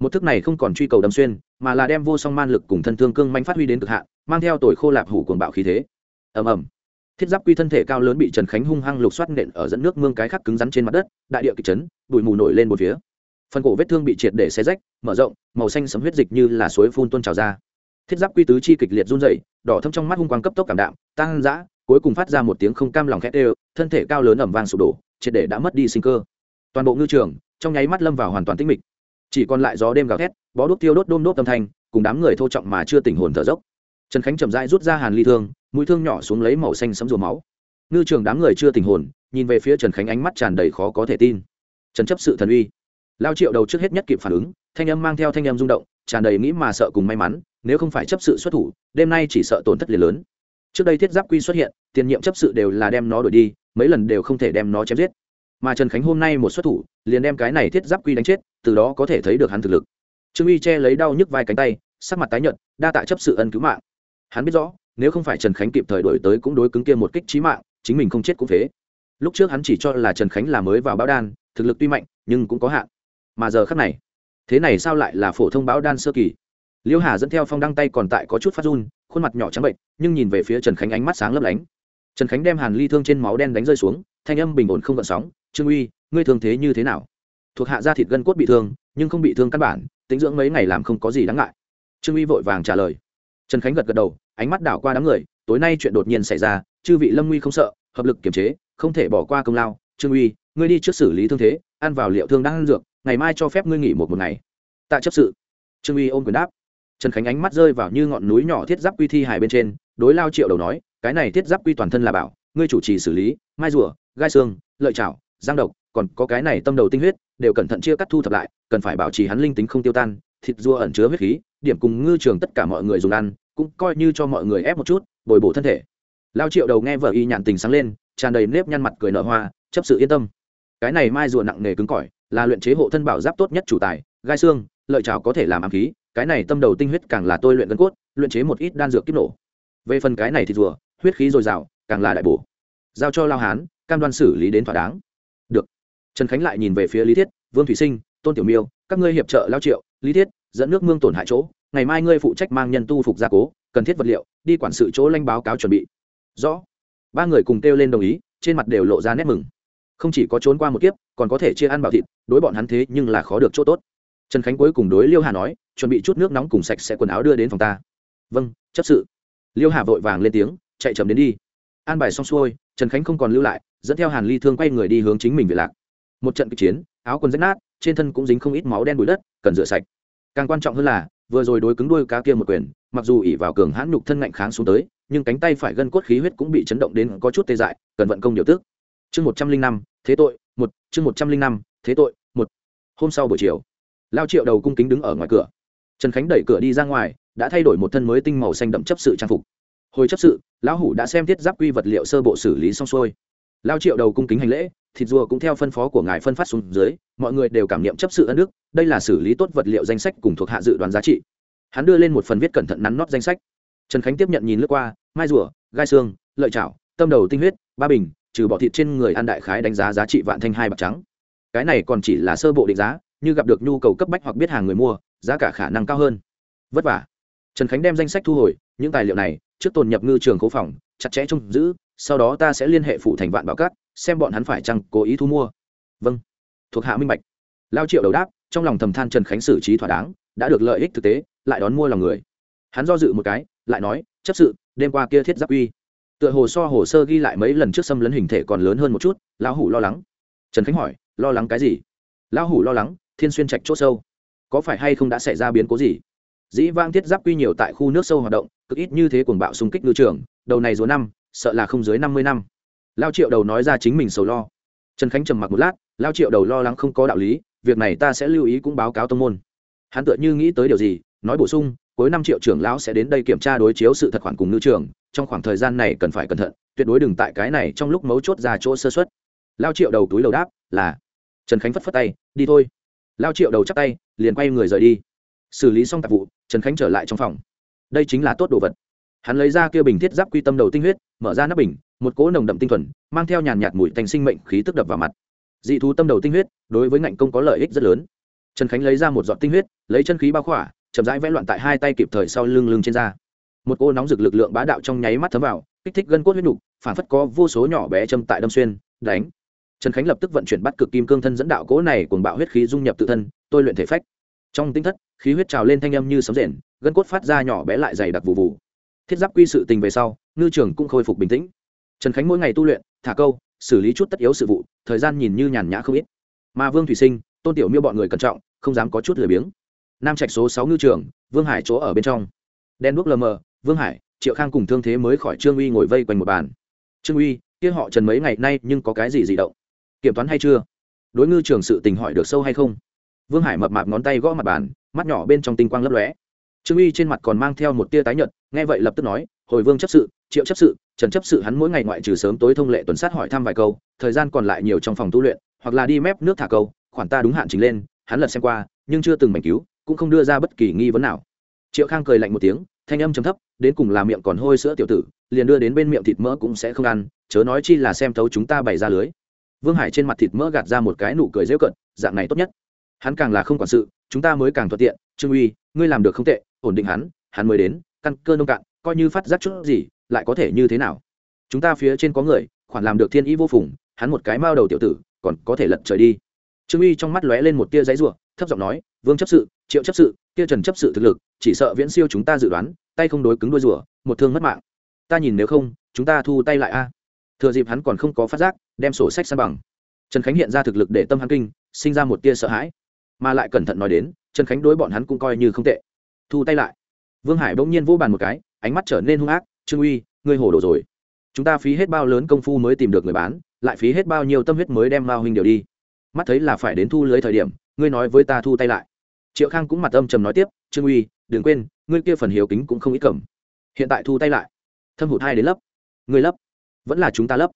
Một thức này không còn truy cầu đâm xuyên, mà là đem vô song man lực cùng thân thương cương manh phát huy đến cực hạn, mang theo tuổi khô lạp hủ cuồng bạo khí thế. Ầm ầm. Thiết giáp quy thân thể cao lớn bị trần khánh hung hăng lục xoát nện ở dẫn nước mương cái khắc cứng rắn trên mặt đất, đại địa kịch chấn, bụi mù nổi lên một phía. Phần cổ vết thương bị triệt để xé rách, mở rộng, màu xanh sấm huyết dịch như là suối phun tuôn trào ra thiết giáp quy tứ chi kịch liệt run dậy đỏ thâm trong mắt hung quang cấp tốc cảm đạm tăng dã cuối cùng phát ra một tiếng không cam lòng khét đều, thân thể cao lớn ẩm vàng sụp đổ, triệt để đã mất đi sinh cơ. Toàn bộ ngư trường, trong nháy mắt lâm vào hoàn toàn tĩnh mịch. Chỉ còn lại gió đêm gào thét, bó đốt tiêu đốt đôm đốt âm thanh, cùng đám người thô trọng mà chưa tỉnh hồn thở dốc. Trần khánh chậm rãi rút ra hàn ly thương, mũi thương nhỏ xuống lấy màu xanh sấm rùa máu. Ngư trường đám người chưa tỉnh hồn, nhìn về phía trần khánh ánh mắt tràn đầy khó có thể tin. Trần chấp sự thần uy. Lao triệu đầu trước hết nhất kịp phản ứng, thanh âm mang theo thanh âm rung động, tràn đầy nghĩ mà sợ cùng may mắn nếu không phải chấp sự xuất thủ, đêm nay chỉ sợ tổn thất liền lớn. Trước đây thiết giáp quy xuất hiện, tiền nhiệm chấp sự đều là đem nó đổi đi, mấy lần đều không thể đem nó chém giết. Mà trần khánh hôm nay một xuất thủ, liền đem cái này thiết giáp quy đánh chết, từ đó có thể thấy được hắn thực lực. Trương uy che lấy đau nhức vai cánh tay, sắc mặt tái nhợt, đa tạ chấp sự ân cứu mạng. Hắn biết rõ, nếu không phải trần khánh kịp thời đổi tới cũng đối cứng kia một kích trí mạng, chính mình không chết cũng phế. Lúc trước hắn chỉ cho là trần khánh là mới vào báo đan, thực lực tuy mạnh, nhưng cũng có hạn. Mà giờ khắc này, thế này sao lại là phổ thông báo đan sơ kỳ? Liêu hà dẫn theo phong đăng tay còn tại có chút phát run, khuôn mặt nhỏ trắng bệnh, nhưng nhìn về phía trần khánh ánh mắt sáng lấp lánh. Trần khánh đem hàn ly thương trên máu đen đánh rơi xuống, thanh âm bình ổn không gợn sóng, trương uy, ngươi thương thế như thế nào? Thuộc hạ da thịt gân cốt bị thương, nhưng không bị thương căn bản, tính dưỡng mấy ngày làm không có gì đáng ngại. Trương uy vội vàng trả lời. Trần khánh gật gật đầu, ánh mắt đảo qua đám người, tối nay chuyện đột nhiên xảy ra, chư vị lâm nguy không sợ, hợp lực kiềm chế, không thể bỏ qua công lao. Trương uy, ngươi đi trước xử lý thương thế, ăn vào liệu thương đang ăn dược, ngày mai cho phép ngươi nghỉ một một ngày. Tạ chấp sự. Trương uy ôm quyền đáp trần khánh ánh mắt rơi vào như ngọn núi nhỏ thiết giáp quy thi hài bên trên, đối lao triệu đầu nói, cái này thiết giáp quy toàn thân là bảo, ngươi chủ trì xử lý, mai rùa, gai xương, lợi chảo, giang độc, còn có cái này tâm đầu tinh huyết, đều cẩn thận chia cắt thu thập lại, cần phải bảo trì hắn linh tính không tiêu tan, thịt rùa ẩn chứa huyết khí, điểm cùng ngư trường tất cả mọi người dùng ăn, cũng coi như cho mọi người ép một chút, bồi bổ thân thể. Lao triệu đầu nghe vợ y nhàn tình sáng lên, tràn đầy nếp nhăn mặt cười nở hoa, chấp sự yên tâm. Cái này mai rùa nặng nề cứng cỏi, là luyện chế hộ thân bảo giáp tốt nhất chủ tài, gai xương, lợi chảo có thể làm ám khí cái này tâm đầu tinh huyết càng là tôi luyện gân cốt, luyện chế một ít đan dược kiếp nổ. Về phần cái này thì rùa, huyết khí dồi dào, càng là đại bổ. Giao cho lao hán, cam đoan xử lý đến thỏa đáng. Được. Trần khánh lại nhìn về phía lý thiết, vương thủy sinh, tôn tiểu miêu, các ngươi hiệp trợ lao triệu, lý thiết, dẫn nước mương tổn hại chỗ, ngày mai ngươi phụ trách mang nhân tu phục gia cố, cần thiết vật liệu, đi quản sự chỗ lanh báo cáo chuẩn bị. Rõ. Ba người cùng kêu lên đồng ý, trên mặt đều lộ ra nét mừng. Không chỉ có trốn qua một kiếp, còn có thể chia ăn bảo thịt, đối bọn hắn thế nhưng là khó được chỗ tốt trần khánh cuối cùng đối liêu hà nói, chuẩn bị chút nước nóng cùng sạch sẽ quần áo đưa đến phòng ta. Vâng chấp sự. Liêu hà vội vàng lên tiếng, chạy chậm đến đi. An bài xong xuôi, trần khánh không còn lưu lại, dẫn theo hàn ly thương quay người đi hướng chính mình về lạc. Một trận kịch chiến, áo quần rách nát, trên thân cũng dính không ít máu đen bụi đất, cần rửa sạch. Càng quan trọng hơn là, vừa rồi đối cứng đuôi cá kia một quyền, mặc dù ỉ vào cường hãn nhục thân ngạnh kháng xuống tới, nhưng cánh tay phải gân cốt khí huyết cũng bị chấn động đến có chút tê dại, cần vận công điều tức chương một trăm linh năm, thế tội, một, chương một trăm linh năm, thế tội, một. Hôm sau buổi chiều lao triệu đầu cung kính đứng ở ngoài cửa. Trần khánh đẩy cửa đi ra ngoài, đã thay đổi một thân mới tinh màu xanh đậm chấp sự trang phục. Hồi chấp sự, lão hủ đã xem thiết giáp quy vật liệu sơ bộ xử lý xong xuôi. Lao triệu đầu cung kính hành lễ, thịt rùa cũng theo phân phó của ngài phân phát xuống dưới, mọi người đều cảm nghiệm chấp sự ân đức, đây là xử lý tốt vật liệu danh sách cùng thuộc hạ dự đoán giá trị. Hắn đưa lên một phần viết cẩn thận nắn nót danh sách. Trần khánh tiếp nhận nhìn lướt qua, mai rùa, gai xương, lợi chảo, tâm đầu tinh huyết, ba bình, trừ bỏ thịt trên người ăn đại khái đánh giá giá trị vạn thanh hai bạc trắng. Cái này còn chỉ là sơ bộ định giá như gặp được nhu cầu cấp bách hoặc biết hàng người mua, giá cả khả năng cao hơn. Vất vả. Trần khánh đem danh sách thu hồi, những tài liệu này, trước tồn nhập ngư trường khố phòng, chặt chẽ trông giữ, sau đó ta sẽ liên hệ phụ thành vạn bảo cát, xem bọn hắn phải chăng cố ý thu mua. Vâng. Thuộc hạ minh bạch. Lao triệu đầu đáp, trong lòng thầm than trần khánh xử trí thỏa đáng, đã được lợi ích thực tế, lại đón mua lòng người. Hắn do dự một cái, lại nói, chấp sự, đêm qua kia thiết giáp uy. Tựa hồ so hồ sơ ghi lại mấy lần trước xâm lấn hình thể còn lớn hơn một chút, lão hủ lo lắng. Trần khánh hỏi, lo lắng cái gì? Lão hủ lo lắng thiên xuyên trạch chốt sâu. Có phải hay không đã xảy ra biến cố gì? Dĩ vang thiết giáp quy nhiều tại khu nước sâu hoạt động, cực ít như thế cuồng bạo xung kích ngư trường, đầu này dối năm, sợ là không dưới năm mươi năm. Lao triệu đầu nói ra chính mình sầu lo. Trần khánh trầm mặc một lát, lao triệu đầu lo lắng không có đạo lý, việc này ta sẽ lưu ý cũng báo cáo tông môn. Hắn tựa như nghĩ tới điều gì, nói bổ sung, cuối năm triệu trưởng lão sẽ đến đây kiểm tra đối chiếu sự thật khoản cùng ngư trường, trong khoảng thời gian này cần phải cẩn thận, tuyệt đối đừng tại cái này trong lúc mấu chốt ra chỗ sơ xuất lao triệu đầu túi đầu đáp, là. Trần khánh phất phất tay, đi thôi lao triệu đầu chắc tay, liền quay người rời đi. Xử lý xong tạp vụ, trần khánh trở lại trong phòng. Đây chính là tốt đồ vật. Hắn lấy ra kia bình thiết giáp quy tâm đầu tinh huyết, mở ra nắp bình, một cỗ nồng đậm tinh thuần, mang theo nhàn nhạt mùi thành sinh mệnh khí tức đập vào mặt. Dị thú tâm đầu tinh huyết, đối với ngạnh công có lợi ích rất lớn. Trần khánh lấy ra một giọt tinh huyết, lấy chân khí bao khỏa, chậm rãi vẽ loạn tại hai tay kịp thời sau lưng lưng trên da. Một cô nóng rực lực lượng bá đạo trong nháy mắt thấm vào, kích thích gân cốt huyết nhục phản phất có vô số nhỏ bé châm tại đâm xuyên, đánh trần khánh lập tức vận chuyển bắt cực kim cương thân dẫn đạo cỗ này cùng bạo huyết khí dung nhập tự thân, tôi luyện thể phách. Trong tinh thất, khí huyết trào lên thanh âm như sấm rền, gân cốt phát ra nhỏ bé lại dày đặc vụ vụ thiết giáp quy sự tình về sau, ngư trường cũng khôi phục bình tĩnh. Trần khánh mỗi ngày tu luyện, thả câu, xử lý chút tất yếu sự vụ, thời gian nhìn như nhàn nhã không ít. Mà vương thủy sinh, tôn tiểu miêu bọn người cẩn trọng, không dám có chút lười biếng. Nam trạch số sáu ngư trường, vương hải chỗ ở bên trong. Đen đuốc lờ mờ, vương hải, triệu khang cùng thương thế mới khỏi trương uy ngồi vây quanh một bàn. Trương uy, kia họ trần mấy ngày nay nhưng có cái gì dị động? Kiểm toán hay chưa? Đối ngư trường sự tình hỏi được sâu hay không? Vương hải mập mạp ngón tay gõ mặt bàn, mắt nhỏ bên trong tinh quang lấp lóe. Trương uy trên mặt còn mang theo một tia tái nhợt, nghe vậy lập tức nói, hồi vương chấp sự, triệu chấp sự, trần chấp sự hắn mỗi ngày ngoại trừ sớm tối thông lệ tuần sát hỏi thăm vài câu, thời gian còn lại nhiều trong phòng tu luyện, hoặc là đi mép nước thả câu, khoản ta đúng hạn trình lên, hắn lật xem qua, nhưng chưa từng mảnh cứu, cũng không đưa ra bất kỳ nghi vấn nào. Triệu khang cười lạnh một tiếng, thanh âm trầm thấp, đến cùng là miệng còn hôi sữa tiểu tử, liền đưa đến bên miệng thịt mỡ cũng sẽ không ăn, chớ nói chi là xem thấu chúng ta bày ra lưới vương hải trên mặt thịt mỡ gạt ra một cái nụ cười dễu cận dạng này tốt nhất. Hắn càng là không quản sự, chúng ta mới càng thuận tiện. Trương uy, ngươi làm được không tệ, ổn định hắn hắn mới đến, căn cơ nông cạn, coi như phát giác chút gì, lại có thể như thế nào? Chúng ta phía trên có người, khoản làm được thiên ý vô phùng, hắn một cái mao đầu tiểu tử, còn có thể lật trời đi. Trương uy trong mắt lóe lên một tia giấy ruộng thấp giọng nói, vương chấp sự, triệu chấp sự, kia trần chấp sự thực lực, chỉ sợ viễn siêu chúng ta dự đoán, tay không đối cứng đuôi rùa, một thương mất mạng. Ta nhìn nếu không, chúng ta thu tay lại a thừa dịp hắn còn không có phát giác, đem sổ sách san bằng. Trần khánh hiện ra thực lực để tâm hắn kinh, sinh ra một tia sợ hãi. Mà lại cẩn thận nói đến, trần khánh đối bọn hắn cũng coi như không tệ. Thu tay lại. Vương hải bỗng nhiên vô bàn một cái, ánh mắt trở nên hung ác, trương uy, ngươi hồ đồ rồi. Chúng ta phí hết bao lớn công phu mới tìm được người bán, lại phí hết bao nhiêu tâm huyết mới đem mao huynh điều đi. Mắt thấy là phải đến thu lưới thời điểm, ngươi nói với ta thu tay lại. Triệu khang cũng mặt âm trầm nói tiếp, trương uy, đừng quên, ngươi kia phần hiếu kính cũng không ít cầm. Hiện tại thu tay lại. Thâm hụt hai đến lấp ngươi lấp vẫn là chúng ta lấp.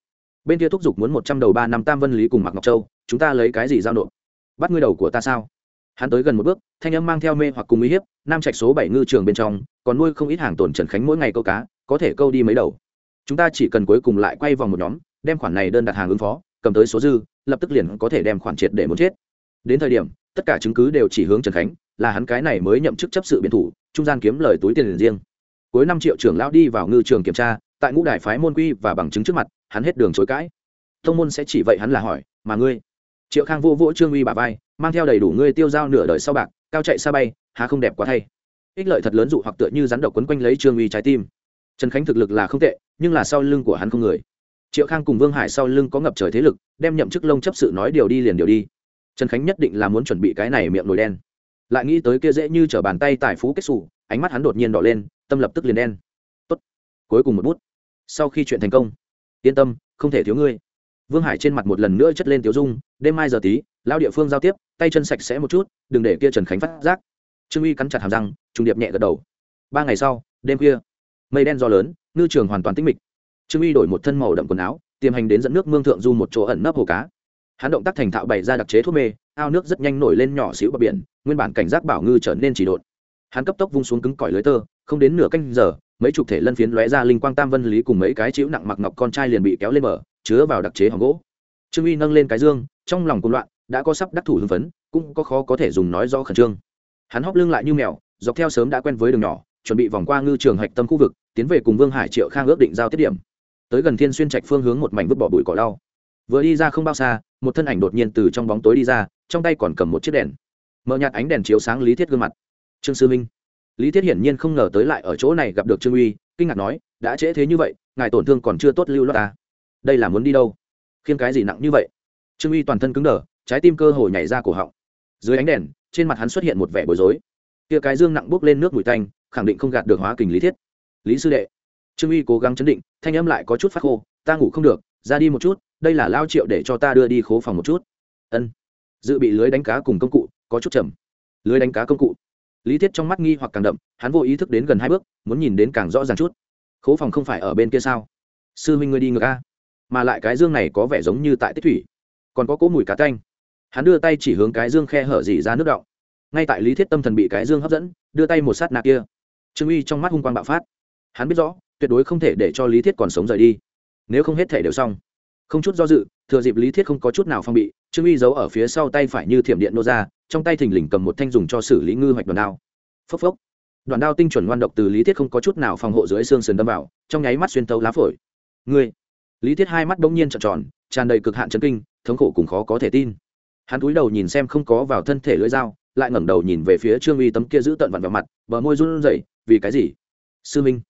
Bên kia thúc giục muốn một trăm đầu ba năm tam vân lý cùng mặc ngọc châu, chúng ta lấy cái gì giao nộp? Bắt ngươi đầu của ta sao? Hắn tới gần một bước, thanh âm mang theo mê hoặc cùng uy hiếp, nam trạch số bảy ngư trường bên trong, còn nuôi không ít hàng tồn trần khánh mỗi ngày câu cá, có thể câu đi mấy đầu. Chúng ta chỉ cần cuối cùng lại quay vòng một nhóm, đem khoản này đơn đặt hàng ứng phó, cầm tới số dư, lập tức liền có thể đem khoản triệt để muốn chết. Đến thời điểm, tất cả chứng cứ đều chỉ hướng trần khánh, là hắn cái này mới nhậm chức chấp sự biện thủ, trung gian kiếm lời túi tiền riêng. Cuối năm triệu trưởng lão đi vào ngư trường kiểm tra tại ngũ đài phái môn quy và bằng chứng trước mặt, hắn hết đường chối cãi. Thông môn sẽ chỉ vậy hắn là hỏi, mà ngươi? Triệu khang vô vỗ trương uy bà vai, mang theo đầy đủ ngươi tiêu dao nửa đời sau bạc, cao chạy xa bay, há không đẹp quá thay. Ích lợi thật lớn dụ hoặc tựa như rắn độc quấn quanh lấy trương uy trái tim. Trần khánh thực lực là không tệ, nhưng là sau lưng của hắn không người. Triệu khang cùng vương hải sau lưng có ngập trời thế lực, đem nhậm chức lông chấp sự nói điều đi liền điều đi. Trần khánh nhất định là muốn chuẩn bị cái này miệng nồi đen. Lại nghĩ tới kia dễ như t r ở bàn tay tài phú kết xù, ánh mắt hắn đột nhiên đỏ lên, tâm lập tức liền đen. Tốt. cuối cùng một bút sau khi chuyện thành công. Yên tâm không thể thiếu ngươi. Vương hải trên mặt một lần nữa chất lên tiểu dung đêm mai giờ tí lao địa phương giao tiếp tay chân sạch sẽ một chút đừng để kia trần khánh phát giác. Trương uy cắn chặt hàm răng trùng điệp nhẹ gật đầu. Ba ngày sau đêm khuya mây đen do lớn ngư trường hoàn toàn tĩnh mịch. Trương uy đổi một thân màu đậm quần áo tiềm hành đến dẫn nước mương thượng du một chỗ ẩn nấp hồ cá. Hắn động tác thành thạo bày ra đặc chế thuốc mê ao nước rất nhanh nổi lên nhỏ xíu bờ biển nguyên bản cảnh giác bảo ngư trở nên chỉ đột, hắn cấp tốc vung xuống cứng cỏi lưới tơ không đến nửa canh giờ mấy chục thể lân phiến lóe ra linh quang tam vân lý cùng mấy cái chữ nặng mặc ngọc con trai liền bị kéo lên bờ, chứa vào đặc chế hòm gỗ. Trương uy nâng lên cái dương, trong lòng cuồng loạn, đã có sắp đắc thủ hưng phấn, cũng có khó có thể dùng nói do khẩn trương. Hắn hóp lưng lại như mèo, dọc theo sớm đã quen với đường nhỏ, chuẩn bị vòng qua ngư trường hạch tâm khu vực, tiến về cùng vương hải triệu khang ước định giao tiết điểm. Tới gần thiên xuyên trạch phương hướng một mảnh vứt bỏ bụi cỏ đau vừa đi ra không bao xa, một thân ảnh đột nhiên từ trong bóng tối đi ra, trong tay còn cầm một chiếc đèn. Mở nhạt ánh đèn chiếu sáng lý thiết gương mặt. Trương sư minh lý thiết hiển nhiên không ngờ tới lại ở chỗ này gặp được trương uy, kinh ngạc nói, đã trễ thế như vậy, ngài tổn thương còn chưa tốt lưu loát ta đây là muốn đi đâu? Khiên cái gì nặng như vậy? Trương uy toàn thân cứng đờ, trái tim cơ hồ nhảy ra cổ họng. Dưới ánh đèn, trên mặt hắn xuất hiện một vẻ bối rối. Kia cái dương nặng bốc lên nước mùi tanh, khẳng định không gạt được hóa kình lý thiết. Lý sư đệ. Trương uy cố gắng chấn định, thanh âm lại có chút phát khô, ta ngủ không được, ra đi một chút, đây là lao triệu để cho ta đưa đi khố phòng một chút. Ân. Dự bị lưới đánh cá cùng công cụ, có chút chậm. Lưới đánh cá công cụ lý thiết trong mắt nghi hoặc càng đậm, hắn vô ý thức đến gần hai bước, muốn nhìn đến càng rõ ràng chút. Khố phòng không phải ở bên kia sao? Sư huynh ngươi đi ngược a. Mà lại cái dương này có vẻ giống như tại tích thủy. Còn có cỗ mùi cá canh. Hắn đưa tay chỉ hướng cái dương khe hở dỉ ra nước động ngay tại lý thiết tâm thần bị cái dương hấp dẫn, đưa tay một sát nạ kia. Trương uy trong mắt hung quang bạo phát. Hắn biết rõ, tuyệt đối không thể để cho lý thiết còn sống rời đi. Nếu không hết thể đều xong không chút do dự, thừa dịp lý thiết không có chút nào phong bị, trương uy giấu ở phía sau tay phải như thiểm điện nô ra, trong tay thình lình cầm một thanh dùng cho xử lý ngư hoạch đoàn đao. Phốc phốc. Đoàn đao tinh chuẩn ngoan độc từ lý thiết không có chút nào phòng hộ dưới xương sườn đâm vào, trong nháy mắt xuyên tấu lá phổi. Ngươi. Lý thiết hai mắt bỗng nhiên trợn tròn, tràn đầy cực hạn chấn kinh, thống khổ cùng khó có thể tin. Hắn cúi đầu nhìn xem không có vào thân thể lưỡi dao, lại ngẩng đầu nhìn về phía trương uy tấm kia giữ tận vặn vào mặt, bờ môi run rẩy, vì cái gì? Sư minh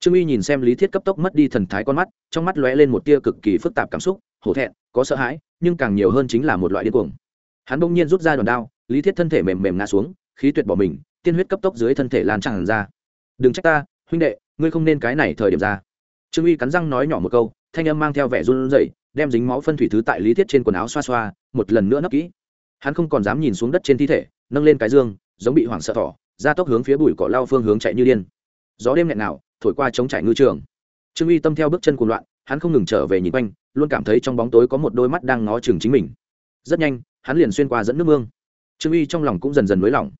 trương uy nhìn xem lý thiết cấp tốc mất đi thần thái con mắt, trong mắt lóe lên một tia cực kỳ phức tạp cảm xúc, hổ thẹn, có sợ hãi, nhưng càng nhiều hơn chính là một loại điên cuồng. Hắn bỗng nhiên rút ra đòn đao, lý thiết thân thể mềm mềm ngã xuống, khí tuyệt bỏ mình, tiên huyết cấp tốc dưới thân thể lan tràn ra. Đừng trách ta, huynh đệ, ngươi không nên cái này thời điểm ra. Trương uy cắn răng nói nhỏ một câu, thanh âm mang theo vẻ run rẩy, đem dính máu phân thủy thứ tại lý thiết trên quần áo xoa xoa, một lần nữa nấp kỹ. Hắn không còn dám nhìn xuống đất trên thi thể, nâng lên cái dương, giống bị hoảng sợ thỏ ra tốc hướng phía bụi cỏ lao phương hướng chạy như điên. Gió đêm nghẹn nào thổi qua chống trải ngư trường. Trương uy tâm theo bước chân cuồng loạn, hắn không ngừng trở về nhìn quanh, luôn cảm thấy trong bóng tối có một đôi mắt đang ngó chừng chính mình. Rất nhanh, hắn liền xuyên qua dẫn nước mương. Trương uy trong lòng cũng dần dần nới lỏng.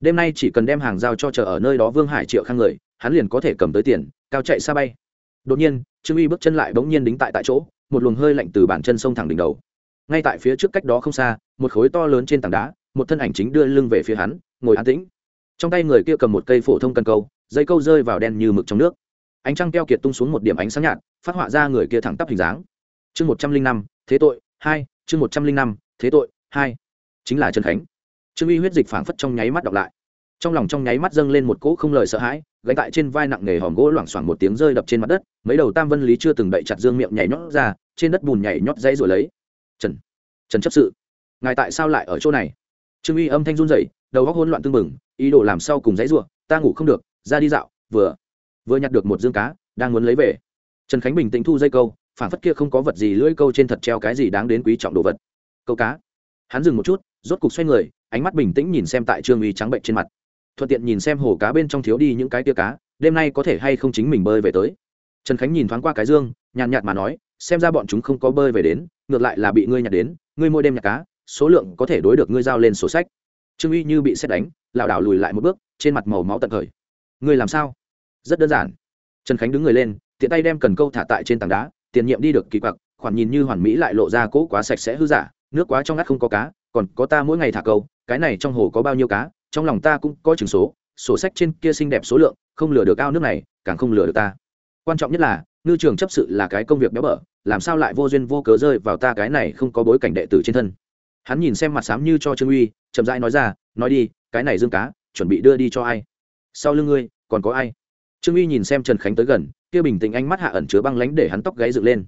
Đêm nay chỉ cần đem hàng giao cho chờ ở nơi đó vương hải triệu khang người, hắn liền có thể cầm tới tiền, cao chạy xa bay. Đột nhiên, trương uy bước chân lại bỗng nhiên đính tại tại chỗ, một luồng hơi lạnh từ bàn chân sông thẳng đỉnh đầu. Ngay tại phía trước cách đó không xa, một khối to lớn trên tảng đá, một thân ảnh chính đưa lưng về phía hắn, ngồi an tĩnh. Trong tay người kia cầm một cây phổ thông cần câu dây câu rơi vào đen như mực trong nước. Ánh trăng keo kiệt tung xuống một điểm ánh sáng nhạt, phát họa ra người kia thẳng tắp hình dáng. Chương một trăm linh năm, thế tội, hai, chương một trăm linh năm, thế tội, hai. Chính là trần khánh. Trương uy huyết dịch phảng phất trong nháy mắt đọc lại. Trong lòng trong nháy mắt dâng lên một cỗ không lời sợ hãi, gánh tại trên vai nặng nề hòm gỗ loảng xoảng một tiếng rơi đập trên mặt đất, mấy đầu tam vân lý chưa từng đậy chặt dương miệng nhảy nhót ra, trên đất bùn nhảy nhót dãy rồi lấy. Trần trần chấp sự. Ngài tại sao lại ở chỗ này? Trương uy âm thanh run rẩy, đầu góc hỗn loạn tương mừng ý đồ làm sao cùng dãy ruộng ta ngủ không được ra đi dạo, vừa vừa nhặt được một dương cá, đang muốn lấy về. Trần khánh bình tĩnh thu dây câu phản phất kia không có vật gì lưỡi câu trên thật treo cái gì đáng đến quý trọng đồ vật. Câu cá. Hắn dừng một chút, rốt cục xoay người, ánh mắt bình tĩnh nhìn xem tại trương uy trắng bệnh trên mặt. Thuận tiện nhìn xem hồ cá bên trong thiếu đi những cái tia cá, đêm nay có thể hay không chính mình bơi về tới. Trần khánh nhìn thoáng qua cái dương, nhàn nhạt mà nói, xem ra bọn chúng không có bơi về đến, ngược lại là bị ngươi nhặt đến, ngươi mỗi đêm nhặt cá, số lượng có thể đối được ngươi giao lên sổ sách. Trương uy như bị xét đánh, lảo đảo lùi lại một bước, trên mặt màu máu tận thời ngươi làm sao? Rất đơn giản. Trần khánh đứng người lên, tiện tay đem cần câu thả tại trên tảng đá, tiền nhiệm đi được kỳ quặc, khoản nhìn như hoàn mỹ lại lộ ra cỗ quá sạch sẽ hư giả, nước quá trong ngắt không có cá, còn có ta mỗi ngày thả câu, cái này trong hồ có bao nhiêu cá, trong lòng ta cũng có chừng số, sổ sách trên kia xinh đẹp số lượng, không lừa được ao nước này, càng không lừa được ta. Quan trọng nhất là, ngư trường chấp sự là cái công việc béo bở, làm sao lại vô duyên vô cớ rơi vào ta cái này không có bối cảnh đệ tử trên thân. Hắn nhìn xem mặt xám như cho trương uy, chậm rãi nói ra, nói đi, cái này dương cá, chuẩn bị đưa đi cho ai? Sau lưng ngươi, còn có ai? Trương uy nhìn xem trần khánh tới gần, kia bình tĩnh ánh mắt hạ ẩn chứa băng lánh để hắn tóc gáy dựng lên.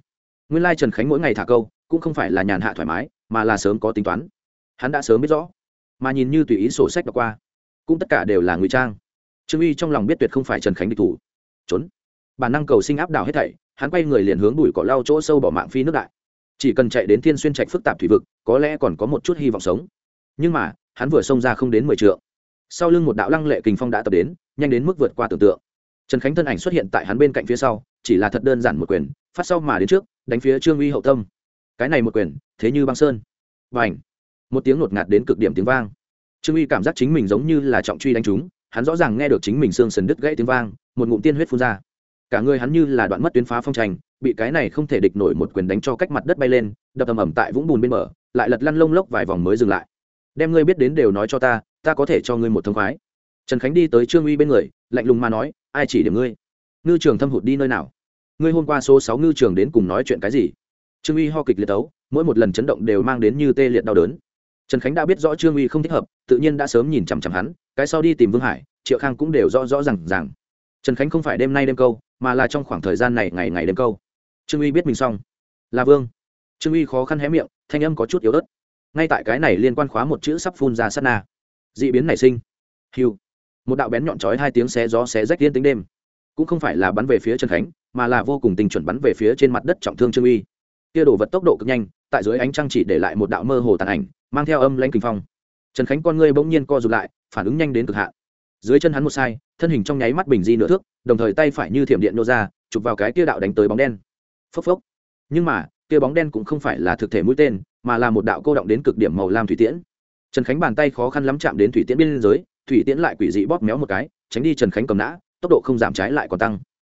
Nguyên lai trần khánh mỗi ngày thả câu, cũng không phải là nhàn hạ thoải mái, mà là sớm có tính toán. Hắn đã sớm biết rõ, mà nhìn như tùy ý sổ sách đọc qua, cũng tất cả đều là ngụy trang. Trương uy trong lòng biết tuyệt không phải trần khánh địch thủ. Trốn. Bản năng cầu sinh áp đảo hết thảy, hắn quay người liền hướng đùi cỏ lau chỗ sâu bỏ mạng phi nước đại. Chỉ cần chạy đến thiên xuyên trạch phức tạp thủy vực, có lẽ còn có một chút hy vọng sống. Nhưng mà, hắn vừa xông ra không đến mười t sau lưng một đạo lăng lệ kình phong đã tập đến nhanh đến mức vượt qua tưởng tượng. Trần khánh thân ảnh xuất hiện tại hắn bên cạnh phía sau chỉ là thật đơn giản một quyền phát sau mà đến trước đánh phía trương uy hậu tâm. Cái này một quyền thế như băng sơn. Và ảnh một tiếng ngột ngạt đến cực điểm tiếng vang. Trương uy cảm giác chính mình giống như là trọng truy đánh trúng hắn rõ ràng nghe được chính mình xương sần đứt gãy tiếng vang một ngụm tiên huyết phun ra. Cả người hắn như là đoạn mất tuyến phá phong trành, bị cái này không thể địch nổi một quyền đánh cho cách mặt đất bay lên đập ầm ầm tại vũng bùn bên bờ lại lật lăn lông lốc vài vòng mới dừng lại. Đem ngươi biết đến đều nói cho ta ta có thể cho ngươi một thông khoái. Trần khánh đi tới trương uy bên người, lạnh lùng mà nói, ai chỉ điểm ngươi? Ngư trường thâm hụt đi nơi nào? Ngươi hôm qua số sáu ngư trường đến cùng nói chuyện cái gì? Trương uy ho kịch liệt tấu mỗi một lần chấn động đều mang đến như tê liệt đau đớn. Trần khánh đã biết rõ trương uy không thích hợp, tự nhiên đã sớm nhìn chằm chằm hắn, cái sau đi tìm vương hải, triệu khang cũng đều rõ rõ r à n g rằng trần khánh không phải đêm nay đêm câu, mà là trong khoảng thời gian này ngày ngày đêm câu. Trương uy biết mình xong. Là vương. Trương uy khó khăn hé miệng, thanh âm có chút yếu ớt. Ngay tại cái này liên quan khóa một chữ sắp phun ra sát na d ị biến nảy sinh. Hiu. Một đạo bén nhọn trói hai tiếng xé gió xé rách liên tính đêm. Cũng không phải là bắn về phía trần khánh, mà là vô cùng tình chuẩn bắn về phía trên mặt đất trọng thương trương uy. Kia đổ vật tốc độ cực nhanh, tại dưới ánh trăng chỉ để lại một đạo mơ hồ tàn ảnh, mang theo âm lãnh kinh phong. Trần khánh con ngươi bỗng nhiên co rụt lại, phản ứng nhanh đến cực hạn. Dưới chân hắn một sai, thân hình trong nháy mắt bình di nửa thước, đồng thời tay phải như thiểm điện nô ra, chụp vào cái kia đạo đánh tới bóng đen. Phốc phốc. Nhưng mà, kia bóng đen cũng không phải là thực thể mũi tên, mà là một đạo cô động đến cực điểm màu lam thủy tiễn trần khánh bàn tay khó khăn lắm chạm đến thủy tiễn biên giới thủy tiễn lại quỷ dị bóp méo một cái, tránh đi trần khánh cầm nã, tốc độ không giảm trái lại còn tăng.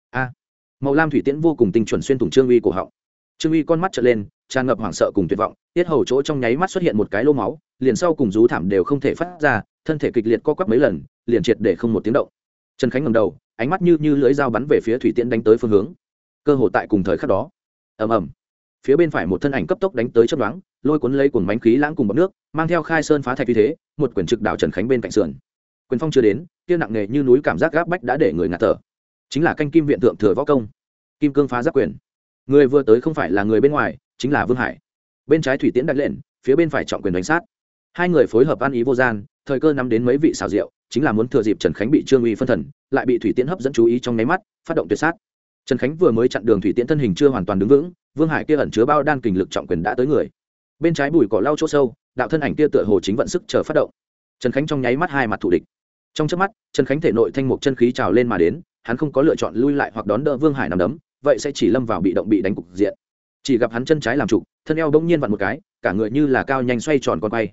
A, màu lam thủy tiễn vô cùng tinh chuẩn xuyên thủng trương uy cổ họng. Trương uy con mắt trở lên, tràn ngập hoảng sợ cùng tuyệt vọng, tiết hầu chỗ trong nháy mắt xuất hiện một cái lô máu, liền sau cùng rú thảm đều không thể phát ra, thân thể kịch liệt co quắp mấy lần, liền triệt để không một tiếng động. Trần khánh ngầm đầu, ánh mắt như như lưỡi dao bắn về phía thủy tiễn đánh tới phương hướng. Cơ hội tại cùng thời khắc đó. Ầm ầm. Phía bên phải một thân ảnh cấp tốc đánh tới chấp đoán lôi cuốn lấy cuồng bánh khí lãng cùng bọc nước mang theo khai sơn phá thạch như thế, một quyển trực đảo trần khánh bên cạnh sườn. Quyền phong chưa đến, kia nặng nề như núi cảm giác gáp bách đã để người ngạt thở. Chính là canh kim viện thượng thừa võ công, kim cương phá giác quyền. Người vừa tới không phải là người bên ngoài, chính là vương hải. Bên trái thủy tiễn đặt lệnh phía bên phải trọng quyền đánh sát. Hai người phối hợp ăn ý vô gian, thời cơ nắm đến mấy vị xào rượu chính là muốn thừa dịp trần khánh bị trương uy phân thần, lại bị thủy tiễn hấp dẫn chú ý trong nháy mắt, phát động tuyệt sát. Trần khánh vừa mới chặn đường thủy tiễn thân hình chưa hoàn toàn đứng vững, vương hải kia ẩn chứa bao đan kình lực trọng quyền đã tới người. Bên trái bùi cỏ lau chỗ sâu đạo thân ảnh kia tựa hồ chính vận sức chờ phát động. Trần khánh trong nháy mắt hai mặt thủ địch. Trong trước mắt, trần khánh thể nội thanh mục chân khí trào lên mà đến, hắn không có lựa chọn lui lại hoặc đón đỡ vương hải nằm đấm, vậy sẽ chỉ lâm vào bị động bị đánh cục diện. Chỉ gặp hắn chân trái làm trụ, thân eo bỗng nhiên vặn một cái, cả người như là cao nhanh xoay tròn con quay.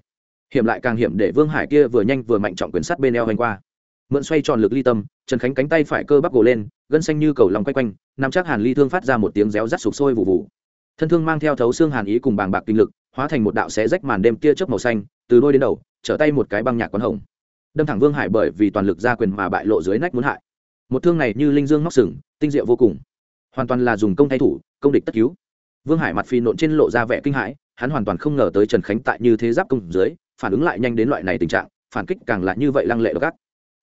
Hiểm lại càng hiểm để vương hải kia vừa nhanh vừa mạnh trọng quyền sắt bên eo hành qua. Mượn xoay tròn lực ly tâm, trần khánh cánh tay phải cơ bắp gồ lên, gân xanh như cầu lòng quay quanh nằm chắc hàn ly thương phát ra một tiếng réo rắt sụp sôi vụ vụ thân thương mang theo thấu xương hàn ý cùng bàng bạc kinh lực hóa thành một đạo xé rách màn đêm kia chớp màu xanh, từ đôi đến đầu, trở tay một cái băng nhạc quán hồng. Đâm thẳng vương hải bởi vì toàn lực ra quyền mà bại lộ dưới nách muốn hại. Một thương này như linh dương móc sừng, tinh diệu vô cùng. Hoàn toàn là dùng công thay thủ, công địch tất cứu. Vương hải mặt phi nộn trên lộ ra vẻ kinh hãi, hắn hoàn toàn không ngờ tới trần khánh tại như thế giáp công dưới, phản ứng lại nhanh đến loại này tình trạng, phản kích càng là như vậy lăng lệ gắt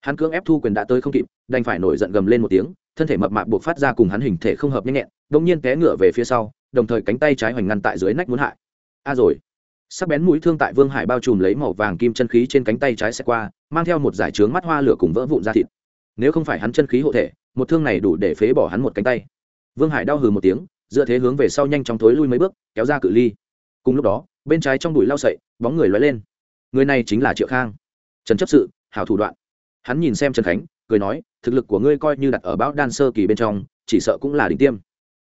hắn cưỡng ép thu quyền đã tới không kịp, đành phải nổi giận gầm lên một tiếng, thân thể mập mạp buộc phát ra cùng hắn hình thể không hợp nhanh nhẹn, đột nhiên té ngựa về phía sau, đồng thời cánh tay trái hoành ngăn tại dưới nách muốn hại a rồi. Sắc bén mũi thương tại vương hải bao trùm lấy màu vàng kim chân khí trên cánh tay trái xe qua, mang theo một giải trướng mắt hoa lửa cùng vỡ vụn ra thịt. Nếu không phải hắn chân khí hộ thể, một thương này đủ để phế bỏ hắn một cánh tay. Vương hải đau hừ một tiếng, dựa thế hướng về sau nhanh chóng thối lui mấy bước, kéo ra cự ly. Cùng lúc đó, bên trái trong bụi lao sậy, bóng người lóe lên. Người này chính là triệu khang. Trần chấp sự, hảo thủ đoạn. Hắn nhìn xem trần khánh, cười nói, thực lực của ngươi coi như đặt ở bão đan sơ kỳ bên trong, chỉ sợ cũng là đỉnh tiêm.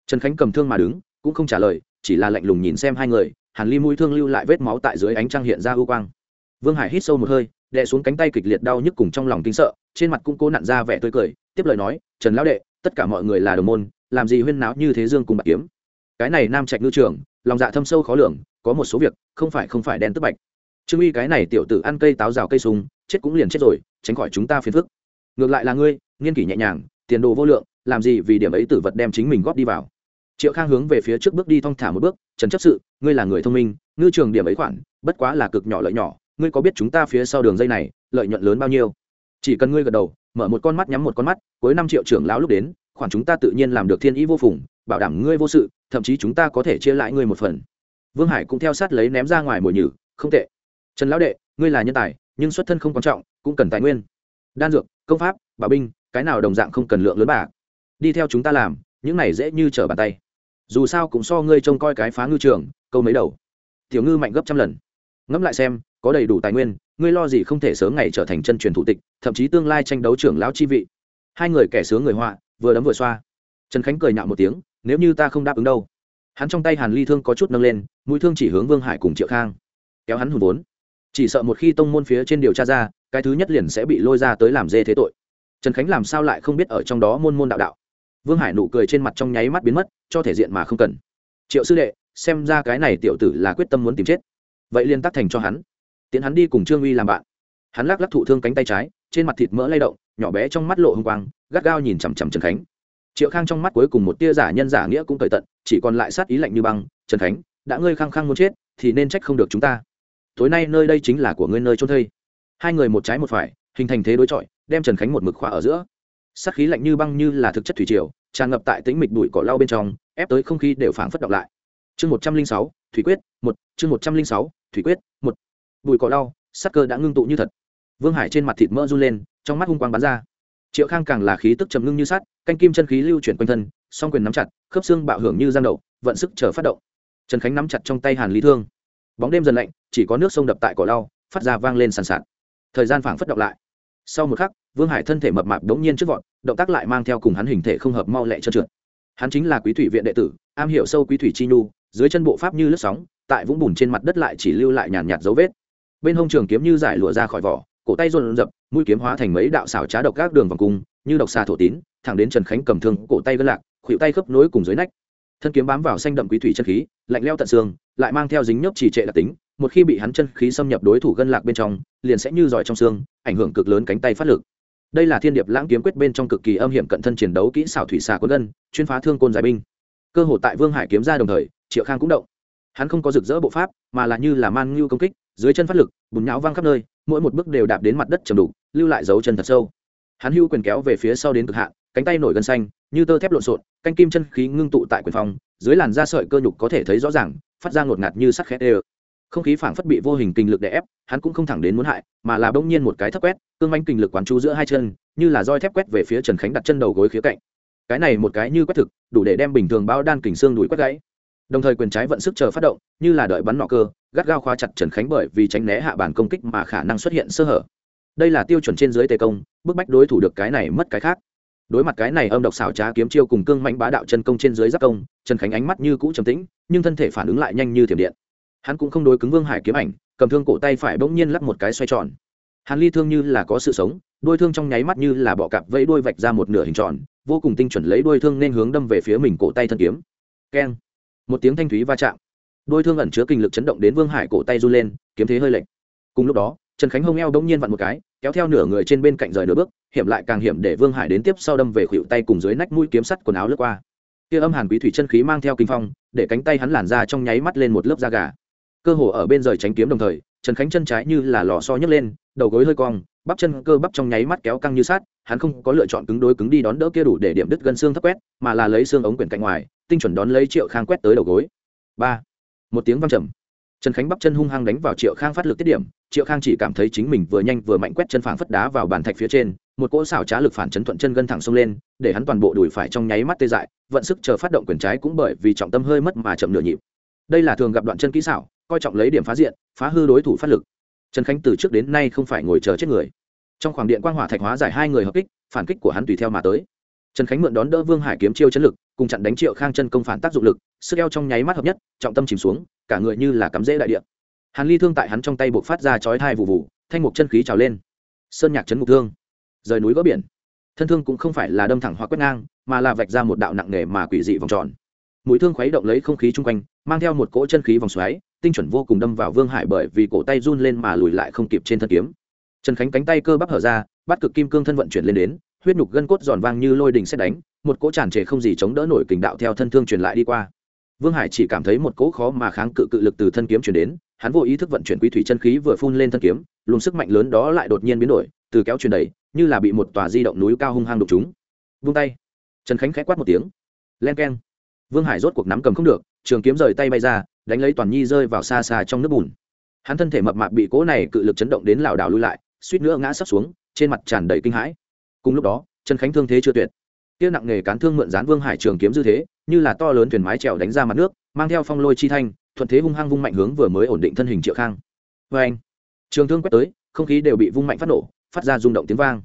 Trần khánh cầm thương mà đứng, cũng không trả lời, chỉ là lạnh lùng nhìn xem hai người hàn ly mũi thương lưu lại vết máu tại dưới ánh trăng hiện ra ưu quang. Vương hải hít sâu một hơi, đè xuống cánh tay kịch liệt đau nhức cùng trong lòng kinh sợ, trên mặt cũng cố nặn ra vẻ tươi cười, tiếp lời nói, trần lão đệ, tất cả mọi người là đồng môn, làm gì huyên náo như thế dương cùng bạc kiếm? Cái này nam trạch ngư trường, lòng dạ thâm sâu khó lường, có một số việc, không phải không phải đen tức bạch. Trương uy cái này tiểu tử ăn cây táo rào cây súng, chết cũng liền chết rồi, tránh khỏi chúng ta phiền phức. Ngược lại là ngươi, nghiên kỷ nhẹ nhàng, tiền đồ vô lượng, làm gì vì điểm ấy tử vật đem chính mình góp đi vào? Triệu khang hướng về phía trước bước đi thong thả một bước, trần chấp sự, ngươi là người thông minh, ngư trường điểm ấy khoản, bất quá là cực nhỏ lợi nhỏ, ngươi có biết chúng ta phía sau đường dây này, lợi nhuận lớn bao nhiêu? Chỉ cần ngươi gật đầu, mở một con mắt nhắm một con mắt, cuối năm triệu trưởng lão lúc đến, khoản chúng ta tự nhiên làm được thiên ý vô phùng, bảo đảm ngươi vô sự, thậm chí chúng ta có thể chia lại ngươi một phần. Vương hải cũng theo sát lấy ném ra ngoài mồi nhử, không tệ. Trần lão đệ, ngươi là nhân tài, nhưng xuất thân không quan trọng, cũng cần tài nguyên. Đan dược, công pháp, bảo binh, cái nào đồng dạng không cần lượng lớn bạc. Đi theo chúng ta làm, những này dễ như trở bàn tay dù sao cũng so ngươi trông coi cái phá ngư trường, câu mấy đầu. Tiểu ngư mạnh gấp trăm lần. Ngẫm lại xem, có đầy đủ tài nguyên, ngươi lo gì không thể sớm ngày trở thành chân truyền thủ tịch, thậm chí tương lai tranh đấu trưởng lão chi vị. Hai người kẻ sướng người họa, vừa đấm vừa xoa. Trần khánh cười nhạo một tiếng, nếu như ta không đáp ứng đâu. Hắn trong tay hàn ly thương có chút nâng lên, mũi thương chỉ hướng vương hải cùng triệu khang. Kéo hắn hùn vốn. Chỉ sợ một khi tông môn phía trên điều tra ra, cái thứ nhất liền sẽ bị lôi ra tới làm dê thế tội. Trần khánh làm sao lại không biết ở trong đó môn môn đạo đạo vương hải nụ cười trên mặt trong nháy mắt biến mất, cho thể diện mà không cần. Triệu sư đệ, xem ra cái này tiểu tử là quyết tâm muốn tìm chết. Vậy liên tắc thành cho hắn. Tiến hắn đi cùng trương uy làm bạn. Hắn lắc lắc thụ thương cánh tay trái, trên mặt thịt mỡ lay động, nhỏ bé trong mắt lộ h ư n g quang, gắt gao nhìn chằm chằm trần khánh. Triệu khang trong mắt cuối cùng một tia giả nhân giả nghĩa cũng cởi tận, chỉ còn lại sát ý lạnh như băng, trần khánh, đã ngươi khăng khăng muốn chết, thì nên trách không được chúng ta. Tối nay nơi đây chính là của ngươi nơi trôn thây. Hai người một trái một phải, hình thành thế đối chọi, đem trần khánh một mực khóa ở giữa sát khí lạnh như băng như là thực chất thủy triều, tràn ngập tại tính mịch bụi cỏ lau bên trong, ép tới không khí đều phảng phất động lại. Chương một trăm linh sáu, thủy quyết, một, chương một trăm linh sáu, thủy quyết, một. Bụi cỏ lau sắc cơ đã ngưng tụ như thật. Vương hải trên mặt thịt mỡ run lên, trong mắt hung quang bắn ra. Triệu khang càng là khí tức chầm ngưng như sắt, canh kim chân khí lưu chuyển quanh thân, song quyền nắm chặt, khớp xương bạo hưởng như giang đậu, vận sức chờ phát động. Trần khánh nắm chặt trong tay hàn lý thương. Bóng đêm dần lạnh, chỉ có nước sông đập tại cỏ lau, phát ra vang lên sàn sạt. Thời gian phảng phất động lại sau một khắc, vương hải thân thể mập mạp đống nhiên trước vọt, động tác lại mang theo cùng hắn hình thể không hợp mau lẹ trơn trượt. Hắn chính là quý thủy viện đệ tử, am hiểu sâu quý thủy chi nhu, dưới chân bộ pháp như lướt sóng, tại vũng bùn trên mặt đất lại chỉ lưu lại nhàn nhạt dấu vết. Bên hông trường kiếm như giải lụa ra khỏi vỏ, cổ tay run rập, mũi kiếm hóa thành mấy đạo xảo trá độc các đường vòng cung, như độc xà thổ tín, thẳng đến trần khánh cầm thương, cổ tay gân lạc khuỵu tay khớp nối cùng dưới nách. Thân kiếm bám vào xanh đậm quý thủy chân khí, lạnh leo tận xương, lại mang theo dính nhớp trì trệ đặc tính một khi bị hắn chân khí xâm nhập đối thủ gân lạc bên trong, liền sẽ như giỏi trong xương, ảnh hưởng cực lớn cánh tay phát lực. Đây là thiên điệp lãng kiếm quyết bên trong cực kỳ âm hiểm cận thân chiến đấu kỹ xảo thủy xà quân gân, chuyên phá thương côn giải binh. Cơ hội tại vương hải kiếm ra đồng thời, triệu khang cũng động. Hắn không có rực rỡ bộ pháp, mà là như là man ngưu công kích, dưới chân phát lực, bùn nhão văng khắp nơi, mỗi một bước đều đạp đến mặt đất trầm đục, lưu lại dấu chân thật sâu. Hắn hưu quyền kéo về phía sau đến cực hạn, cánh tay nổi gân xanh, như tơ thép lộn xộn, canh kim chân khí ngưng tụ tại quyền phòng dưới làn da sợi cơ nhục có thể thấy rõ ràng, phát ra ngột ngạt như sắt khét ê không khí phảng phất bị vô hình kinh lực đè ép, hắn cũng không thẳng đến muốn hại, mà là bỗng nhiên một cái thấp quét, cương manh kinh lực quán chú giữa hai chân, như là roi thép quét về phía trần khánh đặt chân đầu gối khía cạnh. Cái này một cái như quét thực, đủ để đem bình thường bao đan kình xương đùi quét gãy. Đồng thời quyền trái vận sức chờ phát động, như là đợi bắn nọ cơ, gắt gao khóa chặt trần khánh bởi vì tránh né hạ bản công kích mà khả năng xuất hiện sơ hở. Đây là tiêu chuẩn trên dưới tề công, bức bách đối thủ được cái này mất cái khác. Đối mặt cái này âm độc xảo trá kiếm chiêu cùng cương mạnh bá đạo chân công trên dưới giáp công, trần khánh ánh mắt như cũ trầm tĩnh, nhưng thân thể phản ứng lại nhanh như thiểm điện hắn cũng không đối cứng vương hải kiếm ảnh, cầm thương cổ tay phải bỗng nhiên lắp một cái xoay tròn. Hàn ly thương như là có sự sống, đôi thương trong nháy mắt như là bọ cạp vẫy đuôi vạch ra một nửa hình tròn, vô cùng tinh chuẩn lấy đôi thương nên hướng đâm về phía mình cổ tay thân kiếm. Keng. Một tiếng thanh thúy va chạm. Đôi thương ẩn chứa kinh lực chấn động đến vương hải cổ tay run lên, kiếm thế hơi lệch. Cùng lúc đó, trần khánh hông eo đ nhiên vặn một cái, kéo theo nửa người trên bên cạnh rời nửa bước, hiểm lại càng hiểm để vương hải đến tiếp sau đâm về khuỷu tay cùng dưới nách mũi kiếm sắt quần áo lướt qua. Kia âm hàn quý thủy chân khí mang theo kinh phong, để cánh tay hắn làn ra trong nháy mắt lên một lớp da gà cơ hồ ở bên rời tránh kiếm đồng thời, trần khánh chân trái như là lò so nhấc lên, đầu gối hơi cong, bắp chân cơ bắp trong nháy mắt kéo căng như sát hắn không có lựa chọn cứng đối cứng đi đón đỡ kia đủ để điểm đứt gân xương thấp quét, mà là lấy xương ống quyển cạnh ngoài, tinh chuẩn đón lấy triệu khang quét tới đầu gối. Ba, một tiếng văng trầm. Trần khánh bắp chân hung hăng đánh vào triệu khang phát lực tiết điểm, triệu khang chỉ cảm thấy chính mình vừa nhanh vừa mạnh quét chân phảng phất đá vào bàn thạch phía trên, một cỗ xảo trá lực phản chấn thuận chân gân thẳng xông lên, để hắn toàn bộ đùi phải trong nháy mắt tê dại, vận sức chờ phát động quyền trái cũng bởi vì trọng tâm hơi mất mà chậm nửa nhịp. Đây là thường gặp đoạn chân kỹ xảo coi trọng lấy điểm phá diện, phá hư đối thủ phát lực. Trần khánh từ trước đến nay không phải ngồi chờ chết người. Trong khoảng điện quang hỏa thạch hóa giải hai người hợp kích, phản kích của hắn tùy theo mà tới. Trần khánh mượn đón đỡ vương hải kiếm chiêu chấn lực, cùng chặn đánh triệu khang chân công phản tác dụng lực, sức eo trong nháy mắt hợp nhất, trọng tâm chìm xuống, cả người như là cắm rễ đại địa. Hàn ly thương tại hắn trong tay buộc phát ra chói thai vụ vụ thanh mục chân khí trào lên. Sơn nhạc chấn mục thương. Rời núi gỡ biển. Thân thương cũng không phải là đâm thẳng hoặc quét ngang, mà là vạch ra một đạo nặng nề mà quỷ dị vòng tròn. Mũi thương khuấy động lấy không khí chung quanh, mang theo một cỗ chân khí vòng xoáy tinh chuẩn vô cùng đâm vào vương hải bởi vì cổ tay run lên mà lùi lại không kịp trên thân kiếm. Trần khánh cánh tay cơ bắp hở ra, bắt cực kim cương thân vận chuyển lên đến, huyết nhục gân cốt giòn vang như lôi đình xét đánh, một cỗ tràn trề không gì chống đỡ nổi kình đạo theo thân thương truyền lại đi qua. Vương hải chỉ cảm thấy một cỗ khó mà kháng cự cự lực từ thân kiếm truyền đến, hắn vô ý thức vận chuyển quý thủy chân khí vừa phun lên thân kiếm, luồng sức mạnh lớn đó lại đột nhiên biến đổi, từ kéo truyền đầy, như là bị một tòa di động núi cao hung hăng đục chúng vung tay. Trần khánh khẽ quát một tiếng. Len keng. Vương hải rốt cuộc nắm cầm không được, trường kiếm rời tay bay ra đánh lấy toàn nhi rơi vào xa xa trong nước bùn. Hắn thân thể mập mạp bị cỗ này cự lực chấn động đến lảo đảo lui lại, suýt nữa ngã sấp xuống, trên mặt tràn đầy kinh hãi. Cùng lúc đó, trần khánh thương thế chưa tuyệt. Tiêu nặng nghề cán thương mượn dán vương hải trường kiếm dư thế, như là to lớn thuyền mái trèo đánh ra mặt nước, mang theo phong lôi chi thanh, thuận thế hung hăng vung mạnh hướng vừa mới ổn định thân hình triệu khang. Vê anh, trường thương quét tới, không khí đều bị vung mạnh phát nổ, phát ra rung động tiếng vang.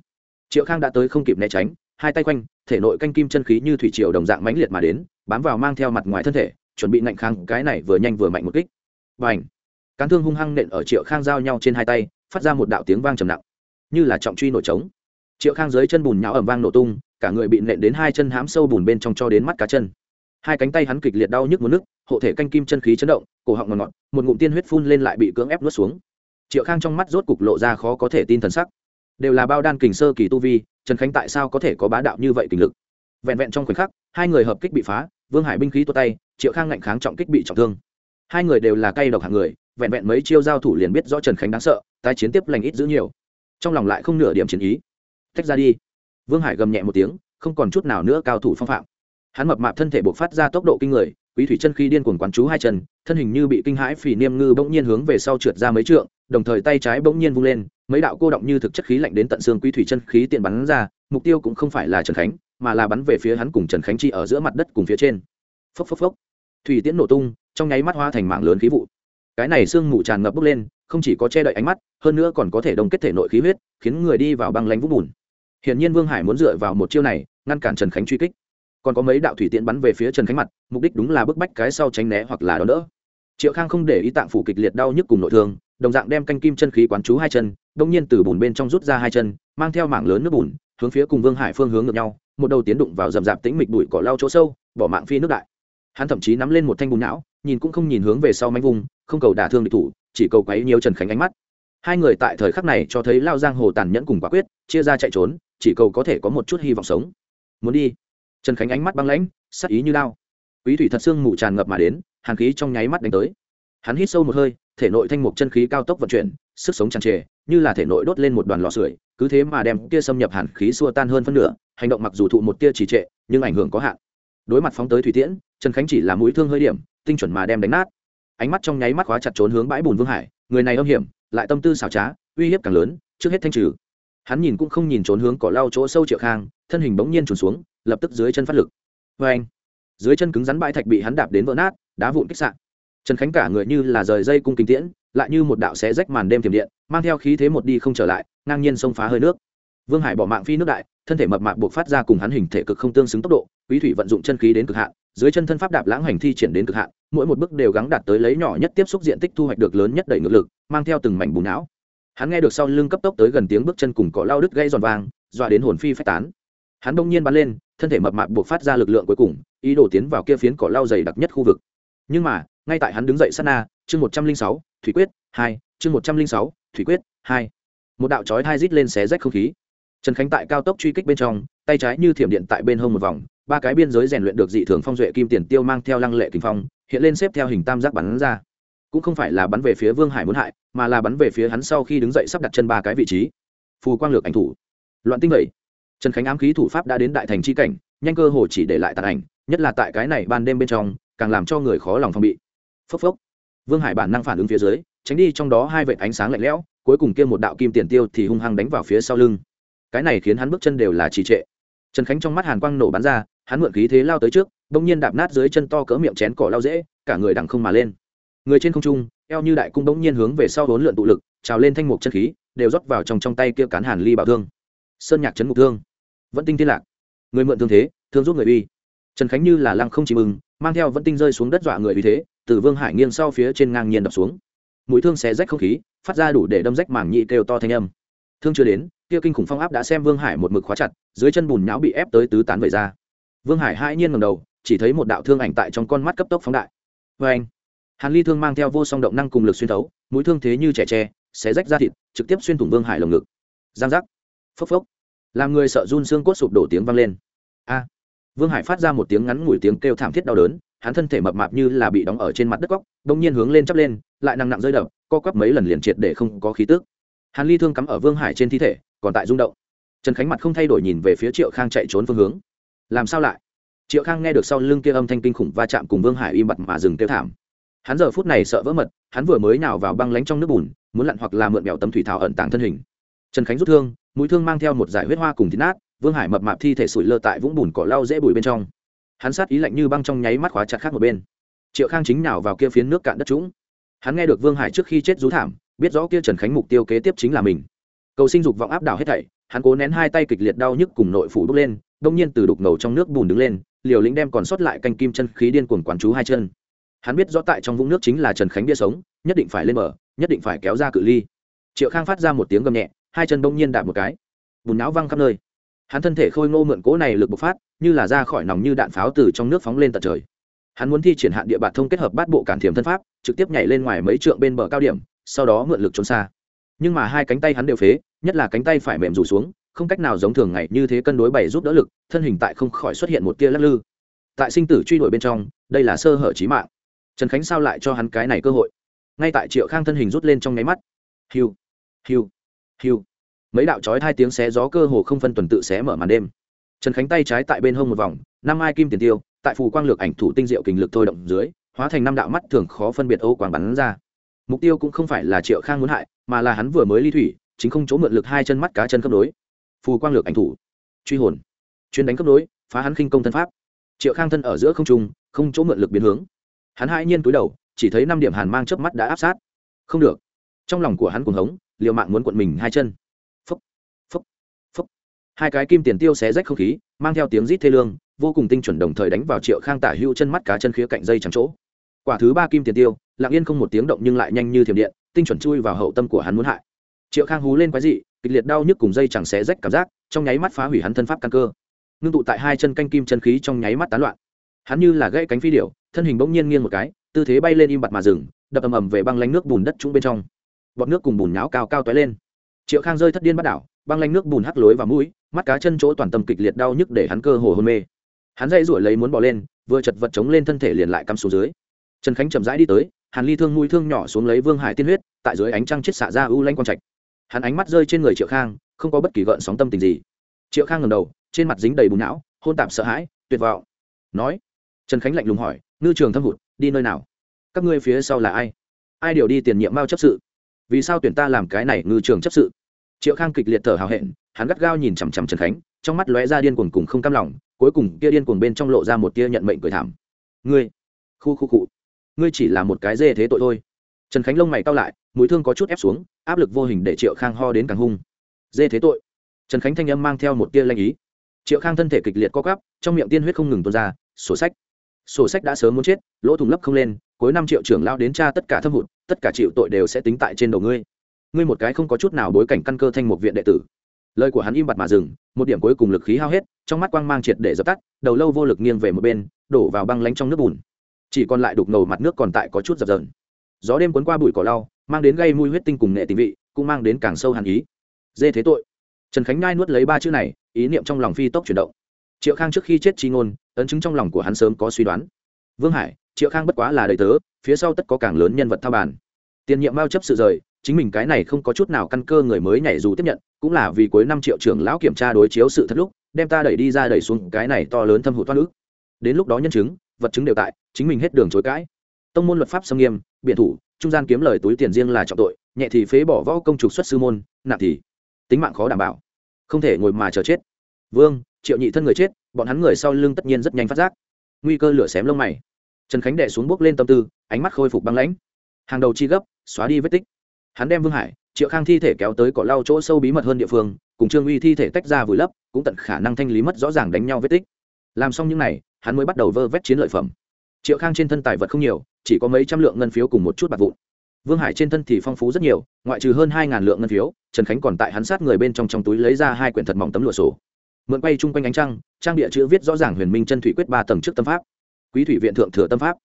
Triệu khang đã tới không kịp né tránh, hai tay quanh, thể nội canh kim chân khí như thủy triều đồng dạng mãnh liệt mà đến, bám vào mang theo mặt ngoài thân thể chuẩn bị ngạnh khang cái này vừa nhanh vừa mạnh một kích. Và ảnh cán thương hung hăng nện ở triệu khang giao nhau trên hai tay, phát ra một đạo tiếng vang trầm nặng. Như là trọng truy nổi trống. Triệu khang dưới chân bùn nhão ẩm vang nổ tung, cả người bị nện đến hai chân hám sâu bùn bên trong cho đến mắt cá chân. Hai cánh tay hắn kịch liệt đau nhức muốn nước, hộ thể canh kim chân khí chấn động, cổ họng ngọt ngọt, một ngụm tiên huyết phun lên lại bị cưỡng ép nuốt xuống. Triệu khang trong mắt rốt cục lộ ra khó có thể tin thần sắc. Đều là bao đan kình sơ kỳ tu vi, trần khánh tại sao có thể có bá đạo như vậy kình lực? Vẹn vẹn trong khoảnh khắc, hai người hợp kích bị phá vương hải binh khí tua tay, triệu khang ngạnh kháng trọng kích bị trọng thương. Hai người đều là cay độc hạng người, vẹn vẹn mấy chiêu giao thủ liền biết rõ trần khánh đáng sợ, tái chiến tiếp lành ít giữ nhiều. Trong lòng lại không nửa điểm chiến ý. Tách ra đi. Vương hải gầm nhẹ một tiếng, không còn chút nào nữa cao thủ phong phạm. Hắn mập mạp thân thể buộc phát ra tốc độ kinh người, quý thủy chân khi điên cuồng quán chú hai chân, thân hình như bị kinh hãi phỉ niêm ngư bỗng nhiên hướng về sau trượt ra mấy trượng, đồng thời tay trái bỗng nhiên vung lên, mấy đạo cô động như thực chất khí lạnh đến tận xương quý thủy chân khí tiện bắn ra, mục tiêu cũng không phải là trần khánh mà là bắn về phía hắn cùng trần khánh chi ở giữa mặt đất cùng phía trên. Phốc phốc phốc. Thủy tiễn nổ tung, trong nháy mắt hoa thành mạng lớn khí vụ. Cái này sương mù tràn ngập bốc lên, không chỉ có che đậy ánh mắt, hơn nữa còn có thể đồng kết thể nội khí huyết, khiến người đi vào băng lánh vũng bùn. Hiển nhiên vương hải muốn dựa vào một chiêu này, ngăn cản trần khánh truy kích. Còn có mấy đạo thủy tiễn bắn về phía trần khánh mặt, mục đích đúng là bức bách cái sau tránh né hoặc là đón đỡ. Triệu khang không để ý tạng phủ kịch liệt đau nhức cùng nội thương, đồng dạng đem canh kim chân khí quán chú hai chân, đông nhiên từ bùn bên trong rút ra hai chân, mang theo mảng lớn nước bùn hướng phía cùng vương hải phương hướng ngược nhau, một đầu tiến đụng vào rậm rạp tĩnh mịch bụi cỏ lau chỗ sâu, bỏ mạng phi nước đại. Hắn thậm chí nắm lên một thanh bùn não, nhìn cũng không nhìn hướng về sau manh vùng, không cầu đả thương địch thủ, chỉ cầu quấy nhiều trần khánh ánh mắt. Hai người tại thời khắc này cho thấy lao giang hồ tàn nhẫn cùng quả quyết, chia ra chạy trốn, chỉ cầu có thể có một chút hy vọng sống. Muốn đi. Trần khánh ánh mắt băng lãnh, sắc ý như lao quý thủy thật xương mù tràn ngập mà đến, hàn khí trong nháy mắt đánh tới. Hắn hít sâu một hơi, thể nội thanh mục chân khí cao tốc vận chuyển, sức sống tràn trề, như là thể nội đốt lên một đoàn lò sưởi cứ thế mà đem tia xâm nhập hàn khí xua tan hơn phân nửa, hành động mặc dù thụ một tia trì trệ, nhưng ảnh hưởng có hạn. Đối mặt phóng tới thủy tiễn, trần khánh chỉ là mũi thương hơi điểm, tinh chuẩn mà đem đánh nát. Ánh mắt trong nháy mắt khóa chặt trốn hướng bãi bùn vương hải, người này âm hiểm, lại tâm tư xảo trá, uy hiếp càng lớn, trước hết thanh trừ. Hắn nhìn cũng không nhìn trốn hướng cỏ lau chỗ sâu triệu khang, thân hình bỗng nhiên trùn xuống, lập tức dưới chân phát lực. Vê anh dưới chân cứng rắn bãi thạch bị hắn đạp đến vỡ nát, đá vụn kích sạn trần khánh cả người như là rời dây cung kinh tiễn, lại như một đạo xé rách màn đêm tiềm điện, mang theo khí thế một đi không trở lại ngang nhiên xông phá hơi nước. Vương hải bỏ mạng phi nước đại, thân thể mập mạc buộc phát ra cùng hắn hình thể cực không tương xứng tốc độ, quý thủy vận dụng chân khí đến cực hạn, dưới chân thân pháp đạp lãng hành thi triển đến cực hạn, mỗi một bước đều gắng đạt tới lấy nhỏ nhất tiếp xúc diện tích thu hoạch được lớn nhất đẩy ngược lực, mang theo từng mảnh bùn não. Hắn nghe được sau lưng cấp tốc tới gần tiếng bước chân cùng cỏ lao đứt gây giòn vang, dọa đến hồn phi phách tán. Hắn bỗng nhiên bắn lên, thân thể mập mạp buộc phát ra lực lượng cuối cùng, ý đồ tiến vào kia phiến cỏ lao dày đặc nhất khu vực. Nhưng mà, ngay tại hắn đứng dậy sát na, chương một trăm linh sáu, thủy quyết hai, chương một trăm linh sáu, thủy quyết hai một đạo chói hai rít lên xé rách không khí. Trần khánh tại cao tốc truy kích bên trong, tay trái như thiểm điện tại bên hông một vòng, ba cái biên giới rèn luyện được dị thường phong duệ kim tiền tiêu mang theo lăng lệ kinh phong, hiện lên xếp theo hình tam giác bắn ra. Cũng không phải là bắn về phía vương hải muốn hại, mà là bắn về phía hắn sau khi đứng dậy sắp đặt chân ba cái vị trí. Phù quang lược ảnh thủ. Loạn tinh vậy. Trần khánh ám khí thủ pháp đã đến đại thành c h i cảnh, nhanh cơ hồ chỉ để lại tàn ảnh, nhất là tại cái này ban đêm bên trong, càng làm cho người khó lòng phòng bị. Phốc phốc. Vương hải bản năng phản ứng phía dưới, tránh đi trong đó hai vệt ánh sáng lạnh lẽo cuối cùng kia một đạo kim tiền tiêu thì hung hăng đánh vào phía sau lưng. Cái này khiến hắn bước chân đều là trì trệ. Trần khánh trong mắt hàn quang nổ bắn ra, hắn mượn khí thế lao tới trước, bỗng nhiên đạp nát dưới chân to cỡ miệng chén cỏ lao dễ, cả người đằng không mà lên. Người trên không trung, eo như đại cung bỗng nhiên hướng về sau hốn lượn tụ lực, trào lên thanh mục chân khí, đều rót vào trong trong tay kia cán hàn ly bảo thương. Sơn nhạc chấn mục thương. Vẫn tinh thiên lạc. Người mượn thương thế, thương giúp người uy. Trần khánh như là lăng không chỉ mừng mang theo vẫn tinh rơi xuống đất dọa người uy thế, từ vương hải nghiêng sau phía trên ngang nhiên đập xuống mũi thương xé rách không khí, phát ra đủ để đâm rách màng nhị kêu to thanh âm. Thương chưa đến, kia kinh khủng phong áp đã xem vương hải một mực khóa chặt, dưới chân bùn nhão bị ép tới tứ tán vẩy ra. Vương hải hai nhiên ngầm đầu, chỉ thấy một đạo thương ảnh tại trong con mắt cấp tốc phóng đại. Vê anh hàn ly thương mang theo vô song động năng cùng lực xuyên thấu, mũi thương thế như trẻ tre, xé rách ra thịt, trực tiếp xuyên thủng vương hải lồng ngực. Giang giác! Phốc phốc! Làm người sợ run xương cốt sụp đổ tiếng vang lên. A! Vương hải phát ra một tiếng ngắn ngủi tiếng kêu thảm thiết đau đớn hắn thân thể mập mạp như là bị đóng ở trên mặt đất góc đông nhiên hướng lên chắp lên, lại nặng nặng rơi đập, co quắp mấy lần liền triệt để không có khí tước hàn ly thương cắm ở vương hải trên thi thể, còn tại rung động. Trần khánh mặt không thay đổi nhìn về phía triệu khang chạy trốn phương hướng. Làm sao lại? Triệu khang nghe được sau lưng kia âm thanh kinh khủng va chạm cùng vương hải im bặt mà dừng kêu thảm. Hắn giờ phút này sợ vỡ mật, hắn vừa mới nào vào băng lánh trong nước bùn, muốn lặn hoặc là mượn bèo tấm thủy thảo ẩn tàng thân hình. Trần khánh rút thương, mũi thương mang theo một giải huyết hoa cùng thịt nát, vương hải mập mạp thi thể sủi lơ tại vũng bùn cỏ lau dễ bụi bên trong hắn sát ý lạnh như băng trong nháy mắt khóa chặt khác một bên. Triệu khang chính nào vào kia phiến nước cạn đất trũng. Hắn nghe được vương hải trước khi chết rú thảm, biết rõ kia trần khánh mục tiêu kế tiếp chính là mình. Cầu sinh dục vọng áp đảo hết thảy, hắn cố nén hai tay kịch liệt đau nhức cùng nội phủ đúc lên, đông nhiên từ đục ngầu trong nước bùn đứng lên, liều lĩnh đem còn sót lại canh kim chân khí điên cuồng quán chú hai chân. Hắn biết rõ tại trong vũng nước chính là trần khánh bia sống, nhất định phải lên mở nhất định phải kéo ra cự ly. Triệu khang phát ra một tiếng gầm nhẹ, hai chân đông nhiên đạp một cái. Bùn não văng khắp nơi hắn thân thể khôi ngô mượn cỗ này lực bộc phát, như là ra khỏi nòng như đạn pháo từ trong nước phóng lên tận trời. Hắn muốn thi triển hạn địa bạt thông kết hợp bát bộ cản thiểm thân pháp, trực tiếp nhảy lên ngoài mấy trượng bên bờ cao điểm, sau đó mượn lực trốn xa. Nhưng mà hai cánh tay hắn đều phế, nhất là cánh tay phải mềm rủ xuống, không cách nào giống thường ngày như thế cân đối bày giúp đỡ lực, thân hình tại không khỏi xuất hiện một tia lắc lư. Tại sinh tử truy đuổi bên trong, đây là sơ hở trí mạng. Trần khánh sao lại cho hắn cái này cơ hội? Ngay tại triệu khang thân hình rút lên trong nháy mắt. Hiu hiu hiu mấy đạo chói hai tiếng xé gió cơ hồ không phân tuần tự xé mở màn đêm. Trần khánh tay trái tại bên hông một vòng, năm ai kim tiền tiêu, tại phù quang lược ảnh thủ tinh diệu kình lực thôi động dưới, hóa thành năm đạo mắt thường khó phân biệt ô quảng bắn ra. Mục tiêu cũng không phải là triệu khang muốn hại, mà là hắn vừa mới ly thủy, chính không chỗ mượn lực hai chân mắt cá chân cấp đối phù quang lược ảnh thủ. Truy hồn. Chuyên đánh cấp đối phá hắn khinh công thân pháp. Triệu khang thân ở giữa không trung, không chỗ mượn lực biến hướng. Hắn hai nhiên túi đầu, chỉ thấy năm điểm hàn mang chớp mắt đã áp sát. Không được. Trong lòng của hắn cuồng hống, liều mạng muốn quận mình hai chân hai cái kim tiền tiêu xé rách không khí mang theo tiếng rít thê lương vô cùng tinh chuẩn đồng thời đánh vào triệu khang tả hưu chân mắt cá chân khía cạnh dây chẳng chỗ. Quả thứ ba kim tiền tiêu lặng yên không một tiếng động nhưng lại nhanh như thiểm điện tinh chuẩn chui vào hậu tâm của hắn muốn hại. Triệu khang hú lên quái dị kịch liệt đau nhức cùng dây chẳng xé rách cảm giác trong nháy mắt phá hủy hắn thân pháp căn cơ. Ngưng tụ tại hai chân canh kim chân khí trong nháy mắt tán loạn. Hắn như là gãy cánh phi điểu, thân hình bỗng nhiên nghiêng một cái tư thế bay lên im bặt mà dừng đập ầm ầm về băng lánh nước bùn đất trũng bên trong. Bọt nước cùng bùn nháo cao cao tóe lên. Triệu khang rơi thất điên bắt đảo băng lanh nước bùn hắt lối vào mũi mắt cá chân chỗ toàn tâm kịch liệt đau nhức để hắn cơ hồ hôn mê. Hắn dây rủi lấy muốn bỏ lên, vừa chật vật chống lên thân thể liền lại cắm xuống dưới. Trần khánh chậm rãi đi tới, hàn ly thương mũi thương nhỏ xuống lấy vương hải tiên huyết, tại dưới ánh trăng chết xạ ra ưu lanh quang trạch. Hắn ánh mắt rơi trên người triệu khang, không có bất kỳ gợn sóng tâm tình gì. Triệu khang ngầm đầu, trên mặt dính đầy bùn não, hôn tạp sợ hãi, tuyệt vọng. Nói, trần khánh lạnh lùng hỏi, ngư trường thâm hụt, đi nơi nào? Các ngươi phía sau là ai? Ai điều đi tiền nhiệm mao chấp sự? Vì sao tuyển ta làm cái này ngư trường chấp sự? Triệu khang kịch liệt thở hào hẹn, hắn gắt gao nhìn chằm chằm trần khánh, trong mắt lóe ra điên cuồng cùng không cam lòng, cuối cùng kia điên cuồng bên trong lộ ra một tia nhận mệnh cười thảm. Ngươi, khu khu cụ ngươi chỉ là một cái dê thế tội thôi. Trần khánh lông mày cao lại, mũi thương có chút ép xuống, áp lực vô hình để triệu khang ho đến càng hung. Dê thế tội? Trần khánh thanh âm mang theo một tia lanh ý. Triệu khang thân thể kịch liệt co cắp trong miệng tiên huyết không ngừng tuôn ra, sổ sách sổ sách đã sớm muốn chết, lỗ thùng lấp không lên, cuối năm triệu trưởng lao đến tra tất cả thâm hụt, tất cả chịu tội đều sẽ tính tại trên đầu ngươi ngươi một cái không có chút nào bối cảnh căn cơ thanh một viện đệ tử. Lời của hắn im bặt mà dừng, một điểm cuối cùng lực khí hao hết, trong mắt quang mang triệt để dập tắt, đầu lâu vô lực nghiêng về một bên, đổ vào băng lánh trong nước bùn. Chỉ còn lại đục ngầu mặt nước còn tại có chút dập dờn. Gió đêm cuốn qua bụi cỏ lau, mang đến gây mùi huyết tinh cùng nghệ tình vị, cũng mang đến càng sâu hàn ý. Dê thế tội. Trần khánh nhai nuốt lấy ba chữ này, ý niệm trong lòng phi tốc chuyển động. Triệu khang trước khi chết chi ngôn, ấn chứng trong lòng của hắn sớm có suy đoán. Vương hải, triệu khang bất quá là đầy tớ, phía sau tất có càng lớn nhân vật thao bàn. Tiền nhiệm bao chấp sự rời chính mình cái này không có chút nào căn cơ người mới nhảy dù tiếp nhận, cũng là vì cuối năm triệu trưởng lão kiểm tra đối chiếu sự thật lúc, đem ta đẩy đi ra đẩy xuống cái này to lớn thâm hụt toan ức. Đến lúc đó nhân chứng, vật chứng đều tại, chính mình hết đường chối cãi. Tông môn luật pháp xâm nghiêm biện thủ, trung gian kiếm lời túi tiền riêng là trọng tội, nhẹ thì phế bỏ võ công trục xuất sư môn, nặng thì tính mạng khó đảm bảo. Không thể ngồi mà chờ chết. Vương, triệu nhị thân người chết, bọn hắn người sau lưng tất nhiên rất nhanh phát giác. Nguy cơ lửa xém lông mày. Trần khánh đệ xuống bước lên tâm tư, ánh mắt khôi phục băng lãnh. Hàng đầu chi gấp, xóa đi vết tích hắn đem vương hải, triệu khang thi thể kéo tới cỏ lau chỗ sâu bí mật hơn địa phương, cùng trương uy thi thể tách ra vùi lấp, cũng tận khả năng thanh lý mất rõ ràng đánh nhau vết tích. Làm xong những n à y hắn mới bắt đầu vơ vét chiến lợi phẩm. Triệu khang trên thân tài vật không nhiều, chỉ có mấy trăm lượng ngân phiếu cùng một chút bạc vụn. Vương hải trên thân thì phong phú rất nhiều, ngoại trừ hơn hai ngàn lượng ngân phiếu, trần khánh còn tại hắn sát người bên trong trong túi lấy ra hai quyển thật mỏng tấm lụa sổ. Mượn quay chung quanh ánh trăng, trang địa chữ viết rõ ràng huyền minh chân thủy quyết ba tầng trước tâm pháp. Quý thủy viện thượng thừa tâm pháp.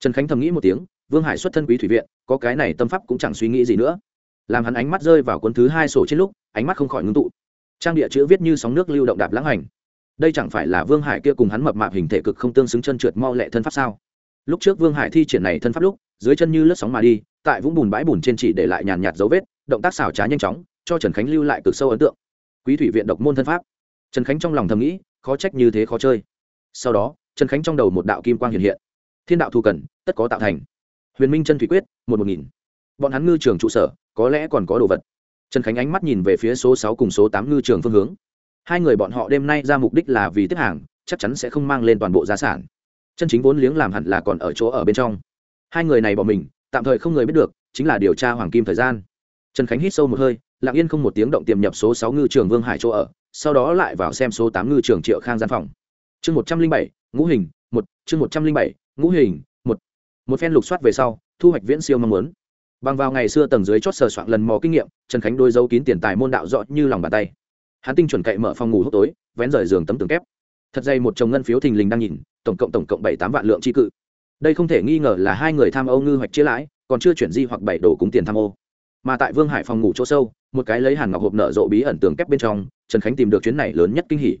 Trần khánh thầm nghĩ một tiếng vương hải xuất thân quý thủy viện, có cái này tâm pháp cũng chẳng suy nghĩ gì nữa. Làm hắn ánh mắt rơi vào cuốn thứ hai sổ trên lúc, ánh mắt không khỏi ngưng tụ. Trang địa chữ viết như sóng nước lưu động đạp lãng hành. Đây chẳng phải là vương hải kia cùng hắn mập mạp hình thể cực không tương xứng chân trượt mau lẹ thân pháp sao? Lúc trước vương hải thi triển này thân pháp lúc, dưới chân như lướt sóng mà đi, tại vũng bùn bãi bùn trên chỉ để lại nhàn nhạt dấu vết, động tác xảo trá nhanh chóng, cho trần khánh lưu lại cực sâu ấn tượng. Quý thủy viện độc môn thân pháp. Trần khánh trong lòng thầm nghĩ, khó trách như thế khó chơi. Sau đó, trần khánh trong đầu một đạo kim quang hiện hiện. Thiên đạo thu cần, tất có tạo thành huyền minh chân thủy quyết, một một nghìn. Bọn hắn ngư trường trụ sở, có lẽ còn có đồ vật. Trần khánh ánh mắt nhìn về phía số sáu cùng số tám ngư trường phương hướng. Hai người bọn họ đêm nay ra mục đích là vì tiếp hàng, chắc chắn sẽ không mang lên toàn bộ gia sản. Chân chính vốn liếng làm hẳn là còn ở chỗ ở bên trong. Hai người này bỏ mình, tạm thời không người biết được, chính là điều tra hoàng kim thời gian. Trần khánh hít sâu một hơi, lặng yên không một tiếng động tiềm nhập số sáu ngư trường vương hải chỗ ở, sau đó lại vào xem số tám ngư trường triệu khang gian phòng. Chương một trăm linh bảy, ngũ hình, một, chương một trăm linh bảy, ngũ hình một phen lục soát về sau, thu hoạch viễn siêu mong muốn. Bằng vào ngày xưa tầng dưới chót sờ soạn lần mò kinh nghiệm, trần khánh đôi dấu kín tiền tài môn đạo rõ như lòng bàn tay. Hắn tinh chuẩn cậy mở phòng ngủ hốc tối, vén rời giường tấm tường kép. Thật dày một chồng ngân phiếu thình lình đang nhìn, tổng cộng tổng cộng bảy tám vạn lượng tri cự. Đây không thể nghi ngờ là hai người tham ô ngư hoạch chia lãi, còn chưa chuyển di hoặc bảy đồ cúng tiền tham ô. Mà tại vương hải phòng ngủ chỗ sâu, một cái lấy hàn ngọc hộp nở rộ bí ẩn tường kép bên trong, trần khánh tìm được chuyến này lớn nhất kinh hỉ.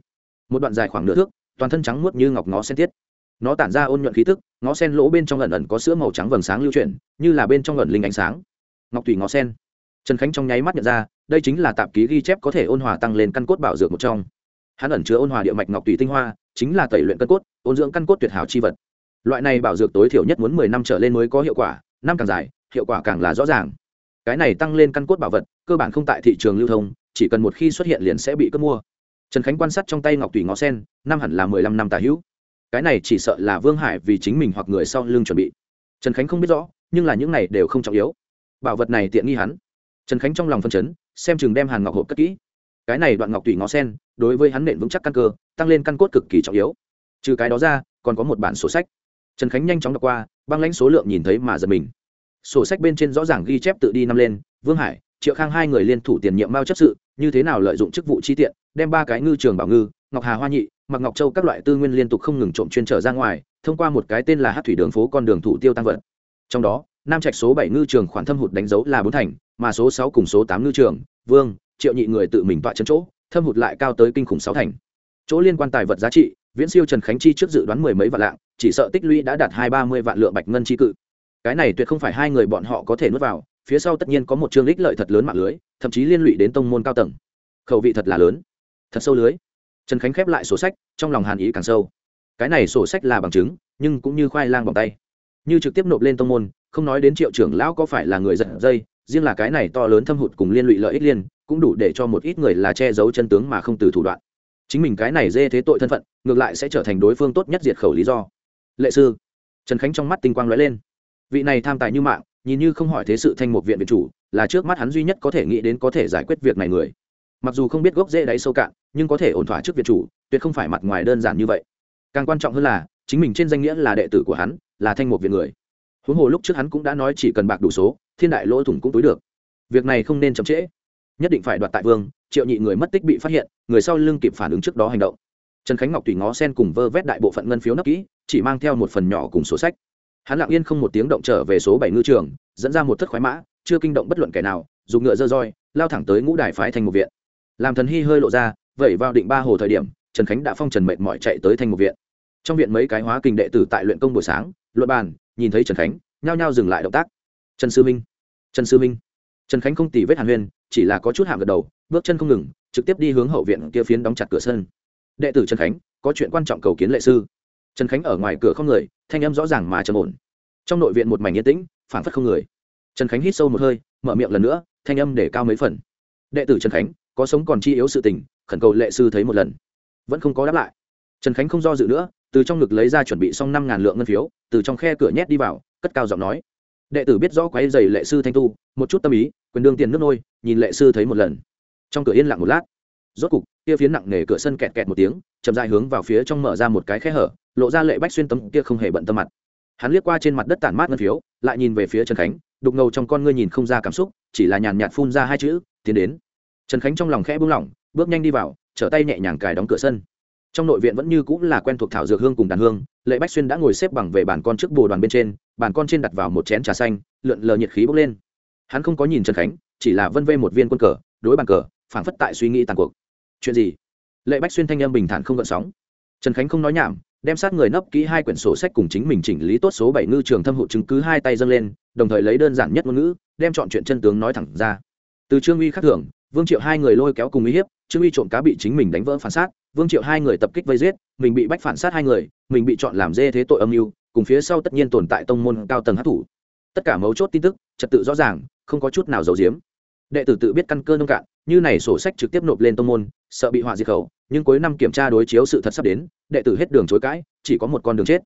Một đoạn dài khoảng nửa thước, toàn thân trắng muốt như ngọc ngó sen tiết nó tản ra ôn nhuận khí tức, ngó sen lỗ bên trong ẩn ẩn có sữa màu trắng vầng sáng lưu chuyển, như là bên trong ẩn linh ánh sáng. Ngọc tùy ngó sen. Trần khánh trong nháy mắt nhận ra, đây chính là tạp ký ghi chép có thể ôn hòa tăng lên căn cốt bảo dược một trong. Hắn ẩn chứa ôn hòa địa mạch ngọc tùy tinh hoa, chính là tẩy luyện căn cốt, ôn dưỡng căn cốt tuyệt hảo chi vật. Loại này bảo dược tối thiểu nhất muốn mười năm trở lên mới có hiệu quả, năm càng dài, hiệu quả càng là rõ ràng. Cái này tăng lên căn cốt bảo vật, cơ bản không tại thị trường lưu thông, chỉ cần một khi xuất hiện liền sẽ bị cướp mua. Trần khánh quan sát trong tay ngọc tùy ngó sen, năm hẳn là mười lăm năm tà hữu cái này chỉ sợ là vương hải vì chính mình hoặc người sau lưng chuẩn bị. Trần khánh không biết rõ, nhưng là những này đều không trọng yếu. Bảo vật này tiện nghi hắn. Trần khánh trong lòng phân chấn, xem chừng đem hàn ngọc hộp cất kỹ. Cái này đoạn ngọc tùy ngó sen, đối với hắn nện vững chắc căn cơ, tăng lên căn cốt cực kỳ trọng yếu. Trừ cái đó ra, còn có một bản sổ sách. Trần khánh nhanh chóng đọc qua, băng lãnh số lượng nhìn thấy mà giật mình. Sổ sách bên trên rõ ràng ghi chép tự đi năm lên, vương hải, triệu khang hai người liên thủ tiền nhiệm mao chấp sự, như thế nào lợi dụng chức vụ chi tiện, đem ba cái ngư trường bảo ngư, ngọc hà hoa nhị mặc ngọc châu các loại tư nguyên liên tục không ngừng trộm chuyên trở ra ngoài, thông qua một cái tên là hát thủy đường phố con đường thủ tiêu tăng vật. trong đó, nam trạch số bảy ngư trường khoản thâm hụt đánh dấu là bốn thành, mà số sáu cùng số tám ngư trường, vương, triệu nhị người tự mình tọa chân chỗ, thâm hụt lại cao tới kinh khủng sáu thành. Chỗ liên quan tài vật giá trị, viễn siêu trần khánh chi trước dự đoán mười mấy vạn lạng, chỉ sợ tích lũy đã đạt hai ba mươi vạn lượng bạch ngân chi cự. Cái này tuyệt không phải hai người bọn họ có thể nuốt vào, phía sau tất nhiên có một chương ích lợi thật lớn mạng lưới, thậm chí liên lụy đến tông môn cao tầng. Khẩu vị thật là lớn. Thật sâu lưới trần khánh khép lại sổ sách, trong lòng hàn ý càng sâu. Cái này sổ sách là bằng chứng, nhưng cũng như khoai lang bằng tay. Như trực tiếp nộp lên tông môn, không nói đến triệu trưởng lão có phải là người giật dây, riêng là cái này to lớn thâm hụt cùng liên lụy lợi ích liên, cũng đủ để cho một ít người là che giấu chân tướng mà không từ thủ đoạn. Chính mình cái này dê thế tội thân phận, ngược lại sẽ trở thành đối phương tốt nhất diệt khẩu lý do. Lệ sư, trần khánh trong mắt tinh quang lóe lên. Vị này tham tài như mạng, nhìn như không hỏi thế sự thanh một viện viện chủ, là trước mắt hắn duy nhất có thể nghĩ đến có thể giải quyết việc này người. Mặc dù không biết gốc rễ đáy sâu cạn nhưng có thể ổn thỏa trước viện chủ, tuyệt không phải mặt ngoài đơn giản như vậy. Càng quan trọng hơn là, chính mình trên danh nghĩa là đệ tử của hắn, là thanh một viện người. Huống hồ lúc trước hắn cũng đã nói chỉ cần bạc đủ số, thiên đại lỗ thủng cũng túi được. Việc này không nên chậm trễ. Nhất định phải đoạt tại vương, triệu nhị người mất tích bị phát hiện, người sau lưng kịp phản ứng trước đó hành động. Trần khánh ngọc tùy ngó sen cùng vơ vét đại bộ phận ngân phiếu nấp kỹ, chỉ mang theo một phần nhỏ cùng sổ sách. Hắn lặng yên không một tiếng động trở về số bảy ngư trường, dẫn ra một thất khoái mã, chưa kinh động bất luận kẻ nào, dùng ngựa dơ roi, lao thẳng tới ngũ đài phái thành một viện. Làm thần hy hơi lộ ra vậy vào định ba hồ thời điểm, trần khánh đã phong trần mệt mỏi chạy tới thành một viện. Trong viện mấy cái hóa kình đệ tử tại luyện công buổi sáng, luận bàn, nhìn thấy trần khánh, nhao nhao dừng lại động tác. Trần sư minh, trần sư minh. Trần khánh không tì vết hàn huyên, chỉ là có chút hạng gật đầu, bước chân không ngừng, trực tiếp đi hướng hậu viện kia phiến đóng chặt cửa sân. Đệ tử trần khánh, có chuyện quan trọng cầu kiến lệ sư. Trần khánh ở ngoài cửa không người, thanh âm rõ ràng mà trầm ổn. Trong nội viện một mảnh yên tĩnh phản phất không người. Trần khánh hít sâu một hơi, mở miệng lần nữa, thanh âm để cao mấy phần. Đệ tử trần khánh có sống còn chi yếu sự tình, khẩn cầu lệ sư thấy một lần. Vẫn không có đáp lại. Trần khánh không do dự nữa, từ trong ngực lấy ra chuẩn bị xong năm ngàn lượng ngân phiếu, từ trong khe cửa nhét đi vào, cất cao giọng nói. Đệ tử biết rõ quái dày lệ sư thanh tu, một chút tâm ý, quyền đương tiền nước nôi, nhìn lệ sư thấy một lần. Trong cửa yên lặng một lát. Rốt cục, kia phiến nặng nề cửa sân kẹt kẹt một tiếng, chậm dài hướng vào phía trong mở ra một cái khe hở, lộ ra lệ bách xuyên tâm, kia không hề bận tâm mặt. Hắn liếc qua trên mặt đất tản mát ngân phiếu, lại nhìn về phía trần khánh, đục ngầu trong con ngươi nhìn không ra cảm xúc, chỉ là nhàn nhạt phun ra hai chữ, tiến đến trần khánh trong lòng khẽ buông lỏng, bước nhanh đi vào, trở tay nhẹ nhàng cài đóng cửa sân. Trong nội viện vẫn như cũng là quen thuộc thảo dược hương cùng đàn hương, lệ bách xuyên đã ngồi xếp bằng về bàn con trước bồ đoàn bên trên, bàn con trên đặt vào một chén trà xanh, lượn lờ nhiệt khí bốc lên. Hắn không có nhìn trần khánh, chỉ là vân vê một viên quân cờ, đối bàn cờ, phảng phất tại suy nghĩ tàn cuộc. Chuyện gì? Lệ bách xuyên thanh âm bình thản không gợn sóng. Trần khánh không nói nhảm, đem sát người nấp kỹ hai quyển sổ sách cùng chính mình chỉnh lý tốt số bảy ngư trường thâm hụt chứng cứ hai tay dâng lên, đồng thời lấy đơn giản nhất ngôn ngữ, đem chọn chuyện chân tướng nói thẳng ra. Từ trương uy khắc thưởng vương triệu hai người lôi kéo cùng uy hiếp, trương uy trộm cá bị chính mình đánh vỡ phản sát vương triệu hai người tập kích vây giết, mình bị bách phản sát hai người, mình bị chọn làm dê thế tội âm mưu, cùng phía sau tất nhiên tồn tại tông môn cao tầng hát thủ tất cả mấu chốt tin tức, trật tự rõ ràng, không có chút nào giấu giếm. Đệ tử tự biết căn cơ nông cạn, như này sổ sách trực tiếp nộp lên tông môn, sợ bị họa diệt khẩu, nhưng cuối năm kiểm tra đối chiếu sự thật sắp đến, đệ tử hết đường chối cãi, chỉ có một con đường chết.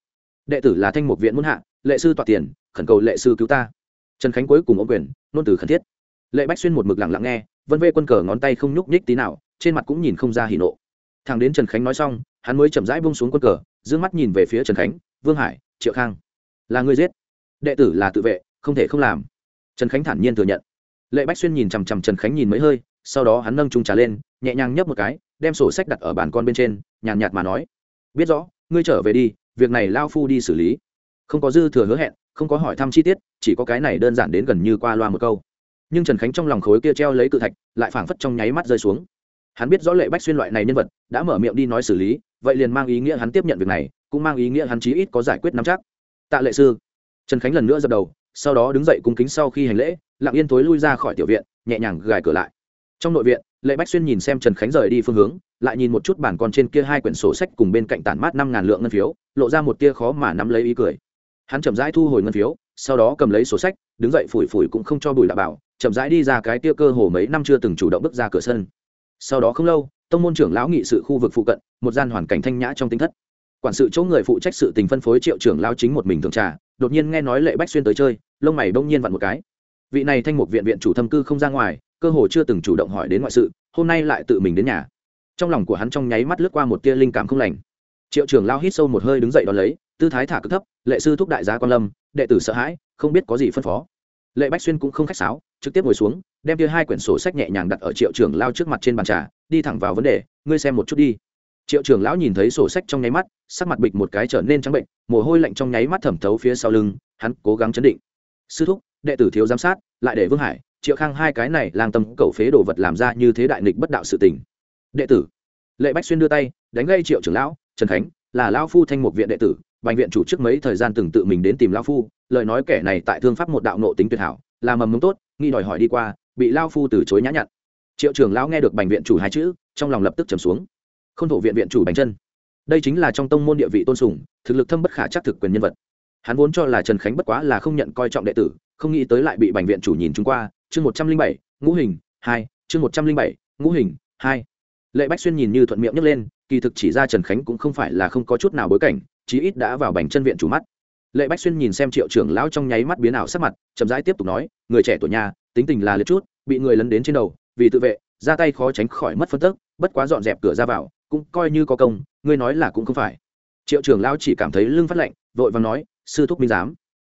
Đệ tử là thanh mục viện muốn hạ, lệ sư tọa tiền, khẩn cầu lệ sư cứu ta. Trần khánh cuối cùng ô quyền, nôn từ khẩn thiết. Lệ bách xuyên một mực lặng lặng nghe vân vê quân cờ ngón tay không nhúc nhích tí nào, trên mặt cũng nhìn không ra hỉ nộ. Thằng đến trần khánh nói xong, hắn mới chậm rãi bông xuống quân cờ, d mắt nhìn về phía trần khánh, vương hải, triệu khang, là người giết. Đệ tử là tự vệ, không thể không làm. Trần khánh thản nhiên thừa nhận. Lệ bách xuyên nhìn chằm chằm trần khánh nhìn mấy hơi, sau đó hắn nâng trung trà lên, nhẹ nhàng nhấp một cái, đem sổ sách đặt ở bàn con bên trên, nhàn nhạt mà nói, biết rõ, ngươi trở về đi, việc này lao phu đi xử lý. Không có dư thừa hứa hẹn, không có hỏi thăm chi tiết, chỉ có cái này đơn giản đến gần như qua loa một câu nhưng trần khánh trong lòng khối kia treo lấy cự thạch lại phảng phất trong nháy mắt rơi xuống hắn biết rõ lệ bách xuyên loại này nhân vật đã mở miệng đi nói xử lý vậy liền mang ý nghĩa hắn tiếp nhận việc này cũng mang ý nghĩa hắn chí ít có giải quyết nắm chắc tạ lệ sư trần khánh lần nữa dập đầu sau đó đứng dậy cung kính sau khi hành lễ lặng yên thối lui ra khỏi tiểu viện nhẹ nhàng gài cửa lại trong nội viện lệ bách xuyên nhìn xem trần khánh rời đi phương hướng lại nhìn một chút bản con trên kia hai quyển sổ sách cùng bên cạnh tản mát năm ngàn lượng ngân phiếu lộ ra một tia khó mà nắm lấy ý cười hắn chậm rãi thu hồi ngân phiếu sau đó cầm lấy sổ sách đứng dậy phủi phủi cũng không cho bùi đạo bảo chậm rãi đi ra cái tia cơ hồ mấy năm chưa từng chủ động bước ra cửa sân. Sau đó không lâu, tông môn trưởng lão nghị sự khu vực phụ cận, một gian hoàn cảnh thanh nhã trong tính thất. Quản sự chỗ người phụ trách sự tình phân phối triệu trưởng lão chính một mình thường trà, đột nhiên nghe nói lệ bách xuyên tới chơi, lông mày bỗng nhiên vặn một cái. Vị này thanh một viện viện chủ thâm cư không ra ngoài, cơ hồ chưa từng chủ động hỏi đến ngoại sự, hôm nay lại tự mình đến nhà. Trong lòng của hắn trong nháy mắt lướt qua một tia linh cảm không lành. Triệu trưởng lao hít sâu một hơi đứng dậy đón lấy, tư thái thả cực thấp, lệ sư thúc đại gia quan lâm, đệ tử sợ hãi, không biết có gì phân phó. Lệ bách xuyên cũng không khách sáo trực tiếp ngồi xuống, đem kia hai quyển sổ sách nhẹ nhàng đặt ở triệu trưởng lao trước mặt trên bàn trà, đi thẳng vào vấn đề, ngươi xem một chút đi. Triệu trưởng lão nhìn thấy sổ sách trong nháy mắt, sắc mặt bịch một cái trở nên trắng bệnh, mồ hôi lạnh trong nháy mắt thẩm thấu phía sau lưng, hắn cố gắng chấn định. Sư thúc, đệ tử thiếu giám sát, lại để vương hải, triệu khang hai cái này lang tâm cầu phế đồ vật làm ra như thế đại nghịch bất đạo sự tình. Đệ tử. Lệ bách xuyên đưa tay, đánh gây triệu trưởng lão, trần khánh, là lão phu thanh mục viện đệ tử bệnh viện chủ trước mấy thời gian từng tự mình đến tìm lão phu, lời nói kẻ này tại thương pháp một đạo nộ tính tuyệt hảo, là mầm mống tốt nghi đòi hỏi đi qua, bị lao phu từ chối nhã nhặn. Triệu trưởng lão nghe được Bành viện chủ hai chữ, trong lòng lập tức trầm xuống. K h ô n thổ viện viện chủ bành chân đây chính là trong tông môn địa vị tôn sùng, thực lực thâm bất khả chắc thực quyền nhân vật. Hắn vốn cho là trần khánh bất quá là không nhận coi trọng đệ tử, không nghĩ tới lại bị Bành viện chủ nhìn chúng qua. Chương một trăm linh bảy, ngũ hình, hai, chương một trăm linh bảy, ngũ hình, hai. Lệ bách xuyên nhìn như thuận miệng nhấc lên, kỳ thực chỉ ra trần khánh cũng không phải là không có chút nào bối cảnh, chí ít đã vào bành chân viện chủ mắt lệ bách xuyên nhìn xem triệu trưởng lão trong nháy mắt biến ảo sắc mặt, chậm rãi tiếp tục nói, người trẻ tuổi nhà, tính tình là liệt chút, bị người lấn đến trên đầu, vì tự vệ, ra tay khó tránh khỏi mất phân tức, bất quá dọn dẹp cửa ra vào, cũng coi như có công, ngươi nói là cũng không phải. Triệu trưởng lão chỉ cảm thấy lưng phát lạnh, vội vàng nói, sư thúc minh giám.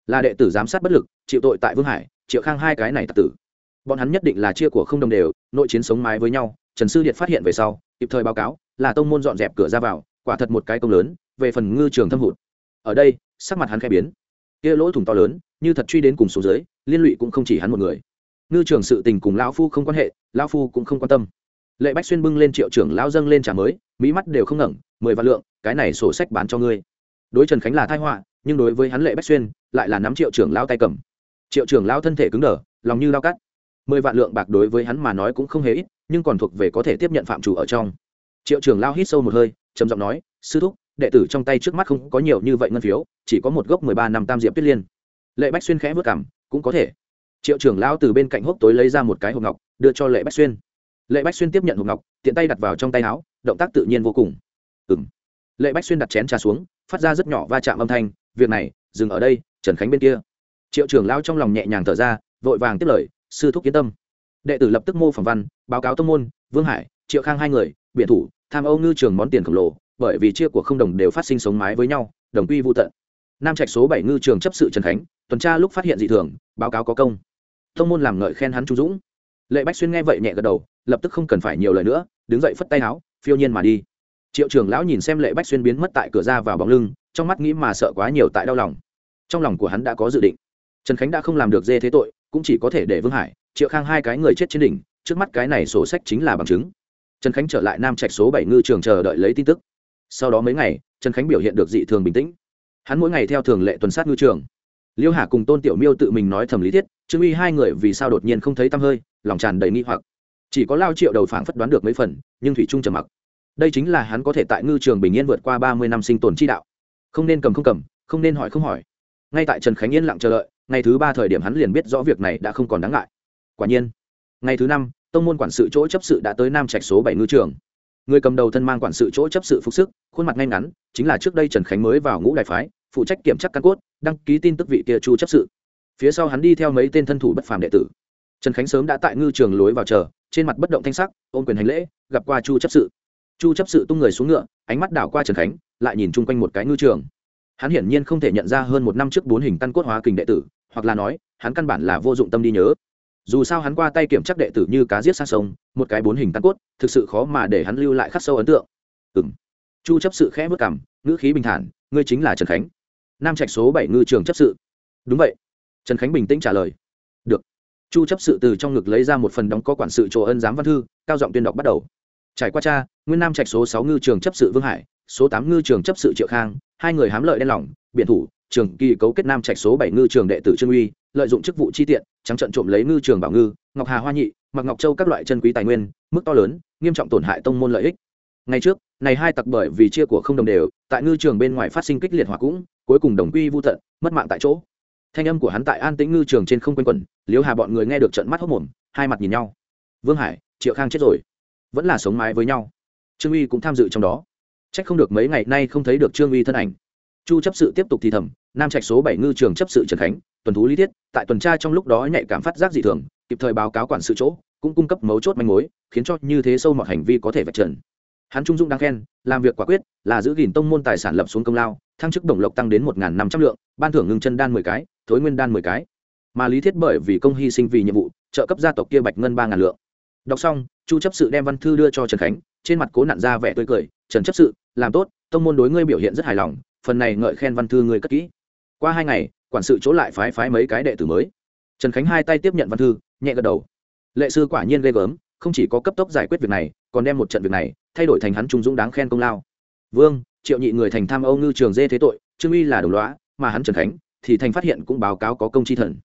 Là đệ tử giám sát bất lực, chịu tội tại vương hải, triệu khang hai cái này tặc tử. Bọn hắn nhất định là chia của không đồng đều, nội chiến sống mái với nhau, trần sư điện phát hiện về sau, kịp thời báo cáo, là tông môn dọn dẹp cửa ra vào, quả thật một cái công lớn, về phần ngư trường thâm hụt. Ở đây sắc mặt hắn khai biến. Kia lỗ thủng to lớn, như thật truy đến cùng số dưới, liên lụy cũng không chỉ hắn một người. Ngư trường sự tình cùng lão phu không quan hệ, lão phu cũng không quan tâm. Lệ bách xuyên bưng lên triệu trưởng lão dâng lên trả mới, mỹ mắt đều không ngẩng, mười vạn lượng, cái này sổ sách bán cho ngươi. Đối trần khánh là thai họa, nhưng đối với hắn lệ bách xuyên, lại là nắm triệu trưởng lão tay cầm. Triệu trưởng lão thân thể cứng đờ, lòng như lao cắt. Mười vạn lượng bạc đối với hắn mà nói cũng không hề ít, nhưng còn thuộc về có thể tiếp nhận phạm chủ ở trong. Triệu trưởng lão hít sâu một hơi, trầm giọng nói, sư thúc đệ tử trong tay trước mắt không có nhiều như vậy ngân phiếu, chỉ có một gốc mười ba năm tam diệp tuyết liên. Lệ bách xuyên khẽ vất cảm, cũng có thể. Triệu trưởng lão từ bên cạnh hốc tối lấy ra một cái hộp ngọc, đưa cho lệ bách xuyên. Lệ bách xuyên tiếp nhận hộp ngọc, tiện tay đặt vào trong tay áo, động tác tự nhiên vô cùng. Ừng lệ bách xuyên đặt chén trà xuống, phát ra rất nhỏ va chạm âm thanh, việc này, dừng ở đây, trần khánh bên kia. Triệu trưởng lão trong lòng nhẹ nhàng thở ra, vội vàng tiếp lời, sư thúc yên tâm. Đệ tử lập tức mô phỏng văn, báo cáo tông môn, vương hải, triệu khang hai người biện thủ, tham âu ngư trường món tiền khổng lồ bởi vì chia của không đồng đều phát sinh sống mái với nhau, đồng quy vô tận. Nam trạch số bảy ngư trường chấp sự trần khánh, tuần tra lúc phát hiện dị thường, báo cáo có công. Thông môn làm ngợi khen hắn trung dũng. Lệ bách xuyên nghe vậy nhẹ gật đầu, lập tức không cần phải nhiều lời nữa, đứng dậy phất tay áo, phiêu nhiên mà đi. Triệu trưởng lão nhìn xem lệ bách xuyên biến mất tại cửa ra vào bóng lưng, trong mắt nghĩ mà sợ quá nhiều tại đau lòng. Trong lòng của hắn đã có dự định. Trần khánh đã không làm được dê thế tội, cũng chỉ có thể để vương hải, triệu khang hai cái người chết trên đỉnh, trước mắt cái này sổ sách chính là bằng chứng. Trần khánh trở lại nam trạch số bảy ngư trường chờ đợi lấy tin tức sau đó mấy ngày, trần khánh biểu hiện được dị thường bình tĩnh. Hắn mỗi ngày theo thường lệ tuần sát ngư trường. Liêu hà cùng tôn tiểu miêu tự mình nói thầm lý thiết, trương uy hai người vì sao đột nhiên không thấy tăm hơi, lòng tràn đầy nghi hoặc. Chỉ có lao triệu đầu phảng phất đoán được mấy phần, nhưng thủy trung trầm mặc. Đây chính là hắn có thể tại ngư trường bình yên vượt qua ba mươi năm sinh tồn chi đạo. Không nên cầm không cầm, không nên hỏi không hỏi. Ngay tại trần khánh yên lặng chờ đợi, ngày thứ ba thời điểm hắn liền biết rõ việc này đã không còn đáng ngại. Quả nhiên, ngày thứ năm, tông môn quản sự chỗ chấp sự đã tới nam trạch số bảy ngư trường người cầm đầu thân mang quản sự chỗ chấp sự phục sức, khuôn mặt ngay ngắn, chính là trước đây trần khánh mới vào ngũ đại phái, phụ trách kiểm tra căn cốt, đăng ký tin tức vị kia chu chấp sự. Phía sau hắn đi theo mấy tên thân thủ bất phàm đệ tử. Trần khánh sớm đã tại ngư trường lối vào chờ, trên mặt bất động thanh sắc, ôm quyền hành lễ, gặp qua chu chấp sự. Chu chấp sự tung người xuống ngựa, ánh mắt đảo qua trần khánh, lại nhìn chung quanh một cái ngư trường. Hắn hiển nhiên không thể nhận ra hơn một năm trước bốn hình căn cốt hóa kình đệ tử, hoặc là nói, hắn căn bản là vô dụng tâm đi nhớ dù sao hắn qua tay kiểm chắc đệ tử như cá giết sang sông, một cái bốn hình tăng cốt, thực sự khó mà để hắn lưu lại khắc sâu ấn tượng. Ừ m chu chấp sự khẽ vất cảm ngữ khí bình thản, ngươi chính là trần khánh. Nam trạch số bảy ngư trường chấp sự. Đúng vậy. Trần khánh bình tĩnh trả lời. Được. Chu chấp sự từ trong ngực lấy ra một phần đóng có quản sự chỗ ân giám văn thư, cao giọng tuyên đọc bắt đầu. Trải qua cha, nguyên nam trạch số sáu ngư trường chấp sự vương hải, số tám ngư trường chấp sự triệu khang, hai người hám lợi đen lỏng biện thủ trường kỳ cấu kết nam trạch số bảy ngư trường đệ tử trương uy, lợi dụng chức vụ chi tiện, trắng trận trộm lấy ngư trường bảo ngư, ngọc hà hoa nhị mặc ngọc châu các loại chân quý tài nguyên, mức to lớn, nghiêm trọng tổn hại tông môn lợi ích. Ngày trước, này hai tặc bởi vì chia của không đồng đều, tại ngư trường bên ngoài phát sinh kích liệt hỏa cũng, cuối cùng đồng quy vô tận, mất mạng tại chỗ. Thanh âm của hắn tại an tĩnh ngư trường trên không quanh quẩn liếu hà bọn người nghe được trận mắt hốc mồm hai mặt nhìn nhau. Vương hải, triệu khang chết rồi. Vẫn là sống mái với nhau. Trương uy cũng tham dự trong đó. Trách không được mấy ngày nay không thấy được trương uy thân ảnh. Chu chấp sự tiếp tục thì thầm nam trạch số bảy ngư trường chấp sự trần khánh, tuần thú lý thiết, tại tuần tra trong lúc đó nhạy cảm phát giác dị thường, kịp thời báo cáo quản sự chỗ, cũng cung cấp mấu chốt manh mối, khiến cho như thế sâu mọi hành vi có thể vạch trần. Hắn trung dung đang khen, làm việc quả quyết, là giữ gìn tông môn tài sản lập xuống công lao, thăng chức đồng lộc tăng đến một năm trăm lượng, ban thưởng ngưng chân đan mười cái, thối nguyên đan mười cái. Mà lý thiết bởi vì công hy sinh vì nhiệm vụ, trợ cấp gia tộc kia bạch ngân ba ngàn lượng. Đọc xong, chu chấp sự đem văn thư đưa cho trần khánh, trên mặt cố nặn ra vẻ tươi cười, trần chấp sự, làm tốt, tông môn đối ngươi biểu hiện rất hài lòng, phần này ngợi khen văn thư ngươi cất kỹ qua hai ngày, quản sự chỗ lại phái phái mấy cái đệ tử mới. Trần khánh hai tay tiếp nhận văn thư, nhẹ gật đầu. Lệ sư quả nhiên ghê gớm, không chỉ có cấp tốc giải quyết việc này, còn đem một trận việc này thay đổi thành hắn trung dũng đáng khen công lao. Vương, triệu nhị người thành tham âu ngư trường dê thế tội, trương uy là đồng loá mà hắn trần khánh thì thành phát hiện cũng báo cáo có công chi thần.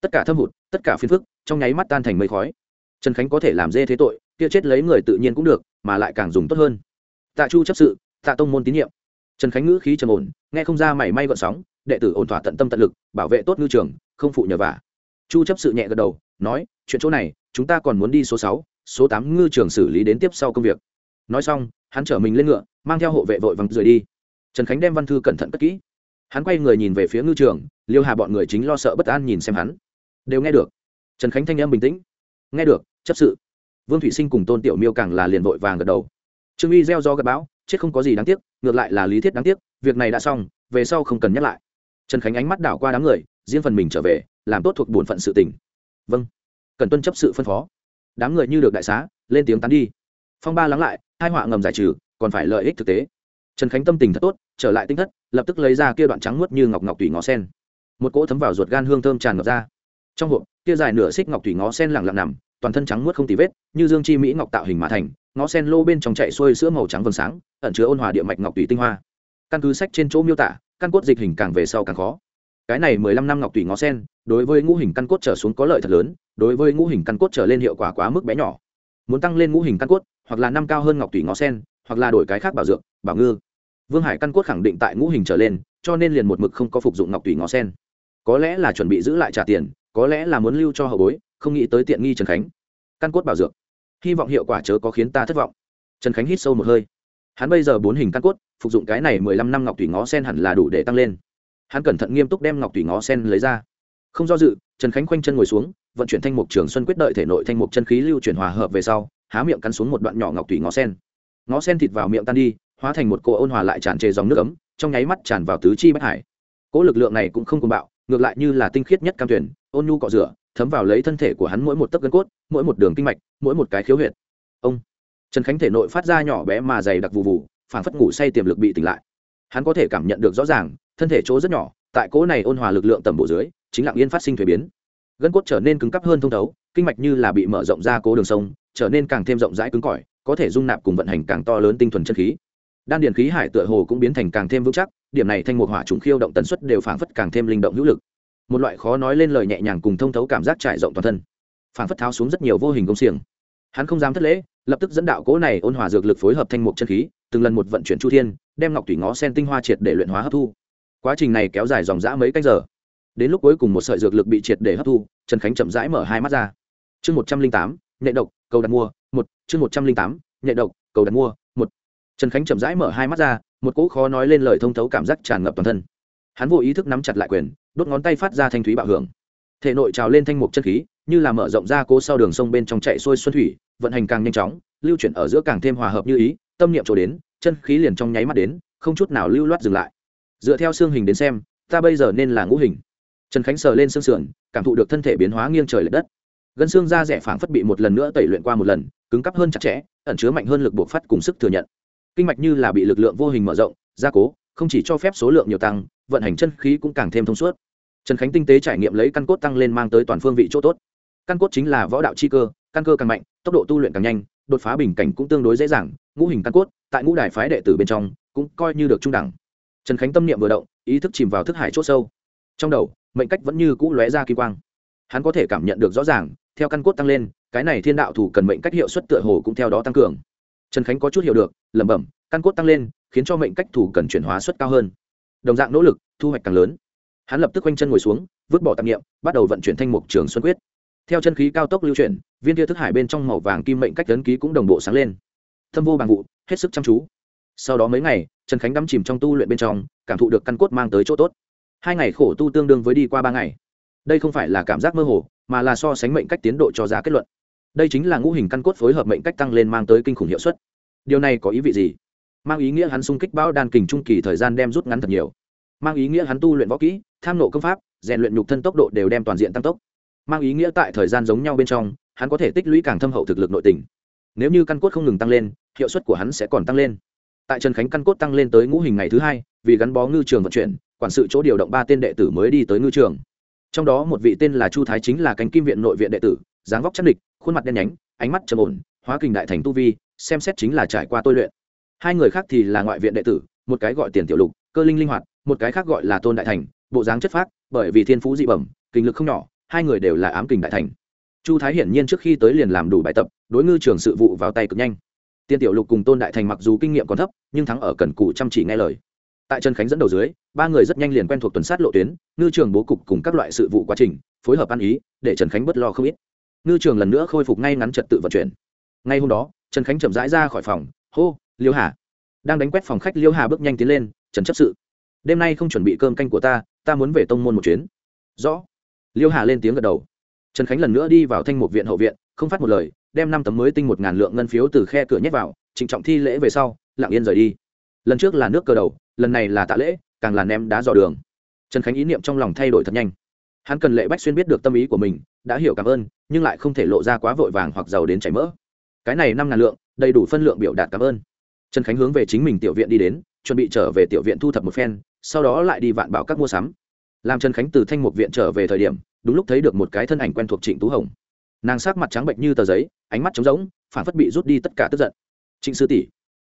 Tất cả thâm hụt, tất cả phiền phức, trong nháy mắt tan thành mây khói. Trần khánh có thể làm dê thế tội, kia chết lấy người tự nhiên cũng được, mà lại càng dùng tốt hơn. Tạ chu chấp sự, tạ tông môn tín nhiệm. Trần khánh ngữ khí trầm ổn, nghe không ra mảy may gọn sóng đệ tử ổn thỏa tận tâm tận lực bảo vệ tốt ngư trường không phụ nhờ vả. Chu chấp sự nhẹ gật đầu nói chuyện chỗ này chúng ta còn muốn đi số 6, số 8 ngư trường xử lý đến tiếp sau công việc. Nói xong hắn trở mình lên ngựa mang theo hộ vệ vội vàng rời đi. Trần khánh đem văn thư cẩn thận cất kỹ. Hắn quay người nhìn về phía ngư trường liêu hà bọn người chính lo sợ bất an nhìn xem hắn. Đều nghe được. Trần khánh thanh âm bình tĩnh. Nghe được chấp sự. Vương thủy sinh cùng tôn tiểu miêu càng là liền vội vàng gật đầu. Trương uy gieo do gật bão chết không có gì đáng tiếc ngược lại là lý thiết đáng tiếc việc này đã xong về sau không cần nhắc lại trần khánh ánh mắt đảo qua đám người, riêng phần mình trở về, làm tốt thuộc bổn phận sự tình. Vâng cần tuân chấp sự phân phó. Đám người như được đại xá, lên tiếng tán đi. Phong ba lắng lại hai họa ngầm giải trừ, còn phải lợi ích thực tế. Trần khánh tâm tình thật tốt, trở lại tinh thất, lập tức lấy ra kia đoạn trắng nuốt như ngọc ngọc tùy ngó sen. Một cỗ thấm vào ruột gan hương thơm tràn ngập ra. Trong hộp, kia dài nửa xích ngọc tùy ngó sen lẳng lặng nằm, toàn thân trắng muốt không tì vết, như dương chi mỹ ngọc tạo hình mã thành, ngó sen lô bên trong chạy xuôi sữa màu trắng vầng sáng, ẩn chứa ôn hòa địa mạch ngọc tùy tinh hoa. Căn cứ sách trên chỗ miêu tả căn cốt dịch hình càng về sau càng khó. Cái này mười lăm năm ngọc tùy ngó sen, đối với ngũ hình căn cốt trở xuống có lợi thật lớn, đối với ngũ hình căn cốt trở lên hiệu quả quá mức bé nhỏ. Muốn tăng lên ngũ hình căn cốt, hoặc là năm cao hơn ngọc tùy ngó sen, hoặc là đổi cái khác bảo dược, bảo ngư. Vương hải căn cốt khẳng định tại ngũ hình trở lên, cho nên liền một mực không có phục dụng ngọc tùy ngó sen. Có lẽ là chuẩn bị giữ lại trả tiền, có lẽ là muốn lưu cho hậu bối, không nghĩ tới tiện nghi trần khánh. Căn cốt bảo dược. Hy vọng hiệu quả chớ có khiến ta thất vọng. Trần khánh hít sâu một hơi hắn bây giờ bốn hình căn cốt, phục dụng cái này mười lăm năm ngọc tùy ngó sen hẳn là đủ để tăng lên. Hắn cẩn thận nghiêm túc đem ngọc tùy ngó sen lấy ra. Không do dự, trần khánh khoanh chân ngồi xuống, vận chuyển thanh mục trường xuân quyết đợi thể nội thanh mục chân khí lưu chuyển hòa hợp về sau, há miệng cắn xuống một đoạn nhỏ ngọc tùy ngó sen. Ngó sen thịt vào miệng tan đi, hóa thành một cỗ ôn hòa lại tràn trề dòng nước ấm, trong nháy mắt tràn vào tứ chi bách hải. Cỗ lực lượng này cũng không cùng bạo, ngược lại như là tinh khiết nhất cam tuyển ôn nhu cọ rửa, thấm vào lấy thân thể của hắn mỗi một tấc gân cốt, mỗi một đường kinh mạch, mỗi một cái khiếu huyệt. Ông! Trần khánh thể nội phát ra nhỏ bé mà dày đặc vụ vụ phản phất ngủ say tiềm lực bị tỉnh lại. Hắn có thể cảm nhận được rõ ràng, thân thể chỗ rất nhỏ, tại cỗ này ôn hòa lực lượng tầm bộ dưới, chính lặng yên phát sinh thuế biến. Gân cốt trở nên cứng cắp hơn thông thấu, kinh mạch như là bị mở rộng ra cố đường sông, trở nên càng thêm rộng rãi cứng cỏi, có thể dung nạp cùng vận hành càng to lớn tinh thuần chân khí. Đan điền khí hải tựa hồ cũng biến thành càng thêm vững chắc, điểm này thanh một hỏa trùng khiêu động tần suất đều phảng phất càng thêm linh động hữu lực. Một loại khó nói lên lời nhẹ nhàng cùng thông thấu cảm giác trải rộng toàn thân, phảng phất tháo xuống rất nhiều vô hình công xiềng. Hắn không dám thất lễ lập tức dẫn đạo cố này ôn hòa dược lực phối hợp thanh mục chân khí, từng lần một vận chuyển chu thiên, đem ngọc thủy ngó sen tinh hoa triệt để luyện hóa hấp thu. Quá trình này kéo dài dòng dã mấy cách giờ. Đến lúc cuối cùng một sợi dược lực bị triệt để hấp thu, trần khánh chậm rãi mở hai mắt ra. Chương một trăm linh tám nhạy độc, cầu đặt mua, một, chương một trăm linh tám nhạy độc, cầu đặt mua, một. Trần khánh chậm rãi mở hai mắt ra, một cỗ khó nói lên lời thông thấu cảm giác tràn ngập toàn thân. Hắn vô ý thức nắm chặt lại quyền, đốt ngón tay phát ra thanh thúy bạo hưởng thể nội trào lên thanh mục chân khí, như là mở rộng ra cố sau đường sông bên trong chạy xuôi xuân thủy, vận hành càng nhanh chóng, lưu chuyển ở giữa càng thêm hòa hợp như ý, tâm niệm trổ đến, chân khí liền trong nháy mắt đến, không chút nào lưu loát dừng lại. Dựa theo xương hình đến xem, ta bây giờ nên là ngũ hình. Trần khánh sờ lên xương sườn, cảm thụ được thân thể biến hóa nghiêng trời l ệ đất. Gân xương da rẻ phảng phất bị một lần nữa tẩy luyện qua một lần, cứng cắp hơn chặt chẽ, ẩn chứa mạnh hơn lực buộc phát cùng sức thừa nhận. Kinh mạch như là bị lực lượng vô hình mở rộng, gia cố, không chỉ cho phép số lượng nhiều tăng, vận hành chân khí cũng càng thêm thông suốt trần khánh tinh tế trải nghiệm lấy căn cốt tăng lên mang tới toàn phương vị chỗ tốt. Căn cốt chính là võ đạo chi cơ, căn cơ càng mạnh, tốc độ tu luyện càng nhanh, đột phá bình cảnh cũng tương đối dễ dàng, ngũ hình căn cốt, tại ngũ đài phái đệ tử bên trong, cũng coi như được trung đẳng. Trần khánh tâm niệm vừa động, ý thức chìm vào thức hải c h ỗ sâu. Trong đầu, mệnh cách vẫn như cũ lóe ra kỳ quang. Hắn có thể cảm nhận được rõ ràng, theo căn cốt tăng lên, cái này thiên đạo thủ cần mệnh cách hiệu suất tựa hồ cũng theo đó tăng cường. Trần khánh có chút hiểu được, lẩm bẩm, căn cốt tăng lên, khiến cho mệnh cách thủ cần chuyển hóa suất cao hơn. Đồng dạng nỗ lực, thu hoạch càng lớn hắn lập tức quanh chân ngồi xuống, vứt bỏ tạp nghiệm bắt đầu vận chuyển thanh mục trường xuân quyết. Theo chân khí cao tốc lưu chuyển, viên tia thức hải bên trong màu vàng kim mệnh cách tấn ký cũng đồng bộ sáng lên. Thâm vô bằng vụ, hết sức chăm chú. Sau đó mấy ngày, trần khánh đắm chìm trong tu luyện bên trong, cảm thụ được căn cốt mang tới chỗ tốt. Hai ngày khổ tu tương đương với đi qua ba ngày. Đây không phải là cảm giác mơ hồ, mà là so sánh mệnh cách tiến độ cho giá kết luận. Đây chính là ngũ hình căn cốt phối hợp mệnh cách tăng lên mang tới kinh khủng hiệu suất. Điều này có ý vị gì? Mang ý nghĩa hắn xung kích bão đan kình trung kỳ thời gian đem rút ngắn thật nhiều. Mang ý nghĩa hắn tu luyện võ kỹ tham nộ công pháp, rèn luyện nhục thân tốc độ đều đem toàn diện tăng tốc. Mang ý nghĩa tại thời gian giống nhau bên trong, hắn có thể tích lũy càng thâm hậu thực lực nội tình. Nếu như căn cốt không ngừng tăng lên, hiệu suất của hắn sẽ còn tăng lên. Tại trần khánh căn cốt tăng lên tới ngũ hình ngày thứ hai, vì gắn bó ngư trường vận chuyển, quản sự chỗ điều động ba tên đệ tử mới đi tới ngư trường. Trong đó một vị tên là chu thái chính là cánh kim viện nội viện đệ tử, dáng vóc chắc địch khuôn mặt đen nhánh, ánh mắt trầm ổn, hóa kình đại thành tu vi, xem xét chính là trải qua tôi luyện. Hai người khác thì là ngoại viện đệ tử, một cái gọi tiền tiểu lục, cơ linh linh hoạt, một cái khác gọi là tôn đại thành bộ dáng chất phác, bởi vì thiên phú dị bẩm, kinh lực không nhỏ, hai người đều là ám kình đại thành. Chu thái hiển nhiên trước khi tới liền làm đủ bài tập, đối ngư trường sự vụ vào tay cực nhanh. Tiên tiểu lục cùng tôn đại thành mặc dù kinh nghiệm còn thấp, nhưng thắng ở cần cụ chăm chỉ nghe lời. Tại trần khánh dẫn đầu dưới, ba người rất nhanh liền quen thuộc tuần sát lộ tuyến, ngư trường bố cục cùng các loại sự vụ quá trình, phối hợp ăn ý, để trần khánh bất lo không ít. Ngư trường lần nữa khôi phục ngay ngắn trật tự vận chuyển. Ngay hôm đó, trần khánh chậm rãi ra khỏi phòng, hô, liêu hà. Đang đánh quét phòng khách, liêu hà bước nhanh tiến lên, trần chấp sự. Đêm nay không chuẩn bị cơm canh của ta ta muốn về tông môn một chuyến. Rõ. Liêu hà lên tiếng gật đầu. Trần khánh lần nữa đi vào thanh một viện hậu viện, không phát một lời, đem năm tấm mới tinh một ngàn lượng ngân phiếu từ khe cửa nhét vào, trịnh trọng thi lễ về sau, lặng yên rời đi. Lần trước là nước cờ đầu, lần này là tạ lễ, càng là ném đá dò đường. Trần khánh ý niệm trong lòng thay đổi thật nhanh. Hắn cần lệ bách xuyên biết được tâm ý của mình, đã hiểu cảm ơn, nhưng lại không thể lộ ra quá vội vàng hoặc giàu đến chảy mỡ. Cái này năm ngàn lượng, đầy đủ phân lượng biểu đạt cảm ơn. Trần khánh hướng về chính mình tiểu viện đi đến, chuẩn bị trở về tiểu viện thu thập một phen sau đó lại đi vạn bảo các mua sắm. Làm trần khánh từ thanh mục viện trở về thời điểm, đúng lúc thấy được một cái thân ảnh quen thuộc trịnh tú hồng. Nàng sắc mặt trắng bệnh như tờ giấy, ánh mắt trống rỗng, phản phất bị rút đi tất cả tức giận. Trịnh sư tỷ.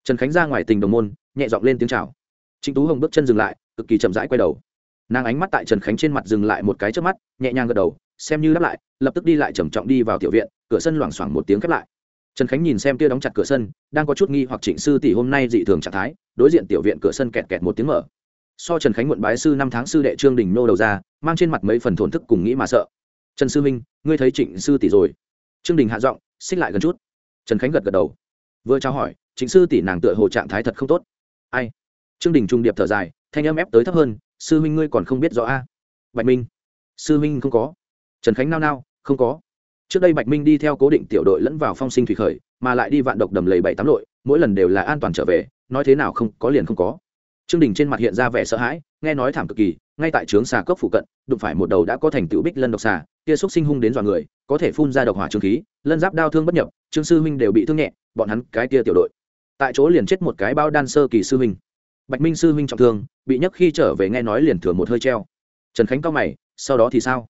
Trần khánh ra ngoài tình đồng môn, nhẹ giọng lên tiếng chào. Trịnh tú hồng bước chân dừng lại, cực kỳ chậm rãi quay đầu. Nàng ánh mắt tại trần khánh trên mặt dừng lại một cái trước mắt, nhẹ nhàng gật đầu, xem như đáp lại, lập tức đi lại trầm trọng đi vào tiểu viện, cửa sân loảng xoảng một tiếng khép lại. Trần khánh nhìn xem kia đóng chặt cửa sân, đang có chút nghi hoặc trịnh sư tỷ hôm nay dị thường trạng thái, đối diện tiểu viện cửa sân kẹt kẹt một tiếng mở so trần khánh muộn bái sư năm tháng sư đệ trương đình nô đầu ra, mang trên mặt mấy phần thổn thức cùng nghĩ mà sợ. Trần sư minh ngươi thấy trịnh sư tỷ rồi? Trương đình hạ giọng, xích lại gần chút. Trần khánh gật gật đầu. Vừa trao hỏi, trịnh sư tỷ nàng tựa hồ trạng thái thật không tốt. Ai? Trương đình trung điệp thở dài, thanh âm ép tới thấp hơn, sư minh ngươi còn không biết rõ a? Bạch minh. Sư minh không có. Trần khánh nao nao, không có. Trước đây bạch minh đi theo cố định tiểu đội lẫn vào phong sinh thủy khởi, mà lại đi vạn độc đầm lầy bảy tám đội mỗi lần đều là an toàn trở về, nói thế nào không có liền không có trương đình trên mặt hiện ra vẻ sợ hãi, nghe nói thảm cực kỳ, ngay tại trướng xà cốc phụ cận, đụng phải một đầu đã có thành tựu bích lân độc xà, kia xúc sinh hung đến dọa người, có thể phun ra độc hỏa trương khí, lân giáp đau thương bất nhập, trương sư huynh đều bị thương nhẹ, bọn hắn cái kia tiểu đội. Tại chỗ liền chết một cái bao đan sơ kỳ sư huynh. Bạch minh sư huynh trọng thương, bị nhấc khi trở về nghe nói liền thừa một hơi treo. Trần khánh cao mày, sau đó thì sao?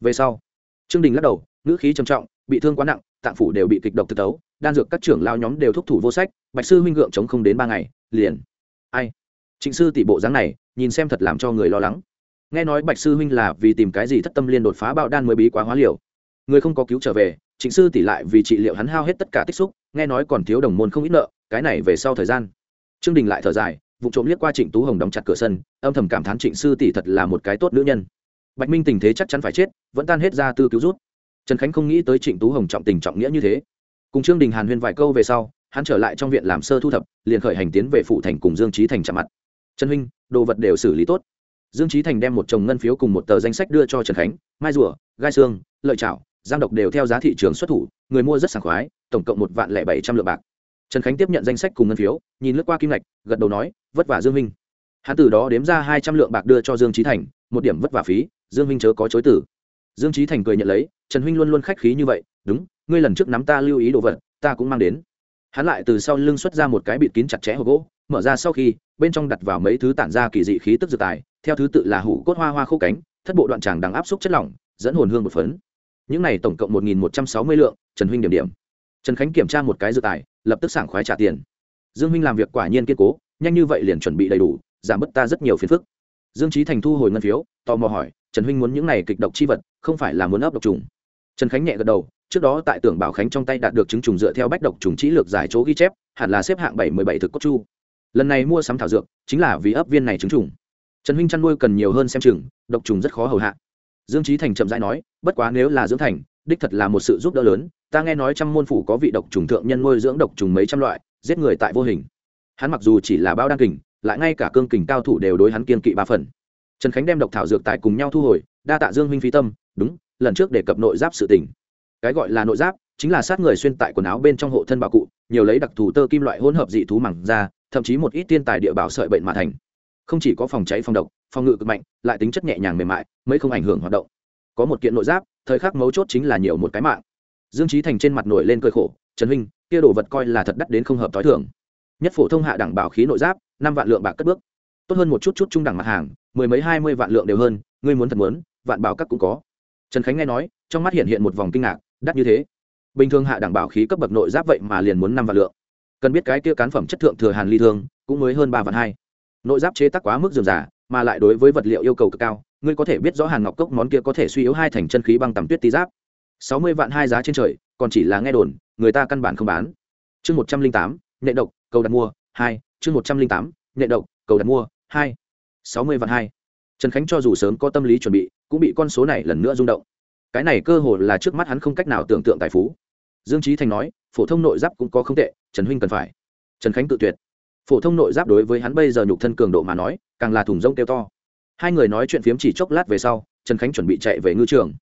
Về sau, trương đình lắc đầu, ngữ khí trầm trọng, bị thương quá nặng, tạng phủ đều bị kịch độc thực tấu, đan dược các trưởng lao nhóm đều thúc thủ vô sách, bạch sư huynh gượng chống không đến ba ngày, liền. Ai? Trịnh sư tỷ bộ dáng này, nhìn xem thật làm cho người lo lắng. Nghe nói bạch sư huynh là vì tìm cái gì thất tâm liên đột phá bạo đan mới bí quá hóa liều. Người không có cứu trở về, trịnh sư tỷ lại vì trị liệu hắn hao hết tất cả tích xúc, nghe nói còn thiếu đồng môn không ít nợ, cái này về sau thời gian. Trương đình lại thở dài, vụ trộm liếc qua trịnh tú hồng đóng chặt cửa sân, âm thầm cảm thán trịnh sư tỷ thật là một cái tốt nữ nhân. Bạch minh tình thế chắc chắn phải chết, vẫn tan hết ra tư cứu rút. Trần khánh không nghĩ tới trịnh tú hồng trọng tình trọng nghĩa như thế. Cùng trương đình hàn huyên vài câu về sau, hắn trở lại trong viện làm sơ thu thập, liền khởi hành tiến về phụ thành cùng dương trí thành chạm mặt trần huynh, đồ vật đều xử lý tốt. Dương trí thành đem một chồng ngân phiếu cùng một tờ danh sách đưa cho trần khánh, mai rùa, gai xương lợi chảo, giang độc đều theo giá thị trường xuất thủ, người mua rất sảng khoái, tổng cộng một vạn lẻ bảy trăm lượng bạc. Trần khánh tiếp nhận danh sách cùng ngân phiếu, nhìn lướt qua kim ngạch, gật đầu nói, vất vả dương minh hắn từ đó đếm ra hai trăm lượng bạc đưa cho dương trí thành, một điểm vất vả phí, dương minh chớ có chối tử dương trí thành cười nhận lấy, trần huynh luôn luôn khách khí như vậy, đúng, ngươi lần trước nắm ta lưu ý đồ vật, ta cũng mang đến hắn lại từ sau lưng xuất ra một cái bịt kín chặt chẽ hộp gỗ, mở ra sau khi, bên trong đặt vào mấy thứ tản ra kỳ dị khí tức dược tài, theo thứ tự là hủ cốt hoa hoa khô cánh, thất bộ đoạn tràng đằng áp xúc chất lỏng, dẫn hồn hương một phấn. Những này tổng cộng một nghìn một trăm sáu mươi lượng, trần huynh điểm điểm. Trần khánh kiểm tra một cái dược tài, lập tức sảng khoái trả tiền. Dương huynh làm việc quả nhiên kiên cố, nhanh như vậy liền chuẩn bị đầy đủ, giảm bớt ta rất nhiều phiền phức. Dương trí thành thu hồi ngân phiếu, tò mò hỏi, trần huynh muốn những này kịch độc chi vật, không phải là muốn ấp độc trùng trần khánh nhẹ gật đầu, trước đó tại tưởng bảo khánh trong tay đạt được chứng trùng dựa theo bách độc trùng trí lược giải chỗ ghi chép, hẳn là xếp hạng bảy mươi bảy thực cốt chu. Lần này mua sắm thảo dược, chính là vì ấp viên này chứng trùng. Trần huynh chăn nuôi cần nhiều hơn xem chừng, độc trùng rất khó hầu hạ. Dương trí thành chậm rãi nói, bất quá nếu là dưỡng thành, đích thật là một sự giúp đỡ lớn, ta nghe nói trăm môn phủ có vị độc trùng thượng nhân nuôi dưỡng độc trùng mấy trăm loại, giết người tại vô hình. Hắn mặc dù chỉ là bao đăng kình, lại ngay cả cương kình cao thủ đều đối hắn kiên kỵ ba phần. Trần khánh đem độc thảo dược tại cùng nhau thu hồi, đa tạ dương huynh phi tâm, đúng lần trước đề cập nội giáp sự tình. Cái gọi là nội giáp chính là sát người xuyên tại quần áo bên trong hộ thân bảo cụ, nhiều lấy đặc thù tơ kim loại hỗn hợp dị thú mẳng ra, thậm chí một ít tiên tài địa bảo sợi bệnh mà thành. Không chỉ có phòng cháy phòng độc, phòng ngự cực mạnh, lại tính chất nhẹ nhàng mềm mại mới không ảnh hưởng hoạt động. Có một kiện nội giáp, thời khắc mấu chốt chính là nhiều một cái mạng. Dương trí thành trên mặt nổi lên cơi khổ, trần huynh, kia đồ vật coi là thật đắt đến không hợp t h i thường. Nhất phổ thông hạ đẳng bảo khí nội giáp, năm vạn lượng bạc cất bước. Tốt hơn một chút chút trung đẳng mặt hàng, mười mấy hai mươi vạn lượng đều hơn, ngươi muốn thật muốn, vạn bảo các cũng có trần khánh nghe nói, trong mắt hiện hiện một vòng kinh ngạc, đắt như thế. Bình thường hạ đẳng bảo khí cấp bậc nội giáp vậy mà liền muốn năm vạn lượng. Cần biết cái kia cán phẩm chất thượng thừa hàn ly thương, cũng mới hơn ba vạn hai. Nội giáp chế tác quá mức dườm giả mà lại đối với vật liệu yêu cầu cực cao, ngươi có thể biết rõ hàn ngọc cốc món kia có thể suy yếu hai thành chân khí băng tầm tuyết tí giáp. Sáu mươi vạn hai giá trên trời, còn chỉ là nghe đồn, người ta căn bản không bán. Chương một trăm linh tám, nhện độc, cầu đặt mua, hai. Chương một trăm linh tám, nhện độc, cầu đặt mua, hai. Sáu mươi vạn hai trần khánh cho dù sớm có tâm lý chuẩn bị, cũng bị con số này lần nữa rung động. Cái này cơ hồ là trước mắt hắn không cách nào tưởng tượng tài phú. Dương trí thành nói, phổ thông nội giáp cũng có không tệ, trần huynh cần phải. Trần khánh tự tuyệt. Phổ thông nội giáp đối với hắn bây giờ nhục thân cường độ mà nói, càng là thùng rông kêu to. Hai người nói chuyện phiếm chỉ chốc lát về sau, trần khánh chuẩn bị chạy về ngư trường.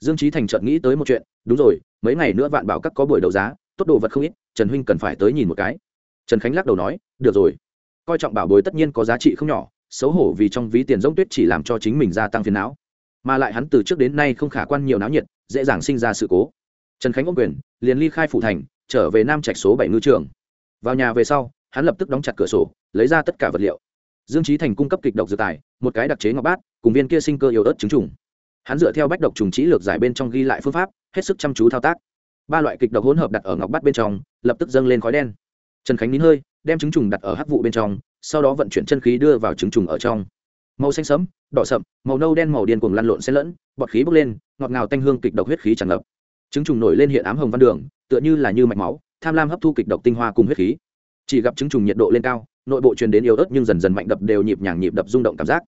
Dương trí thành chợt nghĩ tới một chuyện, đúng rồi, mấy ngày nữa vạn bảo các có buổi đấu giá, tốt đồ vật không ít, trần huynh cần phải tới nhìn một cái. Trần khánh lắc đầu nói, được rồi. Coi trọng bảo bối tất nhiên có giá trị không nhỏ xấu hổ vì trong ví tiền giống tuyết chỉ làm cho chính mình gia tăng phiền não. Mà lại hắn từ trước đến nay không khả quan nhiều náo nhiệt, dễ dàng sinh ra sự cố. Trần khánh ôm quyền, liền ly khai phủ thành, trở về nam trạch số bảy ngư trường. Vào nhà về sau, hắn lập tức đóng chặt cửa sổ, lấy ra tất cả vật liệu. Dương trí thành cung cấp kịch độc dược tài, một cái đặc chế ngọc bát, cùng viên kia sinh cơ yếu ớt trứng trùng. Hắn dựa theo bách độc trùng trí lược giải bên trong ghi lại phương pháp, hết sức chăm chú thao tác. Ba loại kịch độc hỗn hợp đặt ở ngọc bát bên trong, lập tức dâng lên khói đen. Trần khánh nín hơi, đem trứng trùng đặt ở hắc vụ bên trong sau đó vận chuyển chân khí đưa vào trứng trùng ở trong. Màu xanh sẫm, đỏ sậm, màu nâu đen màu điên cuồng lăn lộn xen lẫn, bọt khí bốc lên, ngọt ngào tanh hương kịch độc huyết khí tràn ngập. Trứng trùng nổi lên hiện ám hồng văn đường, tựa như là như mạch máu, tham lam hấp thu kịch độc tinh hoa cùng huyết khí. Chỉ gặp trứng trùng nhiệt độ lên cao, nội bộ truyền đến yếu ớt nhưng dần dần mạnh đập đều nhịp nhàng nhịp đập rung động cảm giác.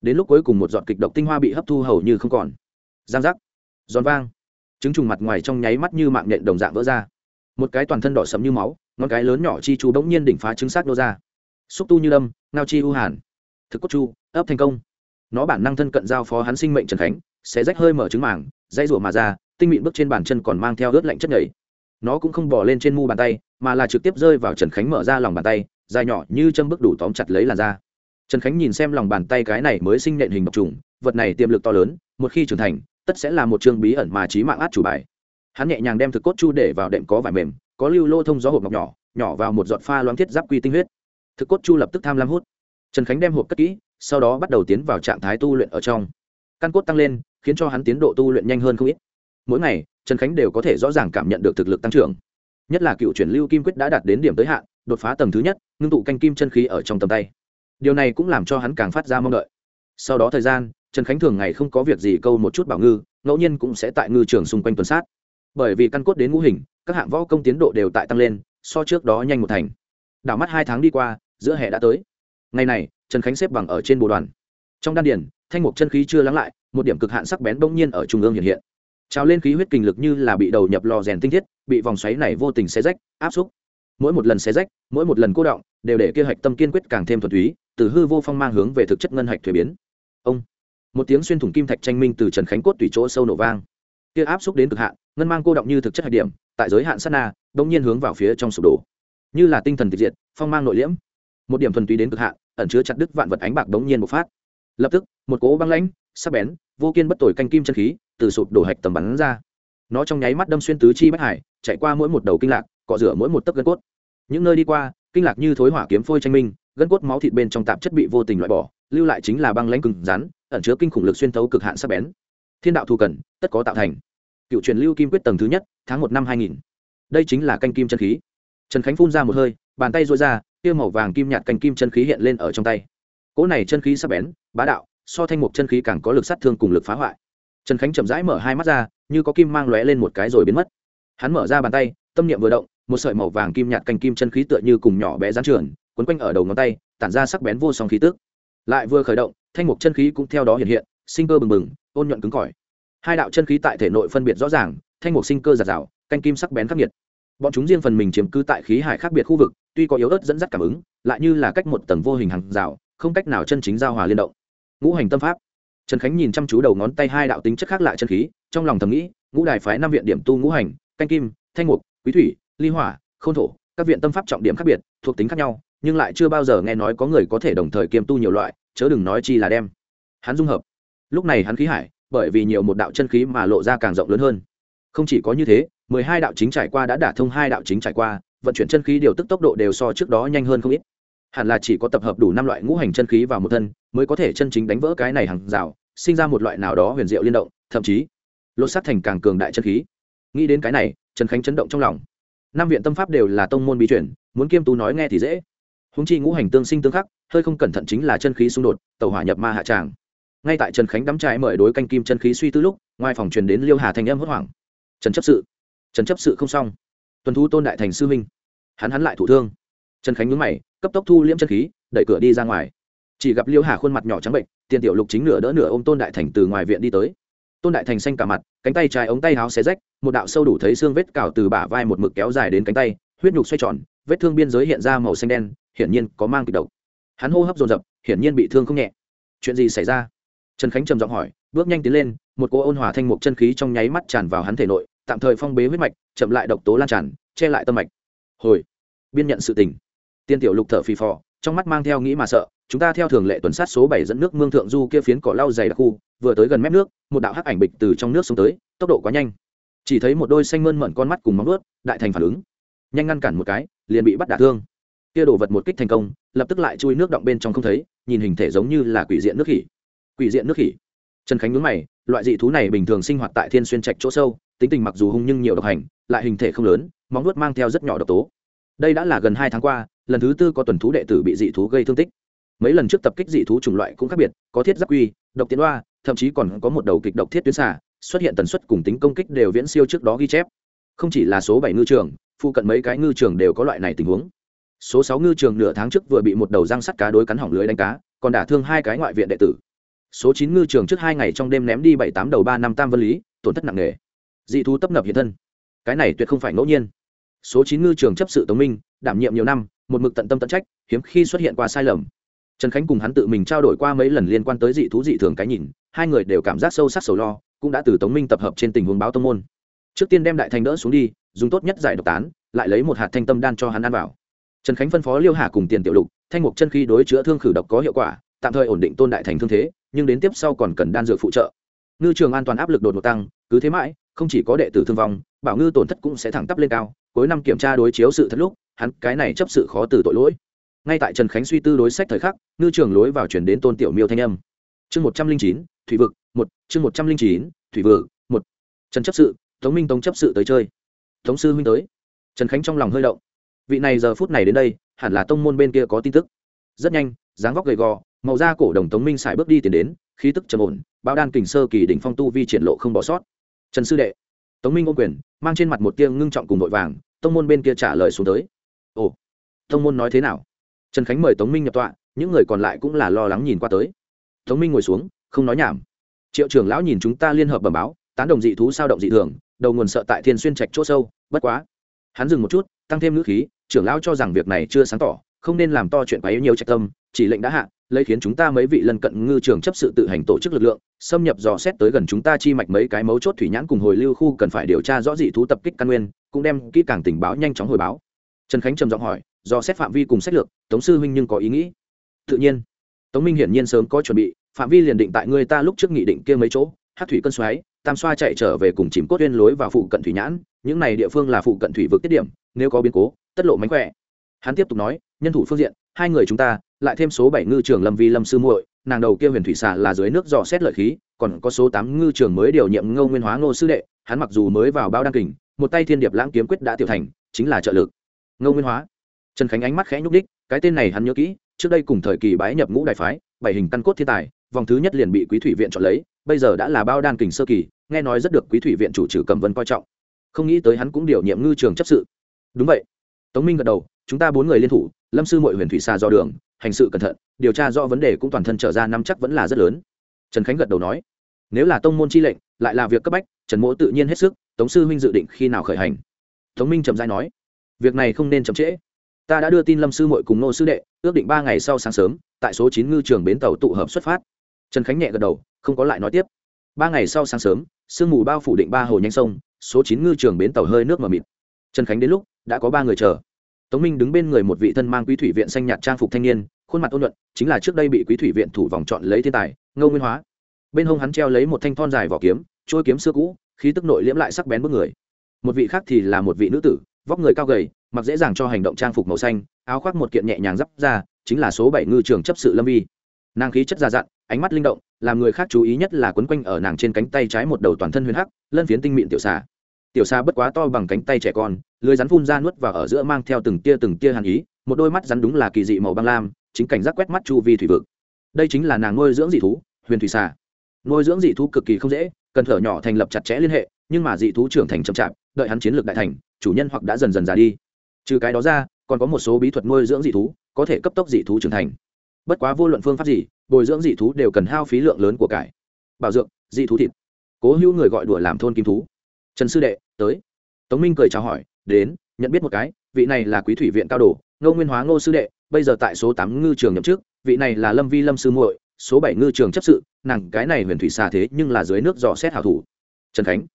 Đến lúc cuối cùng một giọt kịch độc tinh hoa bị hấp thu hầu như không còn. Giang giác. Giòn vang. Trứng trùng mặt ngoài trong nháy mắt như mạng nhện đồng dạng vỡ ra. Một cái toàn thân đỏ sẫm như máu, ngón cái lớn nhỏ chi chú bỗng nhiên đỉnh phá trứng xác nô ra xúc tu như lâm ngao chi u hàn. Thực cốt chu, ấp thành công. Nó bản năng thân cận giao phó hắn sinh mệnh trần khánh, sẽ rách hơi mở trứng màng dây rủa mà ra, tinh mịn bước trên bàn chân còn mang theo ướt lạnh chất nhảy nó cũng không bỏ lên trên mu bàn tay, mà là trực tiếp rơi vào trần khánh mở ra lòng bàn tay, dài nhỏ như châm bước đủ tóm chặt lấy làn da. Trần khánh nhìn xem lòng bàn tay cái này mới sinh nện hình độc trùng, vật này tiềm lực to lớn, một khi trưởng thành, tất sẽ là một chương bí ẩn mà trí mạng át chủ bài. Hắn nhẹ nhàng đem thực cốt chu để vào đệm có vải mềm, có lưu lô thông gió hộp ngọc nhỏ nhỏ vào một giọt pha loáng thiết giáp quy tinh huyết thực cốt chu lập tức tham lam hút. Trần khánh đem hộp cất kỹ, sau đó bắt đầu tiến vào trạng thái tu luyện ở trong. Căn cốt tăng lên, khiến cho hắn tiến độ tu luyện nhanh hơn không ít. Mỗi ngày, trần khánh đều có thể rõ ràng cảm nhận được thực lực tăng trưởng. Nhất là cựu chuyển lưu kim quyết đã đạt đến điểm tới hạn, đột phá tầng thứ nhất, ngưng tụ canh kim chân khí ở trong tầm tay. Điều này cũng làm cho hắn càng phát ra mong đợi. Sau đó thời gian, trần khánh thường ngày không có việc gì câu một chút bảo ngư, ngẫu nhiên cũng sẽ tại ngư trường xung quanh tuần sát. Bởi vì căn cốt đến ngũ hình, các hạng võ công tiến độ đều tại tăng lên, so trước đó nhanh một thành. Đảo mắt hai tháng đi qua giữa hè đã tới. Ngày này, trần khánh xếp bằng ở trên bồ đoàn. Trong đan điển thanh mục chân khí chưa lắng lại, một điểm cực hạn sắc bén bỗng nhiên ở trung ương hiện hiện. Trào lên khí huyết kinh lực như là bị đầu nhập lò rèn tinh thiết, bị vòng xoáy này vô tình xé rách, áp xúc. Mỗi một lần xé rách, mỗi một lần cô động, đều để kia hạch tâm kiên quyết càng thêm thuần túy, từ hư vô phong mang hướng về thực chất ngân hạch thuế biến. Ông, một tiếng xuyên thủng kim thạch tranh minh từ trần khánh cốt tùy chỗ sâu nổ vang. Kia áp xúc đến cực hạn, ngân mang cô động như thực chất hạch điểm, tại giới hạn sát na đông nhiên hướng vào phía trong sụp đổ. Như là tinh thần tịch diệt, phong mang nội liễm một điểm thuần túy đến cực hạn, ẩn chứa chặt đứt vạn vật ánh bạc đống nhiên bộc phát. Lập tức, một cỗ băng lãnh, sắc bén, vô kiên bất tồi canh kim chân khí, từ sụp đổ hạch tầm bắn ra. Nó trong nháy mắt đâm xuyên tứ chi bách hải, chạy qua mỗi một đầu kinh lạc, cọ rửa mỗi một tấc gân cốt. Những nơi đi qua, kinh lạc như thối hỏa kiếm phôi tranh minh, gân cốt máu thịt bên trong tạp chất bị vô tình loại bỏ, lưu lại chính là băng lãnh cứng rắn, ẩn chứa kinh khủng lực xuyên thấu cực hạn sắc bén. Thiên đạo thù cần, tất có tạo thành. Cựu truyền lưu kim quyết tầng thứ nhất, tháng một năm hai nghìn. Đây chính là canh kim chân khí trần khánh phun ra một hơi, bàn tay dội ra kia màu vàng kim nhạt cành kim chân khí hiện lên ở trong tay. Cỗ này chân khí sắc bén, bá đạo, so thanh mục chân khí càng có lực sát thương cùng lực phá hoại. Trần khánh chậm rãi mở hai mắt ra, như có kim mang lóe lên một cái rồi biến mất. Hắn mở ra bàn tay, tâm niệm vừa động, một sợi màu vàng kim nhạt cành kim chân khí tựa như cùng nhỏ bé gián trường quấn quanh ở đầu ngón tay, tản ra sắc bén vô song khí tước lại vừa khởi động, thanh mục chân khí cũng theo đó hiện hiện, sinh cơ bừng bừng, ôn nhuận cứng cỏi. Hai đạo chân khí tại thể nội phân biệt rõ ràng, thanh mục sinh cơ giạt rào canh kim sắc bén khắc nghiệt bọn chúng riêng phần mình chiếm cứ tại khí hải khác biệt khu vực, tuy có yếu ớt dẫn dắt cảm ứng, lại như là cách một tầng vô hình hàng rào, không cách nào chân chính giao hòa liên động. Ngũ hành tâm pháp. Trần khánh nhìn chăm chú đầu ngón tay hai đạo tính chất khác lạ chân khí, trong lòng thầm nghĩ, ngũ đài phái năm viện điểm tu ngũ hành, canh kim, thanh mục quý thủy, ly hỏa k h ô n thổ, các viện tâm pháp trọng điểm khác biệt, thuộc tính khác nhau, nhưng lại chưa bao giờ nghe nói có người có thể đồng thời kiêm tu nhiều loại, chớ đừng nói chi là đem. Hắn dung hợp. Lúc này hắn khí hải, bởi vì nhiều một đạo chân khí mà lộ ra càng rộng lớn hơn. Không chỉ có như thế mười hai đạo chính trải qua đã đả thông hai đạo chính trải qua, vận chuyển chân khí điều tức tốc độ đều so trước đó nhanh hơn không ít. Hẳn là chỉ có tập hợp đủ năm loại ngũ hành chân khí vào một thân, mới có thể chân chính đánh vỡ cái này hàng rào, sinh ra một loại nào đó huyền diệu liên động, thậm chí, lột sát thành càng cường đại chân khí. Nghĩ đến cái này, trần khánh chấn động trong lòng. Năm viện tâm pháp đều là tông môn bí chuyển muốn kiêm tú nói nghe thì dễ. Húng chi ngũ hành tương sinh tương khắc, hơi không cẩn thận chính là chân khí xung đột tàu hỏa nhập ma hạ tràng. Ngay tại trần khánh đắm trái mời đối canh kim chân khí suy tư lúc, ngoài phòng truyền đến liêu hà thành âm hốt hoảng. Trần chấp sự trần chấp sự không xong. Tuần thu tôn đại thành sư minh hắn hắn lại thủ thương. Trần khánh nhúng mày, cấp tốc thu liễm chân khí, đẩy cửa đi ra ngoài. Chỉ gặp liêu hà khuôn mặt nhỏ trắng bệnh, tiền tiểu lục chính nửa đỡ nửa ôm tôn đại thành từ ngoài viện đi tới. Tôn đại thành xanh cả mặt, cánh tay trái ống tay áo xé rách, một đạo sâu đủ thấy xương vết cào từ bả vai một mực kéo dài đến cánh tay, huyết nhục xoay tròn, vết thương biên giới hiện ra màu xanh đen, hiển nhiên có mang kịch độc. Hắn hô hấp dồn dập, hiển nhiên bị thương không nhẹ. Chuyện gì xảy ra? Trần khánh trầm giọng hỏi, bước nhanh tiến lên, một cô ôn hòa thanh mục chân khí trong nháy mắt tràn vào hắn thể nội tạm thời phong bế huyết mạch, chậm lại độc tố lan tràn, che lại tâm mạch. Hồi, biên nhận sự tình. Tiên tiểu lục thở phì phò, trong mắt mang theo nghĩ mà sợ, chúng ta theo thường lệ tuần sát số bảy dẫn nước mương thượng du kia phiến cỏ lau dày đặc khu, vừa tới gần mép nước, một đạo hắc ảnh bịch từ trong nước xuống tới, tốc độ quá nhanh. Chỉ thấy một đôi xanh mơn mận con mắt cùng móng ướt đại thành phản ứng. Nhanh ngăn cản một cái, liền bị bắt đả thương. Kia đổ vật một kích thành công, lập tức lại chui nước động bên trong không thấy, nhìn hình thể giống như là quỷ diện nước khỉ. Quỷ diện nước khỉ. Trần khánh nhướng mày, loại dị thú này bình thường sinh hoạt tại thiên xuyên trạch chỗ sâu tính tình mặc dù hung nhưng nhiều độc hành, lại hình thể không lớn, móng nuốt mang theo rất nhỏ độc tố. Đây đã là gần hai tháng qua, lần thứ tư có tuần thú đệ tử bị dị thú gây thương tích. Mấy lần trước tập kích dị thú chủng loại cũng khác biệt, có thiết giáp quy, độc tiến đoa thậm chí còn có một đầu kịch độc thiết tuyến xả xuất hiện tần suất cùng tính công kích đều viễn siêu trước đó ghi chép. Không chỉ là số bảy ngư trường, phụ cận mấy cái ngư trường đều có loại này tình huống. Số sáu ngư trường nửa tháng trước vừa bị một đầu răng sắt cá đối cắn hỏng lưới đánh cá, còn đả thương hai cái ngoại viện đệ tử. Số chín ngư trường trước hai ngày trong đêm ném đi bảy tám đầu ba năm tam vân lý, tổn thất nặng nề dị thú tấp nập hiện thân. Cái này tuyệt không phải ngẫu nhiên. Số chín ngư trường chấp sự tống minh, đảm nhiệm nhiều năm, một mực tận tâm tận trách, hiếm khi xuất hiện qua sai lầm. Trần khánh cùng hắn tự mình trao đổi qua mấy lần liên quan tới dị thú dị thường cái nhìn, hai người đều cảm giác sâu sắc sầu lo, cũng đã từ tống minh tập hợp trên tình huống báo tông môn. Trước tiên đem đại thành đỡ xuống đi, dùng tốt nhất giải độc tán, lại lấy một hạt thanh tâm đan cho hắn ăn vào. Trần khánh phân phó liêu hà cùng tiền tiểu lục, thanh mục chân khi đối chữa thương khử độc có hiệu quả, tạm thời ổn định tôn đại thành thương thế, nhưng đến tiếp sau còn cần đan dược phụ trợ. Ngư trường an toàn áp lực đột ngột tăng, cứ thế mãi không chỉ có đệ tử thương vong, bảo ngư tổn thất cũng sẽ thẳng tắp lên cao, cuối năm kiểm tra đối chiếu sự thật lúc, hắn cái này chấp sự khó từ tội lỗi. Ngay tại trần khánh suy tư đối sách thời khắc, ngư trường lối vào chuyển đến tôn tiểu miêu thanh âm. Chương một trăm linh chín, thủy vực, một, chương một trăm linh chín, thủy vực, một. Trần chấp sự, tống minh tống chấp sự tới chơi. Tống sư huynh tới. Trần khánh trong lòng hơi động. Vị này giờ phút này đến đây, hẳn là tông môn bên kia có tin tức. Rất nhanh, dáng vóc gầy gò, màu da cổ đồng tống minh xài bước đi tiến đến, khí tức trầm ổn bao đan kình sơ kỳ đỉnh phong tu vi triển lộ không bỏ sót trần sư đệ. Tống minh ô quyền, mang trên mặt một tia ngưng trọng cùng vội vàng, tông môn bên kia trả lời xuống tới. Ồ, tông môn nói thế nào? Trần khánh mời tống minh nhập tọa, những người còn lại cũng là lo lắng nhìn qua tới. Tống minh ngồi xuống, không nói nhảm. Triệu trưởng lão nhìn chúng ta liên hợp bẩm báo, tán đồng dị thú sao động dị thường, đầu nguồn sợ tại thiên xuyên trạch chỗ sâu, bất quá. Hắn dừng một chút, tăng thêm ngữ khí, trưởng lão cho rằng việc này chưa sáng tỏ, không nên làm to chuyện quá yếu nhiều trạch tâm, chỉ lệnh đã hạ lấy khiến chúng ta mấy vị lân cận ngư trường chấp sự tự hành tổ chức lực lượng, xâm nhập dò xét tới gần chúng ta chi mạch mấy cái mấu chốt thủy nhãn cùng hồi lưu khu cần phải điều tra rõ dị thú tập kích căn nguyên, cũng đem kỹ càng tình báo nhanh chóng hồi báo. Trần khánh trầm giọng hỏi do xét phạm vi cùng sách lược, tống sư huynh nhưng có ý nghĩ? Tự nhiên. Tống minh hiển nhiên sớm có chuẩn bị, phạm vi liền định tại người ta lúc trước nghị định kia mấy chỗ hát thủy cân xoáy, tam xoa chạy trở về cùng chìm cốt uyên lối vào phụ cận thủy nhãn, những này địa phương là phụ cận thủy vực tiết điểm, nếu có biến cố, tất lộ mánh khỏe hắn tiếp tục nói, nhân thủ phương diện, hai người chúng ta, lại thêm số bảy ngư trường lâm vi lâm sư muội, nàng đầu kia huyền thủy xà là dưới nước dò xét lợi khí, còn có số tám ngư trường mới điều nhiệm ngô nguyên hóa ngô sư đệ, hắn mặc dù mới vào bao đăng kình, một tay thiên điệp lãng kiếm quyết đã tiểu thành, chính là trợ lực. Ngô nguyên hóa. Trần khánh ánh mắt khẽ nhúc đích cái tên này hắn nhớ kỹ, trước đây cùng thời kỳ bái nhập ngũ đại phái, bảy hình căn cốt thiên tài, vòng thứ nhất liền bị quý thủy viện chọn lấy, bây giờ đã là bao đan kình sơ kỳ, nghe nói rất được quý thủy viện chủ trừ cầm vân coi trọng. Không nghĩ tới hắn cũng điều nhiệm ngư trường chấp sự. Đúng vậy. Tống minh gật đầu chúng ta bốn người liên thủ, lâm sư mội huyền thủy xa do đường, hành sự cẩn thận, điều tra do vấn đề cũng toàn thân trở ra năm chắc vẫn là rất lớn. Trần khánh gật đầu nói. Nếu là tông môn chi lệnh, lại là việc cấp bách, trần mỗ tự nhiên hết sức, tống sư huynh dự định khi nào khởi hành. Tống minh trầm dai nói. Việc này không nên chậm trễ. Ta đã đưa tin lâm sư mội cùng nô sư đệ, ước định ba ngày sau sáng sớm, tại số chín ngư trường bến tàu tụ hợp xuất phát. Trần khánh nhẹ gật đầu, không có lại nói tiếp. Ba ngày sau sáng sớm, sương mù bao phủ định ba hồ nhanh sông, số chín ngư trường bến tàu hơi nước mờ mịt. Trần khánh đến lúc, đã có ba người chờ tống minh đứng bên người một vị thân mang quý thủy viện xanh nhạt trang phục thanh niên, khuôn mặt ôn nhuận, chính là trước đây bị quý thủy viện thủ vòng chọn lấy thiên tài, ngô nguyên hóa. Bên hông hắn treo lấy một thanh thon dài vỏ kiếm trôi kiếm xưa cũ, khí tức nội liễm lại sắc bén bước người. Một vị khác thì là một vị nữ tử, vóc người cao gầy, mặc dễ dàng cho hành động trang phục màu xanh, áo khoác một kiện nhẹ nhàng d ra, chính là số bảy ngư trường chấp sự lâm vi. Nàng khí chất già dặn, ánh mắt linh động, làm người khác chú ý nhất là quấn quanh ở nàng trên cánh tay trái một đầu toàn thân huyền hắc, lân phiến tinh mịn tiểu xà tiểu xa bất quá to bằng cánh tay trẻ con, lưới rắn phun ra nuốt vào ở giữa mang theo từng tia từng tia hàn ý, một đôi mắt rắn đúng là kỳ dị màu băng lam, chính cảnh giác quét mắt chu vi thủy vực. Đây chính là nàng nuôi dưỡng dị thú, huyền thủy xà nuôi dưỡng dị thú cực kỳ không dễ, cần thở nhỏ thành lập chặt chẽ liên hệ, nhưng mà dị thú trưởng thành chậm chạp, đợi hắn chiến lược đại thành, chủ nhân hoặc đã dần dần già đi. Trừ cái đó ra, còn có một số bí thuật nuôi dưỡng dị thú, có thể cấp tốc dị thú trưởng thành. Bất quá vô luận phương pháp gì, bồi dưỡng dị thú đều cần hao phí lượng lớn của cải. Bảo dưỡng dị thú thịt. Cố hữu người gọi đùa làm thôn kim thú. Trần sư đệ tới. Tống minh cười chào hỏi, đến, nhận biết một cái, vị này là quý thủy viện cao đồ, ngô nguyên hóa ngô sư đệ, bây giờ tại số tám ngư trường nhậm chức, vị này là lâm vi lâm sư muội, số bảy ngư trường chấp sự, nàng cái này huyền thủy xà thế nhưng là dưới nước dò xét hảo thủ. Trần khánh.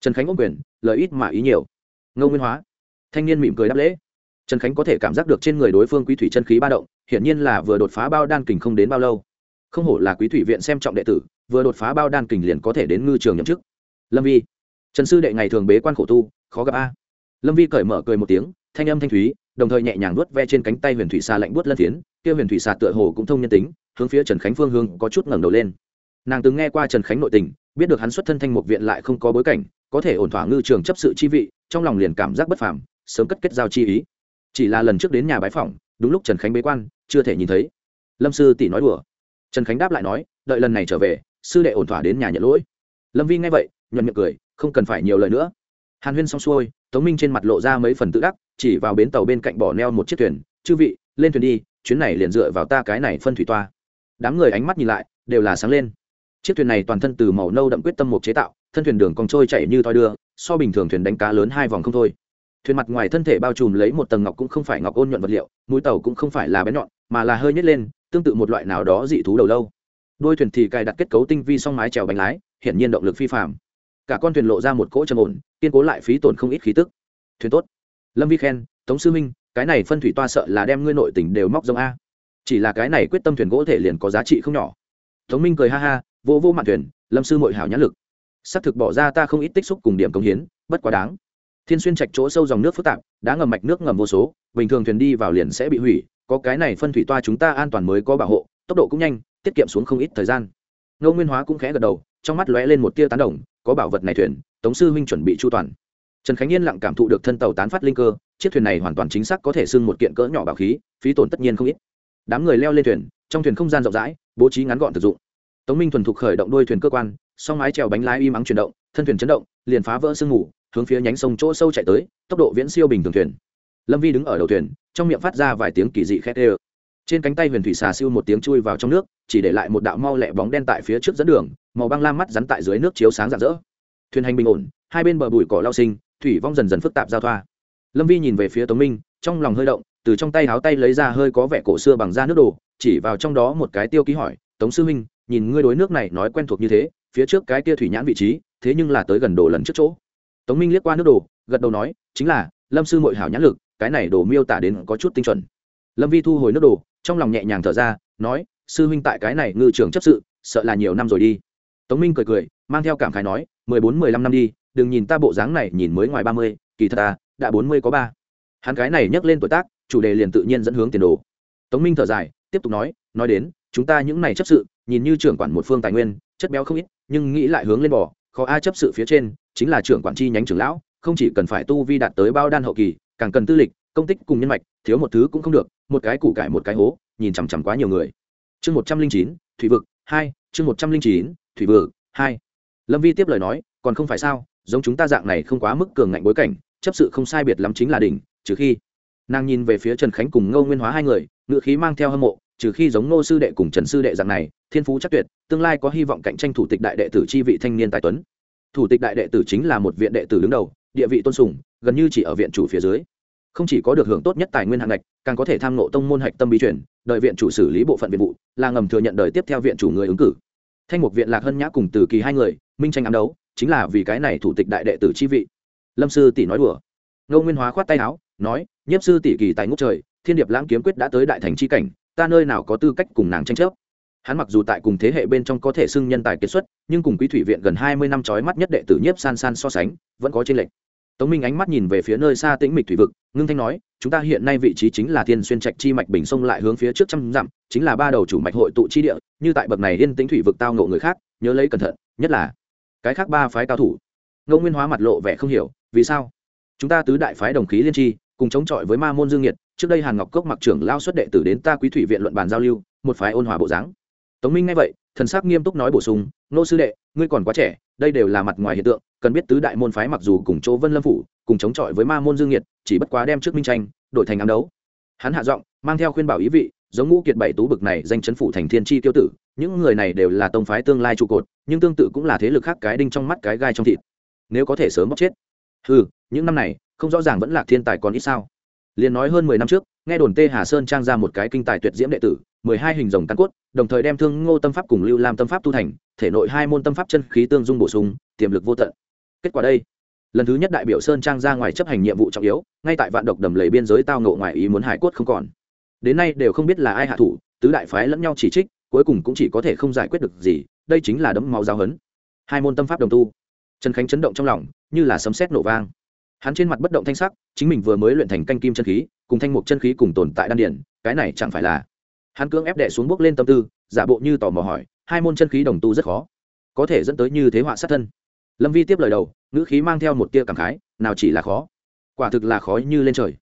Trần khánh ôm quyền Lợi ít mà ý nhiều. Ngô nguyên hóa. Thanh niên mỉm cười đáp lễ. Trần khánh có thể cảm giác được trên người đối phương quý thủy chân khí ba động, hiển nhiên là vừa đột phá bao đan kình không đến bao lâu. Không hổ là quý thủy viện xem trọng đệ tử, vừa đột phá bao đan kình liền có thể đến ngư trường nhậm chức. Lâm vi trần sư đệ ngày thường bế quan khổ tu, khó gặp a. Lâm vi cởi mở cười một tiếng, thanh âm thanh thúy, đồng thời nhẹ nhàng vuốt ve trên cánh tay huyền thủy xà lạnh buốt lân phiến, kia huyền thủy xà tựa hồ cũng thông nhân tính, hướng phía trần khánh phương hương có chút ngẩng đầu lên. Nàng từng nghe qua trần khánh nội tình, biết được hắn xuất thân thanh một viện lại không có bối cảnh, có thể ổn thỏa ngư trường chấp sự chi vị, trong lòng liền cảm giác bất phàm, sớm cất kết giao chi ý. Chỉ là lần trước đến nhà bái phỏng, đúng lúc trần khánh bế quan, chưa thể nhìn thấy. Lâm sư tỷ nói đùa. Trần khánh đáp lại nói, đợi lần này trở về, sư đệ ổn thỏa đến nhà nhận lỗi. Lâm vi nghe vậy, nhuận miệng cười không cần phải nhiều lời nữa. Hàn huyên xong xuôi, tống minh trên mặt lộ ra mấy phần tự đắc, chỉ vào bến tàu bên cạnh bỏ neo một chiếc thuyền, chư vị, lên thuyền đi, chuyến này liền dựa vào ta cái này phân thủy toa. Đám người ánh mắt nhìn lại, đều là sáng lên. Chiếc thuyền này toàn thân từ màu nâu đậm quyết tâm một chế tạo, thân thuyền đường còn trôi chảy như thoi đưa, so bình thường thuyền đánh cá lớn hai vòng không thôi. Thuyền mặt ngoài thân thể bao trùm lấy một tầng ngọc cũng không phải ngọc ôn nhuận vật liệu, mũi tàu cũng không phải là bén nhọn, mà là hơi nhét lên, tương tự một loại nào đó dị thú đầu lâu. Đôi thuyền thì cài đặt kết cấu tinh vi song mái trèo bánh lái, hiển nhiên động lực phi phạm cả con thuyền lộ ra một cỗ trầm ổn, kiên cố lại phí tổn không ít khí tức. Thuyền tốt. Lâm vi khen, tống sư minh cái này phân thủy toa sợ là đem ngươi nội tỉnh đều móc giống a. Chỉ là cái này quyết tâm thuyền gỗ thể liền có giá trị không nhỏ. Tống minh cười ha ha, vô vô mạn thuyền, lâm sư mội hảo nhãn lực. S ắ c thực bỏ ra ta không ít tích xúc cùng điểm công hiến, bất quá đáng. Thiên xuyên trạch chỗ sâu dòng nước phức tạp, đã ngầm mạch nước ngầm vô số, bình thường thuyền đi vào liền sẽ bị hủy, có cái này phân thủy toa chúng ta an toàn mới có bảo hộ, tốc độ cũng nhanh, tiết kiệm xuống không ít thời gian. Ngô nguyên hóa cũng khẽ gật đầu, trong mắt lóe lên một tia tán đồng có bảo vật này thuyền, tống sư huynh chuẩn bị chu toàn. Trần khánh yên lặng cảm thụ được thân tàu tán phát linh cơ, chiếc thuyền này hoàn toàn chính xác có thể xưng một kiện cỡ nhỏ bảo khí, phí tổn tất nhiên không ít. Đám người leo lên thuyền, trong thuyền không gian rộng rãi, bố trí ngắn gọn thực dụng. Tống minh thuần thục khởi động đôi thuyền cơ quan, song mái trèo bánh lái im ắng chuyển động, thân thuyền chấn động, liền phá vỡ sương mù, hướng phía nhánh sông chỗ sâu chạy tới, tốc độ viễn siêu bình thường thuyền. Lâm vi đứng ở đầu thuyền, trong miệng phát ra vài tiếng kỳ dị khét ê trên cánh tay huyền thủy xà siêu một tiếng chui vào trong nước, chỉ để lại một đạo mau lẹ bóng đen tại phía trước dẫn đường màu băng lam mắt rắn tại dưới nước chiếu sáng rạng rỡ. Thuyền hành bình ổn, hai bên bờ bụi cỏ lao sinh, thủy vong dần dần phức tạp giao thoa. Lâm vi nhìn về phía tống minh, trong lòng hơi động, từ trong tay háo tay lấy ra hơi có vẻ cổ xưa bằng da nước đồ, chỉ vào trong đó một cái tiêu ký hỏi, tống sư minh nhìn ngươi đối nước này nói quen thuộc như thế, phía trước cái kia thủy nhãn vị trí, thế nhưng là tới gần đồ lần trước chỗ. Tống minh liếc qua nước đồ, gật đầu nói, chính là, lâm sư mội hảo nhãn lực, cái này đồ miêu tả đến có chút tinh chuẩn. Lâm vi thu hồi nước đồ, trong lòng nhẹ nhàng thở ra, nói, sư huynh tại cái này ngư trường chấp sự, sợ là nhiều năm rồi đi tống minh cười cười, mang theo cảm khái nói, mười bốn, mười lăm năm đi, đừng nhìn ta bộ dáng này nhìn mới ngoài ba mươi, kỳ thật ta, đã bốn mươi có ba. Hắn cái này nhắc lên tuổi tác, chủ đề liền tự nhiên dẫn hướng tiền đồ. Tống minh thở dài, tiếp tục nói nói đến, chúng ta những này chấp sự, nhìn như trưởng quản một phương tài nguyên, chất béo không ít, nhưng nghĩ lại hướng lên bò, khó ai chấp sự phía trên, chính là trưởng quản chi nhánh trưởng lão, không chỉ cần phải tu vi đạt tới bao đan hậu kỳ, càng cần tư lịch, công tích cùng nhân mạch, thiếu một thứ cũng không được, một cái củ cải một cái hố, nhìn chằm chằm quá nhiều người. Chương một trăm linh chín, thủy vực hai, chương một trăm linh chín thủy vực, hai. Lâm vi tiếp lời nói, còn không phải sao, giống chúng ta dạng này không quá mức cường ngạnh bối cảnh, chấp sự không sai biệt lắm chính là đỉnh, trừ khi nàng nhìn về phía trần khánh cùng ngô nguyên hóa hai người, ngựa khí mang theo hâm mộ, trừ khi giống ngô sư đệ cùng trần sư đệ dạng này, thiên phú chắc tuyệt, tương lai có hy vọng cạnh tranh thủ tịch đại đệ tử chi vị thanh niên tài tuấn. Thủ tịch đại đệ tử chính là một viện đệ tử đứng đầu, địa vị tôn sùng, gần như chỉ ở viện chủ phía dưới. Không chỉ có được hưởng tốt nhất tài nguyên hạng ngạch, càng có thể tham nộ tông môn hạch tâm bí truyền, đợi viện chủ xử lý bộ phận viện vụ, là ngầm thừa nhận đời tiếp theo viện chủ người ứng cử thanh mục viện lạc hân nhã cùng từ kỳ hai người, minh tranh ám đấu, chính là vì cái này thủ tịch đại đệ tử chi vị. Lâm sư tỷ nói đùa. Ngô nguyên hóa khoát tay áo, nói, nhiếp sư tỷ kỳ tại ngũ trời, thiên điệp lãng kiếm quyết đã tới đại thành chi cảnh, ta nơi nào có tư cách cùng nàng tranh chấp? Hắn mặc dù tại cùng thế hệ bên trong có thể xưng nhân tài kết xuất, nhưng cùng quý thủy viện gần hai mươi năm trói mắt nhất đệ tử nhiếp san san so sánh, vẫn có trên lệch. Tống minh ánh mắt nhìn về phía nơi xa tĩnh mịch thủy vực, ngưng thanh nói, chúng ta hiện nay vị trí chính là thiên xuyên trạch chi mạch bình sông lại hướng phía trước trăm dặm chính là ba đầu chủ mạch hội tụ chi địa, như tại bậc này yên tĩnh thủy vực tao ngộ người khác, nhớ lấy cẩn thận, nhất là cái khác ba phái cao thủ. Ngô nguyên hóa mặt lộ vẻ không hiểu, vì sao? Chúng ta tứ đại phái đồng khí liên tri, cùng chống chọi với ma môn dương nhiệt trước đây hàn ngọc cốc mặc trưởng lao xuất đệ tử đến ta quý thủy viện luận bàn giao lưu, một phái ôn hòa bộ dáng. Tống minh nghe vậy, thần sắc nghiêm túc nói bổ sung nô sư đệ, ngươi còn quá trẻ, đây đều là mặt ngoài hiện tượng, cần biết tứ đại môn phái mặc dù cùng chỗ vân lâm phủ, cùng chống chọi với ma môn dương nhiệt chỉ bất quá đem trước minh tranh, đổi thành ám đấu. Hắn hạ giọng, mang theo khuyên bảo ý vị giống ngũ kiệt bảy tú bực này danh chấn phủ thành thiên tri tiêu tử, những người này đều là tông phái tương lai trụ cột, nhưng tương tự cũng là thế lực khác cái đinh trong mắt cái gai trong thịt. Nếu có thể sớm bóc chết. Ừ những năm này, không rõ ràng vẫn là thiên tài còn ít sao. Liền nói hơn mười năm trước, nghe đồn tê hà sơn trang ra một cái kinh tài tuyệt diễm đệ tử, mười hai hình rồng căn cốt, đồng thời đem thương ngô tâm pháp cùng lưu lam tâm pháp tu thành, thể nội hai môn tâm pháp chân khí tương dung bổ sung, tiềm lực vô tận. Kết quả đây, lần thứ nhất đại biểu sơn trang ra ngoài chấp hành nhiệm vụ trọng yếu, ngay tại vạn độc đầm lầy biên giới tao ngộ ngoài ý muốn hải cốt không còn đến nay đều không biết là ai hạ thủ, tứ đại phái lẫn nhau chỉ trích, cuối cùng cũng chỉ có thể không giải quyết được gì, đây chính là đấm máu giáo hấn hai môn tâm pháp đồng tu. Trần khánh chấn động trong lòng, như là sấm sét nổ vang. Hắn trên mặt bất động thanh sắc, chính mình vừa mới luyện thành canh kim chân khí, cùng thanh mục chân khí cùng tồn tại đan điển cái này chẳng phải là. Hắn cưỡng ép đệ xuống bước lên tâm tư, giả bộ như tò mò hỏi, hai môn chân khí đồng tu rất khó, có thể dẫn tới như thế họa sát thân. Lâm vi tiếp lời đầu, ngữ khí mang theo một tia cảm khái, nào chỉ là khó. Quả thực là khó như lên trời.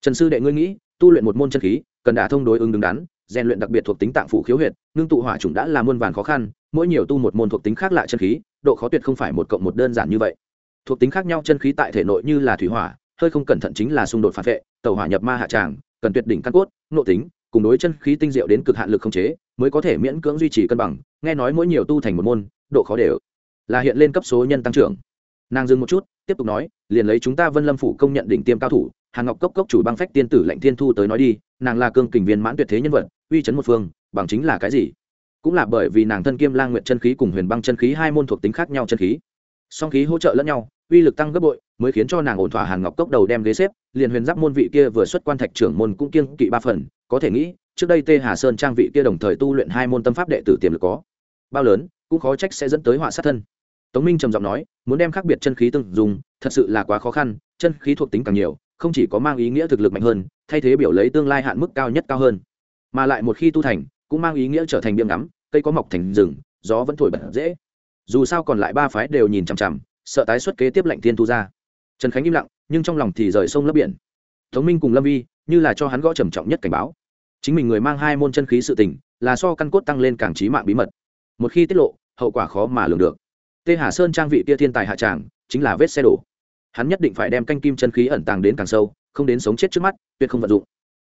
Trần sư đệ ngươi nghĩ, tu luyện một môn chân khí cần đả thông đối ứng đứng đắn, rèn luyện đặc biệt thuộc tính tạng phủ khiếu huyệt, ngưng tụ hỏa chủng đã là muôn vàn khó khăn, mỗi nhiều tu một môn thuộc tính khác lạ chân khí, độ khó tuyệt không phải một cộng một đơn giản như vậy. Thuộc tính khác nhau chân khí tại thể nội như là thủy hỏa, hơi không cẩn thận chính là xung đột phản vệ, tàu hỏa nhập ma hạ tràng, cần tuyệt đỉnh căn cốt, nội tính, cùng đối chân khí tinh diệu đến cực hạn lực không chế, mới có thể miễn cưỡng duy trì cân bằng, nghe nói mỗi nhiều tu thành một môn, độ khó đều là hiện lên cấp số nhân tăng trưởng nàng dừng một chút, tiếp tục nói, liền lấy chúng ta vân lâm phủ công nhận đỉnh tiêm cao thủ, hàng ngọc cốc cốc chủ băng phách tiên tử lệnh thiên thu tới nói đi, nàng là cương kình viên mãn tuyệt thế nhân vật, uy chấn một phương, bằng chính là cái gì? Cũng là bởi vì nàng thân kiêm lang nguyện chân khí cùng huyền băng chân khí hai môn thuộc tính khác nhau chân khí. Song khí hỗ trợ lẫn nhau, uy lực tăng gấp bội, mới khiến cho nàng ổn thỏa hàn ngọc cốc đầu đem ghế xếp, liền huyền giáp môn vị kia vừa xuất quan thạch trưởng môn cũng kiêng kỵ ba phần, có thể nghĩ, trước đây tê hà sơn trang vị kia đồng thời tu luyện hai môn tâm pháp đệ tử tiềm lực có bao lớn, cũng khó trách sẽ dẫn tới họa sát thân tống minh trầm giọng nói, muốn đem khác biệt chân khí từng dùng, thật sự là quá khó khăn, chân khí thuộc tính càng nhiều, không chỉ có mang ý nghĩa thực lực mạnh hơn, thay thế biểu lấy tương lai hạn mức cao nhất cao hơn. Mà lại một khi tu thành, cũng mang ý nghĩa trở thành biêm ngắm, cây có mọc thành rừng, gió vẫn thổi bật dễ. Dù sao còn lại ba phái đều nhìn chằm chằm, sợ tái xuất kế tiếp lệnh thiên thu ra. Trần khánh im lặng, nhưng trong lòng thì rời sông lấp biển. Tống minh cùng lâm vi, như là cho hắn gõ trầm trọng nhất cảnh báo. Chính mình người mang hai môn chân khí sự tình, là so căn cốt tăng lên càng trí mạng bí mật. Một khi tiết lộ, hậu quả khó mà lường được tê hà sơn trang vị tia thiên tài hạ tràng, chính là vết xe đổ. Hắn nhất định phải đem canh kim chân khí ẩn tàng đến càng sâu, không đến sống chết trước mắt, tuyệt không vận dụng.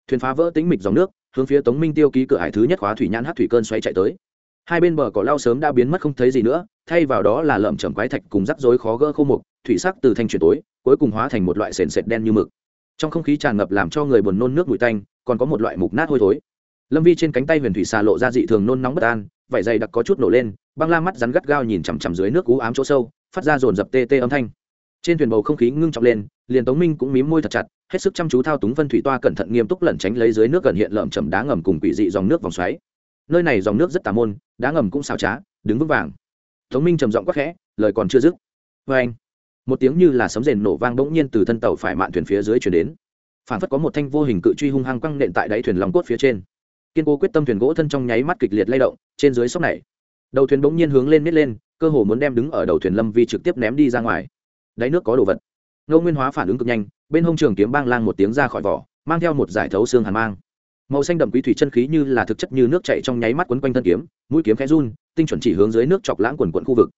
Thuyền phá vỡ tính mịch dòng nước, hướng phía tống minh tiêu ký cửa hải thứ nhất khóa thủy nhãn hát thủy cơn xoay chạy tới. Hai bên bờ cỏ lao sớm đã biến mất không thấy gì nữa, thay vào đó là lợm chầm quái thạch cùng rắc rối khó gỡ khô mục, thủy sắc từ thanh chuyển tối, cuối cùng hóa thành một loại sền sệt đen như mực. Trong không khí tràn ngập làm cho người buồn nôn nước mũi tanh, còn có một loại mục nát hôi thối. Lâm vi trên cánh tay huyền thủy xà lộ ra dị thường nôn nóng bất an, vải dày đặc có chút nổ lên băng la mắt rắn gắt gao nhìn chằm chằm dưới nước cú ám chỗ sâu, phát ra dồn dập tê tê âm thanh. Trên thuyền bầu không khí ngưng trọng lên, liền tống minh cũng mím môi thật chặt, hết sức chăm chú thao túng vân thủy toa cẩn thận nghiêm túc lẩn tránh lấy dưới nước gần hiện lợm chầm đá ngầm cùng quỷ dị dòng nước vòng xoáy. Nơi này dòng nước rất tà môn, đá ngầm cũng xào trá, đứng vững vàng. Tống minh trầm giọng quắc khẽ, lời còn chưa dứt. Vê anh, một tiếng như là sấm rền nổ vang bỗng nhiên từ thân tàu phải mạn thuyền phía dưới chuyển đến. Phản phất có một thanh vô hình cự truy hung hăng quăng nện tại đáy thuyền lòng cốt phía trên. Kiên cố quyết tâm thuyền gỗ thân trong nháy mắt kịch liệt lay động, trên dưới sóc này đầu thuyền bỗng nhiên hướng lên nít lên, cơ hồ muốn đem đứng ở đầu thuyền lâm vi trực tiếp ném đi ra ngoài. Đáy nước có đồ vật. Ngô nguyên hóa phản ứng cực nhanh, bên hông trường kiếm bang lang một tiếng ra khỏi vỏ, mang theo một giải thấu xương hàn mang. Màu xanh đậm quý thủy chân khí như là thực chất như nước chạy trong nháy mắt quấn quanh thân kiếm, mũi kiếm khẽ run, tinh chuẩn chỉ hướng dưới nước chọc lãng quần quận khu vực.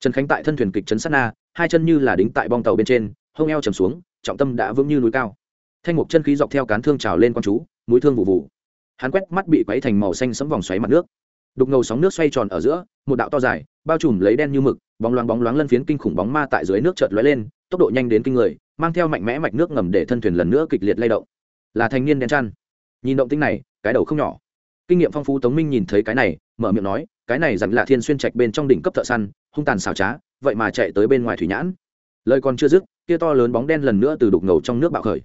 Trần khánh tại thân thuyền kịch trấn sát na, hai chân như là đính tại bong tàu bên trên, hông eo trầm xuống, trọng tâm đã vững như núi cao. Thanh mục chân khí dọc theo cán thương trào lên con chú, mũi thương vụ vụ. Hắn quét mắt bị quấy thành màu xanh sấm vòng xoáy mặt nước đục ngầu sóng nước xoay tròn ở giữa, một đạo to dài, bao trùm lấy đen như mực, bóng loáng bóng loáng lân phiến kinh khủng bóng ma tại dưới nước chợt lóe lên, tốc độ nhanh đến kinh người, mang theo mạnh mẽ mạch nước ngầm để thân thuyền lần nữa kịch liệt lay động. Là thanh niên đen chăn nhìn động tinh này, cái đầu không nhỏ. Kinh nghiệm phong phú tống minh nhìn thấy cái này, mở miệng nói, cái này dặn là thiên xuyên trạch bên trong đỉnh cấp thợ săn, hung tàn xào trá, vậy mà chạy tới bên ngoài thủy nhãn. Lời còn chưa dứt kia to lớn bóng đen lần nữa từ đục ngầu trong nước bạo khởi.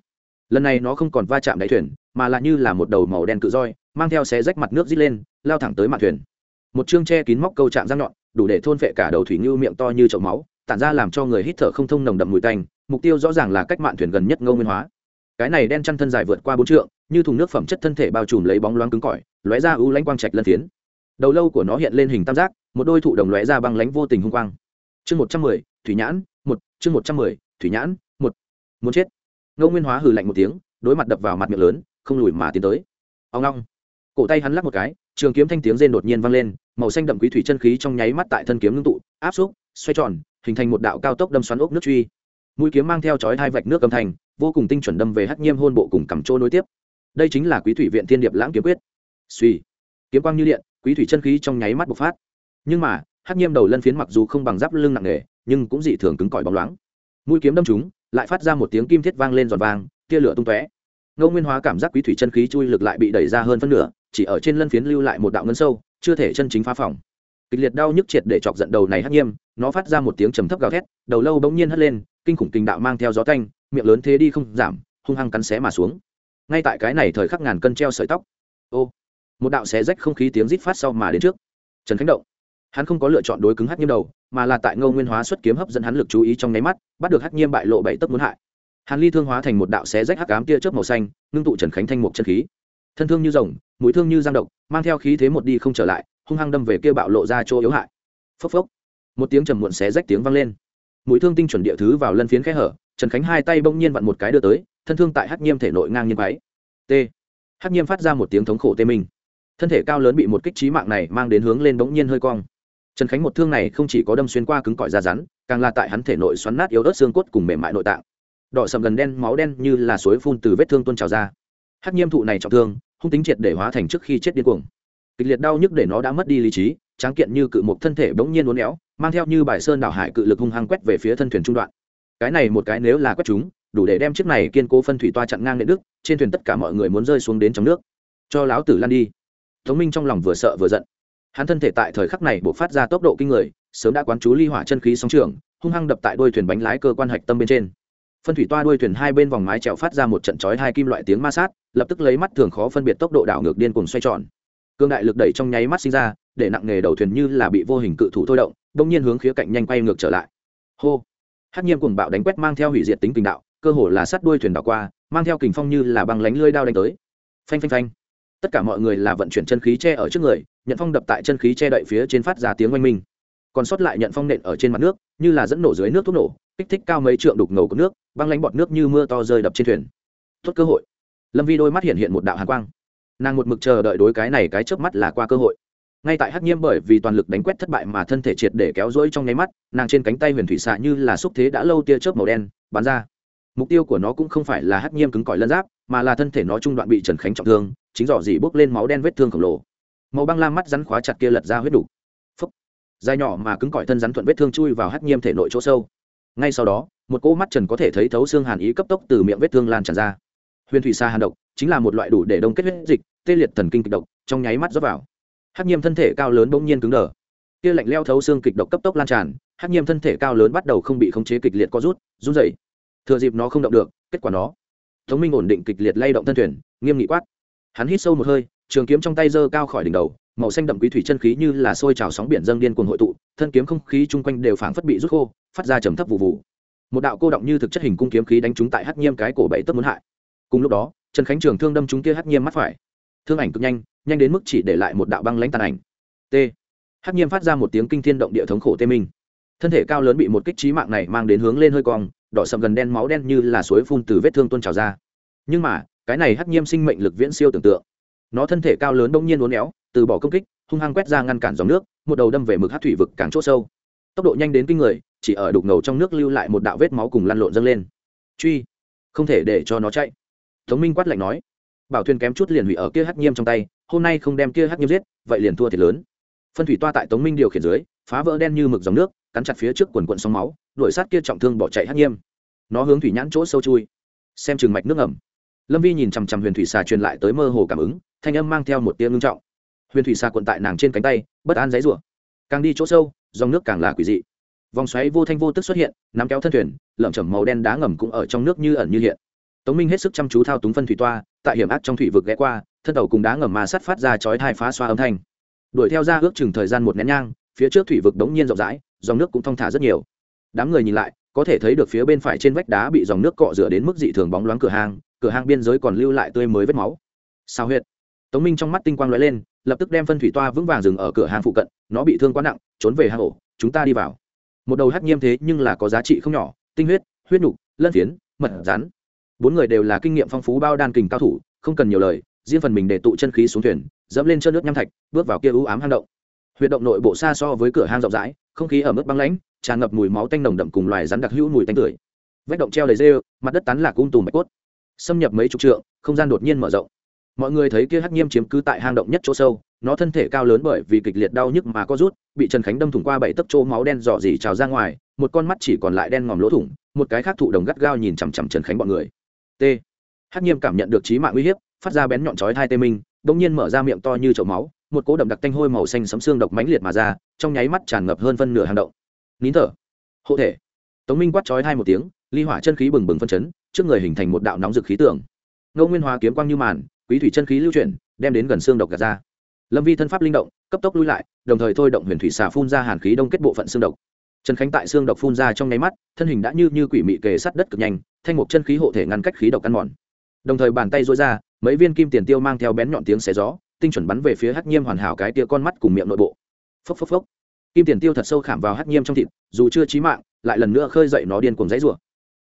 Lần này nó không còn va chạm đáy thuyền, mà lại như là một đầu màu đen cự roi mang theo xé rách mặt nước dít lên, lao thẳng tới mặt thuyền. Một chương che kín móc câu chạm răng nhọn, đủ để thôn phệ cả đầu thủy ngưu miệng to như chậu máu, tản ra làm cho người hít thở không thông nồng đậm mùi tanh, mục tiêu rõ ràng là cách mạn thuyền gần nhất ngô nguyên hóa. Cái này đen chăn thân dài vượt qua bốn trượng, như thùng nước phẩm chất thân thể bao trùm lấy bóng loáng cứng cỏi, lóe ra ưu lãnh quang trạch lân thiến. đầu lâu của nó hiện lên hình tam giác, một đôi thụ đồng lóe ra băng lánh vô tình hung quang. Chương một trăm mười, thủy nhãn, một, chương một trăm mười, thủy nhãn, một. Muốn chết. Ngô nguyên hóa hừ lạnh một tiếng, đối mặt đập vào mặt miệng lớn, không lùi mà tiến tới. Ông long cổ tay hắn lắc một cái, trường kiếm thanh tiếng rên đột nhiên vang lên, màu xanh đậm quý thủy chân khí trong nháy mắt tại thân kiếm ngưng tụ, áp xúc, xoay tròn, hình thành một đạo cao tốc đâm xoắn ốc nước truy. Mũi kiếm mang theo chói hai vạch nước âm thanh, vô cùng tinh chuẩn đâm về hắc nhiêm hôn bộ cùng cầm trô nối tiếp. Đây chính là quý thủy viện thiên điệp lãng kiếm quyết. Suy kiếm quang như điện, quý thủy chân khí trong nháy mắt bộc phát. Nhưng mà, hắc nhiêm đầu lân phiến mặc dù không bằng giáp lưng nặng nề, nhưng cũng dị thường cứng cỏi bóng loáng. Mũi kiếm đâm chúng lại phát ra một tiếng kim thiết vang lên giòn vàng tia lửa tung tóe ngô nguyên hóa cảm giác quý thủy chân khí chui lực lại bị đẩy ra hơn phân nửa, chỉ ở trên lân phiến lưu lại một đạo ngân sâu, chưa thể chân chính phá phòng. Kịch liệt đau nhức triệt để chọc giận đầu này hắc nghiêm, nó phát ra một tiếng trầm thấp gào thét, đầu lâu bỗng nhiên hất lên, kinh khủng kinh đạo mang theo gió canh miệng lớn thế đi không giảm, hung hăng cắn xé mà xuống. Ngay tại cái này thời khắc ngàn cân treo sợi tóc. Ô, một đạo xé rách không khí tiếng rít phát sau mà đến trước. Trần khánh động. Hắn không có lựa chọn đối cứng hắc nhiêm đầu, mà là tại ngô nguyên hóa xuất kiếm hấp dẫn hắn lực chú ý trong nháy mắt, bắt được hắc nhiêm bại lộ bảy tấc muốn hại hàn ly thương hóa thành một đạo xé rách hắc ám tia chớp màu xanh, ngưng tụ trần khánh thanh một chân khí. Thân thương như rồng, mũi thương như giang động mang theo khí thế một đi không trở lại, hung hăng đâm về kia bạo lộ ra chỗ yếu hại. Phốc phốc. Một tiếng trầm muộn xé rách tiếng vang lên. Mũi thương tinh chuẩn địa thứ vào lân phiến khe hở, trần khánh hai tay bỗng nhiên vặn một cái đưa tới, thân thương tại hắc nhiêm thể nội ngang nhiên váy t. Hắc nhiêm phát ra một tiếng thống khổ tê minh. Thân thể cao lớn bị một kích trí mạng này mang đến hướng lên bỗng nhiên hơi cong. Trần khánh một thương này không chỉ có đâm xuyên qua cứng cỏi da rắn, càng là tại hắn thể nội xoắn nát yếu ớt xương cốt cùng mềm mại nội tạng đỏ sầm gần đen, máu đen như là suối phun từ vết thương tuôn trào ra. Hắc nhiêm thụ này trọng thương, hung tính triệt để hóa thành trước khi chết điên cuồng. Kịch liệt đau nhức để nó đã mất đi lý trí, tráng kiện như cự một thân thể bỗng nhiên uốn éo, mang theo như bài sơn đảo hải cự lực hung hăng quét về phía thân thuyền trung đoạn. Cái này một cái nếu là quét chúng, đủ để đem chiếc này kiên cố phân thủy toa chặn ngang nệ đức trên thuyền tất cả mọi người muốn rơi xuống đến trong nước. Cho láo tử lan đi. Thống minh trong lòng vừa sợ vừa giận. Hắn thân thể tại thời khắc này buộc phát ra tốc độ kinh người, sớm đã quán chú ly hỏa chân khí sóng trường, hung hăng đập tại đôi thuyền bánh lái cơ quan hạch tâm bên trên phân thủy toa đuôi thuyền hai bên vòng mái trèo phát ra một trận chói hai kim loại tiếng ma sát, lập tức lấy mắt thường khó phân biệt tốc độ đảo ngược điên cùng xoay tròn. Cương đại lực đẩy trong nháy mắt sinh ra, để nặng nghề đầu thuyền như là bị vô hình cự thủ thôi động, bỗng nhiên hướng khía cạnh nhanh quay ngược trở lại. Hô! Hát nhiên cùng bạo đánh quét mang theo hủy diệt tính tình đạo, cơ hồ là sát đuôi thuyền đảo qua, mang theo kình phong như là băng lánh lưỡi đao đánh tới. Phanh phanh phanh! Tất cả mọi người là vận chuyển chân khí che ở trước người, nhận phong đập tại chân khí che đậy phía trên phát ra tiếng oanh minh còn sót lại nhận phong nện ở trên mặt nước, như là dẫn nổ dưới nước thuốc nổ, kích thích cao mấy trượng đục ngầu của nước, băng lánh bọt nước như mưa to rơi đập trên thuyền. Tốt cơ hội. Lâm vi đôi mắt hiện hiện một đạo hàn quang. Nàng một mực chờ đợi đối cái này cái trước mắt là qua cơ hội. Ngay tại hắc nhiêm bởi vì toàn lực đánh quét thất bại mà thân thể triệt để kéo rỗi trong nháy mắt, nàng trên cánh tay huyền thủy xạ như là xúc thế đã lâu tia chớp màu đen, bắn ra. Mục tiêu của nó cũng không phải là hắc nhiêm cứng cỏi lân giáp, mà là thân thể nó trung đoạn bị trần khánh trọng thương, chính dò dỉ bốc lên máu đen vết thương khổng lồ. Màu băng lam mắt rắn khóa chặt kia lật ra huyết đủ dài nhỏ mà cứng cỏi thân rắn thuận vết thương chui vào hắc nhiêm thể nội chỗ sâu. Ngay sau đó, một cỗ mắt trần có thể thấy thấu xương hàn ý cấp tốc từ miệng vết thương lan tràn ra. Huyền thủy sa hàn độc chính là một loại đủ để đông kết huyết dịch, tê liệt thần kinh kịch độc, trong nháy mắt rót vào. Hắc nhiêm thân thể cao lớn bỗng nhiên cứng đờ. Kia lạnh leo thấu xương kịch độc cấp tốc lan tràn, hắc nhiêm thân thể cao lớn bắt đầu không bị khống chế kịch liệt co rút, run dày thừa dịp nó không động được, kết quả nó. Tống minh ổn định kịch liệt lay động thân thuyền, nghiêm nghị quát. Hắn hít sâu một hơi trường kiếm trong tay giơ cao khỏi đỉnh đầu, màu xanh đậm quý thủy chân khí như là sôi trào sóng biển dâng điên cuồng hội tụ, thân kiếm không khí chung quanh đều phảng phất bị rút khô, phát ra trầm thấp vụ vụ một đạo cô động như thực chất hình cung kiếm khí đánh trúng tại hắc nhiêm cái cổ bảy tấc muốn hại. Cùng lúc đó, trần khánh trường thương đâm trúng kia hắc nhiêm mắt phải. Thương ảnh cực nhanh nhanh đến mức chỉ để lại một đạo băng lãnh tàn ảnh. T. Hắc nhiêm phát ra một tiếng kinh thiên động địa thống khổ tê minh. Thân thể cao lớn bị một kích trí mạng này mang đến hướng lên hơi cong, đỏ sầm gần đen máu đen như là suối phun từ vết thương tuôn trào ra. Nhưng mà, cái này hắc nhiêm sinh mệnh lực viễn siêu tưởng tượng nó thân thể cao lớn bỗng nhiên uốn éo, từ bỏ công kích, hung hăng quét ra ngăn cản dòng nước, một đầu đâm về mực hát thủy vực càng chỗ sâu. Tốc độ nhanh đến kinh người, chỉ ở đục ngầu trong nước lưu lại một đạo vết máu cùng lăn lộn dâng lên. Truy, không thể để cho nó chạy. Tống minh quát lạnh nói. Bảo thuyền kém chút liền hủy ở kia hát nghiêm trong tay, hôm nay không đem kia hát nghiêm giết, vậy liền thua thiệt lớn. Phân thủy toa tại tống minh điều khiển dưới, phá vỡ đen như mực dòng nước, cắn chặt phía trước quần quận sóng máu, đuổi sát kia trọng thương bỏ chạy hát nghiêm nó hướng thủy nhãn chỗ sâu chui. Xem chừng mạch nước ẩm lâm vi nhìn chằm chằm huyền thủy xà truyền lại tới mơ hồ cảm ứng, thanh âm mang theo một tia ngưng trọng. Huyền thủy xà quận tại nàng trên cánh tay, bất an dãy rủa càng đi chỗ sâu, dòng nước càng là quỷ dị. Vòng xoáy vô thanh vô tức xuất hiện, nắm kéo thân thuyền, lởm chởm màu đen đá ngầm cũng ở trong nước như ẩn như hiện. Tống minh hết sức chăm chú thao túng phân thủy toa, tại hiểm ác trong thủy vực ghé qua, thân tàu cùng đá ngầm mà sắt phát ra chói thai phá xoa âm thanh. Đuổi theo ra ước chừng thời gian một nén nhang, phía trước thủy vực đống nhiên rộng rãi, dòng nước cũng thong thả rất nhiều. Đám người nhìn lại, có thể thấy được phía bên phải trên vách đá bị dòng nước cọ rửa đến mức dị thường bóng loáng cửa hàng cửa hang biên giới còn lưu lại tươi mới vết máu. Sao huyệt? Tống minh trong mắt tinh quang lóe lên, lập tức đem phân thủy toa vững vàng dừng ở cửa hang phụ cận, nó bị thương quá nặng, trốn về hang ổ, chúng ta đi vào. Một đầu hắc nhiêm thế nhưng là có giá trị không nhỏ, tinh huyết huyết nhục lân phiến, mật rắn. Bốn người đều là kinh nghiệm phong phú bao đan kình cao thủ, không cần nhiều lời, riêng phần mình để tụ chân khí xuống thuyền, dẫm lên chân nước nham thạch, bước vào kia ưu ám hang động. Huyệt động nội bộ xa so với cửa hang rộng rãi, không khí ở mức băng lãnh, tràn ngập mùi máu tanh nồng đậm cùng loài rắn đặc hữu mùi tanh tưởi vách động treo đầy rêu, mặt đất tán lạc cung tùm bạch cốt xâm nhập mấy chục trượng, không gian đột nhiên mở rộng. Mọi người thấy kia hắc nhiêm chiếm cứ tại hang động nhất chỗ sâu, nó thân thể cao lớn bởi vì kịch liệt đau nhức mà có rút, bị trần khánh đâm thủng qua bảy tấc chỗ máu đen dò dỉ trào ra ngoài, một con mắt chỉ còn lại đen ngòm lỗ thủng, một cái khác thụ đồng gắt gao nhìn chằm chằm trần khánh bọn người. T. Hắc nhiêm cảm nhận được trí mạng uy hiếp, phát ra bén nhọn chói tai tê minh bỗng nhiên mở ra miệng to như chậu máu, một cỗ đậm đặc tanh hôi màu xanh sấm xương độc mãnh liệt mà ra, trong nháy mắt tràn ngập hơn phân nửa hang động. Nín thở. Hộ thể. Tống minh quát chói hai một tiếng, ly hỏa chân khí bừng bừng phân chấn trước người hình thành một đạo nóng rực khí tượng. Ngô nguyên hóa kiếm quang như màn, quý thủy chân khí lưu chuyển, đem đến gần xương độc gạt ra. Lâm vi thân pháp linh động, cấp tốc lui lại, đồng thời thôi động huyền thủy xà phun ra hàn khí đông kết bộ phận xương độc. Trần khánh tại xương độc phun ra trong nháy mắt, thân hình đã như như quỷ mị kề sát đất cực nhanh, thanh mục chân khí hộ thể ngăn cách khí độc ăn mòn. Đồng thời bàn tay dối ra, mấy viên kim tiền tiêu mang theo bén nhọn tiếng xé gió, tinh chuẩn bắn về phía hắc nhiêm hoàn hảo cái tia con mắt cùng miệng nội bộ. Phốc phốc phốc. Kim tiền tiêu thật sâu khảm vào hắc nhiêm trong thịt, dù chưa chí mạng, lại lần nữa khơi dậy nó điên cuồng dãy rủa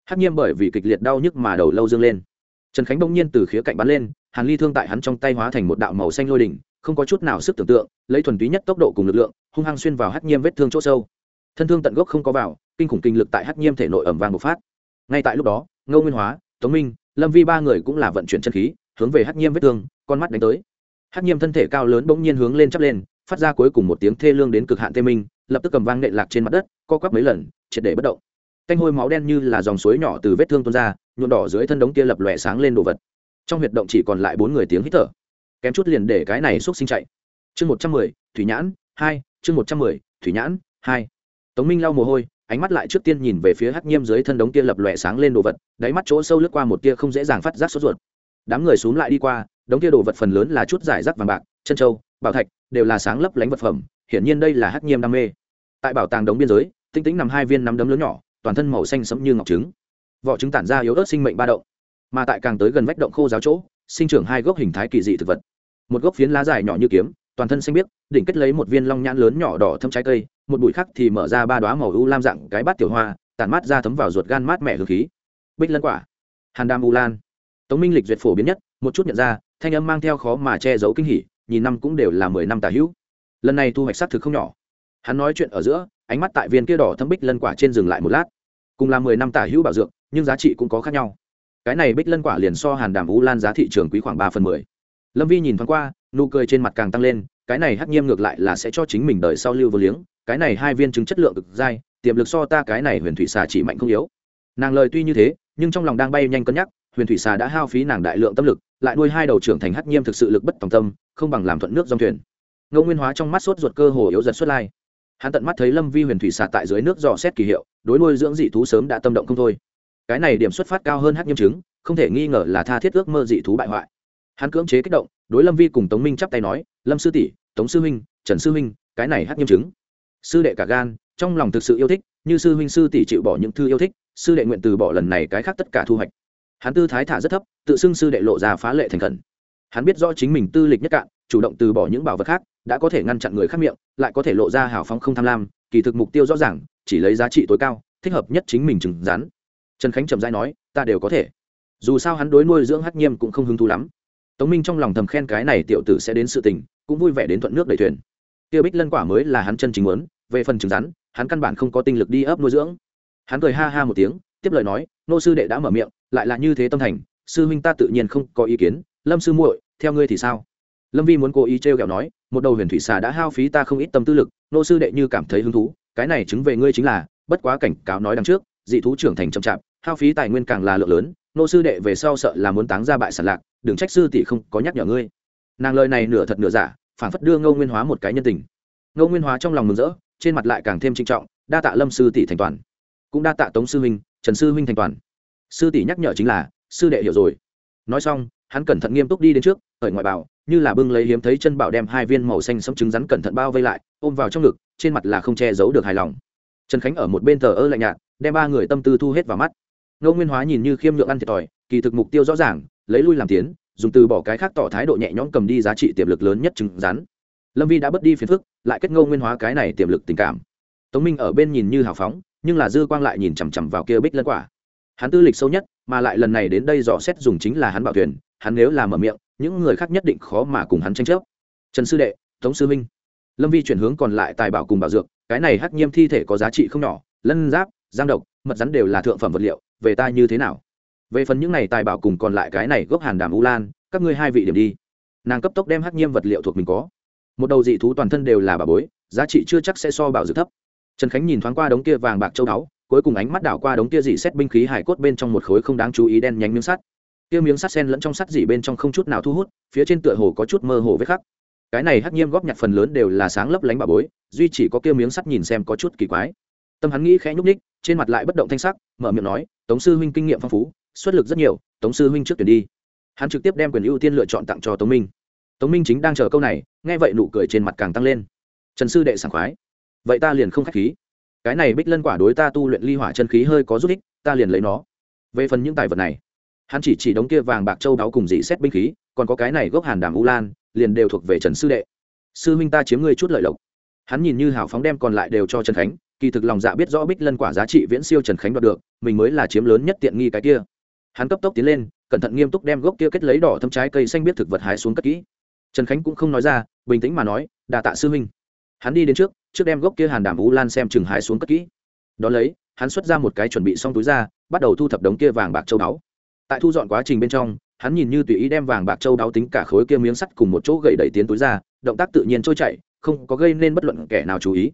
hắc nhiêm bởi vì kịch liệt đau nhức mà đầu lâu dương lên. Trần khánh bỗng nhiên từ khía cạnh bắn lên, hàn ly thương tại hắn trong tay hóa thành một đạo màu xanh lôi đỉnh, không có chút nào sức tưởng tượng, lấy thuần túy nhất tốc độ cùng lực lượng, hung hăng xuyên vào hắc nhiêm vết thương chỗ sâu. Thân thương tận gốc không có vào, kinh khủng kinh lực tại hắc nhiêm thể nội ẩm vàng bộc phát. Ngay tại lúc đó, ngô nguyên hóa, tống minh, lâm vi ba người cũng là vận chuyển chân khí, hướng về hắc nhiêm vết thương, con mắt đánh tới. Hắc nhiêm thân thể cao lớn bỗng nhiên hướng lên chắp lên, phát ra cuối cùng một tiếng thê lương đến cực hạn tê minh, lập tức cầm vang nệ lạc trên mặt đất, co quắp mấy lần, triệt để bất động canh hôi máu đen như là dòng suối nhỏ từ vết thương tuôn ra, nhuộm đỏ dưới thân đống kia lập lòe sáng lên đồ vật. Trong huyệt động chỉ còn lại bốn người tiếng hít thở. Kém chút liền để cái này xúc sinh chạy. Chương một trăm mười, thủy nhãn hai, chương một trăm mười, thủy nhãn hai. Tống minh lau mồ hôi, ánh mắt lại trước tiên nhìn về phía hắc nhiêm dưới thân đống kia lập lòe sáng lên đồ vật, đáy mắt chỗ sâu lướt qua một tia không dễ dàng phát giác sốt ruột. Đám người xúm lại đi qua, đống kia đồ vật phần lớn là chút giải rác vàng bạc, chân trâu, bảo thạch, đều là sáng lấp lánh vật phẩm, hiển nhiên đây là hắc nhiêm đam mê. Tại bảo tàng đống biên giới, tinh tĩnh nằm hai viên nắm đấm lớn nhỏ toàn thân màu xanh sẫm như ngọc trứng. Vỏ trứng tản ra yếu ớt sinh mệnh ba động, mà tại càng tới gần vách động khô giáo chỗ, sinh trưởng hai gốc hình thái kỳ dị thực vật. Một gốc phiến lá dài nhỏ như kiếm, toàn thân xanh biếc, đỉnh kết lấy một viên long nhãn lớn nhỏ đỏ thâm trái cây, một bụi khác thì mở ra ba đoá màu u lam dạng cái bát tiểu hoa, tản mát ra thấm vào ruột gan mát mẻ hương khí. Bích lân quả, hàn đam u lan. Tống minh lịch duyệt phổ biến nhất, một chút nhận ra, thanh âm mang theo khó mà che giấu kinh hỉ, nhìn năm cũng đều là mười năm tà hữu. Lần này thu hoạch xác thực không nhỏ. Hắn nói chuyện ở giữa ánh mắt tại viên kia đỏ thâm bích lân quả trên dừng lại một lát. Cùng là mười năm tả hữu bảo dược, nhưng giá trị cũng có khác nhau. Cái này bích lân quả liền so hàn đàm u lan giá thị trường quý khoảng ba phần mười. Lâm vi nhìn thoáng qua, nụ cười trên mặt càng tăng lên, cái này hắc nghiêm ngược lại là sẽ cho chính mình đợi sau lưu vô liếng, cái này hai viên chứng chất lượng cực dai, tiềm lực so ta cái này huyền thủy xà chỉ mạnh không yếu. Nàng lời tuy như thế, nhưng trong lòng đang bay nhanh cân nhắc, huyền thủy xà đã hao phí nàng đại lượng tâm lực, lại nuôi hai đầu trưởng thành hắc nghiêm thực sự lực bất tòng tâm, không bằng làm thuận nước dòng thuyền. Ngô nguyên hóa trong mắt sốt ruột cơ hồ yếu dần xuất lai hắn tận mắt thấy lâm vi huyền thủy xà tại dưới nước dò xét kỳ hiệu, đối nuôi dưỡng dị thú sớm đã tâm động không thôi. Cái này điểm xuất phát cao hơn hát nghiêm chứng, không thể nghi ngờ là tha thiết ước mơ dị thú bại hoại. Hắn cưỡng chế kích động, đối lâm vi cùng tống minh chắp tay nói, lâm sư tỷ, tống sư huynh, trần sư huynh, cái này hát nghiêm chứng. Sư đệ cả gan, trong lòng thực sự yêu thích, như sư huynh sư tỷ chịu bỏ những thư yêu thích, sư đệ nguyện từ bỏ lần này cái khác tất cả thu hoạch. Hắn tư thái thả rất thấp, tự xưng sư đệ lộ ra phá lệ thành khẩn. Hắn biết rõ chính mình tư lịch nhất cạn, chủ động từ bỏ những bảo vật khác đã có thể ngăn chặn người khác miệng, lại có thể lộ ra hào phóng không tham lam, kỳ thực mục tiêu rõ ràng, chỉ lấy giá trị tối cao, thích hợp nhất chính mình chừng rắn. Trần khánh trầm dai nói, ta đều có thể. Dù sao hắn đối nuôi dưỡng hắc nhiêm cũng không hứng thú lắm. Tống minh trong lòng thầm khen cái này tiểu tử sẽ đến sự tình, cũng vui vẻ đến thuận nước đầy thuyền. Tiêu bích lân quả mới là hắn chân chính muốn, về phần trứng rắn, hắn căn bản không có tinh lực đi ấp nuôi dưỡng. Hắn cười ha ha một tiếng, tiếp lời nói, nô sư đệ đã mở miệng, lại là như thế tâm thành, sư huynh ta tự nhiên không có ý kiến, lâm sư muội, theo ngươi thì sao? Lâm vi muốn cố ý t r e o kẹo nói một đầu huyền thủy xà đã hao phí ta không ít tâm tư lực, nô sư đệ như cảm thấy hứng thú, cái này chứng về ngươi chính là, bất quá cảnh cáo nói đằng trước, dị thú trưởng thành chậm chạp, hao phí tài nguyên càng là lượng lớn, nô sư đệ về sau sợ là muốn táng ra bại sản lạc, đừng trách sư tỷ không có nhắc nhở ngươi. Nàng lời này nửa thật nửa giả phản phất đưa ngô nguyên hóa một cái nhân tình. Ngô nguyên hóa trong lòng mừng rỡ, trên mặt lại càng thêm trinh trọng, đa tạ lâm sư tỷ thành toàn. Cũng đa tạ tống sư huynh, trần sư huynh thành toàn. Sư tỷ nhắc nhở chính là, sư đệ hiểu rồi. Nói xong hắn cẩn thận nghiêm túc đi đến trước ở ngoại bảo như là bưng lấy hiếm thấy chân bảo đem hai viên màu xanh sẫm trứng rắn cẩn thận bao vây lại, ôm vào trong ngực, trên mặt là không che giấu được hài lòng. Trần khánh ở một bên thờ ơ lạnh nhạt, đem ba người tâm tư thu hết vào mắt. Ngô nguyên hóa nhìn như khiêm nhượng ăn thiệt thòi, kỳ thực mục tiêu rõ ràng, lấy lui làm tiến, dùng từ bỏ cái khác tỏ thái độ nhẹ nhõm cầm đi giá trị tiềm lực lớn nhất chứng rắn. Lâm vi đã bớt đi phiền phức, lại kết ngô nguyên hóa cái này tiềm lực tình cảm. Tống minh ở bên nhìn như hào phóng, nhưng là dư quang lại nhìn chằm chằm vào kia bích lân quả hắn tư lịch sâu nhất, mà lại lần này đến đây dò xét dùng chính là hắn bảo thuyền, hắn nếu làm mở miệng, những người khác nhất định khó mà cùng hắn tranh chấp. Trần sư đệ, tống sư minh. Lâm vi chuyển hướng còn lại tài bảo cùng bảo dược, cái này hắc nhiêm thi thể có giá trị không nhỏ, lân giáp, giang độc, mật rắn đều là thượng phẩm vật liệu, về ta như thế nào? Về phần những này tài bảo cùng còn lại cái này gốc hàn đàm u lan, các ngươi hai vị điểm đi. Nàng cấp tốc đem hắc nhiêm vật liệu thuộc mình có. Một đầu dị thú toàn thân đều là bà bối, giá trị chưa chắc sẽ so bảo dược thấp. Trần khánh nhìn thoáng qua đống kia vàng bạc châu đáo cuối cùng ánh mắt đảo qua đống kia dị xét binh khí hải cốt bên trong một khối không đáng chú ý đen nhánh miếng sắt. Kia miếng sắt sen lẫn trong sắt dị bên trong không chút nào thu hút, phía trên tựa hồ có chút mơ hồ vết khắc. Cái này hắc nhiêm góp nhặt phần lớn đều là sáng lấp lánh bà bối, duy chỉ có kia miếng sắt nhìn xem có chút kỳ quái. Tâm hắn nghĩ khẽ nhúc ních trên mặt lại bất động thanh sắc, mở miệng nói, tống sư huynh kinh nghiệm phong phú, xuất lực rất nhiều, tống sư huynh trước tuyển đi. Hắn trực tiếp đem quyền ưu tiên lựa chọn tặng cho tống minh. Tống minh chính đang chờ câu này, nghe vậy nụ cười trên mặt càng tăng lên. Trần sư đệ sảng khoái, vậy ta liền không k h á c h khí cái này bích lân quả đối ta tu luyện ly hỏa chân khí hơi có giúp ích, ta liền lấy nó. Về phần những tài vật này, hắn chỉ chỉ đống kia vàng bạc châu đáo cùng dị xét binh khí, còn có cái này gốc hàn đàm u lan, liền đều thuộc về trần sư đệ. Sư huynh ta chiếm ngươi chút lợi lộc. Hắn nhìn như hào phóng đem còn lại đều cho trần khánh, kỳ thực lòng dạ biết rõ bích lân quả giá trị viễn siêu trần khánh đoạt được, mình mới là chiếm lớn nhất tiện nghi cái kia. Hắn cấp tốc tiến lên, cẩn thận nghiêm túc đem gốc kia kết lấy đỏ thâm trái cây xanh biết thực vật hái xuống cất kỹ. Trần khánh cũng không nói ra, bình tĩnh mà nói đà tạ sư huynh. Hắn đi đến trước trước đem gốc kia hàn đàm u lan xem chừng hái xuống cất kỹ. Đón lấy, hắn xuất ra một cái chuẩn bị xong túi ra, bắt đầu thu thập đống kia vàng bạc châu đáo. tại thu dọn quá trình bên trong, hắn nhìn như tùy ý đem vàng bạc châu đáo tính cả khối kia miếng sắt cùng một chỗ gậy đẩy tiến túi ra, động tác tự nhiên trôi chảy, không có gây nên bất luận kẻ nào chú ý.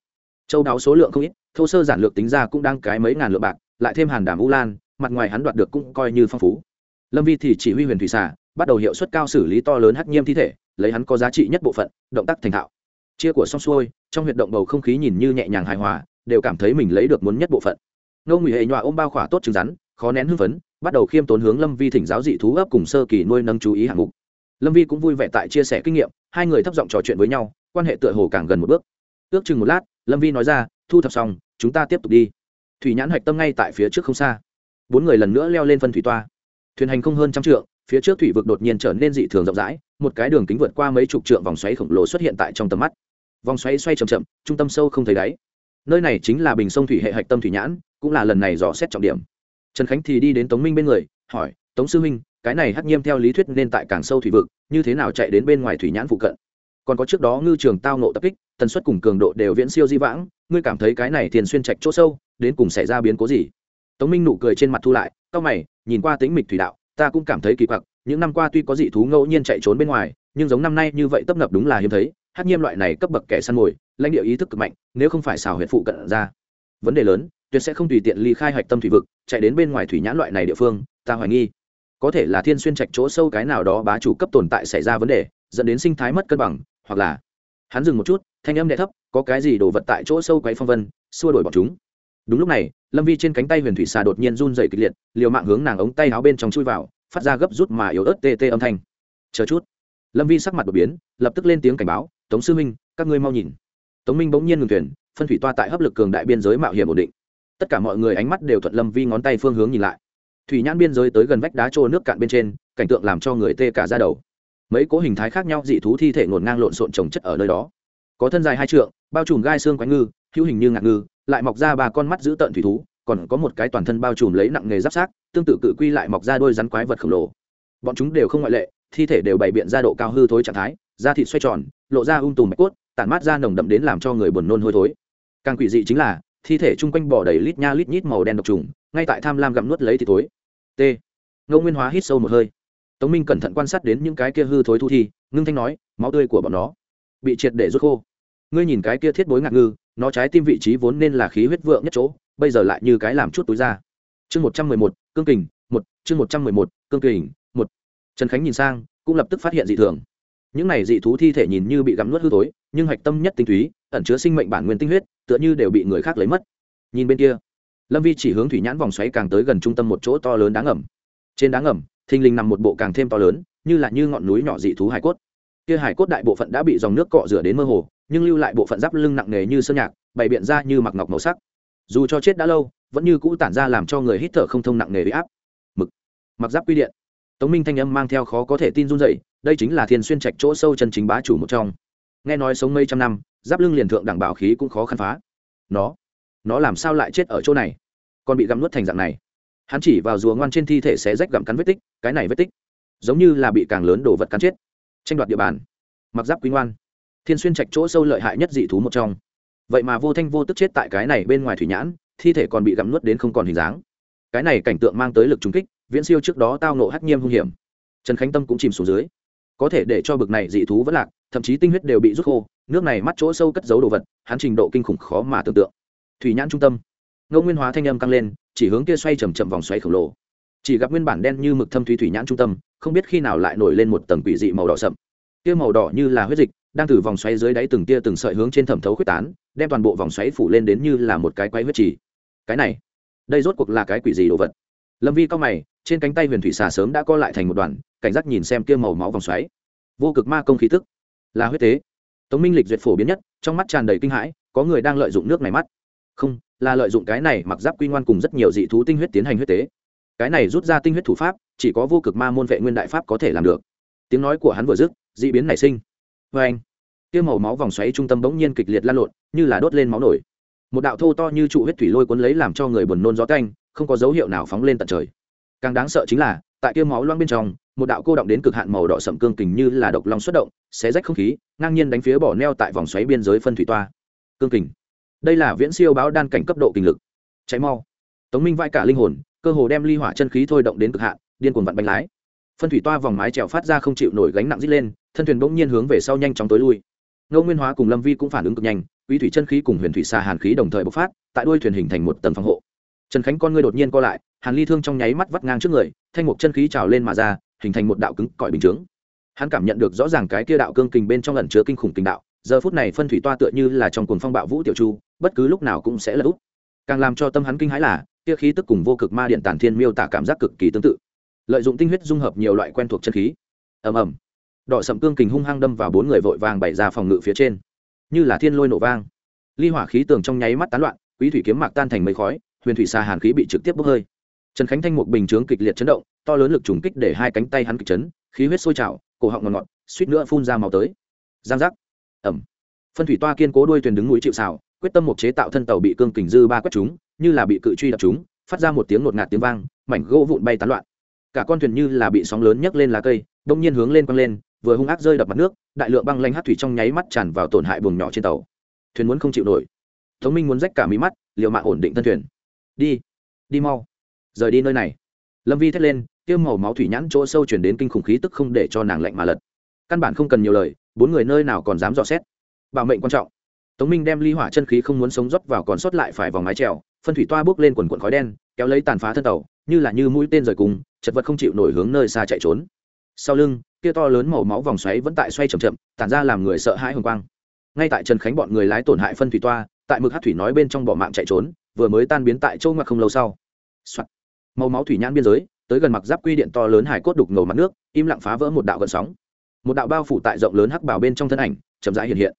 Châu đáo số lượng không ít, thô sơ giản lược tính ra cũng đang cái mấy ngàn lượng bạc, lại thêm hàn đàm u lan, mặt ngoài hắn đoạt được cũng coi như phong phú. Lâm vi thì chỉ huy huyền thủy xả bắt đầu hiệu suất cao xử lý to lớn hắc nhiêm thi thể, lấy hắn có giá trị nhất bộ phận, động tác thành thạo chia của xong xuôi, trong huyệt động bầu không khí nhìn như nhẹ nhàng hài hòa, đều cảm thấy mình lấy được muốn nhất bộ phận. Ngô ngụy hệ nhọa ôm bao khỏa tốt trứng rắn, khó nén hưng phấn, bắt đầu khiêm tốn hướng lâm vi thỉnh giáo dị thú ấp cùng sơ kỳ nuôi nâng chú ý hạng mục. Lâm vi cũng vui vẻ tại chia sẻ kinh nghiệm, hai người thấp giọng trò chuyện với nhau, quan hệ tựa hồ càng gần một bước. Ước chừng một lát, lâm vi nói ra, thu thập xong, chúng ta tiếp tục đi. Thủy nhãn hạch tâm ngay tại phía trước không xa. Bốn người lần nữa leo lên phân thủy toa. Thuyền hành không hơn trăm trượng, phía trước thủy vực đột nhiên trở nên dị thường rộng rãi, một cái đường kính vượt qua mấy chục trượng vòng xoáy khổng lồ xuất hiện tại trong tầm mắt vòng xoáy xoay chậm chậm, trung tâm sâu không thấy đáy. Nơi này chính là bình sông thủy hệ hạch tâm thủy nhãn, cũng là lần này dò xét trọng điểm. Trần khánh thì đi đến tống minh bên người, hỏi, tống sư minh cái này hắc nhiêm theo lý thuyết nên tại càng sâu thủy vực, như thế nào chạy đến bên ngoài thủy nhãn phụ cận? Còn có trước đó ngư trường tao nộ tập kích, tần suất cùng cường độ đều viễn siêu di vãng, ngươi cảm thấy cái này tiền xuyên trạch chỗ sâu, đến cùng xảy ra biến cố gì? Tống minh nụ cười trên mặt thu lại cau mày, nhìn qua tính mịch thủy đạo, ta cũng cảm thấy kỳ quặc, những năm qua tuy có dị thú ngẫu nhiên chạy trốn bên ngoài, nhưng giống năm nay như vậy tấp nập đúng là hiếm thấy hát nhiêm loại này cấp bậc kẻ săn mồi, lãnh địa ý thức cực mạnh, nếu không phải xào huyện phụ cận ra. Vấn đề lớn, tuyệt sẽ không tùy tiện ly khai hạch tâm thủy vực, chạy đến bên ngoài thủy nhãn loại này địa phương, ta hoài nghi. Có thể là thiên xuyên trạch chỗ sâu cái nào đó bá chủ cấp tồn tại xảy ra vấn đề, dẫn đến sinh thái mất cân bằng, hoặc là hắn dừng một chút, thanh âm đẹ thấp, có cái gì đổ vật tại chỗ sâu quấy phong vân, xua đổi bọn chúng. Đúng lúc này, lâm vi trên cánh tay huyền thủy xà đột nhiên run dày kịch liệt, liều mạng hướng nàng ống tay áo bên trong chui vào, phát ra gấp rút mà yếu ớt tê tê âm thanh. Chờ chút. Lâm vi sắc mặt đột biến, lập tức lên tiếng cảnh báo tống sư minh, các ngươi mau nhìn. Tống minh bỗng nhiên ngừng thuyền, phân thủy toa tại hấp lực cường đại biên giới mạo hiểm ổn định. Tất cả mọi người ánh mắt đều thuận lâm vi ngón tay phương hướng nhìn lại. Thủy nhãn biên giới tới gần vách đá trô nước cạn bên trên, cảnh tượng làm cho người tê cả ra đầu. Mấy cố hình thái khác nhau dị thú thi thể ngổn ngang lộn xộn trồng chất ở nơi đó. Có thân dài hai trượng, bao trùm gai xương quánh ngư, hữu hình như ngạc ngư, lại mọc ra ba con mắt giữ tợn thủy thú, còn có một cái toàn thân bao trùm lấy nặng nghề giáp sát tương tự cự quy lại mọc ra đôi rắn quái vật khổng lồ. Bọn chúng đều không ngoại lệ, thi thể đều bày biện ra độ cao hư thối trạng thái da thịt xoay tròn, lộ ra ung tùm mạch cốt, tản mát ra nồng đậm đến làm cho người buồn nôn hôi thối. Càng quỷ dị chính là, thi thể chung quanh bỏ đầy lít nha lít nhít màu đen độc trùng, ngay tại tham lam gặm nuốt lấy thì thối. T. Ngô nguyên hóa hít sâu một hơi. Tống minh cẩn thận quan sát đến những cái kia hư thối thu thi, ngưng thanh nói, máu tươi của bọn nó bị triệt để rút khô. Ngươi nhìn cái kia thiết bối ngạc ngư, nó trái tim vị trí vốn nên là khí huyết vượng nhất chỗ, bây giờ lại như cái làm chút túi ra chương một trăm mười một, cương kình, một, chương một trăm mười một, cương kình, một. Trần khánh nhìn sang, cũng lập tức phát hiện dị thường những này dị thú thi thể nhìn như bị gắm nuốt hư tối nhưng hạch tâm nhất tinh túy, ẩn chứa sinh mệnh bản nguyên tinh huyết, tựa như đều bị người khác lấy mất. Nhìn bên kia, lâm vi chỉ hướng thủy nhãn vòng xoáy càng tới gần trung tâm một chỗ to lớn đá ngầm. Trên đá ngầm, thình lình nằm một bộ càng thêm to lớn, như là như ngọn núi nhỏ dị thú hải cốt. Kia hải cốt đại bộ phận đã bị dòng nước cọ rửa đến mơ hồ, nhưng lưu lại bộ phận giáp lưng nặng nề như sơn nhạc, bày biện ra như mặc ngọc màu sắc. Dù cho chết đã lâu, vẫn như cũ tản ra làm cho người hít thở không thông nặng nề bị áp. Mực. Mặc giáp quy điện tống minh thanh âm mang theo khó có thể tin run dậy đây chính là thiên xuyên trạch chỗ sâu chân chính bá chủ một trong. Nghe nói sống mấy trăm năm, giáp lưng liền thượng đẳng bảo khí cũng khó khăn phá. Nó nó làm sao lại chết ở chỗ này? Còn bị gặm nuốt thành dạng này. Hắn chỉ vào rùa ngoan trên thi thể xé rách gặm cắn vết tích, cái này vết tích, giống như là bị càng lớn đổ vật cắn chết. Tranh đoạt địa bàn. Mặc giáp quý ngoan. Thiên xuyên trạch chỗ sâu lợi hại nhất dị thú một trong. Vậy mà vô thanh vô tức chết tại cái này bên ngoài thủy nhãn, thi thể còn bị gặm nuốt đến không còn hình dáng. Cái này cảnh tượng mang tới lực trúng kích viễn siêu trước đó tao nộ hắc nghiêm hung hiểm. Trần khánh tâm cũng chìm xuống dưới. Có thể để cho bực này dị thú vẫn lạc, thậm chí tinh huyết đều bị rút khô, nước này mắt chỗ sâu cất giấu đồ vật, hắn trình độ kinh khủng khó mà tưởng tượng. Thủy nhãn trung tâm. Ngô nguyên hóa thanh âm căng lên, chỉ hướng kia xoay chầm chậm vòng xoáy khổng lồ. Chỉ gặp nguyên bản đen như mực thâm thủy thủy nhãn trung tâm, không biết khi nào lại nổi lên một tầng quỷ dị màu đỏ sậm. Kia màu đỏ như là huyết dịch, đang từ vòng xoáy dưới đáy từng tia từng sợi hướng trên thẩm thấu khuyết tán, đem toàn bộ vòng xoáy phủ lên đến như là một cái quay huyết trì. Cái này, đây rốt cuộc là cái quỷ gì đồ vật? Lâm vi cao mày trên cánh tay huyền thủy xà sớm đã co lại thành một đoàn, cảnh giác nhìn xem kia màu máu vòng xoáy. Vô cực ma công khí tức. Là huyết tế. Tống minh lịch duyệt phổ biến nhất, trong mắt tràn đầy kinh hãi, có người đang lợi dụng nước này mắt. Không, là lợi dụng cái này mặc giáp quy ngoan cùng rất nhiều dị thú tinh huyết tiến hành huyết tế. Cái này rút ra tinh huyết thủ pháp, chỉ có vô cực ma môn vệ nguyên đại pháp có thể làm được. Tiếng nói của hắn vừa dứt d ị biến nảy sinh. Vê anh tiêu màu máu vòng xoáy trung tâm bỗng nhiên kịch liệt lan lộn, như là đốt lên máu nổi. Một đạo thô to như trụ huyết thủy lôi cuốn lấy làm cho người buồn nôn gió canh không có dấu hiệu nào phóng lên tận trời càng đáng sợ chính là, tại kia máu loang bên trong, một đạo cô động đến cực hạn màu đỏ sậm cương kình như là độc long xuất động, xé rách không khí, ngang nhiên đánh phía bỏ neo tại vòng xoáy biên giới phân thủy toa. Cương kình. Đây là viễn siêu báo đan cảnh cấp độ kinh lực. Cháy mau. Tống minh vai cả linh hồn, cơ hồ đem ly hỏa chân khí thôi động đến cực hạn, điên cuồng vặn bánh lái. Phân thủy toa vòng mái trèo phát ra không chịu nổi gánh nặng dít lên, thân thuyền bỗng nhiên hướng về sau nhanh chóng tối lui. Ngô nguyên hóa cùng lâm vi cũng phản ứng cực nhanh uy thủy chân khí cùng huyền thủy xà hàn khí đồng thời bộc phát, tại đuôi thuyền hình thành một tầng phòng hộ trần khánh con ngươi đột nhiên co lại, hàn ly thương trong nháy mắt vắt ngang trước người, thanh mục chân khí trào lên mà ra, hình thành một đạo cứng cỏi bình chướng. Hắn cảm nhận được rõ ràng cái kia đạo cương kình bên trong ẩn chứa kinh khủng tình đạo, giờ phút này phân thủy toa tựa như là trong cuồng phong bạo vũ tiểu chu, bất cứ lúc nào cũng sẽ là úp. Càng làm cho tâm hắn kinh hãi là, kia khí tức cùng vô cực ma điện tản thiên miêu tả cảm giác cực kỳ tương tự. Lợi dụng tinh huyết dung hợp nhiều loại quen thuộc chân khí. Ầm ầm. Đỏ sậm cương kình hung hăng đâm vào bốn người vội vàng bày ra phòng ngự phía trên. Như là thiên lôi nổ vang. Ly hỏa khí tường trong nháy mắt tán loạn, quý thủy kiếm mạc tan thành mây khói huyền thủy xa hàn khí bị trực tiếp bốc hơi. Trần khánh thanh một bình chướng kịch liệt chấn động, to lớn lực trùng kích để hai cánh tay hắn kịch chấn, khí huyết sôi trào, cổ họng ngọt ngọt, suýt nữa phun ra màu tới. Giang giác. Ẩm. Phân thủy toa kiên cố đuôi thuyền đứng núi chịu xào quyết tâm một chế tạo thân tàu bị cương kình dư ba quét chúng, như là bị cự truy đập chúng, phát ra một tiếng ngột ngạt tiếng vang, mảnh gỗ vụn bay tán loạn. Cả con thuyền như là bị sóng lớn nhấc lên lá cây, đông nhiên hướng lên quăng lên, vừa hung ác rơi đập mặt nước, đại lượng băng lanh hát thủy trong nháy mắt tràn vào tổn hại buồng nhỏ trên tàu. Thuyền muốn không chịu nổi. Thống minh muốn rách cả mí mắt liệu mạng ổn định thân thuyền đi đi mau. Rời đi nơi này. Lâm vi thét lên, tiêu màu máu thủy nhãn chỗ sâu chuyển đến kinh khủng khí tức không để cho nàng lạnh mà lật. Căn bản không cần nhiều lời, bốn người nơi nào còn dám dò xét. Bảo mệnh quan trọng. Tống minh đem ly hỏa chân khí không muốn sống dốc vào còn sót lại phải vòng mái trèo phân thủy toa bước lên quần quần khói đen, kéo lấy tàn phá thân tàu, như là như mũi tên rời cùng, chật vật không chịu nổi hướng nơi xa chạy trốn. Sau lưng, kia to lớn màu máu vòng xoáy vẫn tại xoay chậm chậm, tản ra làm người sợ hãi hồng quang. Ngay tại trần khánh bọn người lái tổn hại phân thủy toa, tại mực hát thủy nói bên trong bỏ mạng chạy trốn vừa mới tan biến tại châu ngoặc không lâu sau、Soạn. màu máu thủy nhãn biên giới, tới gần mặc giáp quy điện to lớn hải cốt đục ngầu mặt nước, im lặng phá vỡ một đạo gần sóng. Một đạo bao phủ tại rộng lớn hắc bảo bên trong thân ảnh, chậm rãi hiện hiện.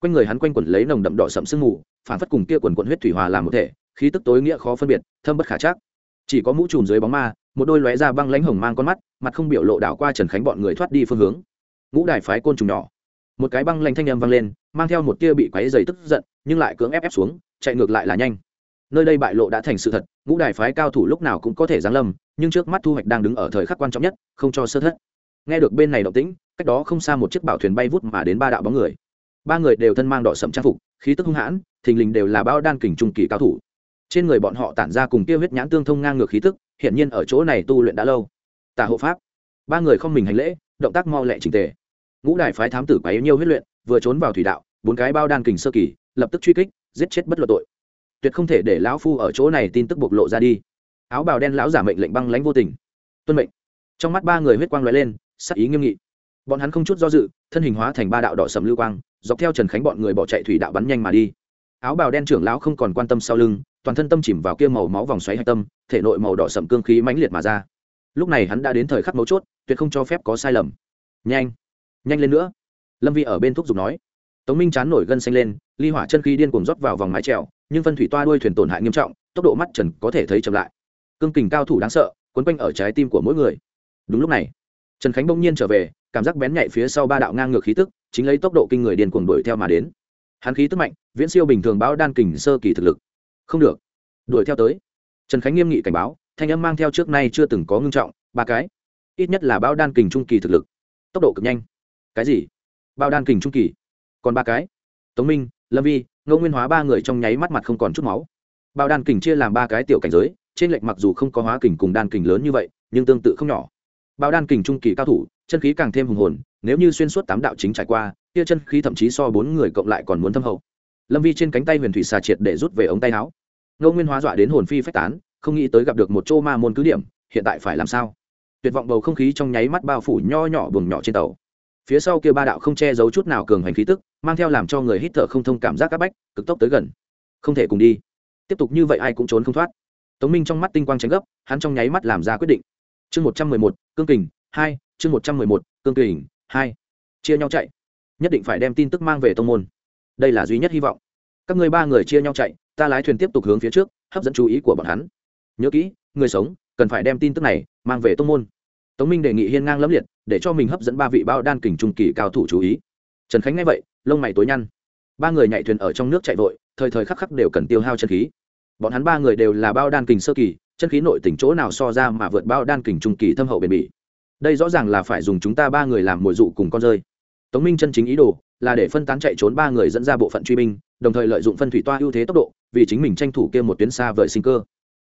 Quanh người hắn quanh quẩn lấy nồng đậm đỏ sậm sương mù, phản phất cùng kia quần quận huyết thủy hòa làm một thể, khí tức tối nghĩa khó phân biệt, thâm bất khả chắc chỉ có mũ trùm dưới bóng ma, một đôi lóe ra băng lãnh hồng mang con mắt, mặt không biểu lộ đảo qua trần khánh bọn người thoát đi phương hướng. Ngũ đài phái côn trùng nhỏ. Một cái băng lãnh thanh âm vang lên, mang theo một tia bị quáy dày tức giận, nhưng lại cưỡng ép ép xuống, chạy ngược lại là nhanh nơi đây bại lộ đã thành sự thật, ngũ đài phái cao thủ lúc nào cũng có thể giáng lâm, nhưng trước mắt thu hoạch đang đứng ở thời khắc quan trọng nhất, không cho sơ thất. Nghe được bên này động tĩnh, cách đó không xa một chiếc bảo thuyền bay vút mà đến ba đạo bóng người. Ba người đều thân mang đỏ sậm trang phục, khí tức hung hãn, thình lình đều là bao đan kình trung kỳ cao thủ. Trên người bọn họ tản ra cùng kia huyết nhãn tương thông ngang ngược khí tức hiện nhiên ở chỗ này tu luyện đã lâu. Tà hộ pháp. Ba người không mình hành lễ, động tác mau lẹ trình tề. Ngũ đại phái thám tử quá yếu nhiều huyết luyện, vừa trốn vào thủy đạo, bốn cái bao đan kình sơ kỳ, lập tức truy kích, giết chết bất luận tội tuyệt không thể để lão phu ở chỗ này tin tức bộc lộ ra đi. Áo bào đen lão giả mệnh lệnh băng lãnh vô tình. Tuân mệnh. Trong mắt ba người huyết quang lóe lên, sắc ý nghiêm nghị. Bọn hắn không chút do dự, thân hình hóa thành ba đạo đỏ sầm lưu quang, dọc theo trần khánh bọn người bỏ chạy thủy đạo bắn nhanh mà đi. Áo bào đen trưởng lão không còn quan tâm sau lưng, toàn thân tâm chìm vào kia màu máu vòng xoáy hạch tâm, thể nội màu đỏ sậm cương khí mãnh liệt mà ra. Lúc này hắn đã đến thời khắc mấu chốt, tuyệt không cho phép có sai lầm. Nhanh. Nhanh lên nữa. Lâm vi ở bên thúc giục nói. Tống minh chán nổi gân xanh lên, ly hỏa chân khí điên cuồng rót vào vòng mái trèo nhưng phân thủy toa đuôi thuyền tổn hại nghiêm trọng, tốc độ mắt trần có thể thấy chậm lại. Cương kình cao thủ đáng sợ, quấn quanh ở trái tim của mỗi người. Đúng lúc này, trần khánh bỗng nhiên trở về, cảm giác bén nhạy phía sau ba đạo ngang ngược khí tức, chính lấy tốc độ kinh người điên cuồng đuổi theo mà đến. Hắn khí tức mạnh, viễn siêu bình thường báo đan kình sơ kỳ thực lực. Không được. Đuổi theo tới. Trần khánh nghiêm nghị cảnh báo, thanh âm mang theo trước nay chưa từng có ngưng trọng, ba cái. Ít nhất là báo đan kình trung kỳ thực lực. Tốc độ cực nhanh. Cái gì? Bao đan kình trung kỳ. Còn ba cái. Tống minh, lâm vi ngô nguyên hóa ba người trong nháy mắt mặt không còn chút máu. Bao đan kình chia làm ba cái tiểu cảnh giới, trên lệch mặc dù không có hóa kình cùng đan kình lớn như vậy, nhưng tương tự không nhỏ. Bao đan kình trung kỳ cao thủ, chân khí càng thêm hùng hồn, nếu như xuyên suốt tám đạo chính trải qua, kia chân khí thậm chí so bốn người cộng lại còn muốn thâm hậu. Lâm vi trên cánh tay huyền thủy xà triệt để rút về ống tay áo. Ngô nguyên hóa dọa đến hồn phi phách tán, không nghĩ tới gặp được một chỗ ma môn cứ điểm, hiện tại phải làm sao? Tuyệt vọng bầu không khí trong nháy mắt bao phủ nho nhỏ buồng nhỏ trên tàu phía sau kia ba đạo không che giấu chút nào cường hành khí tức, mang theo làm cho người hít thở không thông cảm giác áp bách, cực tốc tới gần. Không thể cùng đi. Tiếp tục như vậy ai cũng trốn không thoát. Tống minh trong mắt tinh quang tránh gấp, hắn trong nháy mắt làm ra quyết định. Chương một trăm mười một, cương kình, hai, chương một trăm mười một, cương kình, hai. Chia nhau chạy. Nhất định phải đem tin tức mang về tông môn. Đây là duy nhất hy vọng. Các ngươi ba người chia nhau chạy, ta lái thuyền tiếp tục hướng phía trước, hấp dẫn chú ý của bọn hắn. Nhớ kỹ, người sống cần phải đem tin tức này mang về tông môn tống minh đề nghị hiên ngang lẫm liệt, để cho mình hấp dẫn ba vị bao đan kình trung kỳ cao thủ chú ý. Trần khánh nghe vậy, lông mày tối nhăn. Ba người nhảy thuyền ở trong nước chạy vội, thời thời khắc khắc đều cần tiêu hao chân khí. Bọn hắn ba người đều là bao đan kình sơ kỳ, chân khí nội tỉnh chỗ nào so ra mà vượt bao đan kình trung kỳ thâm hậu bền bỉ. Đây rõ ràng là phải dùng chúng ta ba người làm mồi dụ cùng con rơi. Tống minh chân chính ý đồ là để phân tán chạy trốn ba người dẫn ra bộ phận truy binh, đồng thời lợi dụng phân thủy toa ưu thế tốc độ, vì chính mình tranh thủ kia một tuyến xa vời sinh cơ.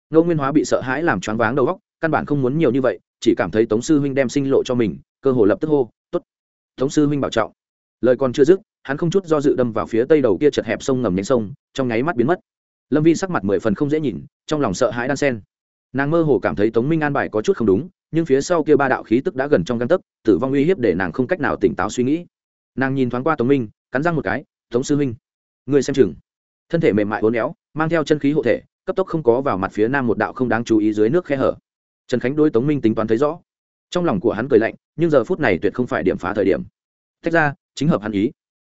Ngô nguyên hóa bị sợ hãi làm choáng váng đầu óc, căn bản không muốn nhiều như vậy chỉ cảm thấy tống sư huynh đem sinh lộ cho mình, cơ hồ lập tức hô t ố t tống sư huynh bảo trọng. Lời còn chưa dứt, hắn không chút do dự đâm vào phía tây đầu kia chật hẹp sông ngầm nhánh sông, trong nháy mắt biến mất. Lâm vi sắc mặt mười phần không dễ nhìn, trong lòng sợ hãi đan sen nàng mơ hồ cảm thấy tống minh an bài có chút không đúng, nhưng phía sau kia ba đạo khí tức đã gần trong găng tấc, tử vong uy hiếp để nàng không cách nào tỉnh táo suy nghĩ. Nàng nhìn thoáng qua tống minh, cắn răng một cái, tống sư huynh người xem chừng. Thân thể mềm mại uốn néo mang theo chân khí hộ thể, cấp tốc không có vào mặt phía nam một đạo không đáng chú ý dưới nước khe hở trần khánh đôi tống minh tính toán thấy rõ. Trong lòng của hắn cười lạnh, nhưng giờ phút này tuyệt không phải điểm phá thời điểm. Tách ra, chính hợp hắn ý.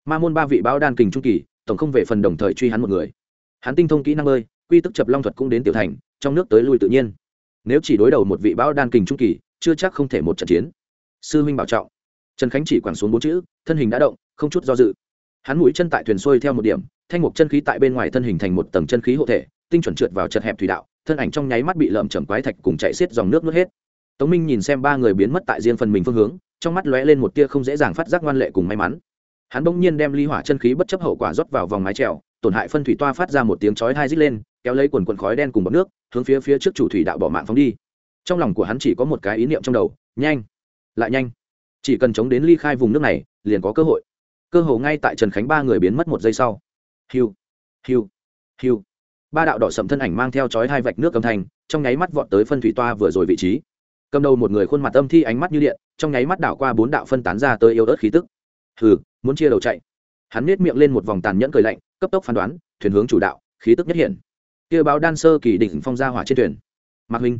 Ma môn ba vị báo đan kình trung kỳ, tổng không về phần đồng thời truy hắn một người. Hắn tinh thông kỹ năng ơi, quy tức chập long thuật cũng đến tiểu thành, trong nước tới lui tự nhiên. Nếu chỉ đối đầu một vị báo đan kình trung kỳ, chưa chắc không thể một trận chiến. Sư huynh bảo trọng. Trần khánh chỉ quẳng xuống bốn chữ, thân hình đã động, không chút do dự. Hắn mũi chân tại thuyền xuôi theo một điểm, thanh mục chân khí tại bên ngoài thân hình thành một tầng chân khí hộ thể, tinh chuẩn trượt vào chật hẹp thủy đạo thân ảnh trong nháy mắt bị lợm chầm quái thạch cùng chạy xiết dòng nước nuốt hết. Tống minh nhìn xem ba người biến mất tại riêng phần mình phương hướng, trong mắt lóe lên một tia không dễ dàng phát giác ngoan lệ cùng may mắn. Hắn bỗng nhiên đem ly hỏa chân khí bất chấp hậu quả rót vào vòng mái trèo tổn hại phân thủy toa phát ra một tiếng chói hai rít lên, kéo lấy quần quần khói đen cùng bọt nước, hướng phía phía trước chủ thủy đạo bỏ mạng phóng đi. Trong lòng của hắn chỉ có một cái ý niệm trong đầu, nhanh, lại nhanh. Chỉ cần chống đến ly khai vùng nước này, liền có cơ hội. Cơ hồ ngay tại trần khánh ba người biến mất một giây sau. Hiu hiu hiu ba đạo đỏ sầm thân ảnh mang theo chói hai vạch nước âm thanh, trong nháy mắt vọt tới phân thủy toa vừa rồi vị trí. Cầm đầu một người khuôn mặt âm thi ánh mắt như điện, trong nháy mắt đảo qua bốn đạo phân tán ra tới yêu ớt khí tức. Hừ, muốn chia đầu chạy. Hắn nết miệng lên một vòng tàn nhẫn cười lạnh, cấp tốc phán đoán, thuyền hướng chủ đạo, khí tức nhất hiện. Kia báo đan sơ kỳ đỉnh phong ra hỏa trên thuyền. Mạc huynh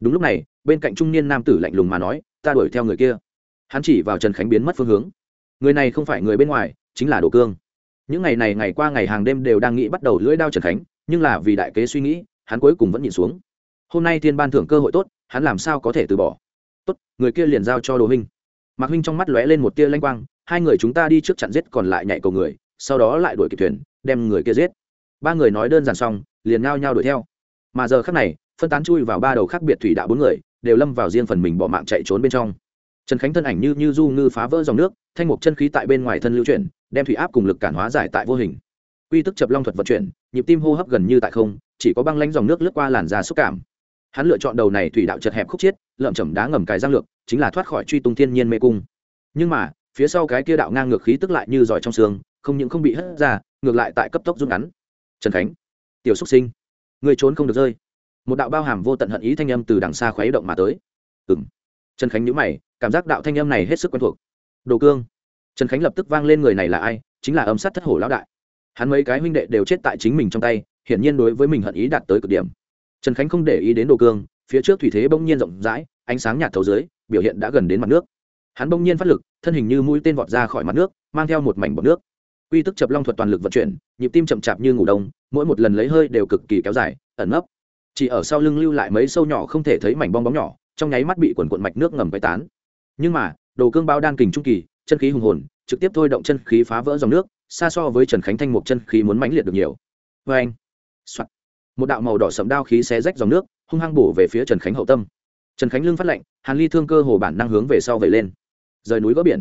đúng lúc này, bên cạnh trung niên nam tử lạnh lùng mà nói, ta đuổi theo người kia. Hắn chỉ vào trần khánh biến mất phương hướng. Người này không phải người bên ngoài, chính là đồ cương. Những ngày này, ngày qua ngày hàng đêm đều đang nghĩ bắt đầu lưỡi đao trần khánh nhưng là vì đại kế suy nghĩ, hắn cuối cùng vẫn nhìn xuống. Hôm nay thiên ban thưởng cơ hội tốt, hắn làm sao có thể từ bỏ? Tốt, người kia liền giao cho đồ huynh. Mạc huynh trong mắt lóe lên một tia lanh quang, hai người chúng ta đi trước chặn giết còn lại nhảy cầu người, sau đó lại đuổi kịp thuyền, đem người kia giết. Ba người nói đơn giản xong, liền ngao nhau đuổi theo. Mà giờ khác này, phân tán chui vào ba đầu khác biệt thủy đạo bốn người, đều lâm vào riêng phần mình bỏ mạng chạy trốn bên trong. Trần khánh thân ảnh như như du ngư phá vỡ dòng nước, thanh mục chân khí tại bên ngoài thân lưu chuyển, đem thủy áp cùng lực cản hóa giải tại vô hình. Quy tức chập long thuật vận chuyển nhịp tim hô hấp gần như tại không, chỉ có băng lanh dòng nước lướt qua làn da xúc cảm. Hắn lựa chọn đầu này thủy đạo chật hẹp khúc chiết, lợm chầm đá ngầm cài giang lược, chính là thoát khỏi truy tung thiên nhiên mê cung. Nhưng mà, phía sau cái kia đạo ngang ngược khí tức lại như giỏi trong xương, không những không bị hất ra, ngược lại tại cấp tốc rút ngắn. Trần khánh, tiểu xúc sinh, người trốn không được rơi. Một đạo bao hàm vô tận hận ý thanh âm từ đằng xa khuấy động mà tới. Ừ m trần khánh nhữ mày, cảm giác đạo thanh âm này hết sức quen thuộc. Đồ cương. Trần khánh lập tức vang lên người này là ai? Chính là âm sát thất hổ lão đại hắn mấy cái huynh đệ đều chết tại chính mình trong tay, hiển nhiên đối với mình hận ý đạt tới cực điểm. Trần khánh không để ý đến đồ cương, phía trước thủy thế bỗng nhiên rộng rãi, ánh sáng nhạt thấu dưới, biểu hiện đã gần đến mặt nước. Hắn bỗng nhiên phát lực, thân hình như mũi tên vọt ra khỏi mặt nước, mang theo một mảnh bọt nước. Quy tức chập long thuật toàn lực vận chuyển, nhịp tim chậm chạp như ngủ đông, mỗi một lần lấy hơi đều cực kỳ kéo dài, ẩn nấp. Chỉ ở sau lưng lưu lại mấy sâu nhỏ không thể thấy mảnh bong bóng nhỏ, trong nháy mắt bị quần quận mạch nước ngầm quay tán. Nhưng mà, đồ cương bao đan kình trung kỳ, chân khí hùng hồn, trực tiếp thôi động chân khí phá vỡ dòng nước xa so với trần khánh thanh một chân khí muốn mãnh liệt được nhiều. Vê anh、Soạn. một đạo màu đỏ sậm đao khí xé rách dòng nước, hung hăng bổ về phía trần khánh hậu tâm. Trần khánh lưng phát lệnh hàn ly thương cơ hồ bản năng hướng về sau vẩy lên. Rời núi gỡ biển,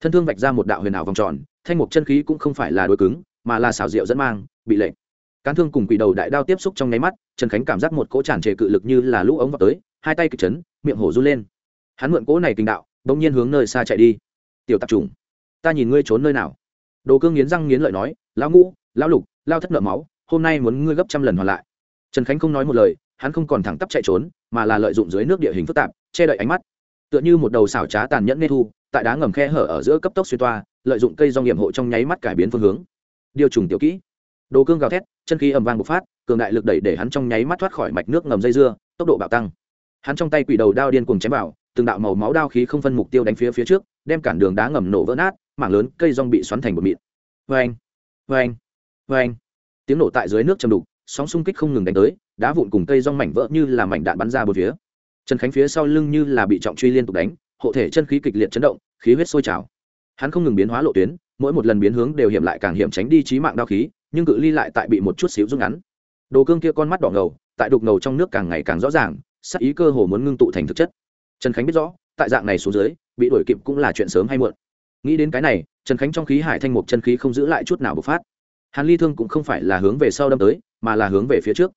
thân thương vạch ra một đạo huyền ảo vòng tròn, thanh mục chân khí cũng không phải là đôi cứng, mà là xảo diệu dẫn mang, bị lệnh cán thương cùng quỷ đầu đại đao tiếp xúc trong nháy mắt, trần khánh cảm giác một cỗ tràn trề cự lực như là lũ ống vào tới, hai tay kịch chấn, miệng hổ run lên. Hắn mượn cỗ này kinh đạo, bỗng nhiên hướng nơi xa chạy đi. Tiểu tạp trùng ta nhìn ngươi trốn nơi nào? Đồ cương nghiến răng nghiến lợi nói, lão ngũ, lão lục lao thất nợ máu, hôm nay muốn ngươi gấp trăm lần hoàn lại. Trần khánh không nói một lời, hắn không còn thẳng tắp chạy trốn, mà là lợi dụng dưới nước địa hình phức tạp, che đậy ánh mắt. Tựa như một đầu xảo trá tàn nhẫn nê thu, tại đá ngầm khe hở ở giữa cấp tốc xuyên toa, lợi dụng cây do nghiệm hộ trong nháy mắt cải biến phương hướng. Điều trùng tiểu kỹ. Đồ cương gào thét, chân khí ầm vang bộc phát, cường đại lực đẩy để hắn trong nháy mắt thoát khỏi mạch nước ngầm dây dưa, tốc độ bạo tăng. Hắn trong tay quỷ đầu đao điên cùng chém vào, từng đạo màu máu đao khí không phân mục tiêu đánh phía phía trước, đem cản đường đá ngầm nổ vỡ nát mảng lớn cây rong bị xoắn thành một mịn. Vê anh vê tiếng nổ tại dưới nước chầm đục, sóng xung kích không ngừng đánh tới, đá vụn cùng cây rong mảnh vỡ như là mảnh đạn bắn ra bốn phía. Trần khánh phía sau lưng như là bị trọng truy liên tục đánh, hộ thể chân khí kịch liệt chấn động, khí huyết sôi trào. Hắn không ngừng biến hóa lộ tuyến, mỗi một lần biến hướng đều hiểm lại càng hiểm tránh đi trí mạng đao khí, nhưng cự ly lại tại bị một chút xíu rút ngắn. Đồ cương kia con mắt đỏ ngầu, tại đục ngầu trong nước càng ngày càng rõ ràng, sắc ý cơ hồ muốn ngưng tụ thành thực chất. Trần khánh biết rõ, tại dạng này xuống dưới, bị đuổi kịp cũng là chuyện sớm hay muộn nghĩ đến cái này, trần khánh trong khí hải thanh mục chân khí không giữ lại chút nào bộc phát. Hàn ly thương cũng không phải là hướng về sau đâm tới, mà là hướng về phía trước.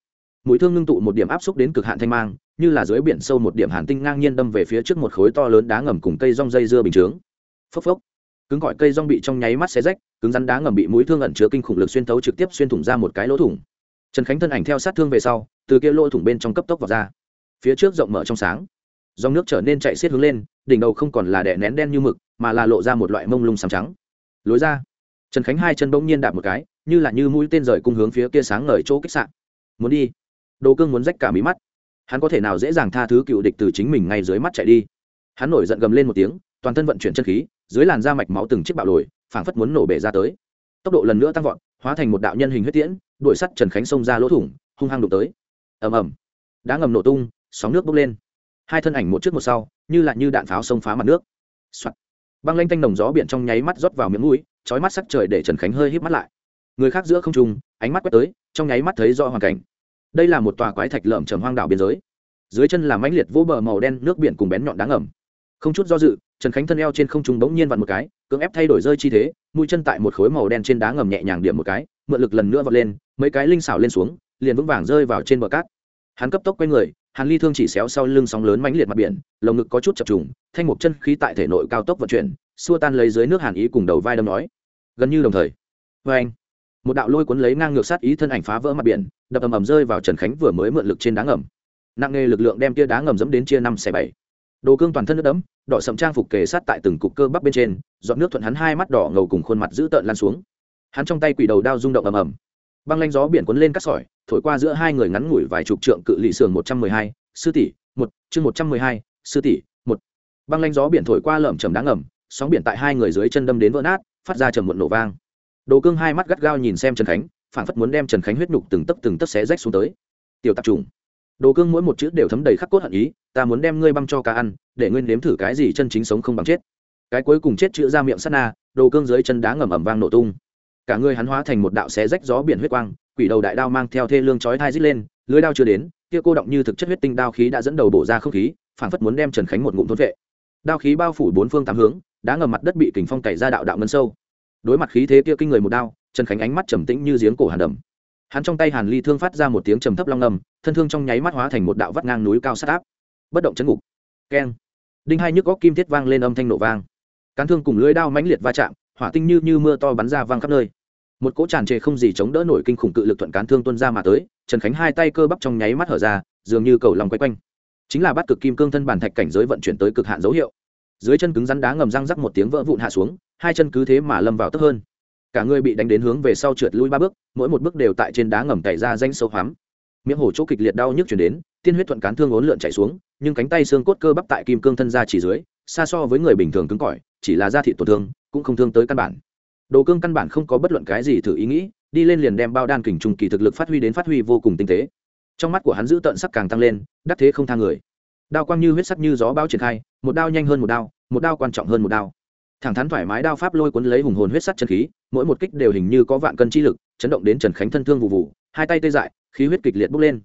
Mũi thương ngưng tụ một điểm áp xúc đến cực hạn thanh mang, như là dưới biển sâu một điểm hàn tinh ngang nhiên đâm về phía trước một khối to lớn đá ngầm cùng cây rong dây dưa bình chướng. Phốc phốc. Cứng gọi cây rong bị trong nháy mắt xé rách, cứng rắn đá ngầm bị mũi thương ẩn chứa kinh khủng lực xuyên thấu trực tiếp xuyên thủng ra một cái lỗ thủng. Trần khánh thân ảnh theo sát thương về sau, từ kia lỗ thủng bên trong cấp tốc vào ra. Phía trước rộng mở trong sáng. Dòng nước trở nên chạy xiết hướng lên, đỉnh đầu không còn là đè nén đen như mực mà là lộ ra một loại mông lung sáng trắng. Lối ra, trần khánh hai chân bỗng nhiên đạp một cái, như là như mũi tên rời cung hướng phía kia sáng ngời chỗ kích sạn. Muốn đi? Đồ cương muốn rách cả mí mắt. Hắn có thể nào dễ dàng tha thứ cựu địch từ chính mình ngay dưới mắt chạy đi? Hắn nổi giận gầm lên một tiếng, toàn thân vận chuyển chân khí, dưới làn da mạch máu từng chiếc bạo lồi, phảng phất muốn nổ bể ra tới. Tốc độ lần nữa tăng vọt, hóa thành một đạo nhân hình huyết tiễn, đuổi sắt trần khánh xông ra lỗ thủng, hung hăng đục tới. Ầm ầm. Đá ngầm nổ tung, sóng nước bốc lên. Hai thân ảnh một trước một sau, như là như đạn pháo xông phá mặt nước、Soạn băng lanh tanh nồng gió biển trong nháy mắt rót vào miệng mũi trói mắt sắc trời để trần khánh hơi hít mắt lại. Người khác giữa không trung, ánh mắt quét tới, trong nháy mắt thấy rõ hoàn cảnh. Đây là một tòa quái thạch lợm trầm hoang đảo biên giới. Dưới chân là mãnh liệt vỗ bờ màu đen nước biển cùng bén nhọn đá ngầm không chút do dự, trần khánh thân eo trên không trung bỗng nhiên vặn một cái, cưỡng ép thay đổi rơi chi thế, mũi chân tại một khối màu đen trên đá ngầm nhẹ nhàng điểm một cái, mượn lực lần nữa vọt lên, mấy cái linh xảo lên xuống, liền vững vàng rơi vào trên bờ cát. Hắn cấp tốc quay người hàn ly thương chỉ xéo sau lưng sóng lớn mãnh liệt mặt biển, lồng ngực có chút chập trùng, thanh một chân khí tại thể nội cao tốc vận chuyển, xua tan lấy dưới nước hàn ý cùng đầu vai đâm nói. Gần như đồng thời. Vê anh, một đạo lôi cuốn lấy ngang ngược sát ý thân ảnh phá vỡ mặt biển, đập ầm ầm rơi vào trần khánh vừa mới mượn lực trên đá ngầm. Nặng nghề lực lượng đem tia đá ngầm dẫm đến chia năm xẻ bảy. Đồ cương toàn thân nước đẫm, đỏ sậm trang phục kề sát tại từng cục cơ bắp bên trên dọn nước thuận hắn hai mắt đỏ ngầu cùng khuôn mặt dữ tợn lan xuống. Hắn trong tay quỷ đầu đao rung động ầm ầm. Băng lanh gió biển cuốn lên cắt sỏi thổi qua giữa hai người ngắn ngủi vài chục trượng cự lì sườn một trăm mười hai, sư tỷ, một, chương một trăm mười hai, sư tỷ, một. Băng lanh gió biển thổi qua lởm chầm đáng ngầm, sóng biển tại hai người dưới chân đâm đến vỡ nát, phát ra trầm muộn nổ vang. Đồ cương hai mắt gắt gao nhìn xem trần khánh phản phất muốn đem trần khánh huyết nhục từng tấc từng tấc xé rách xuống tới. Tiểu tạp trùng. Đồ cương mỗi một chữ đều thấm đầy khắc cốt hận ý, ta muốn đem ngươi băm cho cá ăn, để ngươi nếm thử cái gì chân chính sống không bằng chết. Cái cuối cùng chết chữ ra miệng sắt na, đồ cương dưới chân đá ngầm ẩm vang nổ tung. Cả người hắn hóa thành một đạo xé rách gió biển huyết quang quỷ đầu đại đao mang theo thê lương chói thai rít lên, lưới đao chưa đến, kia cô động như thực chất huyết tinh đao khí đã dẫn đầu bổ ra không khí, phảng phất muốn đem trần khánh một ngụm thôn vệ. Đao khí bao phủ bốn phương tám hướng, đá ngầm mặt đất bị kình phong cày ra đạo đạo ngân sâu. Đối mặt khí thế kia kinh người một đao, trần khánh ánh mắt trầm tĩnh như giếng cổ hàn đầm. Hắn trong tay hàn ly thương phát ra một tiếng trầm thấp long ngầm thân thương trong nháy mắt hóa thành một đạo vắt ngang núi cao sát áp. Bất động chấn ngục. Keng. Đinh hai nhức góc kim thiết vang lên âm thanh nổ vang. Cán thương cùng lưỡi đao mãnh liệt va chạm, hỏa tinh như như mưa to bắn ra vang khắp nơi một cỗ tràn trề không gì chống đỡ nổi kinh khủng cự lực thuận cán thương tuân ra mà tới, trần khánh hai tay cơ bắp trong nháy mắt hở ra, dường như cầu lòng quay quanh. Chính là bắt cực kim cương thân bản thạch cảnh giới vận chuyển tới cực hạn dấu hiệu. Dưới chân cứng rắn đá ngầm răng rắc một tiếng vỡ vụn hạ xuống, hai chân cứ thế mà lâm vào tấp hơn. Cả người bị đánh đến hướng về sau trượt lui ba bước, mỗi một bước đều tại trên đá ngầm cày ra danh sâu hoắm miệng hổ chỗ kịch liệt đau nhức chuyển đến, tiên huyết thuận cán thương ốn lượn chạy xuống, nhưng cánh tay xương cốt cơ bắp tại kim cương thân ra chỉ dưới, xa so với người bình thường cứng cỏi, chỉ là da thị tổn thương, cũng không thương tới căn bản đồ cương căn bản không có bất luận cái gì thử ý nghĩ, đi lên liền đem bao đan kình trùng kỳ thực lực phát huy đến phát huy vô cùng tinh tế. Trong mắt của hắn giữ tợn sắc càng tăng lên, đắc thế không tha người. Đao quang như huyết sắc như gió bao triển khai, một đao nhanh hơn một đao một đao quan trọng hơn một đao. Thẳng thắn thoải mái đao pháp lôi cuốn lấy hùng hồn huyết sắc chân khí, mỗi một kích đều hình như có vạn cân chi lực, chấn động đến trần khánh thân thương vụ vụ, hai tay tê dại, khí huyết kịch liệt bốc lên.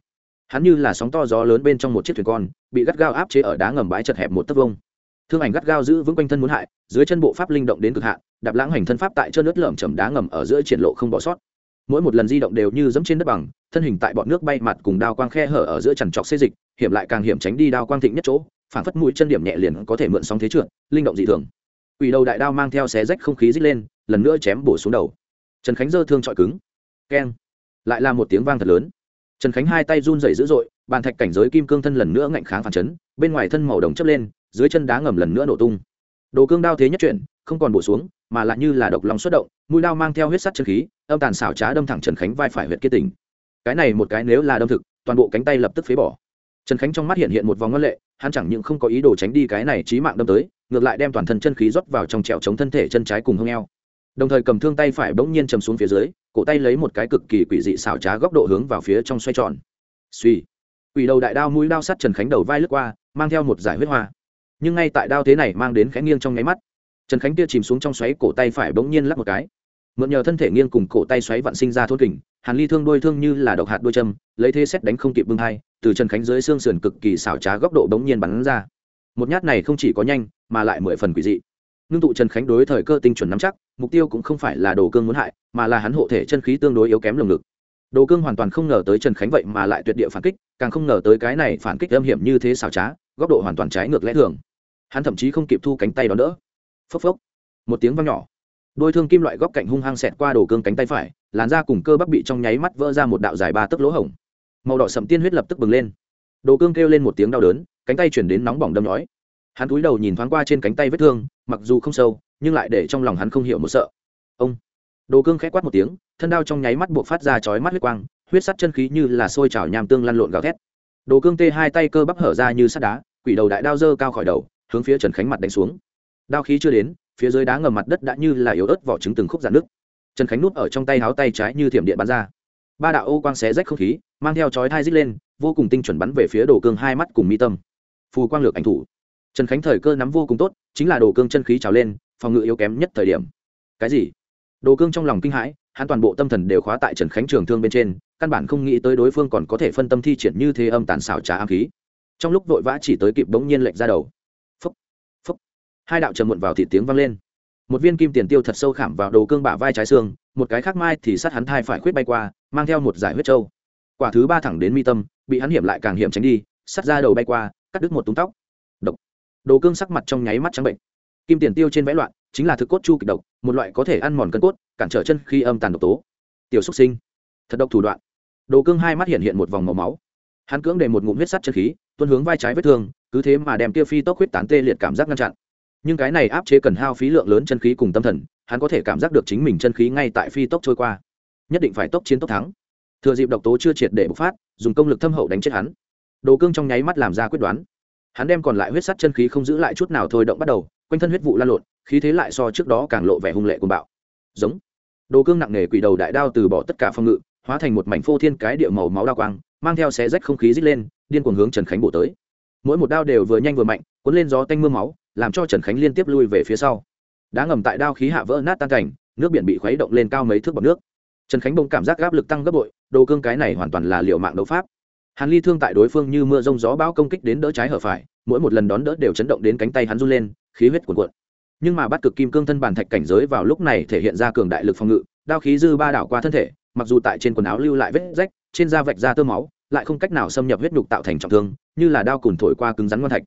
Hắn như là sóng to gió lớn bên trong một chiếc thuyền con, bị gắt gao áp chế ở đá ngầm bãi chật hẹp một tấc vông thương ảnh gắt gao giữ vững quanh thân muốn hại, dưới chân bộ pháp linh động đến cực hạn, đạp lãng hành thân pháp tại chân nước lởm chầm đá ngầm ở giữa triển lộ không bỏ sót. Mỗi một lần di động đều như dẫm trên đất bằng, thân hình tại bọn nước bay mặt cùng đao quang khe hở ở giữa chằn trọc xê dịch, hiểm lại càng hiểm tránh đi đao quang thịnh nhất chỗ phản phất mũi chân điểm nhẹ liền có thể mượn sóng thế trượt, linh động dị thường. Quỷ đầu đại đao mang theo xé rách không khí rít lên, lần nữa chém bổ xuống đầu. Trần khánh giơ thương trọi cứng. Keng. Lại là một tiếng vang thật lớn. Trần khánh hai tay run rẩy dữ dội, bàn thạch cảnh giới kim cương thân lần nữa ngạnh kháng phản chấn, bên ngoài thân màu đồng chấp lên dưới chân đá ngầm lần nữa nổ tung. Đồ cương đao thế nhất chuyển, không còn bổ xuống, mà lại như là độc lòng xuất động, mũi đao mang theo huyết sắt chân khí, âm tàn xảo trá đâm thẳng trần khánh vai phải huyện kia tỉnh. Cái này một cái nếu là đâm thực, toàn bộ cánh tay lập tức phế bỏ. Trần khánh trong mắt hiện hiện một vòng ngân lệ, hắn chẳng những không có ý đồ tránh đi cái này trí mạng đâm tới, ngược lại đem toàn thân chân khí rót vào trong trèo chống thân thể chân trái cùng hông eo. Đồng thời cầm thương tay phải bỗng nhiên chầm xuống phía dưới, cổ tay lấy một cái cực kỳ quỷ dị xảo trá góc độ hướng vào phía trong xoay tròn. Suy quỷ đầu đại đao mũi đao sắt trần khánh đầu vai lướt qua, mang theo một giải huyết hoa nhưng ngay tại đao thế này mang đến khẽ nghiêng trong nháy mắt, trần khánh kia chìm xuống trong xoáy cổ tay phải bỗng nhiên lắc một cái. Mượn nhờ thân thể nghiêng cùng cổ tay xoáy vặn sinh ra thôn kình, hàn ly thương đôi thương như là độc hạt đôi châm, lấy thế xét đánh không kịp bưng hai, từ trần khánh dưới xương sườn cực kỳ xảo trá góc độ bỗng nhiên bắn ra. Một nhát này không chỉ có nhanh, mà lại mười phần quỷ dị. Ngưng tụ trần khánh đối thời cơ tinh chuẩn nắm chắc, mục tiêu cũng không phải là đồ cương muốn hại, mà là hắn hộ thể chân khí tương đối yếu kém lồng ngực. Đồ cương hoàn toàn không ngờ tới trần khánh vậy mà lại tuyệt địa phản kích, càng không ngờ tới cái này phản kích âm hiểm như thế xảo trá, góc độ hoàn toàn trái ngược lẽ thường hắn thậm chí không kịp thu cánh tay đón đỡ. Phốc phốc. Một tiếng vang nhỏ. Đôi thương kim loại góc cạnh hung hăng xẹt qua đồ cương cánh tay phải, làn da cùng cơ bắp bị trong nháy mắt vỡ ra một đạo dài ba tấc lỗ hổng. Màu đỏ sậm tiên huyết lập tức bừng lên. Đồ cương kêu lên một tiếng đau đớn, cánh tay chuyển đến nóng bỏng đâm nhói. Hắn cúi đầu nhìn thoáng qua trên cánh tay vết thương, mặc dù không sâu, nhưng lại để trong lòng hắn không hiểu một sợ. Ông. Đồ cương khẽ quát một tiếng, thân đao trong nháy mắt buộc phát ra chói mắt huyết quang, huyết sắt chân khí như là sôi trào nham tương lăn lộn gào thét. Đồ cương tê hai tay cơ bắp hở ra như sắt đá, quỷ đầu đại đao dơ cao khỏi đầu hướng phía trần khánh mặt đánh xuống. Đao khí chưa đến, phía dưới đá ngầm mặt đất đã như là yếu ớt vỏ trứng từng khúc giãn nước. Trần khánh nút ở trong tay háo tay trái như thiểm điện bắn ra. Ba đạo ô quang xé rách không khí, mang theo chói thai rít lên, vô cùng tinh chuẩn bắn về phía đồ cương hai mắt cùng mi tâm. Phù quang lược ảnh thủ. Trần khánh thời cơ nắm vô cùng tốt, chính là đồ cương chân khí trào lên, phòng ngự yếu kém nhất thời điểm. Cái gì? Đồ cương trong lòng kinh hãi, hắn toàn bộ tâm thần đều khóa tại trần khánh trường thương bên trên, căn bản không nghĩ tới đối phương còn có thể phân tâm thi triển như thế âm tàn xảo trá ám khí. Trong lúc vội vã chỉ tới kịp bỗng nhiên lệnh ra đầu hai đạo trầm muộn vào thịt tiếng vang lên. Một viên kim tiền tiêu thật sâu khảm vào đầu cương bả vai trái xương, một cái khác mai thì sát hắn thai phải khuyết bay qua, mang theo một giải huyết trâu. Quả thứ ba thẳng đến mi tâm, bị hắn hiểm lại càng hiểm tránh đi sắt ra đầu bay qua, cắt đứt một túng tóc. Độc. Đồ cương sắc mặt trong nháy mắt trắng bệnh. Kim tiền tiêu trên vẽ loạn, chính là thực cốt chu kịch độc, một loại có thể ăn mòn cân cốt, cản trở chân khi âm tàn độc tố. Tiểu xúc sinh. Thật độc thủ đoạn. Đồ cương hai mắt hiện hiện một vòng màu máu. Hắn cưỡng để một ngụm huyết sắt chân khí, tuôn hướng vai trái vết thương, cứ thế mà đem tiêu phi tốc huyết tán tê liệt cảm giác ngăn chặn nhưng cái này áp chế cần hao phí lượng lớn chân khí cùng tâm thần, hắn có thể cảm giác được chính mình chân khí ngay tại phi tốc trôi qua. Nhất định phải tốc chiến tốc thắng. Thừa dịp độc tố chưa triệt để bộc phát, dùng công lực thâm hậu đánh chết hắn. Đồ cương trong nháy mắt làm ra quyết đoán. Hắn đem còn lại huyết sắt chân khí không giữ lại chút nào thôi động bắt đầu, quanh thân huyết vụ lan lộn, khí thế lại so trước đó càng lộ vẻ hung lệ cùng bạo. Giống. Đồ cương nặng nề quỷ đầu đại đao từ bỏ tất cả phong ngự, hóa thành một mảnh phô thiên cái địa màu máu đao quang, mang theo xé rách không khí rít lên, điên cuồng hướng trần khánh bổ tới. Mỗi một đao đều vừa nhanh vừa mạnh, cuốn lên gió tanh mưa máu làm cho trần khánh liên tiếp lui về phía sau. Đá ngầm tại đao khí hạ vỡ nát tan cảnh, nước biển bị khuấy động lên cao mấy thước bọt nước. Trần khánh bông cảm giác áp lực tăng gấp bội, đồ cương cái này hoàn toàn là liệu mạng đấu pháp. Hàn ly thương tại đối phương như mưa rông gió bão công kích đến đỡ trái hở phải, mỗi một lần đón đỡ đều chấn động đến cánh tay hắn run lên, khí huyết cuồn cuộn. Nhưng mà bắt cực kim cương thân bàn thạch cảnh giới vào lúc này thể hiện ra cường đại lực phòng ngự, đao khí dư ba đảo qua thân thể, mặc dù tại trên quần áo lưu lại vết rách, trên da vạch ra tơ máu, lại không cách nào xâm nhập huyết nhục tạo thành trọng thương, như là đao cùn thổi qua cứng rắn ngon thạch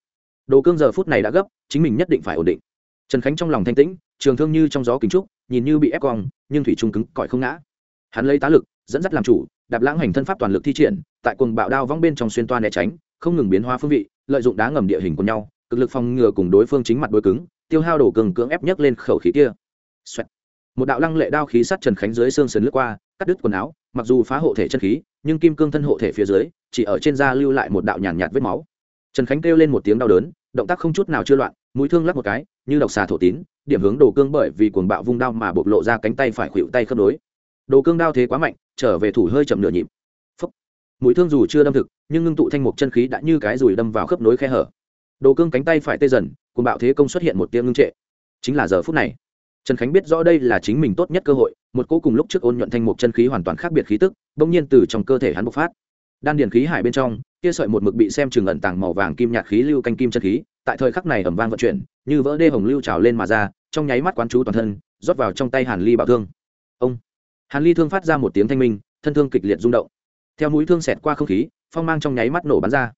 đồ cương giờ phút này đã gấp, chính mình nhất định phải ổn định. Trần khánh trong lòng thanh tĩnh, trường thương như trong gió kính trúc, nhìn như bị ép cong, nhưng thủy trung cứng, cỏi không ngã. Hắn lấy tá lực, dẫn dắt làm chủ, đạp lãng hành thân pháp toàn lực thi triển, tại quần bạo đao vong bên trong xuyên toa né tránh, không ngừng biến hóa phương vị, lợi dụng đá ngầm địa hình của nhau, cực lực phòng ngừa cùng đối phương chính mặt đối cứng, tiêu hao đổ cường cưỡng ép nhấc lên khẩu khí kia. Xoẹt. một đạo lăng lệ đao khí sắt trần khánh dưới xương sườn lướt qua, cắt đứt quần áo, mặc dù phá hộ thể chân khí, nhưng kim cương thân hộ thể phía dưới, chỉ ở trên da lưu lại một đạo nhàn nhạt vết máu trần khánh kêu lên một tiếng đau đớn động tác không chút nào chưa loạn mũi thương lắc một cái như độc xà thổ tín điểm hướng đồ cương bởi vì cuồng bạo vung đao mà bộc lộ ra cánh tay phải khuỵu tay khớp nối, đồ cương đao thế quá mạnh trở về thủ hơi chậm nửa nhịp. Phúc. mũi thương dù chưa đâm thực nhưng ngưng tụ thanh mục chân khí đã như cái rùi đâm vào khớp nối khe hở. Đồ cương cánh tay phải tê dần cuồng bạo thế công xuất hiện một tiếng ngưng trệ. Chính là giờ phút này trần khánh biết rõ đây là chính mình tốt nhất cơ hội một cô cùng lúc trước ôn nhuận thanh mục chân khí hoàn toàn khác biệt khí tức bỗng nhiên từ trong cơ thể hắn bộc phát. Đan điền khí hải bên trong kia sợi một mực bị xem chừng ẩn tàng màu vàng kim nhạt khí lưu canh kim chân khí, tại thời khắc này ẩm vang vận chuyển, như vỡ đê hồng lưu trào lên mà ra, trong nháy mắt quán chú toàn thân, rót vào trong tay hàn ly bảo thương. Ông! Hàn ly thương phát ra một tiếng thanh minh, thân thương kịch liệt rung động. Theo mũi thương xẹt qua không khí, phong mang trong nháy mắt nổ bắn ra.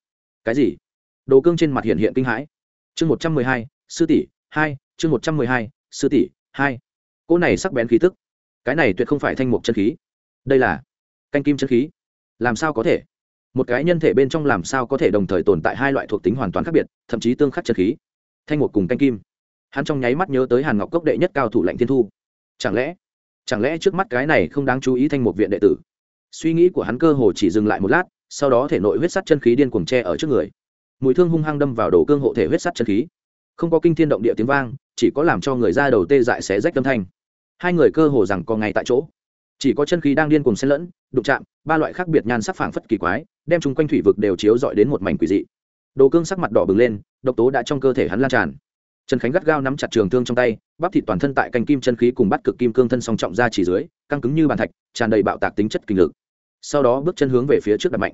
Cái gì? Đồ cương trên mặt hiện hiện kinh hãi. Chương một trăm mười hai, sư tỷ, hai, chương một trăm mười hai, sư tỷ, hai. Cỗ này sắc bén khí tức. Cái này tuyệt không phải thanh mục chân khí. Đây là canh kim chân khí. Làm sao có thể? Một cái nhân thể bên trong làm sao có thể đồng thời tồn tại hai loại thuộc tính hoàn toàn khác biệt, thậm chí tương khắc chân khí, thanh mục cùng canh kim. Hắn trong nháy mắt nhớ tới hàn ngọc cốc đệ nhất cao thủ lạnh thiên thu. Chẳng lẽ chẳng lẽ trước mắt cái này không đáng chú ý thanh một viện đệ tử? Suy nghĩ của hắn cơ hồ chỉ dừng lại một lát, sau đó thể nội huyết sắt chân khí điên cuồng tre ở trước người. Mùi thương hung hăng đâm vào đồ cương hộ thể huyết sắt chân khí. Không có kinh thiên động địa tiếng vang, chỉ có làm cho người ra đầu tê dại xé rách âm thanh. Hai người cơ hồ rằng còn ngay tại chỗ chỉ có chân khí đang điên cùng xen lẫn, đụng chạm, ba loại khác biệt nhan sắc phảng phất kỳ quái, đem chung quanh thủy vực đều chiếu dọi đến một mảnh quỷ dị. Đồ cương sắc mặt đỏ bừng lên, độc tố đã trong cơ thể hắn lan tràn. Trần khánh gắt gao nắm chặt trường thương trong tay, bắp thịt toàn thân tại canh kim chân khí cùng bắt cực kim cương thân song trọng ra chỉ dưới, căng cứng như bàn thạch, tràn đầy bạo tạc tính chất kinh lực. Sau đó bước chân hướng về phía trước đập mạnh.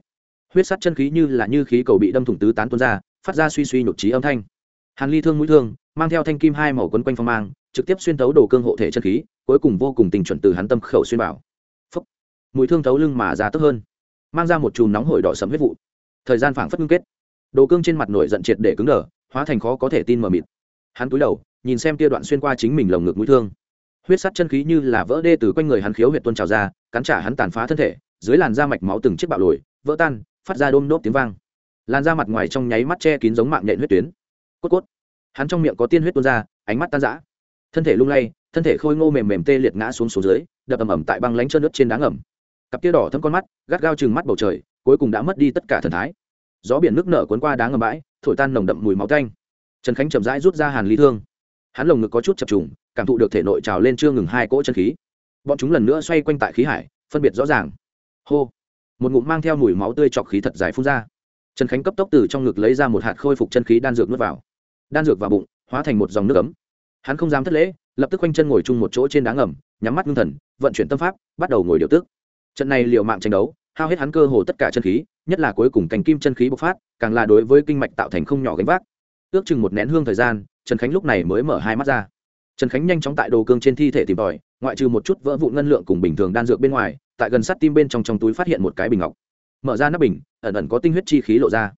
Huyết sắt chân khí như là như khí cầu bị đâm thủng tứ tán tuôn ra, phát ra suy suy nhục trí âm thanh. Hàn ly thương mũi thương, mang theo thanh kim hai màu quấn quanh phong mang trực tiếp xuyên thấu đồ cương hộ thể chân khí, cuối cùng vô cùng tình chuẩn từ hắn tâm khẩu xuyên bảo phấp mũi thương thấu lưng mà ra tức hơn. Mang ra một chùm nóng hổi đỏ sẫm huyết vụ. Thời gian phảng phất ngưng kết. Đồ cương trên mặt nổi giận triệt để cứng đờ, hóa thành khó có thể tin mờ mịt. Hắn cúi đầu, nhìn xem tia đoạn xuyên qua chính mình lồng ngực mũi thương. Huyết sắt chân khí như là vỡ đê từ quanh người hắn khiếu huyệt tuôn trào ra, cắn trả hắn tàn phá thân thể, dưới làn da mạch máu từng chiếc bạo lồi, vỡ tan, phát ra đôm nốt tiếng vang. Làn da mặt ngoài trong nháy mắt che kín giống mạng nhện huyết tuyến. Cốt cốt. Hắn trong miệng có tiên huyết tuôn ra, ánh mắt tan rã thân thể lung lay, thân thể khôi ngô mềm mềm tê liệt ngã xuống xuống dưới, đập ầm ầm tại băng lánh chân nước trên đá ngầm. Cặp tia đỏ thâm con mắt, gắt gao chừng mắt bầu trời, cuối cùng đã mất đi tất cả thần thái. Gió biển nước nở cuốn qua đá ngầm bãi, thổi tan nồng đậm mùi máu canh trần khánh chậm rãi rút ra hàn ly thương. Hắn lồng ngực có chút chập trùng, cảm thụ được thể nội trào lên chưa ngừng hai cỗ chân khí. Bọn chúng lần nữa xoay quanh tại khí hải, phân biệt rõ ràng. Hô! Một ngụm mang theo mùi máu tươi chọc khí thật dài phun ra. Trần khánh cấp tốc từ trong ngực lấy ra một hạt khôi phục chân khí đan dược nuốt vào. Đan dược vào bụng, hóa thành một dòng nước ấm hắn không dám thất lễ, lập tức quanh chân ngồi chung một chỗ trên đá ngầm, nhắm mắt ngưng thần, vận chuyển tâm pháp, bắt đầu ngồi điều tức. Trận này liệu mạng tranh đấu, hao hết hắn cơ hồ tất cả chân khí, nhất là cuối cùng cành kim chân khí bộc phát, càng là đối với kinh mạch tạo thành không nhỏ gánh vác. Ước chừng một nén hương thời gian, trần khánh lúc này mới mở hai mắt ra. Trần khánh nhanh chóng tại đồ cương trên thi thể tìm tòi, ngoại trừ một chút vỡ vụ ngân lượng cùng bình thường đan dược bên ngoài, tại gần sát tim bên trong trong túi phát hiện một cái bình ngọc. Mở ra nắp bình, ẩn ẩn có tinh huyết chi khí lộ ra.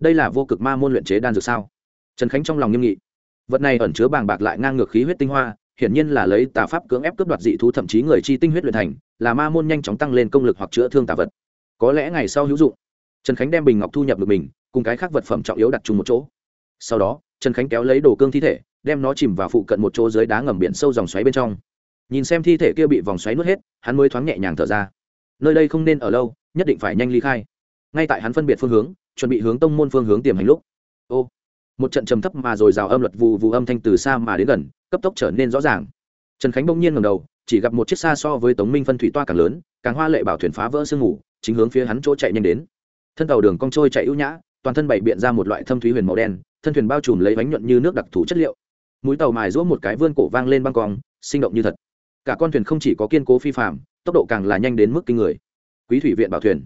Đây là vô cực ma môn luyện chế đan dược sao? Trần khánh trong lòng nghiêm nghị vật này ẩn chứa bàng bạc lại ngang ngược khí huyết tinh hoa, hiển nhiên là lấy tà pháp cưỡng ép cướp đoạt dị thú, thậm chí người chi tinh huyết luyện thành, là ma môn nhanh chóng tăng lên công lực hoặc chữa thương tà vật. Có lẽ ngày sau hữu dụng. Trần khánh đem bình ngọc thu nhập được mình, cùng cái khác vật phẩm trọng yếu đặt chung một chỗ. Sau đó, trần khánh kéo lấy đồ cương thi thể, đem nó chìm vào phụ cận một chỗ dưới đá ngầm biển sâu dòng xoáy bên trong. Nhìn xem thi thể kia bị vòng xoáy nuốt hết, hắn mới thoáng nhẹ nhàng thở ra. Nơi đây không nên ở lâu, nhất định phải nhanh ly khai. Ngay tại hắn phân biệt phương hướng, chuẩn bị hướng tông môn phương hướng tiềm hành lúc. Ô một trận trầm thấp mà rồi rào âm luật vù vù âm thanh từ xa mà đến gần, cấp tốc trở nên rõ ràng. Trần khánh bỗng nhiên ngầm đầu, chỉ gặp một chiếc xa so với tống minh phân thủy toa càng lớn, càng hoa lệ bảo thuyền phá vỡ sương ngủ chính hướng phía hắn chỗ chạy nhanh đến. Thân tàu đường cong trôi chạy ưu nhã, toàn thân bày biện ra một loại thâm thúy huyền màu đen, thân thuyền bao trùm lấy bánh nhuận như nước đặc thù chất liệu. Mũi tàu mài giũa một cái vươn cổ vang lên băng cong, sinh động như thật. Cả con thuyền không chỉ có kiên cố phi phạm tốc độ càng là nhanh đến mức kinh người. Quý thủy viện bảo thuyền.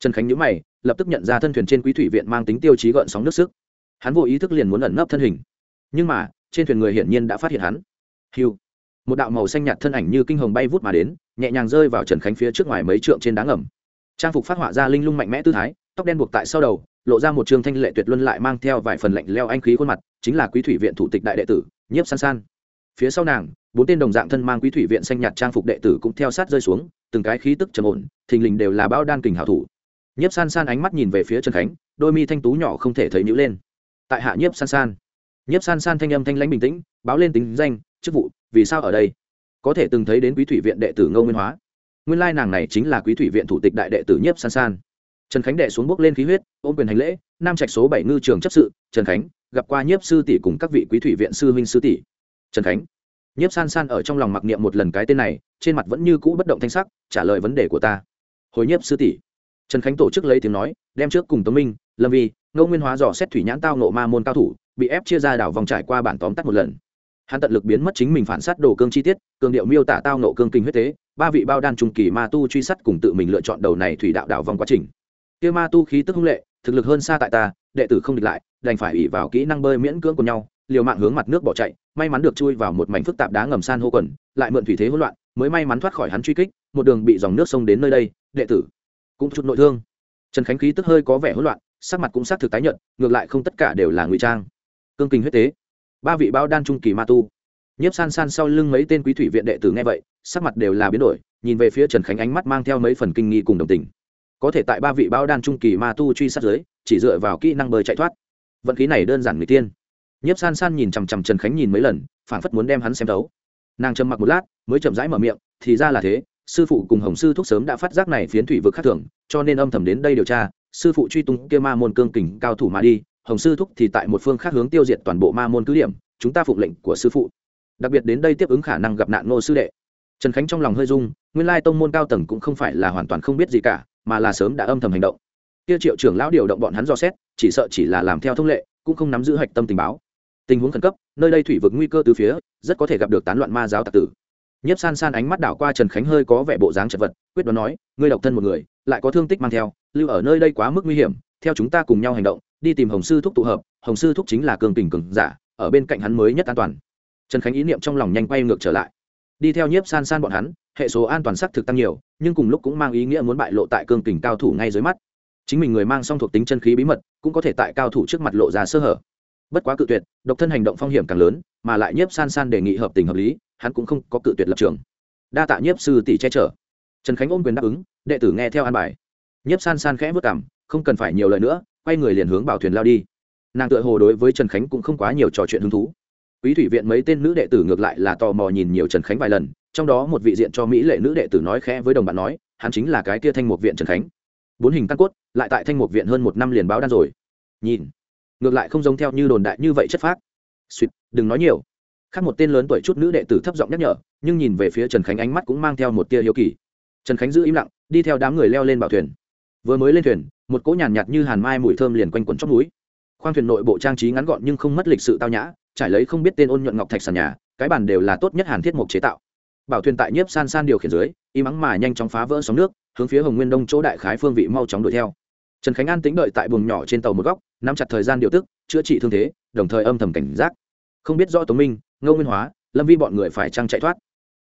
Trần khánh nhữ mày, lập tức nhận ra thân thuyền trên quý thủy viện mang tính tiêu chí gợn sóng nước sức hắn vô ý thức liền muốn ẩn nấp thân hình. Nhưng mà, trên thuyền người hiển nhiên đã phát hiện hắn. Hiu. Một đạo màu xanh nhạt thân ảnh như kinh hồng bay vút mà đến, nhẹ nhàng rơi vào trần khánh phía trước ngoài mấy trượng trên đá ngầm. Trang phục phát họa ra linh lung mạnh mẽ tư thái, tóc đen buộc tại sau đầu, lộ ra một trường thanh lệ tuyệt luân lại mang theo vài phần lạnh leo anh khí khuôn mặt, chính là quý thủy viện thủ tịch đại đệ tử, nhiếp san san. Phía sau nàng, bốn tên đồng dạng thân mang quý thủy viện xanh nhạt trang phục đệ tử cũng theo sát rơi xuống, từng cái khí tức trầm ổn, thình lình đều là bao đan kình hảo thủ. Nhiếp san san ánh mắt nhìn về phía trần khánh, đôi mi thanh tú nhỏ không thể thấy nhữ lên tại hạ nhiếp san san. Nhiếp san san thanh âm thanh lãnh bình tĩnh, báo lên tính danh, chức vụ, vì sao ở đây? Có thể từng thấy đến quý thủy viện đệ tử ngô nguyên hóa. Nguyên lai nàng này chính là quý thủy viện thủ tịch đại đệ tử nhiếp san san. Trần khánh đệ xuống bước lên khí huyết, ôm quyền hành lễ, nam trạch số bảy ngư trường chấp sự, trần khánh, gặp qua nhiếp sư tỷ cùng các vị quý thủy viện sư huynh sư tỷ. Trần khánh, nhiếp san san ở trong lòng mặc niệm một lần cái tên này, trên mặt vẫn như cũ bất động thanh sắc, trả lời vấn đề của ta. Hồi nhiếp sư tỷ. Trần khánh tổ chức lấy tiếng nói, đem trước cùng tống minh, lâm vi ngô nguyên hóa dò xét thủy nhãn tao nộ ma môn cao thủ, bị ép chia ra đảo vòng trải qua bản tóm tắt một lần. Hắn tận lực biến mất chính mình phản sát đồ cương chi tiết, cường điệu miêu tả tao nộ cương kinh huyết tế, ba vị bao đan trung kỳ ma tu truy sát cùng tự mình lựa chọn đầu này thủy đạo đảo vòng quá trình. Kia ma tu khí tức hung lệ, thực lực hơn xa tại ta, đệ tử không địch lại, đành phải ủy vào kỹ năng bơi miễn cưỡng của nhau, liều mạng hướng mặt nước bỏ chạy, may mắn được chui vào một mảnh phức tạp đá ngầm san hô quần, lại mượn thủy thế hỗn loạn, mới may mắn thoát khỏi hắn truy kích, một đường bị dòng nước sông đến nơi đây, đệ tử cũng chút nội thương. Trần khánh khí tức hơi có vẻ hỗn loạn sắc mặt cũng xác thực tái nhận ngược lại không tất cả đều là ngụy trang. Cương kinh huyết tế. Ba vị bao đan trung kỳ ma tu. Nhiếp san san sau lưng mấy tên quý thủy viện đệ tử nghe vậy, sắc mặt đều là biến đổi, nhìn về phía trần khánh ánh mắt mang theo mấy phần kinh nghi cùng đồng tình. Có thể tại ba vị bao đan trung kỳ ma tu truy sát giới chỉ dựa vào kỹ năng bơi chạy thoát. Vận khí này đơn giản người tiên. Nhiếp san san nhìn chằm chằm trần khánh nhìn mấy lần, phảng phất muốn đem hắn xem thấu. Nàng trầm mặc một lát, mới chậm rãi mở miệng, thì ra là thế, sư phụ cùng hồng sư thúc sớm đã phát giác này phiến thủy vực khác thường, cho nên âm thầm đến đây điều tra sư phụ truy tung kia ma môn cương kình cao thủ mà đi, hồng sư thúc thì tại một phương khác hướng tiêu diệt toàn bộ ma môn cứ điểm, chúng ta phụng lệnh của sư phụ. Đặc biệt đến đây tiếp ứng khả năng gặp nạn ngô sư đệ. Trần khánh trong lòng hơi dung nguyên lai tông môn cao tầng cũng không phải là hoàn toàn không biết gì cả, mà là sớm đã âm thầm hành động. Kia triệu trưởng lão điều động bọn hắn dò xét, chỉ sợ chỉ là làm theo thông lệ, cũng không nắm giữ hạch tâm tình báo. Tình huống khẩn cấp, nơi đây thủy vực nguy cơ từ phía, rất có thể gặp được tán loạn ma giáo tạc tử. Nhiếp san san ánh mắt đảo qua trần khánh hơi có vẻ bộ dáng chật vật, quyết đoán nói, ngươi độc thân một người lại có thương tích mang theo, lưu ở nơi đây quá mức nguy hiểm, theo chúng ta cùng nhau hành động, đi tìm hồng sư thúc tụ hợp, hồng sư thúc chính là cường tình cường giả, ở bên cạnh hắn mới nhất an toàn. Trần khánh ý niệm trong lòng nhanh quay ngược trở lại. Đi theo nhiếp san san bọn hắn, hệ số an toàn sắc thực tăng nhiều, nhưng cùng lúc cũng mang ý nghĩa muốn bại lộ tại cương kình cao thủ ngay dưới mắt. Chính mình người mang song thuộc tính chân khí bí mật, cũng có thể tại cao thủ trước mặt lộ ra sơ hở. Bất quá cự tuyệt, độc thân hành động phong hiểm càng lớn, mà lại nhiếp san san đề nghị hợp tình hợp lý, hắn cũng không có cự tuyệt lập trường. Đa tạ nhiếp sư tỷ che chở. Trần khánh ôm quyền đáp ứng đệ tử nghe theo an bài. Nhiếp san san khẽ vất cảm không cần phải nhiều lời nữa, quay người liền hướng bảo thuyền lao đi. Nàng tự hồ đối với trần khánh cũng không quá nhiều trò chuyện hứng thú. Quý thủy viện mấy tên nữ đệ tử ngược lại là tò mò nhìn nhiều trần khánh vài lần, trong đó một vị diện cho mỹ lệ nữ đệ tử nói khẽ với đồng bạn nói, hắn chính là cái kia thanh mục viện trần khánh. Bốn hình căn cốt, lại tại thanh mục viện hơn một năm liền báo đan rồi. Nhìn, ngược lại không giống theo như đồn đại như vậy chất phác. Suýt đừng nói nhiều. Khác một tên lớn tuổi chút nữ đệ tử thấp giọng nhắc nhở, nhưng nhìn về phía trần khánh ánh mắt cũng mang theo một tia hiếu kỳ trần khánh giữ im lặng đi theo đám người leo lên bảo thuyền. Vừa mới lên thuyền một cỗ nhàn nhạt, nhạt như hàn mai mùi thơm liền quanh quẩn trong núi. Khoang thuyền nội bộ trang trí ngắn gọn nhưng không mất lịch sự tao nhã trải lấy không biết tên ôn nhuận ngọc thạch sàn nhà cái bàn đều là tốt nhất hàn thiết mộc chế tạo. Bảo thuyền tại nhiếp san san điều khiển dưới y mắng mà nhanh chóng phá vỡ sóng nước hướng phía hồng nguyên đông chỗ đại khái phương vị mau chóng đuổi theo. Trần khánh an tĩnh đợi tại buồng nhỏ trên tàu một góc nắm chặt thời gian điều tức chữa trị thương thế đồng thời âm thầm cảnh giác. Không biết rõ tống minh ngô nguyên hóa lâm vi bọn người phải trăng chạy thoát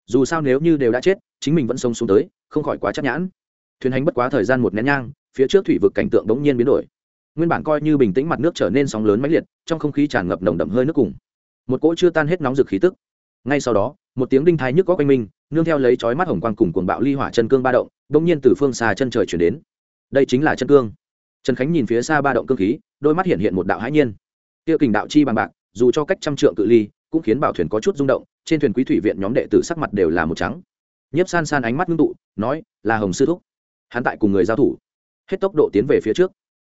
dù sao nếu như đều đã chết, chính mình vẫn sống xuống tới, không khỏi quá chắc nhãn. Thuyền hành bất quá thời gian một nén nhang, phía trước thủy vực cảnh tượng bỗng nhiên biến đổi. Nguyên bản coi như bình tĩnh mặt nước trở nên sóng lớn mãnh liệt, trong không khí tràn ngập nồng đậm hơi nước cùng. Một cỗ chưa tan hết nóng rực khí tức. Ngay sau đó, một tiếng đinh thái nhức có quanh minh nương theo lấy chói mắt hồng quang cùng cuồng bạo ly hỏa chân cương ba động, bỗng nhiên từ phương xa chân trời chuyển đến. Đây chính là chân cương. Trần khánh nhìn phía xa ba động cương khí, đôi mắt hiện hiện một đạo hãi nhiên. Tiêu kình đạo chi bằng bạc, dù cho cách trăm trượng cự ly, cũng khiến bảo thuyền có chút rung động trên thuyền quý thủy viện nhóm đệ tử sắc mặt đều là một trắng. Nhiếp san san ánh mắt ngưng tụ, nói, là hồng sư thúc. Hắn tại cùng người giao thủ. Hết tốc độ tiến về phía trước.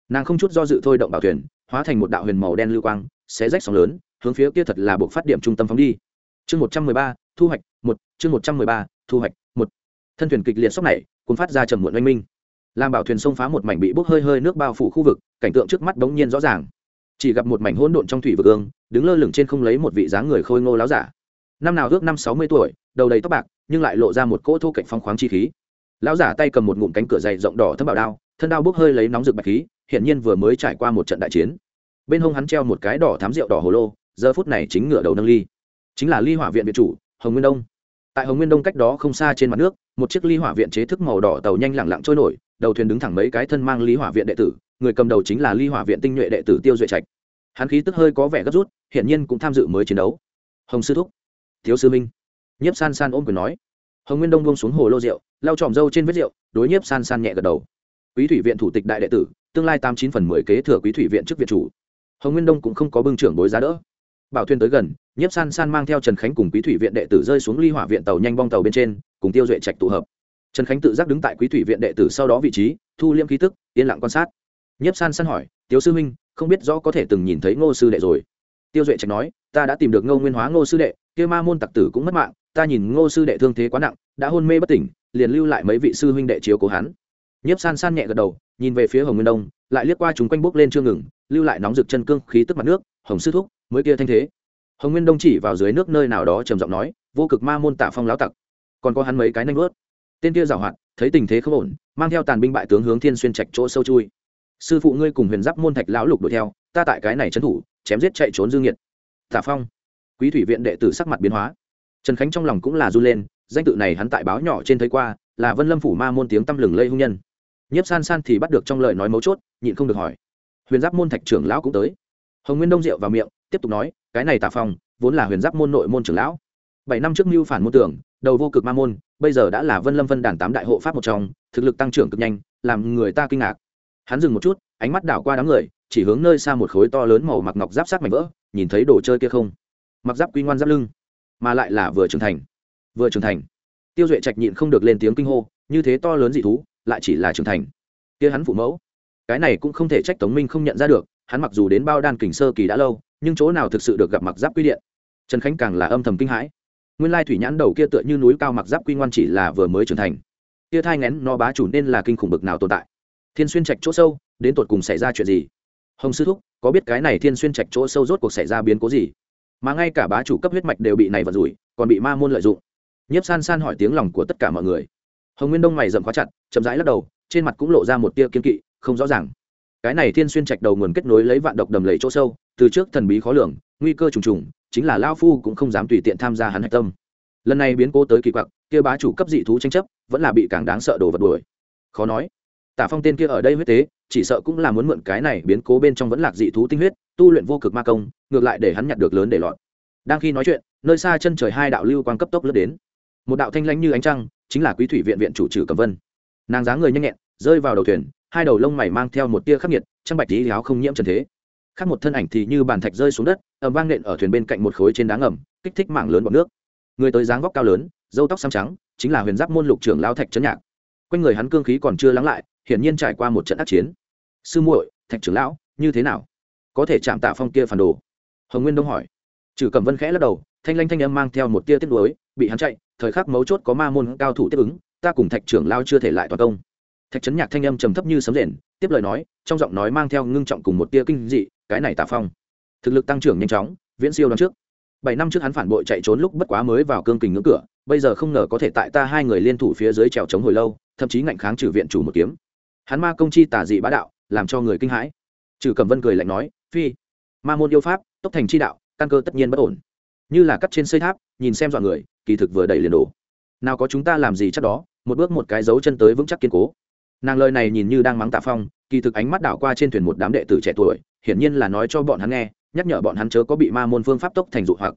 Nàng không chút do dự thôi động bảo thuyền, hóa thành một đạo huyền màu đen lưu quang, xé rách sóng lớn, hướng phía kia thật là buộc phát điểm trung tâm phóng đi. Chương một trăm mười ba, thu hoạch, một, chương một trăm mười ba, thu hoạch, một. Thân thuyền kịch liệt sốc này cuốn phát ra trầm muộn oanh minh. Làm bảo thuyền xông phá một mảnh bị bốc hơi hơi nước bao phủ khu vực, cảnh tượng trước mắt đống nhiên rõ ràng. Chỉ gặp một mảnh hỗn độn trong thủy vực ương đứng lơ lửng trên không lấy một vị dáng người khôi ngô láo giả năm nào ước năm sáu mươi tuổi, đầu đầy tóc bạc, nhưng lại lộ ra một cỗ thô cạnh phong khoáng chi khí. Lão giả tay cầm một ngụm cánh cửa dày rộng đỏ thâm bảo đao, thân đao bốc hơi lấy nóng rực bạch khí hiện nhiên vừa mới trải qua một trận đại chiến. Bên hông hắn treo một cái đỏ thám rượu đỏ hồ lô, giờ phút này chính ngựa đầu nâng ly. Chính là ly hỏa viện viện chủ, hồng nguyên đông. Tại hồng nguyên đông cách đó không xa trên mặt nước, một chiếc ly hỏa viện chế thức màu đỏ tàu nhanh lẳng lặng trôi nổi, đầu thuyền đứng thẳng mấy cái thân mang ly hỏa viện đệ tử, người cầm đầu chính là ly hỏa viện tinh nhuệ đệ tử tiêu duệ trạch. Hắn khí tức hơi có vẻ gấp rút hiện nhiên cũng tham dự mới chiến đấu. Hồng sư thúc thiếu sư minh. Nhiếp san san ôm quyền nói. Hồng nguyên đông buông xuống hồ lô rượu, lau tròm râu trên vết rượu, đối nhiếp san san nhẹ gật đầu. Quý thủy viện thủ tịch đại đệ tử, tương lai tám chín phần mười kế thừa quý thủy viện trước viện chủ. Hồng nguyên đông cũng không có bưng trưởng bối giá đỡ. Bảo thuyền tới gần, nhiếp san san mang theo trần khánh cùng quý thủy viện đệ tử rơi xuống ly hỏa viện tàu nhanh bong tàu bên trên, cùng tiêu duệ trạch tụ hợp. Trần khánh tự giác đứng tại quý thủy viện đệ tử sau đó vị trí, thu liêm khí tức, yên lặng quan sát. Nhiếp san san hỏi tiếu sư huynh không biết rõ có thể từng nhìn thấy ngô sư đệ rồi? Tiêu duệ trạch nói, ta đã tìm được ngô nguyên hóa ngô sư đệ kia ma môn tặc tử cũng mất mạng, ta nhìn ngô sư đệ thương thế quá nặng, đã hôn mê bất tỉnh, liền lưu lại mấy vị sư huynh đệ chiếu cố hắn. Nhiếp san san nhẹ gật đầu, nhìn về phía hồng nguyên đông, lại liếc qua chúng quanh bốc lên chưa ngừng, lưu lại nóng rực chân cương khí tức mặt nước, hồng sư thúc, mới kia thanh thế. Hồng nguyên đông chỉ vào dưới nước nơi nào đó trầm giọng nói, vô cực ma môn tạ phong láo tặc, còn có hắn mấy cái nanh vớt tên kia giảo hoạt, thấy tình thế không ổn, mang theo tàn binh bại tướng hướng thiên xuyên trạch chỗ sâu chui. Sư phụ ngươi cùng huyền giáp môn thạch lão lục đuổi theo, ta tại cái này trấn thủ, chém giết chạy trốn dương nhiệt. Tạ phong quý thủy viện đệ tử sắc mặt biến hóa. Trần khánh trong lòng cũng là run lên, danh tự này hắn tại báo nhỏ trên thấy qua, là vân lâm phủ ma môn tiếng tăm lừng lây hung nhân. Nhiếp san san thì bắt được trong lời nói mấu chốt, nhịn không được hỏi. Huyền giáp môn thạch trưởng lão cũng tới. Hồng nguyên đông rượu vào miệng, tiếp tục nói, cái này tà phong, vốn là huyền giáp môn nội môn trưởng lão. Bảy năm trước mưu phản môn tưởng, đầu vô cực ma môn, bây giờ đã là vân lâm vân đàn tám đại hộ pháp một trong, thực lực tăng trưởng cực nhanh, làm người ta kinh ngạc. Hắn dừng một chút, ánh mắt đảo qua đám người, chỉ hướng nơi xa một khối to lớn màu mặc ngọc giáp sát mảnh vỡ, nhìn thấy đồ chơi kia không? Mặc giáp quy ngoan giáp lưng, mà lại là vừa trưởng thành. Vừa trưởng thành. Tiêu duệ trạch nhịn không được lên tiếng kinh hô, như thế to lớn dị thú, lại chỉ là trưởng thành. Kia hắn phụ mẫu. Cái này cũng không thể trách tống minh không nhận ra được, hắn mặc dù đến bao đan kình sơ kỳ đã lâu, nhưng chỗ nào thực sự được gặp mặc giáp quy điện. Trần khánh càng là âm thầm kinh hãi. Nguyên lai thủy nhãn đầu kia tựa như núi cao mặc giáp quy ngoan chỉ là vừa mới trưởng thành. Kia thai ngén nó bá chủ nên là kinh khủng bực nào tồn tại. Thiên xuyên trạch chỗ sâu, đến tột cùng xảy ra chuyện gì? Hồng sư thúc, có biết cái này thiên xuyên trạch chỗ sâu rốt cuộc xảy ra biến cố gì? Mà ngay cả bá chủ cấp huyết mạch đều bị này vật rủi, còn bị ma môn lợi dụng. Nhiếp san san hỏi tiếng lòng của tất cả mọi người. Hồng nguyên đông mày dậm khóa chặt, chậm rãi lắc đầu, trên mặt cũng lộ ra một tia kiên kỵ, không rõ ràng. Cái này thiên xuyên trạch đầu nguồn kết nối lấy vạn độc đầm lầy chỗ sâu, từ trước thần bí khó lường, nguy cơ trùng trùng, chính là lao phu cũng không dám tùy tiện tham gia hắn hạch tâm. Lần này biến cố tới kỳ quặc, kia bá chủ cấp dị thú tranh chấp, vẫn là bị càng đáng sợ đồ vật đuổi. Khó nói. Tả phong tên kia ở đây huyết tế chỉ sợ cũng là muốn mượn cái này biến cố bên trong vẫn lạc dị thú tinh huyết, tu luyện vô cực ma công, ngược lại để hắn nhặt được lớn để lọt. Đang khi nói chuyện, nơi xa chân trời hai đạo lưu quang cấp tốc lướt đến. Một đạo thanh lãnh như ánh trăng, chính là quý thủy viện viện chủ trừ cầm vân. Nàng dáng người nhanh nhẹn, rơi vào đầu thuyền, hai đầu lông mày mang theo một tia khắc nghiệt, trăng bạch tí áo không nhiễm trần thế. Khác một thân ảnh thì như bàn thạch rơi xuống đất, ầm vang nện ở thuyền bên cạnh một khối trên đá ngầm, kích thích mảng lớn bọt nước. Người tới dáng vóc cao lớn dâu tóc xám trắng, chính là huyền giáp môn lục trưởng lao thạch trấn nhạc. Quanh người hắn cương khí còn chưa lắng lại hiển nhiên trải qua một trận ác chiến. Sư muội, thạch trưởng lão, như thế nào? Có thể chạm tạ phong kia phản đồ? Hồng nguyên đông hỏi. Trừ cẩm vân khẽ lắc đầu, thanh lanh thanh âm mang theo một tia tiết lối bị hắn chạy, thời khắc mấu chốt có ma môn cao thủ tiếp ứng, ta cùng thạch trưởng lao chưa thể lại toàn công. Thạch trấn nhạc thanh âm trầm thấp như sấm rền, tiếp lời nói, trong giọng nói mang theo ngưng trọng cùng một tia kinh dị, cái này tạ phong, thực lực tăng trưởng nhanh chóng, viễn siêu đón trước. Bảy năm trước hắn phản bội chạy trốn lúc bất quá mới vào cương kình ngưỡng cửa, bây giờ không ngờ có thể tại ta hai người liên thủ phía dưới trèo chống hồi lâu, thậm chí ngạnh kháng trừ viện chủ một kiếm hắn ma công chi tả dị bá đạo, làm cho người kinh hãi. Trừ cẩm vân cười lạnh nói, phi, ma môn yêu pháp, tốc thành chi đạo, căn cơ tất nhiên bất ổn. Như là cắt trên xây tháp, nhìn xem dọn người, kỳ thực vừa đẩy liền đổ. Nào có chúng ta làm gì chắc đó, một bước một cái dấu chân tới vững chắc kiên cố. Nàng lời này nhìn như đang mắng tạ phong, kỳ thực ánh mắt đảo qua trên thuyền một đám đệ tử trẻ tuổi, hiển nhiên là nói cho bọn hắn nghe, nhắc nhở bọn hắn chớ có bị ma môn phương pháp tốc thành dụ hoặc.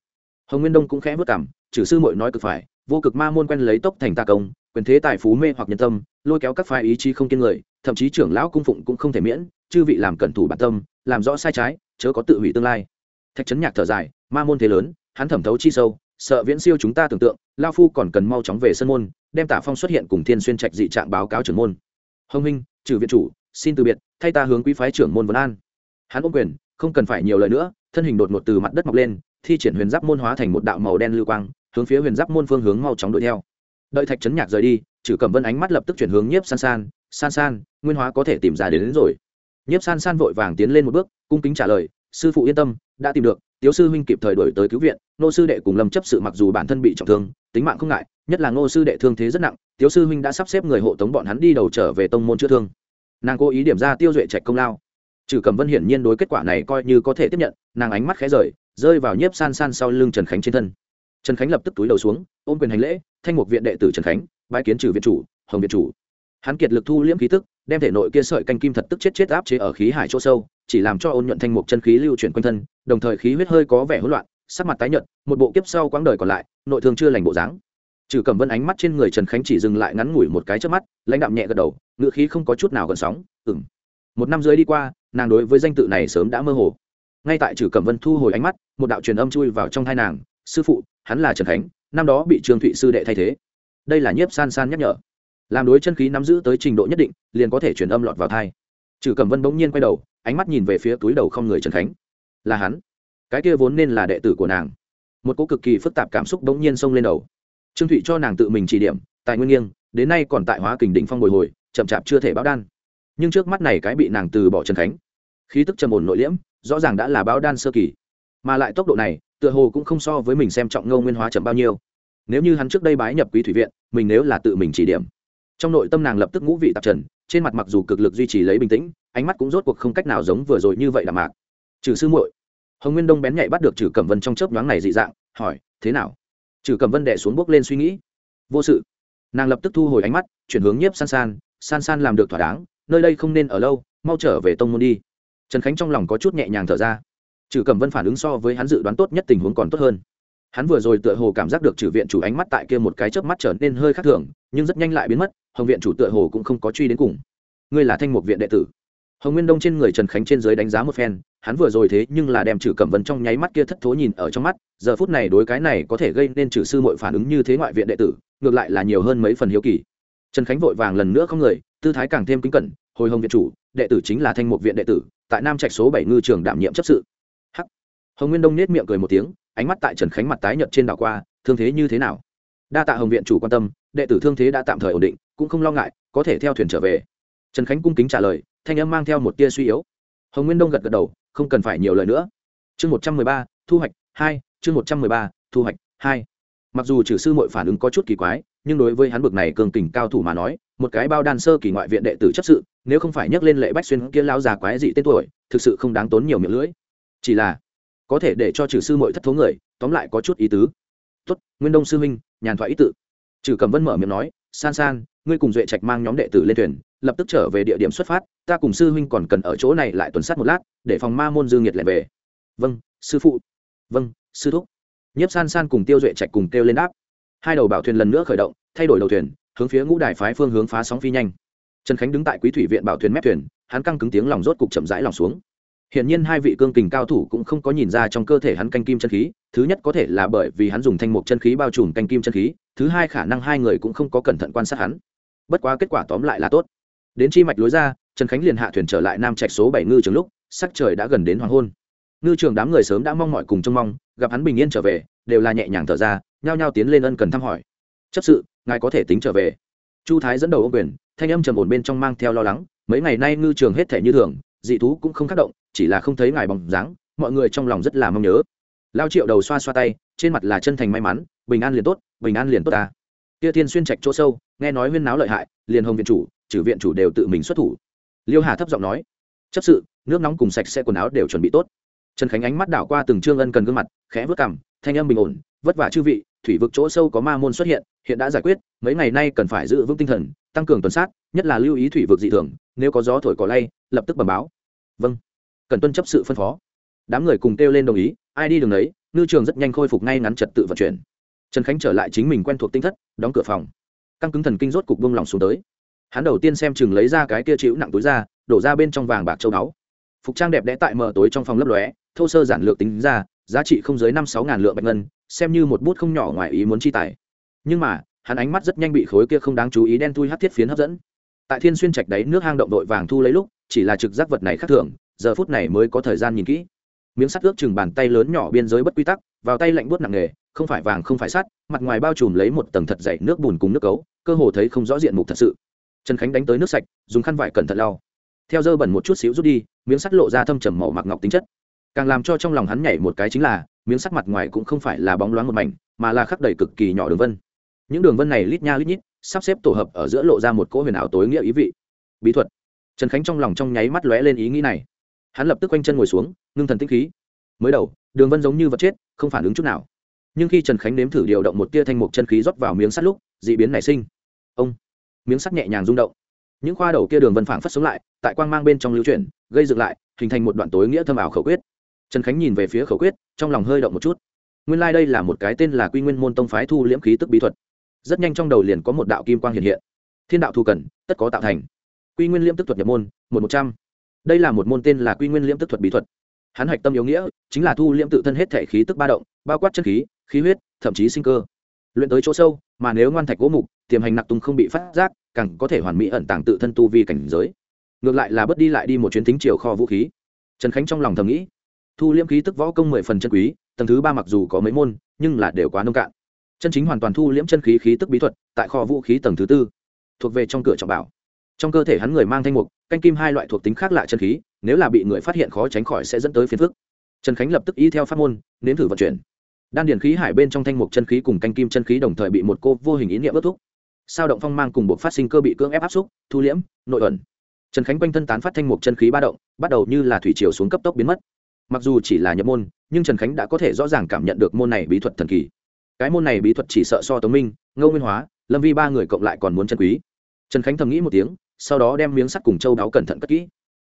Hồng nguyên đông cũng khẽ vất cảm trừ sư muội nói cực phải vô cực ma môn quen lấy tốc thành ta công, quyền thế tài phú mê hoặc nhân tâm, lôi kéo các phái ý chí không kiên người, thậm chí trưởng lão cung phụng cũng không thể miễn, chư vị làm cẩn thủ bản tâm, làm rõ sai trái, chớ có tự hủy tương lai. Thạch trấn nhạc thở dài, ma môn thế lớn, hắn thẩm thấu chi sâu, sợ viễn siêu chúng ta tưởng tượng, lao phu còn cần mau chóng về sân môn, đem tả phong xuất hiện cùng thiên xuyên trạch dị trạng báo cáo trưởng môn. Hồng minh, trừ viện chủ, xin từ biệt, thay ta hướng quý phái trưởng môn vấn an. Hắn ôm quyền, không cần phải nhiều lời nữa, thân hình đột ngột từ mặt đất mọc lên, thi triển huyền giáp môn hóa thành một đạo màu đen lưu quang hướng phía huyền giáp môn phương hướng mau chóng đuổi theo. Đợi thạch trấn nhạc rời đi trừ cẩm vân ánh mắt lập tức chuyển hướng nhiếp san san san san nguyên hóa có thể tìm ra đến, đến rồi. Nhiếp san san vội vàng tiến lên một bước cung kính trả lời sư phụ yên tâm đã tìm được tiếu sư huynh kịp thời đổi tới cứu viện nô sư đệ cùng lâm chấp sự mặc dù bản thân bị trọng thương tính mạng không ngại nhất là ngô sư đệ thương thế rất nặng tiếu sư huynh đã sắp xếp người hộ tống bọn hắn đi đầu trở về tông môn chữa thương. Nàng cố ý điểm ra tiêu duệ trạch công lao. Trừ cầm vân hiển nhiên đối kết quả này coi như có thể tiếp nhận nàng ánh mắt khẽ rời rơi vào nhiếp san san sau lưng trần khánh trên thân trần khánh lập tức túi đầu xuống, ôm quyền hành lễ, thanh mục viện đệ tử trần khánh bãi kiến trừ viện chủ, hồng viện chủ. Hắn kiệt lực thu liễm khí tức, đem thể nội kia sợi canh kim thật tức chết chết áp chế ở khí hải chỗ sâu, chỉ làm cho ôn nhuận thanh mục chân khí lưu chuyển quanh thân, đồng thời khí huyết hơi có vẻ hỗn loạn, sắc mặt tái nhợt, một bộ kiếp sau quãng đời còn lại, nội thương chưa lành bộ dáng. Trừ cầm vân ánh mắt trên người trần khánh chỉ dừng lại ngắn ngủi một cái trước mắt, lãnh đạm nhẹ gật đầu, ngựa khí không có chút nào gần sóng ừng một năm dưới đi qua, nàng đối với danh tự này sớm đã mơ hồ. Ngay tại trừ cẩm vân thu hồi ánh mắt, một đạo truyền âm chui vào trong thai nàng, sư phụ hắn là trần khánh, năm đó bị trương thụy sư đệ thay thế. Đây là nhiếp san san nhắc nhở. Làm đối chân khí nắm giữ tới trình độ nhất định, liền có thể truyền âm lọt vào thai. Trừ cẩm vân bỗng nhiên quay đầu, ánh mắt nhìn về phía túi đầu không người trần khánh. Là hắn. Cái kia vốn nên là đệ tử của nàng. Một cô cực kỳ phức tạp cảm xúc bỗng nhiên xông lên đầu. Trương thụy cho nàng tự mình chỉ điểm, tài nguyên nghiêng, đến nay còn tại hóa kình đỉnh phong bồi hồi, chậm chạp chưa thể báo đan. Nhưng trước mắt này cái bị nàng từ bỏ trần khánh, khí tức trầm ổn nội liễm, rõ ràng đã là báo đan sơ kỳ. Mà lại tốc độ này tựa hồ cũng không so với mình xem trọng ngô nguyên hóa chậm bao nhiêu. Nếu như hắn trước đây bái nhập quý thủy viện, mình nếu là tự mình chỉ điểm. Trong nội tâm nàng lập tức ngũ vị tạp trần, trên mặt mặc dù cực lực duy trì lấy bình tĩnh, ánh mắt cũng rốt cuộc không cách nào giống vừa rồi như vậy là mạc. Trừ sư muội. Hồng nguyên đông bén nhạy bắt được trừ cẩm vân trong chớp nhoáng này dị dạng, hỏi, thế nào? Trừ cẩm vân đẻ xuống bước lên suy nghĩ. Vô sự. Nàng lập tức thu hồi ánh mắt, chuyển hướng nhiếp san san san san làm được thỏa đáng, nơi đây không nên ở lâu, mau trở về tông môn đi. Trần khánh trong lòng có chút nhẹ nhàng thở ra trừ cẩm vân phản ứng so với hắn dự đoán tốt nhất tình huống còn tốt hơn. Hắn vừa rồi tựa hồ cảm giác được trừ viện chủ ánh mắt tại kia một cái chớp mắt trở nên hơi khác thường, nhưng rất nhanh lại biến mất, hồng viện chủ tựa hồ cũng không có truy đến cùng. Ngươi là thanh mục viện đệ tử. Hồng nguyên đông trên người trần khánh trên giới đánh giá một phen, hắn vừa rồi thế nhưng là đem trừ cẩm vân trong nháy mắt kia thất thố nhìn ở trong mắt, giờ phút này đối cái này có thể gây nên trừ sư muội phản ứng như thế ngoại viện đệ tử, ngược lại là nhiều hơn mấy phần hiếu kỳ. Trần khánh vội vàng lần nữa không người, tư thái càng thêm kính cẩn, hồi hồng viện chủ, đệ tử chính là thanh mục viện đệ tử, tại nam trạch số bảy ngư trường đảm nhiệm chấp sự hồng nguyên đông nết miệng cười một tiếng, ánh mắt tại trần khánh mặt tái nhợt trên đảo qua, thương thế như thế nào? Đa tạ hồng viện chủ quan tâm, đệ tử thương thế đã tạm thời ổn định, cũng không lo ngại, có thể theo thuyền trở về. Trần khánh cung kính trả lời, thanh âm mang theo một tia suy yếu. Hồng nguyên đông gật gật đầu, không cần phải nhiều lời nữa. Chương một trăm mười ba, thu hoạch hai, chương một trăm mười ba, thu hoạch hai. Mặc dù trừ sư mội phản ứng có chút kỳ quái, nhưng đối với hắn bực này cường kình cao thủ mà nói, một cái bao đan sơ kỳ ngoại viện đệ tử chấp sự, nếu không phải nhắc lên lệ bách xuyên kia lao già quái dị tên tuổi, thực sự không đáng tốn nhiều miệng lưỡi. Chỉ là có thể để cho trừ sư mội thất thố người, tóm lại có chút ý tứ. Tuất nguyên đông sư huynh, nhàn thoại ý tự. Trừ cầm vân mở miệng nói, san san, ngươi cùng duệ trạch mang nhóm đệ tử lên thuyền, lập tức trở về địa điểm xuất phát, ta cùng sư huynh còn cần ở chỗ này lại tuần sát một lát, để phòng ma môn dương nhiệt lại về. Vâng sư phụ. Vâng sư thúc. Nhiếp san san cùng tiêu duệ trạch cùng kêu lên đáp. Hai đầu bảo thuyền lần nữa khởi động, thay đổi đầu thuyền, hướng phía ngũ đài phái phương hướng phá sóng phi nhanh. Trần khánh đứng tại quý thủy viện bảo thuyền mép thuyền, hắn căng cứng tiếng lòng rốt cục chậm rãi lòng xuống. Hiển nhiên hai vị cương kình cao thủ cũng không có nhìn ra trong cơ thể hắn canh kim chân khí, thứ nhất có thể là bởi vì hắn dùng thanh mục chân khí bao trùm canh kim chân khí, thứ hai khả năng hai người cũng không có cẩn thận quan sát hắn. Bất quá kết quả tóm lại là tốt. Đến chi mạch lối ra, Trần Khánh liền hạ thuyền trở lại Nam Trạch số bảy ngư trường lúc, sắc trời đã gần đến hoàng hôn. Ngư trường đám người sớm đã mong mỏi cùng trông mong, gặp hắn bình yên trở về, đều là nhẹ nhàng thở ra, nhao nhao tiến lên ân cần thăm hỏi. "Chấp sự, ngài có thể tính trở về." Chu Thái dẫn đầu ô quyền, thanh âm trầm ổn bên trong mang theo lo lắng, mấy ngày nay ngư trường hết thể như thường, dị thú cũng không tác động, chỉ là không thấy ngài bóng dáng, mọi người trong lòng rất là mong nhớ. Lao triệu đầu xoa xoa tay, trên mặt là chân thành may mắn, bình an liền tốt, bình an liền tốt ta. Kia Thiên xuyên trạch chỗ sâu, nghe nói huyên náo lợi hại, liền hồng viện chủ, trừ viện chủ đều tự mình xuất thủ. Liêu hà thấp giọng nói, chấp sự, nước nóng cùng sạch sẽ quần áo đều chuẩn bị tốt. Trần khánh ánh mắt đảo qua từng trương ân cần gương mặt, khẽ vớt cằm, thanh âm bình ổn, vất vả chư vị, thủy vực chỗ sâu có ma môn xuất hiện hiện đã giải quyết, mấy ngày nay cần phải giữ vững tinh thần, tăng cường tuần sát, nhất là lưu ý thủy vực dị thường, nếu có gió thổi cỏ lay, lập tức bẩm báo. Vâng cần tuân chấp sự phân phó. Đám người cùng kêu lên đồng ý, ai đi đường đấy ngư trường rất nhanh khôi phục ngay ngắn trật tự vận chuyển. Trần khánh trở lại chính mình quen thuộc tinh thất, đóng cửa phòng. Căng cứng thần kinh rốt cục buông lòng xuống tới. Hắn đầu tiên xem chừng lấy ra cái kia chịu nặng túi ra đổ ra bên trong vàng bạc châu báu. Phục trang đẹp đẽ tại mờ tối trong phòng lấp lóe, thô sơ giản lược tính ra, giá trị không dưới năm sáu ngàn lượng bạch ngân, xem như một bút không nhỏ ngoài ý muốn chi tài. Nhưng mà, hắn ánh mắt rất nhanh bị khối kia không đáng chú ý đen thui hát thiết phiến hấp dẫn. Tại thiên xuyên trạch đáy nước hang động đội vàng thu lấy lúc, chỉ là trực giác vật này khác thường giờ phút này mới có thời gian nhìn kỹ. Miếng sắt ước chừng bàn tay lớn nhỏ biên giới bất quy tắc, vào tay lạnh buốt nặng nghề không phải vàng không phải sắt, mặt ngoài bao trùm lấy một tầng thật dày nước bùn cùng nước cấu, cơ hồ thấy không rõ diện mục thật sự. Trần khánh đánh tới nước sạch, dùng khăn vải cẩn thận lau. Theo dơ bẩn một chút xíu rút đi, miếng sắt lộ ra thâm trầm màu mặc ngọc tính chất. Càng làm cho trong lòng hắn nhảy một cái chính là, miếng sắt mặt ngoài cũng không phải là bóng loáng một mảnh, mà là khắc đầy cực kỳ nhỏ đường vân. Những đường vân này lít nha lít nhít, sắp xếp tổ hợp ở giữa lộ ra một cỗ huyền ảo tối nghĩa ý vị. Bí thuật. Trần khánh trong lòng trong nháy mắt lóe lên ý nghĩ này hắn lập tức quanh chân ngồi xuống, ngưng thần tinh khí. Mới đầu, đường vân giống như vật chết, không phản ứng chút nào. Nhưng khi trần khánh nếm thử điều động một tia thanh mục chân khí rót vào miếng sắt lúc d ị biến nảy sinh. Ông! Miếng sắt nhẹ nhàng rung động. Những khoa đầu kia đường vân phảng phất sống lại, tại quang mang bên trong lưu chuyển, gây dựng lại, hình thành một đoạn tối nghĩa thâm ảo khẩu quyết. Trần khánh nhìn về phía khẩu quyết, trong lòng hơi động một chút. Nguyên lai、like、đây là một cái tên là quy nguyên môn tông phái thu liễm khí tức bí thuật. Rất nhanh trong đầu liền có một đạo kim quang hiện hiện. Thiên đạo thu cần, tất có tạo thành. Quy nguyên liễm tức thuật nhập môn, một một trăm đây là một môn tên là quy nguyên liễm tức thuật bí thuật. Hắn hạch tâm yếu nghĩa chính là thu liễm tự thân hết thể khí tức ba động, bao quát chân khí khí huyết, thậm chí sinh cơ. Luyện tới chỗ sâu, mà nếu ngoan thạch gỗ mục, tiềm hành nặc tung không bị phát giác, càng có thể hoàn mỹ ẩn tàng tự thân tu vi cảnh giới. Ngược lại là bớt đi lại đi một chuyến thính chiều kho vũ khí. Trần khánh trong lòng thầm nghĩ, thu liễm khí tức võ công mười phần chân quý, tầng thứ ba mặc dù có mấy môn, nhưng là đều quá nông cạn. Chân chính hoàn toàn thu liễm chân khí khí tức bí thuật tại kho vũ khí tầng thứ tư, thuộc về trong cửa trọng bảo trong cơ thể hắn người mang thanh mục, canh kim hai loại thuộc tính khác lạ chân khí, nếu là bị người phát hiện khó tránh khỏi sẽ dẫn tới phiền phức. Trần khánh lập tức y theo pháp môn, nếm thử vận chuyển. Đan điền khí hải bên trong thanh mục chân khí cùng canh kim chân khí đồng thời bị một cô vô hình ý niệm ước thúc. Sao động phong mang cùng buộc phát sinh cơ bị cưỡng ép áp xúc, thu liễm, nội ẩn. Trần khánh quanh thân tán phát thanh mục chân khí ba động, bắt đầu như là thủy chiều xuống cấp tốc biến mất. Mặc dù chỉ là nhập môn, nhưng trần khánh đã có thể rõ ràng cảm nhận được môn này bí thuật thần kỳ. Cái môn này bí thuật chỉ sợ so tống minh, ngô nguyên hóa, lâm vi ba người cộng lại còn muốn chân quý. Trần khánh thầm nghĩ một tiếng sau đó đem miếng sắt cùng châu đáo cẩn thận cất kỹ.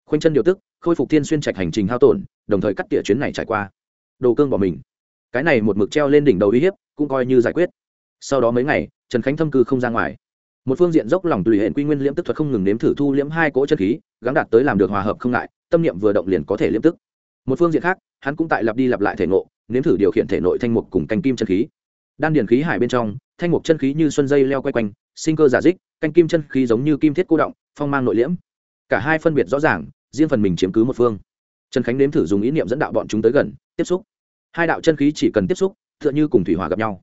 Khoanh chân điều tức, khôi phục thiên xuyên trạch hành trình hao tổn, đồng thời cắt tỉa chuyến này trải qua. Đồ cương bỏ mình. Cái này một mực treo lên đỉnh đầu uy hiếp, cũng coi như giải quyết. Sau đó mấy ngày, trần khánh thâm cư không ra ngoài. Một phương diện dốc lòng tùy hệ quy nguyên liễm tức thuật không ngừng nếm thử thu liễm hai cỗ chân khí gắn đạt tới làm được hòa hợp không ngại, tâm niệm vừa động liền có thể liễm tức. Một phương diện khác, hắn cũng tại lặp đi lặp lại thể ngộ, nếm thử điều khiển thể nội thanh mục cùng canh kim chân khí đan điền khí hải bên trong, thanh mục chân khí như xuân dây leo quay quanh, sinh cơ giả dích, canh kim chân khí giống như kim thiết cô động, phong mang nội liễm. Cả hai phân biệt rõ ràng, riêng phần mình chiếm cứ một phương. Trần khánh nếm thử dùng ý niệm dẫn đạo bọn chúng tới gần, tiếp xúc. Hai đạo chân khí chỉ cần tiếp xúc, tựa như cùng thủy hỏa gặp nhau.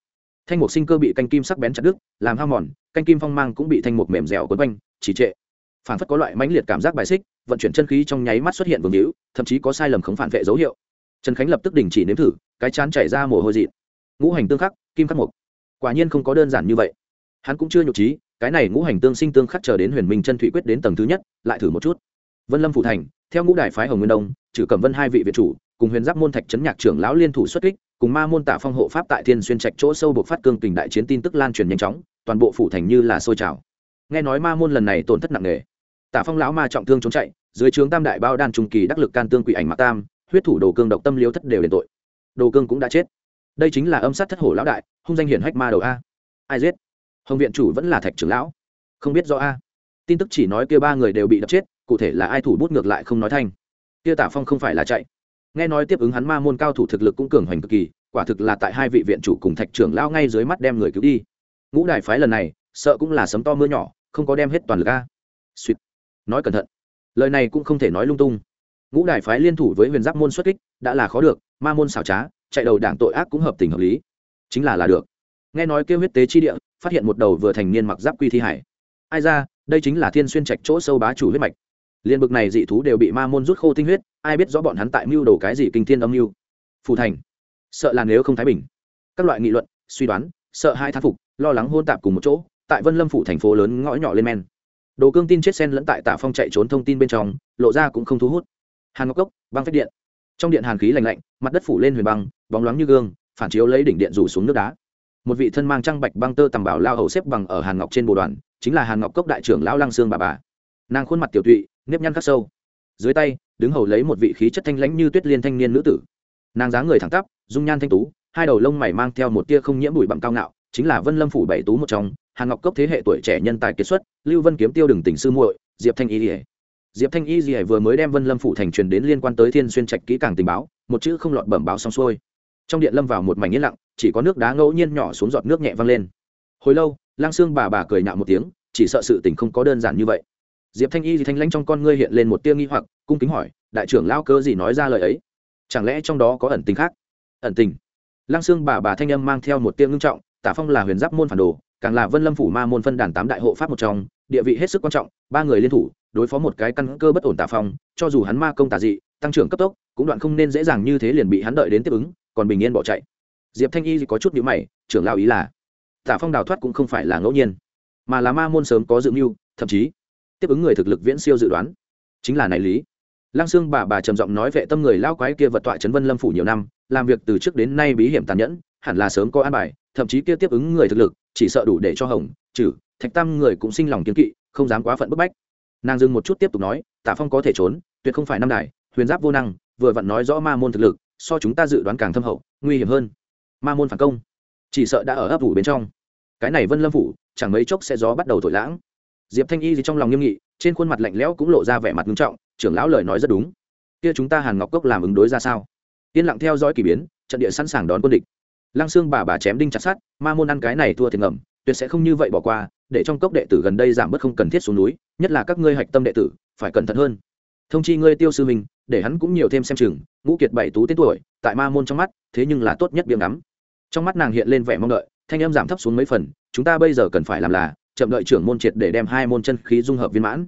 Thanh mục sinh cơ bị canh kim sắc bén chặt đứt, làm hao mòn, canh kim phong mang cũng bị thanh mục mềm dẻo quấn quanh chỉ trệ. Phản phất có loại mãnh liệt cảm giác bài xích, vận chuyển chân khí trong nháy mắt xuất hiện vương hữu thậm chí có sai lầm khống phản vệ dấu hiệu. Trần khánh lập tức đình chỉ nếm thử, cái chán chảy ra mồ hôi dị ngũ hành tương khắc, kim khắc mục. Quả nhiên không có đơn giản như vậy. Hắn cũng chưa nhục trí, cái này ngũ hành tương sinh tương khắc chờ đến huyền minh chân thủy quyết đến tầng thứ nhất, lại thử một chút. Vân lâm phủ thành, theo ngũ đại phái hồng nguyên đông, trừ cẩm vân hai vị viện chủ, cùng huyền giáp môn thạch trấn nhạc trưởng lão liên thủ xuất kích, cùng ma môn Tả phong hộ pháp tại thiên xuyên trạch chỗ sâu buộc phát cương kình đại chiến tin tức lan truyền nhanh chóng, toàn bộ phủ thành như là sôi trào. Nghe nói ma môn lần này tổn thất nặng nề. Tả phong lão ma trọng thương trốn chạy, dưới trướng tam đại bao đan trung kỳ đắc lực can tương quỷ ảnh mạc tam, huyết thủ đồ cương độc tâm liếu thất đều đền tội. Đồ cương cũng đã chết đây chính là âm sát thất hổ lão đại, hung danh hiển hách ma đầu a. Ai giết? Hồng viện chủ vẫn là thạch trưởng lão. Không biết do a. Tin tức chỉ nói kia ba người đều bị đập chết, cụ thể là ai thủ bút ngược lại không nói thanh kia tả phong không phải là chạy. Nghe nói tiếp ứng hắn ma môn cao thủ thực lực cũng cường hoành cực kỳ, quả thực là tại hai vị viện chủ cùng thạch trưởng lão ngay dưới mắt đem người cứu đi. Ngũ đại phái lần này, sợ cũng là sấm to mưa nhỏ, không có đem hết toàn lực a. Suýt nói cẩn thận. Lời này cũng không thể nói lung tung. Ngũ đại phái liên thủ với huyền giáp môn xuất kích, đã là khó được, ma môn xảo trá chạy đầu đảng tội ác cũng hợp tình hợp lý. Chính là là được. Nghe nói kêu huyết tế chi địa, phát hiện một đầu vừa thành niên mặc giáp quy thi hải. Ai ra, đây chính là thiên xuyên trạch chỗ sâu bá chủ huyết mạch. Liên bực này dị thú đều bị ma môn rút khô tinh huyết, ai biết rõ bọn hắn tại mưu đồ cái gì kinh thiên âm mưu. Phù thành. Sợ là nếu không thái bình. Các loại nghị luận, suy đoán, sợ hai thán phục, lo lắng hôn tạp cùng một chỗ, tại vân lâm phủ thành phố lớn ngõ nhỏ lên men. Đồ cương tin chết sen lẫn tại tả phong chạy trốn thông tin bên trong, lộ ra cũng không thu hút. Hàn ngọc cốc, băng phách điện trong điện hàn khí lạnh lạnh, mặt đất phủ lên huyền băng, bóng loáng như gương, phản chiếu lấy đỉnh điện rủ xuống nước đá. Một vị thân mang trăng bạch băng tơ tầm bảo lao hầu xếp bằng ở hàn ngọc trên bồ đoàn, chính là hàn ngọc cốc đại trưởng lão lăng sương bà bà. Nàng khuôn mặt tiểu tụy, nếp nhăn khắc sâu. Dưới tay, đứng hầu lấy một vị khí chất thanh lãnh như tuyết liên thanh niên nữ tử. Nàng dáng người thẳng tắp, dung nhan thanh tú, hai đầu lông mày mang theo một tia không nhiễm bụi bặm cao ngạo, chính là vân lâm phủ bảy tú một trong, hàn ngọc cốc thế hệ tuổi trẻ nhân tài kiệt xuất, lưu vân kiếm tiêu đừng tỉnh sư muội, diệp thanh y dỉa diệp thanh y gì vừa mới đem vân lâm phủ thành truyền đến liên quan tới thiên xuyên trạch kỹ càng tình báo, một chữ không lọt bẩm báo xong xuôi. Trong điện lâm vào một mảnh yên lặng, chỉ có nước đá ngẫu nhiên nhỏ xuống giọt nước nhẹ văng lên. Hồi lâu, lang sương bà bà cười nhạo một tiếng, chỉ sợ sự tình không có đơn giản như vậy. Diệp thanh y thì thanh lãnh trong con ngươi hiện lên một tia nghi hoặc, cung kính hỏi, đại trưởng lao cơ gì nói ra lời ấy? Chẳng lẽ trong đó có ẩn tình khác? Ẩn tình? Lang xương bà bà thanh âm mang theo một tia ngưng trọng, tả phong là huyền giáp môn phản đồ, càng là vân lâm phủ ma môn phân đàn tám đại hộ pháp một trong, địa vị hết sức quan trọng, ba người liên thủ đối phó một cái căn cơ bất ổn Tạ phong, cho dù hắn ma công tà dị, tăng trưởng cấp tốc, cũng đoạn không nên dễ dàng như thế liền bị hắn đợi đến tiếp ứng, còn bình yên bỏ chạy. Diệp thanh y có chút nhữ mày, trưởng lao ý là tả phong đào thoát cũng không phải là ngẫu nhiên, mà là ma môn sớm có dự mưu, thậm chí, tiếp ứng người thực lực viễn siêu dự đoán. Chính là này lý. Lăng xương bà bà trầm giọng nói vệ tâm người lao quái kia vật tọa trấn vân lâm phủ nhiều năm, làm việc từ trước đến nay bí hiểm tàn nhẫn, hẳn là sớm có an bài, thậm chí kia tiếp ứng người thực lực, chỉ sợ đủ để cho hồng trừ, thạch tam người cũng sinh lòng kiên kỵ, không dám quá phận bức bách nàng dừng một chút tiếp tục nói tạ phong có thể trốn, tuyệt không phải năm đài, huyền giáp vô năng, vừa vặn nói rõ ma môn thực lực, so chúng ta dự đoán càng thâm hậu, nguy hiểm hơn. Ma môn phản công. Chỉ sợ đã ở ấp ủ bên trong. Cái này vân lâm phủ, chẳng mấy chốc sẽ gió bắt đầu thổi lãng. Diệp thanh y thì trong lòng nghiêm nghị, trên khuôn mặt lạnh lẽo cũng lộ ra vẻ mặt nghiêm trọng, trưởng lão lời nói rất đúng. Kia chúng ta hàn ngọc cốc làm ứng đối ra sao? Yên lặng theo dõi k ỳ biến, trận địa sẵn sàng đón quân địch. Lăng xương bà bà chém đinh chặt sát ma môn ăn cái này thua thiệt ngầm, tuyệt sẽ không như vậy bỏ qua để trong cốc đệ tử gần đây giảm bớt không cần thiết xuống núi, nhất là các ngươi hạch tâm đệ tử, phải cẩn thận hơn. Thông chi ngươi tiêu sư mình để hắn cũng nhiều thêm xem chừng, ngũ kiệt bảy tú tên tuổi, tại ma môn trong mắt, thế nhưng là tốt nhất biếng ngắm. Trong mắt nàng hiện lên vẻ mong đợi, thanh âm giảm thấp xuống mấy phần, chúng ta bây giờ cần phải làm là, chậm đợi trưởng môn triệt để đem hai môn chân khí dung hợp viên mãn.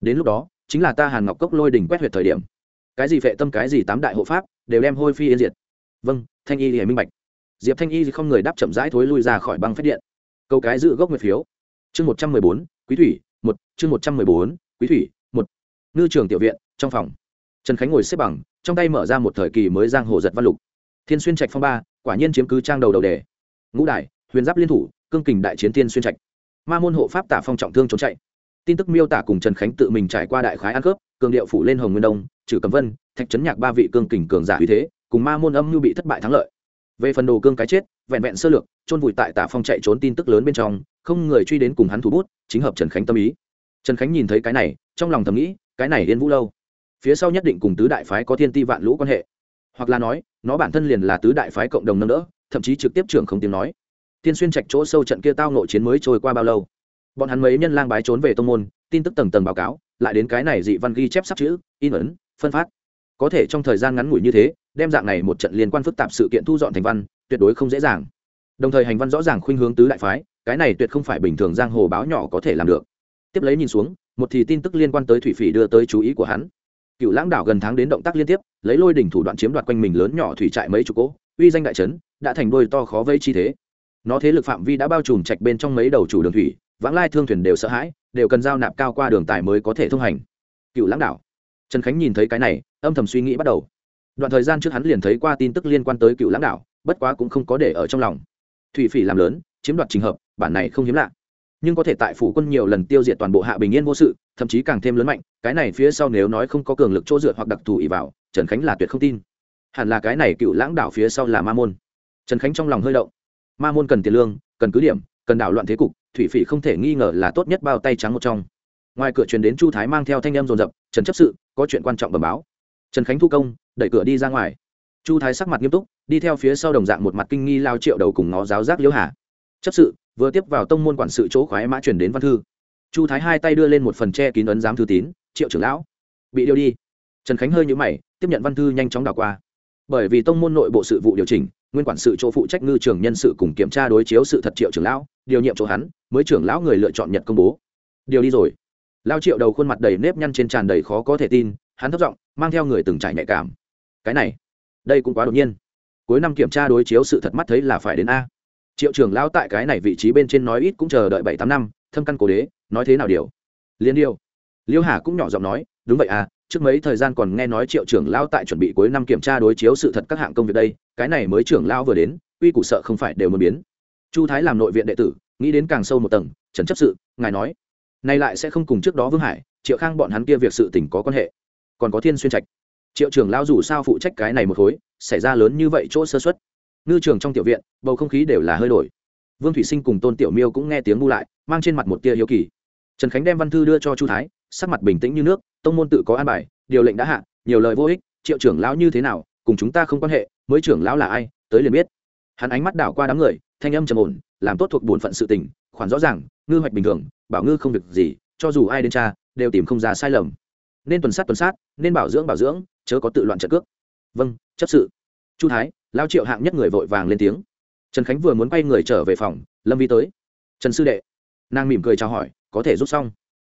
Đến lúc đó, chính là ta hàn ngọc cốc lôi đỉnh quét huyệt thời điểm. Cái gì phệ tâm, cái gì tám đại hộ pháp, đều đem hôi phi yên diệt. Vâng thanh y hề minh bạch. Diệp thanh y không người đáp chậm rãi thối lui ra khỏi băng phép điện. Câu cái giữ gốc nguyệt phiếu chương một trăm mười bốn, quý thủy, một, chương một trăm mười bốn, quý thủy, một. Ngư trường tiểu viện, trong phòng. Trần khánh ngồi xếp bằng, trong tay mở ra một thời kỳ mới giang hồ giật văn lục. Thiên xuyên trạch phong ba, quả nhiên chiếm cứ trang đầu đầu đề. Ngũ đại, huyền giáp liên thủ, cương kình đại chiến thiên xuyên trạch. Ma môn hộ pháp tả phong trọng thương trốn chạy. Tin tức miêu tả cùng trần khánh tự mình trải qua đại khái ăn cướp cường điệu phủ lên hồng nguyên đông trừ cẩm vân, thạch trấn nhạc ba vị cương kình cường giả uy thế, cùng ma môn âm như bị thất bại thắng lợi. Về phần đồ cương cái chết, vẹn vẹn sơ lược, chôn vùi tại tả phong chạy trốn tin tức lớn bên trong không người truy đến cùng hắn thủ bút, chính hợp trần khánh tâm ý. Trần khánh nhìn thấy cái này, trong lòng thầm nghĩ, cái này yên vũ lâu. Phía sau nhất định cùng tứ đại phái có thiên ti vạn lũ quan hệ. Hoặc là nói, nó bản thân liền là tứ đại phái cộng đồng nâng đỡ, thậm chí trực tiếp trưởng không tiếng nói. Tiên xuyên trạch chỗ sâu trận kia tao nội chiến mới trôi qua bao lâu? Bọn hắn mấy nhân lang bái trốn về tông môn, tin tức tầng tầng báo cáo, lại đến cái này dị văn ghi chép sắp chữ, in ấn, phân phát. Có thể trong thời gian ngắn ngủi như thế, đem dạng này một trận liên quan phức tạp sự kiện thu dọn thành văn, tuyệt đối không dễ dàng đồng thời hành văn rõ ràng khuynh hướng tứ đại phái, cái này tuyệt không phải bình thường giang hồ báo nhỏ có thể làm được. Tiếp lấy nhìn xuống, một thì tin tức liên quan tới thủy phỉ đưa tới chú ý của hắn. Cựu lãng đảo gần tháng đến động tác liên tiếp, lấy lôi đỉnh thủ đoạn chiếm đoạt quanh mình lớn nhỏ thủy trại mấy chục cỗ, uy danh đại trấn, đã thành đôi to khó vây chi thế. Nó thế lực phạm vi đã bao trùm trạch bên trong mấy đầu chủ đường thủy, vãng lai thương thuyền đều sợ hãi, đều cần giao nạp cao qua đường tài mới có thể thông hành. Cựu lãng đảo. Trần khánh nhìn thấy cái này, âm thầm suy nghĩ bắt đầu. Đoạn thời gian trước hắn liền thấy qua tin tức liên quan tới cựu lãng đảo, bất quá cũng không có để ở trong lòng thủy phỉ làm lớn, chiếm đoạt trình hợp, bản này không hiếm lạ. Nhưng có thể tại phủ quân nhiều lần tiêu diệt toàn bộ hạ bình yên vô sự, thậm chí càng thêm lớn mạnh, cái này phía sau nếu nói không có cường lực chỗ dựa hoặc đặc thù ỉ vào, trần khánh là tuyệt không tin. Hẳn là cái này cựu lãng đảo phía sau là ma môn. Trần khánh trong lòng hơi động. Ma môn cần tiền lương, cần cứ điểm, cần đảo loạn thế cục, thủy phỉ không thể nghi ngờ là tốt nhất bao tay trắng một trong. Ngoài cửa truyền đến chu thái mang theo thanh em dồn dập, trần chấp sự, có chuyện quan trọng bẩm báo. Trần khánh thu công, đẩy cửa đi ra ngoài chu thái sắc mặt nghiêm túc, đi theo phía sau đồng dạng một mặt kinh nghi lao triệu đầu cùng nó giáo giác liễu hà. Chấp sự, vừa tiếp vào tông môn quản sự chỗ khoái mã chuyển đến văn thư. Chu thái hai tay đưa lên một phần che kín ấn giám thư tín, triệu trưởng lão, bị điều đi. Trần khánh hơi nhũ mày, tiếp nhận văn thư nhanh chóng đảo qua. Bởi vì tông môn nội bộ sự vụ điều chỉnh, nguyên quản sự chỗ phụ trách ngư trường nhân sự cùng kiểm tra đối chiếu sự thật triệu trưởng lão, điều nhiệm chỗ hắn, mới trưởng lão người lựa chọn nhận công bố. Điều đi rồi. Lao triệu đầu khuôn mặt đầy nếp nhăn trên tràn đầy khó có thể tin, hắn thất giọng, mang theo người từng trải nhạy cảm. Cái này đây cũng quá đột nhiên. Cuối năm kiểm tra đối chiếu sự thật mắt thấy là phải đến a. Triệu trưởng lão tại cái này vị trí bên trên nói ít cũng chờ đợi bảy tám năm, thâm căn cổ đế, nói thế nào điều? Liên điều. Liêu hà cũng nhỏ giọng nói, đúng vậy à trước mấy thời gian còn nghe nói triệu trưởng lão tại chuẩn bị cuối năm kiểm tra đối chiếu sự thật các hạng công việc đây, cái này mới trưởng lão vừa đến, uy củ sợ không phải đều muốn biến. Chu thái làm nội viện đệ tử, nghĩ đến càng sâu một tầng trần chấp sự, ngài nói nay lại sẽ không cùng trước đó vương hải, triệu khang bọn hắn kia việc sự tình có quan hệ, còn có thiên xuyên trạch triệu trưởng lão dù sao phụ trách cái này một khối, xảy ra lớn như vậy chỗ sơ xuất ngư trường trong tiểu viện, bầu không khí đều là hơi đổi. Vương thủy sinh cùng tôn tiểu miêu cũng nghe tiếng bu lại, mang trên mặt một tia hiếu kỳ. Trần khánh đem văn thư đưa cho chu thái, sắc mặt bình tĩnh như nước, tông môn tự có an bài, điều lệnh đã hạ, nhiều lời vô ích, triệu trưởng lão như thế nào, cùng chúng ta không quan hệ, mới trưởng lão là ai, tới liền biết. Hắn ánh mắt đảo qua đám người, thanh âm trầm ổn, làm tốt thuộc bổn phận sự tình, khoản rõ ràng, ngư hoạch bình thường, bảo ngư không việc gì, cho dù ai đến cha đều tìm không ra sai lầm. Nên tuần sát tuần sát, nên bảo dưỡng bảo dưỡng chớ có tự loạn trợ cước. Vâng chấp sự. Chu thái, lao triệu hạng nhất người vội vàng lên tiếng. Trần khánh vừa muốn quay người trở về phòng, lâm vi tới. Trần sư đệ. Nàng mỉm cười chào hỏi, có thể rút xong.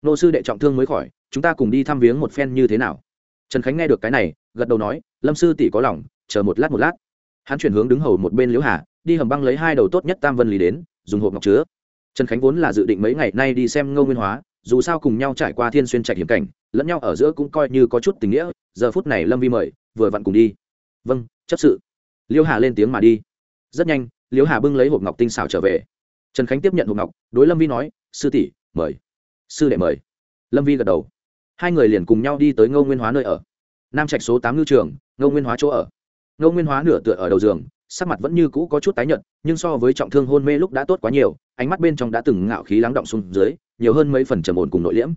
Nô sư đệ trọng thương mới khỏi, chúng ta cùng đi thăm viếng một phen như thế nào? Trần khánh nghe được cái này, gật đầu nói, lâm sư tỷ có lòng, chờ một lát một lát. Hắn chuyển hướng đứng hầu một bên liễu hà, đi hầm băng lấy hai đầu tốt nhất tam vân lý đến, dùng hộp ngọc chứa. Trần khánh vốn là dự định mấy ngày nay đi xem ngô nguyên hóa dù sao cùng nhau trải qua thiên xuyên trạch hiểm cảnh, lẫn nhau ở giữa cũng coi như có chút tình nghĩa, giờ phút này lâm vi mời, vừa vặn cùng đi. Vâng chấp sự. Liêu hà lên tiếng mà đi. Rất nhanh, liêu hà bưng lấy hộp ngọc tinh xảo trở về. Trần khánh tiếp nhận hộp ngọc, đối lâm vi nói, sư tỷ, mời. Sư đệ mời. Lâm vi gật đầu. Hai người liền cùng nhau đi tới ngô nguyên hóa nơi ở. Nam trạch số tám ngư trường, ngô nguyên hóa chỗ ở. Ngô nguyên hóa nửa tựa ở đầu giường sắc mặt vẫn như cũ có chút tái nhợt, nhưng so với trọng thương hôn mê lúc đã tốt quá nhiều, ánh mắt bên trong đã từng ngạo khí lắng động xuống dưới, nhiều hơn mấy phần trầm ổn cùng nội liễm.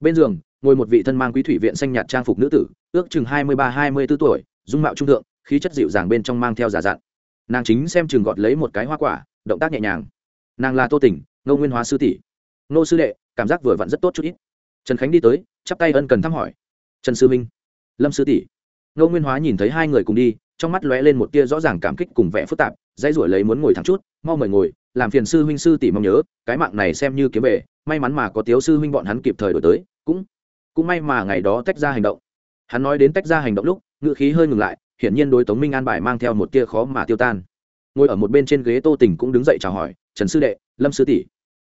Bên giường, ngồi một vị thân mang quý thủy viện xanh nhạt trang phục nữ tử, ước chừng hai mươi ba, hai mươi b ố tuổi, dung mạo trung thượng, khí chất dịu dàng bên trong mang theo giả dặn nàng chính xem chừng gọt lấy một cái hoa quả, động tác nhẹ nhàng. Nàng là tô tỉnh, ngô nguyên hóa sư tỷ. Ngô sư đệ, cảm giác vừa vặn rất tốt chút ít. Trần khánh đi tới, chắp tay ân cần thăm hỏi. Trần sư minh lâm sư tỷ. Ngô nguyên hóa nhìn thấy hai người cùng đi trong mắt lóe lên một tia rõ ràng cảm kích cùng vẻ phức tạp, dãy ruổi lấy muốn ngồi thẳng chút, mau mời ngồi, làm phiền sư huynh sư tỷ mong nhớ, cái mạng này xem như kiếm về, may mắn mà có tiếu sư huynh bọn hắn kịp thời đổi tới, cũng cũng may mà ngày đó tách ra hành động. Hắn nói đến tách ra hành động lúc ngự khí hơi ngừng lại, hiển nhiên đối tống minh an bài mang theo một tia khó mà tiêu tan. Ngồi ở một bên trên ghế tô tình cũng đứng dậy chào hỏi, trần sư đệ, lâm sư tỷ.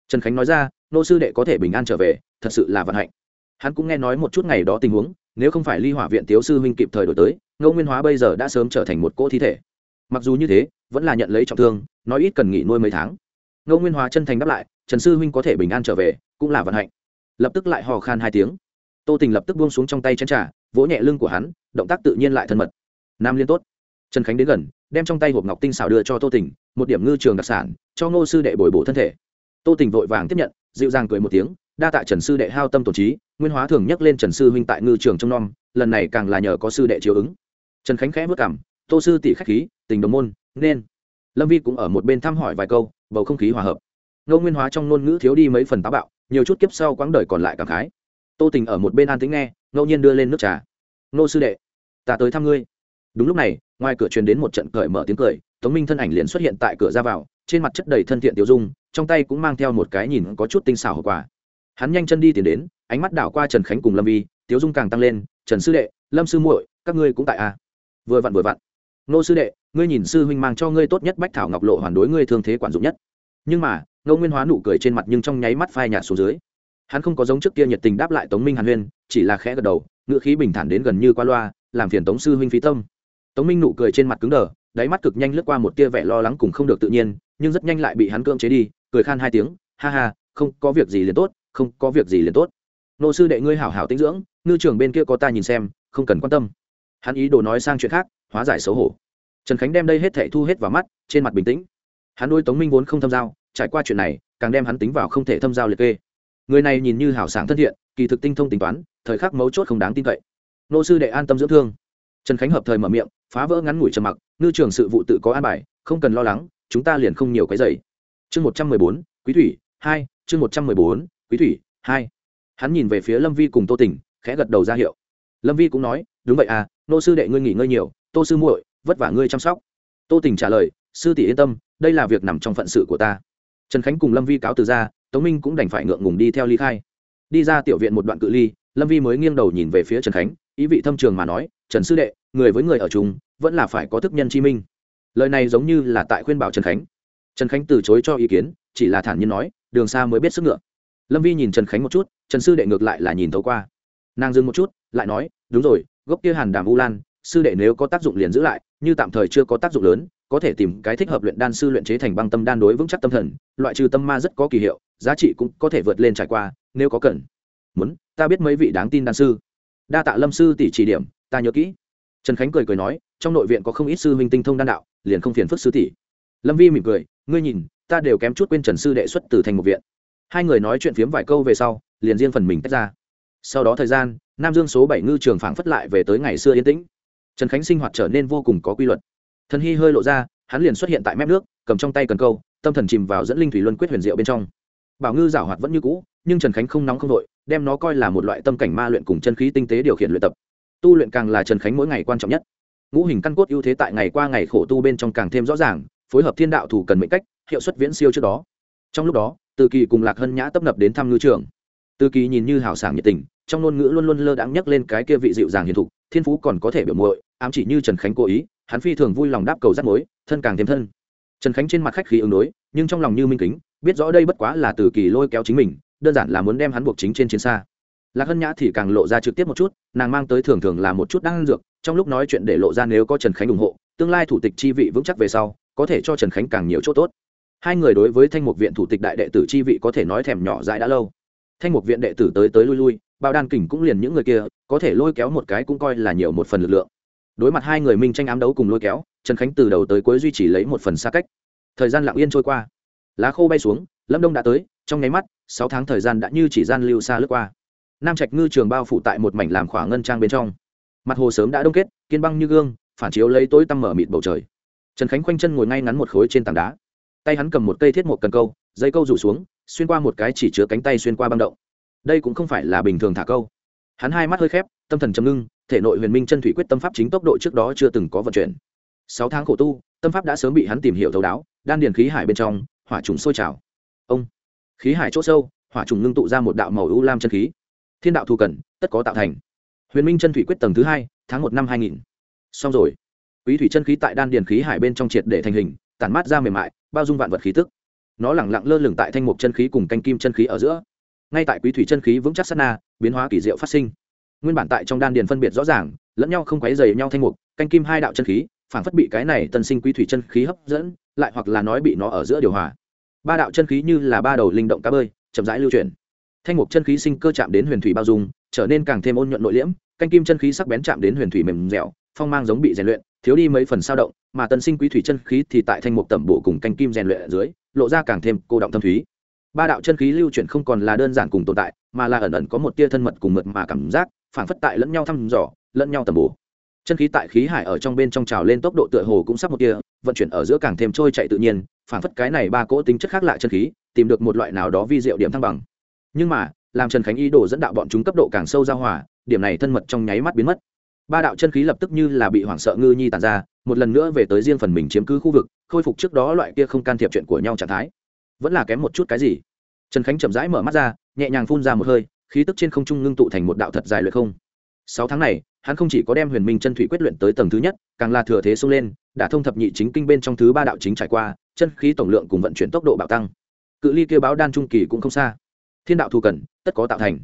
Trần khánh nói ra, nô sư đệ có thể bình an trở về, thật sự là vận hạnh. Hắn cũng nghe nói một chút ngày đó tình huống, nếu không phải ly hỏa viện tiếu sư huynh kịp thời đổi tới ngô nguyên hóa bây giờ đã sớm trở thành một cỗ thi thể. Mặc dù như thế, vẫn là nhận lấy trọng thương, nói ít cần nghỉ nuôi mấy tháng. Ngô nguyên hóa chân thành đáp lại, trần sư huynh có thể bình an trở về, cũng là vận hạnh. Lập tức lại hò khan hai tiếng. Tô tình lập tức buông xuống trong tay chén trà, vỗ nhẹ lưng của hắn, động tác tự nhiên lại thân mật. Nam liên tốt. Trần khánh đến gần, đem trong tay hộp ngọc tinh xảo đưa cho tô tình, một điểm ngư trường đặc sản, cho ngô sư đệ bồi bổ thân thể. Tô tình vội vàng tiếp nhận, dịu dàng cười một tiếng, đa tạ trần sư đệ hao tâm tổn trí, nguyên hóa thường nhắc lên trần sư huynh tại ngư trường trong n lần này càng là nhờ có sư đệ chiếu ứng trần khánh khẽ vất cảm tô sư tỷ khách khí, tình đồng môn, nên. Lâm vi cũng ở một bên thăm hỏi vài câu, bầu không khí hòa hợp. Ngô nguyên hóa trong ngôn ngữ thiếu đi mấy phần táo bạo, nhiều chút kiếp sau quãng đời còn lại cảm khái. Tô tình ở một bên an tính nghe, ngẫu nhiên đưa lên nước trà. Ngô sư đệ, ta tới thăm ngươi. Đúng lúc này, ngoài cửa truyền đến một trận cởi mở tiếng cười, tống minh thân ảnh liền xuất hiện tại cửa ra vào, trên mặt chất đầy thân thiện tiêu dung, trong tay cũng mang theo một cái nhìn có chút tinh xảo hậu quả. Hắn nhanh chân đi tiến đến, ánh mắt đảo qua trần khánh cùng lâm vi tiêu dung càng tăng lên, trần sư đệ, lâm sư muội, các ngươi cũng tại a à vừa vặn vừa vặn. Nô sư đệ, ngươi nhìn sư huynh mang cho ngươi tốt nhất bách thảo ngọc lộ hoàn đối ngươi thương thế quản dụng nhất. Nhưng mà, ngô nguyên hóa nụ cười trên mặt nhưng trong nháy mắt phai nhạt xuống dưới. Hắn không có giống trước kia nhiệt tình đáp lại tống minh hàn huyên, chỉ là khẽ gật đầu, ngữ khí bình thản đến gần như qua loa, làm phiền tống sư huynh phí tâm. Tống minh nụ cười trên mặt cứng đờ, đáy mắt cực nhanh lướt qua một tia vẻ lo lắng cùng không được tự nhiên, nhưng rất nhanh lại bị hắn cưỡng chế đi, cười khan hai tiếng, ha ha, không có việc gì liền tốt, không có việc gì liền tốt. Nô sư đệ ngươi hảo hảo tinh dưỡng, ngư trường bên kia có ta nhìn xem, không cần quan tâm hắn ý đồ nói sang chuyện khác, hóa giải xấu hổ. Trần khánh đem đây hết thảy thu hết vào mắt, trên mặt bình tĩnh. Hắn nuôi tống minh vốn không thâm giao, trải qua chuyện này, càng đem hắn tính vào không thể thâm giao liệt kê. Người này nhìn như hảo sảng thân thiện, kỳ thực tinh thông tính toán, thời khắc mấu chốt không đáng tin cậy. Nô sư đệ an tâm dưỡng thương. Trần khánh hợp thời mở miệng, phá vỡ ngắn ngủi trầm mặc, ngư trường sự vụ tự có an bài, không cần lo lắng, chúng ta liền không nhiều cái dày chương một trăm mười bốn, quý thủy, hai, chương một trăm mười bốn, quý thủy, hai. Hắn nhìn về phía lâm vi cùng tô tỉnh khẽ gật đầu ra hiệu. Lâm vi cũng nói, đúng vậy à nô sư đệ ngươi nghỉ ngơi nhiều, tô sư muội, vất vả ngươi chăm sóc. Tô tình trả lời, sư tỷ yên tâm, đây là việc nằm trong phận sự của ta. Trần khánh cùng lâm vi cáo từ ra, tống minh cũng đành phải ngượng ngùng đi theo ly khai. Đi ra tiểu viện một đoạn cự ly, lâm vi mới nghiêng đầu nhìn về phía trần khánh, ý vị thâm trường mà nói, trần sư đệ, người với người ở chung, vẫn là phải có thức nhân chi minh. Lời này giống như là tại khuyên bảo trần khánh. Trần khánh từ chối cho ý kiến, chỉ là thản nhiên nói, đường xa mới biết sức ngựa. Lâm vi nhìn trần khánh một chút, trần sư đệ ngược lại là nhìn thấu qua. Nàng dừng một chút, lại nói, đúng rồi gốc kia hàn đàm u lan, sư đệ nếu có tác dụng liền giữ lại, như tạm thời chưa có tác dụng lớn, có thể tìm cái thích hợp luyện đan sư luyện chế thành băng tâm đan đối vững chắc tâm thần, loại trừ tâm ma rất có kỳ hiệu, giá trị cũng có thể vượt lên trải qua, nếu có cần. Muốn, ta biết mấy vị đáng tin đan sư. Đa tạ lâm sư tỷ chỉ điểm, ta nhớ kỹ. Trần khánh cười cười nói, trong nội viện có không ít sư huynh tinh thông đan đạo, liền không phiền phức sư tỷ. Lâm vi mỉm cười, ngươi nhìn, ta đều kém chút quên trần sư đệ xuất từ thành một viện. Hai người nói chuyện phiếm vài câu về sau, liền riêng phần mình tách ra. Sau đó thời gian nam dương số bảy ngư trường phảng phất lại về tới ngày xưa yên tĩnh. Trần khánh sinh hoạt trở nên vô cùng có quy luật. Thần hy hơi lộ ra, hắn liền xuất hiện tại mép nước, cầm trong tay cần câu, tâm thần chìm vào dẫn linh thủy luân quyết huyền diệu bên trong. Bảo ngư giảo hoạt vẫn như cũ, nhưng trần khánh không nóng không đội đem nó coi là một loại tâm cảnh ma luyện cùng chân khí tinh tế điều khiển luyện tập. Tu luyện càng là trần khánh mỗi ngày quan trọng nhất. Ngũ hình căn cốt ưu thế tại ngày qua ngày khổ tu bên trong càng thêm rõ ràng, phối hợp thiên đạo thủ cần mệnh cách, hiệu suất viễn siêu trước đó. Trong lúc đó, từ kỳ cùng lạc hân nhã tấp nập đến thăm ngư trường. Từ kỳ nhìn như hào sảng nhiệt tình trong ngôn ngữ luôn luôn lơ đãng nhắc lên cái kia vị dịu dàng hiền thục, thiên phú còn có thể biểu muội, ám chỉ như trần khánh cố ý, hắn phi thường vui lòng đáp cầu rắt mối, thân càng thêm thân. Trần khánh trên mặt khách khí ứng đối, nhưng trong lòng như minh kính, biết rõ đây bất quá là từ kỳ lôi kéo chính mình, đơn giản là muốn đem hắn buộc chính trên chiến xa. Lạc hân nhã thì càng lộ ra trực tiếp một chút, nàng mang tới thường thường là một chút đang dược, trong lúc nói chuyện để lộ ra nếu có trần khánh ủng hộ, tương lai thủ tịch chi vị vững chắc về sau, có thể cho trần khánh càng nhiều chỗ tốt. Hai người đối với thanh mục viện thủ tịch đại đệ tử chi vị có thể nói thèm nhỏ dãi đã lâu. Thanh mục viện đệ tử tới tới lui lui bao đan kình cũng liền những người kia, có thể lôi kéo một cái cũng coi là nhiều một phần lực lượng. Đối mặt hai người minh tranh ám đấu cùng lôi kéo, trần khánh từ đầu tới cuối duy trì lấy một phần xa cách. Thời gian lặng yên trôi qua. Lá khô bay xuống, lâm đông đã tới, trong nháy mắt, sáu tháng thời gian đã như chỉ gian lưu xa lướt qua. Nam trạch ngư trường bao phủ tại một mảnh làm khỏa ngân trang bên trong. Mặt hồ sớm đã đông kết, kiên băng như gương, phản chiếu lấy tối tăm mở mịt bầu trời. Trần khánh khoanh chân ngồi ngay ngắn một khối trên tảng đá. Tay hắn cầm một cây thiết một cần câu, dây câu rủ xuống, xuyên qua một cái chỉ chứa cánh tay xuyên qua băng động đây cũng không phải là bình thường thả câu. Hắn hai mắt hơi khép, tâm thần chấm ngưng, thể nội huyền minh chân thủy quyết tâm pháp chính tốc độ trước đó chưa từng có vận chuyển. Sáu tháng khổ tu, tâm pháp đã sớm bị hắn tìm hiểu thấu đáo, đan điền khí hải bên trong, hỏa trùng sôi trào. Ông, khí hải chỗ sâu, hỏa trùng ngưng tụ ra một đạo màu u lam chân khí. Thiên đạo thù cần, tất có tạo thành. Huyền minh chân thủy quyết tầng thứ hai, tháng một năm hai nghìn. Xong rồi. Quý thủy chân khí tại đan điền khí hải bên trong triệt để thành hình, tản mát ra mềm mại, bao dung vạn vật khí tức. Nó lẳng lặng lơ lửng tại thanh mục chân khí cùng canh kim chân khí ở giữa ngay tại quý thủy chân khí vững chắc sát na, biến hóa kỳ diệu phát sinh. Nguyên bản tại trong đan điền phân biệt rõ ràng, lẫn nhau không quấy dày nhau thanh mục, canh kim hai đạo chân khí phản phất bị cái này tân sinh quý thủy chân khí hấp dẫn, lại hoặc là nói bị nó ở giữa điều hòa. Ba đạo chân khí như là ba đầu linh động cá bơi, chậm rãi lưu chuyển. Thanh mục chân khí sinh cơ chạm đến huyền thủy bao dung, trở nên càng thêm ôn nhuận nội liễm, canh kim chân khí sắc bén chạm đến huyền thủy mềm dẻo, phong mang giống bị rèn luyện, thiếu đi mấy phần sao động, mà tân sinh quý thủy chân khí thì tại thanh mục tẩm bổ cùng canh kim rèn luyện ở dưới, lộ ra càng thêm cô động tâm thúy ba đạo chân khí lưu chuyển không còn là đơn giản cùng tồn tại, mà là ẩn ẩn có một tia thân mật cùng mượt mà cảm giác phản phất tại lẫn nhau thăm dò, lẫn nhau tầm bổ. Chân khí tại khí hải ở trong bên trong trào lên tốc độ tựa hồ cũng sắp một tia, vận chuyển ở giữa càng thêm trôi chạy tự nhiên phản phất cái này ba cỗ tính chất khác lạ chân khí, tìm được một loại nào đó vi diệu điểm thăng bằng. Nhưng mà, làm trần khánh ý đồ dẫn đạo bọn chúng cấp độ càng sâu ra hòa, điểm này thân mật trong nháy mắt biến mất. Ba đạo chân khí lập tức như là bị hoảng sợ ngư nhi tàn ra, một lần nữa về tới riêng phần mình chiếm cứ khu vực, khôi phục trước đó loại kia không can thiệp chuyện của nhau trạng thái vẫn là kém một chút cái gì. Trần khánh chậm rãi mở mắt ra, nhẹ nhàng phun ra một hơi, khí tức trên không trung ngưng tụ thành một đạo thật dài luyện không. Sáu tháng này, hắn không chỉ có đem huyền minh chân thủy quyết luyện tới tầng thứ nhất, càng là thừa thế xông lên, đã thông thập nhị chính kinh bên trong thứ ba đạo chính trải qua, chân khí tổng lượng cùng vận chuyển tốc độ bạo tăng. Cự ly kêu báo đan trung kỳ cũng không xa. Thiên đạo thù cần tất có tạo thành.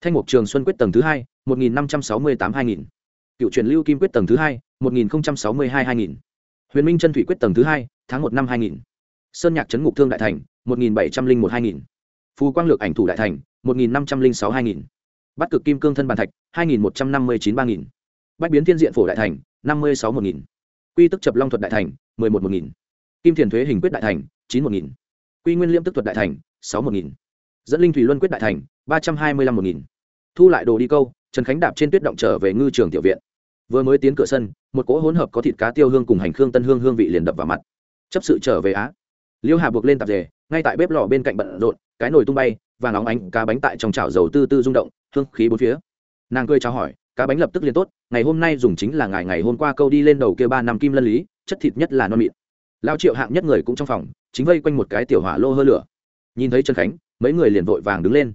Thanh mục trường xuân quyết tầng thứ hai, một nghìn năm trăm sáu mươi tám hai nghìn. Cựu truyền lưu kim quyết tầng thứ hai, một nghìn sáu mươi hai hai nghìn. Huyền minh chân thủy quyết tầng thứ hai, tháng một năm hai nghìn sơn nhạc trấn ngục thương đại thành, một nghìn bảy trăm linh một hai nghìn. Phù quang lược ảnh thủ đại thành, một nghìn năm trăm linh sáu hai nghìn. Bắt cực kim cương thân bàn thạch, hai nghìn một trăm năm mươi chín ba nghìn. Bách biến thiên diện phổ đại thành, năm mươi sáu một nghìn. Quy tức chập long thuật đại thành, mười một một nghìn. Kim thiền thuế hình quyết đại thành, chín một nghìn. Quy nguyên liêm tức thuật đại thành, sáu một nghìn. Dẫn linh thủy luân quyết đại thành, ba trăm hai mươi lăm một nghìn. Thu lại đồ đi câu, trần khánh đạp trên tuyết động trở về ngư trường tiểu viện. Vừa mới tiến cửa sân, một cỗ hỗn hợp có thịt cá tiêu hương cùng hành khương tân hương hương vị liền đập vào mặt. Chấp sự trở về á liêu hà buộc lên tạp dề, ngay tại bếp lò bên cạnh bận rộn, cái nồi tung bay, và nóng ánh cá bánh tại trong chảo dầu tư tư rung động, hương khí bốn phía. Nàng cười chào hỏi, cá bánh lập tức liền tốt, ngày hôm nay dùng chính là ngày ngày hôm qua câu đi lên đầu kia ba năm kim lân lý, chất thịt nhất là non mịn. Lao triệu hạng nhất người cũng trong phòng, chính vây quanh một cái tiểu hỏa lô hơ lửa. Nhìn thấy trần khánh, mấy người liền vội vàng đứng lên.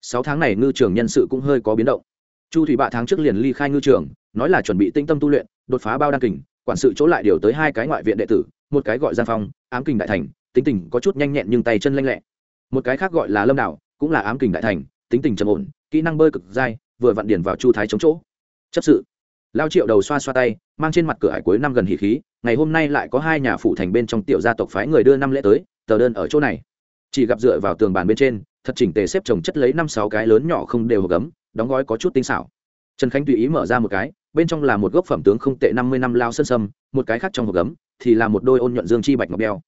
Sáu tháng này ngư trường nhân sự cũng hơi có biến động. Chu thủy bạ tháng trước liền ly khai ngư trường, nói là chuẩn bị tinh tâm tu luyện, đột phá bao đăng kình, quản sự chỗ lại điều tới hai cái ngoại viện đệ tử, một cái gọi giang phong, ám kình đại thành tính tình có chút nhanh nhẹn nhưng tay chân lanh lẹ. Một cái khác gọi là lâm đạo cũng là ám kình đại thành, tính tình trầm ổn, kỹ năng bơi cực dai, vừa vặn điền vào chu thái chống chỗ. Chấp sự. Lao triệu đầu xoa xoa tay, mang trên mặt cửa hải cuối năm gần hỉ khí, ngày hôm nay lại có hai nhà phụ thành bên trong tiểu gia tộc phái người đưa năm lễ tới, tờ đơn ở chỗ này. Chỉ gặp dựa vào tường bàn bên trên, thật chỉnh tề xếp chồng chất lấy năm sáu cái lớn nhỏ không đều hộp gấm, đóng gói có chút tinh xảo. Trần khánh tùy ý mở ra một cái, bên trong là một gốc phẩm tướng không tệ năm mươi năm lao sân sâm, một cái khác trong hộp gấm, thì là một đôi ôn nhuận dương chi bạch ngọc đeo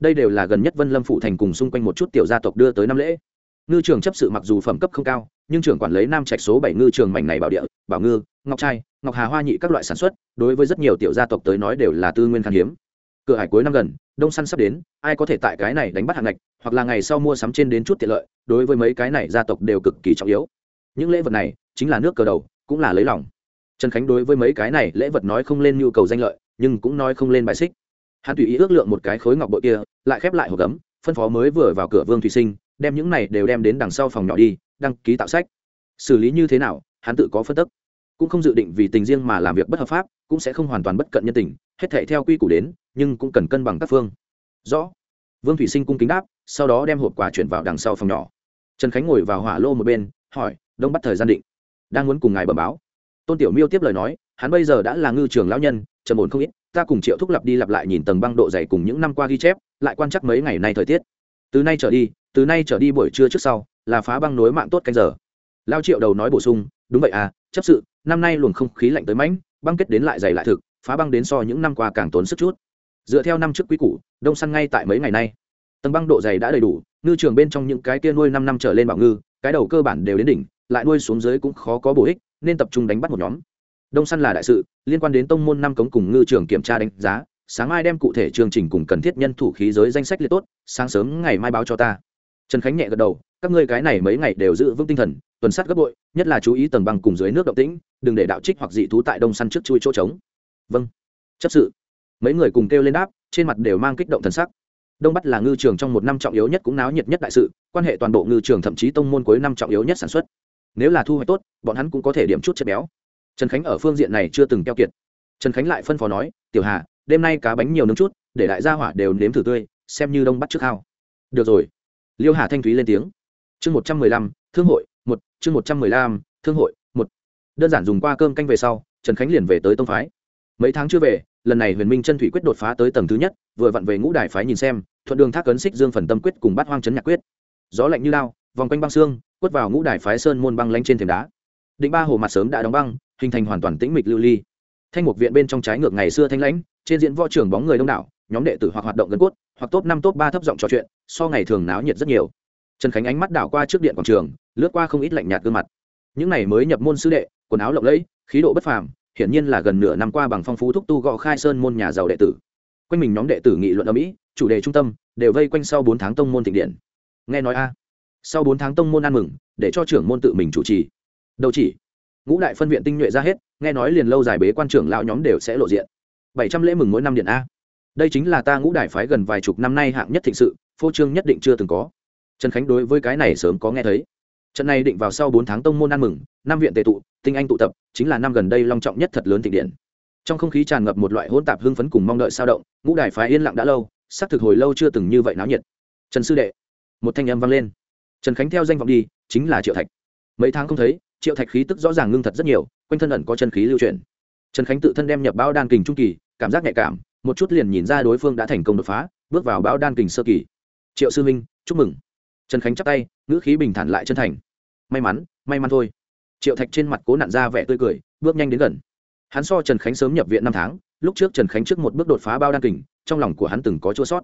đây đều là gần nhất vân lâm phụ thành cùng xung quanh một chút tiểu gia tộc đưa tới năm lễ. Ngư trường chấp sự mặc dù phẩm cấp không cao, nhưng trưởng quản lấy nam trạch số bảy ngư trường mảnh này bảo địa, bảo ngư, ngọc trai, ngọc hà hoa nhị các loại sản xuất, đối với rất nhiều tiểu gia tộc tới nói đều là tư nguyên khan hiếm. Cửa hải cuối năm gần, đông săn sắp đến, ai có thể tại cái này đánh bắt hàng ngạch, hoặc là ngày sau mua sắm trên đến chút tiện lợi, đối với mấy cái này gia tộc đều cực kỳ trọng yếu. Những lễ vật này, chính là nước cờ đầu, cũng là lấy lòng. Trần khánh đối với mấy cái này lễ vật nói không lên nhu cầu danh lợi, nhưng cũng nói không lên bài xích hắn tùy ý ước lượng một cái khối ngọc bội kia, lại khép lại hộp gấm, phân phó mới vừa vào cửa vương thủy sinh, đem những này đều đem đến đằng sau phòng nhỏ đi, đăng ký tạo sách. Xử lý như thế nào, hắn tự có phân tức. Cũng không dự định vì tình riêng mà làm việc bất hợp pháp, cũng sẽ không hoàn toàn bất cận nhân tình, hết thể theo quy củ đến, nhưng cũng cần cân bằng các phương. Rõ. Vương thủy sinh cung kính đáp, sau đó đem hộp quà chuyển vào đằng sau phòng nhỏ. Trần khánh ngồi vào hỏa lô một bên, hỏi, đông bắt thời gian định? Đang muốn cùng ngài bẩm báo. Tôn tiểu miêu tiếp lời nói, hắn bây giờ đã là ngư trường lão nhân, trầm ổn không ít ta cùng triệu thúc lặp đi lặp lại nhìn tầng băng độ dày cùng những năm qua ghi chép, lại quan chắc mấy ngày nay thời tiết. Từ nay trở đi, từ nay trở đi buổi trưa trước sau, là phá băng nối mạng tốt canh giờ. Lao triệu đầu nói bổ sung, đúng vậy à chấp sự, năm nay luồng không khí lạnh tới mãnh, băng kết đến lại dày lại thực, phá băng đến so những năm qua càng tốn sức chút. Dựa theo năm trước quý củ, đông săn ngay tại mấy ngày nay. Tầng băng độ dày đã đầy đủ, ngư trường bên trong những cái kia nuôi năm năm trở lên bảo ngư, cái đầu cơ bản đều đến đỉnh, lại nuôi xuống dưới cũng khó có bổ ích, nên tập trung đánh bắt một nhóm đông săn là đại sự, liên quan đến tông môn năm cống cùng ngư trường kiểm tra đánh giá, sáng mai đem cụ thể chương trình cùng cần thiết nhân thủ khí giới danh sách liệt tốt, sáng sớm ngày mai báo cho ta. Trần khánh nhẹ gật đầu, các ngươi cái này mấy ngày đều giữ vững tinh thần, tuần sát gấp bội, nhất là chú ý tầng băng cùng dưới nước động tĩnh, đừng để đạo trích hoặc dị thú tại đông săn trước chui chỗ trống. Vâng. Chấp sự. Mấy người cùng kêu lên đáp, trên mặt đều mang kích động thần sắc. Đông bắc là ngư trường trong một năm trọng yếu nhất cũng náo nhiệt nhất đại sự, quan hệ toàn bộ ngư trường thậm chí tông môn cuối năm trọng yếu nhất sản xuất. Nếu là thu hoạch tốt, bọn hắn cũng có thể điểm chút chất béo trần khánh ở phương diện này chưa từng keo kiệt. Trần khánh lại phân phó nói, tiểu hà, đêm nay cá bánh nhiều nướng chút, để đại gia hỏa đều nếm thử tươi, xem như đông bắt trước hao. Được rồi. Liêu hà thanh thúy lên tiếng. Chương một trăm mười lăm, thương hội, một, chương một trăm mười lăm, thương hội, một. Đơn giản dùng qua cơm canh về sau, trần khánh liền về tới tông phái. Mấy tháng chưa về, lần này huyền minh chân thủy quyết đột phá tới tầng thứ nhất, vừa vặn về ngũ đài phái nhìn xem, thuận đường thác cấn xích dương phần tâm quyết cùng bắt hoang chấn nhạc quyết. Gió lạnh như lao, vòng quanh băng xương, quất vào ngũ đài phái sơn môn băng lanh trên thềm đá. Định ba hồ mặt sớm đã đóng băng hình thành hoàn toàn tĩnh mịch lưu ly. Thanh mục viện bên trong trái ngược ngày xưa thanh lãnh, trên diện võ trường bóng người đông đảo, nhóm đệ tử hoặc hoạt động gần cốt, hoặc top năm, top ba thấp giọng trò chuyện, so ngày thường náo nhiệt rất nhiều. Trần khánh ánh mắt đảo qua trước điện quảng trường, lướt qua không ít lạnh nhạt gương mặt. Những này mới nhập môn sư đệ, quần áo lộng lẫy, khí độ bất phàm, hiển nhiên là gần nửa năm qua bằng phong phú thúc tu gõ khai sơn môn nhà giàu đệ tử. Quanh mình nhóm đệ tử nghị luận ở mỹ, chủ đề trung tâm, đều vây quanh sau bốn tháng tông môn thịnh điện. Nghe nói a, sau bốn tháng tông môn ăn mừng, để cho trưởng môn tự mình chủ trì. Đầu chỉ ngũ đại phân viện tinh nhuệ ra hết, nghe nói liền lâu dài bế quan trưởng lão nhóm đều sẽ lộ diện. Bảy trăm lễ mừng mỗi năm điện a. Đây chính là ta ngũ đại phái gần vài chục năm nay hạng nhất thịnh sự, phô trương nhất định chưa từng có. Trần khánh đối với cái này sớm có nghe thấy. Trận này định vào sau bốn tháng tông môn ăn mừng, năm viện tề tụ, tinh anh tụ tập, chính là năm gần đây long trọng nhất thật lớn thịnh điện. Trong không khí tràn ngập một loại hỗn tạp hưng phấn cùng mong đợi sao động, ngũ đại phái yên lặng đã lâu, xác thực hồi lâu chưa từng như vậy náo nhiệt. Trần sư đệ, một thanh âm vang lên. Trần khánh theo danh vọng đi, chính là triệu thạch. Mấy tháng không thấy triệu thạch khí tức rõ ràng ngưng thật rất nhiều, quanh thân ẩn có chân khí lưu chuyển. Trần khánh tự thân đem nhập bao đan kình trung kỳ, cảm giác nhạy cảm, một chút liền nhìn ra đối phương đã thành công đột phá, bước vào bão đan kình sơ kỳ. Triệu sư minh, chúc mừng. Trần khánh chắp tay, ngữ khí bình thản lại chân thành. May mắn may mắn thôi. Triệu thạch trên mặt cố nặn ra vẻ tươi cười, bước nhanh đến gần. Hắn so trần khánh sớm nhập viện năm tháng, lúc trước trần khánh trước một bước đột phá bao đan kình, trong lòng của hắn từng có chua sót.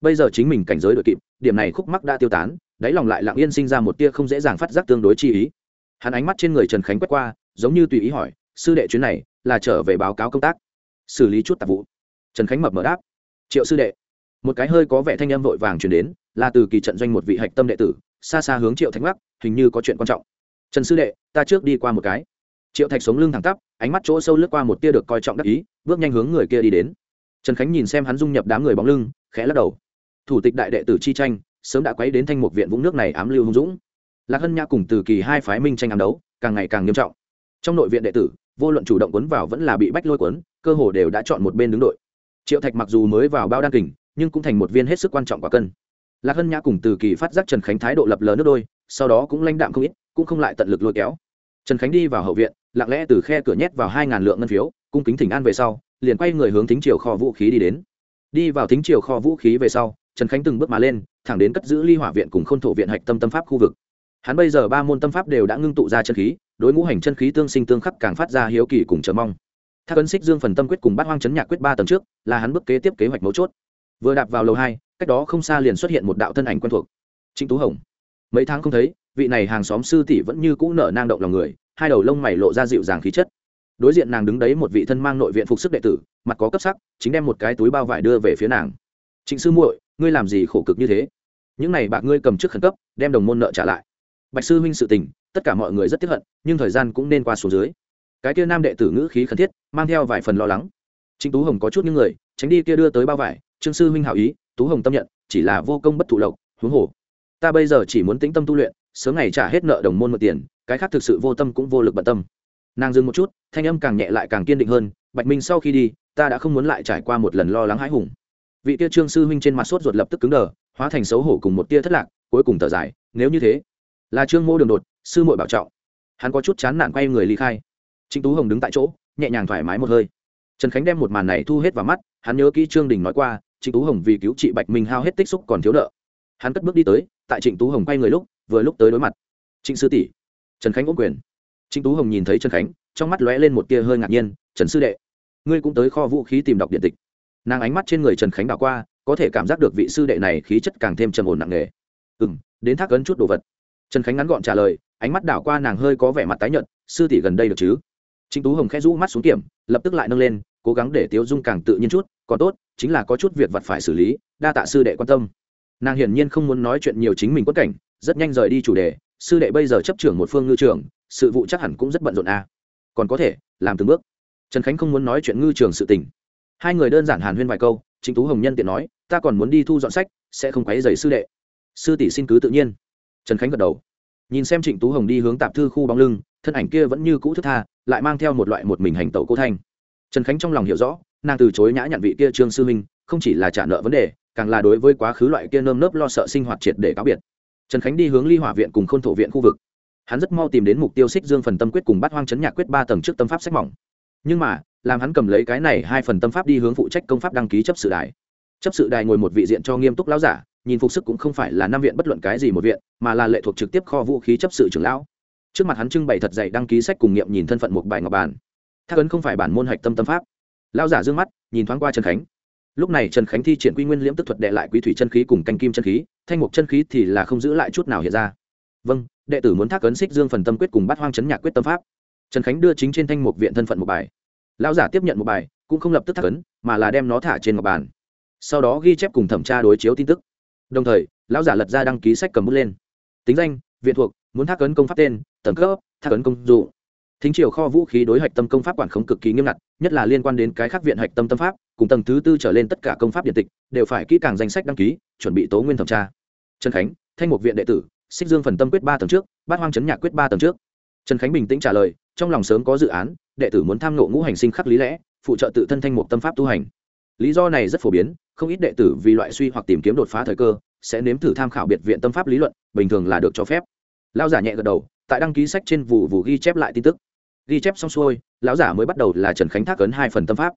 Bây giờ chính mình cảnh giới đội kịp, điểm này khúc mắc đã tiêu tán, đáy lòng lại lặng yên sinh ra một tia không dễ dàng phát giác tương đối chi ý hắn ánh mắt trên người trần khánh quét qua, giống như tùy ý hỏi, sư đệ chuyến này là trở về báo cáo công tác? Xử lý chút tạp vụ. Trần khánh mập mở đáp, triệu sư đệ. Một cái hơi có vẻ thanh âm vội vàng chuyển đến, là từ kỳ trận doanh một vị hạch tâm đệ tử, xa xa hướng triệu thánh mắc hình như có chuyện quan trọng. Trần sư đệ, ta trước đi qua một cái. Triệu thạch sống lưng thẳng tắp, ánh mắt chỗ sâu lướt qua một tia được coi trọng đắc ý, bước nhanh hướng người kia đi đến. Trần khánh nhìn xem hắn dung nhập đám người bóng lưng, khẽ lắc đầu. Thủ tịch đại đệ tử chi tranh, sớm đã quấy đến thanh một viện vũng nước này ám lưu hung dũng lạc hân nhã cùng từ kỳ hai phái minh tranh ám đấu, càng ngày càng nghiêm trọng. Trong nội viện đệ tử, vô luận chủ động quấn vào vẫn là bị bách lôi quấn, cơ hồ đều đã chọn một bên đứng đội. Triệu thạch mặc dù mới vào bao đan kình, nhưng cũng thành một viên hết sức quan trọng quả cân. Lạc hân nhã cùng từ kỳ phát giác trần khánh thái độ lập lờ nước đôi, sau đó cũng lãnh đạm không ít, cũng không lại tận lực lôi kéo. Trần khánh đi vào hậu viện, lặng lẽ từ khe cửa nhét vào hai ngàn lượng ngân phiếu, cung kính thỉnh an về sau, liền quay người hướng thính triều kho vũ khí đi đến. Đi vào thính triều kho vũ khí về sau, trần khánh từng bước mà lên, thẳng đến cất giữ ly hỏa viện cùng k h ô n thổ viện hạch tâm tâm pháp khu vực hắn bây giờ ba môn tâm pháp đều đã ngưng tụ ra chân khí, đối ngũ hành chân khí tương sinh tương khắc càng phát ra hiếu kỳ cùng chờ mong. Thác ấn xích dương phần tâm quyết cùng bát hoang chấn nhạc quyết ba tầng trước, là hắn bước kế tiếp kế hoạch mấu chốt. Vừa đạp vào lầu hai, cách đó không xa liền xuất hiện một đạo thân ảnh quen thuộc. Trịnh tú hồng. Mấy tháng không thấy, vị này hàng xóm sư tỷ vẫn như cũ nở nang động lòng người, hai đầu lông mày lộ ra dịu dàng khí chất. Đối diện nàng đứng đấy một vị thân mang nội viện phục sức đệ tử, mặt có cấp sắc, chính đem một cái túi bao vải đưa về phía nàng. Trịnh sư muội, ngươi làm gì khổ cực như thế? Những này bạc ngươi cầm trước khẩn cấp, đem đồng môn nợ trả lại bạch sư huynh sự tình, tất cả mọi người rất tiếc hận, nhưng thời gian cũng nên qua số dưới. Cái kia nam đệ tử ngữ khí khẩn thiết, mang theo vài phần lo lắng. Chính tú hồng có chút những người, tránh đi kia đưa tới bao vải, trương sư huynh hảo ý, tú hồng tâm nhận, chỉ là vô công bất thụ lộc, huống hồ. Ta bây giờ chỉ muốn tĩnh tâm tu luyện, sớm ngày trả hết nợ đồng môn một tiền, cái khác thực sự vô tâm cũng vô lực bận tâm. Nàng dừng một chút, thanh âm càng nhẹ lại càng kiên định hơn, bạch minh sau khi đi, ta đã không muốn lại trải qua một lần lo lắng hãi hùng. Vị tia trương sư huynh trên mặt sốt ruột lập tức cứng đờ, hóa thành xấu hổ cùng một tia thất lạc, cuối cùng thở dài, nếu như thế là trương mô đường đột, sư muội bảo trọng. Hắn có chút chán nản quay người ly khai. Trịnh tú hồng đứng tại chỗ, nhẹ nhàng thoải mái một hơi. Trần khánh đem một màn này thu hết vào mắt, hắn nhớ kỹ trương đình nói qua, trịnh tú hồng vì cứu chị bạch minh hao hết tích xúc còn thiếu nợ. Hắn cất bước đi tới, tại trịnh tú hồng quay người lúc, vừa lúc tới đối mặt. Trịnh sư tỷ. Trần khánh ôm quyền. Trịnh tú hồng nhìn thấy trần khánh, trong mắt lóe lên một tia hơi ngạc nhiên, trần sư đệ, ngươi cũng tới kho vũ khí tìm đọc điện tịch. Nàng ánh mắt trên người trần khánh đảo qua, có thể cảm giác được vị sư đệ này khí chất càng thêm trầm ổn nặng nề. Ừ m đến thác ấn chút đồ vật trần khánh ngắn gọn trả lời ánh mắt đảo qua nàng hơi có vẻ mặt tái nhợt sư tỷ gần đây được chứ Trịnh Tú Hồng khẽ rũ mắt xuống kiểm, lập tức lại nâng lên, cố gắng để Tiếu Dung càng tự nhiên chút, còn tốt, chính là có chút việc vặt phải xử lý, đa tạ sư đệ quan tâm. Nàng hiển nhiên không muốn nói chuyện nhiều chính mình quất cảnh, rất nhanh rời đi chủ đề, sư đệ bây giờ chấp trưởng một phương ngư trường, sự vụ chắc hẳn cũng rất bận rộn a. À. Còn có thể, làm từng bước. Trần Khánh không muốn nói chuyện ngư trường sự tình. Hai người đơn giản hàn huyên vài câu, Trịnh Tú Hồng nhân tiện nói, ta còn muốn đi thu dọn sách, sẽ không quấy dày sư đệ sư tỷ xin cứ tự nhiên trần khánh gật đầu. Nhìn xem trịnh tú hồng đi hướng tạp thư khu bóng lưng, thân ảnh kia vẫn như cũ thức tha, lại mang theo một loại một mình hành tẩu cô thanh. Trần khánh trong lòng hiểu rõ, nàng từ chối nhã nhận vị kia trương sư minh, không chỉ là trả nợ vấn đề, càng là đối với quá khứ loại kia nơm nớp lo sợ sinh hoạt triệt để cáo biệt. Trần khánh đi hướng ly hỏa viện cùng k h ô n thổ viện khu vực. Hắn rất mau tìm đến mục tiêu xích dương phần tâm quyết cùng bắt hoang chấn nhạc quyết ba tầng trước tâm pháp sách mỏng. Nhưng mà, làm hắn cầm lấy cái này hai phần tâm pháp đi hướng phụ trách công pháp đăng ký chấp sự đài chấp sự đài ngồi một vị diện cho nghiêm túc lão giả, nhìn phục sức cũng không phải là năm viện bất luận cái gì một viện, mà là lệ thuộc trực tiếp kho vũ khí chấp sự trưởng lão. Trước mặt hắn trưng bày thật dày đăng ký sách cùng nghiệm nhìn thân phận một bài ngọc bàn thác ấn không phải bản môn hạch tâm tâm pháp. Lão giả d ư ơ n g mắt, nhìn thoáng qua trần khánh. Lúc này trần khánh thi triển quy nguyên liễm tức thuật đệ lại quý thủy chân khí cùng canh kim chân khí, thanh mục chân khí thì là không giữ lại chút nào hiện ra. Vâng đệ tử muốn thác ấn xích dương phần tâm quyết cùng bắt hoang chấn nhạc quyết tâm pháp. Trần khánh đưa chính trên thanh mục viện thân phận một bài. Lão giả tiếp nhận một bài, cũng không lập tức thác ấn, mà là đem nó thả trên ngọc bàn sau đó ghi chép cùng thẩm tra đối chiếu tin tức. Đồng thời, lão giả lật ra đăng ký sách cầm bút lên. Tính danh, viện thuộc, muốn thác ấn công pháp tên, tầng cấp, thác ấn công dụ. Thính triều kho vũ khí đối hạch tâm công pháp quản khống cực kỳ nghiêm ngặt, nhất là liên quan đến cái khác viện hạch tâm tâm pháp, cùng tầng thứ tư trở lên tất cả công pháp điện tịch, đều phải kỹ càng danh sách đăng ký, chuẩn bị tố nguyên thẩm tra. Trần khánh, thanh một viện đệ tử, xích dương phần tâm quyết ba tầng trước, bát hoang chấn nhạc quyết ba tầng trước. Trần khánh bình tĩnh trả lời, trong lòng sớm có dự án, đệ tử muốn tham ngộ ngũ hành sinh khắc lý lẽ, phụ trợ tự thân thanh mục tâm pháp tu hành lý do này rất phổ biến, không ít đệ tử vì loại suy hoặc tìm kiếm đột phá thời cơ, sẽ nếm thử tham khảo biệt viện tâm pháp lý luận, bình thường là được cho phép. Lao giả nhẹ gật đầu, tại đăng ký sách trên vụ vụ ghi chép lại tin tức. Ghi chép xong xuôi, lão giả mới bắt đầu là trần khánh thác ấn hai phần tâm pháp.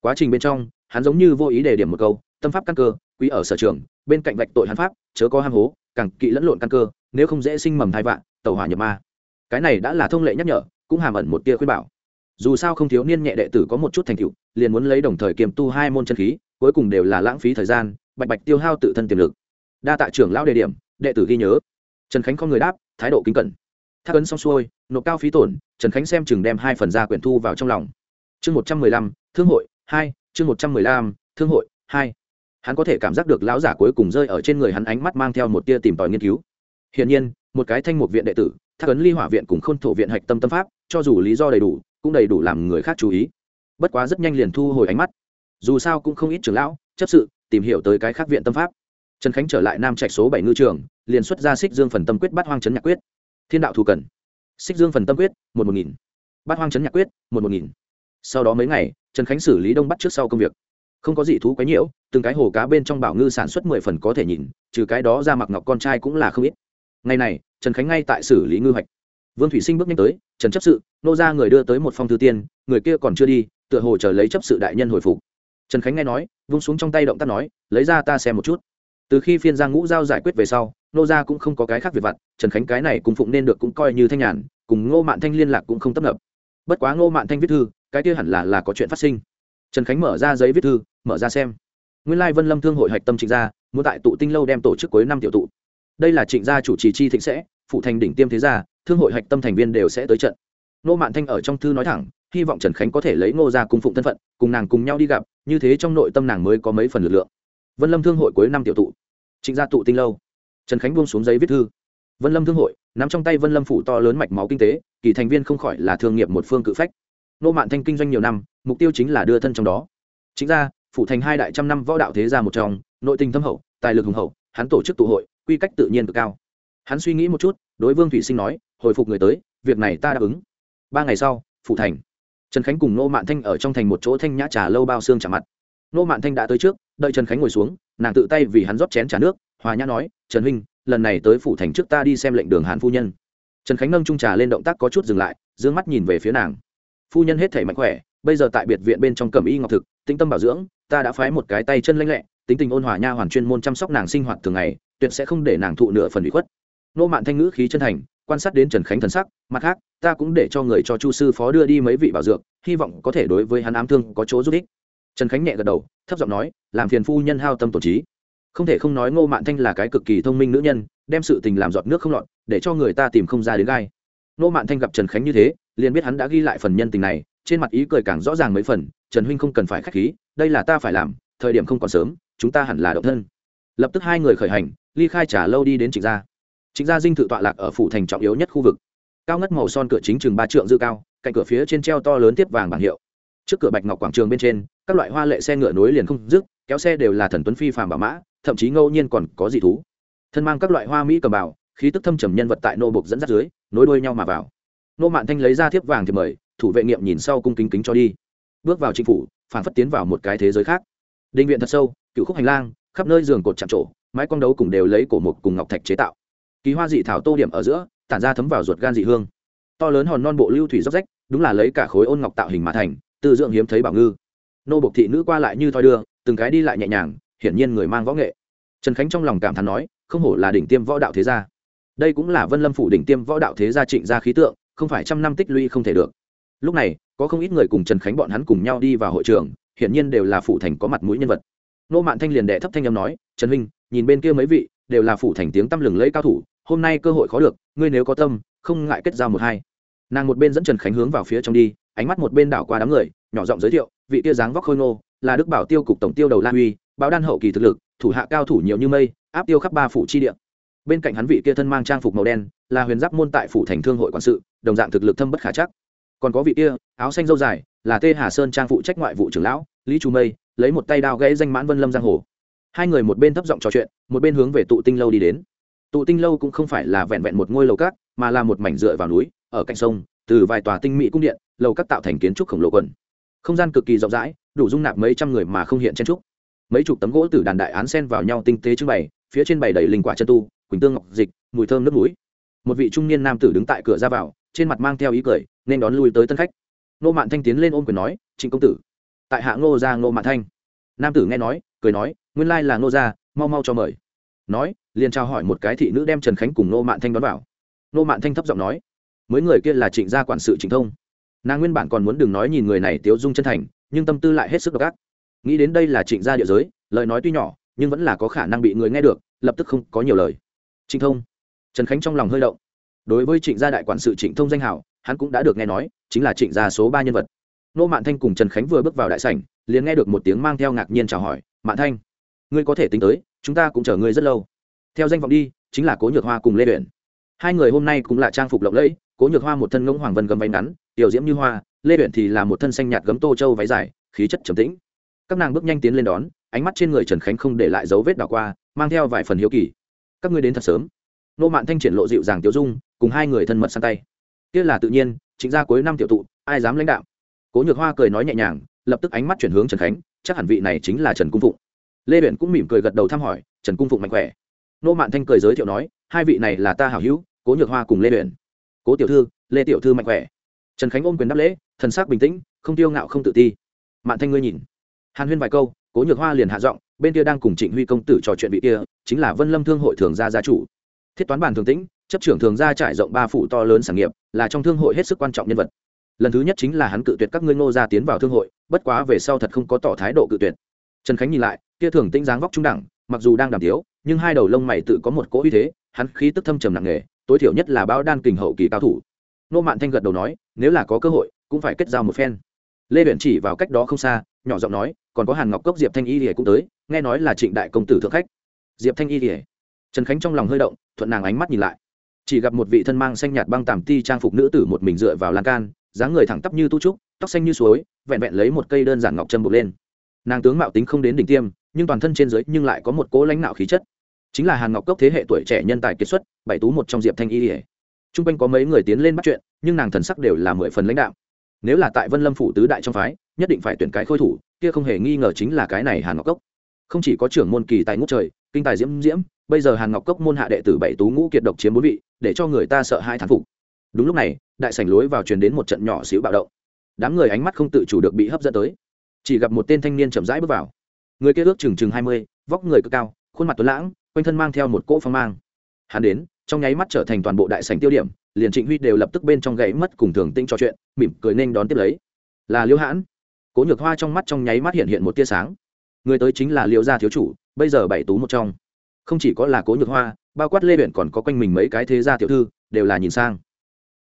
Quá trình bên trong, hắn giống như vô ý đề điểm một câu, tâm pháp căn cơ, quý ở sở trường, bên cạnh vạch tội hắn pháp, chớ có ham hố, càng kỵ lẫn lộn căn cơ, nếu không dễ sinh mầm thai vạn tàu hỏa nhập ma. Cái này đã là thông lệ nhắc nhở, cũng hàm ẩn một tia khuyên bảo dù sao không thiếu niên nhẹ đệ tử có một chút thành tựu, liền muốn lấy đồng thời kiềm tu hai môn chân khí, cuối cùng đều là lãng phí thời gian, bạch bạch tiêu hao tự thân tiềm lực. Đa tạ trưởng lão đề điểm, đệ tử ghi nhớ. Trần khánh không người đáp, thái độ kính cẩn. Thác ấn xong xuôi, nộp cao phí tổn, trần khánh xem chừng đem hai phần ra quyển thu vào trong lòng. Chương một trăm mười lăm, thương hội hai, chương một trăm mười lăm, thương hội hai. Hắn có thể cảm giác được lão giả cuối cùng rơi ở trên người hắn ánh mắt mang theo một tia tìm tòi nghiên cứu. Hiển nhiên, một cái thanh một viện đệ tử, thác ấn ly hỏa viện cùng khôn thổ viện hạch tâm tâm pháp, cho dù lý do đầy đủ cũng đầy đủ làm người khác chú ý. Bất quá rất nhanh liền thu hồi ánh mắt. Dù sao cũng không ít trưởng lão, chấp sự, tìm hiểu tới cái khác viện tâm pháp. Trần khánh trở lại nam trạch số bảy ngư trường, liền xuất ra xích dương phần tâm quyết bắt hoang chấn nhạc quyết. Thiên đạo thù cần. Xích dương phần tâm quyết, một một nghìn. Bát hoang chấn nhạc quyết, một một nghìn. Sau đó mấy ngày, trần khánh xử lý đông bắt trước sau công việc. Không có gì thú quái nhiễu, từng cái hồ cá bên trong bảo ngư sản xuất mười phần có thể nhìn, trừ cái đó ra mặc ngọc con trai cũng là không ít. Ngày này, trần khánh ngay tại xử lý ngư hoạch vương thủy sinh bước nhanh tới, trần chấp sự, nô ra người đưa tới một phong thư tiên, người kia còn chưa đi, tựa hồ chờ lấy chấp sự đại nhân hồi phục. Trần khánh nghe nói, vung xuống trong tay động tác nói, lấy ra ta xem một chút. Từ khi phiên giang ngũ giao giải quyết về sau, nô gia cũng không có cái khác việc vặt, trần khánh cái này cùng phụng nên được cũng coi như thanh nhàn, cùng ngô mạn thanh liên lạc cũng không tấp nập. Bất quá ngô mạn thanh viết thư, cái kia hẳn là là có chuyện phát sinh. Trần khánh mở ra giấy viết thư, mở ra xem. Nguyên lai vân lâm thương hội hạch tâm trịnh gia, muốn tại tụ tinh lâu đem tổ chức cuối năm tiểu tụ. Đây là trịnh gia chủ trì chi thịnh sẽ, phụ thành đỉnh tiêm thế gia thương hội hạch tâm thành viên đều sẽ tới trận. Nô mạn thanh ở trong thư nói thẳng, hy vọng trần khánh có thể lấy ngô gia cung phụng thân phận, cùng nàng cùng nhau đi gặp, như thế trong nội tâm nàng mới có mấy phần lực lượng. Vân lâm thương hội cuối năm tiểu tụ. Trịnh gia tụ tinh lâu. Trần khánh buông xuống giấy viết thư. Vân lâm thương hội, nắm trong tay vân lâm phủ to lớn mạch máu kinh tế, kỳ thành viên không khỏi là thương nghiệp một phương cự phách. Nô mạn thanh kinh doanh nhiều năm, mục tiêu chính là đưa thân trong đó. Chính ra phủ thành hai đại trăm năm võ đạo thế gia một trong, nội tình thâm hậu, tài lực hùng hậu, hắn tổ chức tụ hội, quy cách tự nhiên cực cao. Hắn suy nghĩ một chút, đối vương thủy sinh nói hồi phục người tới, việc này ta đáp ứng. Ba ngày sau phủ thành. Trần khánh cùng nô mạn thanh ở trong thành một chỗ thanh nhã trà lâu bao xương trả mặt. Nô mạn thanh đã tới trước, đợi trần khánh ngồi xuống, nàng tự tay vì hắn rót chén t nước, hòa nhã nói, trần huynh, lần này tới phủ thành trước ta đi xem lệnh đường hàn phu nhân. Trần khánh nâng trung trà lên động tác có chút dừng lại d ư ơ n g mắt nhìn về phía nàng. Phu nhân hết thể mạnh khỏe, bây giờ tại biệt viện bên trong cẩm y ngọc thực, tĩnh tâm bảo dưỡng, ta đã phái một cái tay chân lanh lẹ, tính tình ôn hòa nha hoàn chuyên môn chăm sóc nàng sinh hoạt thường ngày, tuyệt sẽ không để nàng thụ nửa phần bị khuất. Nô mạn thanh ngữ khí chân thành quan sát đến trần khánh thần sắc, mặt khác, ta cũng để cho người cho chu sư phó đưa đi mấy vị bảo dược, hy vọng có thể đối với hắn ám thương có chỗ giúp ích. Trần khánh nhẹ gật đầu, thấp giọng nói, làm phiền phu nhân hao tâm tổn trí. Không thể không nói ngô mạn thanh là cái cực kỳ thông minh nữ nhân, đem sự tình làm giọt nước không lọt, để cho người ta tìm không ra đến gai. Ngô mạn thanh gặp trần khánh như thế, liền biết hắn đã ghi lại phần nhân tình này, trên mặt ý cười càng rõ ràng mấy phần, trần huynh không cần phải k h á c h khí, đây là ta phải làm, thời điểm không còn sớm, chúng ta hẳn là động thân. Lập tức hai người khởi hành, ly khai trả lâu đi đến trịnh gia trịnh gia dinh thự tọa lạc ở phủ thành trọng yếu nhất khu vực. Cao ngất màu son cửa chính chừng ba trượng dư cao, cạnh cửa phía trên treo to lớn tiếp vàng bảng hiệu. Trước cửa bạch ngọc quảng trường bên trên, các loại hoa lệ xe ngựa nối liền không dứt, kéo xe đều là thần tuấn phi phàm bảo mã, thậm chí ngẫu nhiên còn có dị thú. Thân mang các loại hoa mỹ cầm bảo khí tức thâm trầm nhân vật tại nô bục dẫn dắt dưới, nối đuôi nhau mà vào. Nô mạn thanh lấy ra thiếp vàng thì mời, thủ vệ nghiệm nhìn sau cung kính kính cho đi. Bước vào chính phủ, phản phất tiến vào một cái thế giới khác. Định viện thật sâu, cựu khúc hành lang, khắp nơi giường cột chạm trổ, mái quang đấu cùng đều lấy cổ mục cùng ngọc thạch chế tạo kỳ hoa dị thảo tô điểm ở giữa, tản ra thấm vào ruột gan dị hương. To lớn hòn non bộ lưu thủy dốc rách, đúng là lấy cả khối ôn ngọc tạo hình mà thành tự dưỡng hiếm thấy bảo ngư. Nô bộc thị nữ qua lại như thoi đưa, từng cái đi lại nhẹ nhàng, hiển nhiên người mang võ nghệ. Trần khánh trong lòng cảm thán nói, không hổ là đỉnh tiêm võ đạo thế gia. Đây cũng là vân lâm phủ đỉnh tiêm võ đạo thế gia trịnh gia khí tượng, không phải trăm năm tích lũy không thể được. Lúc này, có không ít người cùng trần khánh bọn hắn cùng nhau đi vào hội trường, hiển nhiên đều là phủ thành có mặt mũi nhân vật. Nô mạn thanh liền đệ thấp thanh âm nói, trần huynh, nhìn bên kia mấy vị đều là phủ thành tiếng tăm lừng lấy cao thủ, hôm nay cơ hội khó được, ngươi nếu có tâm, không ngại kết giao một hai. Nàng một bên dẫn trần khánh hướng vào phía trong đi, ánh mắt một bên đảo qua đám người, nhỏ giọng giới thiệu, vị kia dáng vóc khôi nô là đức bảo tiêu cục tổng tiêu đầu La uy báo đan hậu kỳ thực lực, thủ hạ cao thủ nhiều như mây, áp tiêu khắp ba phủ chi địa. Bên cạnh hắn vị kia thân mang trang phục màu đen, là huyền giáp môn tại phủ thành thương hội quản sự, đồng dạng thực lực thâm bất khả chắc. Còn có vị kia, áo xanh dâu dài, là tê hà sơn trang phụ trách ngoại vụ trưởng lão, lý chu mây, lấy một tay đao gãy danh mãn vân lâm giang hồ hai người một bên thấp giọng trò chuyện, một bên hướng về tụ tinh lâu đi đến. Tụ tinh lâu cũng không phải là vẹn vẹn một ngôi lầu cát, mà là một mảnh dựa vào núi, ở cạnh sông, từ vài tòa tinh mỹ cung điện, lầu cát tạo thành kiến trúc khổng lồ quần. Không gian cực kỳ rộng rãi, đủ dung nạp mấy trăm người mà không hiện chen trúc. Mấy chục tấm gỗ từ đàn đại án sen vào nhau tinh tế trưng bày, phía trên bày đầy linh quả chân tu, quỳnh tương ngọc dịch, mùi thơm nước mũi. Một vị trung niên nam tử đứng tại cửa ra vào, trên mặt mang theo ý cười, nên đón lui tới tân khách. Nô mạn thanh tiến lên ôm quyền nói, trịnh công tử. Tại hạ ngô gia ngô mạn thanh. Nam tử nghe nói cười nói, nguyên lai là ngô gia, mau mau cho mời. Nói, liền trao hỏi một cái thị nữ đem trần khánh cùng nô mạn thanh đón vào. Nô mạn thanh thấp giọng nói, mấy người kia là trịnh gia quản sự trịnh thông. Nàng nguyên bản còn muốn đừng nói nhìn người này tiếu dung chân thành, nhưng tâm tư lại hết sức độc ác. Nghĩ đến đây là trịnh gia địa giới, lời nói tuy nhỏ, nhưng vẫn là có khả năng bị người nghe được, lập tức không có nhiều lời. Trịnh thông. Trần khánh trong lòng hơi động. Đối với trịnh gia đại quản sự trịnh thông danh hảo hắn cũng đã được nghe nói, chính là trịnh gia số ba nhân vật. Nô mạn thanh cùng trần khánh vừa bước vào đại sảnh liền nghe được một tiếng mang theo ngạc nhiên chào hỏi, mạn thanh, ngươi có thể tính tới, chúng ta cũng chờ ngươi rất lâu. Theo danh vọng đi, chính là cố nhược hoa cùng lê luyện hai người hôm nay cũng là trang phục lộng lẫy, cố nhược hoa một thân ngỗng hoàng vân gấm váy ngắn, tiểu diễm như hoa, lê luyện thì là một thân xanh nhạt gấm tô châu váy dài, khí chất trầm tĩnh. Các nàng bước nhanh tiến lên đón, ánh mắt trên người trần khánh không để lại dấu vết đảo qua, mang theo vài phần hiếu kỳ. Các ngươi đến thật sớm. Nô mạn thanh triển lộ dịu dàng tiêu dung, cùng hai người thân mật sang tay. Kia là tự nhiên chính ra cuối năm tiểu tụ, ai dám lãnh đạo? Cố nhược hoa cười nói nhẹ nhàng lập tức ánh mắt chuyển hướng trần khánh, chắc hẳn vị này chính là trần cung phụng. Lê huyện cũng mỉm cười gật đầu thăm hỏi, trần cung phụng mạnh khỏe. Nô mạn thanh cười giới thiệu nói, hai vị này là ta hảo hữu, cố nhược hoa cùng lê huyện cố tiểu thư, lê tiểu thư mạnh khỏe. Trần khánh ôm quyền đáp lễ, thần sắc bình tĩnh, không tiêu ngạo không tự ti. Mạn thanh ngươi nhìn. Hàn huyên vài câu, cố nhược hoa liền hạ giọng, bên kia đang cùng trịnh huy công tử trò chuyện vị kia, chính là vân lâm thương hội thường gia gia chủ. Thiết toán bản thường tĩnh, chấp trưởng thường gia trải rộng ba phủ to lớn sản nghiệp, là trong thương hội hết sức quan trọng nhân vật lần thứ nhất chính là hắn cự tuyệt các ngươi ngô gia tiến vào thương hội, bất quá về sau thật không có tỏ thái độ cự tuyệt. Trần khánh nhìn lại, kia thường tinh dáng vóc trung đẳng, mặc dù đang đàm tiếu, nhưng hai đầu lông mày tự có một cỗ uy thế, hắn khí tức thâm trầm nặng nề, tối thiểu nhất là bão đan kình hậu kỳ cao thủ. Nô mạn thanh gật đầu nói, nếu là có cơ hội, cũng phải kết giao một phen. Lê huyện chỉ vào cách đó không xa, nhỏ giọng nói, còn có hàn ngọc cốc diệp thanh y lìa cũng tới, nghe nói là trịnh đại công tử thượng khách. Diệp thanh y lìa. Trần khánh trong lòng hơi động, thuận nàng ánh mắt nhìn lại. Chỉ gặp một vị thân mang xanh nhạt băng tàm ti trang phục nữ tử một mình dựa vào lan can dáng người thẳng tắp như tu trúc, tóc xanh như suối, vẹn vẹn lấy một cây đơn giản ngọc trâm buộc lên. Nàng tướng mạo tính không đến đỉnh tiêm, nhưng toàn thân trên dưới nhưng lại có một cỗ lãnh nạo khí chất. Chính là hàn ngọc cốc thế hệ tuổi trẻ nhân tài kiệt xuất, bảy tú một trong diệp thanh y ỉa t r u n g quanh có mấy người tiến lên bắt chuyện, nhưng nàng thần sắc đều là mười phần lãnh đạo nếu là tại vân lâm phủ tứ đại trong phái, nhất định phải tuyển cái khôi thủ, kia không hề nghi ngờ chính là cái này hàn ngọc cốc. Không chỉ có trưởng môn kỳ tài ngũ trời, kinh tài diễm diễm, bây giờ hàn ngọc cốc môn hạ đệ tử bảy tú ngũ kiệt độc chiếm bốn vị, để cho người ta sợ hai thán phục. Đúng lúc này đại sảnh lối vào truyền đến một trận nhỏ xíu bạo động. Đám người ánh mắt không tự chủ được bị hấp dẫn tới. Chỉ gặp một tên thanh niên chậm rãi bước vào. Người kia ước chừng chừng hai mươi, vóc người cực cao, khuôn mặt tuấn lãng, quanh thân mang theo một cỗ phong mang. Hắn đến, trong nháy mắt trở thành toàn bộ đại sảnh tiêu điểm, liền trịnh huy đều lập tức bên trong gãy mất cùng thường tinh trò chuyện, mỉm cười nên đón tiếp lấy. Là liễu hãn. Cố nhược hoa trong mắt trong nháy mắt hiện hiện một tia sáng. Người tới chính là liễu gia thiếu chủ, bây giờ bảy tú một trong. Không chỉ có là cố nhược hoa, bao quát lê huyện còn có quanh mình mấy cái thế gia tiểu thư, đều là nhìn sang.